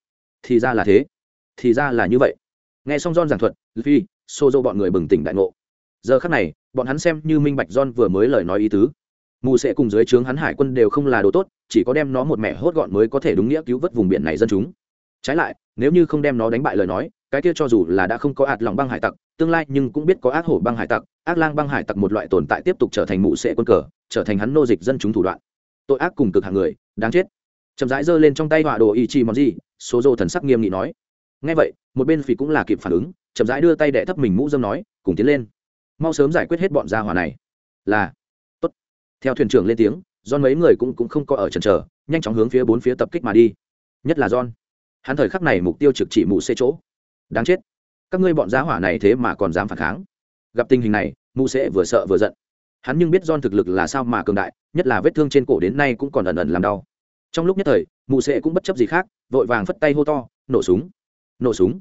Thì ra là thế. Thì ra là như vậy. Nghe xong John giảng thuật phi xô dô bọn người bừng tỉnh đại ngộ. Giờ khắc này, bọn hắn xem như minh bạch John vừa mới lời nói ý tứ. Mù sẽ cùng dưới trướng hắn hải quân đều không là đồ tốt, chỉ có đem nó một mẹ hốt gọn mới có thể đúng nghĩa cứu vớt vùng biển này dân chúng. Trái lại nếu như không đem nó đánh bại lời nói, cái kia cho dù là đã không có ạt lòng băng hải tặc, tương lai nhưng cũng biết có ác hổ băng hải tặc, ác lang băng hải tặc một loại tồn tại tiếp tục trở thành mụ sệ quân cờ, trở thành hắn nô dịch dân chúng thủ đoạn. Tội ác cùng cực hàng người, đáng chết. Chậm rãi giơ lên trong tay họa đồ ý chi mòn gì số dô thần sắc nghiêm nghị nói. Ngay vậy, một bên phì cũng là kịp phản ứng, chậm rãi đưa tay đẻ thấp mình mũ dâm nói, cùng tiến lên. Mau sớm giải quyết hết bọn gia hỏa này. Là. Tốt. Theo thuyền trưởng lên tiếng do mấy người cũng cũng không có ở trần trở nhanh chóng hướng phía bốn phía tập kích mà đi. Nhất là john hắn thời khắc này mục tiêu trực chỉ mù xê chỗ. Đáng chết. Các ngươi bọn giá hỏa này thế mà còn dám phản kháng. Gặp tình hình này, mù xê vừa sợ vừa giận. Hắn nhưng biết don thực lực là sao mà cường đại, nhất là vết thương trên cổ đến nay cũng còn ẩn ẩn làm đau. Trong lúc nhất thời, mù xê cũng bất chấp gì khác, vội vàng phất tay hô to, nổ súng! Nổ súng!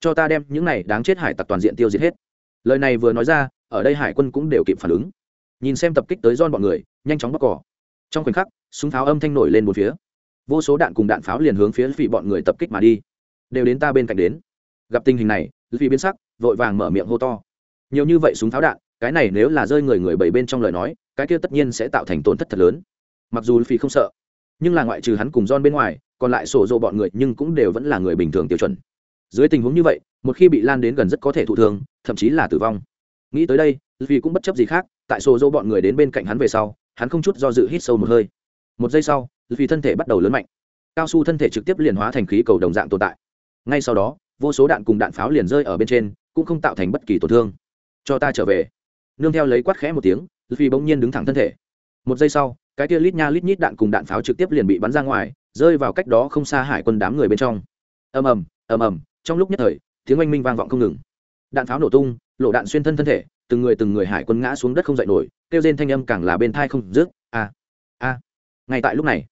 Cho ta đem những này đáng chết hải tặc toàn diện tiêu diệt hết. Lời này vừa nói ra, ở đây hải quân cũng đều kịp phản ứng. Nhìn xem tập kích tới don bọn người, nhanh chóng bóc cỏ. Trong khoảnh khắc, súng pháo âm thanh nổi lên một phía vô số đạn cùng đạn pháo liền hướng phía vị bọn người tập kích mà đi. Đều đến ta bên cạnh đến. Gặp tình hình này vì biến sắc, vội vàng mở miệng hô to. Nhiều như vậy súng pháo đạn, cái này nếu là rơi người người bảy bên trong lời nói, cái kia tất nhiên sẽ tạo thành tổn thất thật lớn. Mặc dù phi không sợ, nhưng là ngoại trừ hắn cùng don bên ngoài, còn lại sổ dồ bọn người nhưng cũng đều vẫn là người bình thường tiêu chuẩn. Dưới tình huống như vậy, một khi bị lan đến gần rất có thể thụ thương, thậm chí là tử vong. Nghĩ tới đây vì cũng bất chấp gì khác, tại sổ dỗ bọn người đến bên cạnh hắn về sau, hắn không chút do dự hít sâu một hơi. Một giây sau vì thân thể bắt đầu lớn mạnh. Cao su thân thể trực tiếp liền hóa thành khí cầu đồng dạng tồn tại. Ngay sau đó, vô số đạn cùng đạn pháo liền rơi ở bên trên, cũng không tạo thành bất kỳ tổn thương. Cho ta trở về. Nương theo lấy quát khẽ một tiếng, vì bỗng nhiên đứng thẳng thân thể. Một giây sau, cái tia lít nha lít nhít đạn cùng đạn pháo trực tiếp liền bị bắn ra ngoài, rơi vào cách đó không xa hải quân đám người bên trong. Ầm ầm ầm ầm, trong lúc nhất thời, tiếng oanh minh vang vọng không ngừng. Đạn pháo nổ tung lộ đạn xuyên thân thân thể, từng người từng người hải quân ngã xuống đất không dậy nổi, kêu rên thanh âm càng là bên thai không rước a a. Ngay tại lúc này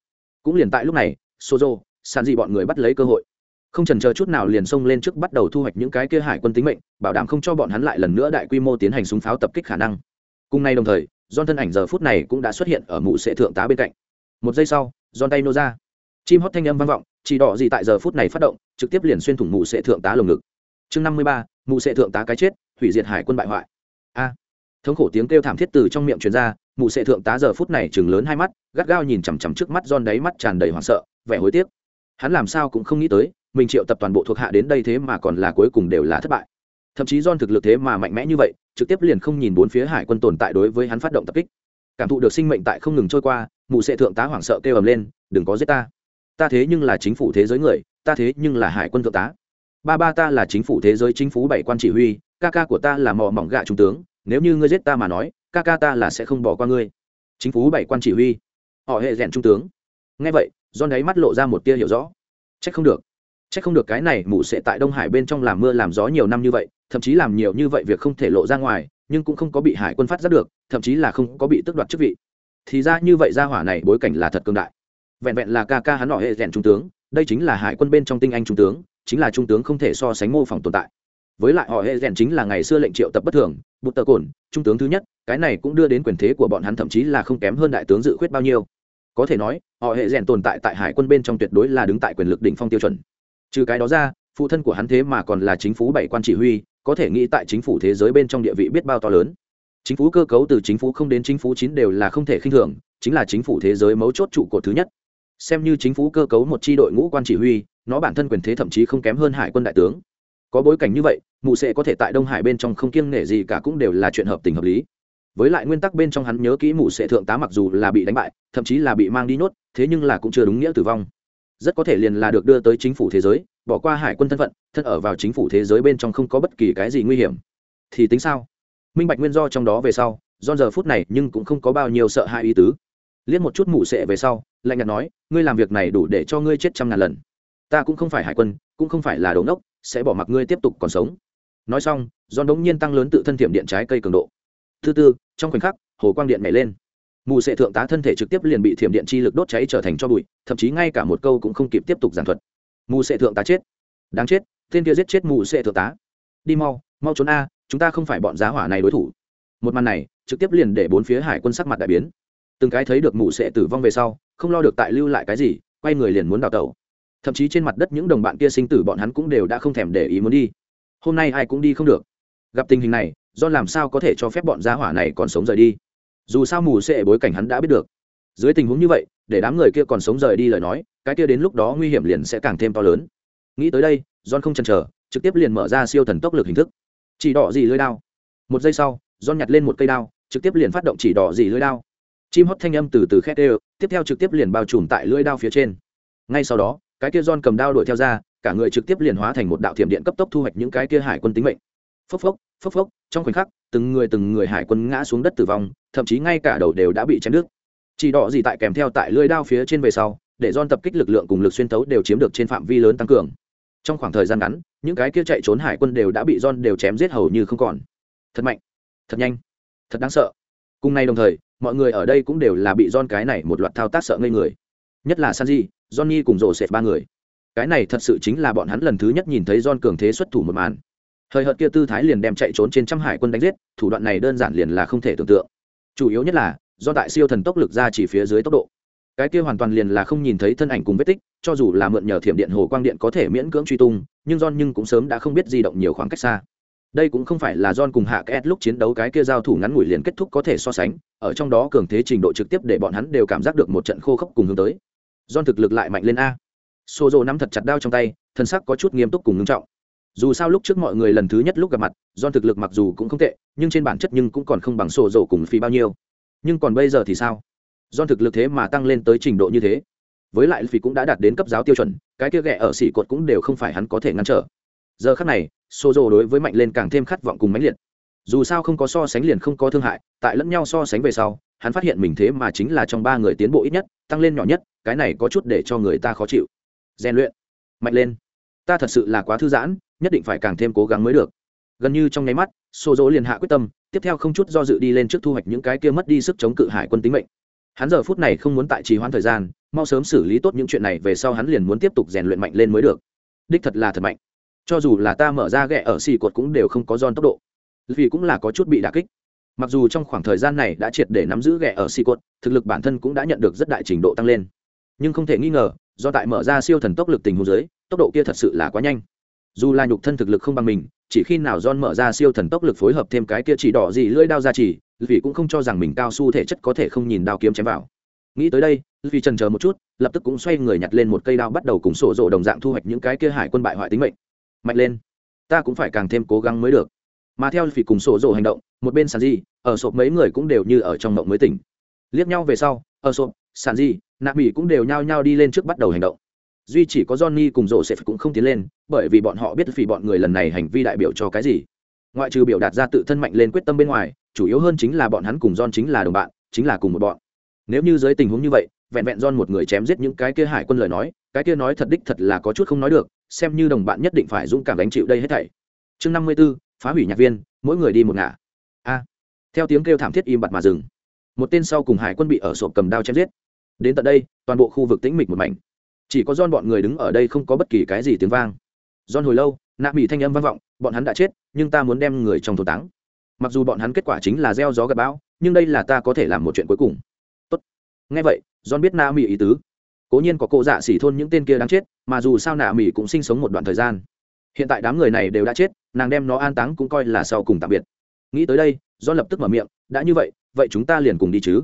cũng liền tại lúc này, sozo sàn dị bọn người bắt lấy cơ hội. Không trần chờ chút nào liền xông lên trước bắt đầu thu hoạch những cái kia hải quân tính mệnh, bảo đảm không cho bọn hắn lại lần nữa đại quy mô tiến hành súng pháo tập kích khả năng. Cùng nay đồng thời don thân ảnh giờ phút này cũng đã xuất hiện ở mụ sệ thượng tá bên cạnh. Một giây sau don tay nô ra. Chim hót thanh âm vang vọng, chỉ đỏ gì tại giờ phút này phát động, trực tiếp liền xuyên thủng mụ sệ thượng tá lồng ngực. Chương năm mươi ba, mụ sệ thượng tá cái chết, hủy diệt hải quân bại hoại. A. Thống khổ tiếng kêu thảm thiết từ trong miệng truyền ra mụ sệ thượng tá giờ phút này chừng lớn hai mắt, gắt gao nhìn chằm chằm trước mắt giòn đáy mắt tràn đầy hoảng sợ, vẻ hối tiếc. Hắn làm sao cũng không nghĩ tới, mình triệu tập toàn bộ thuộc hạ đến đây thế mà còn là cuối cùng đều là thất bại. Thậm chí giòn thực lực thế mà mạnh mẽ như vậy, trực tiếp liền không nhìn bốn phía hải quân tồn tại đối với hắn phát động tập kích. Cảm thụ được sinh mệnh tại không ngừng trôi qua, mụ sệ thượng tá hoảng sợ kêu ầm lên, đừng có giết ta. Ta thế nhưng là chính phủ thế giới người, ta thế nhưng là hải quân thượng tá. Ba ba ta là chính phủ thế giới chính phủ bảy quan chỉ huy, ca ca của ta là mò mỏng gạ trung tướng, nếu như ngươi giết ta mà nói ca ca ta là sẽ không bỏ qua ngươi. Chính phủ bảy quan chỉ huy. Họ hệ rèn trung tướng. Ngay vậy do đáy mắt lộ ra một tia hiểu rõ. Trách không được. Trách không được cái này mụ sẽ tại đông hải bên trong làm mưa làm gió nhiều năm như vậy, thậm chí làm nhiều như vậy việc không thể lộ ra ngoài, nhưng cũng không có bị hải quân phát giác được, thậm chí là không có bị tước đoạt chức vị. Thì ra như vậy ra hỏa này bối cảnh là thật cương đại. Vẹn vẹn là ca ca hắn họ hệ rèn trung tướng, đây chính là hải quân bên trong tinh anh trung tướng, chính là trung tướng không thể so sánh mô phỏng tồn tại. Với lại họ hệ rèn chính là ngày xưa lệnh triệu tập bất thường, bụt tờ cồn trung tướng thứ nhất cái này cũng đưa đến quyền thế của bọn hắn, thậm chí là không kém hơn đại tướng dự khuyết bao nhiêu. Có thể nói, họ hệ rèn tồn tại tại hải quân bên trong tuyệt đối là đứng tại quyền lực đỉnh phong tiêu chuẩn. Trừ cái đó ra, phụ thân của hắn thế mà còn là chính phủ bảy quan chỉ huy, có thể nghĩ tại chính phủ thế giới bên trong địa vị biết bao to lớn. Chính phủ cơ cấu từ chính phủ không đến chính phủ chín đều là không thể khinh thường, chính là chính phủ thế giới mấu chốt trụ cột thứ nhất. Xem như chính phủ cơ cấu một tri đội ngũ quan chỉ huy, nó bản thân quyền thế thậm chí không kém hơn hải quân đại tướng. Có bối cảnh như vậy mụ sẽ có thể tại đông hải bên trong không kiêng nể gì cả cũng đều là chuyện hợp tình hợp lý với lại nguyên tắc bên trong hắn nhớ kỹ mụ sẽ thượng tá mặc dù là bị đánh bại, thậm chí là bị mang đi nhốt, thế nhưng là cũng chưa đúng nghĩa tử vong. Rất có thể liền là được đưa tới chính phủ thế giới, bỏ qua hải quân thân phận, thân ở vào chính phủ thế giới bên trong không có bất kỳ cái gì nguy hiểm. Thì tính sao? Minh bạch nguyên do trong đó về sau do giờ phút này nhưng cũng không có bao nhiêu sợ hãi ý tứ. Liếc một chút mụ sệ về sau, lạnh nhạt nói, ngươi làm việc này đủ để cho ngươi chết trăm ngàn lần. Ta cũng không phải hải quân, cũng không phải là đống ốc sẽ bỏ mặc ngươi tiếp tục còn sống. Nói xong do đống nhiên tăng lớn tự thân thiểm điện trái cây cường độ thứ tư, trong khoảnh khắc, hồ quang điện nhảy lên. Mù sệ thượng tá thân thể trực tiếp liền bị thiểm điện chi lực đốt cháy trở thành cho bụi, thậm chí ngay cả một câu cũng không kịp tiếp tục giảng thuật. Mù sệ thượng tá chết. Đáng chết, tên kia giết chết mù sệ thượng tá. Đi mau mau trốn a, chúng ta không phải bọn giá hỏa này đối thủ. Một màn này, trực tiếp liền để bốn phía hải quân sắc mặt đại biến. Từng cái thấy được mù sệ tử vong về sau, không lo được tại lưu lại cái gì, quay người liền muốn đào tẩu. Thậm chí trên mặt đất những đồng bạn kia sinh tử bọn hắn cũng đều đã không thèm để ý muốn đi. Hôm nay ai cũng đi không được. Gặp tình hình này do làm sao có thể cho phép bọn gia hỏa này còn sống rời đi? Dù sao mù sệ bối cảnh hắn đã biết được. Dưới tình huống như vậy, để đám người kia còn sống rời đi lời nói, cái kia đến lúc đó nguy hiểm liền sẽ càng thêm to lớn. Nghĩ tới đây, john không chần chờ, trực tiếp liền mở ra siêu thần tốc lực hình thức. Chỉ đỏ gì lưới đao. Một giây sau, john nhặt lên một cây đao, trực tiếp liền phát động chỉ đỏ gì lưới đao. Chim hót thanh âm từ từ khét đều, tiếp theo trực tiếp liền bao trùm tại lưỡi đao phía trên. Ngay sau đó, cái kia john cầm đao đuổi theo ra, cả người trực tiếp liền hóa thành một đạo thiểm điện cấp tốc thu hoạch những cái kia hải quân tính mệnh phốc phốc phốc phốc, trong khoảnh khắc, từng người từng người hải quân ngã xuống đất tử vong, thậm chí ngay cả đầu đều đã bị chém nước. chỉ đỏ gì tại kèm theo tại lưỡi đao phía trên về sau, để don tập kích lực lượng cùng lực xuyên tấu đều chiếm được trên phạm vi lớn tăng cường. Trong khoảng thời gian ngắn, những cái kia chạy trốn hải quân đều đã bị don đều chém giết hầu như không còn. Thật mạnh, thật nhanh, thật đáng sợ. Cùng nay đồng thời, mọi người ở đây cũng đều là bị don cái này một loạt thao tác sợ ngây người. Nhất là sanji, johnny cùng rổ sệt ba người. Cái này thật sự chính là bọn hắn lần thứ nhất nhìn thấy don cường thế xuất thủ một màn thời hợt kia tư thái liền đem chạy trốn trên trăm hải quân đánh giết, thủ đoạn này đơn giản liền là không thể tưởng tượng. Chủ yếu nhất là, do tại siêu thần tốc lực ra chỉ phía dưới tốc độ. Cái kia hoàn toàn liền là không nhìn thấy thân ảnh cùng vết tích, cho dù là mượn nhờ thiểm điện hồ quang điện có thể miễn cưỡng truy tung, nhưng john nhưng cũng sớm đã không biết di động nhiều khoảng cách xa. Đây cũng không phải là john cùng hạ két lúc chiến đấu cái kia giao thủ ngắn ngủi liền kết thúc có thể so sánh, ở trong đó cường thế trình độ trực tiếp để bọn hắn đều cảm giác được một trận khô khốc cùng hướng tới. John thực lực lại mạnh lên a. Xô rộ nắm thật chặt đao trong tay, thân sắc có chút nghiêm túc cùng ngưng trọng dù sao lúc trước mọi người lần thứ nhất lúc gặp mặt, do thực lực mặc dù cũng không tệ, nhưng trên bản chất nhưng cũng còn không bằng sổ rổ cùng phi bao nhiêu. Nhưng còn bây giờ thì sao? Do thực lực thế mà tăng lên tới trình độ như thế. Với lại phi cũng đã đạt đến cấp giáo tiêu chuẩn, cái kia ghẹ ở xỉ cột cũng đều không phải hắn có thể ngăn trở. Giờ khác này, sổ rồ đối với mạnh lên càng thêm khát vọng cùng mãnh liệt. Dù sao không có so sánh liền không có thương hại, tại lẫn nhau so sánh về sau, hắn phát hiện mình thế mà chính là trong ba người tiến bộ ít nhất, tăng lên nhỏ nhất, cái này có chút để cho người ta khó chịu. Rèn luyện. Mạnh lên ta thật sự là quá thư giãn, nhất định phải càng thêm cố gắng mới được. Gần như trong nháy mắt xô dỗ liền hạ quyết tâm, tiếp theo không chút do dự đi lên trước thu hoạch những cái kia mất đi sức chống cự hải quân tính mệnh. Hắn giờ phút này không muốn tại trì hoãn thời gian, mau sớm xử lý tốt những chuyện này về sau hắn liền muốn tiếp tục rèn luyện mạnh lên mới được. Đích thật là thật mạnh. Cho dù là ta mở ra ghẹ ở xì cột cũng đều không có giòn tốc độ. Vì cũng là có chút bị đà kích. Mặc dù trong khoảng thời gian này đã triệt để nắm giữ ghẹ ở xì cột, thực lực bản thân cũng đã nhận được rất đại trình độ tăng lên. Nhưng không thể nghi ngờ, do tại mở ra siêu thần tốc lực tình hồ dưới tốc độ kia thật sự là quá nhanh dù là nhục thân thực lực không bằng mình chỉ khi nào John mở ra siêu thần tốc lực phối hợp thêm cái kia chỉ đỏ gì lưỡi đao ra chỉ, vì cũng không cho rằng mình cao su thể chất có thể không nhìn đao kiếm chém vào. Nghĩ tới đây, vì trần chờ một chút, lập tức cũng xoay người nhặt lên một cây đao bắt đầu cùng sổ rộ đồng dạng thu hoạch những cái kia hải quân bại hoại tính mệnh. Mạnh lên, ta cũng phải càng thêm cố gắng mới được. Mà theo vì cùng sổ rộ hành động, một bên sàn di ở sộp mấy người cũng đều như ở trong mộng mới tỉnh. Liếc nhau về sau, ở sộp, sàn di nạp mỹ cũng đều nhao nhao đi lên trước bắt đầu hành động duy chỉ có johnny cùng rộ sẽ cũng không tiến lên, bởi vì bọn họ biết vì bọn người lần này hành vi đại biểu cho cái gì. Ngoại trừ biểu đạt ra tự thân mạnh lên quyết tâm bên ngoài, chủ yếu hơn chính là bọn hắn cùng john chính là đồng bạn, chính là cùng một bọn. Nếu như dưới tình huống như vậy, vẹn vẹn john một người chém giết những cái kia hải quân lời nói, cái kia nói thật đích thật là có chút không nói được, xem như đồng bạn nhất định phải dũng cảm đánh chịu đây hết thảy. Chương năm mươi b ố phá hủy nhạc viên, mỗi người đi một ngả. A. Theo tiếng kêu thảm thiết im bặt mà dừng. Một tên sau cùng hải quân bị ở sộp cầm đao chém giết. Đến tận đây, toàn bộ khu vực tĩnh mịch một mảnh chỉ có don bọn người đứng ở đây không có bất kỳ cái gì tiếng vang. Don hồi lâu, nạ mỹ thanh âm vang vọng, bọn hắn đã chết, nhưng ta muốn đem người trong thổ táng. Mặc dù bọn hắn kết quả chính là gieo gió gặp bão, nhưng đây là ta có thể làm một chuyện cuối cùng. Tốt. nghe vậy don biết nạ mỹ ý tứ. Cố nhiên có cô dạ xỉ thôn những tên kia đáng chết, mà dù sao nạ mỹ cũng sinh sống một đoạn thời gian. Hiện tại đám người này đều đã chết, nàng đem nó an táng cũng coi là sau cùng tạm biệt. Nghĩ tới đây do lập tức mở miệng, đã như vậy vậy chúng ta liền cùng đi chứ.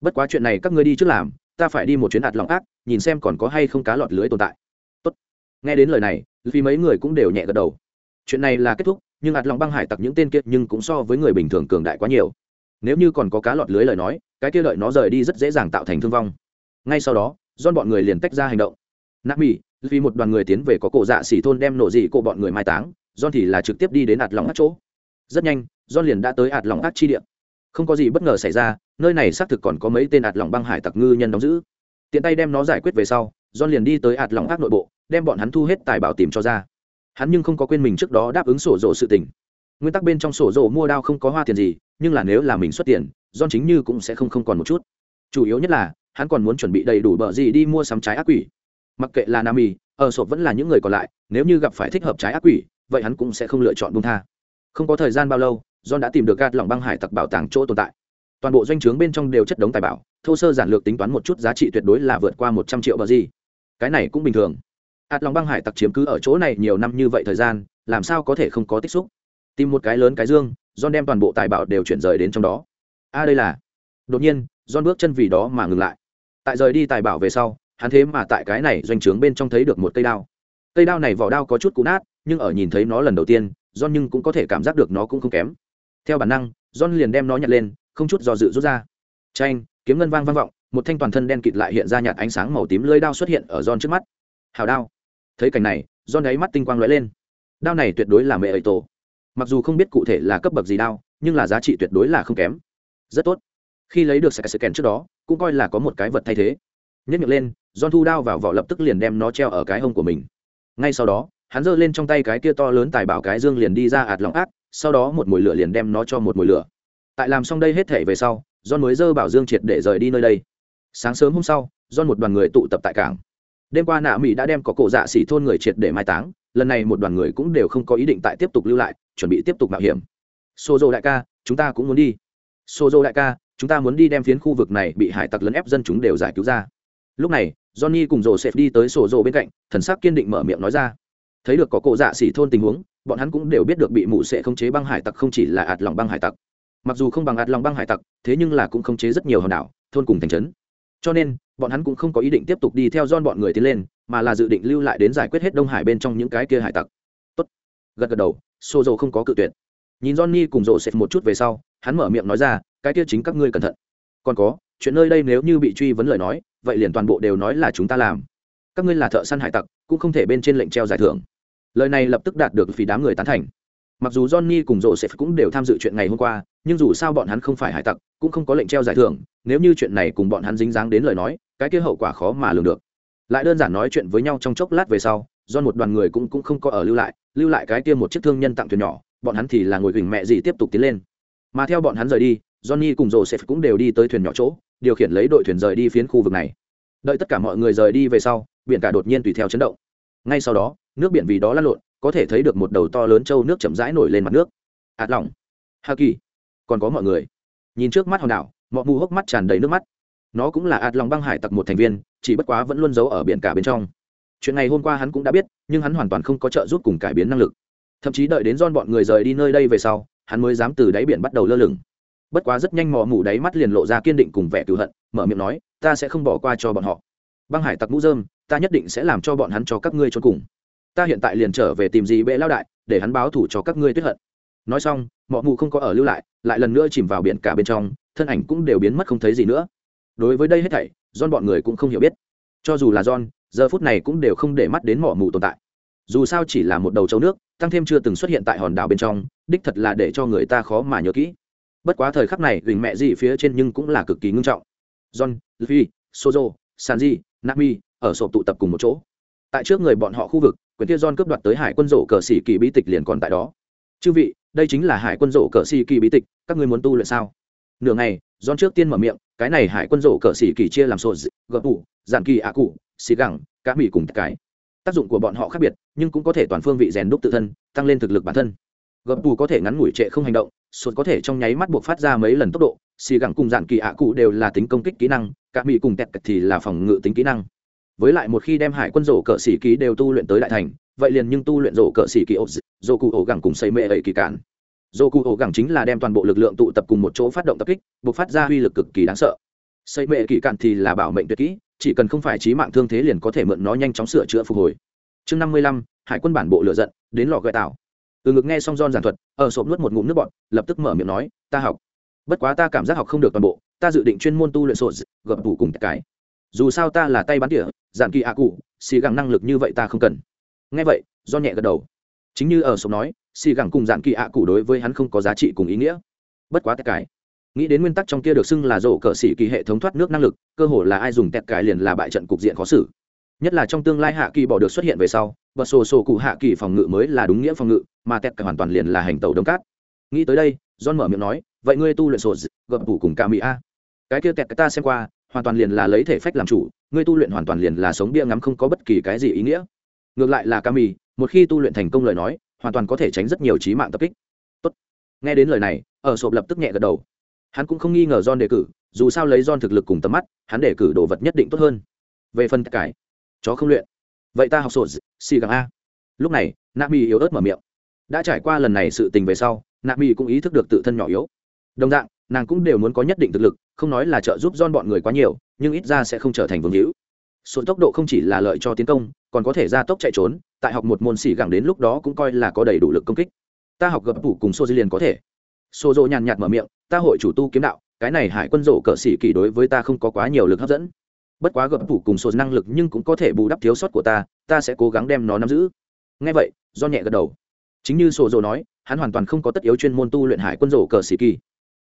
Bất quá chuyện này các ngươi đi trước làm ta phải đi một chuyến hạt lòng ác, nhìn xem còn có hay không cá lọt lưới tồn tại. Tốt. nghe đến lời này vì mấy người cũng đều nhẹ gật đầu. Chuyện này là kết thúc, nhưng hạt lòng băng hải tặc những tên kia nhưng cũng so với người bình thường cường đại quá nhiều. Nếu như còn có cá lọt lưới lời nói, cái kia lợi nó rời đi rất dễ dàng tạo thành thương vong. Ngay sau đó don bọn người liền tách ra hành động. Nạp mỹ vì một đoàn người tiến về có cổ dạ xỉ thôn đem nổ dị cổ bọn người mai táng don thì là trực tiếp đi đến hạt lòng ác chỗ. Rất nhanh don liền đã tới hạt lòng ác chi địa không có gì bất ngờ xảy ra, nơi này xác thực còn có mấy tên ạt lòng băng hải tặc ngư nhân đóng giữ. Tiện tay đem nó giải quyết về sau, john liền đi tới ạt lòng ác nội bộ, đem bọn hắn thu hết tài bảo tìm cho ra. Hắn nhưng không có quên mình trước đó đáp ứng sổ rộ sự tình. Nguyên tắc bên trong sổ rộ mua đao không có hoa tiền gì, nhưng là nếu là mình xuất tiền, john chính như cũng sẽ không không còn một chút. Chủ yếu nhất là, hắn còn muốn chuẩn bị đầy đủ bờ gì đi mua sắm trái ác quỷ. Mặc kệ là nam y ở sộp vẫn là những người còn lại, nếu như gặp phải thích hợp trái ác quỷ, vậy hắn cũng sẽ không lựa chọn buông tha. Không có thời gian bao lâu john đã tìm được gạt lỏng băng hải tặc bảo tàng chỗ tồn tại. Toàn bộ doanh trướng bên trong đều chất đống tài bảo, thô sơ giản lược tính toán một chút giá trị tuyệt đối là vượt qua một trăm triệu bờ gì. Cái này cũng bình thường. Hạt lòng băng hải tặc chiếm cứ ở chỗ này nhiều năm như vậy thời gian, làm sao có thể không có tích xúc? Tìm một cái lớn cái dương, john đem toàn bộ tài bảo đều chuyển rời đến trong đó. A, đây là. Đột nhiên, john bước chân vì đó mà ngừng lại. Tại rời đi tài bảo về sau, hắn thế mà tại cái này doanh trướng bên trong thấy được một cây đao. Cây đao này vỏ đao có chút cũ nát, nhưng ở nhìn thấy nó lần đầu tiên, john nhưng cũng có thể cảm giác được nó cũng không kém theo bản năng, john liền đem nó nhặt lên, không chút do dự rút ra. Tranh kiếm ngân vang vang vọng, một thanh toàn thân đen kịt lại hiện ra nhạt ánh sáng màu tím lưới đao xuất hiện ở john trước mắt. Hào đao. Thấy cảnh này, john ấy mắt tinh quang lóe lên. Đao này tuyệt đối là mẹ ấy tổ. Mặc dù không biết cụ thể là cấp bậc gì đao, nhưng là giá trị tuyệt đối là không kém. Rất tốt. Khi lấy được sạch kèn trước đó, cũng coi là có một cái vật thay thế. Nhất miệng lên, john thu đao vào vỏ lập tức liền đem nó treo ở cái hông của mình. Ngay sau đó, hắn giơ lên trong tay cái kia to lớn tài bảo cái dương liền đi ra ạt lỏng ác sau đó một mùi lửa liền đem nó cho một mùi lửa. Tại làm xong đây hết thể về sau, john mới dơ bảo dương triệt để rời đi nơi đây. Sáng sớm hôm sau do một đoàn người tụ tập tại cảng. Đêm qua nạ mỹ đã đem có cổ dạ xỉ thôn người triệt để mai táng, lần này một đoàn người cũng đều không có ý định tại tiếp tục lưu lại, chuẩn bị tiếp tục mạo hiểm. Xô dô đại ca, chúng ta cũng muốn đi. Xô dô đại ca, chúng ta muốn đi đem phiến khu vực này bị hải tặc lấn ép dân chúng đều giải cứu ra. Lúc này, johnny cùng rồ xẹp đi tới sổ dô bên cạnh, thần sắc kiên định mở miệng nói ra thấy được có cổ dạ xỉ thôn tình huống, bọn hắn cũng đều biết được bị mụ sẽ khống chế băng hải tặc không chỉ là ạt lòng băng hải tặc. Mặc dù không bằng ạt lòng băng hải tặc, thế nhưng là cũng khống chế rất nhiều hòn đảo, thôn cùng thành trấn. Cho nên, bọn hắn cũng không có ý định tiếp tục đi theo don bọn người tiến lên, mà là dự định lưu lại đến giải quyết hết đông hải bên trong những cái kia hải tặc. Tốt. Gật gật đầu xô dầu không có cự tuyệt. Nhìn johnny cùng rộ xẹt một chút về sau, hắn mở miệng nói ra, cái kia chính các ngươi cẩn thận. Còn có, chuyện nơi đây nếu như bị truy vấn lời nói, vậy liền toàn bộ đều nói là chúng ta làm các ngươi là thợ săn hải tặc, cũng không thể bên trên lệnh treo giải thưởng. Lời này lập tức đạt được vì đám người tán thành. Mặc dù johnny cùng rộ sẽ cũng đều tham dự chuyện ngày hôm qua, nhưng dù sao bọn hắn không phải hải tặc, cũng không có lệnh treo giải thưởng, nếu như chuyện này cùng bọn hắn dính dáng đến lời nói, cái kia hậu quả khó mà lường được. Lại đơn giản nói chuyện với nhau trong chốc lát về sau do một đoàn người cũng cũng không có ở lưu lại lưu lại cái kia một chiếc thương nhân tặng thuyền nhỏ, bọn hắn thì là ngồi huỳnh mẹ gì tiếp tục tiến lên. Mà theo bọn hắn rời đi, johnny cùng joseph cũng đều đi tới thuyền nhỏ chỗ, điều khiển lấy đội thuyền rời đi phiến khu vực này. Đợi tất cả mọi người rời đi về sau biển cả đột nhiên tùy theo chấn động. Ngay sau đó, nước biển vì đó lăn lộn, có thể thấy được một đầu to lớn trâu nước chậm rãi nổi lên mặt nước. Ạt lỏng, hà kỳ, còn có mọi người. Nhìn trước mắt hòn đảo mọi mù hốc mắt tràn đầy nước mắt. Nó cũng là ạt lòng băng hải tặc một thành viên, chỉ bất quá vẫn luôn giấu ở biển cả bên trong. Chuyện này hôm qua hắn cũng đã biết, nhưng hắn hoàn toàn không có trợ giúp cùng cải biến năng lực. Thậm chí đợi đến don bọn người rời đi nơi đây về sau, hắn mới dám từ đáy biển bắt đầu lơ lửng. Bất quá rất nhanh mò mù đáy mắt liền lộ ra kiên định cùng vẻ cựu hận, mở miệng nói, ta sẽ không bỏ qua cho bọn họ. Băng hải tặc mũ dơm ta nhất định sẽ làm cho bọn hắn cho các ngươi cho cùng. Ta hiện tại liền trở về tìm gì bệ lao đại, để hắn báo thủ cho các ngươi tuyết hận. Nói xong, mọ mù không có ở lưu lại lại lần nữa chìm vào biển cả bên trong, thân ảnh cũng đều biến mất không thấy gì nữa. Đối với đây hết thảy don bọn người cũng không hiểu biết. Cho dù là don giờ phút này cũng đều không để mắt đến mỏ mù tồn tại. Dù sao chỉ là một đầu châu nước, tăng thêm chưa từng xuất hiện tại hòn đảo bên trong, đích thật là để cho người ta khó mà nhớ kỹ. Bất quá thời khắc này, huỳnh mẹ gì phía trên nhưng cũng là cực kỳ ngưng trọng. John, luffy, sozo, sanji, nami ở sộp tụ tập cùng một chỗ. Tại trước người bọn họ khu vực, quyền kia don cướp đoạt tới hải quân rổ cờ xỉ kỳ bí tịch liền còn tại đó. Chư vị, đây chính là hải quân rổ cờ xỉ kỳ bí tịch, các ngươi muốn tu luyện sao? Nửa ngày don trước tiên mở miệng, cái này hải quân rổ cờ xỉ kỳ chia làm sổ gợp ủ giản kỳ ạ cụ, xì gẳng, cá mì cùng cái. Tác dụng của bọn họ khác biệt, nhưng cũng có thể toàn phương vị rèn đúc tự thân, tăng lên thực lực bản thân. Gợp ủ có thể ngắn ngủi trệ không hành động sột có thể trong nháy mắt buộc phát ra mấy lần tốc độ, xì gẳng cùng giản kỳ ạ cụ đều là tính công kích kỹ năng, cá mì cùng tẹt thì là phòng ngự tính kỹ năng với lại một khi đem hải quân rổ cờ xỉ ký đều tu luyện tới đại thành, vậy liền nhưng tu luyện rổ cờ xỉ ký ổ dô cụ ổ gẳng cùng xây mệ ấy kỳ cản. Dô cụ ổ gẳng chính là đem toàn bộ lực lượng tụ tập cùng một chỗ phát động tập kích buộc phát ra uy lực cực kỳ đáng sợ. Xây mệ kỳ cản thì là bảo mệnh tuyệt kỹ, chỉ cần không phải trí mạng thương thế liền có thể mượn nó nhanh chóng sửa chữa phục hồi. Chương năm mươi lăm, hải quân bản bộ lựa giận, đến lò gợi tạo. Từ ngực nghe xong don giảng thuật, ở sộp nuốt một ngụm nước bọt, lập tức mở miệng nói, ta học. Bất quá ta cảm giác học không được toàn bộ, ta dự định chuyên môn tu luyện sộp gập tủ cùng cái dù sao ta là tay bắn tỉa, dạn kỳ ạ cụ, xì gẳng năng lực như vậy ta không cần. Ngay vậy, do nhẹ gật đầu. Chính như ở sống nói, xì gẳng cùng dạn kỳ ạ cụ đối với hắn không có giá trị cùng ý nghĩa. Bất quá tẹt cải. Nghĩ đến nguyên tắc trong kia được xưng là rổ cờ xỉ kỳ hệ thống thoát nước năng lực, cơ hồ là ai dùng tẹt cải liền là bại trận cục diện khó xử. Nhất là trong tương lai hạ kỳ bỏ được xuất hiện về sau, và sổ sổ cụ hạ kỳ phòng ngự mới là đúng nghĩa phòng ngự, mà tẹt cải hoàn toàn liền là hành tàu đông cát. Nghĩ tới đây, john mở miệng nói, vậy ngươi tu luyện sổ gập tủ cùng ca mỹ a. Cái kia tẹt cái ta xem qua hoàn toàn liền là lấy thể phách làm chủ ngươi tu luyện hoàn toàn liền là sống bia ngắm không có bất kỳ cái gì ý nghĩa. Ngược lại là Kami, một khi tu luyện thành công lời nói hoàn toàn có thể tránh rất nhiều trí mạng tập kích. Tốt. nghe đến lời này ở sộp lập tức nhẹ gật đầu. Hắn cũng không nghi ngờ john đề cử dù sao lấy john thực lực cùng tầm mắt hắn đề cử đồ vật nhất định tốt hơn. Về phần cải chó không luyện. Vậy ta học sổ xì gắng a. Lúc này nami yếu ớt mở miệng. Đã trải qua lần này sự tình về sau nami cũng ý thức được tự thân nhỏ yếu. Đồng dạng nàng cũng đều muốn có nhất định thực lực, không nói là trợ giúp don bọn người quá nhiều, nhưng ít ra sẽ không trở thành vương hữu. Số tốc độ không chỉ là lợi cho tiến công, còn có thể gia tốc chạy trốn, tại học một môn xỉ gẳng đến lúc đó cũng coi là có đầy đủ lực công kích. Ta học gập phủ cùng sô di liền có thể. Sô dô nhàn nhạt mở miệng, ta hội chủ tu kiếm đạo, cái này hải quân rộ cỡ xỉ kỳ đối với ta không có quá nhiều lực hấp dẫn. Bất quá gập phủ cùng sô năng lực nhưng cũng có thể bù đắp thiếu sót của ta ta sẽ cố gắng đem nó nắm giữ. Ngay vậy do nhẹ gật đầu. Chính như sô dô nói, hắn hoàn toàn không có tất yếu chuyên môn tu luyện hải quân rộ cờ xỉ kỳ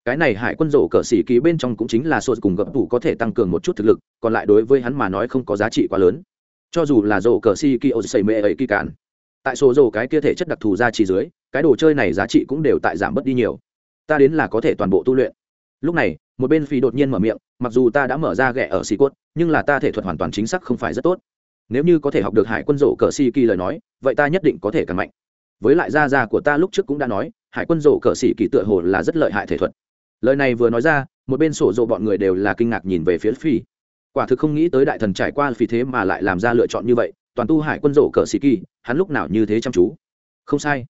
cái này hải quân rổ cờ xỉ kỳ bên trong cũng chính là sô cùng gập tủ có thể tăng cường một chút thực lực, còn lại đối với hắn mà nói không có giá trị quá lớn. Cho dù là rổ cờ xỉ kỳ ô xây mê ấy kỳ cản, tại số rổ cái kia thể chất đặc thù ra chỉ dưới, cái đồ chơi này giá trị cũng đều tại giảm bớt đi nhiều. Ta đến là có thể toàn bộ tu luyện. Lúc này, một bên phi đột nhiên mở miệng, mặc dù ta đã mở ra ghẻ ở xì cốt, nhưng là ta thể thuật hoàn toàn chính xác không phải rất tốt. Nếu như có thể học được hải quân rổ cờ xì kỳ lời nói, vậy ta nhất định có thể càng mạnh. Với lại gia gia của ta lúc trước cũng đã nói, hải quân rổ cờ xì kỳ tựa hồ là rất lợi hại thể thuật lời này vừa nói ra, một bên sổ rộ bọn người đều là kinh ngạc nhìn về phía phi quả thực không nghĩ tới đại thần trải qua phi thế mà lại làm ra lựa chọn như vậy, toàn tu hải quân rổ cờ sĩ kỳ, hắn lúc nào như thế chăm chú. Không sai.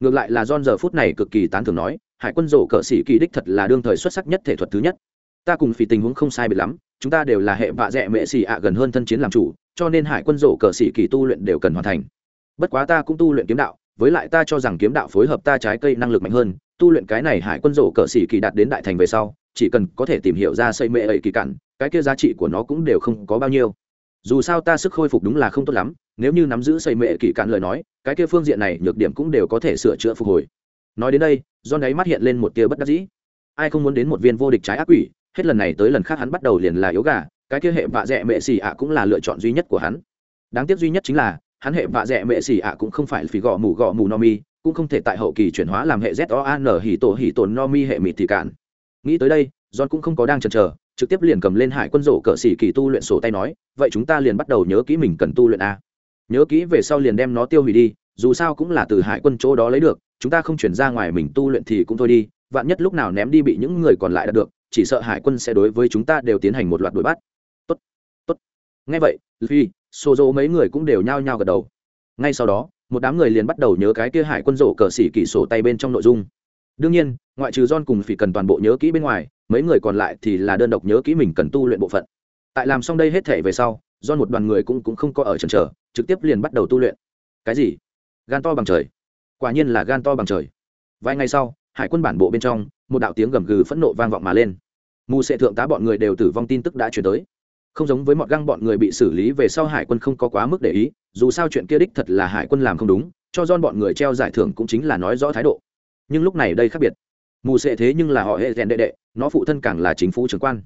Ngược lại là don giờ phút này cực kỳ tán thưởng nói, hải quân rổ cờ sĩ kỳ đích thật là đương thời xuất sắc nhất thể thuật thứ nhất. Ta cùng phi tình huống không sai biệt lắm, chúng ta đều là hệ vạ dẹ mệ xì ạ gần hơn thân chiến làm chủ, cho nên hải quân rổ cờ sĩ kỳ tu luyện đều cần hoàn thành. Bất quá ta cũng tu luyện kiếm đạo, với lại ta cho rằng kiếm đạo phối hợp ta trái cây năng lực mạnh hơn tu luyện cái này hải quân rổ cờ xỉ kỳ đạt đến đại thành về sau, chỉ cần có thể tìm hiểu ra xây mệ ấy kỳ cản, cái kia giá trị của nó cũng đều không có bao nhiêu. Dù sao ta sức khôi phục đúng là không tốt lắm, nếu như nắm giữ xây mệ kỳ cản lời nói, cái kia phương diện này nhược điểm cũng đều có thể sửa chữa phục hồi. Nói đến đây do đáy mắt hiện lên một tia bất đắc dĩ. Ai không muốn đến một viên vô địch trái ác quỷ, hết lần này tới lần khác hắn bắt đầu liền là yếu gà, cái kia hệ vạ dẹ mệ xì ạ cũng là lựa chọn duy nhất của hắn. Đáng tiếc duy nhất chính là, hắn hệ vạ dẹ mệ xì ạ cũng không phải phí gõ mù gõ mù no mi cũng không thể tại hậu kỳ chuyển hóa làm hệ z o a n hỉ tổ hỉ tổn no mi hệ mịt thì cản nghĩ tới đây, john cũng không có đang chần chờ, trực tiếp liền cầm lên hải quân rổ cỡ xỉ kỳ tu luyện sổ tay nói, vậy chúng ta liền bắt đầu nhớ kỹ mình cần tu luyện a. Nhớ kỹ về sau liền đem nó tiêu hủy đi, dù sao cũng là từ hải quân chỗ đó lấy được, chúng ta không chuyển ra ngoài mình tu luyện thì cũng thôi đi, vạn nhất lúc nào ném đi bị những người còn lại đạt được, chỉ sợ hải quân sẽ đối với chúng ta đều tiến hành một loạt đuổi bắt. Tốt tốt. Ngay vậy phi xô dỗ mấy người cũng đều nhao nhao gật đầu. Ngay sau đó một đám người liền bắt đầu nhớ cái kia hải quân rổ cờ xỉ kỷ sổ tay bên trong nội dung. Đương nhiên, ngoại trừ john cùng phỉ cần toàn bộ nhớ kỹ bên ngoài, mấy người còn lại thì là đơn độc nhớ kỹ mình cần tu luyện bộ phận. Tại làm xong đây hết thể về sau, john một đoàn người cũng cũng không có ở trần trở trực tiếp liền bắt đầu tu luyện. Cái gì? Gan to bằng trời. Quả nhiên là gan to bằng trời. Vài ngày sau, hải quân bản bộ bên trong, một đạo tiếng gầm gừ phẫn nộ vang vọng mà lên. Mù sệ thượng tá bọn người đều tử vong tin tức đã chuyển tới không giống với mọi găng bọn người bị xử lý về sau hải quân không có quá mức để ý, dù sao chuyện kia đích thật là hải quân làm không đúng, cho don bọn người treo giải thưởng cũng chính là nói rõ thái độ. Nhưng lúc này đây khác biệt. Mù sệ thế nhưng là họ hệ rèn đệ đệ, nó phụ thân càng là chính phủ trưởng quan.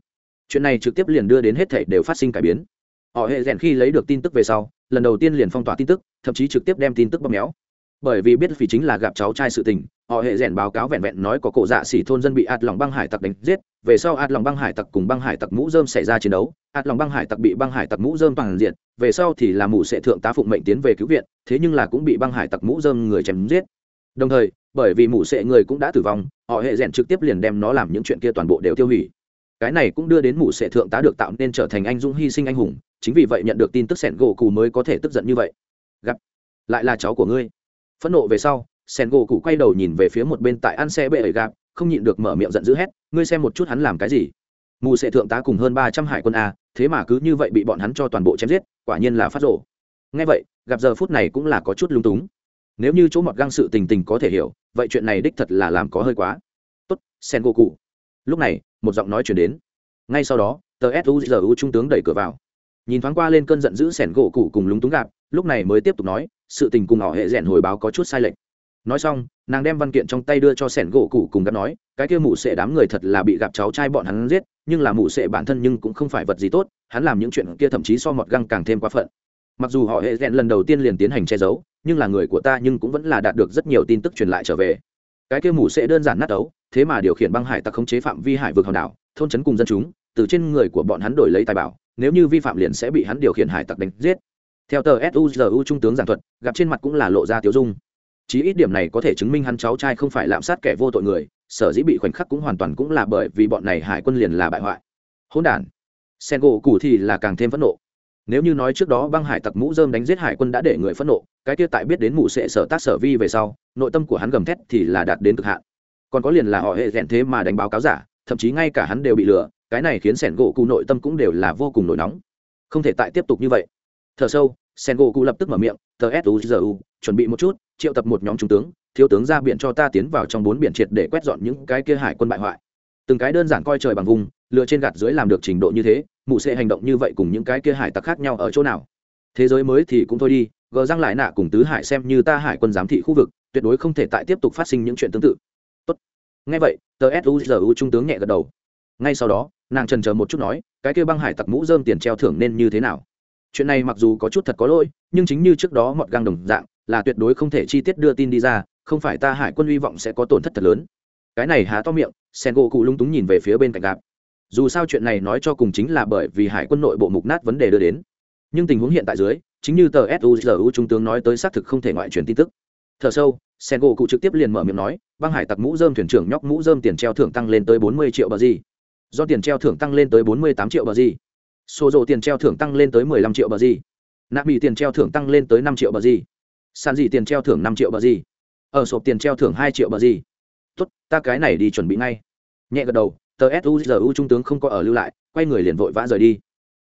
Chuyện này trực tiếp liền đưa đến hết thể đều phát sinh cải biến. Họ hệ rèn khi lấy được tin tức về sau, lần đầu tiên liền phong tỏa tin tức, thậm chí trực tiếp đem tin tức bóp méo. Bởi vì biết vì chính là gặp cháu trai sự tình họ hệ rèn báo cáo vẹn vẹn nói có cổ dạ xỉ thôn dân bị ạt lòng băng hải tặc đánh giết, về sau ạt lòng băng hải tặc cùng băng hải tặc mũ dơm xảy ra chiến đấu, ạt lòng băng hải tặc bị băng hải tặc mũ dơm toàn diện, về sau thì là mù sệ thượng tá phụng mệnh tiến về cứu viện, thế nhưng là cũng bị băng hải tặc mũ dơm người chém giết. Đồng thời, bởi vì mù sệ người cũng đã tử vong, họ hệ rèn trực tiếp liền đem nó làm những chuyện kia toàn bộ đều tiêu hủy. Cái này cũng đưa đến mù sệ thượng tá được tạo nên trở thành anh dũng hy sinh anh hùng, chính vì vậy nhận được tin tức sẻn gỗ cù mới có thể tức giận như vậy. Gặp, lại là cháu của ngươi. Phẫn nộ về sau sen gỗ cụ quay đầu nhìn về phía một bên tại ăn xe bệ ẩy gạp không nhịn được mở miệng giận dữ hét, ngươi xem một chút hắn làm cái gì? Mù sệ thượng tá cùng hơn ba trăm hải quân a, thế mà cứ như vậy bị bọn hắn cho toàn bộ chém giết, quả nhiên là phát rộ ngay vậy, gặp giờ phút này cũng là có chút lung túng. Nếu như chỗ mọt găng sự tình tình có thể hiểu, vậy chuyện này đích thật là làm có hơi quá. Tốt, sen gỗ cụ lúc này, một giọng nói chuyển đến. Ngay sau đó, tờ suzu trung tướng đẩy cửa vào. Nhìn thoáng qua lên cơn giận dữ sẻn gỗ cụ cùng lúng túng gạp lúc này mới tiếp tục nói, sự tình cùng họ hệ rèn hồi báo có chút sai lệch nói xong, nàng đem văn kiện trong tay đưa cho sẻn gỗ cụ cùng gặp nói, cái kia mụ sệ đám người thật là bị gặp cháu trai bọn hắn giết, nhưng là mụ sệ bản thân nhưng cũng không phải vật gì tốt, hắn làm những chuyện kia thậm chí so mọt găng càng thêm quá phận. Mặc dù họ hệ rèn lần đầu tiên liền tiến hành che giấu, nhưng là người của ta nhưng cũng vẫn là đạt được rất nhiều tin tức truyền lại trở về. Cái kia mù sệ đơn giản nát ấu, thế mà điều khiển băng hải tặc khống chế phạm vi hải vực hòn đảo, thôn trấn cùng dân chúng, từ trên người của bọn hắn đổi lấy tài bảo, nếu như vi phạm liền sẽ bị hắn điều khiển hải tặc đánh giết. Theo tờ suzu trung tướng giảng thuật, gặp trên mặt cũng là lộ ra tiêu dung chí ít điểm này có thể chứng minh hắn cháu trai không phải lạm sát kẻ vô tội người, sở dĩ bị khoảnh khắc cũng hoàn toàn cũng là bởi vì bọn này hải quân liền là bại hoại. Hỗn đản. Sen gỗ cụ thì là càng thêm phẫn nộ. Nếu như nói trước đó băng hải tặc mũ dơm đánh giết hải quân đã để người phẫn nộ, cái kia tại biết đến mụ sẽ sở tác sở vi về sau, nội tâm của hắn gầm thét thì là đạt đến cực hạn. Còn có liền là họ hệ rèn thế mà đánh báo cáo giả, thậm chí ngay cả hắn đều bị lừa, cái này khiến sẻn gỗ cụ nội tâm cũng đều là vô cùng nổi nóng. Không thể tại tiếp tục như vậy. Thở sâu, sen gỗ cụ lập tức mở miệng tờ suzu chuẩn bị một chút triệu tập một nhóm trung tướng, thiếu tướng ra biển cho ta tiến vào trong bốn biển triệt để quét dọn những cái kia hải quân bại hoại. Từng cái đơn giản coi trời bằng vùng, lựa trên gạt dưới làm được trình độ như thế, mụ sẽ hành động như vậy cùng những cái kia hải tặc khác nhau ở chỗ nào? Thế giới mới thì cũng thôi đi, gờ răng lại nạ cùng tứ hải xem như ta hải quân giám thị khu vực, tuyệt đối không thể tại tiếp tục phát sinh những chuyện tương tự. Tốt. Ngay vậy, tờ suzu trung tướng nhẹ gật đầu. Ngay sau đó, nàng trần chờ một chút nói, cái kia băng hải tặc mũ dơm tiền treo thưởng nên như thế nào? Chuyện này mặc dù có chút thật có lỗi, nhưng chính như trước đó mọt găng đồng dạng là tuyệt đối không thể chi tiết đưa tin đi ra, không phải ta hải quân hy vọng sẽ có tổn thất thật lớn. Cái này há to miệng, sen gỗ cụ lung túng nhìn về phía bên cạnh gạp dù sao chuyện này nói cho cùng chính là bởi vì hải quân nội bộ mục nát vấn đề đưa đến. Nhưng tình huống hiện tại dưới, chính như tờ suzu trung tướng nói tới xác thực không thể ngoại truyền tin tức. Thở sâu, sen gỗ cụ trực tiếp liền mở miệng nói, băng hải tặc mũ dơm thuyền trưởng nhóc mũ dơm tiền treo thưởng tăng lên tới bốn mươi triệu bờ gì. Do tiền treo thưởng tăng lên tới bốn mươi tám triệu bờ gì. Số dộ tiền treo thưởng tăng lên tới mười lăm triệu bờ gì. Nạp bị tiền treo thưởng tăng lên tới năm triệu bờ gì sàn gì tiền treo thưởng năm triệu bờ gì? Ở sộp tiền treo thưởng hai triệu bờ gì? Tốt, ta cái này đi chuẩn bị ngay. Nhẹ gật đầu, tờ suzu trung tướng không có ở lưu lại, quay người liền vội vã rời đi.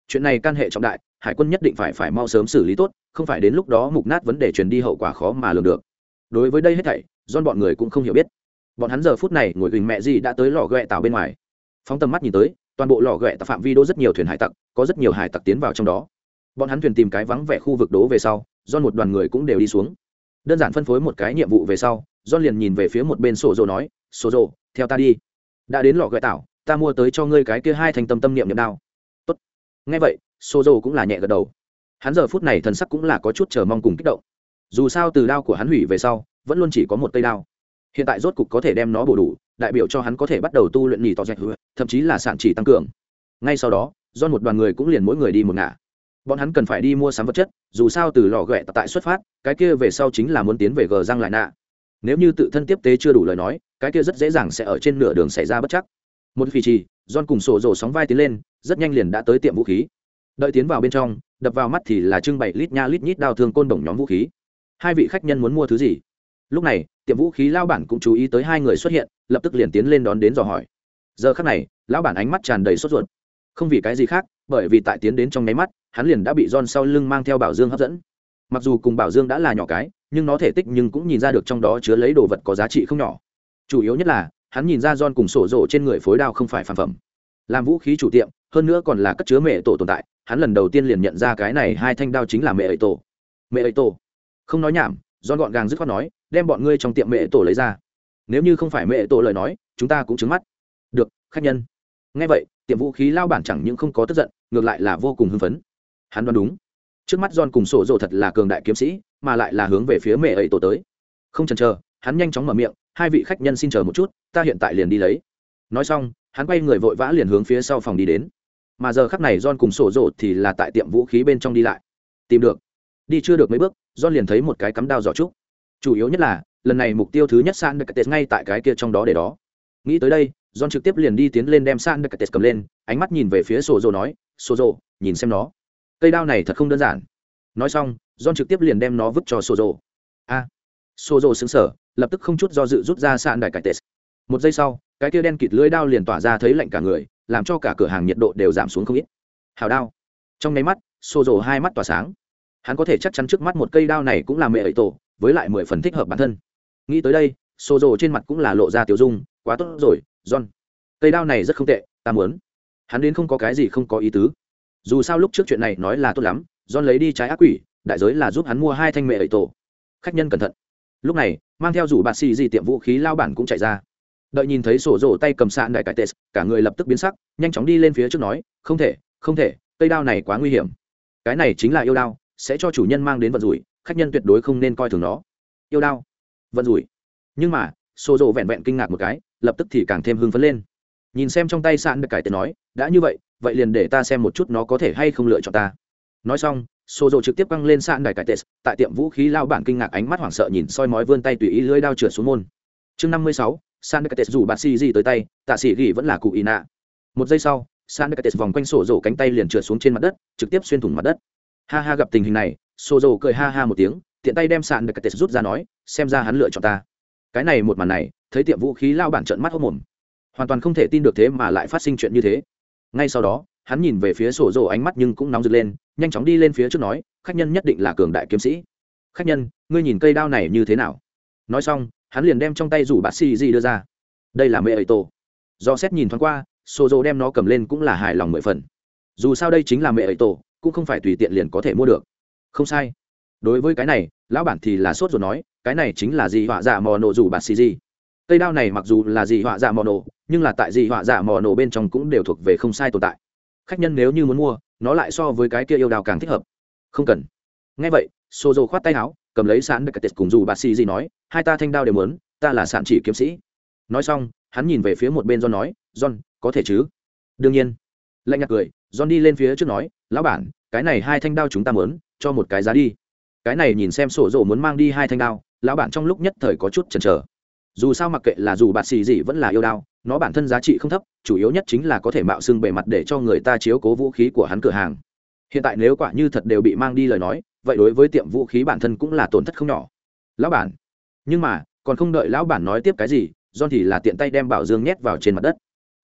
Chuyện này can hệ trọng đại, hải quân nhất định phải phải mau sớm xử lý tốt, không phải đến lúc đó mục nát vấn đề truyền đi hậu quả khó mà lường được. Đối với đây hết thảy don bọn người cũng không hiểu biết. Bọn hắn giờ phút này ngồi gình mẹ gì đã tới lò ghẹ tàu bên ngoài. Phóng tầm mắt nhìn tới, toàn bộ lò ghẹ tàu phạm vi đỗ rất nhiều thuyền hải tặc, có rất nhiều hải tặc tiến vào trong đó. Bọn hắn thuyền tìm cái vắng vẻ khu vực đố về sau do một đoàn người cũng đều đi xuống. Đơn giản phân phối một cái nhiệm vụ về sau, john liền nhìn về phía một bên sổ rồ nói sổ rồ theo ta đi. Đã đến lò gợi tảo, ta mua tới cho ngươi cái kia hai thành tâm tâm niệm niệm đao. Tốt. Ngay vậy sổ rồ cũng là nhẹ gật đầu. Hắn giờ phút này thần sắc cũng là có chút chờ mong cùng kích động. Dù sao từ đao của hắn hủy về sau, vẫn luôn chỉ có một cây đao. Hiện tại rốt cục có thể đem nó bổ đủ, đại biểu cho hắn có thể bắt đầu tu luyện nhì tỏ dạch thậm chí là sản chỉ tăng cường. Ngay sau đó do một đoàn người cũng liền mỗi người đi một ngả bọn hắn cần phải đi mua sắm vật chất, dù sao từ lò ghẹ tại xuất phát, cái kia về sau chính là muốn tiến về gờ răng lại nạ. Nếu như tự thân tiếp tế chưa đủ lời nói, cái kia rất dễ dàng sẽ ở trên nửa đường xảy ra bất chắc. Một phi trì john cùng sổ rổ sóng vai tiến lên, rất nhanh liền đã tới tiệm vũ khí. Đợi tiến vào bên trong, đập vào mắt thì là trưng bày lít nha lít nhít đao thương côn đồng nhóm vũ khí. Hai vị khách nhân muốn mua thứ gì? Lúc này, tiệm vũ khí lao bản cũng chú ý tới hai người xuất hiện, lập tức liền tiến lên đón đến dò hỏi. Giờ khắc này, lão bản ánh mắt tràn đầy sốt ruột. Không vì cái gì khác, bởi vì tại tiến đến trong nháy mắt hắn liền đã bị John sau lưng mang theo Bảo Dương hấp dẫn. Mặc dù cùng Bảo Dương đã là nhỏ cái, nhưng nó thể tích nhưng cũng nhìn ra được trong đó chứa lấy đồ vật có giá trị không nhỏ. Chủ yếu nhất là, hắn nhìn ra John cùng sổ rổ trên người phối đao không phải phàm phẩm. Làm vũ khí chủ tiệm, hơn nữa còn là cất chứa mẹ tổ tồn tại, hắn lần đầu tiên liền nhận ra cái này hai thanh đao chính là mẹ ấy tổ. Mẹ ấy tổ. Không nói nhảm, John gọn gàng dứt khoát nói, đem bọn ngươi trong tiệm mẹ tổ lấy ra. Nếu như không phải mẹ tổ lời nói, chúng ta cũng trứng mắt. Được, khách nhân. Nghe vậy, tiệm vũ khí lao bản chẳng những không có tức giận, ngược lại là vô cùng hưng phấn hắn đoán đúng. Trước mắt john cùng sổ rồ thật là cường đại kiếm sĩ, mà lại là hướng về phía mẹ ấy tổ tới. Không chần chờ, hắn nhanh chóng mở miệng, hai vị khách nhân xin chờ một chút, ta hiện tại liền đi lấy. Nói xong, hắn quay người vội vã liền hướng phía sau phòng đi đến. Mà giờ khắc này john cùng sổ rồ thì là tại tiệm vũ khí bên trong đi lại. Tìm được. Đi chưa được mấy bước, john liền thấy một cái cắm đao giỏ trúc. Chủ yếu nhất là, lần này mục tiêu thứ nhất san được tết ngay tại cái kia trong đó để đó. Nghĩ tới đây, john trực tiếp liền đi tiến lên đem san được tết cầm lên, ánh mắt nhìn về phía sổ rồ nói, sổ rồ, nhìn xem nó cây đao này thật không đơn giản. Nói xong, john trực tiếp liền đem nó vứt cho sổ rồ a. Sổ rồ xứng sở lập tức không chút do dự rút ra sạn đại cải tết một giây sau, cái kia đen kịt lưỡi đao liền tỏa ra thấy lạnh cả người, làm cho cả cửa hàng nhiệt độ đều giảm xuống không ít. Hào đao. Trong nháy mắt sổ rồ hai mắt tỏa sáng. Hắn có thể chắc chắn trước mắt một cây đao này cũng là mẹ ấy tổ, với lại mười phần thích hợp bản thân. Nghĩ tới đây sổ rồ trên mặt cũng là lộ ra tiểu dung, quá tốt rồi, john. Cây đao này rất không tệ, ta muốn. Hắn đến không có cái gì không có ý tứ dù sao lúc trước chuyện này nói là tốt lắm, john lấy đi trái ác quỷ, đại giới là giúp hắn mua hai thanh mẹ ấy tổ. Khách nhân cẩn thận. Lúc này, mang theo rủ bạt xì gì tiệm vũ khí lao bản cũng chạy ra. Đợi nhìn thấy sổ rổ tay cầm sạn đại cải tệ cả người lập tức biến sắc, nhanh chóng đi lên phía trước nói, không thể không thể, cây đao này quá nguy hiểm. Cái này chính là yêu đao, sẽ cho chủ nhân mang đến vận rủi, khách nhân tuyệt đối không nên coi thường nó. Yêu đao? Vận rủi? Nhưng mà, sổ rổ vẹn vẹn kinh ngạc một cái, lập tức thì càng thêm hưng phấn lên. Nhìn xem trong tay sạn đại cải tệ nói, đã như vậy vậy liền để ta xem một chút nó có thể hay không lựa chọn ta. Nói xong xô rộ trực tiếp căng lên sạn đài cải tes tại tiệm vũ khí lao bản kinh ngạc ánh mắt hoảng sợ nhìn soi mói vươn tay tùy ý lưỡi đao trượt xuống môn. Chương năm mươi sáu, sạn đài cải tes dù bạt xì gì tới tay, tạ xì gỉ vẫn là cụ ý nạ. Một giây sau, sạn đài cải tes vòng quanh sổ rộ cánh tay liền trượt xuống trên mặt đất, trực tiếp xuyên thủng mặt đất. Ha ha gặp tình hình này xô rộ cười ha ha một tiếng, tiện tay đem sạn đài cải tes rút ra nói, xem ra hắn lựa chọn ta. Cái này một màn này, thấy tiệm vũ khí lao bản trợn mắt hốc mồm. Hoàn toàn không thể tin được thế mà lại phát sinh chuyện như thế ngay sau đó, hắn nhìn về phía sổ rồ ánh mắt nhưng cũng nóng rực lên, nhanh chóng đi lên phía trước nói, khách nhân nhất định là cường đại kiếm sĩ. Khách nhân, ngươi nhìn cây đao này như thế nào? Nói xong, hắn liền đem trong tay rủ bát xì gì đưa ra. Đây là mẹ ấy tổ. Do xét nhìn thoáng qua, sổ rồ đem nó cầm lên cũng là hài lòng mười phần. Dù sao đây chính là mẹ ấy tổ, cũng không phải tùy tiện liền có thể mua được. Không sai. Đối với cái này, lão bản thì là sốt rồi nói, cái này chính là gì họa dạ mò nổ rủ bạt xì gì? Cây đao này mặc dù là dị họa dạ mò nổ, nhưng là tại dị họa dạ mò nổ bên trong cũng đều thuộc về không sai tồn tại. Khách nhân nếu như muốn mua, nó lại so với cái kia yêu đào càng thích hợp. Không cần. Ngay vậy xô dầu khoát tay áo, cầm lấy sẵn được tết cùng dù bà xì gì nói, hai ta thanh đao đều muốn, ta là sản chỉ kiếm sĩ. Nói xong, hắn nhìn về phía một bên john nói, john, có thể chứ? Đương nhiên. Lạnh nhạt cười, john đi lên phía trước nói, lão bản, cái này hai thanh đao chúng ta muốn, cho một cái giá đi. Cái này nhìn xem sổ dỗ muốn mang đi hai thanh đao, lão bản trong lúc nhất thời có chút chần chờ dù sao mặc kệ là dù bạt xì gì vẫn là yêu đao, nó bản thân giá trị không thấp, chủ yếu nhất chính là có thể mạo xưng bề mặt để cho người ta chiếu cố vũ khí của hắn cửa hàng. Hiện tại nếu quả như thật đều bị mang đi lời nói, vậy đối với tiệm vũ khí bản thân cũng là tổn thất không nhỏ. Lão bản. Nhưng mà, còn không đợi lão bản nói tiếp cái gì, john thì là tiện tay đem bảo dương nhét vào trên mặt đất.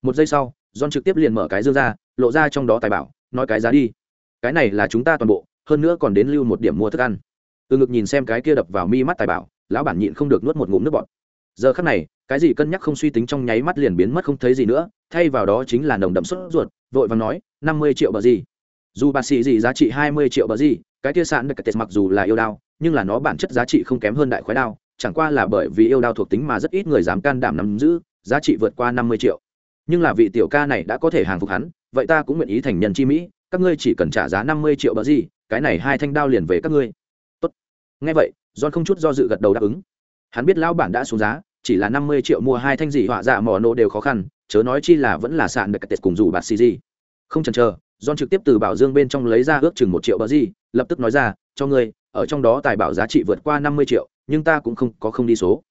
Một giây sau, john trực tiếp liền mở cái dương ra, lộ ra trong đó tài bảo, nói cái giá đi. Cái này là chúng ta toàn bộ, hơn nữa còn đến lưu một điểm mua thức ăn. Từ ngực nhìn xem cái kia đập vào mi mắt tài bảo, lão bản nhịn không được nuốt một ngụm nước bọt giờ khắc này, cái gì cân nhắc không suy tính trong nháy mắt liền biến mất không thấy gì nữa, thay vào đó chính là nồng đậm sốt ruột, vội và nói, năm mươi triệu bờ gì? Dù bà sĩ gì giá trị hai mươi triệu bờ gì, cái tia sạn được tết mặc dù là yêu đao, nhưng là nó bản chất giá trị không kém hơn đại khoái đao, chẳng qua là bởi vì yêu đao thuộc tính mà rất ít người dám can đảm nắm giữ, giá trị vượt qua năm mươi triệu. Nhưng là vị tiểu ca này đã có thể hàng phục hắn, vậy ta cũng nguyện ý thành nhân chi mỹ, các ngươi chỉ cần trả giá năm mươi triệu bờ gì, cái này hai thanh đao liền về các ngươi. Tốt. Nghe vậy, john không chút do dự gật đầu đáp ứng hắn biết lão bản đã xuống giá chỉ là năm mươi triệu mua hai thanh dị họa dạ mỏ nổ đều khó khăn chớ nói chi là vẫn là sạn được tết cùng dù bạt xì gì không chần chờ John trực tiếp từ bảo dương bên trong lấy ra ước chừng một triệu bờ gì, lập tức nói ra, cho ngươi, ở trong đó tài bảo giá trị vượt qua năm mươi triệu, nhưng ta cũng không có không đi số.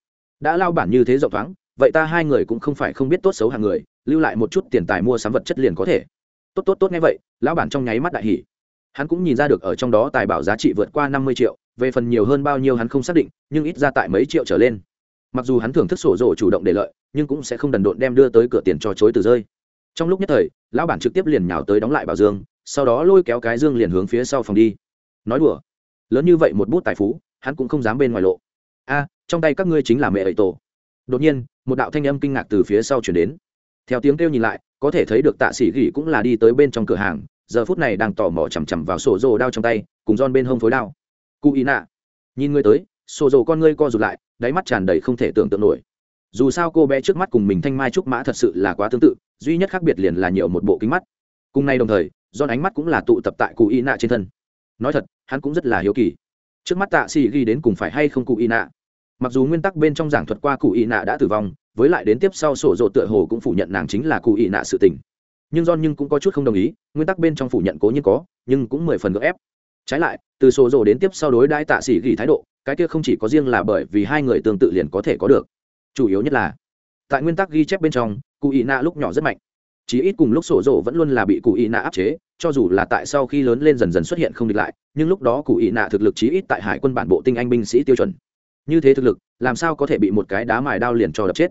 Đã lao bản như thế rộng thoáng, vậy ta hai người cũng không phải không biết tốt xấu hàng người, lưu lại một chút tiền tài mua sắm vật chất liền có thể. Tốt tốt tốt nghe vậy, lão bản trong nháy mắt đại hỉ. Hắn cũng nhìn ra được ở trong đó tài bảo giá trị vượt qua năm mươi triệu, về phần nhiều hơn bao nhiêu hắn không xác định, nhưng ít ra tại mấy triệu trở lên. Mặc dù hắn thưởng thức sổ rổ chủ động để lợi nhưng cũng sẽ không đần độn đem đưa tới cửa tiền cho chối từ rơi. Trong lúc nhất thời lão bản trực tiếp liền nhào tới đóng lại bảo dương sau đó lôi kéo cái dương liền hướng phía sau phòng đi. Nói đùa. Lớn như vậy một bút tài phú hắn cũng không dám bên ngoài lộ. A trong tay các ngươi chính là mẹ ấy tổ. Đột nhiên một đạo thanh âm kinh ngạc từ phía sau chuyển đến. Theo tiếng kêu nhìn lại có thể thấy được tạ sĩ gỉ cũng là đi tới bên trong cửa hàng giờ phút này đang tò mò chằm chằm vào sổ rồ đao trong tay cùng don bên hông phối đao cụ ý nạ. Nhìn ngươi tới, sổ rồ con ngươi co rụt lại, đáy mắt tràn đầy không thể tưởng tượng nổi. Dù sao cô bé trước mắt cùng mình thanh mai trúc mã thật sự là quá tương tự, duy nhất khác biệt liền là nhiều một bộ kính mắt. Cùng nay đồng thời do ánh mắt cũng là tụ tập tại cụ y nạ trên thân. Nói thật, hắn cũng rất là hiếu kỳ. Trước mắt tạ xì ghi đến cùng phải hay không cụ y nạ? Mặc dù nguyên tắc bên trong giảng thuật qua cụ y nạ đã tử vong, với lại đến tiếp sau sổ rộ tựa hồ cũng phủ nhận nàng chính là cụ y nạ sự tình. Nhưng do nhưng cũng có chút không đồng ý, nguyên tắc bên trong phủ nhận cố nhiên có, nhưng cũng mười phần gỡ ép trái lại, từ sổ rồ đến tiếp sau đối đãi tạ sĩ ghi thái độ, cái kia không chỉ có riêng là bởi vì hai người tương tự liền có thể có được. Chủ yếu nhất là, tại nguyên tắc ghi chép bên trong, cụ ý nạ lúc nhỏ rất mạnh. Chỉ ít cùng lúc sổ rộ vẫn luôn là bị cụ ý nạ áp chế, cho dù là tại sau khi lớn lên dần dần xuất hiện không địch lại, nhưng lúc đó cụ ý nạ thực lực chí ít tại hải quân bản bộ tinh anh binh sĩ tiêu chuẩn. Như thế thực lực, làm sao có thể bị một cái đá mài đao liền cho đập chết?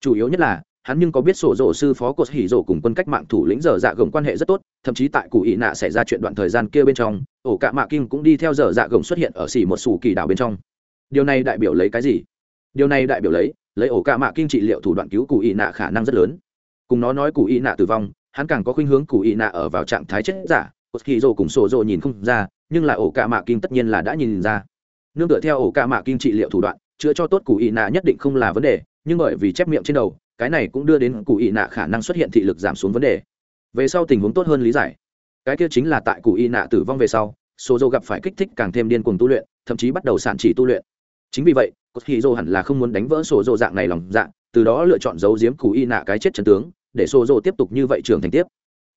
Chủ yếu nhất là hắn nhưng có biết sổ rổ sư phó cột hỉ rổ cùng quân cách mạng thủ lĩnh giờ dạ gồng quan hệ rất tốt, thậm chí tại cụ ý nạ xảy ra chuyện đoạn thời gian kia bên trong, ổ cạ mạ kim cũng đi theo giờ dạ gồng xuất hiện ở xỉ một sủ kỳ đảo bên trong. Điều này đại biểu lấy cái gì? Điều này đại biểu lấy lấy ổ cạ mạ kim trị liệu thủ đoạn cứu cụ ý nạ khả năng rất lớn. Cùng nó nói cụ ý nạ tử vong, hắn càng có khuynh hướng cụ ý nạ ở vào trạng thái chết giả, cột hỉ rổ cùng sổ rổ nhìn không ra, nhưng là ổ cạ mạ kim tất nhiên là đã nhìn ra. Nương tựa theo ổ cạ mạ kim trị liệu thủ đoạn, chữa cho tốt cụ ý nạ nhất định không là vấn đề nhưng bởi vì chép miệng trên đầu, cái này cũng đưa đến cụ ý nạ khả năng xuất hiện thị lực giảm xuống vấn đề. Về sau tình huống tốt hơn lý giải. Cái kia chính là tại cụ y nạ tử vong về sau số dô gặp phải kích thích càng thêm điên cuồng tu luyện, thậm chí bắt đầu sản chỉ tu luyện. Chính vì vậy cốt hy dô hẳn là không muốn đánh vỡ số dô dạng này lòng dạng từ đó lựa chọn giấu giếm cụ y nạ cái chết trần tướng, để số dô tiếp tục như vậy trưởng thành tiếp.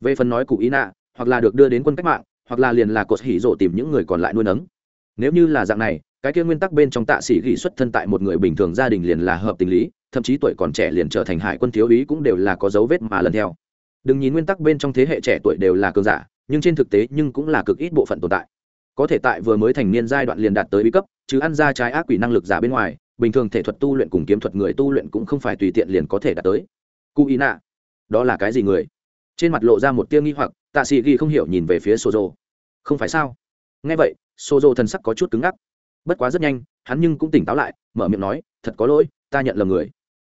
Về phần nói cụ y nạ, hoặc là được đưa đến quân cách mạng, hoặc là liền là cột hỉ rộ tìm những người còn lại nuôi nấng. Nếu như là dạng này cái kia nguyên tắc bên trong tạ sĩ ghi xuất thân tại một người bình thường gia đình liền là hợp tình lý, thậm chí tuổi còn trẻ liền trở thành hải quân thiếu úy cũng đều là có dấu vết mà lần theo. Đừng nhìn nguyên tắc bên trong thế hệ trẻ tuổi đều là cường giả, nhưng trên thực tế nhưng cũng là cực ít bộ phận tồn tại. Có thể tại vừa mới thành niên giai đoạn liền đạt tới bí cấp, chứ ăn ra trái ác quỷ năng lực giả bên ngoài, bình thường thể thuật tu luyện cùng kiếm thuật người tu luyện cũng không phải tùy tiện liền có thể đạt tới. Cụ ý nạ. Đó là cái gì người? Trên mặt lộ ra một tia nghi hoặc, tạ sĩ ghi không hiểu nhìn về phía sô dô không phải sao? Nghe vậy sô dô thần sắc có chút cứng ngắc bất quá rất nhanh, hắn nhưng cũng tỉnh táo lại, mở miệng nói, thật có lỗi, ta nhận lầm người.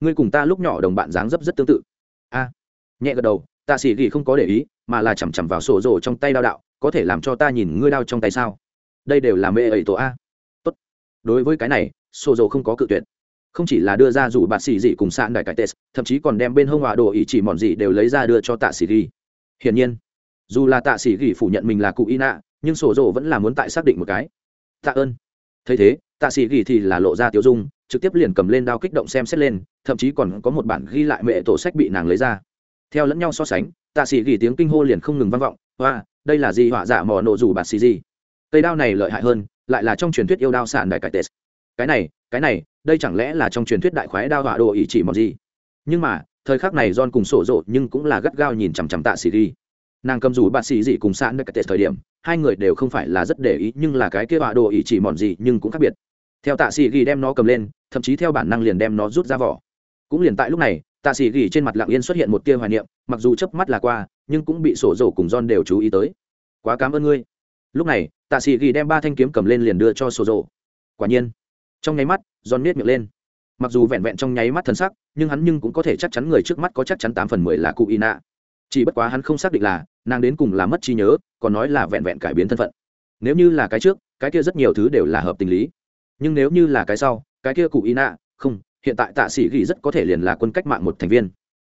Ngươi cùng ta lúc nhỏ đồng bạn dáng dấp rất tương tự. A. Nhẹ gật đầu, tạ sĩ ghi không có để ý, mà là chằm chằm vào sổ rồ trong tay đao đạo, có thể làm cho ta nhìn ngươi đao trong tay sao? Đây đều là mê ẩy tổ a. Tốt. Đối với cái này, sổ rồ không có cự tuyệt. Không chỉ là đưa ra rủ bạt xì dị cùng sạn đại cải tết, thậm chí còn đem bên hông hòa đồ ý chỉ mòn dị đều lấy ra đưa cho tạ sĩ ghi hiển nhiên, dù là tạ sĩ ghi phủ nhận mình là cụ y nạ, nhưng sổ rồ vẫn là muốn tại xác định một cái. Tạ ơn thấy thế, tạ sĩ ghi thì là lộ ra tiêu dung, trực tiếp liền cầm lên đao kích động xem xét lên, thậm chí còn có một bản ghi lại mẹ tổ sách bị nàng lấy ra. Theo lẫn nhau so sánh, tạ sĩ ghi tiếng kinh hô liền không ngừng vang vọng và đây là gì? Họa giả mò nổ dù bạt xì gì? Cây đao này lợi hại hơn, lại là trong truyền thuyết yêu đao sản đại cải tết. Cái này cái này, đây chẳng lẽ là trong truyền thuyết đại khoái đao họa đồ ý chỉ mò gì? Nhưng mà, thời khắc này don cùng sổ rộ nhưng cũng là gắt gao nhìn chằm chằm tạ sĩ ghi nàng cầm dù bạn xì gì cùng sạn nơi cải tệ thời điểm, hai người đều không phải là rất để ý, nhưng là cái kia bạ đồ ý chỉ mòn gì nhưng cũng khác biệt. Theo tạ sĩ ghi đem nó cầm lên, thậm chí theo bản năng liền đem nó rút ra vỏ. Cũng liền tại lúc này, tạ sĩ ghi trên mặt lặng yên xuất hiện một tia hoài niệm, mặc dù chớp mắt là qua, nhưng cũng bị sổ dầu cùng John đều chú ý tới. Quá cảm ơn ngươi. Lúc này, tạ sĩ ghi đem ba thanh kiếm cầm lên liền đưa cho sổ dầu quả nhiên, trong nháy mắt, John nết miệng lên. Mặc dù vẹn vẹn trong nháy mắt thân sắc, nhưng hắn nhưng cũng có thể chắc chắn người trước mắt có chắc chắn tám phần mười là cụ y nạ chỉ bất quá hắn không xác định là nàng đến cùng là mất trí nhớ, còn nói là vẹn vẹn cải biến thân phận. Nếu như là cái trước, cái kia rất nhiều thứ đều là hợp tình lý. Nhưng nếu như là cái sau, cái kia cụ y nạ không, hiện tại tạ sĩ ghi rất có thể liền là quân cách mạng một thành viên.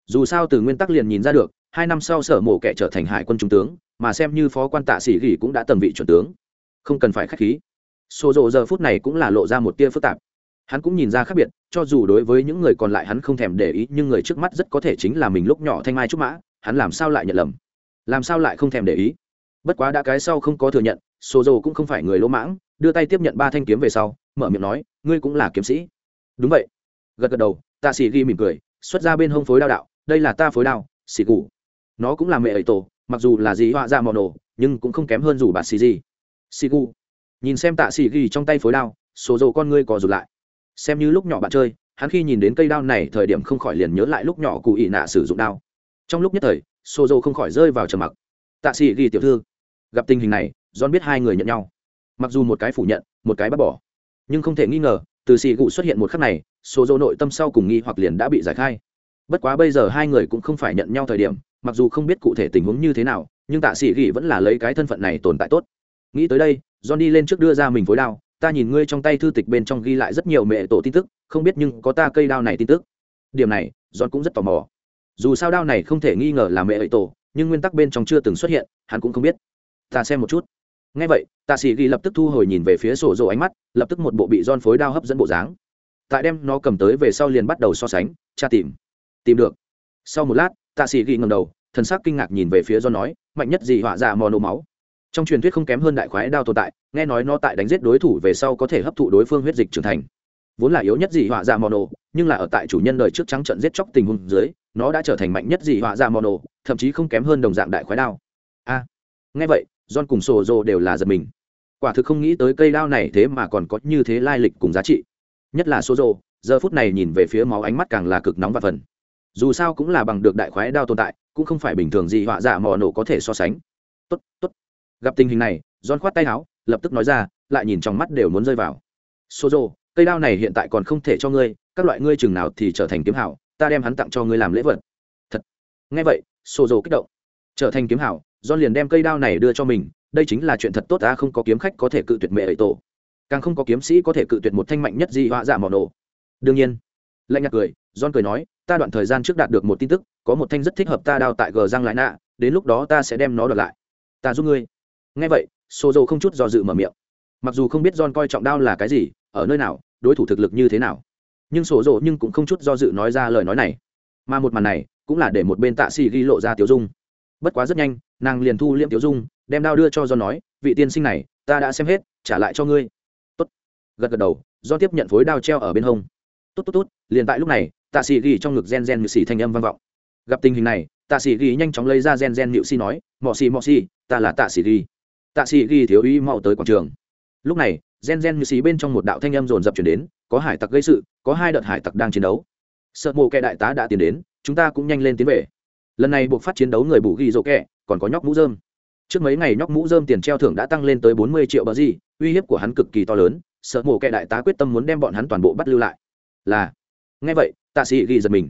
Dù sao từ nguyên tắc liền nhìn ra được, hai năm sau sở mổ kẻ trở thành hải quân trung tướng, mà xem như phó quan tạ sĩ ghi cũng đã tầm vị chuẩn tướng. Không cần phải k h á c h khí. Xô rộ giờ phút này cũng là lộ ra một tia phức tạp. Hắn cũng nhìn ra khác biệt, cho dù đối với những người còn lại hắn không thèm để ý, nhưng người trước mắt rất có thể chính là mình lúc nhỏ thanh mai trúc mã hắn làm sao lại nhận lầm? Làm sao lại không thèm để ý? Bất quá đã cái sau không có thừa nhận xô rộ cũng không phải người lỗ mãng, đưa tay tiếp nhận ba thanh kiếm về sau, mở miệng nói, ngươi cũng là kiếm sĩ. Đúng vậy. Gật gật đầu, tạ sĩ ghi mỉm cười, xuất ra bên hông phối đao đạo, đây là ta phối đao xì cụ nó cũng là mẹ ấy tổ, mặc dù là gì họa ra mò nổ, nhưng cũng không kém hơn dù bà xì gì xì cụ nhìn xem tạ Sĩ ghi trong tay phối đao số dầu con ngươi cò rụt lại. Xem như lúc nhỏ bạn chơi, hắn khi nhìn đến cây đao này thời điểm không khỏi liền nhớ lại lúc nhỏ cụ ị nạ sử dụng đao trong lúc nhất thời xô dô không khỏi rơi vào trầm mặc. Tạ Sĩ ghi tiểu thư, gặp tình hình này, john biết hai người nhận nhau. Mặc dù một cái phủ nhận, một cái bác bỏ. Nhưng không thể nghi ngờ, từ Sĩ cụ xuất hiện một khắc này xô dô nội tâm sau cùng nghi hoặc liền đã bị giải khai. Bất quá bây giờ hai người cũng không phải nhận nhau thời điểm, mặc dù không biết cụ thể tình huống như thế nào, nhưng tạ sĩ ghi vẫn là lấy cái thân phận này tồn tại tốt. Nghĩ tới đây, john đi lên trước đưa ra mình phối đao, ta nhìn ngươi trong tay thư tịch bên trong ghi lại rất nhiều mẹ tổ tin tức, không biết nhưng có ta cây đao này tin tức. Điểm này, john cũng rất tò mò dù sao đao này không thể nghi ngờ là mẹ ấy tổ, nhưng nguyên tắc bên trong chưa từng xuất hiện, hắn cũng không biết. Ta xem một chút. Ngay vậy, tạ sĩ ghi lập tức thu hồi nhìn về phía sổ rộ ánh mắt, lập tức một bộ bị John phối đao hấp dẫn bộ dáng. Tại đem nó cầm tới về sau liền bắt đầu so sánh tra tìm. Tìm được. Sau một lát, tạ sĩ ghi ngầm đầu, thần sắc kinh ngạc nhìn về phía do nói, mạnh nhất gì họa ra mò nổ máu? Trong truyền thuyết không kém hơn đại khoái đao tồn tại, nghe nói nó tại đánh giết đối thủ về sau có thể hấp thụ đối phương huyết dịch trưởng thành. Vốn là yếu nhất gì họa ra mò nổ nhưng là ở tại chủ nhân đời trước trắng trận giết chóc tình huống dưới, nó đã trở thành mạnh nhất gì họa dạ ra mono nổ, thậm chí không kém hơn đồng dạng đại khoái đao. A, nghe vậy, john cùng sổ rồ đều là giật mình. Quả thực không nghĩ tới cây đao này thế mà còn có như thế lai lịch cùng giá trị. Nhất là sổ rồ giờ phút này nhìn về phía máu ánh mắt càng là cực nóng và phần. Dù sao cũng là bằng được đại khoái đao tồn tại, cũng không phải bình thường gì họa dạ mò nổ có thể so sánh. Tốt tốt. Gặp tình hình này, john khoát tay áo, lập tức nói ra, lại nhìn trong mắt đều muốn rơi vào. Xô rô cây đao này hiện tại còn không thể cho ngươi các loại ngươi chừng nào thì trở thành kiếm hảo, ta đem hắn tặng cho ngươi làm lễ vật. Thật. Nghe vậy sổ dồ kích động. Trở thành kiếm hảo don liền đem cây đao này đưa cho mình, đây chính là chuyện thật tốt, ta không có kiếm khách có thể cự tuyệt mẹ ấy tổ. Càng không có kiếm sĩ có thể cự tuyệt một thanh mạnh nhất gì họa dạ mỏ nổ. Đương nhiên, lạnh nhạt cười, john cười nói, ta đoạn thời gian trước đạt được một tin tức, có một thanh rất thích hợp ta đao tại gờ Giang lại nạ, đến lúc đó ta sẽ đem nó đợt lại. Ta giúp ngươi. Nghe vậy, Sô Dô không chút do dự mở miệng. Mặc dù không biết john coi trọng đao là cái gì, ở nơi nào, đối thủ thực lực như thế nào nhưng sổ rộ nhưng cũng không chút do dự nói ra lời nói này. Mà một màn này cũng là để một bên tạ xì ghi lộ ra tiểu dung. Bất quá rất nhanh, nàng liền thu liễm tiểu dung, đem đao đưa cho do nói, vị tiên sinh này, ta đã xem hết, trả lại cho ngươi. Tốt. Gật gật đầu do tiếp nhận phối đao treo ở bên hông. Tốt tốt tốt. Liền tại lúc này, tạ sĩ ghi trong ngực gen gen ngự xì thanh âm vang vọng. Gặp tình hình này, tạ sĩ ghi nhanh chóng lấy ra gen gen ngự xì nói, mọ xì mọ xì, ta là tạ sĩ ghi. Tạ sĩ ghi thiếu ý mau tới quảng trường. Lúc này, gen gen ngự xì bên trong một đạo thanh âm rồn rập chuyển đến có hải tặc gây sự, có hai đợt hải tặc đang chiến đấu. Sợ mộ kẻ đại tá đã tiến đến, chúng ta cũng nhanh lên tiến về. Lần này buộc phát chiến đấu người bù ghi rộ kẹ còn có nhóc mũ dơm trước mấy ngày nhóc mũ dơm tiền treo thưởng đã tăng lên tới bốn mươi triệu bờ gì, uy hiếp của hắn cực kỳ to lớn, sợ mộ kẻ đại tá quyết tâm muốn đem bọn hắn toàn bộ bắt lưu lại. Là. Nghe vậy, tạ sĩ ghi giật mình.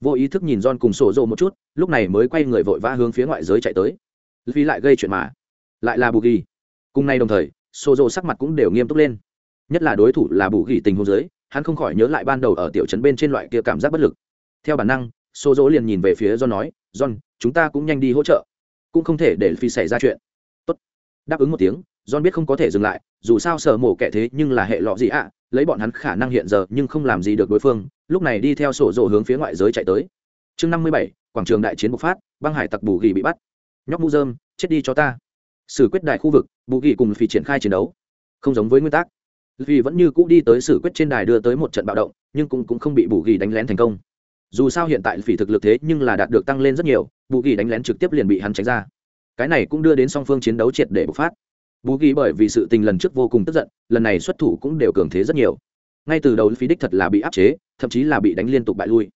Vô ý thức nhìn John cùng sổ rộ một chút, lúc này mới quay người vội vã hướng phía ngoại giới chạy tới. Vì lại gây chuyện mà. Lại là bù ghi. Cùng nay đồng thời, sổ rộ sắc mặt cũng đều nghiêm túc lên nhất là đối thủ là bù gỉ tình hôn giới hắn không khỏi nhớ lại ban đầu ở tiểu trấn bên trên loại kia cảm giác bất lực. Theo bản năng sổ dỗ liền nhìn về phía John nói, John, chúng ta cũng nhanh đi hỗ trợ, cũng không thể để phi xảy ra chuyện. Tốt. đáp ứng một tiếng, John biết không có thể dừng lại, dù sao sở mổ kẻ thế nhưng là hệ lọ gì ạ, lấy bọn hắn khả năng hiện giờ nhưng không làm gì được đối phương, lúc này đi theo sổ dỗ hướng phía ngoại giới chạy tới. Chương năm mươi bảy, quảng trường đại chiến bộc phát, băng hải tặc bù gỉ bị bắt. Nhóc mu dơm, chết đi cho ta. Xử quyết đại khu vực, bù gỉ cùng phi triển khai chiến đấu. Không giống với nguyên tắc vì vẫn như cũ đi tới xử quyết trên đài đưa tới một trận bạo động nhưng cũng, cũng không bị bù ghi đánh lén thành công. Dù sao hiện tại phỉ thực lực thế nhưng là đạt được tăng lên rất nhiều bù ghi đánh lén trực tiếp liền bị hắn tránh ra. Cái này cũng đưa đến song phương chiến đấu triệt để bộc phát. Bù ghi bởi vì sự tình lần trước vô cùng tức giận lần này xuất thủ cũng đều cường thế rất nhiều. Ngay từ đầu phí đích thật là bị áp chế thậm chí là bị đánh liên tục bại lui.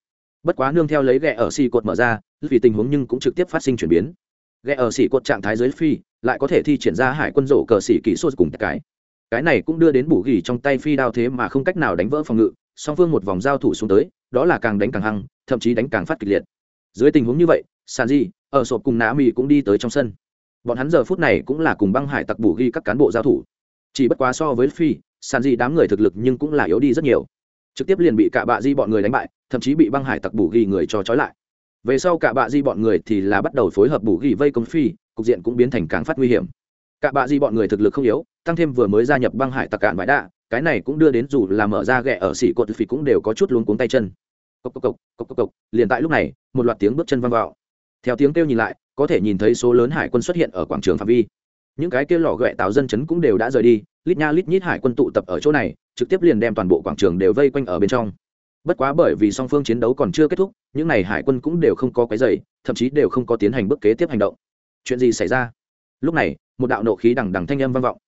Bất quá nương theo lấy ghẹ ở xì cột mở ra vì tình huống nhưng cũng trực tiếp phát sinh chuyển biến. Ghẹ ở xì cột trạng thái dưới phi lại có thể thi triển ra hải quân rổ cờ xì kỹ sô cùng cái cái này cũng đưa đến bù ghi trong tay phi đao thế mà không cách nào đánh vỡ phòng ngự, song phương một vòng giao thủ xuống tới, đó là càng đánh càng hăng, thậm chí đánh càng phát kịch liệt. Dưới tình huống như vậy sàn di ở sộp cùng nã mỹ cũng đi tới trong sân. Bọn hắn giờ phút này cũng là cùng băng hải tặc bù ghi các cán bộ giao thủ. Chỉ bất quá so với phi sàn di đám người thực lực nhưng cũng là yếu đi rất nhiều. Trực tiếp liền bị cả bạ di bọn người đánh bại, thậm chí bị băng hải tặc bù ghi người cho trói lại. Về sau cả bạ di bọn người thì là bắt đầu phối hợp bù ghi vây công phi, cục diện cũng biến thành càng phát nguy hiểm. Cả bạ di bọn người thực lực không yếu tăng thêm vừa mới gia nhập băng hải tặc cạn bãi đạ, cái này cũng đưa đến dù là mở ra ghẹ ở xỉ cột phì cũng đều có chút luống cuống tay chân. Cốc cốc cốc cốc cốc cộc. Liền tại lúc này, một loạt tiếng bước chân văng vào theo tiếng kêu nhìn lại, có thể nhìn thấy số lớn hải quân xuất hiện ở quảng trường phạm vi. Những cái kia lò ghẹ tạo dân chấn cũng đều đã rời đi, lít nha lít nhít hải quân tụ tập ở chỗ này, trực tiếp liền đem toàn bộ quảng trường đều vây quanh ở bên trong. Bất quá bởi vì song phương chiến đấu còn chưa kết thúc, những n à y hải quân cũng đều không có cái dày thậm chí đều không có tiến hành bước kế tiếp hành động. Chuyện gì xảy ra? Lúc này, một đạo nộ khí đằng đằng thanh âm vang vọng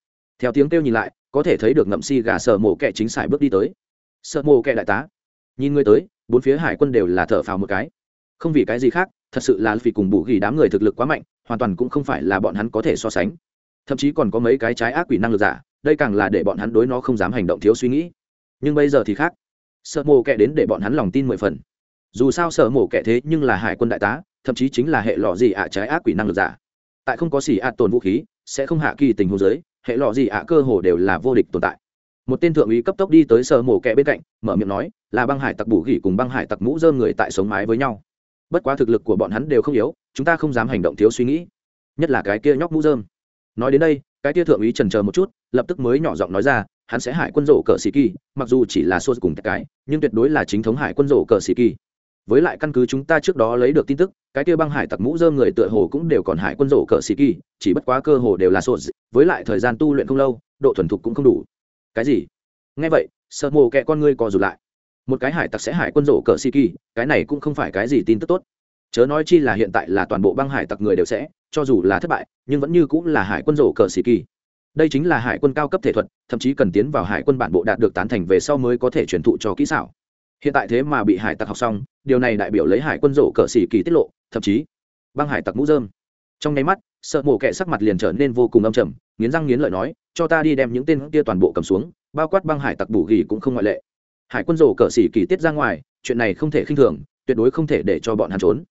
theo tiếng kêu nhìn lại, có thể thấy được ngậm si gà sợ mổ kẹ chính sải bước đi tới. Sợ mổ kẹ đại tá. Nhìn người tới, bốn phía hải quân đều là thở phào một cái. Không vì cái gì khác, thật sự là vì cùng bù ghi đám người thực lực quá mạnh, hoàn toàn cũng không phải là bọn hắn có thể so sánh. Thậm chí còn có mấy cái trái ác quỷ năng lực giả, đây càng là để bọn hắn đối nó không dám hành động thiếu suy nghĩ. Nhưng bây giờ thì khác. Sợ mổ kẹ đến để bọn hắn lòng tin mười phần. Dù sao sợ mổ kẹ thế nhưng là hải quân đại tá, thậm chí chính là hệ lọ gì ạ trái ác quỷ năng lực giả. Tại không có xỉ ạ tồn vũ khí, sẽ không hạ kỳ tình hồ giới hệ lọ gì ạ, cơ hồ đều là vô địch tồn tại. Một tên thượng úy cấp tốc đi tới sở mổ kẹ bên cạnh, mở miệng nói, là băng hải tặc bù gỉ cùng băng hải tặc mũ dơm người tại sống mái với nhau. Bất quá thực lực của bọn hắn đều không yếu, chúng ta không dám hành động thiếu suy nghĩ. Nhất là cái kia nhóc mũ dơm. Nói đến đây, cái kia thượng úy trần chờ một chút, lập tức mới nhỏ giọng nói ra, hắn sẽ hải quân rổ cờ sĩ kỳ, mặc dù chỉ là xô cùng cái, nhưng tuyệt đối là chính thống hải quân rổ cờ sĩ kỳ với lại căn cứ chúng ta trước đó lấy được tin tức, cái kia băng hải tặc mũ dơ người tựa hồ cũng đều còn hải quân rổ cờ xì kỳ, chỉ bất quá cơ hồ đều là sô với lại thời gian tu luyện không lâu, độ thuần thục cũng không đủ. Cái gì? Nghe vậy, sợ mồ kẹ con ngươi co rụt lại. Một cái hải tặc sẽ hải quân rổ cờ xì kỳ, cái này cũng không phải cái gì tin tức tốt. Chớ nói chi là hiện tại là toàn bộ băng hải tặc người đều sẽ, cho dù là thất bại, nhưng vẫn như cũng là hải quân rổ cờ xì kỳ. Đây chính là hải quân cao cấp thể thuật, thậm chí cần tiến vào hải quân bản bộ đạt được tán thành về sau mới có thể truyền thụ cho kỹ xảo hiện tại thế mà bị hải tặc học xong, điều này đại biểu lấy hải quân rổ cờ xỉ kỳ tiết lộ, thậm chí băng hải tặc mũ dơm trong nháy mắt, sợ mổ kẹ sắc mặt liền trở nên vô cùng âm trầm, nghiến răng nghiến lợi nói, cho ta đi đem những tên kia toàn bộ cầm xuống, bao quát băng hải tặc bù ghi cũng không ngoại lệ. Hải quân rổ cờ xỉ kỳ tiết ra ngoài, chuyện này không thể khinh thường, tuyệt đối không thể để cho bọn hắn trốn.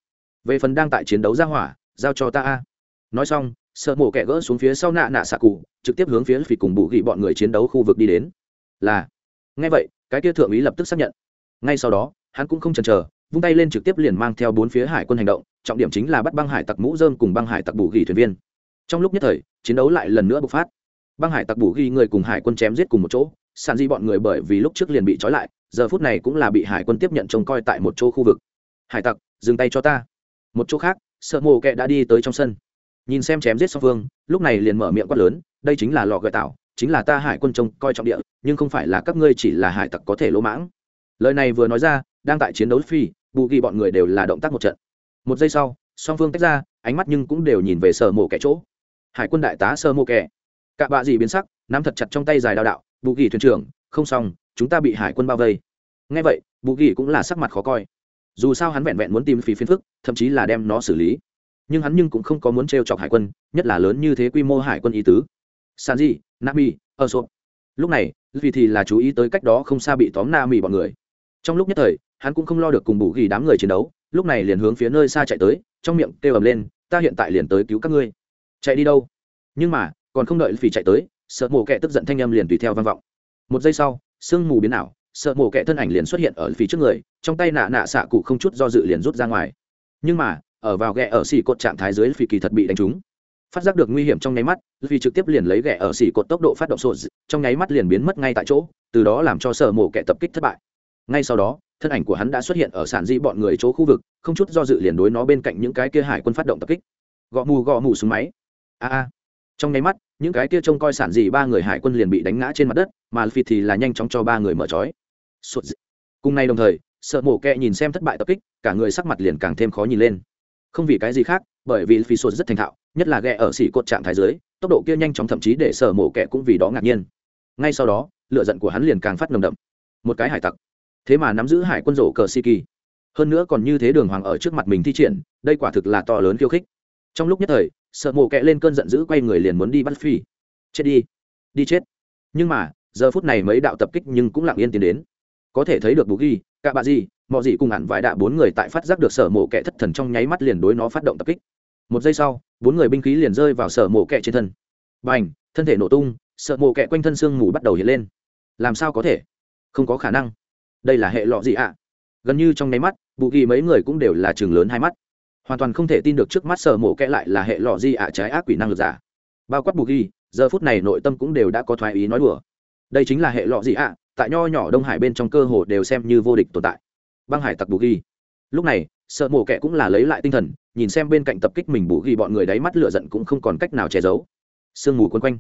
Về phần đang tại chiến đấu ra hỏa, giao cho ta a. Nói xong, sợ mổ kẹ gỡ xuống phía sau nạ nạ xạ cụ, trực tiếp hướng phía phỉ cùng bù ghi bọn người chiến đấu khu vực đi đến. Là ngay vậy, cái kia thượng úy lập tức xác nhận ngay sau đó, hắn cũng không chần chờ, vung tay lên trực tiếp liền mang theo bốn phía hải quân hành động, trọng điểm chính là bắt băng hải tặc mũ dơm cùng băng hải tặc bù ghi thuyền viên. Trong lúc nhất thời, chiến đấu lại lần nữa bộc phát. Băng hải tặc bù ghi người cùng hải quân chém giết cùng một chỗ sàn di bọn người bởi vì lúc trước liền bị trói lại, giờ phút này cũng là bị hải quân tiếp nhận trông coi tại một chỗ khu vực. Hải tặc, dừng tay cho ta. Một chỗ khác, sợ mồ kệ đã đi tới trong sân. Nhìn xem chém giết song phương, lúc này liền mở miệng quát lớn, đây chính là lò gợi tạo, chính là ta hải quân trông coi trọng địa, nhưng không phải là các ngươi chỉ là hải tặc có thể lỗ mãng lời này vừa nói ra, đang tại chiến đấu phi bù ghi bọn người đều là động tác một trận. Một giây sau, song phương tách ra, ánh mắt nhưng cũng đều nhìn về sở mổ kẻ chỗ. Hải quân đại tá sơ mô kẻ. Cạ bạ gì biến sắc, nắm thật chặt trong tay dài đao đạo, bù ghi thuyền trưởng, không xong, chúng ta bị hải quân bao vây. Ngay vậy, bù ghi cũng là sắc mặt khó coi. Dù sao hắn vẹn vẹn muốn tìm phí phiến phức, thậm chí là đem nó xử lý. Nhưng hắn nhưng cũng không có muốn t r e o chọc hải quân, nhất là lớn như thế quy mô hải quân ý tứ. San di nami ơ sộp lúc này vì thì là chú ý tới cách đó không xa bị tóm na mì bọn người trong lúc nhất thời, hắn cũng không lo được cùng bù ghi đám người chiến đấu, lúc này liền hướng phía nơi xa chạy tới, trong miệng kêu ầm lên, ta hiện tại liền tới cứu các ngươi. Chạy đi đâu? Nhưng mà, còn không đợi phì chạy tới, sợ mổ kẹ tức giận thanh âm liền tùy theo vang vọng. Một giây sau, sương mù biến ảo, sợ mổ kẹ thân ảnh liền xuất hiện ở phía trước người, trong tay nạ nạ xạ cụ không chút do dự liền rút ra ngoài. Nhưng mà, ở vào ghẹ ở xỉ cột trạng thái dưới phì kỳ thật bị đánh trúng. Phát giác được nguy hiểm trong nháy mắt vì trực tiếp liền lấy ghẹ ở xỉ cột tốc độ phát động sổ trong nháy mắt liền biến mất ngay tại chỗ, từ đó làm cho sợ mổ kẻ tập kích thất bại ngay sau đó, thân ảnh của hắn đã xuất hiện ở sản di bọn người chỗ khu vực, không chút do dự liền đối nó bên cạnh những cái kia hải quân phát động tập kích. Gõ mù gõ mù súng máy. A a. Trong nháy mắt, những cái kia trông coi sản dị ba người hải quân liền bị đánh ngã trên mặt đất, mà phi thì là nhanh chóng cho ba người mở trói. Cùng nay đồng thời, sợ mổ kẹ nhìn xem thất bại tập kích, cả người sắc mặt liền càng thêm khó nhìn lên. Không vì cái gì khác, bởi vì phi sụt rất thành thạo, nhất là ghẹ ở xỉ cột trạng thái dưới, tốc độ kia nhanh chóng thậm chí để sợ mổ kẹ cũng vì đó ngạc nhiên. Ngay sau đó lựa giận của hắn liền càng phát nồng đậm. Một cái hải tặc thế mà nắm giữ hải quân rổ cờ si kỳ. Hơn nữa còn như thế đường hoàng ở trước mặt mình thi triển, đây quả thực là to lớn khiêu khích. Trong lúc nhất thời, sợ mộ kẹ lên cơn giận dữ quay người liền muốn đi bắt phi. Chết đi. Đi chết. Nhưng mà, giờ phút này mấy đạo tập kích nhưng cũng lặng yên tiến đến. Có thể thấy được bù ghi cả bà gì mọi gì cùng hẳn vài đạ bốn người tại phát giác được sở mộ kẹ thất thần trong nháy mắt liền đối nó phát động tập kích. Một giây sau, bốn người binh khí liền rơi vào sở mộ kẹ trên thân. B à n h thân thể nổ tung, sợ mộ kẹ quanh thân xương mù bắt đầu hiện lên. Làm sao có thể? Không có khả năng đây là hệ lọ gì ạ? Gần như trong nháy mắt, bù ghi mấy người cũng đều là chừng lớn hai mắt. Hoàn toàn không thể tin được trước mắt sở mổ kẽ lại là hệ lọ gì ạ, trái ác quỷ năng lực giả. Bao quát bù ghi, giờ phút này nội tâm cũng đều đã có thoái ý nói đùa. Đây chính là hệ lọ gì ạ, tại nho nhỏ đông hải bên trong cơ hồ đều xem như vô địch tồn tại. Băng hải tặc bù ghi. Lúc này sợ mổ kẹ cũng là lấy lại tinh thần, nhìn xem bên cạnh tập kích mình bù ghi bọn người đáy mắt lửa giận cũng không còn cách nào che giấu. Sương mù quấn quanh.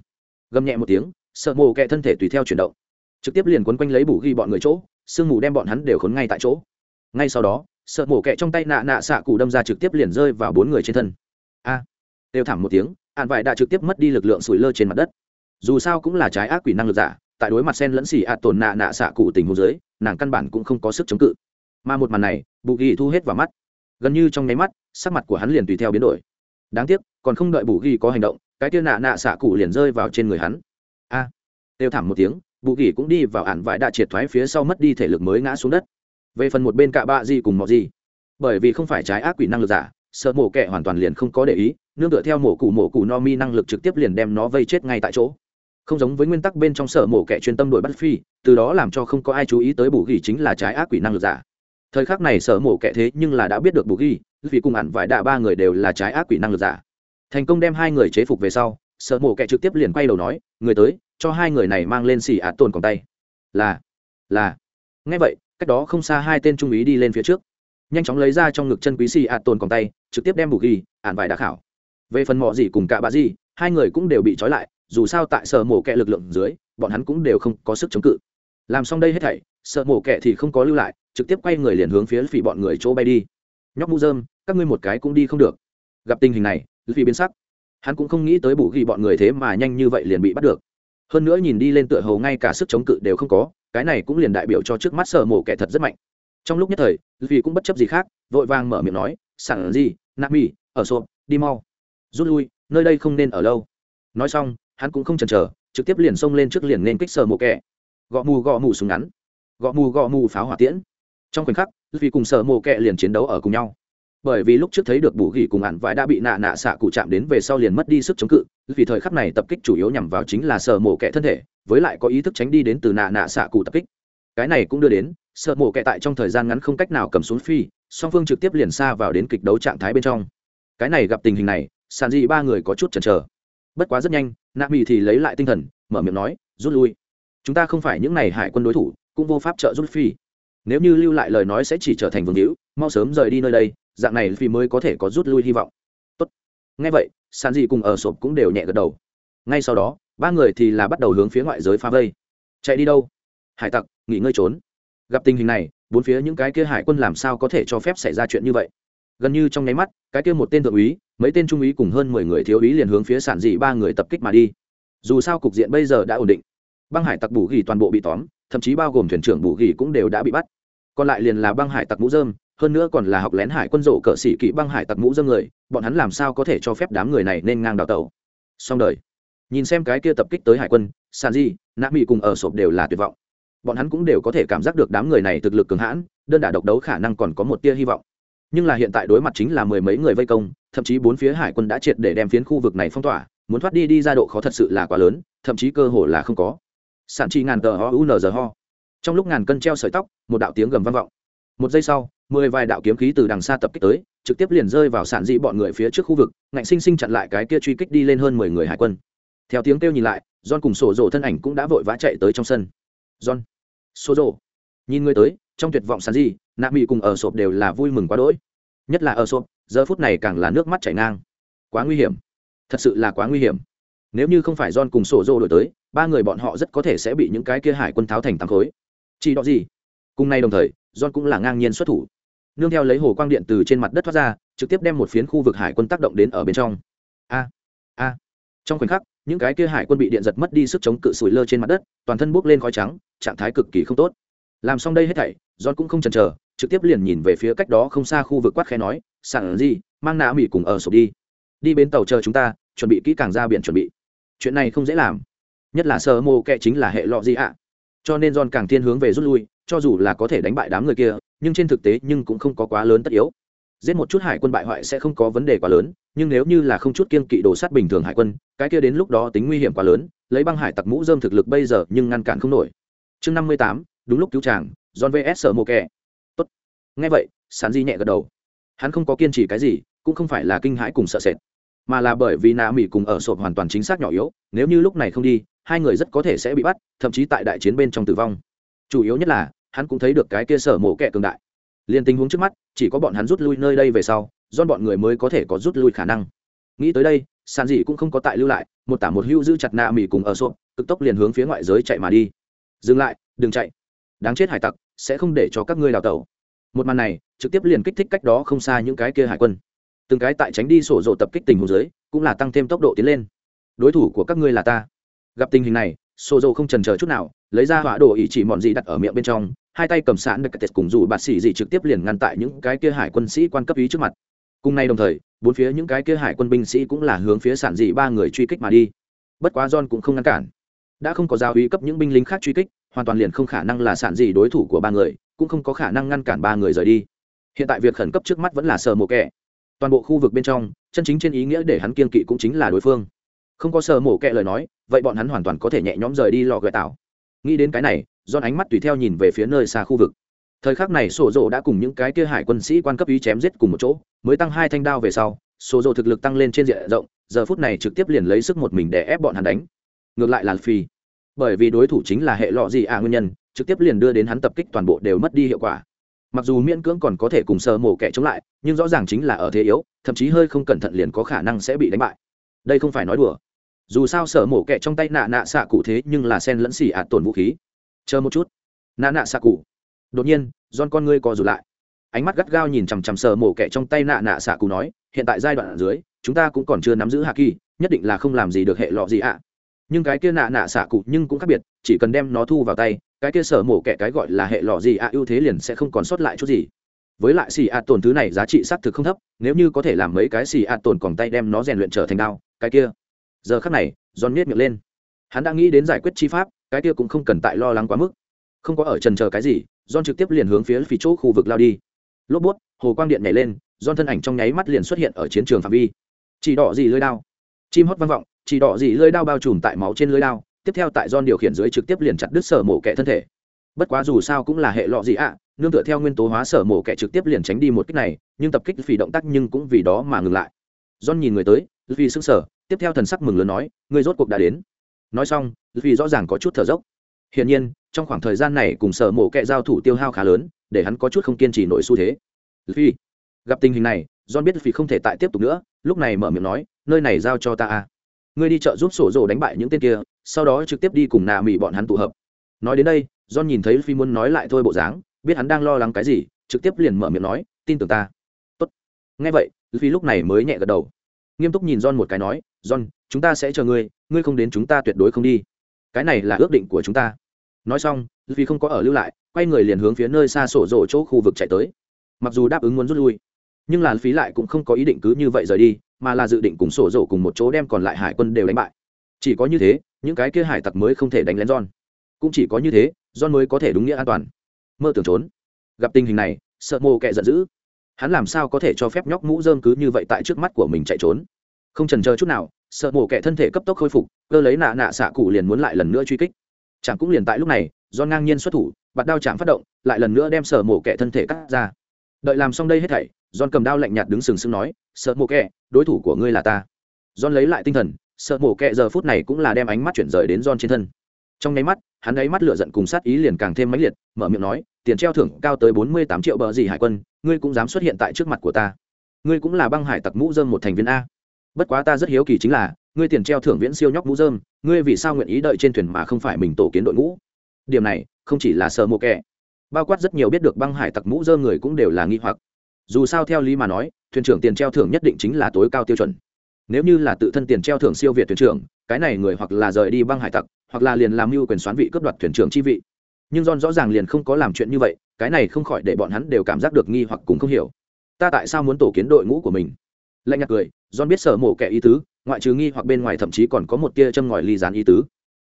Gầm nhẹ một tiếng sợ mổ kẹ thân thể tùy theo chuyển động. Trực tiếp liền quấn quanh lấy bù ghi bọn người chỗ sương mù đem bọn hắn đều khốn ngay tại chỗ. Ngay sau đó sợ mổ kẹ trong tay nạ nạ xạ cụ đâm ra trực tiếp liền rơi vào bốn người trên thân. A! À, đều thảm một tiếng ạn vải đã trực tiếp mất đi lực lượng sủi lơ trên mặt đất. Dù sao cũng là trái ác quỷ năng lực giả tại đối mặt sen lẫn xì ạt tổn nạ nạ xạ cụ tình hồ dưới nàng căn bản cũng không có sức chống cự. Mà một màn này bù ghi thu hết vào mắt. Gần như trong nháy mắt sắc mặt của hắn liền tùy theo biến đổi. Đáng tiếc còn không đợi bù ghi có hành động cái tia nạ nạ xạ cụ liền rơi vào trên người hắn. A! À, đều thảm một tiếng bù gỉ cũng đi vào ạn vải đã triệt thoái phía sau mất đi thể lực mới ngã xuống đất. Về phần một bên cạ bạ gì cùng mọi gì. Bởi vì không phải trái ác quỷ năng lực giả, sợ mổ kẻ hoàn toàn liền không có để ý, nương tựa theo mổ cụ mổ cụ no mi năng lực trực tiếp liền đem nó vây chết ngay tại chỗ. Không giống với nguyên tắc bên trong sở mổ kẻ chuyên tâm đổi bắt phi, từ đó làm cho không có ai chú ý tới bù ghi chính là trái ác quỷ năng lực giả. Thời khắc này sở mổ kẻ thế nhưng là đã biết được bù ghi vì cùng ặn vải đạ ba người đều là trái ác quỷ năng lực giả. Thành công đem hai người chế phục về sau sở mổ Kẻ trực tiếp liền quay đầu nói, người tới, cho hai người này mang lên xì ạt tồn còn tay. Là là. Ngay vậy, cách đó không xa hai tên trung úy đi lên phía trước. Nhanh chóng lấy ra trong ngực chân quý xì ạt tồn còn tay, trực tiếp đem bù ghi ạn vải đã khảo. Về phần mọ gì cùng cả bà gì, hai người cũng đều bị trói lại, dù sao tại sở mổ kẹ lực lượng dưới, bọn hắn cũng đều không có sức chống cự. Làm xong đây hết thảy, sợ mổ kẹ thì không có lưu lại, trực tiếp quay người liền hướng phía phỉ bọn người chỗ bay đi. Nhóc mũ dơm các ngươi một cái cũng đi không được. Gặp tình hình này vì biến sắc hắn cũng không nghĩ tới bù ghi bọn người thế mà nhanh như vậy liền bị bắt được. Hơn nữa nhìn đi lên tựa hầu ngay cả sức chống cự đều không có, cái này cũng liền đại biểu cho trước mắt sở mổ kẻ thật rất mạnh. Trong lúc nhất thời, vì cũng bất chấp gì khác, vội vàng mở miệng nói, sẵn gì nạp mì ở sộp, đi mau. Rút lui, nơi đây không nên ở lâu. Nói xong, hắn cũng không chần chờ, trực tiếp liền xông lên trước liền nên kích sở mổ kẻ. Gõ mù gõ mù súng ngắn. Gõ mù gõ mù pháo hỏa tiễn. Trong khoảnh khắc, vì cùng sở mổ kẻ liền chiến đấu ở cùng nhau bởi vì lúc trước thấy được bù gỉ cùng ạn vải đã bị nạ nạ xạ cụ chạm đến về sau liền mất đi sức chống cự, vì thời khắc này tập kích chủ yếu nhằm vào chính là sở mổ kẻ thân thể, với lại có ý thức tránh đi đến từ nạ nạ xạ cụ tập kích. Cái này cũng đưa đến, sợ mổ kẻ tại trong thời gian ngắn không cách nào cầm xuống phi, song phương trực tiếp liền xa vào đến kịch đấu trạng thái bên trong. Cái này gặp tình hình này sàn dị ba người có chút chần chờ. Bất quá rất nhanh, nạ mỹ thì lấy lại tinh thần, mở miệng nói, rút lui. Chúng ta không phải những n à y hải quân đối thủ, cũng vô pháp trợ rút phi. Nếu như lưu lại lời nói sẽ chỉ trở thành vương hữu, mau sớm rời đi nơi đây dạng này phi mới có thể có rút lui hy vọng. Tốt. ngay vậy sàn dị cùng ở sộp cũng đều nhẹ gật đầu. Ngay sau đó, ba người thì là bắt đầu hướng phía ngoại giới phá vây. Chạy đi đâu? Hải tặc, nghỉ ngơi trốn. Gặp tình hình này, bốn phía những cái kia hải quân làm sao có thể cho phép xảy ra chuyện như vậy? Gần như trong nháy mắt, cái kia một tên thượng úy, mấy tên trung úy cùng hơn mười người thiếu úy liền hướng phía sản dị ba người tập kích mà đi. Dù sao cục diện bây giờ đã ổn định. Băng hải tặc bù ghi toàn bộ bị tóm, thậm chí bao gồm thuyền trưởng bù ghi cũng đều đã bị bắt. Còn lại liền là băng hải tặc mũ dơm hơn nữa còn là học lén hải quân rộ cỡ sĩ kỵ băng hải tặc mũ dơm người, bọn hắn làm sao có thể cho phép đám người này nên ngang đào tẩu? Xong đời. Nhìn xem cái kia tập kích tới hải quân sàn di nạ mỹ cùng ở sộp đều là tuyệt vọng. Bọn hắn cũng đều có thể cảm giác được đám người này thực lực cường hãn, đơn đả độc đấu khả năng còn có một tia hy vọng. Nhưng là hiện tại đối mặt chính là mười mấy người vây công, thậm chí bốn phía hải quân đã triệt để đem phiến khu vực này phong tỏa, muốn thoát đi đi ra độ khó thật sự là quá lớn, thậm chí cơ hồ là không có. Sản chi ngàn tờ ho u n giờ ho. Trong lúc ngàn cân treo sợi tóc, một đạo tiếng gầm vang vọng. Một giây sau mười vài đạo kiếm khí từ đằng xa tập kích tới, trực tiếp liền rơi vào sản dị bọn người phía trước khu vực, ngạnh sinh sinh chặn lại cái kia truy kích đi lên hơn mười người hải quân. Theo tiếng kêu nhìn lại, john cùng sổ rổ thân ảnh cũng đã vội vã chạy tới trong sân. John, sổ rổ nhìn người tới, trong tuyệt vọng sản dị, nạ mỹ cùng ở sộp đều là vui mừng quá đỗi. Nhất là ở sộp, giờ phút này càng là nước mắt chảy ngang. Quá nguy hiểm. Thật sự là quá nguy hiểm. Nếu như không phải john cùng sổ rổ đổi tới, ba người bọn họ rất có thể sẽ bị những cái kia hải quân tháo thành tám khối. Chỉ đó gì? Cùng nay đồng thời, john cũng là ngang nhiên xuất thủ nương theo lấy hồ quang điện từ trên mặt đất thoát ra, trực tiếp đem một phiến khu vực hải quân tác động đến ở bên trong. A a. Trong khoảnh khắc, những cái kia hải quân bị điện giật mất đi sức chống cự sủi lơ trên mặt đất, toàn thân bốc lên khói trắng, trạng thái cực kỳ không tốt. Làm xong đây hết thảy, john cũng không chần chờ, trực tiếp liền nhìn về phía cách đó không xa khu vực quát khe nói, sẵn gì, mang nạ mỹ cùng ở sụp đi. Đi bến tàu chờ chúng ta, chuẩn bị kỹ càng ra biển chuẩn bị. Chuyện này không dễ làm. Nhất là sơ mô kệ chính là hệ lọ gì ạ. Cho nên john càng thiên hướng về rút lui cho dù là có thể đánh bại đám người kia, nhưng trên thực tế nhưng cũng không có quá lớn tất yếu. Giết một chút hải quân bại hoại sẽ không có vấn đề quá lớn, nhưng nếu như là không chút kiên kỵ đồ sát bình thường hải quân, cái kia đến lúc đó tính nguy hiểm quá lớn, lấy băng hải tặc mũ dơm thực lực bây giờ nhưng ngăn cản không nổi. Chương năm mươi tám, đúng lúc cứu chàng, john vs. Sở mô kẹ tốt. Nghe vậy, sán di nhẹ gật đầu. Hắn không có kiên trì cái gì, cũng không phải là kinh hãi cùng sợ sệt, mà là bởi vì nạ mỹ cùng ở sộp hoàn toàn chính xác nhỏ yếu, nếu như lúc này không đi, hai người rất có thể sẽ bị bắt, thậm chí tại đại chiến bên trong tử vong chủ yếu nhất là, hắn cũng thấy được cái kia sở mổ kẻ cường đại. Liền tình huống trước mắt, chỉ có bọn hắn rút lui nơi đây về sau do bọn người mới có thể có rút lui khả năng. Nghĩ tới đây sàn dị cũng không có tại lưu lại, một tả một hưu giữ chặt nạ mỉ cùng ở xộp cực tốc liền hướng phía ngoại giới chạy mà đi. Dừng lại, đừng chạy. Đáng chết hải tặc, sẽ không để cho các ngươi đào tẩu. Một màn này, trực tiếp liền kích thích cách đó không xa những cái kia hải quân. Từng cái tại tránh đi sổ rộ tập kích tình hồ dưới, cũng là tăng thêm tốc độ tiến lên. Đối thủ của các ngươi là ta. Gặp tình hình này Sô rộ không trần chờ chút nào, lấy ra hỏa đồ ý chỉ mọn gì đặt ở miệng bên trong, hai tay cầm sẵn được tết cùng dù bạt xỉ gì trực tiếp liền ngăn tại những cái kia hải quân sĩ quan cấp ý trước mặt. Cùng nay đồng thời, bốn phía những cái kia hải quân binh sĩ cũng là hướng phía sản dị ba người truy kích mà đi. Bất quá john cũng không ngăn cản. Đã không có giao ý cấp những binh lính khác truy kích, hoàn toàn liền không khả năng là sản dị đối thủ của ba người, cũng không có khả năng ngăn cản ba người rời đi. Hiện tại việc khẩn cấp trước mắt vẫn là sờ mộ kẻ. Toàn bộ khu vực bên trong, chân chính trên ý nghĩa để hắn kiên kỵ cũng chính là đối phương. Không có sờ mổ kẹ lời nói vậy bọn hắn hoàn toàn có thể nhẹ nhõm rời đi lò gợi tạo nghĩ đến cái này don ánh mắt tùy theo nhìn về phía nơi xa khu vực. Thời khắc này sổ rộ đã cùng những cái kia hải quân sĩ quan cấp ý chém giết cùng một chỗ, mới tăng hai thanh đao về sau sổ rộ thực lực tăng lên trên diện rộng, giờ phút này trực tiếp liền lấy sức một mình để ép bọn hắn đánh. Ngược lại là phi. Bởi vì đối thủ chính là hệ lọ gì à nguyên nhân, trực tiếp liền đưa đến hắn tập kích toàn bộ đều mất đi hiệu quả. Mặc dù miễn cưỡng còn có thể cùng sơ mổ kẻ chống lại, nhưng rõ ràng chính là ở thế yếu, thậm chí hơi không cẩn thận liền có khả năng sẽ bị đánh bại. Đây không phải nói đùa dù sao sở mổ kẹ trong tay nạ nạ xạ cụ thế nhưng là sen lẫn xỉ ạt tổn vũ khí. Chờ một chút. Nạ nạ xạ cụ. Đột nhiên don con ngươi co rụt lại. Ánh mắt gắt gao nhìn chằm chằm sở mổ kẹ trong tay nạ nạ xạ cụ nói, hiện tại giai đoạn ở dưới, chúng ta cũng còn chưa nắm giữ hạ kỳ, nhất định là không làm gì được hệ lọ gì ạ. Nhưng cái kia nạ nạ xạ cụ nhưng cũng khác biệt, chỉ cần đem nó thu vào tay, cái kia sở mổ kẹ cái gọi là hệ lọ gì ạ ưu thế liền sẽ không còn sót lại chút gì. Với lại xì ạ tổn thứ này giá trị xác thực không thấp, nếu như có thể làm mấy cái xì ạ tổn còn tay đem nó rèn luyện trở thành đao, cái kia giờ khắc này, john miết miệng lên. Hắn đã nghĩ đến giải quyết chi pháp, cái kia cũng không cần tại lo lắng quá mức. Không có ở trần chờ cái gì, john trực tiếp liền hướng phía phía chỗ khu vực lao đi. Lốp bút, hồ quang điện nhảy lên, john thân ảnh trong nháy mắt liền xuất hiện ở chiến trường phạm vi. Chỉ đỏ gì lưới đao? Chim hót vang vọng, chỉ đỏ gì lưới đao bao trùm tại máu trên lưới đao, tiếp theo tại John điều khiển dưới trực tiếp liền chặt đứt sở mổ kẻ thân thể. Bất quá dù sao cũng là hệ lọ gì ạ, nương tựa theo nguyên tố hóa sở mổ kẻ trực tiếp liền tránh đi một kích này, nhưng tập kích vì động tác nhưng cũng vì đó mà ngừng lại. John nhìn người tới vì sức sở tiếp theo thần sắc mừng lớn nói người rốt cuộc đã đến. Nói xong vì rõ ràng có chút thở dốc. Hiển nhiên, trong khoảng thời gian này cùng sở mổ kẹ giao thủ tiêu hao khá lớn, để hắn có chút không kiên trì nổi xu thế. Vì gặp tình hình này, john biết vì không thể tại tiếp tục nữa, lúc này mở miệng nói, nơi này giao cho ta a ngươi đi chợ giúp sổ rồ đánh bại những tên kia, sau đó trực tiếp đi cùng nà mỹ bọn hắn tụ hợp. Nói đến đây, john nhìn thấy phi muốn nói lại thôi bộ dáng, biết hắn đang lo lắng cái gì, trực tiếp liền mở miệng nói, tin tưởng ta. Tốt. Nghe vậy phi lúc này mới nhẹ gật đầu nghiêm túc nhìn john một cái nói, john, chúng ta sẽ chờ ngươi ngươi không đến chúng ta tuyệt đối không đi. Cái này là ước định của chúng ta. Nói xong, vì không có ở lưu lại, quay người liền hướng phía nơi xa sổ rộ chỗ khu vực chạy tới. Mặc dù đáp ứng muốn rút lui, nhưng làn phí lại cũng không có ý định cứ như vậy rời đi, mà là dự định cùng sổ rộ cùng một chỗ đem còn lại hải quân đều đánh bại. Chỉ có như thế, những cái kia hải tặc mới không thể đánh lén john. Cũng chỉ có như thế, john mới có thể đúng nghĩa an toàn. Mơ tưởng trốn. Gặp tình hình này, sợ mồ kệ giận dữ hắn làm sao có thể cho phép nhóc mũ dơm cứ như vậy tại trước mắt của mình chạy trốn? Không trần chờ chút nào, sợ mổ kệ thân thể cấp tốc khôi phục, cơ lấy nạ nạ xạ cụ liền muốn lại lần nữa truy kích. Chẳng cũng liền tại lúc này, do ngang nhiên xuất thủ, bạt đao chạm phát động, lại lần nữa đem sợ mổ kẻ thân thể cắt ra. Đợi làm xong đây hết thảy don cầm đao lạnh nhạt đứng sừng sững nói, sợ mổ kẻ, đối thủ của ngươi là ta. Don lấy lại tinh thần, sợ mổ kẻ giờ phút này cũng là đem ánh mắt chuyển rời đến don trên thân trong nháy mắt, hắn ấy mắt lửa giận cùng sát ý liền càng thêm mãnh liệt, mở miệng nói, tiền treo thưởng cao tới bốn mươi tám triệu bờ gì hải quân, ngươi cũng dám xuất hiện tại trước mặt của ta. Ngươi cũng là băng hải tặc mũ dơm một thành viên a. Bất quá ta rất hiếu kỳ chính là, ngươi tiền treo thưởng viễn siêu nhóc mũ dơm, ngươi vì sao nguyện ý đợi trên thuyền mà không phải mình tổ kiến đội ngũ? Điểm này, không chỉ là sợ mộ kẻ, bao quát rất nhiều biết được băng hải tặc mũ dơm người cũng đều là nghi hoặc. Dù sao theo lý mà nói, thuyền trưởng tiền treo thưởng nhất định chính là tối cao tiêu chuẩn nếu như là tự thân tiền treo thưởng siêu việt thuyền trưởng, cái này người hoặc là rời đi băng hải tặc, hoặc là liền làm mưu quyền xoán vị cướp đoạt thuyền trưởng chi vị. Nhưng john rõ ràng liền không có làm chuyện như vậy, cái này không khỏi để bọn hắn đều cảm giác được nghi hoặc cùng không hiểu. Ta tại sao muốn tổ kiến đội ngũ của mình? Lạnh nhạt cười, john biết sở mổ kẻ ý tứ, ngoại trừ nghi hoặc bên ngoài thậm chí còn có một tia châm ngòi ly dán ý tứ.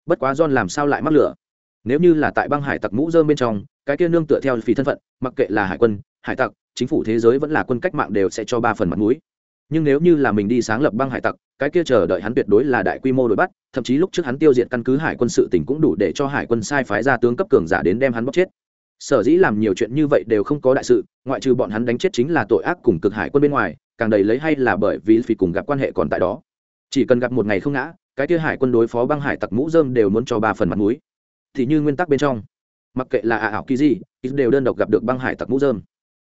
Bất quá john làm sao lại mắc lửa? Nếu như là tại băng hải tặc mũ dơm bên trong, cái kia nương tựa theo phí thân phận, mặc kệ là hải quân, hải tặc, chính phủ thế giới vẫn là quân cách mạng đều sẽ cho ba phần mặt mũi nhưng nếu như là mình đi sáng lập băng hải tặc, cái kia chờ đợi hắn tuyệt đối là đại quy mô đuổi bắt, thậm chí lúc trước hắn tiêu diệt căn cứ hải quân sự tỉnh cũng đủ để cho hải quân sai phái ra tướng cấp cường giả đến đem hắn bóc chết. Sở dĩ làm nhiều chuyện như vậy đều không có đại sự, ngoại trừ bọn hắn đánh chết chính là tội ác cùng cực hải quân bên ngoài, càng đầy lấy hay là bởi vì phi cùng gặp quan hệ còn tại đó. Chỉ cần gặp một ngày không ngã, cái kia hải quân đối phó băng hải tặc mũ dơm đều muốn cho ba phần mặt mũi. Thì như nguyên tắc bên trong, mặc kệ là ả ảo kỳ gì đều đơn độc gặp được băng hải tặc mũ dơm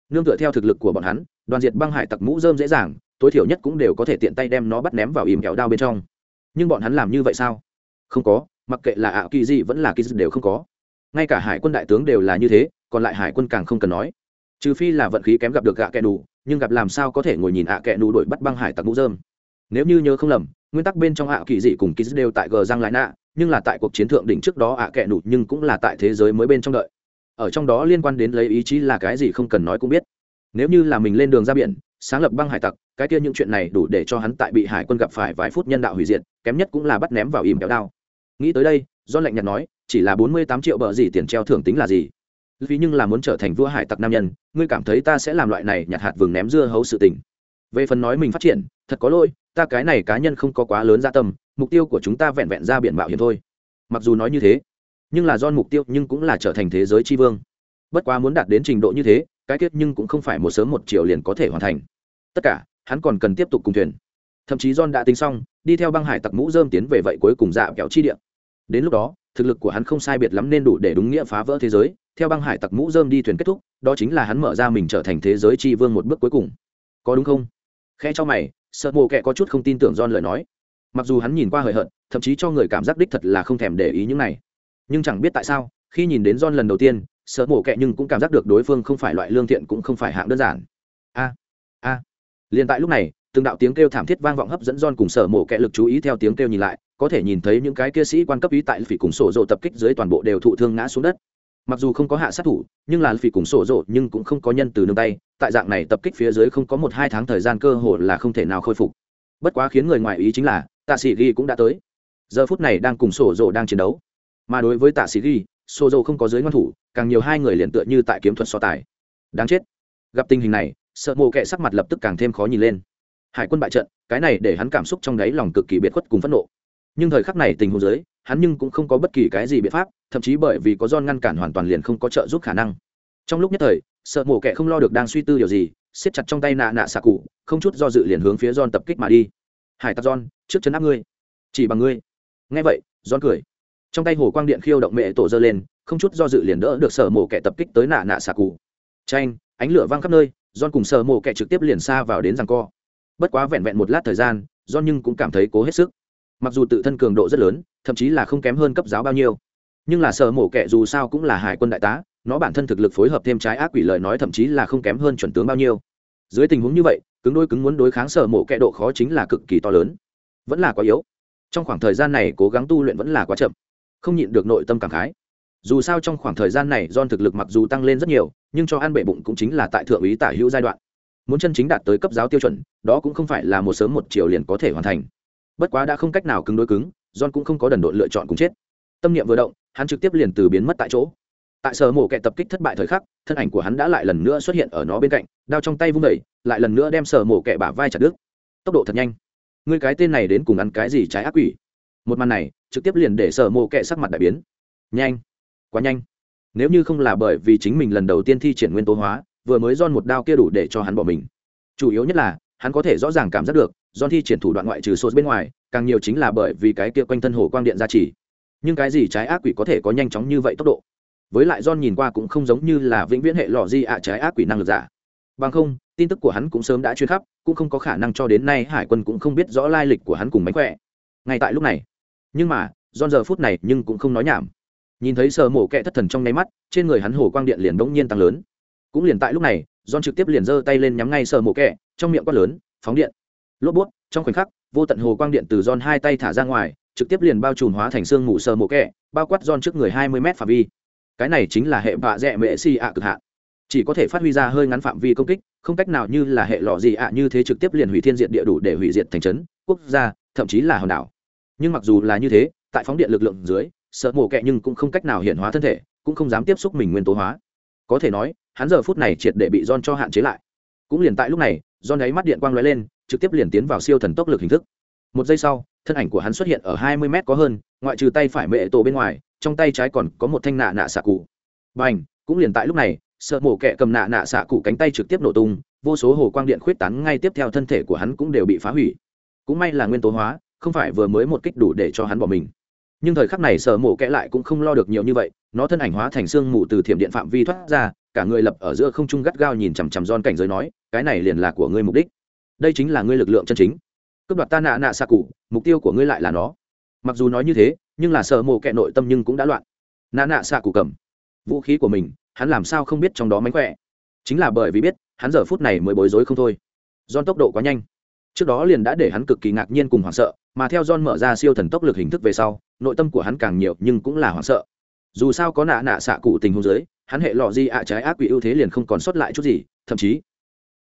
nương tựa theo thực lực của bọn hắn, đoàn diệt băng hải tặc mũ dơm dễ dàng tối thiểu nhất cũng đều có thể tiện tay đem nó bắt ném vào ìm kẹo đao bên trong. Nhưng bọn hắn làm như vậy sao? Không có, mặc kệ là ạ kỳ gì vẫn là kỳ đều không có. Ngay cả hải quân đại tướng đều là như thế, còn lại hải quân càng không cần nói. Trừ phi là vận khí kém gặp được gạ kẹ đủ nhưng gặp làm sao có thể ngồi nhìn ạ kẹ đủ đổi bắt băng hải tặc mũ dơm nếu như nhớ không lầm, nguyên tắc bên trong ạ kỳ dị cùng kỳ đều tại gờ giang lại nạ, nhưng là tại cuộc chiến thượng đỉnh trước đó ạ kẹ đủ nhưng cũng là tại thế giới mới bên trong đợi. Ở trong đó liên quan đến lấy ý chí là cái gì không cần nói cũng biết nếu như là mình lên đường ra biển, sáng lập băng hải tặc, cái kia những chuyện này đủ để cho hắn tại bị hải quân gặp phải vài phút nhân đạo hủy diệt, kém nhất cũng là bắt ném vào im kéo đao. Nghĩ tới đây do lạnh nhạt nói, chỉ là bốn mươi tám triệu bờ gì tiền treo thưởng tính là gì? Vì nhưng là muốn trở thành vua hải tặc nam nhân, ngươi cảm thấy ta sẽ làm loại này nhặt hạt vừng ném dưa hấu sự tình. Về phần nói mình phát triển, thật có lỗi, ta cái này cá nhân không có quá lớn gia tâm, mục tiêu của chúng ta vẹn vẹn ra biển mạo hiểm thôi. Mặc dù nói như thế, nhưng là do mục tiêu nhưng cũng là trở thành thế giới tri vương. Bất quá muốn đạt đến trình độ như thế cái kết nhưng cũng không phải một sớm một chiều liền có thể hoàn thành. Tất cả, hắn còn cần tiếp tục cùng thuyền. Thậm chí john đã tính xong, đi theo băng hải tặc mũ dơm tiến về vậy cuối cùng dạ kẹo chi địa. Đến lúc đó, thực lực của hắn không sai biệt lắm nên đủ để đúng nghĩa phá vỡ thế giới. Theo băng hải tặc mũ dơm đi thuyền kết thúc, đó chính là hắn mở ra mình trở thành thế giới tri vương một bước cuối cùng. Có đúng không? Khe cho mày, sợ mồ kệ có chút không tin tưởng John lời nói. Mặc dù hắn nhìn qua hời hợt, thậm chí cho người cảm giác đích thật là không thèm để ý những này. Nhưng chẳng biết tại sao, khi nhìn đến John lần đầu tiên sợ mổ kệ nhưng cũng cảm giác được đối phương không phải loại lương thiện cũng không phải hạng đơn giản. A a. À. liền tại lúc này, từng đạo tiếng kêu thảm thiết vang vọng hấp dẫn John cùng sở mổ kệ lực chú ý theo tiếng kêu nhìn lại, có thể nhìn thấy những cái kia sĩ quan cấp ý tại phỉ cùng sổ rộ tập kích dưới toàn bộ đều thụ thương ngã xuống đất. Mặc dù không có hạ sát thủ, nhưng là phỉ cùng sổ rộ nhưng cũng không có nhân từ nương tay, tại dạng này tập kích phía dưới không có một hai tháng thời gian cơ hội là không thể nào khôi phục. Bất quá khiến người ngoài ý chính là, tạ sĩ ghi cũng đã tới. Giờ phút này đang cùng sổ rộ đang chiến đấu. Mà đối với tạ sĩ ghi sổ dầu không có giới ngoan thủ, càng nhiều hai người liền tựa như tại kiếm thuật so tài. Đáng chết. Gặp tình hình này, sợ mộ kệ sắc mặt lập tức càng thêm khó nhìn lên. Hải quân bại trận, cái này để hắn cảm xúc trong đáy lòng cực kỳ biệt khuất cùng phẫn nộ. Nhưng thời khắc này tình huống giới, hắn nhưng cũng không có bất kỳ cái gì biện pháp, thậm chí bởi vì có don ngăn cản hoàn toàn liền không có trợ giúp khả năng. Trong lúc nhất thời, sợ mổ kẻ không lo được đang suy tư điều gì, siết chặt trong tay nạ nạ xạ cụ, không chút do dự liền hướng phía don tập kích mà đi. Hải tặc don trước chân áp ngươi. Chỉ bằng ngươi. Nghe vậy don cười trong tay hồ quang điện khiêu động mẹ tổ dơ lên, không chút do dự liền đỡ được sở mổ kẻ tập kích tới nạ nạ xà cụ. Tranh ánh lửa văng khắp nơi don cùng sở mổ kẻ trực tiếp liền xa vào đến rằng co. Bất quá vẹn vẹn một lát thời gian don nhưng cũng cảm thấy cố hết sức. Mặc dù tự thân cường độ rất lớn, thậm chí là không kém hơn cấp giáo bao nhiêu, nhưng là sở mổ kẹ dù sao cũng là hải quân đại tá, nó bản thân thực lực phối hợp thêm trái ác quỷ lời nói thậm chí là không kém hơn chuẩn tướng bao nhiêu. Dưới tình huống như vậy, cứng đôi cứng muốn đối kháng sở mổ kẹ độ khó chính là cực kỳ to lớn. Vẫn là quá yếu. Trong khoảng thời gian này cố gắng tu luyện vẫn là quá chậm không nhịn được nội tâm cảm khái. Dù sao trong khoảng thời gian này don thực lực mặc dù tăng lên rất nhiều, nhưng cho ăn bệ bụng cũng chính là tại thượng úy tả hữu giai đoạn. Muốn chân chính đạt tới cấp giáo tiêu chuẩn, đó cũng không phải là một sớm một chiều liền có thể hoàn thành. Bất quá đã không cách nào cứng đối cứng don cũng không có đần độn lựa chọn cùng chết. Tâm niệm vừa động, hắn trực tiếp liền từ biến mất tại chỗ. Tại sở mổ kẹt tập kích thất bại thời khắc, thân ảnh của hắn đã lại lần nữa xuất hiện ở nó bên cạnh, đao trong tay vung đẩy lại lần nữa đem sở mổ kẹt bả vai chặt đứt. Tốc độ thật nhanh. Ngươi cái tên này đến cùng ăn cái gì trái ác quỷ? Một màn này trực tiếp liền để sở mộ kệ sắc mặt đại biến. Nhanh, quá nhanh. Nếu như không là bởi vì chính mình lần đầu tiên thi triển nguyên tố hóa, vừa mới don một đao kia đủ để cho hắn bỏ mình. Chủ yếu nhất là, hắn có thể rõ ràng cảm giác được don thi triển thủ đoạn ngoại trừ sốt bên ngoài, càng nhiều chính là bởi vì cái kia quanh thân hồ quang điện gia trì. Nhưng cái gì trái ác quỷ có thể có nhanh chóng như vậy tốc độ? Với lại don nhìn qua cũng không giống như là vĩnh viễn hệ lò di ạ trái ác quỷ năng lực giả. Bằng không, tin tức của hắn cũng sớm đã chuyên khắp, cũng không có khả năng cho đến nay hải quân cũng không biết rõ lai lịch của hắn cùng mánh khỏe. Ngay tại lúc này nhưng mà don giờ phút này nhưng cũng không nói nhảm. Nhìn thấy sờ mổ kẹ thất thần trong nháy mắt, trên người hắn hồ quang điện liền bỗng nhiên tăng lớn. Cũng liền tại lúc này don trực tiếp liền giơ tay lên nhắm ngay sờ mổ kẹ, trong miệng quát lớn, phóng điện! Lốp bút, trong khoảnh khắc, vô tận hồ quang điện từ don hai tay thả ra ngoài, trực tiếp liền bao trùm hóa thành xương mù sờ mổ kẹ, bao quát don trước người hai mươi m phạm vi. Cái này chính là hệ vạ dẹ mệ si ạ cực hạn. Chỉ có thể phát huy ra hơi ngắn phạm vi công kích, không cách nào như là hệ lọ gì ạ như thế trực tiếp liền hủy thiên diện địa đủ để hủy diệt thành trấn, quốc gia, thậm chí là hòn đảo nhưng mặc dù là như thế, tại phóng điện lực lượng dưới, sợ mổ kẹ nhưng cũng không cách nào hiện hóa thân thể, cũng không dám tiếp xúc mình nguyên tố hóa. Có thể nói, hắn giờ phút này triệt để bị don cho hạn chế lại. Cũng liền tại lúc này don ấy mắt điện quang lóe lên, trực tiếp liền tiến vào siêu thần tốc lực hình thức. Một giây sau, thân ảnh của hắn xuất hiện ở hai mươi mét có hơn, ngoại trừ tay phải mệ tổ bên ngoài, trong tay trái còn có một thanh nạ nạ xạ cụ. B à n h cũng liền tại lúc này, sợ mổ kẹ cầm nạ nạ xạ cụ cánh tay trực tiếp nổ tung, vô số hồ quang điện khuyết tán ngay tiếp theo thân thể của hắn cũng đều bị phá hủy. Cũng may là nguyên tố hóa không phải vừa mới một kích đủ để cho hắn bỏ mình. Nhưng thời khắc này sở mổ kẽ lại cũng không lo được nhiều như vậy, nó thân ảnh hóa thành xương mù từ thiểm điện phạm vi thoát ra, cả người lập ở giữa không trung gắt gao nhìn chằm chằm giòn cảnh giới nói, cái này liền là của ngươi mục đích. Đây chính là ngươi lực lượng chân chính. Cướp đoạt ta nạ nạ xa cụ mục tiêu của ngươi lại là nó. Mặc dù nói như thế, nhưng là sở mổ kẹ nội tâm nhưng cũng đã loạn. Nạ nạ xa cụ cầm vũ khí của mình, hắn làm sao không biết trong đó mánh khỏe? Chính là bởi vì biết, hắn giờ phút này mới bối rối không thôi. Giòn tốc độ quá nhanh trước đó liền đã để hắn cực kỳ ngạc nhiên cùng hoảng sợ, mà theo John mở ra siêu thần tốc lực hình thức về sau, nội tâm của hắn càng nhiều nhưng cũng là hoảng sợ. Dù sao có nạ nạ xạ cụ tình huống dưới, hắn hệ lọ di ạ trái ác quỷ ưu thế liền không còn sót lại chút gì, thậm chí